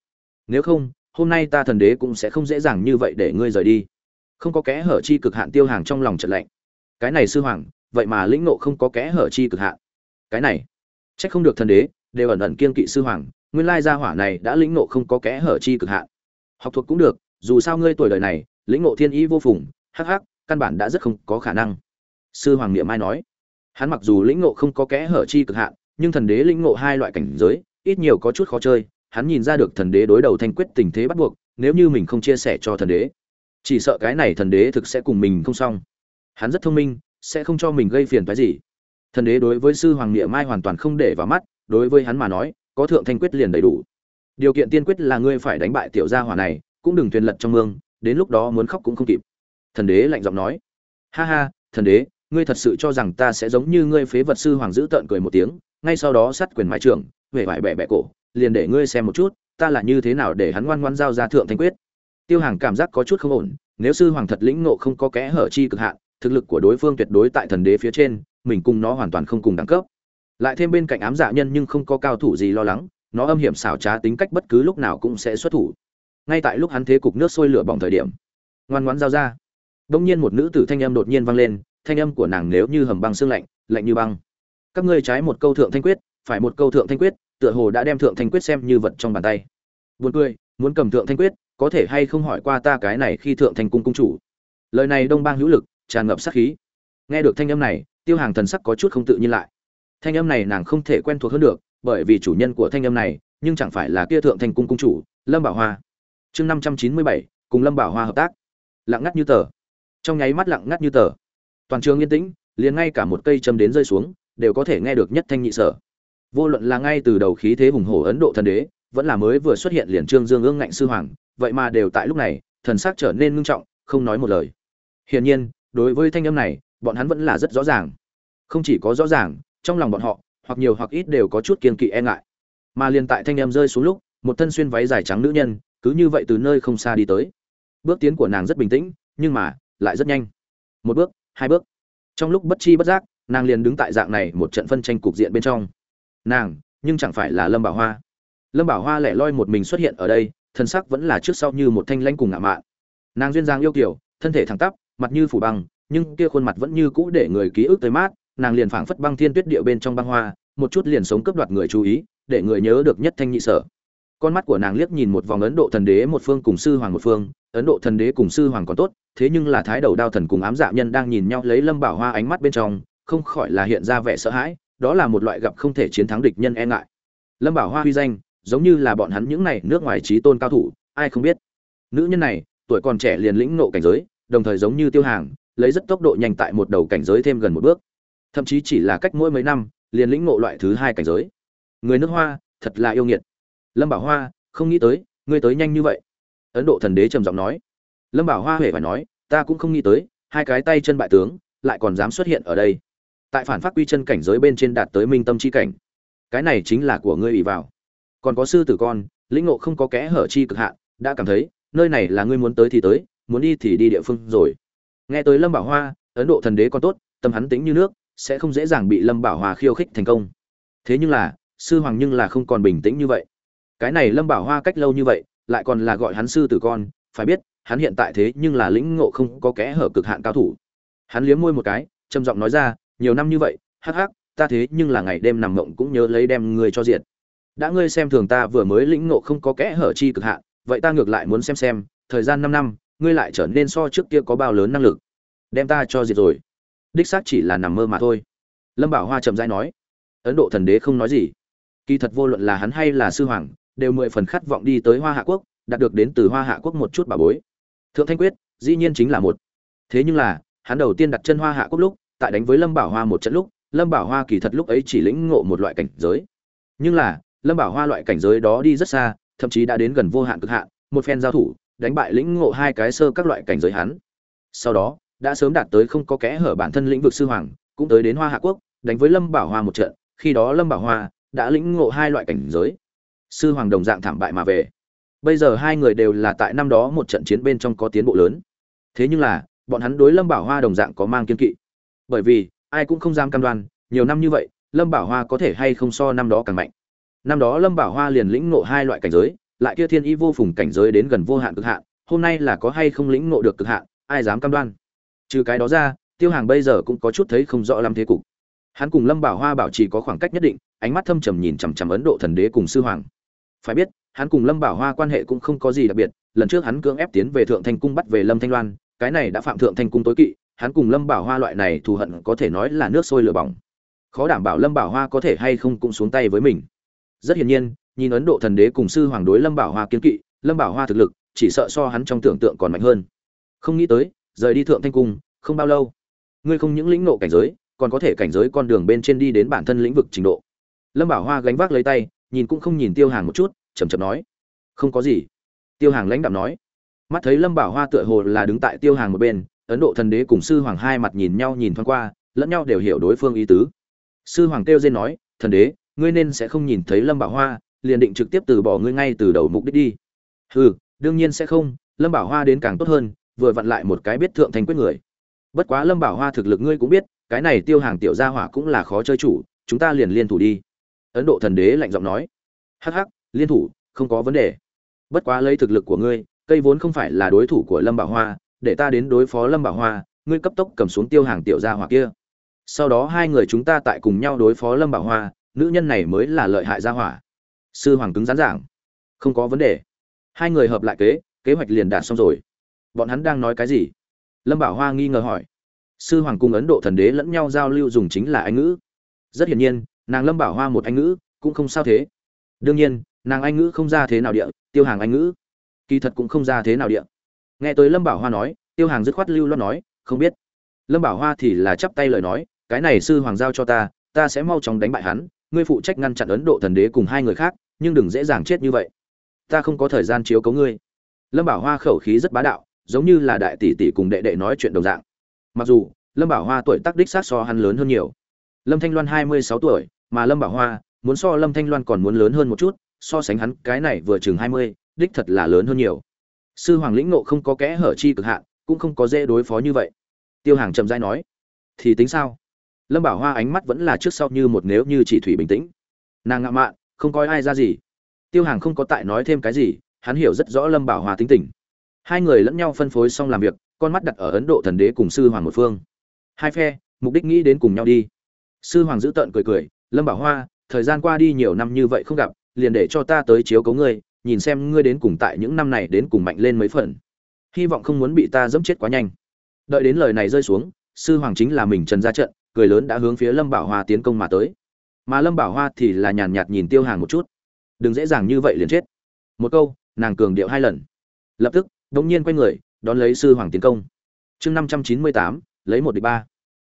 Nếu không, hôm nay ta thần đế cũng sẽ không dễ dàng như vậy để ngươi rời đi không có kẽ hở chi cực hạn tiêu hàng trong lòng trận lạnh. Cái này sư hoàng, vậy mà lĩnh nộ không có kẽ hở chi cực hạn. Cái này trách không được thần đế, đều ẩn ẩn kiên kỵ sư hoàng, nguyên lai gia hỏa này đã lĩnh nộ không có kẽ hở chi cực hạn. Học thuộc cũng được, dù sao ngươi tuổi đời này, lĩnh nộ thiên ý vô phùng, hắc hắc, căn bản đã rất không có khả năng. Sư hoàng niệm mai nói, hắn mặc dù lĩnh nộ không có kẽ hở chi cực hạn, nhưng thần đế lĩnh nộ hai loại cảnh giới, ít nhiều có chút khó chơi, hắn nhìn ra được thần đế đối đầu thanh quyết tình thế bắt buộc, nếu như mình không chia sẻ cho thần đế chỉ sợ cái này thần đế thực sẽ cùng mình không xong. Hắn rất thông minh, sẽ không cho mình gây phiền phái gì. Thần đế đối với sư hoàng nghĩa mai hoàn toàn không để vào mắt, đối với hắn mà nói, có thượng thanh quyết liền đầy đủ. Điều kiện tiên quyết là ngươi phải đánh bại tiểu gia hỏa này, cũng đừng thuyền lật trong mương, đến lúc đó muốn khóc cũng không kịp. Thần đế lạnh giọng nói. Ha ha, thần đế, ngươi thật sự cho rằng ta sẽ giống như ngươi phế vật sư hoàng giữ tợn cười một tiếng, ngay sau đó sát quyền mái trường huệ vải bẻ bẻ cổ, liền để ngươi xem một chút, ta là như thế nào để hắn ngoan ngoan giao ra thượng thanh quyết tiêu hàng cảm giác có chút không ổn, nếu sư hoàng thật lĩnh ngộ không có kẽ hở chi cực hạn, thực lực của đối phương tuyệt đối tại thần đế phía trên, mình cùng nó hoàn toàn không cùng đẳng cấp. Lại thêm bên cạnh ám dạ nhân nhưng không có cao thủ gì lo lắng, nó âm hiểm xảo trá tính cách bất cứ lúc nào cũng sẽ xuất thủ. Ngay tại lúc hắn thế cục nước sôi lửa bỏng thời điểm, ngoan ngoãn giao ra. Đông nhiên một nữ tử thanh âm đột nhiên vang lên, thanh âm của nàng nếu như hầm băng xương lạnh lạnh như băng. Các ngươi trái một câu thượng thanh quyết, phải một câu thượng thanh quyết, tựa hồ đã đem thượng thanh quyết xem như vật trong bàn tay. Buồn cười, muốn cầm thượng thanh quyết có thể hay không hỏi qua ta cái này khi thượng thành cung cung chủ? Lời này đông bang hữu lực, tràn ngập sát khí. Nghe được thanh âm này, tiêu hàng thần sắc có chút không tự nhiên lại. Thanh âm này nàng không thể quen thuộc hơn được, bởi vì chủ nhân của thanh âm này, nhưng chẳng phải là kia thượng thành cung cung chủ, lâm bảo hoa. Chương năm trăm chín mươi bảy, cùng lâm bảo hoa hợp tác. Lặng ngắt như tờ. Trong nháy mắt lặng ngắt như tờ. Toàn trường yên tĩnh, liền ngay cả một cây châm đến rơi xuống, đều có thể nghe được nhất thanh nhị sở. Vô luận là ngay từ đầu khí thế hùng hổ ấn độ thần đế, vẫn là mới vừa xuất hiện liền trương dương ương ngạnh sư hoàng vậy mà đều tại lúc này, thần sắc trở nên ngưng trọng, không nói một lời. Hiển nhiên, đối với thanh âm này, bọn hắn vẫn là rất rõ ràng. Không chỉ có rõ ràng, trong lòng bọn họ, hoặc nhiều hoặc ít đều có chút kiên kỵ e ngại. Mà liền tại thanh âm rơi xuống lúc, một thân xuyên váy dài trắng nữ nhân, cứ như vậy từ nơi không xa đi tới. Bước tiến của nàng rất bình tĩnh, nhưng mà, lại rất nhanh. Một bước, hai bước. Trong lúc bất chi bất giác, nàng liền đứng tại dạng này một trận phân tranh cục diện bên trong. Nàng, nhưng chẳng phải là lâm bảo hoa. Lâm bảo hoa lẻ loi một mình xuất hiện ở đây thân sắc vẫn là trước sau như một thanh lãnh cùng ngạo mạn. Nàng duyên dáng yêu kiều, thân thể thẳng tắp mặt như phủ băng nhưng kia khuôn mặt vẫn như cũ để người ký ức tới mát nàng liền phảng phất băng thiên tuyết địa bên trong băng hoa một chút liền sống cướp đoạt người chú ý để người nhớ được nhất thanh nhị sở. Con mắt của nàng liếc nhìn một vòng ấn độ thần đế một phương cùng sư hoàng một phương ấn độ thần đế cùng sư hoàng còn tốt thế nhưng là thái đầu đao thần cùng ám dạ nhân đang nhìn nhau lấy lâm bảo hoa ánh mắt bên trong không khỏi là hiện ra vẻ sợ hãi đó là một loại gặp không thể chiến thắng địch nhân e ngại. Lâm bảo hoa huy danh giống như là bọn hắn những này nước ngoài trí tôn cao thủ, ai không biết. Nữ nhân này, tuổi còn trẻ liền lĩnh nộ cảnh giới, đồng thời giống như tiêu hàng, lấy rất tốc độ nhanh tại một đầu cảnh giới thêm gần một bước. Thậm chí chỉ là cách mỗi mấy năm, liền lĩnh ngộ loại thứ hai cảnh giới. Người nước hoa, thật là yêu nghiệt. Lâm bảo hoa, không nghĩ tới, ngươi tới nhanh như vậy. Ấn độ thần đế trầm giọng nói. Lâm bảo hoa huệ phải nói, ta cũng không nghĩ tới, hai cái tay chân bại tướng, lại còn dám xuất hiện ở đây. Tại phản phát quy chân cảnh giới bên trên đạt tới minh tâm chi cảnh. Cái này chính là của ngươi ỷ vào còn có sư tử con, lĩnh ngộ không có kẽ hở chi cực hạn, đã cảm thấy, nơi này là ngươi muốn tới thì tới, muốn đi thì đi địa phương rồi. Nghe tới lâm bảo hoa, ấn độ thần đế còn tốt, tâm hắn tính như nước, sẽ không dễ dàng bị lâm bảo hoa khiêu khích thành công. Thế nhưng là, sư hoàng nhưng là không còn bình tĩnh như vậy. Cái này lâm bảo hoa cách lâu như vậy, lại còn là gọi hắn sư tử con, phải biết, hắn hiện tại thế nhưng là lĩnh ngộ không có kẽ hở cực hạn cao thủ. Hắn liếm môi một cái, trầm giọng nói ra, nhiều năm như vậy, hắc hắc, ta thế nhưng là ngày đêm nằm mộng cũng nhớ lấy đem người cho diệt đã ngươi xem thường ta vừa mới lĩnh ngộ không có kẽ hở chi cực hạn, vậy ta ngược lại muốn xem xem, thời gian năm năm, ngươi lại trở nên so trước kia có bao lớn năng lực. Đem ta cho diệt rồi. Đích xác chỉ là nằm mơ mà thôi. Lâm bảo hoa chậm rãi nói. Ấn độ thần đế không nói gì. Kỳ thật vô luận là hắn hay là sư hoàng, đều mười phần khát vọng đi tới hoa hạ quốc, đạt được đến từ hoa hạ quốc một chút bà bối. Thượng thanh quyết, dĩ nhiên chính là một. Thế nhưng là, hắn đầu tiên đặt chân hoa hạ quốc lúc, tại đánh với lâm bảo hoa một trận lúc, lâm bảo hoa kỳ thật lúc ấy chỉ lĩnh ngộ một loại cảnh giới. Nhưng là lâm bảo hoa loại cảnh giới đó đi rất xa, thậm chí đã đến gần vô hạn cực hạn, một phen giao thủ, đánh bại lĩnh ngộ hai cái sơ các loại cảnh giới hắn. Sau đó, đã sớm đạt tới không có kẽ hở bản thân lĩnh vực sư hoàng, cũng tới đến hoa hạ quốc, đánh với lâm bảo hoa một trận, khi đó lâm bảo hoa đã lĩnh ngộ hai loại cảnh giới. Sư hoàng đồng dạng thảm bại mà về. Bây giờ hai người đều là tại năm đó một trận chiến bên trong có tiến bộ lớn. Thế nhưng là, bọn hắn đối lâm bảo hoa đồng dạng có mang kiên kỵ. Bởi vì, ai cũng không dám cam đoan, nhiều năm như vậy, lâm bảo hoa có thể hay không so năm đó càng mạnh năm đó lâm bảo hoa liền lĩnh ngộ hai loại cảnh giới, lại kia thiên ý vô phùng cảnh giới đến gần vô hạn cực hạn, hôm nay là có hay không lĩnh ngộ được cực hạn, ai dám cam đoan? Trừ cái đó ra, tiêu hàng bây giờ cũng có chút thấy không rõ lắm thế cục. Hắn cùng lâm bảo hoa bảo trì có khoảng cách nhất định, ánh mắt thâm trầm nhìn chằm chằm ấn độ thần đế cùng sư hoàng. Phải biết, hắn cùng lâm bảo hoa quan hệ cũng không có gì đặc biệt, lần trước hắn cưỡng ép tiến về thượng thanh cung bắt về lâm thanh loan, cái này đã phạm thượng thanh cung tối kỵ, hắn cùng lâm bảo hoa loại này thù hận có thể nói là nước sôi lửa bỏng. Khó đảm bảo lâm bảo hoa có thể hay không cũng xuống tay với mình rất hiển nhiên, nhìn ấn độ thần đế cùng sư hoàng đối lâm bảo hoa kiến kỵ, lâm bảo hoa thực lực chỉ sợ so hắn trong tưởng tượng còn mạnh hơn. Không nghĩ tới, rời đi thượng thanh cung, không bao lâu, ngươi không những lĩnh nộ cảnh giới, còn có thể cảnh giới con đường bên trên đi đến bản thân lĩnh vực trình độ. Lâm bảo hoa gánh vác lấy tay, nhìn cũng không nhìn tiêu hàng một chút chầm chậm nói, không có gì. Tiêu hàng lãnh đạm nói. Mắt thấy lâm bảo hoa tựa hồ là đứng tại tiêu hàng một bên, ấn độ thần đế cùng sư hoàng hai mặt nhìn nhau nhìn thoáng qua, lẫn nhau đều hiểu đối phương ý tứ. Sư hoàng kêu dên nói, thần đế ngươi nên sẽ không nhìn thấy lâm bảo hoa, liền định trực tiếp từ bỏ ngươi ngay từ đầu mục đích đi. Hừ, đương nhiên sẽ không, lâm bảo hoa đến càng tốt hơn, vừa vặn lại một cái biết thượng thành quyết người. Bất quá lâm bảo hoa thực lực ngươi cũng biết, cái này tiêu hàng tiểu gia hỏa cũng là khó chơi chủ, chúng ta liền liên thủ đi. Ấn độ thần đế lạnh giọng nói. Hắc hắc, liên thủ, không có vấn đề. Bất quá lấy thực lực của ngươi, cây vốn không phải là đối thủ của lâm bảo hoa, để ta đến đối phó lâm bảo hoa, ngươi cấp tốc cầm xuống tiêu hàng tiểu gia hỏa kia. Sau đó hai người chúng ta tại cùng nhau đối phó lâm bảo hoa nữ nhân này mới là lợi hại gia hỏa. Sư hoàng cứng rắn giảng. Không có vấn đề. Hai người hợp lại kế kế hoạch liền đạt xong rồi. Bọn hắn đang nói cái gì? Lâm bảo hoa nghi ngờ hỏi. Sư hoàng cùng ấn độ thần đế lẫn nhau giao lưu dùng chính là anh ngữ. Rất hiển nhiên, nàng lâm bảo hoa một anh ngữ, cũng không sao thế. Đương nhiên, nàng anh ngữ không ra thế nào địa, tiêu hàng anh ngữ. Kỳ thật cũng không ra thế nào địa. Nghe tới lâm bảo hoa nói, tiêu hàng dứt khoát lưu loát nói, không biết. Lâm bảo hoa thì là chắp tay lời nói, cái này sư hoàng giao cho ta ta sẽ mau chóng đánh bại hắn ngươi phụ trách ngăn chặn ấn độ thần đế cùng hai người khác, nhưng đừng dễ dàng chết như vậy. Ta không có thời gian chiếu cấu ngươi. Lâm bảo hoa khẩu khí rất bá đạo, giống như là đại tỷ tỷ cùng đệ đệ nói chuyện đồng dạng. Mặc dù, lâm bảo hoa tuổi tác đích sát so hắn lớn hơn nhiều. Lâm thanh loan hai mươi sáu tuổi, mà lâm bảo hoa, muốn so lâm thanh loan còn muốn lớn hơn một chút, so sánh hắn, cái này vừa chừng hai mươi, đích thật là lớn hơn nhiều. Sư hoàng lĩnh nộ không có kẽ hở chi cực hạn, cũng không có dễ đối phó như vậy. Tiêu hàng chậm dai nói, thì tính sao? Lâm bảo hoa ánh mắt vẫn là trước sau như một nếu như chỉ thủy bình tĩnh. Nàng ngạo mạn, không coi ai ra gì. Tiêu hàng không có tại nói thêm cái gì, hắn hiểu rất rõ lâm bảo hoa tính tình. Hai người lẫn nhau phân phối xong làm việc, con mắt đặt ở ấn độ thần đế cùng sư hoàng một phương. Hai phe, mục đích nghĩ đến cùng nhau đi. Sư hoàng giữ tợn cười cười, lâm bảo hoa, thời gian qua đi nhiều năm như vậy không gặp, liền để cho ta tới chiếu cấu ngươi, nhìn xem ngươi đến cùng tại những năm này đến cùng mạnh lên mấy phần. Hy vọng không muốn bị ta dẫm chết quá nhanh. Đợi đến lời này rơi xuống, sư hoàng chính là mình trần ra trận cười lớn đã hướng phía lâm bảo hoa tiến công mà tới. Mà lâm bảo hoa thì là nhàn nhạt nhìn tiêu hàng một chút. Đừng dễ dàng như vậy liền chết. Một câu, nàng cường điệu hai lần. Lập tức, đống nhiên quay người, đón lấy sư hoàng tiến công. Chương năm trăm chín mươi tám, lấy một địch ba.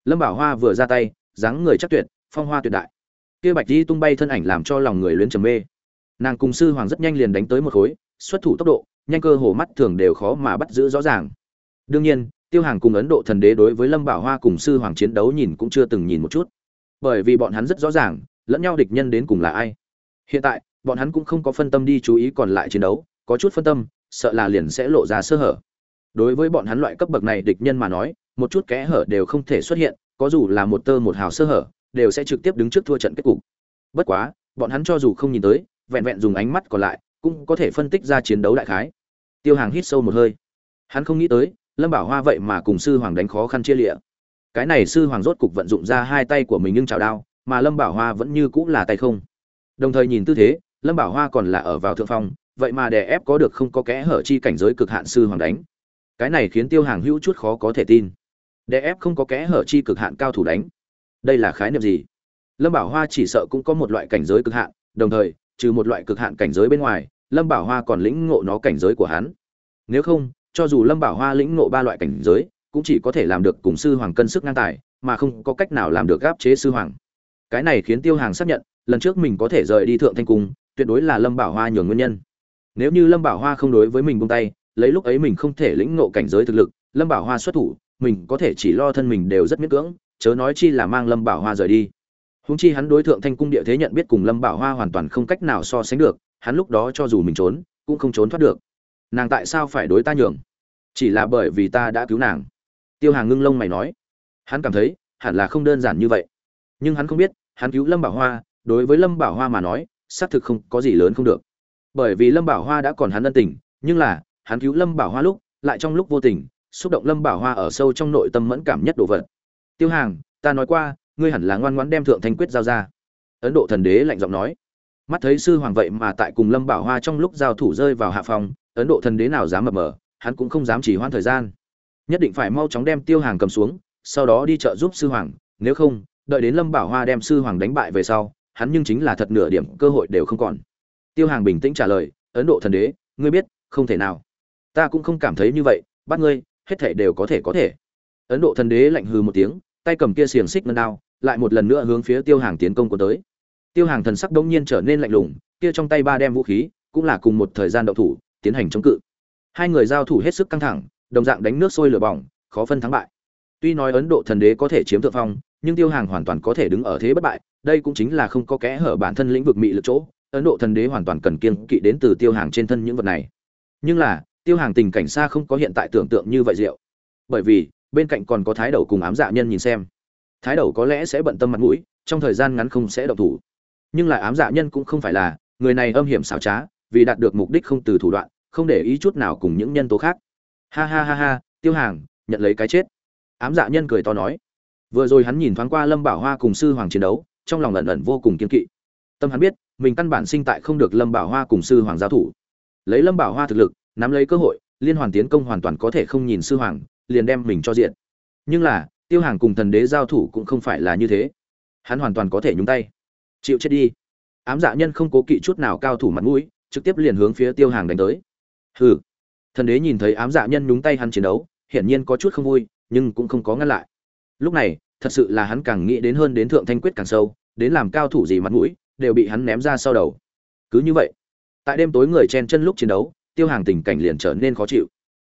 Lâm bảo hoa vừa ra tay, dáng người chắc tuyệt, phong hoa tuyệt đại. Kia bạch di tung bay thân ảnh làm cho lòng người luyến trầm mê. Nàng cùng sư hoàng rất nhanh liền đánh tới một khối, xuất thủ tốc độ, nhanh cơ hồ mắt thường đều khó mà bắt giữ rõ ràng. Đương nhiên tiêu hàng cùng ấn độ thần đế đối với lâm bảo hoa cùng sư hoàng chiến đấu nhìn cũng chưa từng nhìn một chút. Bởi vì bọn hắn rất rõ ràng, lẫn nhau địch nhân đến cùng là ai. Hiện tại, bọn hắn cũng không có phân tâm đi chú ý còn lại chiến đấu, có chút phân tâm, sợ là liền sẽ lộ ra sơ hở. Đối với bọn hắn loại cấp bậc này địch nhân mà nói, một chút kẽ hở đều không thể xuất hiện, có dù là một tơ một hào sơ hở, đều sẽ trực tiếp đứng trước thua trận kết cục. Bất quá, bọn hắn cho dù không nhìn tới, vẹn vẹn dùng ánh mắt còn lại, cũng có thể phân tích ra chiến đấu đại khái. Tiêu hàng hít sâu một hơi. Hắn không nghĩ tới lâm bảo hoa vậy mà cùng sư hoàng đánh khó khăn chia lịa. Cái này sư hoàng rốt cục vận dụng ra hai tay của mình nhưng chào đao, mà lâm bảo hoa vẫn như cũng là tay không. Đồng thời nhìn tư thế, lâm bảo hoa còn là ở vào thượng phong, vậy mà đè ép có được không có kẽ hở chi cảnh giới cực hạn sư hoàng đánh. Cái này khiến tiêu hàng hữu chút khó có thể tin. Đè ép không có kẽ hở chi cực hạn cao thủ đánh. Đây là khái niệm gì? Lâm bảo hoa chỉ sợ cũng có một loại cảnh giới cực hạn, đồng thời, trừ một loại cực hạn cảnh giới bên ngoài, lâm bảo hoa còn lĩnh ngộ nó cảnh giới của hắn. Nếu không cho dù lâm bảo hoa lĩnh ngộ ba loại cảnh giới, cũng chỉ có thể làm được cùng sư hoàng cân sức ngang tài, mà không có cách nào làm được gáp chế sư hoàng. Cái này khiến tiêu hàng xác nhận, lần trước mình có thể rời đi thượng thanh cung, tuyệt đối là lâm bảo hoa nhường nguyên nhân. Nếu như lâm bảo hoa không đối với mình buông tay, lấy lúc ấy mình không thể lĩnh ngộ cảnh giới thực lực, lâm bảo hoa xuất thủ, mình có thể chỉ lo thân mình đều rất miễn cưỡng, chớ nói chi là mang lâm bảo hoa rời đi. Húng chi hắn đối tượng thanh cung địa thế nhận biết cùng lâm bảo hoa hoàn toàn không cách nào so sánh được, hắn lúc đó cho dù mình trốn, cũng không trốn thoát được nàng tại sao phải đối ta nhường? Chỉ là bởi vì ta đã cứu nàng. Tiêu hàng ngưng lông mày nói. Hắn cảm thấy, hẳn là không đơn giản như vậy. Nhưng hắn không biết, hắn cứu lâm bảo hoa, đối với lâm bảo hoa mà nói, xác thực không có gì lớn không được. Bởi vì lâm bảo hoa đã còn hắn ân tình, nhưng là, hắn cứu lâm bảo hoa lúc, lại trong lúc vô tình, xúc động lâm bảo hoa ở sâu trong nội tâm mẫn cảm nhất đồ vật. Tiêu hàng, ta nói qua, ngươi hẳn là ngoan ngoãn đem thượng thanh quyết giao ra. Ấn độ thần đế lạnh giọng nói. Mắt thấy sư hoàng vậy mà tại cùng lâm bảo hoa trong lúc giao thủ rơi vào hạ phòng ấn độ thần đế nào dám mập mờ, hắn cũng không dám chỉ hoãn thời gian. Nhất định phải mau chóng đem tiêu hàng cầm xuống, sau đó đi chợ giúp sư hoàng, nếu không, đợi đến lâm bảo hoa đem sư hoàng đánh bại về sau, hắn nhưng chính là thật nửa điểm cơ hội đều không còn. Tiêu hàng bình tĩnh trả lời, ấn độ thần đế, ngươi biết, không thể nào. Ta cũng không cảm thấy như vậy, bắt ngươi, hết thể đều có thể có thể. Ấn độ thần đế lạnh hừ một tiếng, tay cầm kia xiềng xích ngân đao, lại một lần nữa hướng phía tiêu hàng tiến công của tới. Tiêu hàng thần sắc đông nhiên trở nên lạnh lùng, kia trong tay ba đem vũ khí, cũng là cùng một thời gian đậu thủ tiến hành chống cự. Hai người giao thủ hết sức căng thẳng, đồng dạng đánh nước sôi lửa bỏng, khó phân thắng bại. Tuy nói ấn độ thần đế có thể chiếm thượng phong, nhưng tiêu hàng hoàn toàn có thể đứng ở thế bất bại, đây cũng chính là không có kẽ hở bản thân lĩnh vực mị lực chỗ, ấn độ thần đế hoàn toàn cần kiên kỵ đến từ tiêu hàng trên thân những vật này. Nhưng là, tiêu hàng tình cảnh xa không có hiện tại tưởng tượng như vậy diệu. Bởi vì, bên cạnh còn có thái đầu cùng ám dạ nhân nhìn xem. Thái đầu có lẽ sẽ bận tâm mặt mũi, trong thời gian ngắn không sẽ động thủ. Nhưng lại ám dạ nhân cũng không phải là, người này âm hiểm xảo trá vì đạt được mục đích không từ thủ đoạn, không để ý chút nào cùng những nhân tố khác. Ha ha ha ha, tiêu hàng, nhận lấy cái chết. Ám dạ nhân cười to nói. Vừa rồi hắn nhìn thoáng qua lâm bảo hoa cùng sư hoàng chiến đấu, trong lòng ẩn ẩn vô cùng kiên kỵ. Tâm hắn biết, mình căn bản sinh tại không được lâm bảo hoa cùng sư hoàng giao thủ. Lấy lâm bảo hoa thực lực, nắm lấy cơ hội, liên hoàn tiến công hoàn toàn có thể không nhìn sư hoàng, liền đem mình cho diện nhưng là, tiêu hàng cùng thần đế giao thủ cũng không phải là như thế. Hắn hoàn toàn có thể nhúng tay. Chịu chết đi. Ám dạ nhân không cố kỵ chút nào cao thủ mặt mũi trực tiếp liền hướng phía tiêu hàng đánh tới. Hừ. Thần đế nhìn thấy ám dạ nhân nhúng tay hắn chiến đấu, hiển nhiên có chút không vui, nhưng cũng không có ngăn lại. Lúc này, thật sự là hắn càng nghĩ đến hơn đến thượng thanh quyết càng sâu, đến làm cao thủ gì mặt mũi, đều bị hắn ném ra sau đầu. Cứ như vậy, tại đêm tối người chen chân lúc chiến đấu, tiêu hàng tình cảnh liền trở nên khó chịu.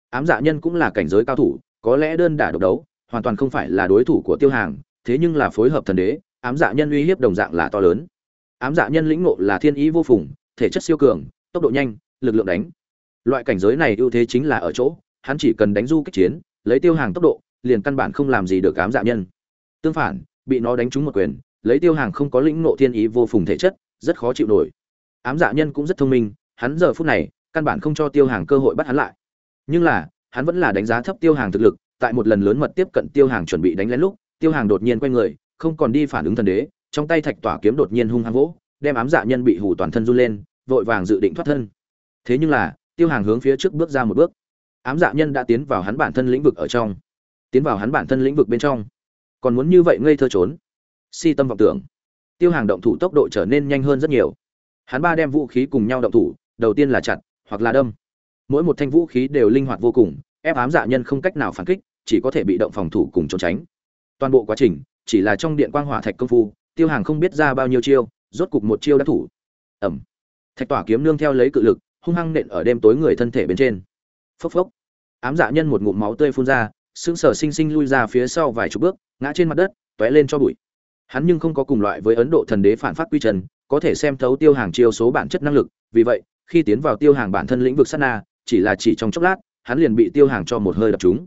Ám dạ nhân cũng là cảnh giới cao thủ, có lẽ đơn đả độc đấu, hoàn toàn không phải là đối thủ của tiêu hàng, thế nhưng là phối hợp thần đế, ám dạ nhân uy hiếp đồng dạng là to lớn. Ám dạ nhân lĩnh ngộ là thiên ý vô phùng thể chất siêu cường, tốc độ nhanh, lực lượng đánh. Loại cảnh giới này ưu thế chính là ở chỗ, hắn chỉ cần đánh du kích chiến, lấy tiêu hàng tốc độ, liền căn bản không làm gì được ám dạ nhân. Tương phản, bị nó đánh trúng một quyền, lấy tiêu hàng không có lĩnh ngộ thiên ý vô phùng thể chất, rất khó chịu nổi. Ám dạ nhân cũng rất thông minh, hắn giờ phút này, căn bản không cho tiêu hàng cơ hội bắt hắn lại. Nhưng là, hắn vẫn là đánh giá thấp tiêu hàng thực lực, tại một lần lớn mật tiếp cận tiêu hàng chuẩn bị đánh lén lúc, tiêu hàng đột nhiên quay người, không còn đi phản ứng thần đế, trong tay thạch tỏa kiếm đột nhiên hung hăng vỗ, đem ám dạ nhân bị hù toàn thân run lên vội vàng dự định thoát thân. Thế nhưng là, tiêu hàng hướng phía trước bước ra một bước. Ám dạ nhân đã tiến vào hắn bản thân lĩnh vực ở trong. Tiến vào hắn bản thân lĩnh vực bên trong. Còn muốn như vậy ngây thơ trốn? Si tâm vọng tưởng. Tiêu hàng động thủ tốc độ trở nên nhanh hơn rất nhiều. Hắn ba đem vũ khí cùng nhau động thủ, đầu tiên là chặt, hoặc là đâm. Mỗi một thanh vũ khí đều linh hoạt vô cùng, ép ám dạ nhân không cách nào phản kích, chỉ có thể bị động phòng thủ cùng trốn tránh. Toàn bộ quá trình, chỉ là trong điện quang hỏa thạch công phu, tiêu hàng không biết ra bao nhiêu chiêu, rốt cục một chiêu đã thủ. Ẩm thạch tỏa kiếm nương theo lấy cự lực, hung hăng nện ở đêm tối người thân thể bên trên. Phốc phốc. Ám dạ nhân một ngụm máu tươi phun ra, sững sờ sinh sinh lui ra phía sau vài chục bước, ngã trên mặt đất, tóe lên cho bụi. Hắn nhưng không có cùng loại với ấn độ thần đế phản phát quy trần, có thể xem thấu tiêu hàng chiêu số bản chất năng lực, vì vậy, khi tiến vào tiêu hàng bản thân lĩnh vực sát na, chỉ là chỉ trong chốc lát, hắn liền bị tiêu hàng cho một hơi đập trúng.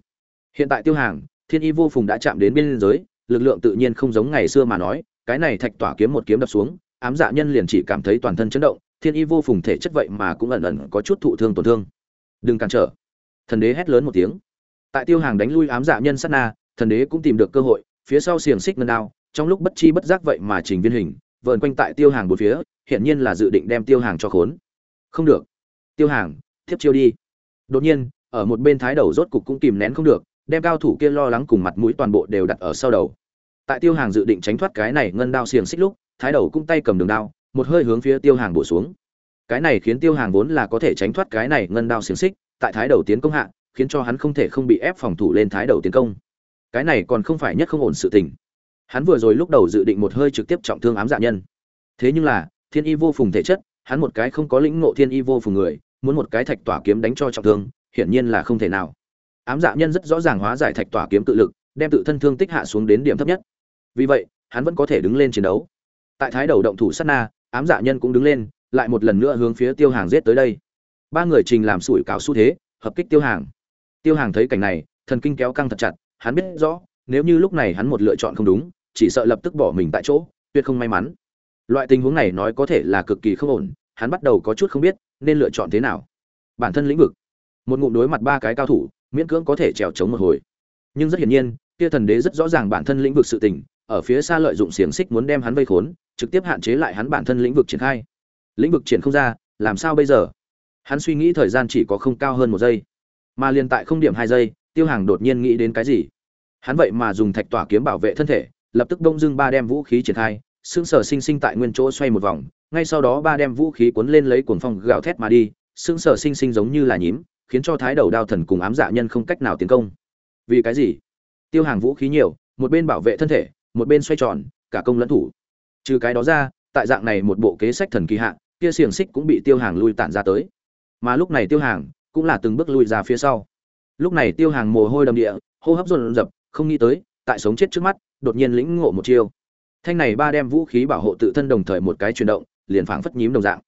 Hiện tại tiêu hàng, thiên y vô phùng đã chạm đến biên giới, lực lượng tự nhiên không giống ngày xưa mà nói, cái này thạch tỏa kiếm một kiếm đập xuống, ám dạ nhân liền chỉ cảm thấy toàn thân chấn động thiên y vô phùng thể chất vậy mà cũng ẩn ẩn có chút thụ thương tổn thương. Đừng cản trở. Thần đế hét lớn một tiếng. Tại tiêu hàng đánh lui ám dạ nhân sát na, thần đế cũng tìm được cơ hội, phía sau xiềng xích ngân đao, trong lúc bất chi bất giác vậy mà trình viên hình, vờn quanh tại tiêu hàng bốn phía, hiển nhiên là dự định đem tiêu hàng cho khốn. Không được. Tiêu hàng tiếp chiêu đi. Đột nhiên, ở một bên thái đầu rốt cục cũng kìm nén không được, đem cao thủ kia lo lắng cùng mặt mũi toàn bộ đều đặt ở sau đầu. Tại tiêu hàng dự định tránh thoát cái này ngân đao xiềng xích lúc, thái đầu cũng tay cầm đường đao một hơi hướng phía tiêu hàng bổ xuống. Cái này khiến tiêu hàng vốn là có thể tránh thoát cái này ngân đao xiềng xích, tại thái đầu tiến công hạ, khiến cho hắn không thể không bị ép phòng thủ lên thái đầu tiến công. Cái này còn không phải nhất không ổn sự tình. Hắn vừa rồi lúc đầu dự định một hơi trực tiếp trọng thương ám dạ nhân. Thế nhưng là, thiên y vô phùng thể chất, hắn một cái không có lĩnh ngộ thiên y vô phùng người, muốn một cái thạch tỏa kiếm đánh cho trọng thương, hiển nhiên là không thể nào. Ám dạ nhân rất rõ ràng hóa giải thạch tỏa kiếm tự lực, đem tự thân thương tích hạ xuống đến điểm thấp nhất. Vì vậy, hắn vẫn có thể đứng lên chiến đấu. Tại thái đầu động thủ sát na ám dạ nhân cũng đứng lên, lại một lần nữa hướng phía tiêu hàng giết tới đây. Ba người trình làm sủi cảo xu thế, hợp kích tiêu hàng. Tiêu hàng thấy cảnh này, thần kinh kéo căng thật chặt, hắn biết rõ, nếu như lúc này hắn một lựa chọn không đúng, chỉ sợ lập tức bỏ mình tại chỗ, tuyệt không may mắn. Loại tình huống này nói có thể là cực kỳ không ổn, hắn bắt đầu có chút không biết nên lựa chọn thế nào. Bản thân lĩnh vực, một ngụm đối mặt ba cái cao thủ, miễn cưỡng có thể trèo chống một hồi. Nhưng rất hiển nhiên, kia thần đế rất rõ ràng bản thân lĩnh vực sự tình ở phía xa lợi dụng xiềng xích muốn đem hắn vây khốn, trực tiếp hạn chế lại hắn bản thân lĩnh vực triển khai. Lĩnh vực triển không ra, làm sao bây giờ? Hắn suy nghĩ thời gian chỉ có không cao hơn một giây, mà liền tại không điểm hai giây, tiêu hàng đột nhiên nghĩ đến cái gì? Hắn vậy mà dùng thạch tỏa kiếm bảo vệ thân thể, lập tức đông dưng ba đem vũ khí triển khai xương sở sinh sinh tại nguyên chỗ xoay một vòng, ngay sau đó ba đem vũ khí cuốn lên lấy cuồng phong gào thét mà đi xương sở sinh sinh giống như là nhím, khiến cho thái đầu đao thần cùng ám dạ nhân không cách nào tiến công. Vì cái gì? Tiêu hàng vũ khí nhiều, một bên bảo vệ thân thể một bên xoay tròn, cả công lẫn thủ. Trừ cái đó ra, tại dạng này một bộ kế sách thần kỳ hạ, kia xiềng xích cũng bị tiêu hàng lui tản ra tới. Mà lúc này tiêu hàng cũng là từng bước lui ra phía sau. Lúc này tiêu hàng mồ hôi đầm địa, hô hấp dồn dập không nghĩ tới, tại sống chết trước mắt, đột nhiên lĩnh ngộ một chiêu. Thanh này ba đem vũ khí bảo hộ tự thân đồng thời một cái chuyển động, liền phảng phất nhím đồng dạng.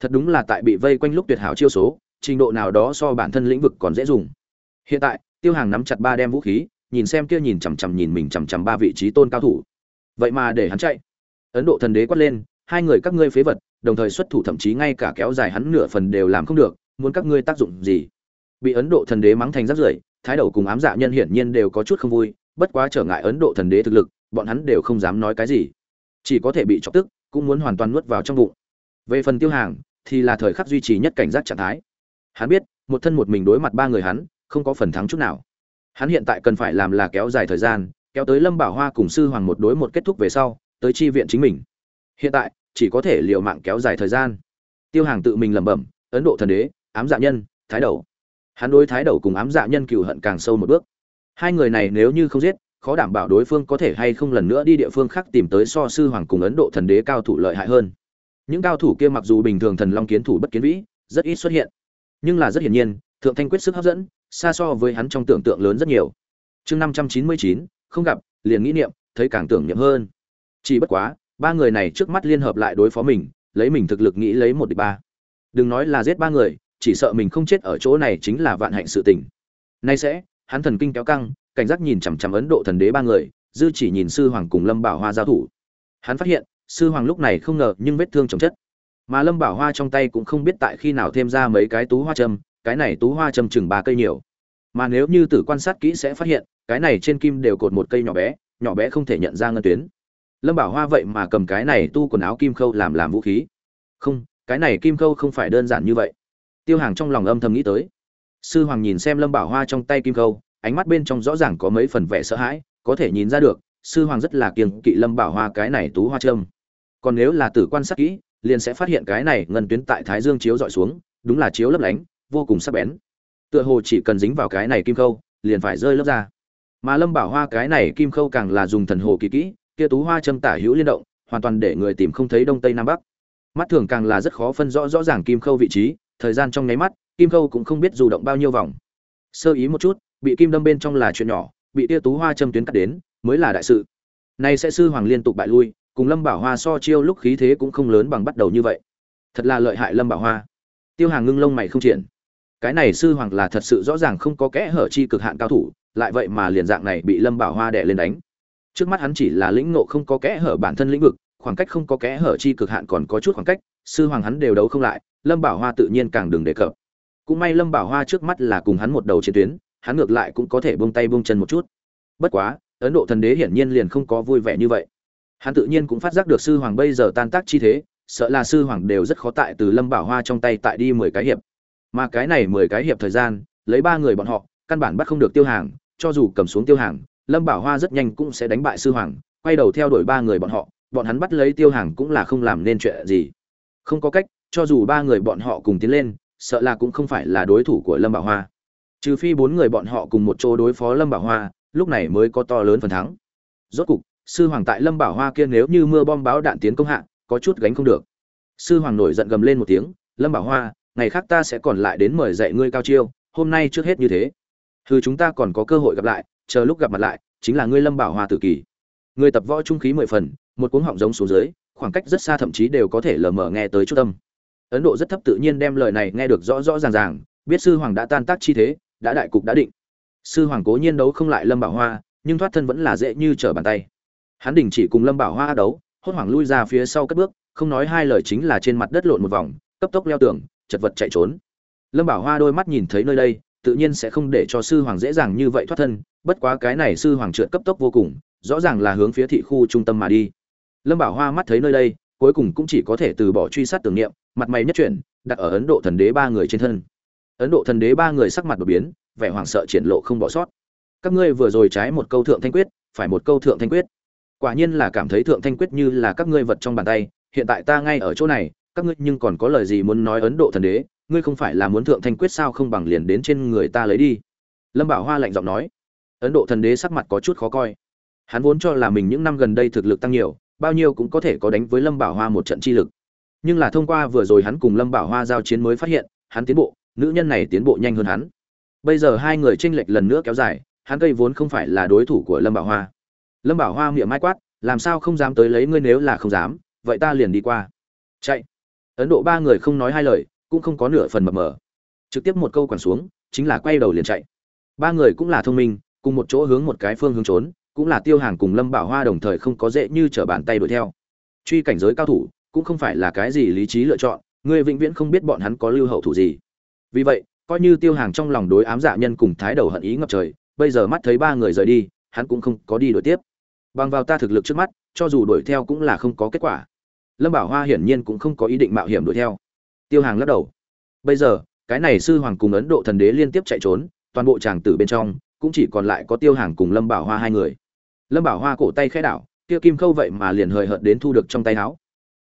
Thật đúng là tại bị vây quanh lúc tuyệt hảo chiêu số, trình độ nào đó so bản thân lĩnh vực còn dễ dùng. Hiện tại, tiêu hàng nắm chặt ba đem vũ khí nhìn xem kia nhìn chằm chằm nhìn mình chằm chằm ba vị trí tôn cao thủ. Vậy mà để hắn chạy. Ấn độ thần đế quát lên, hai người các ngươi phế vật, đồng thời xuất thủ thậm chí ngay cả kéo dài hắn nửa phần đều làm không được, muốn các ngươi tác dụng gì? Bị ấn độ thần đế mắng thành rác rưởi, thái đầu cùng ám dạ nhân hiển nhiên đều có chút không vui, bất quá trở ngại ấn độ thần đế thực lực, bọn hắn đều không dám nói cái gì. Chỉ có thể bị chọc tức, cũng muốn hoàn toàn nuốt vào trong bụng. Về phần tiêu hàng, thì là thời khắc duy trì nhất cảnh giác trạng thái. Hắn biết, một thân một mình đối mặt ba người hắn, không có phần thắng chút nào hắn hiện tại cần phải làm là kéo dài thời gian, kéo tới lâm bảo hoa cùng sư hoàng một đối một kết thúc về sau, tới chi viện chính mình. Hiện tại, chỉ có thể liều mạng kéo dài thời gian. Tiêu hàng tự mình lẩm bẩm, ấn độ thần đế, ám dạ nhân, thái đầu. Hắn đối thái đầu cùng ám dạ nhân cựu hận càng sâu một bước. Hai người này nếu như không giết, khó đảm bảo đối phương có thể hay không lần nữa đi địa phương khác tìm tới so sư hoàng cùng ấn độ thần đế cao thủ lợi hại hơn. Những cao thủ kia mặc dù bình thường thần long kiến thủ bất kiến vĩ, rất ít xuất hiện. Nhưng là rất hiển nhiên, thượng thanh quyết sức hấp dẫn xa so với hắn trong tưởng tượng lớn rất nhiều. Chương năm trăm chín mươi chín, không gặp, liền nghĩ niệm, thấy càng tưởng niệm hơn. Chỉ bất quá, ba người này trước mắt liên hợp lại đối phó mình, lấy mình thực lực nghĩ lấy một địch ba. Đừng nói là giết ba người, chỉ sợ mình không chết ở chỗ này chính là vạn hạnh sự tình. Nay sẽ, hắn thần kinh kéo căng, cảnh giác nhìn chằm chằm ấn độ thần đế ba người, dư chỉ nhìn sư hoàng cùng lâm bảo hoa giao thủ. Hắn phát hiện, sư hoàng lúc này không ngờ nhưng vết thương chồng chất. Mà lâm bảo hoa trong tay cũng không biết tại khi nào thêm ra mấy cái tú hoa châm cái này tú hoa châm chừng ba cây nhiều. Mà nếu như tử quan sát kỹ sẽ phát hiện, cái này trên kim đều cột một cây nhỏ bé nhỏ bé không thể nhận ra ngân tuyến. Lâm bảo hoa vậy mà cầm cái này tu quần áo kim khâu làm làm vũ khí. Không, cái này kim khâu không phải đơn giản như vậy. Tiêu hàng trong lòng âm thầm nghĩ tới. Sư hoàng nhìn xem lâm bảo hoa trong tay kim khâu, ánh mắt bên trong rõ ràng có mấy phần vẻ sợ hãi, có thể nhìn ra được, sư hoàng rất là kiêng kỵ lâm bảo hoa cái này tú hoa trâm còn nếu là tử quan sát kỹ, liền sẽ phát hiện cái này ngân tuyến tại thái dương chiếu dọi xuống, đúng là chiếu lấp lánh vô cùng sắc bén. Tựa hồ chỉ cần dính vào cái này kim khâu, liền phải rơi lớp ra. Mà lâm bảo hoa cái này kim khâu càng là dùng thần hồ kỳ kỹ, kia tú hoa châm tả hữu liên động, hoàn toàn để người tìm không thấy đông tây nam bắc. Mắt thường càng là rất khó phân rõ rõ ràng kim khâu vị trí, thời gian trong nháy mắt, kim khâu cũng không biết du động bao nhiêu vòng. Sơ ý một chút, bị kim đâm bên trong là chuyện nhỏ, bị tia tú hoa châm tuyến cắt đến, mới là đại sự. Nay sẽ sư hoàng liên tục bại lui, cùng lâm bảo hoa so chiêu lúc khí thế cũng không lớn bằng bắt đầu như vậy. Thật là lợi hại lâm bảo hoa. Tiêu hàng ngưng lông mày không triển cái này sư hoàng là thật sự rõ ràng không có kẽ hở chi cực hạn cao thủ, lại vậy mà liền dạng này bị lâm bảo hoa đẻ lên đánh. Trước mắt hắn chỉ là lĩnh ngộ không có kẽ hở bản thân lĩnh vực, khoảng cách không có kẽ hở chi cực hạn còn có chút khoảng cách, sư hoàng hắn đều đấu không lại, lâm bảo hoa tự nhiên càng đừng đề cập. Cũng may lâm bảo hoa trước mắt là cùng hắn một đầu chiến tuyến, hắn ngược lại cũng có thể buông tay buông chân một chút. Bất quá, ấn độ thần đế hiển nhiên liền không có vui vẻ như vậy. Hắn tự nhiên cũng phát giác được sư hoàng bây giờ tan tác chi thế, sợ là sư hoàng đều rất khó tại từ lâm bảo hoa trong tay tại đi mười cái hiệp mà cái này mười cái hiệp thời gian, lấy ba người bọn họ, căn bản bắt không được tiêu hàng, cho dù cầm xuống tiêu hàng, lâm bảo hoa rất nhanh cũng sẽ đánh bại sư hoàng, quay đầu theo đuổi ba người bọn họ, bọn hắn bắt lấy tiêu hàng cũng là không làm nên chuyện gì. Không có cách, cho dù ba người bọn họ cùng tiến lên, sợ là cũng không phải là đối thủ của lâm bảo hoa. Trừ phi bốn người bọn họ cùng một chỗ đối phó lâm bảo hoa, lúc này mới có to lớn phần thắng. Rốt cục, sư hoàng tại lâm bảo hoa kia nếu như mưa bom báo đạn tiến công hạ, có chút gánh không được. Sư hoàng nổi giận gầm lên một tiếng, lâm bảo hoa ngày khác ta sẽ còn lại đến mời dạy ngươi cao chiêu, hôm nay trước hết như thế. Thư chúng ta còn có cơ hội gặp lại, chờ lúc gặp mặt lại, chính là ngươi lâm bảo hoa tử kỳ. Người tập võ trung khí mười phần, một cuống họng giống xuống dưới, khoảng cách rất xa thậm chí đều có thể lờ mờ nghe tới chút tâm ấn độ rất thấp tự nhiên đem lời này nghe được rõ rõ ràng ràng, biết sư hoàng đã tan tác chi thế, đã đại cục đã định. Sư hoàng cố nhiên đấu không lại lâm bảo hoa, nhưng thoát thân vẫn là dễ như trở bàn tay. Hắn đình chỉ cùng lâm bảo hoa đấu, hốt hoảng lui ra phía sau cất bước, không nói hai lời chính là trên mặt đất lộn một vòng, cấp tốc leo tường chật vật chạy trốn. Lâm bảo hoa đôi mắt nhìn thấy nơi đây, tự nhiên sẽ không để cho sư hoàng dễ dàng như vậy thoát thân, bất quá cái này sư hoàng trượt cấp tốc vô cùng, rõ ràng là hướng phía thị khu trung tâm mà đi. Lâm bảo hoa mắt thấy nơi đây, cuối cùng cũng chỉ có thể từ bỏ truy sát tưởng niệm, mặt mày nhất chuyển, đặt ở ấn độ thần đế ba người trên thân. Ấn độ thần đế ba người sắc mặt đột biến, vẻ hoảng sợ triển lộ không bỏ sót. Các ngươi vừa rồi trái một câu thượng thanh quyết, phải một câu thượng thanh quyết. Quả nhiên là cảm thấy thượng thanh quyết như là các ngươi vật trong bàn tay, hiện tại ta ngay ở chỗ này các ngươi nhưng còn có lời gì muốn nói ấn độ thần đế, ngươi không phải là muốn thượng thanh quyết sao không bằng liền đến trên người ta lấy đi. Lâm bảo hoa lạnh giọng nói. Ấn độ thần đế sắc mặt có chút khó coi. Hắn vốn cho là mình những năm gần đây thực lực tăng nhiều, bao nhiêu cũng có thể có đánh với lâm bảo hoa một trận chi lực. Nhưng là thông qua vừa rồi hắn cùng lâm bảo hoa giao chiến mới phát hiện, hắn tiến bộ, nữ nhân này tiến bộ nhanh hơn hắn. Bây giờ hai người tranh lệch lần nữa kéo dài, hắn cây vốn không phải là đối thủ của lâm bảo hoa. Lâm bảo hoa miệng mai quát, làm sao không dám tới lấy ngươi nếu là không dám, vậy ta liền đi qua. Chạy ấn độ ba người không nói hai lời, cũng không có nửa phần mập mờ. Trực tiếp một câu quẳng xuống, chính là quay đầu liền chạy. Ba người cũng là thông minh, cùng một chỗ hướng một cái phương hướng trốn, cũng là tiêu hàng cùng lâm bảo hoa đồng thời không có dễ như trở bàn tay đuổi theo. Truy cảnh giới cao thủ, cũng không phải là cái gì lý trí lựa chọn, người vĩnh viễn không biết bọn hắn có lưu hậu thủ gì. Vì vậy, coi như tiêu hàng trong lòng đối ám dạ nhân cùng thái đầu hận ý ngập trời, bây giờ mắt thấy ba người rời đi, hắn cũng không có đi đuổi tiếp. Bằng vào ta thực lực trước mắt, cho dù đuổi theo cũng là không có kết quả lâm bảo hoa hiển nhiên cũng không có ý định mạo hiểm đuổi theo. Tiêu hàng lắc đầu. Bây giờ, cái này sư hoàng cùng ấn độ thần đế liên tiếp chạy trốn, toàn bộ tràng tử bên trong, cũng chỉ còn lại có tiêu hàng cùng lâm bảo hoa hai người. Lâm bảo hoa cổ tay khẽ đảo, kia kim khâu vậy mà liền hời hợt đến thu được trong tay áo.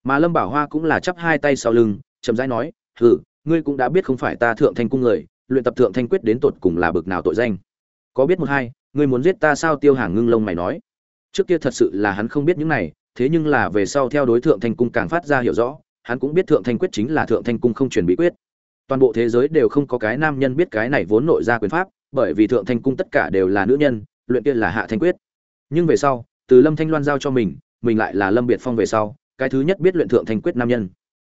Mà lâm bảo hoa cũng là chắp hai tay sau lưng, chậm rãi nói, hừ, ngươi cũng đã biết không phải ta thượng thanh cung người, luyện tập thượng thanh quyết đến tột cùng là bực nào tội danh. Có biết một hai, ngươi muốn giết ta sao? Tiêu hàng ngưng lông mày nói. Trước kia thật sự là hắn không biết những này thế nhưng là về sau theo đối thượng thanh cung càng phát ra hiểu rõ, hắn cũng biết thượng thanh quyết chính là thượng thanh cung không truyền bí quyết. Toàn bộ thế giới đều không có cái nam nhân biết cái này vốn nội ra quyền pháp, bởi vì thượng thanh cung tất cả đều là nữ nhân, luyện kia là hạ thanh quyết. Nhưng về sau, từ lâm thanh loan giao cho mình mình lại là lâm biệt phong về sau, cái thứ nhất biết luyện thượng thanh quyết nam nhân.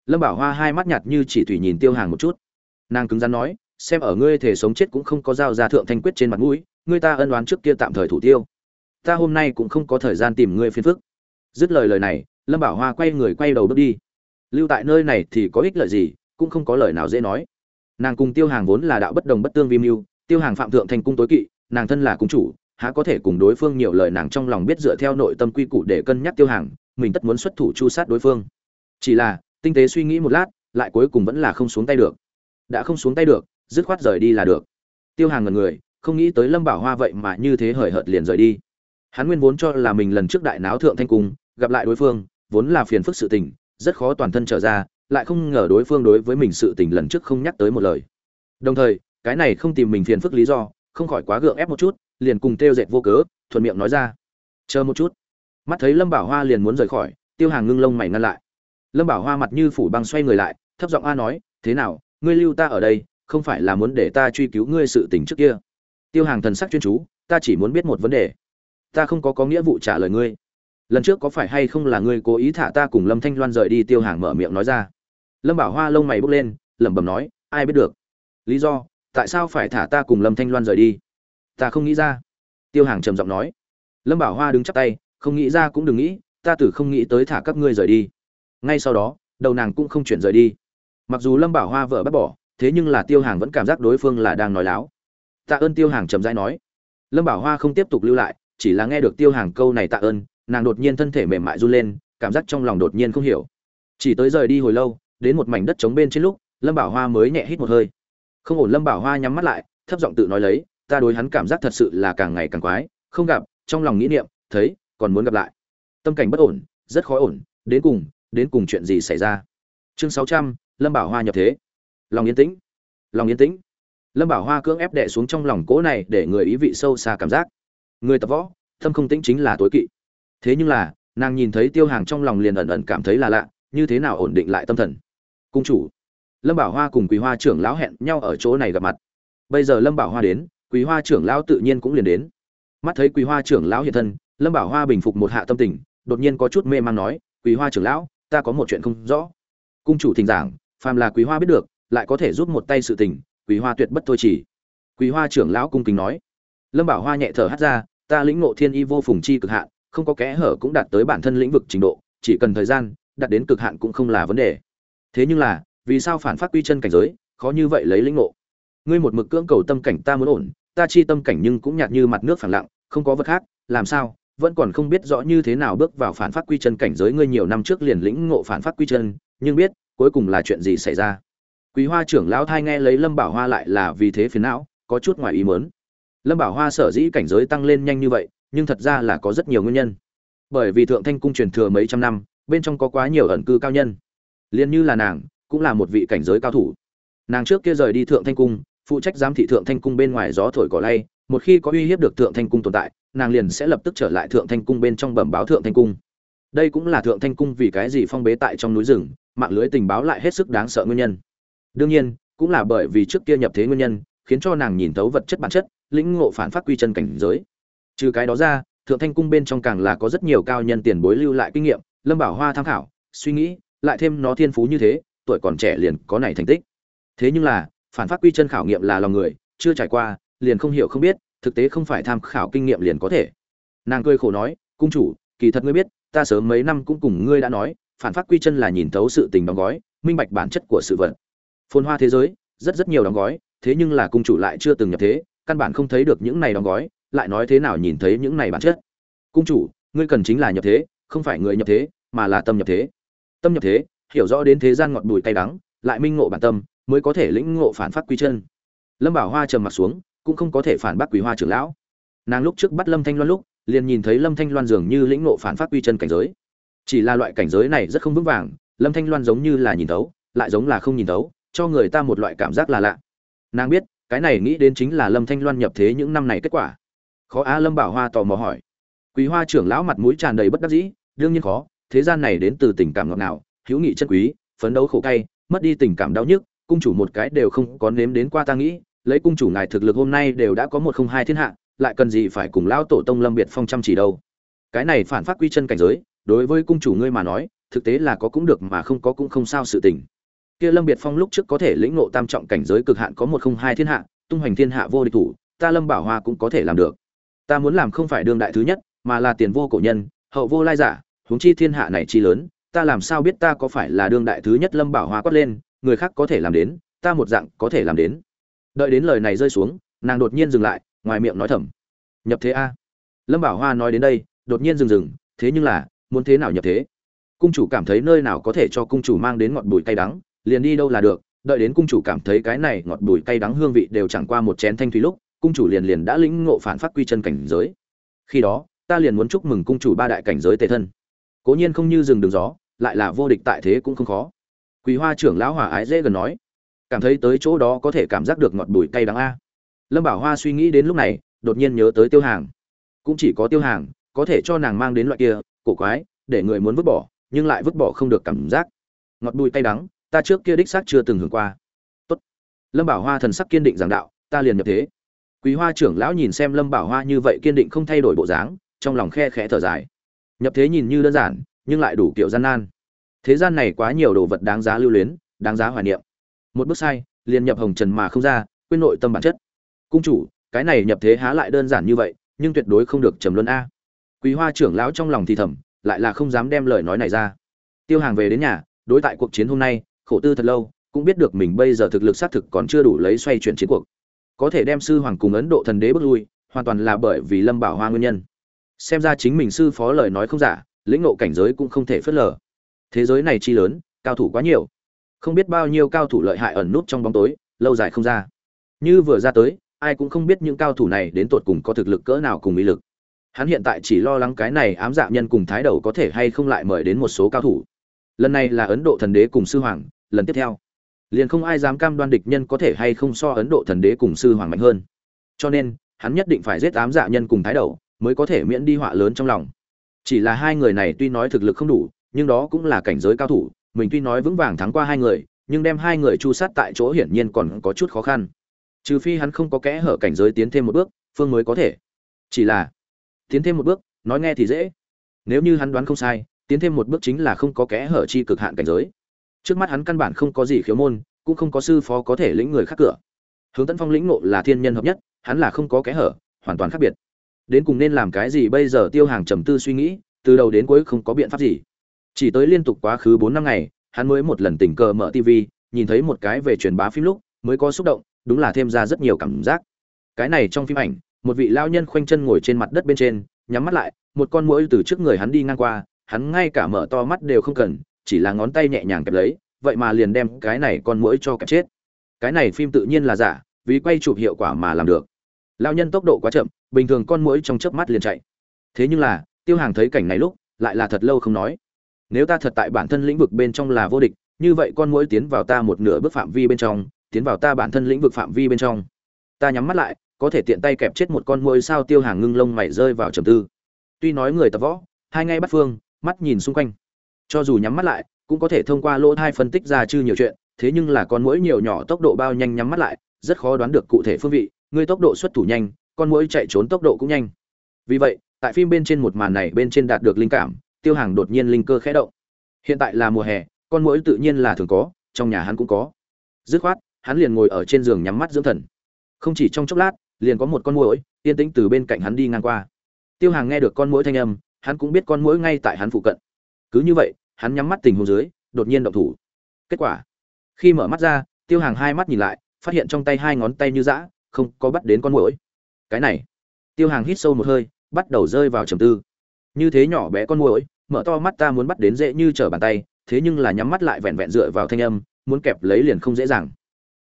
Lâm bảo hoa hai mắt nhạt như chỉ thủy nhìn tiêu hàng một chút. Nàng cứng rắn nói, xem ở ngươi thể sống chết cũng không có giao ra thượng thanh quyết trên mặt mũi, ngươi ta ân đoán trước kia tạm thời thủ tiêu. Ta hôm nay cũng không có thời gian tìm ngươi phiền phức dứt lời lời này, lâm bảo hoa quay người quay đầu bước đi. Lưu tại nơi này thì có ích lợi gì, cũng không có lời nào dễ nói. Nàng cùng tiêu hàng vốn là đạo bất đồng bất tương vi mưu, tiêu hàng phạm thượng thành cung tối kỵ, nàng thân là cung chủ, há có thể cùng đối phương nhiều lời nàng trong lòng biết dựa theo nội tâm quy củ để cân nhắc tiêu hàng, mình tất muốn xuất thủ chu sát đối phương. Chỉ là, tinh tế suy nghĩ một lát, lại cuối cùng vẫn là không xuống tay được. Đã không xuống tay được, dứt khoát rời đi là được. Tiêu hàng ngần người, không nghĩ tới lâm bảo hoa vậy mà như thế hời hợt liền rời đi. Hắn nguyên vốn cho là mình lần trước đại náo thượng thanh cung gặp lại đối phương, vốn là phiền phức sự tình, rất khó toàn thân trở ra, lại không ngờ đối phương đối với mình sự tình lần trước không nhắc tới một lời. Đồng thời, cái này không tìm mình phiền phức lý do, không khỏi quá gượng ép một chút, liền cùng tiêu dệt vô cớ, thuận miệng nói ra. Chờ một chút. Mắt thấy lâm bảo hoa liền muốn rời khỏi, tiêu hàng ngưng lông mày ngăn lại. Lâm bảo hoa mặt như phủ băng xoay người lại, thấp giọng a nói, thế nào, ngươi lưu ta ở đây, không phải là muốn để ta truy cứu ngươi sự tình trước kia? Tiêu hàng thần sắc chuyên chú, ta chỉ muốn biết một vấn đề. Ta không có có nghĩa vụ trả lời ngươi lần trước có phải hay không là ngươi cố ý thả ta cùng lâm thanh loan rời đi tiêu hàng mở miệng nói ra? Lâm bảo hoa lông mày bốc lên, lẩm bẩm nói, ai biết được. Lý do, tại sao phải thả ta cùng lâm thanh loan rời đi? Ta không nghĩ ra. Tiêu hàng trầm giọng nói. Lâm bảo hoa đứng chắp tay, không nghĩ ra cũng đừng nghĩ, ta tử không nghĩ tới thả các ngươi rời đi. Ngay sau đó, đầu nàng cũng không chuyển rời đi. Mặc dù lâm bảo hoa vợ bắt bỏ, thế nhưng là tiêu hàng vẫn cảm giác đối phương là đang nói láo. Tạ ơn tiêu hàng trầm dai nói. Lâm bảo hoa không tiếp tục lưu lại, chỉ là nghe được tiêu hàng câu này tạ ơn nàng đột nhiên thân thể mềm mại run lên, cảm giác trong lòng đột nhiên không hiểu. Chỉ tới rời đi hồi lâu, đến một mảnh đất trống bên trên lúc, lâm bảo hoa mới nhẹ hít một hơi. Không ổn, lâm bảo hoa nhắm mắt lại, thấp giọng tự nói lấy, ta đối hắn cảm giác thật sự là càng ngày càng quái, không gặp, trong lòng nghĩ niệm, thấy, còn muốn gặp lại. Tâm cảnh bất ổn, rất khó ổn, đến cùng đến cùng chuyện gì xảy ra? Chương sáu trăm, lâm bảo hoa nhập thế. Lòng yên tĩnh, lòng yên tĩnh. Lâm bảo hoa cưỡng ép đẻ xuống trong lòng cỗ này để người ý vị sâu xa cảm giác. Người tập võ, tâm không tĩnh chính là tối kỵ thế nhưng là, nàng nhìn thấy tiêu hàng trong lòng liền ẩn ẩn cảm thấy là lạ, như thế nào ổn định lại tâm thần? Cung chủ, lâm bảo hoa cùng quý hoa trưởng lão hẹn nhau ở chỗ này gặp mặt. Bây giờ lâm bảo hoa đến quý hoa trưởng lão tự nhiên cũng liền đến. Mắt thấy quý hoa trưởng lão hiện thân, lâm bảo hoa bình phục một hạ tâm tình, đột nhiên có chút mê man nói quý hoa trưởng lão, ta có một chuyện không rõ. Cung chủ thỉnh giảng, phàm là quý hoa biết được, lại có thể giúp một tay sự tình quý hoa tuyệt bất thôi chỉ. Quý hoa trưởng lão cung kính nói. Lâm bảo hoa nhẹ thở hắt ra, ta lĩnh ngộ thiên y vô phùng chi cực hạn không có kẽ hở cũng đạt tới bản thân lĩnh vực trình độ, chỉ cần thời gian đạt đến cực hạn cũng không là vấn đề. Thế nhưng là, vì sao phản phát quy chân cảnh giới, khó như vậy lấy lĩnh ngộ? Ngươi một mực cưỡng cầu tâm cảnh ta muốn ổn, ta chi tâm cảnh nhưng cũng nhạt như mặt nước phẳng lặng, không có vật khác, làm sao? Vẫn còn không biết rõ như thế nào bước vào phản phát quy chân cảnh giới ngươi nhiều năm trước liền lĩnh ngộ phản phát quy chân, nhưng biết, cuối cùng là chuyện gì xảy ra? Quý hoa trưởng lão thai nghe lấy lâm bảo hoa lại là vì thế phiền não, có chút ngoài ý muốn. Lâm bảo hoa sở dĩ cảnh giới tăng lên nhanh như vậy nhưng thật ra là có rất nhiều nguyên nhân. Bởi vì thượng thanh cung truyền thừa mấy trăm năm, bên trong có quá nhiều ẩn cư cao nhân. Liền như là nàng, cũng là một vị cảnh giới cao thủ. Nàng trước kia rời đi thượng thanh cung, phụ trách giám thị thượng thanh cung bên ngoài gió thổi cỏ lay, một khi có uy hiếp được thượng thanh cung tồn tại, nàng liền sẽ lập tức trở lại thượng thanh cung bên trong bẩm báo thượng thanh cung. Đây cũng là thượng thanh cung vì cái gì phong bế tại trong núi rừng, mạng lưới tình báo lại hết sức đáng sợ nguyên nhân. Đương nhiên, cũng là bởi vì trước kia nhập thế nguyên nhân, khiến cho nàng nhìn thấu vật chất bản chất, lĩnh ngộ phản phát quy chân cảnh giới trừ cái đó ra, thượng thanh cung bên trong càng là có rất nhiều cao nhân tiền bối lưu lại kinh nghiệm, lâm bảo hoa tham khảo, suy nghĩ, lại thêm nó thiên phú như thế, tuổi còn trẻ liền có này thành tích. Thế nhưng là, phản phát quy chân khảo nghiệm là lòng người, chưa trải qua, liền không hiểu không biết, thực tế không phải tham khảo kinh nghiệm liền có thể. Nàng cười khổ nói, cung chủ, kỳ thật ngươi biết, ta sớm mấy năm cũng cùng ngươi đã nói, phản phát quy chân là nhìn thấu sự tình đóng gói, minh bạch bản chất của sự vật. Phồn hoa thế giới, rất rất nhiều đóng gói, thế nhưng là cung chủ lại chưa từng nhập thế, căn bản không thấy được những này đóng gói lại nói thế nào nhìn thấy những này bản chất? Cung chủ, ngươi cần chính là nhập thế, không phải người nhập thế, mà là tâm nhập thế. Tâm nhập thế, hiểu rõ đến thế gian ngọt bùi tay đắng, lại minh ngộ bản tâm, mới có thể lĩnh ngộ phản phát quy chân. Lâm bảo hoa trầm mặt xuống, cũng không có thể phản bác quý hoa trưởng lão. Nàng lúc trước bắt lâm thanh loan lúc, liền nhìn thấy lâm thanh loan dường như lĩnh ngộ phản phát quy chân cảnh giới. Chỉ là loại cảnh giới này rất không vững vàng, lâm thanh loan giống như là nhìn thấu, lại giống là không nhìn thấu, cho người ta một loại cảm giác là lạ. Nàng biết, cái này nghĩ đến chính là lâm thanh loan nhập thế những năm này kết quả khó a lâm bảo hoa tò mò hỏi. Quý hoa trưởng lão mặt mũi tràn đầy bất đắc dĩ, đương nhiên khó, thế gian này đến từ tình cảm ngọt ngào, hữu nghị chân quý, phấn đấu khổ cay, mất đi tình cảm đau nhức, cung chủ một cái đều không có nếm đến qua ta nghĩ, lấy cung chủ ngài thực lực hôm nay đều đã có một không hai thiên hạ, lại cần gì phải cùng lão tổ tông lâm biệt phong chăm chỉ đâu. Cái này phản phát quy chân cảnh giới, đối với cung chủ ngươi mà nói, thực tế là có cũng được mà không có cũng không sao sự tình. Kia lâm biệt phong lúc trước có thể lĩnh ngộ tam trọng cảnh giới cực hạn có một không hai thiên hạ, tung hoành thiên hạ vô địch thủ, ta lâm bảo hoa cũng có thể làm được ta muốn làm không phải đương đại thứ nhất, mà là tiền vô cổ nhân, hậu vô lai giả, huống chi thiên hạ này chi lớn, ta làm sao biết ta có phải là đương đại thứ nhất lâm bảo hoa quát lên, người khác có thể làm đến, ta một dạng có thể làm đến. Đợi đến lời này rơi xuống, nàng đột nhiên dừng lại, ngoài miệng nói thầm. Nhập thế a. Lâm bảo hoa nói đến đây, đột nhiên dừng dừng, thế nhưng là, muốn thế nào nhập thế? Cung chủ cảm thấy nơi nào có thể cho cung chủ mang đến ngọt bùi cay đắng, liền đi đâu là được, đợi đến cung chủ cảm thấy cái này ngọt bùi cay đắng hương vị đều chẳng qua một chén thanh thủy lúc cung chủ liền liền đã lĩnh ngộ phản phát quy chân cảnh giới. Khi đó, ta liền muốn chúc mừng cung chủ ba đại cảnh giới tề thân. Cố nhiên không như rừng đường gió, lại là vô địch tại thế cũng không khó. Quý hoa trưởng lão hòa ái dễ gần nói, cảm thấy tới chỗ đó có thể cảm giác được ngọt bùi cay đắng a. Lâm bảo hoa suy nghĩ đến lúc này, đột nhiên nhớ tới tiêu hàng. Cũng chỉ có tiêu hàng, có thể cho nàng mang đến loại kia, cổ quái, để người muốn vứt bỏ, nhưng lại vứt bỏ không được cảm giác. Ngọt bùi cay đắng, ta trước kia đích xác chưa từng hưởng qua. Tốt. Lâm bảo hoa thần sắc kiên định giảng đạo, ta liền nhập thế quý hoa trưởng lão nhìn xem lâm bảo hoa như vậy kiên định không thay đổi bộ dáng, trong lòng khe khẽ thở dài. Nhập thế nhìn như đơn giản, nhưng lại đủ kiểu gian nan. Thế gian này quá nhiều đồ vật đáng giá lưu luyến, đáng giá hoài niệm. Một bước sai, liền nhập hồng trần mà không ra, quên nội tâm bản chất. Cung chủ, cái này nhập thế há lại đơn giản như vậy, nhưng tuyệt đối không được trầm luân a. Quý hoa trưởng lão trong lòng thì thầm, lại là không dám đem lời nói này ra. Tiêu hàng về đến nhà, đối tại cuộc chiến hôm nay, khổ tư thật lâu, cũng biết được mình bây giờ thực lực xác thực còn chưa đủ lấy xoay chuyển chiến cuộc có thể đem sư hoàng cùng ấn độ thần đế bước lui, hoàn toàn là bởi vì lâm bảo hoa nguyên nhân. Xem ra chính mình sư phó lời nói không giả, lĩnh ngộ cảnh giới cũng không thể phớt lờ. Thế giới này chi lớn, cao thủ quá nhiều. Không biết bao nhiêu cao thủ lợi hại ẩn nút trong bóng tối, lâu dài không ra. Như vừa ra tới, ai cũng không biết những cao thủ này đến tột cùng có thực lực cỡ nào cùng ý lực. Hắn hiện tại chỉ lo lắng cái này ám dạ nhân cùng thái đầu có thể hay không lại mời đến một số cao thủ. Lần này là ấn độ thần đế cùng sư hoàng, lần tiếp theo liền không ai dám cam đoan địch nhân có thể hay không so ấn độ thần đế cùng sư hoàng mạnh hơn. Cho nên, hắn nhất định phải giết ám dạ nhân cùng thái đầu, mới có thể miễn đi họa lớn trong lòng. Chỉ là hai người này tuy nói thực lực không đủ, nhưng đó cũng là cảnh giới cao thủ, mình tuy nói vững vàng thắng qua hai người, nhưng đem hai người chu sát tại chỗ hiển nhiên còn có chút khó khăn. Trừ phi hắn không có kẽ hở cảnh giới tiến thêm một bước, phương mới có thể. Chỉ là, tiến thêm một bước, nói nghe thì dễ. Nếu như hắn đoán không sai, tiến thêm một bước chính là không có kẽ hở chi cực hạn cảnh giới trước mắt hắn căn bản không có gì khiếu môn, cũng không có sư phó có thể lĩnh người khác cửa. Hướng tấn phong lĩnh nộ là thiên nhân hợp nhất, hắn là không có kẽ hở, hoàn toàn khác biệt. Đến cùng nên làm cái gì bây giờ tiêu hàng trầm tư suy nghĩ, từ đầu đến cuối không có biện pháp gì. Chỉ tới liên tục quá khứ bốn năm ngày, hắn mới một lần tình cờ mở tv nhìn thấy một cái về truyền bá phim lúc, mới có xúc động, đúng là thêm ra rất nhiều cảm giác. Cái này trong phim ảnh, một vị lao nhân khoanh chân ngồi trên mặt đất bên trên, nhắm mắt lại, một con mũi từ trước người hắn đi ngang qua, hắn ngay cả mở to mắt đều không cần chỉ là ngón tay nhẹ nhàng kẹp lấy, vậy mà liền đem cái này con mũi cho kẹp chết. Cái này phim tự nhiên là giả, vì quay chụp hiệu quả mà làm được. Lao nhân tốc độ quá chậm, bình thường con mũi trong chớp mắt liền chạy. Thế nhưng là, tiêu hàng thấy cảnh này lúc, lại là thật lâu không nói. Nếu ta thật tại bản thân lĩnh vực bên trong là vô địch, như vậy con mũi tiến vào ta một nửa bước phạm vi bên trong, tiến vào ta bản thân lĩnh vực phạm vi bên trong. Ta nhắm mắt lại, có thể tiện tay kẹp chết một con mũi sao tiêu hàng ngưng lông mày rơi vào trầm tư. Tuy nói người tập võ, hai ngay bắt phương, mắt nhìn xung quanh cho dù nhắm mắt lại, cũng có thể thông qua lỗ thai phân tích ra chư nhiều chuyện, thế nhưng là con mũi nhiều nhỏ tốc độ bao nhanh nhắm mắt lại, rất khó đoán được cụ thể phương vị, người tốc độ xuất thủ nhanh, con mũi chạy trốn tốc độ cũng nhanh. Vì vậy, tại phim bên trên một màn này bên trên đạt được linh cảm, tiêu hàng đột nhiên linh cơ khẽ động. Hiện tại là mùa hè, con mũi tự nhiên là thường có, trong nhà hắn cũng có. Dứt khoát, hắn liền ngồi ở trên giường nhắm mắt dưỡng thần. Không chỉ trong chốc lát, liền có một con muỗi, yên tĩnh từ bên cạnh hắn đi ngang qua. Tiêu hàng nghe được con muỗi thanh âm, hắn cũng biết con muỗi ngay tại hắn phụ cận cứ như vậy, hắn nhắm mắt tình huống dưới, đột nhiên động thủ. Kết quả, khi mở mắt ra, tiêu hàng hai mắt nhìn lại, phát hiện trong tay hai ngón tay như dã, không có bắt đến con muỗi. Cái này, tiêu hàng hít sâu một hơi, bắt đầu rơi vào trầm tư. Như thế nhỏ bé con muỗi, mở to mắt ta muốn bắt đến dễ như trở bàn tay, thế nhưng là nhắm mắt lại vẹn vẹn dựa vào thanh âm, muốn kẹp lấy liền không dễ dàng.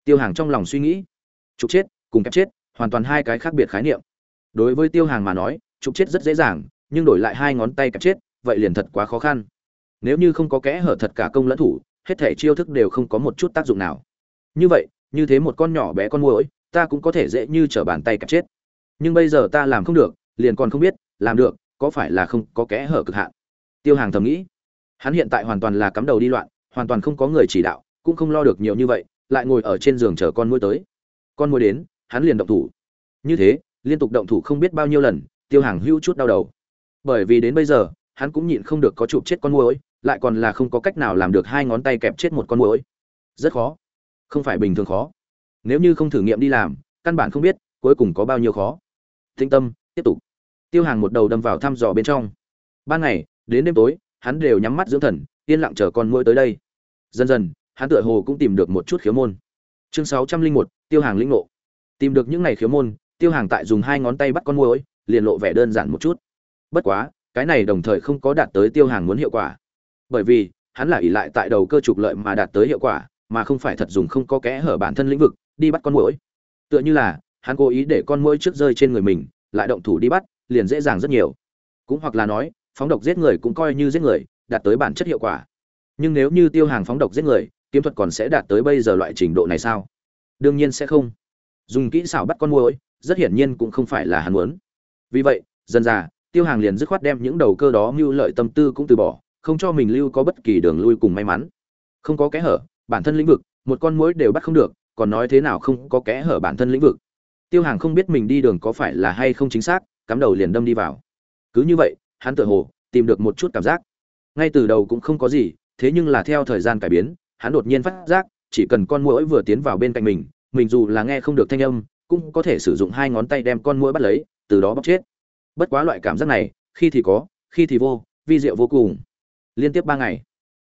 Tiêu hàng trong lòng suy nghĩ, trục chết cùng kẹp chết, hoàn toàn hai cái khác biệt khái niệm. Đối với tiêu hàng mà nói, trục chết rất dễ dàng, nhưng đổi lại hai ngón tay kẹp chết, vậy liền thật quá khó khăn nếu như không có kẽ hở thật cả công lẫn thủ, hết thể chiêu thức đều không có một chút tác dụng nào. Như vậy, như thế một con nhỏ bé con muỗi, ta cũng có thể dễ như trở bàn tay cặp chết. Nhưng bây giờ ta làm không được, liền còn không biết, làm được, có phải là không có kẽ hở cực hạn? Tiêu hàng thầm nghĩ. Hắn hiện tại hoàn toàn là cắm đầu đi loạn, hoàn toàn không có người chỉ đạo, cũng không lo được nhiều như vậy, lại ngồi ở trên giường chờ con muỗi tới. Con muỗi đến, hắn liền động thủ. Như thế, liên tục động thủ không biết bao nhiêu lần, tiêu hàng hữu chút đau đầu. Bởi vì đến bây giờ, hắn cũng nhịn không được có chụp chết con muỗi lại còn là không có cách nào làm được hai ngón tay kẹp chết một con muỗi. Rất khó. Không phải bình thường khó. Nếu như không thử nghiệm đi làm, căn bản không biết cuối cùng có bao nhiêu khó. Thinh tâm, tiếp tục. Tiêu hàng một đầu đâm vào thăm dò bên trong. Ban ngày, đến đêm tối, hắn đều nhắm mắt dưỡng thần, yên lặng chờ con muỗi tới đây. Dần dần, hắn tựa hồ cũng tìm được một chút khiếu môn. Chương sáu trăm linh một, tiêu hàng lĩnh ngộ. Tìm được những này khiếu môn, tiêu hàng tại dùng hai ngón tay bắt con muỗi, liền lộ vẻ đơn giản một chút. Bất quá, cái này đồng thời không có đạt tới tiêu hàng muốn hiệu quả bởi vì, hắn là ỷ lại tại đầu cơ trục lợi mà đạt tới hiệu quả, mà không phải thật dùng không có kẽ hở bản thân lĩnh vực, đi bắt con muỗi. Tựa như là, hắn cố ý để con muỗi trước rơi trên người mình, lại động thủ đi bắt, liền dễ dàng rất nhiều. Cũng hoặc là nói, phóng độc giết người cũng coi như giết người, đạt tới bản chất hiệu quả. Nhưng nếu như tiêu hàng phóng độc giết người, kiếm thuật còn sẽ đạt tới bây giờ loại trình độ này sao? Đương nhiên sẽ không. Dùng kỹ xảo bắt con muỗi, rất hiển nhiên cũng không phải là hắn muốn. Vì vậy, dần dà, tiêu hàng liền dứt khoát đem những đầu cơ đó mưu lợi tâm tư cũng từ bỏ không cho mình lưu có bất kỳ đường lui cùng may mắn. Không có kẽ hở, bản thân lĩnh vực, một con muỗi đều bắt không được, còn nói thế nào không có kẽ hở bản thân lĩnh vực. Tiêu hàng không biết mình đi đường có phải là hay không chính xác, cắm đầu liền đâm đi vào. Cứ như vậy, hắn tự hồ tìm được một chút cảm giác. Ngay từ đầu cũng không có gì, thế nhưng là theo thời gian cải biến, hắn đột nhiên phát giác, chỉ cần con muỗi vừa tiến vào bên cạnh mình mình dù là nghe không được thanh âm, cũng có thể sử dụng hai ngón tay đem con muỗi bắt lấy, từ đó bóc chết. Bất quá loại cảm giác này, khi thì có, khi thì vô, vi diệu vô cùng liên tiếp ba ngày.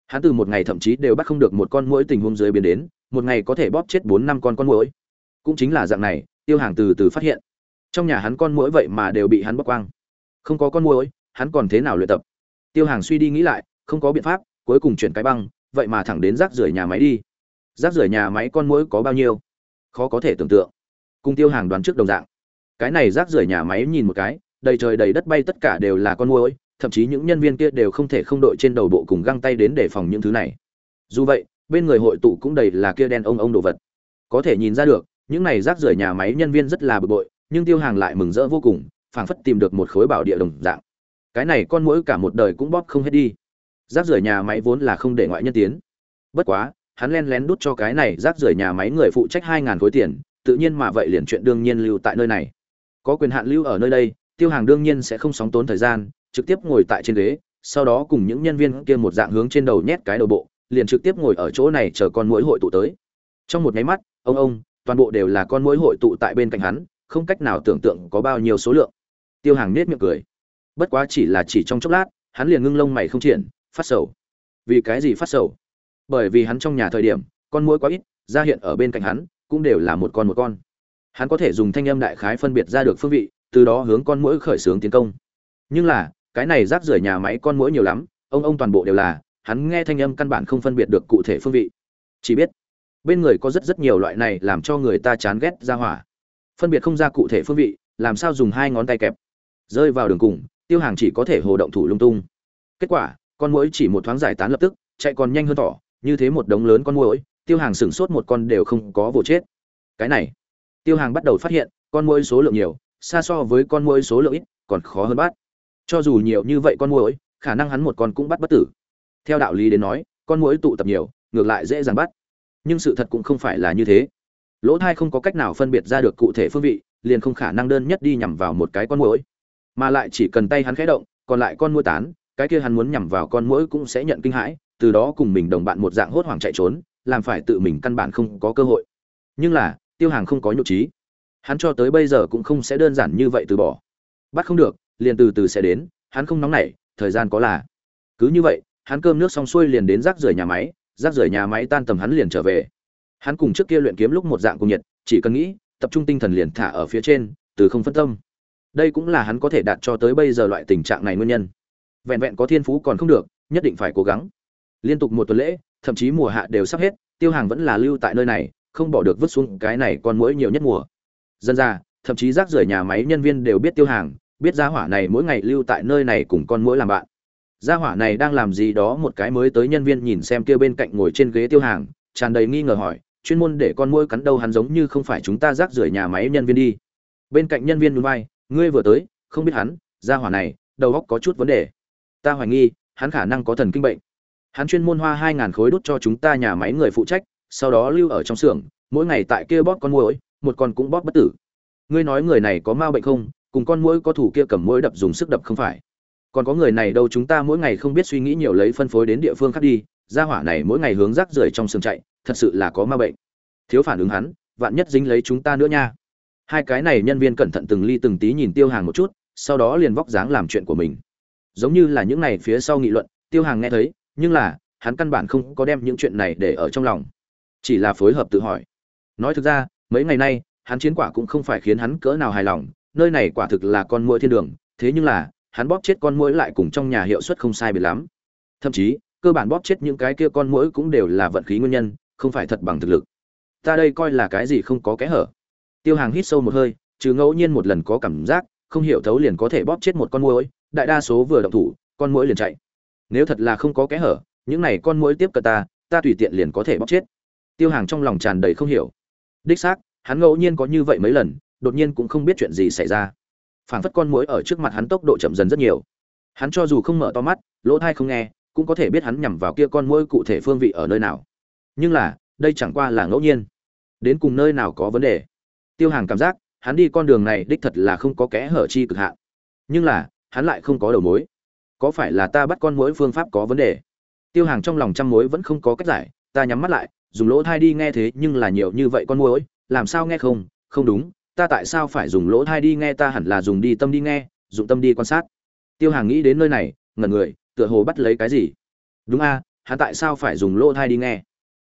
Hắn từ một ngày thậm chí đều bắt không được một con muỗi tình huống dưới biến đến, một ngày có thể bóp chết bốn năm con con muỗi. Cũng chính là dạng này, tiêu hàng từ từ phát hiện. Trong nhà hắn con muỗi vậy mà đều bị hắn bóc quang. Không có con muỗi, hắn còn thế nào luyện tập? Tiêu hàng suy đi nghĩ lại, không có biện pháp, cuối cùng chuyển cái băng, vậy mà thẳng đến rác rưởi nhà máy đi. Rác rưởi nhà máy con muỗi có bao nhiêu? Khó có thể tưởng tượng. Cùng tiêu hàng đoán trước đồng dạng. Cái này rác rưởi nhà máy nhìn một cái, đầy trời đầy đất bay tất cả đều là con muỗi thậm chí những nhân viên kia đều không thể không đội trên đầu bộ cùng găng tay đến để phòng những thứ này. Dù vậy, bên người hội tụ cũng đầy là kia đen ông ông đồ vật. Có thể nhìn ra được, những này rác rưởi nhà máy nhân viên rất là bực bội, nhưng tiêu hàng lại mừng rỡ vô cùng, phảng phất tìm được một khối bảo địa đồng dạng. Cái này con mỗi cả một đời cũng bóp không hết đi. Rác rưởi nhà máy vốn là không để ngoại nhân tiến. Bất quá, hắn len lén đút cho cái này rác rưởi nhà máy người phụ trách hai ngàn khối tiền, tự nhiên mà vậy liền chuyện đương nhiên lưu tại nơi này. Có quyền hạn lưu ở nơi đây, tiêu hàng đương nhiên sẽ không sóng tốn thời gian trực tiếp ngồi tại trên ghế, sau đó cùng những nhân viên kia một dạng hướng trên đầu nhét cái đầu bộ, liền trực tiếp ngồi ở chỗ này chờ con mũi hội tụ tới. Trong một nháy mắt, ông ông, toàn bộ đều là con mũi hội tụ tại bên cạnh hắn, không cách nào tưởng tượng có bao nhiêu số lượng. Tiêu hàng nết miệng cười. Bất quá chỉ là chỉ trong chốc lát, hắn liền ngưng lông mày không triển, phát sầu. Vì cái gì phát sầu? Bởi vì hắn trong nhà thời điểm, con mũi quá ít, ra hiện ở bên cạnh hắn, cũng đều là một con một con. Hắn có thể dùng thanh âm đại khái phân biệt ra được phương vị, từ đó hướng con mũi khởi xướng tiến công. Nhưng là cái này rác rưởi nhà máy con mũi nhiều lắm, ông ông toàn bộ đều là, hắn nghe thanh âm căn bản không phân biệt được cụ thể phương vị. Chỉ biết, bên người có rất rất nhiều loại này làm cho người ta chán ghét ra hỏa. Phân biệt không ra cụ thể phương vị, làm sao dùng hai ngón tay kẹp. Rơi vào đường cùng, tiêu hàng chỉ có thể hồ động thủ lung tung. Kết quả, con mũi chỉ một thoáng giải tán lập tức, chạy còn nhanh hơn tỏ như thế một đống lớn con mũi tiêu hàng sửng sốt một con đều không có vụ chết. Cái này, tiêu hàng bắt đầu phát hiện, con mũi số lượng nhiều, xa so với con mũi số lượng ít, còn khó hơn bắt cho dù nhiều như vậy con muỗi, khả năng hắn một con cũng bắt bất tử. Theo đạo lý đến nói con muỗi tụ tập nhiều ngược lại dễ dàng bắt. Nhưng sự thật cũng không phải là như thế. Lỗ thai không có cách nào phân biệt ra được cụ thể phương vị liền không khả năng đơn nhất đi nhằm vào một cái con muỗi, mà lại chỉ cần tay hắn khẽ động còn lại con muỗi tán cái kia hắn muốn nhằm vào con muỗi cũng sẽ nhận kinh hãi từ đó cùng mình đồng bạn một dạng hốt hoảng chạy trốn làm phải tự mình căn bản không có cơ hội. Nhưng là tiêu hàng không có nhục trí. Hắn cho tới bây giờ cũng không sẽ đơn giản như vậy từ bỏ. Bắt không được liền từ từ sẽ đến, hắn không nóng nảy, thời gian có là. Cứ như vậy, hắn cơm nước xong xuôi liền đến rác rưởi nhà máy, rác rưởi nhà máy tan tầm hắn liền trở về. Hắn cùng trước kia luyện kiếm lúc một dạng cùng nhiệt, chỉ cần nghĩ, tập trung tinh thần liền thả ở phía trên, từ không phân tâm. Đây cũng là hắn có thể đạt cho tới bây giờ loại tình trạng này nguyên nhân. Vẹn vẹn có thiên phú còn không được, nhất định phải cố gắng. Liên tục một tuần lễ, thậm chí mùa hạ đều sắp hết, tiêu hàng vẫn là lưu tại nơi này, không bỏ được vứt xuống cái này con mỗi nhiều nhất mùa. Dân ra, thậm chí rác rưởi nhà máy nhân viên đều biết tiêu hàng biết gia hỏa này mỗi ngày lưu tại nơi này cùng con mũi làm bạn. Gia hỏa này đang làm gì đó một cái mới tới nhân viên nhìn xem kia bên cạnh ngồi trên ghế tiêu hàng, tràn đầy nghi ngờ hỏi, chuyên môn để con mũi cắn đâu hắn giống như không phải chúng ta rác rưởi nhà máy nhân viên đi. Bên cạnh nhân viên núi vai, ngươi vừa tới, không biết hắn, gia hỏa này, đầu óc có chút vấn đề. Ta hoài nghi, hắn khả năng có thần kinh bệnh. Hắn chuyên môn hoa hai ngàn khối đốt cho chúng ta nhà máy người phụ trách, sau đó lưu ở trong xưởng, mỗi ngày tại kia bóp con muỗi, một con cũng bóp bất tử. Ngươi nói người này có ma bệnh không? Cùng con muỗi có thủ kia cầm muỗi đập dùng sức đập không phải. Còn có người này đâu chúng ta mỗi ngày không biết suy nghĩ nhiều lấy phân phối đến địa phương khác đi, gia hỏa này mỗi ngày hướng rác rưởi trong sương chạy, thật sự là có ma bệnh. Thiếu phản ứng hắn, vạn nhất dính lấy chúng ta nữa nha. Hai cái này nhân viên cẩn thận từng ly từng tí nhìn tiêu hàng một chút, sau đó liền vóc dáng làm chuyện của mình. Giống như là những này phía sau nghị luận, tiêu hàng nghe thấy, nhưng là, hắn căn bản không có đem những chuyện này để ở trong lòng. Chỉ là phối hợp tự hỏi. Nói thực ra, mấy ngày nay, hắn chiến quả cũng không phải khiến hắn cỡ nào hài lòng nơi này quả thực là con muỗi thiên đường, thế nhưng là, hắn bóp chết con muỗi lại cùng trong nhà hiệu suất không sai biệt lắm. Thậm chí, cơ bản bóp chết những cái kia con muỗi cũng đều là vận khí nguyên nhân, không phải thật bằng thực lực. Ta đây coi là cái gì không có kẽ hở. Tiêu hàng hít sâu một hơi, trừ ngẫu nhiên một lần có cảm giác, không hiểu thấu liền có thể bóp chết một con muỗi, đại đa số vừa động thủ, con muỗi liền chạy. Nếu thật là không có kẽ hở, những này con muỗi tiếp cận ta ta tùy tiện liền có thể bóp chết. Tiêu hàng trong lòng tràn đầy không hiểu. Đích xác, hắn ngẫu nhiên có như vậy mấy lần đột nhiên cũng không biết chuyện gì xảy ra. Phảng phất con mối ở trước mặt hắn tốc độ chậm dần rất nhiều. Hắn cho dù không mở to mắt, lỗ thai không nghe, cũng có thể biết hắn nhằm vào kia con mối cụ thể phương vị ở nơi nào. Nhưng là, đây chẳng qua là ngẫu nhiên. Đến cùng nơi nào có vấn đề? Tiêu hàng cảm giác, hắn đi con đường này đích thật là không có kẽ hở chi cực hạn. Nhưng là, hắn lại không có đầu mối. Có phải là ta bắt con mối phương pháp có vấn đề? Tiêu hàng trong lòng trăm mối vẫn không có cách giải, ta nhắm mắt lại, dùng lỗ thai đi nghe thế nhưng là nhiều như vậy con mối làm sao nghe không? Không đúng ta tại sao phải dùng lỗ thai đi nghe ta hẳn là dùng đi tâm đi nghe dùng tâm đi quan sát. Tiêu hàng nghĩ đến nơi này, ngẩn người, tựa hồ bắt lấy cái gì? Đúng a, hắn tại sao phải dùng lỗ thai đi nghe?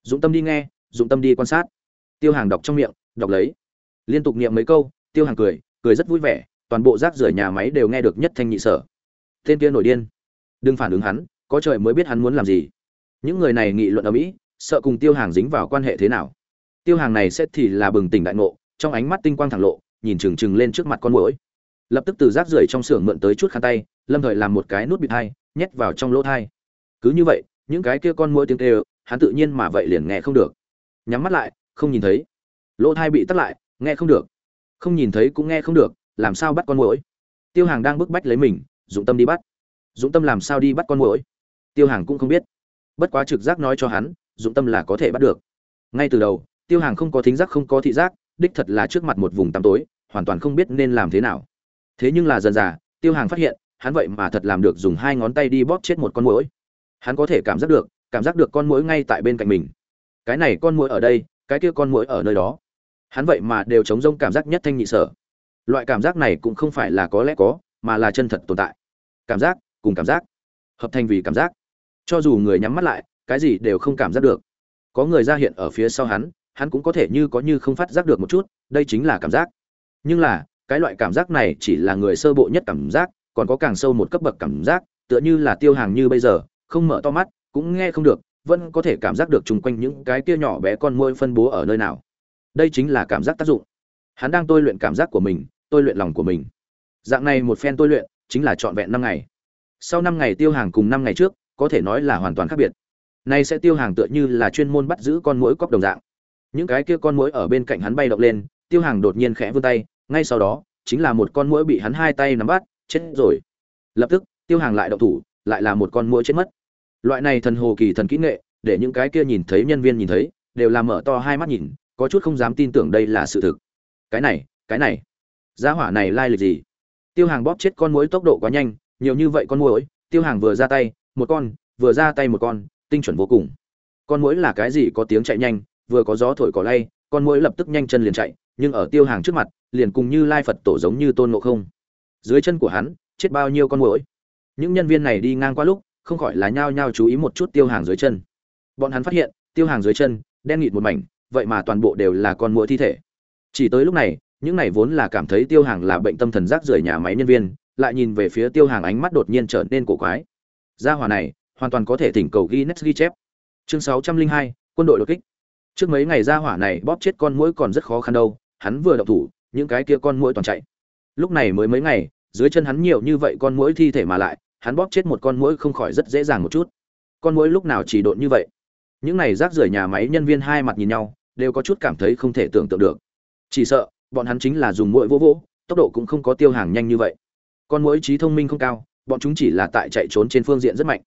Dụng tâm đi nghe, dụng tâm đi quan sát. Tiêu hàng đọc trong miệng, đọc lấy. Liên tục niệm mấy câu, tiêu hàng cười cười rất vui vẻ, toàn bộ rác rưởi nhà máy đều nghe được nhất thanh nhị sở. Tên kia nổi điên. Đừng phản ứng hắn, có trời mới biết hắn muốn làm gì. Những người này nghị luận ở mỹ, sợ cùng tiêu hàng dính vào quan hệ thế nào. Tiêu hàng này sẽ thì là bừng tỉnh đại ngộ trong ánh mắt tinh quang thẳng lộ, nhìn trừng trừng lên trước mặt con mũi lập tức từ rác rưởi trong xưởng mượn tới chút khăn tay, lâm thời làm một cái nút bịt hai, nhét vào trong lỗ thai. Cứ như vậy, những cái kia con mũi tiếng kêu, hắn tự nhiên mà vậy liền nghe không được. Nhắm mắt lại, không nhìn thấy. Lỗ thai bị tắt lại, nghe không được. Không nhìn thấy cũng nghe không được, làm sao bắt con mũi tiêu hàng đang bức bách lấy mình, dụng tâm đi bắt. Dụng tâm làm sao đi bắt con mũi tiêu hàng cũng không biết. Bất quá trực giác nói cho hắn, dụng tâm là có thể bắt được. Ngay từ đầu, tiêu hàng không có thính giác, không có thị giác đích thật là trước mặt một vùng tăm tối, hoàn toàn không biết nên làm thế nào. Thế nhưng là dần dà, tiêu hàng phát hiện, hắn vậy mà thật làm được dùng hai ngón tay đi bóp chết một con mũi hắn có thể cảm giác được, cảm giác được con mũi ngay tại bên cạnh mình. Cái này con mũi ở đây, cái kia con mũi ở nơi đó. Hắn vậy mà đều chống rông cảm giác nhất thanh nhị sở. Loại cảm giác này cũng không phải là có lẽ có, mà là chân thật tồn tại. Cảm giác, cùng cảm giác. Hợp thành vì cảm giác. Cho dù người nhắm mắt lại, cái gì đều không cảm giác được. Có người ra hiện ở phía sau hắn hắn cũng có thể như có như không phát giác được một chút, đây chính là cảm giác. Nhưng là, cái loại cảm giác này chỉ là người sơ bộ nhất cảm giác, còn có càng sâu một cấp bậc cảm giác, tựa như là tiêu hàng như bây giờ, không mở to mắt, cũng nghe không được, vẫn có thể cảm giác được chung quanh những cái kia nhỏ bé con môi phân bố ở nơi nào. Đây chính là cảm giác tác dụng. Hắn đang tôi luyện cảm giác của mình, tôi luyện lòng của mình. Dạng này một phen tôi luyện, chính là trọn vẹn năm ngày. Sau năm ngày tiêu hàng cùng năm ngày trước, có thể nói là hoàn toàn khác biệt. Nay sẽ tiêu hàng tựa như là chuyên môn bắt giữ con mũi cóc đồng dạng những cái kia con muỗi ở bên cạnh hắn bay động lên, tiêu hàng đột nhiên khẽ vươn tay, ngay sau đó, chính là một con muỗi bị hắn hai tay nắm bắt, chết rồi. Lập tức, tiêu hàng lại động thủ, lại là một con muỗi chết mất. Loại này thần hồ kỳ thần kỹ nghệ, để những cái kia nhìn thấy nhân viên nhìn thấy, đều làm mở to hai mắt nhìn, có chút không dám tin tưởng đây là sự thực. Cái này cái này giá hỏa này lai lịch gì? Tiêu hàng bóp chết con muỗi tốc độ quá nhanh, nhiều như vậy con muỗi, tiêu hàng vừa ra tay, một con, vừa ra tay một con, tinh chuẩn vô cùng. Con muỗi là cái gì có tiếng chạy nhanh vừa có gió thổi cỏ lay con muỗi lập tức nhanh chân liền chạy nhưng ở tiêu hàng trước mặt liền cùng như lai phật tổ giống như tôn ngộ không. Dưới chân của hắn chết bao nhiêu con muỗi. Những nhân viên này đi ngang qua lúc không khỏi là nhao nhao chú ý một chút tiêu hàng dưới chân. Bọn hắn phát hiện tiêu hàng dưới chân đen nghịt một mảnh vậy mà toàn bộ đều là con muỗi thi thể. Chỉ tới lúc này những này vốn là cảm thấy tiêu hàng là bệnh tâm thần rác rưởi nhà máy nhân viên lại nhìn về phía tiêu hàng ánh mắt đột nhiên trở nên cổ quái. Gia hỏa này hoàn toàn có thể thỉnh cầu Guinness ghi chép. Chương 602, quân đội đột kích trước mấy ngày ra hỏa này bóp chết con muỗi còn rất khó khăn đâu, hắn vừa động thủ, những cái kia con muỗi toàn chạy. Lúc này mới mấy ngày, dưới chân hắn nhiều như vậy con muỗi thi thể mà lại, hắn bóp chết một con muỗi không khỏi rất dễ dàng một chút. Con muỗi lúc nào chỉ độn như vậy? Những này rác rưởi nhà máy nhân viên hai mặt nhìn nhau, đều có chút cảm thấy không thể tưởng tượng được. Chỉ sợ, bọn hắn chính là dùng muỗi vỗ vỗ, tốc độ cũng không có tiêu hàng nhanh như vậy. Con muỗi trí thông minh không cao, bọn chúng chỉ là tại chạy trốn trên phương diện rất mạnh.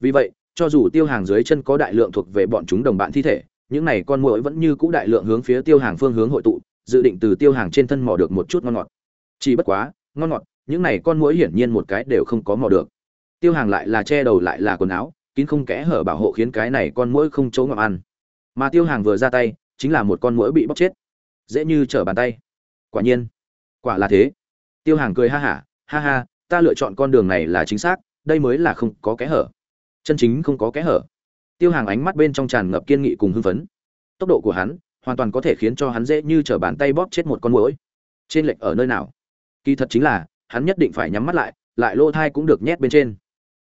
Vì vậy, cho dù tiêu hàng dưới chân có đại lượng thuộc về bọn chúng đồng bạn thi thể những này con muỗi vẫn như cũ đại lượng hướng phía tiêu hàng phương hướng hội tụ, dự định từ tiêu hàng trên thân mò được một chút ngon ngọt. Chỉ bất quá, ngon ngọt, những này con muỗi hiển nhiên một cái đều không có mò được. Tiêu hàng lại là che đầu lại là quần áo, kín không kẽ hở bảo hộ khiến cái này con muỗi không chỗ ngậm ăn. Mà tiêu hàng vừa ra tay, chính là một con muỗi bị bóc chết. Dễ như trở bàn tay. Quả nhiên, quả là thế. Tiêu hàng cười ha hả, ha ha, ta lựa chọn con đường này là chính xác, đây mới là không có kẽ hở. Chân chính không có kẽ hở tiêu hàng ánh mắt bên trong tràn ngập kiên nghị cùng hưng phấn. Tốc độ của hắn hoàn toàn có thể khiến cho hắn dễ như t r ở bàn tay bóp chết một con mũi trên lệch ở nơi nào? Kỳ thật chính là, hắn nhất định phải nhắm mắt lại lại lỗ thai cũng được nhét bên trên.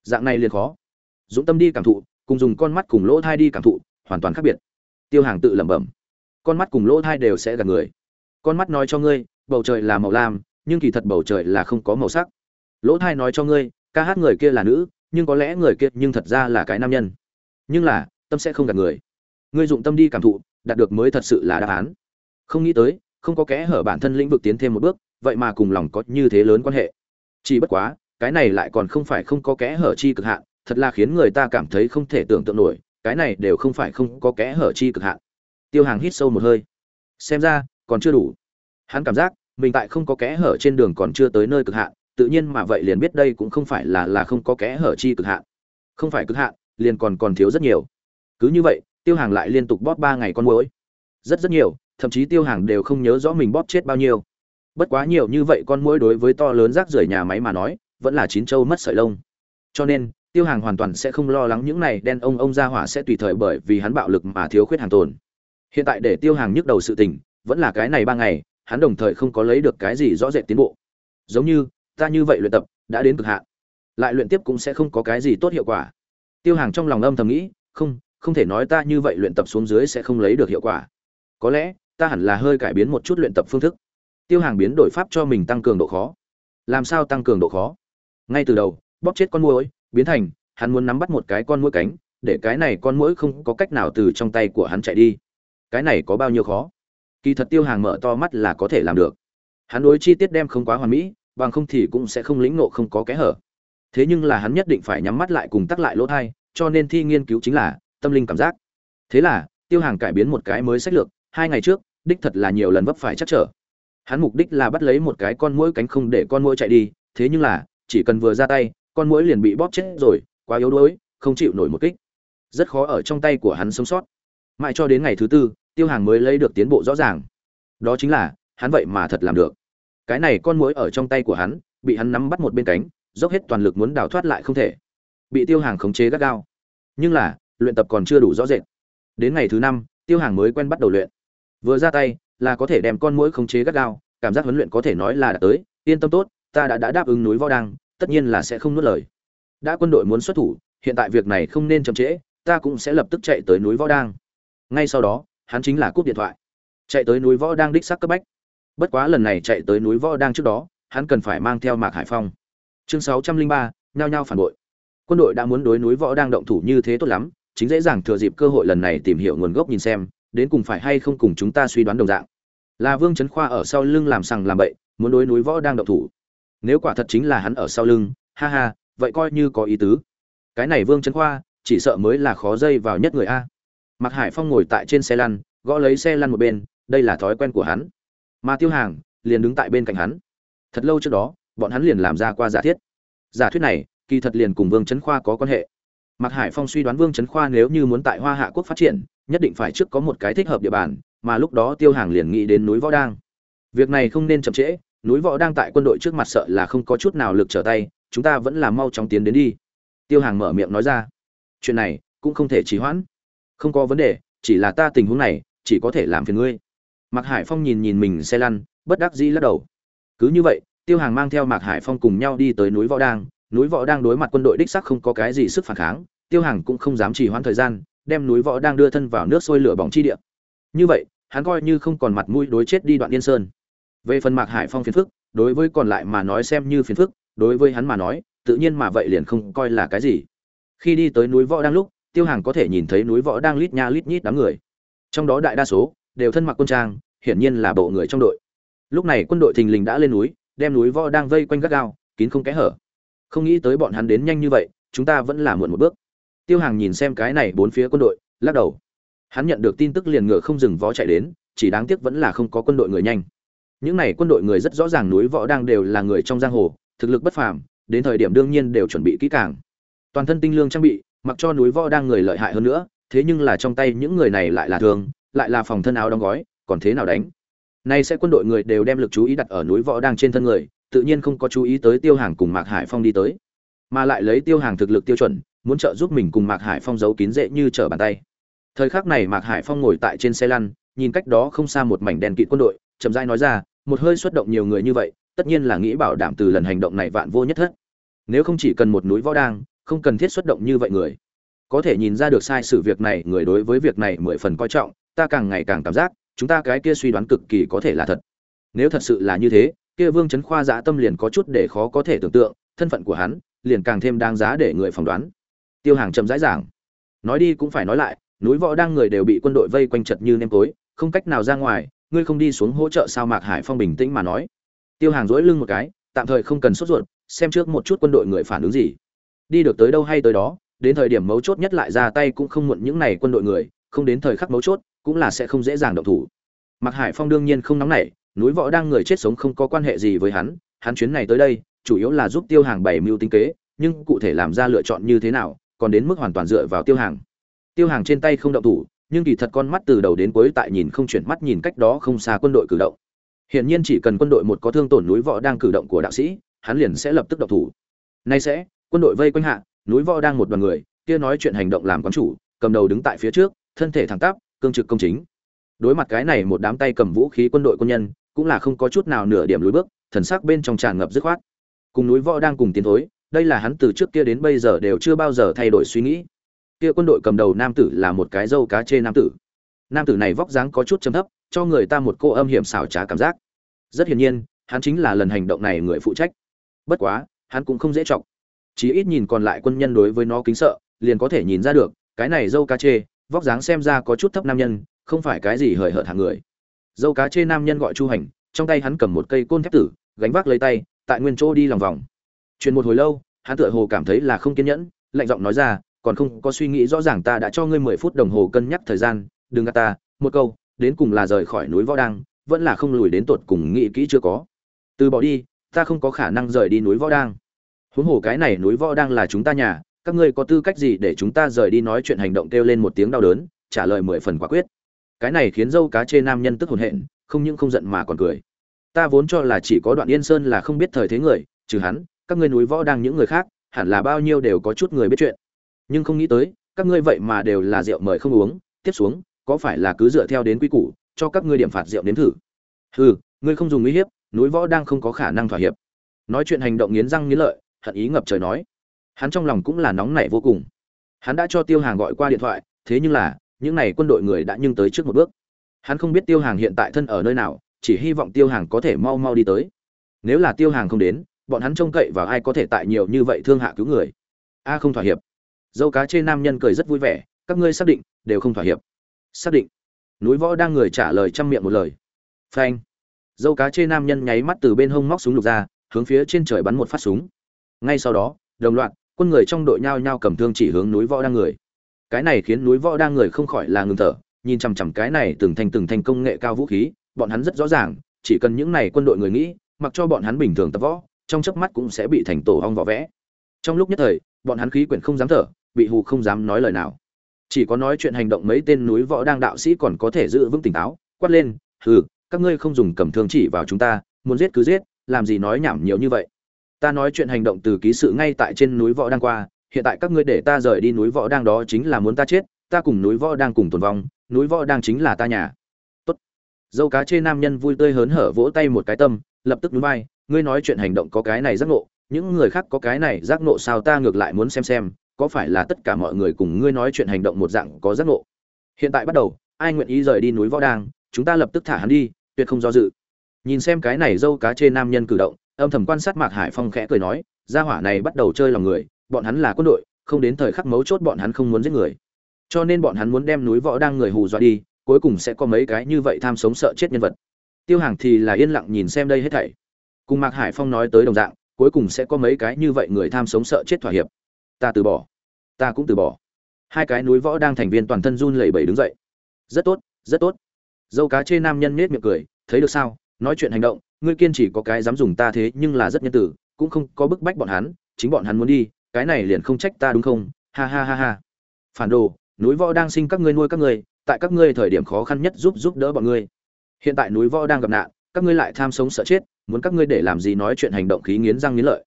Dạng này liền khó. Dũng tâm đi cảm thụ, cùng dùng con mắt cùng lỗ thai đi cảm thụ, hoàn toàn khác biệt. Tiêu hàng tự lẩm bẩm. Con mắt cùng lỗ thai đều sẽ gặp người. Con mắt nói cho ngươi, bầu trời là màu lam, nhưng kỳ thật bầu trời là không có màu sắc. Lỗ thai nói cho ngươi, ca hát người kia là nữ, nhưng có lẽ người kia nhưng thật ra là cái nam nhân nhưng là, tâm sẽ không gạt người. Ngươi dụng tâm đi cảm thụ, đạt được mới thật sự là đáp án. Không nghĩ tới, không có kẽ hở bản thân lĩnh vực tiến thêm một bước, vậy mà cùng lòng có như thế lớn quan hệ. Chỉ bất quá, cái này lại còn không phải không có kẽ hở chi cực hạn, thật là khiến người ta cảm thấy không thể tưởng tượng nổi, cái này đều không phải không có kẽ hở chi cực hạn. Tiêu hàng hít sâu một hơi. Xem ra, còn chưa đủ. Hắn cảm giác, mình tại không có kẽ hở trên đường còn chưa tới nơi cực hạn, tự nhiên mà vậy liền biết đây cũng không phải là là không có kẽ hở chi cực hạn. Không phải cực hạn liền còn còn thiếu rất nhiều. Cứ như vậy, tiêu hàng lại liên tục bóp ba ngày con muỗi. Rất rất nhiều, thậm chí tiêu hàng đều không nhớ rõ mình bóp chết bao nhiêu. Bất quá nhiều như vậy con muỗi đối với to lớn rác rưởi nhà máy mà nói, vẫn là chín châu mất sợi lông. Cho nên, tiêu hàng hoàn toàn sẽ không lo lắng những này đen ông ông ra hỏa sẽ tùy thời bởi vì hắn bạo lực mà thiếu khuyết hàng tồn. Hiện tại để tiêu hàng nhức đầu sự tình, vẫn là cái này ba ngày, hắn đồng thời không có lấy được cái gì rõ rệt tiến bộ. Giống như, ta như vậy luyện tập, đã đến cực hạn. Lại luyện tiếp cũng sẽ không có cái gì tốt hiệu quả tiêu hàng trong lòng âm thầm nghĩ, không không thể nói ta như vậy luyện tập xuống dưới sẽ không lấy được hiệu quả. Có lẽ, ta hẳn là hơi cải biến một chút luyện tập phương thức. Tiêu hàng biến đổi pháp cho mình tăng cường độ khó. Làm sao tăng cường độ khó? Ngay từ đầu, bóp chết con muỗi, biến thành, hắn muốn nắm bắt một cái con muỗi cánh, để cái này con muỗi không có cách nào từ trong tay của hắn chạy đi. Cái này có bao nhiêu khó? Kỳ thật tiêu hàng mở to mắt là có thể làm được. Hắn đối chi tiết đem không quá hoàn mỹ, bằng không thì cũng sẽ không lĩnh ngộ không có kẽ hở. Thế nhưng là hắn nhất định phải nhắm mắt lại cùng tắc lại lỗ thai cho nên thi nghiên cứu chính là tâm linh cảm giác. Thế là, tiêu hàng cải biến một cái mới sách lược, hai ngày trước, đích thật là nhiều lần vấp phải chắc trở. Hắn mục đích là bắt lấy một cái con mũi cánh không để con mũi chạy đi, thế nhưng là, chỉ cần vừa ra tay, con mũi liền bị bóp chết rồi, quá yếu đuối, không chịu nổi một kích. Rất khó ở trong tay của hắn sống sót. Mãi cho đến ngày thứ tư, tiêu hàng mới lấy được tiến bộ rõ ràng. Đó chính là, hắn vậy mà thật làm được. Cái này con muỗi ở trong tay của hắn, bị hắn nắm bắt một bên cánh, dốc hết toàn lực muốn đào thoát lại không thể bị tiêu hàng khống chế gắt gao. Nhưng là, luyện tập còn chưa đủ rõ rệt. Đến ngày thứ năm, tiêu hàng mới quen bắt đầu luyện. Vừa ra tay, là có thể đem con mũi khống chế gắt gao, cảm giác huấn luyện có thể nói là đã tới, yên tâm tốt, ta đã đã đáp ứng núi võ đăng, tất nhiên là sẽ không nuốt lời. Đã quân đội muốn xuất thủ, hiện tại việc này không nên chậm trễ, ta cũng sẽ lập tức chạy tới núi võ đang ngay sau đó, hắn chính là cúp điện thoại. Chạy tới núi võ đang đích sắc cấp bách. Bất quá lần này chạy tới núi võ đang trước đó, hắn cần phải mang theo mạc hải phong. Chương sáu trăm linh ba, nhao nhao phản bội quân đội đã muốn đối núi võ đang động thủ như thế tốt lắm, chính dễ dàng thừa dịp cơ hội lần này tìm hiểu nguồn gốc nhìn xem, đến cùng phải hay không cùng chúng ta suy đoán đồng dạng. Là vương trấn khoa ở sau lưng làm sằng làm bậy, muốn đối núi võ đang động thủ. Nếu quả thật chính là hắn ở sau lưng, ha ha, vậy coi như có ý tứ. Cái này vương trấn khoa, chỉ sợ mới là khó dây vào nhất người a. Mạc hải phong ngồi tại trên xe lăn, gõ lấy xe lăn một bên, đây là thói quen của hắn. Mà tiêu hàng, liền đứng tại bên cạnh hắn. Thật lâu trước đó, bọn hắn liền làm ra qua giả thiết. Giả thuyết này kỳ thật liền cùng vương Chấn khoa có quan hệ. Mạc hải phong suy đoán vương Chấn khoa nếu như muốn tại hoa hạ quốc phát triển, nhất định phải trước có một cái thích hợp địa bàn, mà lúc đó tiêu hàng liền nghĩ đến núi võ đang. Việc này không nên chậm trễ, núi võ đang tại quân đội trước mặt sợ là không có chút nào lực trở tay, chúng ta vẫn là mau chóng tiến đến đi. Tiêu hàng mở miệng nói ra. Chuyện này cũng không thể trì hoãn. Không có vấn đề, chỉ là ta tình huống này, chỉ có thể làm phiền ngươi. Mạc hải phong nhìn nhìn mình xe lăn, bất đắc dĩ lắc đầu. Cứ như vậy, tiêu hàng mang theo mạc hải phong cùng nhau đi tới núi võ đang núi võ đang đối mặt quân đội đích sắc không có cái gì sức phản kháng, tiêu hàng cũng không dám trì hoãn thời gian, đem núi võ đang đưa thân vào nước sôi lửa bỏng chi địa. Như vậy, hắn coi như không còn mặt mũi đối chết đi đoạn yên sơn. Về phần mạc hải phong phiền phức, đối với còn lại mà nói xem như phiền phức, đối với hắn mà nói, tự nhiên mà vậy liền không coi là cái gì. Khi đi tới núi võ đang lúc, tiêu hàng có thể nhìn thấy núi võ đang lít nha lít nhít đám người. Trong đó đại đa số đều thân mặc quân trang, hiển nhiên là bộ người trong đội. Lúc này quân đội thình lình đã lên núi, đem núi võ đang vây quanh gắt gao, kín không kẽ hở không nghĩ tới bọn hắn đến nhanh như vậy, chúng ta vẫn là muộn một bước. Tiêu hàng nhìn xem cái này bốn phía quân đội, lắc đầu. Hắn nhận được tin tức liền ngựa không dừng vó chạy đến, chỉ đáng tiếc vẫn là không có quân đội người nhanh. Những này quân đội người rất rõ ràng núi võ đang đều là người trong giang hồ, thực lực bất phàm, đến thời điểm đương nhiên đều chuẩn bị kỹ càng. Toàn thân tinh lương trang bị, mặc cho núi võ đang người lợi hại hơn nữa, thế nhưng là trong tay những người này lại là thường, lại là phòng thân áo đóng gói, còn thế nào đánh? Nay sẽ quân đội người đều đem lực chú ý đặt ở núi võ đang trên thân người tự nhiên không có chú ý tới tiêu hàng cùng mạc hải phong đi tới, mà lại lấy tiêu hàng thực lực tiêu chuẩn, muốn trợ giúp mình cùng mạc hải phong giấu kín dễ như trở bàn tay. Thời khắc này mạc hải phong ngồi tại trên xe lăn, nhìn cách đó không xa một mảnh đèn kỵ quân đội, chậm rãi nói ra, một hơi xuất động nhiều người như vậy, tất nhiên là nghĩ bảo đảm từ lần hành động này vạn vô nhất thất. Nếu không chỉ cần một núi võ đang, không cần thiết xuất động như vậy người. Có thể nhìn ra được sai sự việc này, người đối với việc này mười phần coi trọng, ta càng ngày càng cảm giác, chúng ta cái kia suy đoán cực kỳ có thể là thật. Nếu thật sự là như thế kia vương chấn khoa dã tâm liền có chút để khó có thể tưởng tượng, thân phận của hắn liền càng thêm đáng giá để người phỏng đoán. Tiêu hàng chậm rãi giảng, nói đi cũng phải nói lại, núi võ đang người đều bị quân đội vây quanh chật như nêm tối, không cách nào ra ngoài, ngươi không đi xuống hỗ trợ sao mạc hải phong bình tĩnh mà nói. Tiêu hàng dỗi lưng một cái, tạm thời không cần sốt ruột, xem trước một chút quân đội người phản ứng gì. Đi được tới đâu hay tới đó, đến thời điểm mấu chốt nhất lại ra tay cũng không muộn những này quân đội người, không đến thời khắc mấu chốt, cũng là sẽ không dễ dàng động thủ. Mạc hải phong đương nhiên không nóng nảy núi võ đang người chết sống không có quan hệ gì với hắn hắn chuyến này tới đây, chủ yếu là giúp tiêu hàng bày mưu tính kế, nhưng cụ thể làm ra lựa chọn như thế nào, còn đến mức hoàn toàn dựa vào tiêu hàng. Tiêu hàng trên tay không động thủ, nhưng kỳ thật con mắt từ đầu đến cuối tại nhìn không chuyển mắt nhìn cách đó không xa quân đội cử động. Hiển nhiên chỉ cần quân đội một có thương tổn núi võ đang cử động của đạo sĩ, hắn liền sẽ lập tức động thủ. Nay sẽ, quân đội vây quanh hạ, núi võ đang một đoàn người, kia nói chuyện hành động làm quán chủ, cầm đầu đứng tại phía trước, thân thể thẳng tắp, cương trực công chính đối mặt cái này một đám tay cầm vũ khí quân đội quân nhân, cũng là không có chút nào nửa điểm lùi bước, thần sắc bên trong tràn ngập dứt khoát. Cùng núi võ đang cùng tiến thối, đây là hắn từ trước kia đến bây giờ đều chưa bao giờ thay đổi suy nghĩ. Kia quân đội cầm đầu nam tử là một cái dâu cá chê nam tử. Nam tử này vóc dáng có chút chấm thấp, cho người ta một cô âm hiểm xảo trá cảm giác. Rất hiển nhiên, hắn chính là lần hành động này người phụ trách. Bất quá, hắn cũng không dễ trọng chí ít nhìn còn lại quân nhân đối với nó kính sợ, liền có thể nhìn ra được, cái này dâu cá chê, vóc dáng xem ra có chút thấp nam nhân không phải cái gì hời hợt hàng người. Dâu cá chê nam nhân gọi chu hành, trong tay hắn cầm một cây côn thép tử, gánh vác lấy tay, tại nguyên chỗ đi lòng vòng. Chuyện một hồi lâu, hắn tựa hồ cảm thấy là không kiên nhẫn, lạnh giọng nói ra, còn không có suy nghĩ rõ ràng ta đã cho ngươi mười phút đồng hồ cân nhắc thời gian, đừng gạt ta, một câu, đến cùng là rời khỏi núi võ đăng, vẫn là không lùi đến tột cùng nghĩ kỹ chưa có. Từ bỏ đi, ta không có khả năng rời đi núi võ đang huống hồ cái này núi võ đang là chúng ta nhà, các ngươi có tư cách gì để chúng ta rời đi nói chuyện hành động kêu lên một tiếng đau đớn, trả lời mười phần quả quyết cái này khiến dâu cá chê nam nhân tức hồn hện, không những không giận mà còn cười. Ta vốn cho là chỉ có đoạn yên sơn là không biết thời thế người, trừ hắn, các ngươi núi võ đang những người khác, hẳn là bao nhiêu đều có chút người biết chuyện. Nhưng không nghĩ tới, các ngươi vậy mà đều là rượu mời không uống. Tiếp xuống, có phải là cứ dựa theo đến quy củ, cho các ngươi điểm phạt rượu đến thử? Ừ ngươi không dùng uy hiếp, núi võ đang không có khả năng thỏa hiệp. Nói chuyện hành động nghiến răng nghiến lợi, hận ý ngập trời nói. Hắn trong lòng cũng là nóng nảy vô cùng. Hắn đã cho tiêu hàng gọi qua điện thoại, thế nhưng là những n à y quân đội người đã nhưng tới trước một bước. Hắn không biết tiêu hàng hiện tại thân ở nơi nào, chỉ hy vọng tiêu hàng có thể mau mau đi tới. Nếu là tiêu hàng không đến, bọn hắn trông cậy vào ai có thể tại nhiều như vậy thương hạ cứu người. A không thỏa hiệp. Dâu cá trên nam nhân cười rất vui vẻ, các ngươi xác định, đều không thỏa hiệp. Xác định. Núi võ đang người trả lời chăm miệng một lời. Phanh. Dâu cá chê nam nhân nháy mắt từ bên hông móc súng lục ra, hướng phía trên trời bắn một phát súng. Ngay sau đó, đồng loạt, quân người trong đội nhao nhao cầm thương chỉ hướng núi võ đang người cái này khiến núi võ đang người không khỏi là ngừng thở, nhìn chằm chằm cái này từng thành từng thành công nghệ cao vũ khí, bọn hắn rất rõ ràng, chỉ cần những này quân đội người nghĩ, mặc cho bọn hắn bình thường tập võ, trong chớp mắt cũng sẽ bị thành tổ hong võ vẽ. Trong lúc nhất thời, bọn hắn khí quyển không dám thở, bị hù không dám nói lời nào. Chỉ có nói chuyện hành động mấy tên núi võ đang đạo sĩ còn có thể giữ vững tỉnh táo, quát lên, hừ, các ngươi không dùng cầm thương chỉ vào chúng ta, muốn giết cứ giết, làm gì nói nhảm nhiều như vậy. Ta nói chuyện hành động từ ký sự ngay tại trên núi võ đang qua hiện tại các ngươi để ta rời đi núi võ đang đó chính là muốn ta chết, ta cùng núi võ đang cùng tồn vong, núi võ đang chính là ta nhà. Tốt. Dâu cá chê nam nhân vui tươi hớn hở vỗ tay một cái tâm, lập tức núi bay ngươi nói chuyện hành động có cái này giác ngộ, những người khác có cái này giác ngộ sao ta ngược lại muốn xem xem, có phải là tất cả mọi người cùng ngươi nói chuyện hành động một dạng có giác ngộ? Hiện tại bắt đầu, ai nguyện ý rời đi núi võ đang, chúng ta lập tức thả hắn đi, tuyệt không do dự. Nhìn xem cái này dâu cá chê nam nhân cử động, âm thầm quan sát mạc hải phong khẽ cười nói, gia hỏa này bắt đầu chơi lòng người bọn hắn là quân đội, không đến thời khắc mấu chốt bọn hắn không muốn giết người. Cho nên bọn hắn muốn đem núi võ đang người hù dọa đi, cuối cùng sẽ có mấy cái như vậy tham sống sợ chết nhân vật. Tiêu hàng thì là yên lặng nhìn xem đây hết thảy. Cùng mạc hải phong nói tới đồng dạng, cuối cùng sẽ có mấy cái như vậy người tham sống sợ chết thỏa hiệp. Ta từ bỏ. Ta cũng từ bỏ. Hai cái núi võ đang thành viên toàn thân run lẩy bẩy đứng dậy. Rất tốt rất tốt. Dâu cá chê nam nhân nết miệng cười, thấy được sao? Nói chuyện hành động, ngươi kiên chỉ có cái dám dùng ta thế nhưng là rất nhân tử, cũng không có bức bách bọn hắn, chính bọn hắn muốn đi cái này liền không trách ta đúng không? Ha ha ha ha. Phản đồ, núi võ đang sinh các ngươi nuôi các ngươi, tại các ngươi thời điểm khó khăn nhất giúp giúp đỡ bọn ngươi. Hiện tại núi võ đang gặp nạn, các ngươi lại tham sống sợ chết, muốn các ngươi để làm gì nói chuyện hành động khí nghiến răng nghiến lợi.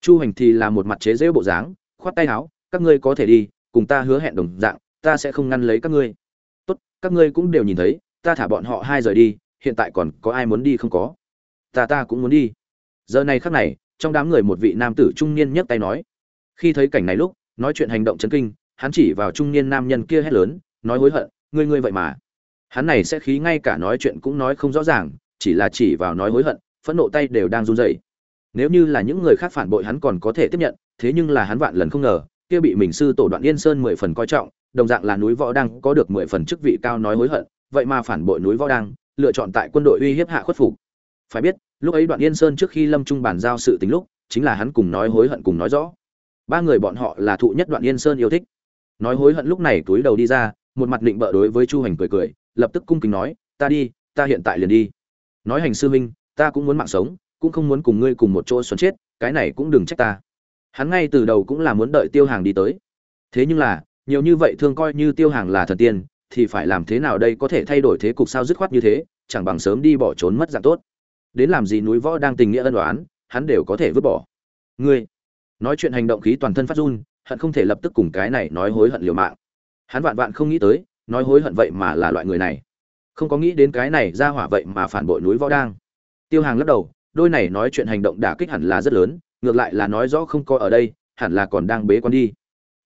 Chu hành thì là một mặt chế rễu bộ dáng, khoát tay áo, các ngươi có thể đi, cùng ta hứa hẹn đồng dạng, ta sẽ không ngăn lấy các ngươi. Tốt, các ngươi cũng đều nhìn thấy, ta thả bọn họ hai rời đi, hiện tại còn có ai muốn đi không có. Ta ta cũng muốn đi. Giờ này khắc này, trong đám người một vị nam tử trung niên nhấc tay nói khi thấy cảnh này lúc, nói chuyện hành động chấn kinh, hắn chỉ vào trung niên nam nhân kia hét lớn, nói hối hận, ngươi ngươi vậy mà. Hắn này sẽ khí ngay cả nói chuyện cũng nói không rõ ràng, chỉ là chỉ vào nói hối hận, phẫn nộ tay đều đang run rẩy. Nếu như là những người khác phản bội hắn còn có thể tiếp nhận, thế nhưng là hắn vạn lần không ngờ, kia bị mình sư tổ đoạn yên sơn mười phần coi trọng, đồng dạng là núi võ đang có được mười phần chức vị cao nói hối hận, vậy mà phản bội núi võ đang lựa chọn tại quân đội uy hiếp hạ khuất phục. Phải biết, lúc ấy đoạn yên sơn trước khi lâm trung bàn giao sự tính lúc, chính là hắn cùng nói hối hận cùng nói rõ ba người bọn họ là thụ nhất đoạn yên sơn yêu thích. Nói hối hận lúc này túi đầu đi ra, một mặt định bợ đối với chu hành cười cười, lập tức cung kính nói, ta đi, ta hiện tại liền đi. Nói hành sư minh ta cũng muốn mạng sống, cũng không muốn cùng ngươi cùng một chỗ xoắn chết, cái này cũng đừng trách ta. Hắn ngay từ đầu cũng là muốn đợi tiêu hàng đi tới. Thế nhưng là, nhiều như vậy thương coi như tiêu hàng là thần tiên, thì phải làm thế nào đây có thể thay đổi thế cục sao dứt khoát như thế, chẳng bằng sớm đi bỏ trốn mất dạng tốt. Đến làm gì núi võ đang tình nghĩa ân đoán hắn đều có thể vứt bỏ. Ngươi nói chuyện hành động khí toàn thân phát run, hận không thể lập tức cùng cái này nói hối hận liều mạng. Hắn vạn vạn không nghĩ tới, nói hối hận vậy mà là loại người này. Không có nghĩ đến cái này ra hỏa vậy mà phản bội núi võ đang. Tiêu hàng lắc đầu, đôi này nói chuyện hành động đả kích hẳn là rất lớn, ngược lại là nói rõ không có ở đây, hẳn là còn đang bế con đi.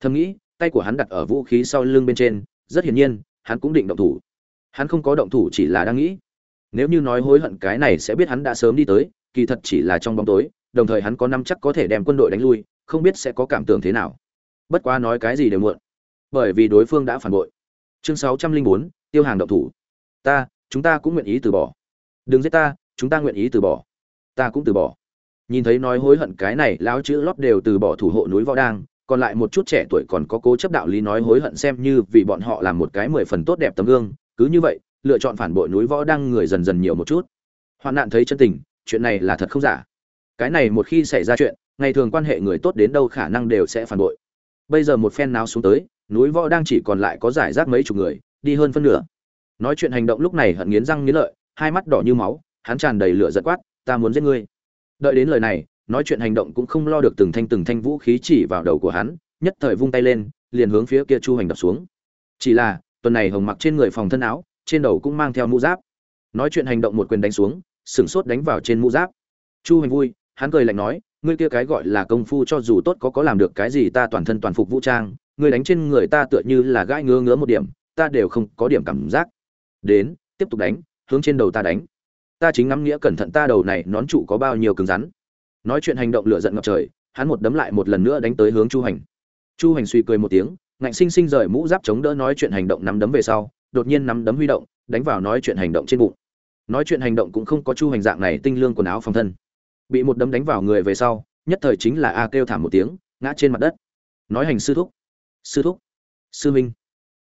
Thầm nghĩ, tay của hắn đặt ở vũ khí sau lưng bên trên, rất hiển nhiên, hắn cũng định động thủ. Hắn không có động thủ chỉ là đang nghĩ. Nếu như nói hối hận cái này sẽ biết hắn đã sớm đi tới, kỳ thật chỉ là trong bóng tối đồng thời hắn có năm chắc có thể đem quân đội đánh lui, không biết sẽ có cảm tưởng thế nào. Bất quá nói cái gì đều muộn, bởi vì đối phương đã phản bội. Chương sáu trăm linh bốn, tiêu hàng động thủ. Ta, chúng ta cũng nguyện ý từ bỏ. Đừng giết ta, chúng ta nguyện ý từ bỏ. Ta cũng từ bỏ. Nhìn thấy nói hối hận cái này, lão chữ lót đều từ bỏ thủ hộ núi võ đang, còn lại một chút trẻ tuổi còn có cố chấp đạo lý nói hối hận xem như vì bọn họ làm một cái mười phần tốt đẹp tấm gương. Cứ như vậy, lựa chọn phản bội núi võ đang người dần dần nhiều một chút. Hoạn nạn thấy chân tình, chuyện này là thật không giả cái này một khi xảy ra chuyện, ngày thường quan hệ người tốt đến đâu khả năng đều sẽ phản bội. Bây giờ một phen nào xuống tới, núi võ đang chỉ còn lại có giải rác mấy chục người, đi hơn phân nửa. Nói chuyện hành động lúc này hận nghiến răng nghiến lợi, hai mắt đỏ như máu, hắn tràn đầy lửa giật quát, ta muốn giết ngươi. Đợi đến lời này, nói chuyện hành động cũng không lo được từng thanh từng thanh vũ khí chỉ vào đầu của hắn, nhất thời vung tay lên, liền hướng phía kia chu hành đập xuống. Chỉ là, tuần này hồng mặc trên người phòng thân áo, trên đầu cũng mang theo mũ giáp. Nói chuyện hành động một quyền đánh xuống, sửng sốt đánh vào trên mũ giáp. Chu hành vui hắn cười lạnh nói, ngươi kia cái gọi là công phu cho dù tốt có có làm được cái gì ta toàn thân toàn phục vũ trang, ngươi đánh trên người ta tựa như là gãi ngứa ngứa một điểm, ta đều không có điểm cảm giác. Đến, tiếp tục đánh, hướng trên đầu ta đánh. Ta chính ngắm nghĩa cẩn thận ta đầu này nón trụ có bao nhiêu cứng rắn. Nói chuyện hành động lửa giận ngập trời, hắn một đấm lại một lần nữa đánh tới hướng chu hành. Chu hành suy cười một tiếng, ngạnh sinh sinh rời mũ giáp chống đỡ nói chuyện hành động nắm đấm về sau, đột nhiên nắm đấm huy động, đánh vào nói chuyện hành động trên bụng. Nói chuyện hành động cũng không có chu hành dạng này tinh lương quần áo phòng thân bị một đấm đánh vào người về sau, nhất thời chính là a kêu thảm một tiếng, ngã trên mặt đất. Nói hành sư thúc. Sư thúc. Sư minh.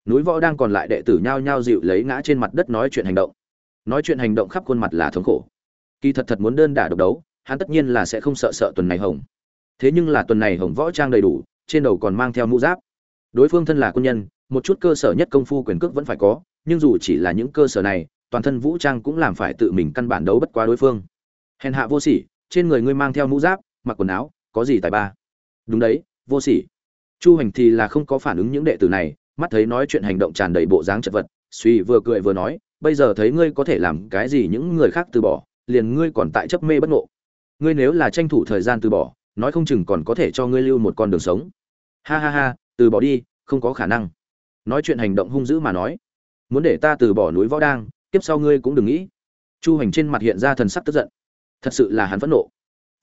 Núi võ đang còn lại đệ tử nhao nhao dịu lấy ngã trên mặt đất nói chuyện hành động. Nói chuyện hành động khắp khuôn mặt là thống khổ. Kỳ thật thật muốn đơn đả độc đấu, hắn tất nhiên là sẽ không sợ sợ tuần này hồng. Thế nhưng là tuần này hồng võ trang đầy đủ, trên đầu còn mang theo mũ giáp. Đối phương thân là quân nhân, một chút cơ sở nhất công phu quyền cước vẫn phải có, nhưng dù chỉ là những cơ sở này, toàn thân vũ trang cũng làm phải tự mình căn bản đấu bất quá đối phương. Hèn hạ vô sỉ trên người ngươi mang theo mũ giáp, mặc quần áo, có gì tài ba? Đúng đấy, vô sỉ. Chu hành thì là không có phản ứng những đệ tử này, mắt thấy nói chuyện hành động tràn đầy bộ dáng chật vật, suy vừa cười vừa nói, bây giờ thấy ngươi có thể làm cái gì những người khác từ bỏ, liền ngươi còn tại chấp mê bất ngộ. Ngươi nếu là tranh thủ thời gian từ bỏ, nói không chừng còn có thể cho ngươi lưu một con đường sống. Ha ha ha, từ bỏ đi, không có khả năng. Nói chuyện hành động hung dữ mà nói. Muốn để ta từ bỏ núi võ đang tiếp sau ngươi cũng đừng nghĩ. Chu hành trên mặt hiện ra thần sắc tức giận thật sự là hắn phẫn nộ.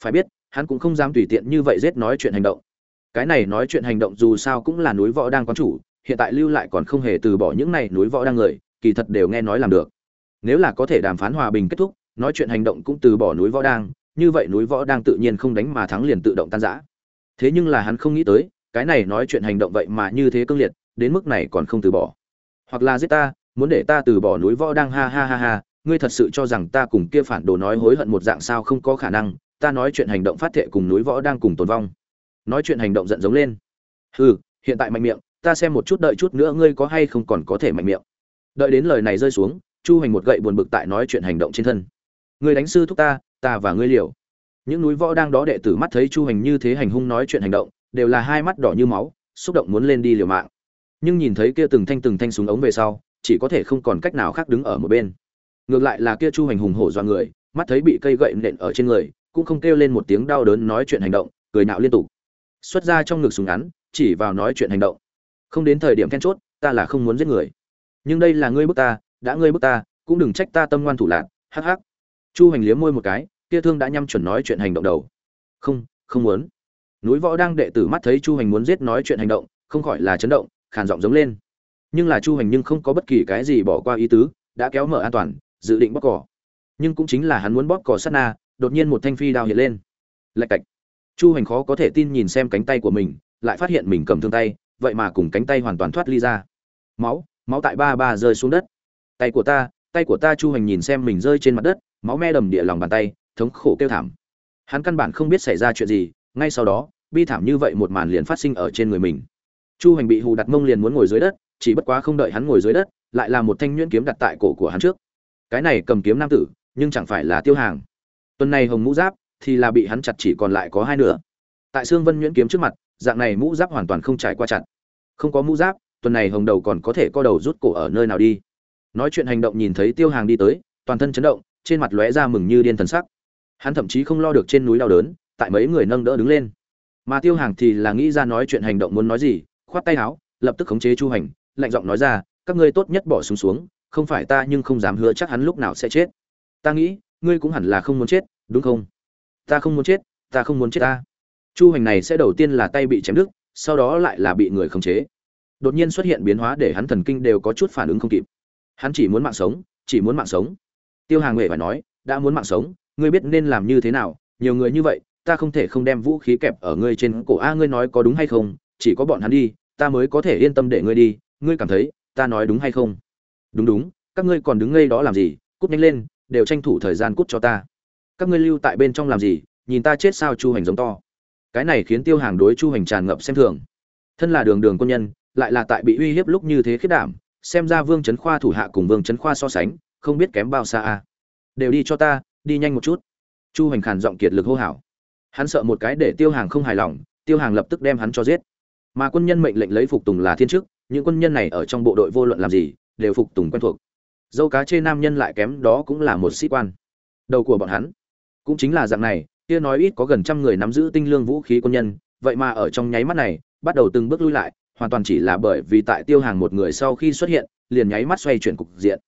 Phải biết, hắn cũng không dám tùy tiện như vậy giết nói chuyện hành động. Cái này nói chuyện hành động dù sao cũng là núi võ đang quán chủ, hiện tại lưu lại còn không hề từ bỏ những này núi võ đang người, kỳ thật đều nghe nói làm được. Nếu là có thể đàm phán hòa bình kết thúc, nói chuyện hành động cũng từ bỏ núi võ đang, như vậy núi võ đang tự nhiên không đánh mà thắng liền tự động tan rã. Thế nhưng là hắn không nghĩ tới, cái này nói chuyện hành động vậy mà như thế cương liệt, đến mức này còn không từ bỏ. Hoặc là giết ta, muốn để ta từ bỏ núi võ đang, ha ha ha ha ngươi thật sự cho rằng ta cùng kia phản đồ nói hối hận một dạng sao không có khả năng, ta nói chuyện hành động phát thệ cùng núi võ đang cùng tồn vong. Nói chuyện hành động giận giống lên. Hừ, hiện tại mạnh miệng, ta xem một chút đợi chút nữa ngươi có hay không còn có thể mạnh miệng. Đợi đến lời này rơi xuống, chu hành một gậy buồn bực tại nói chuyện hành động trên thân. Ngươi đánh sư thúc ta ta và ngươi liều. Những núi võ đang đó đệ tử mắt thấy chu hành như thế hành hung nói chuyện hành động, đều là hai mắt đỏ như máu, xúc động muốn lên đi liều mạng. Nhưng nhìn thấy kia từng thanh từng thanh súng ống về sau, chỉ có thể không còn cách nào khác đứng ở một bên ngược lại là kia chu hành hùng hổ do người, mắt thấy bị cây gậy nện ở trên người, cũng không kêu lên một tiếng đau đớn nói chuyện hành động, cười nạo liên tục. Xuất ra trong ngực súng ngắn, chỉ vào nói chuyện hành động. Không đến thời điểm then chốt, ta là không muốn giết người. Nhưng đây là ngươi bức ta, đã ngươi bức ta, cũng đừng trách ta tâm ngoan thủ lạc hắc hắc. Chu hành liếm môi một cái, kia thương đã nhăm chuẩn nói chuyện hành động đầu. Không không muốn. Núi võ đang đệ tử mắt thấy chu hành muốn giết nói chuyện hành động, không khỏi là chấn động, khàn giọng giống lên. Nhưng là chu hành nhưng không có bất kỳ cái gì bỏ qua ý tứ, đã kéo mở an toàn dự định bóp cỏ. Nhưng cũng chính là hắn muốn bóp cỏ sát na, đột nhiên một thanh phi đao hiện lên. Lạch cạch. Chu hành khó có thể tin nhìn xem cánh tay của mình, lại phát hiện mình cầm thương tay, vậy mà cùng cánh tay hoàn toàn thoát ly ra. Máu máu tại ba ba rơi xuống đất. Tay của ta, tay của ta, chu hành nhìn xem mình rơi trên mặt đất, máu me đầm địa lòng bàn tay, thống khổ kêu thảm. Hắn căn bản không biết xảy ra chuyện gì, ngay sau đó, bi thảm như vậy một màn liền phát sinh ở trên người mình. Chu hành bị hù đặt mông liền muốn ngồi dưới đất, chỉ bất quá không đợi hắn ngồi dưới đất, lại là một thanh nhuyễn kiếm đặt tại cổ của hắn trước cái này cầm kiếm nam tử nhưng chẳng phải là tiêu hàng. Tuần này hồng mũ giáp thì là bị hắn chặt chỉ còn lại có hai nửa. Tại xương vân nhuyễn kiếm trước mặt dạng này mũ giáp hoàn toàn không trải qua chặt. Không có mũ giáp tuần này hồng đầu còn có thể co đầu rút cổ ở nơi nào đi. Nói chuyện hành động nhìn thấy tiêu hàng đi tới toàn thân chấn động trên mặt lóe ra mừng như điên thần sắc. Hắn thậm chí không lo được trên núi đau đớn tại mấy người nâng đỡ đứng lên. Mà tiêu hàng thì là nghĩ ra nói chuyện hành động muốn nói gì khoát tay áo lập tức khống chế chu hành lạnh giọng nói ra các ngươi tốt nhất bỏ súng xuống, xuống không phải ta nhưng không dám hứa chắc hắn lúc nào sẽ chết. Ta nghĩ, ngươi cũng hẳn là không muốn chết, đúng không? Ta không muốn chết, ta không muốn chết ta. Chu hành này sẽ đầu tiên là tay bị chém đứt, sau đó lại là bị người khống chế. Đột nhiên xuất hiện biến hóa để hắn thần kinh đều có chút phản ứng không kịp. Hắn chỉ muốn mạng sống, chỉ muốn mạng sống. Tiêu hàng huệ phải nói, đã muốn mạng sống, ngươi biết nên làm như thế nào? Nhiều người như vậy, ta không thể không đem vũ khí kẹp ở ngươi trên cổ. A, ngươi nói có đúng hay không? Chỉ có bọn hắn đi, ta mới có thể yên tâm để ngươi đi. Ngươi cảm thấy ta nói đúng hay không? Đúng đúng, các ngươi còn đứng ngây đó làm gì? Cút nhanh lên, đều tranh thủ thời gian cút cho ta. Các ngươi lưu tại bên trong làm gì? Nhìn ta chết sao chu hành giống to. Cái này khiến tiêu hàng đối chu hành tràn ngập xem thường. Thân là đường đường quân nhân, lại là tại bị uy hiếp lúc như thế khiết đảm, xem ra vương trấn khoa thủ hạ cùng vương trấn khoa so sánh, không biết kém bao xa a. Đều đi cho ta, đi nhanh một chút. Chu hành khàn giọng kiệt lực hô hào. Hắn sợ một cái để tiêu hàng không hài lòng, tiêu hàng lập tức đem hắn cho giết. Mà quân nhân mệnh lệnh lấy phục tùng là thiên chức, những quân nhân này ở trong bộ đội vô luận làm gì đều phục tùng quen thuộc. Dâu cá chê nam nhân lại kém đó cũng là một sĩ quan. Đầu của bọn hắn cũng chính là dạng này, kia nói ít có gần trăm người nắm giữ tinh lương vũ khí quân nhân, vậy mà ở trong nháy mắt này, bắt đầu từng bước lui lại, hoàn toàn chỉ là bởi vì tại tiêu hàng một người sau khi xuất hiện, liền nháy mắt xoay chuyển cục diện.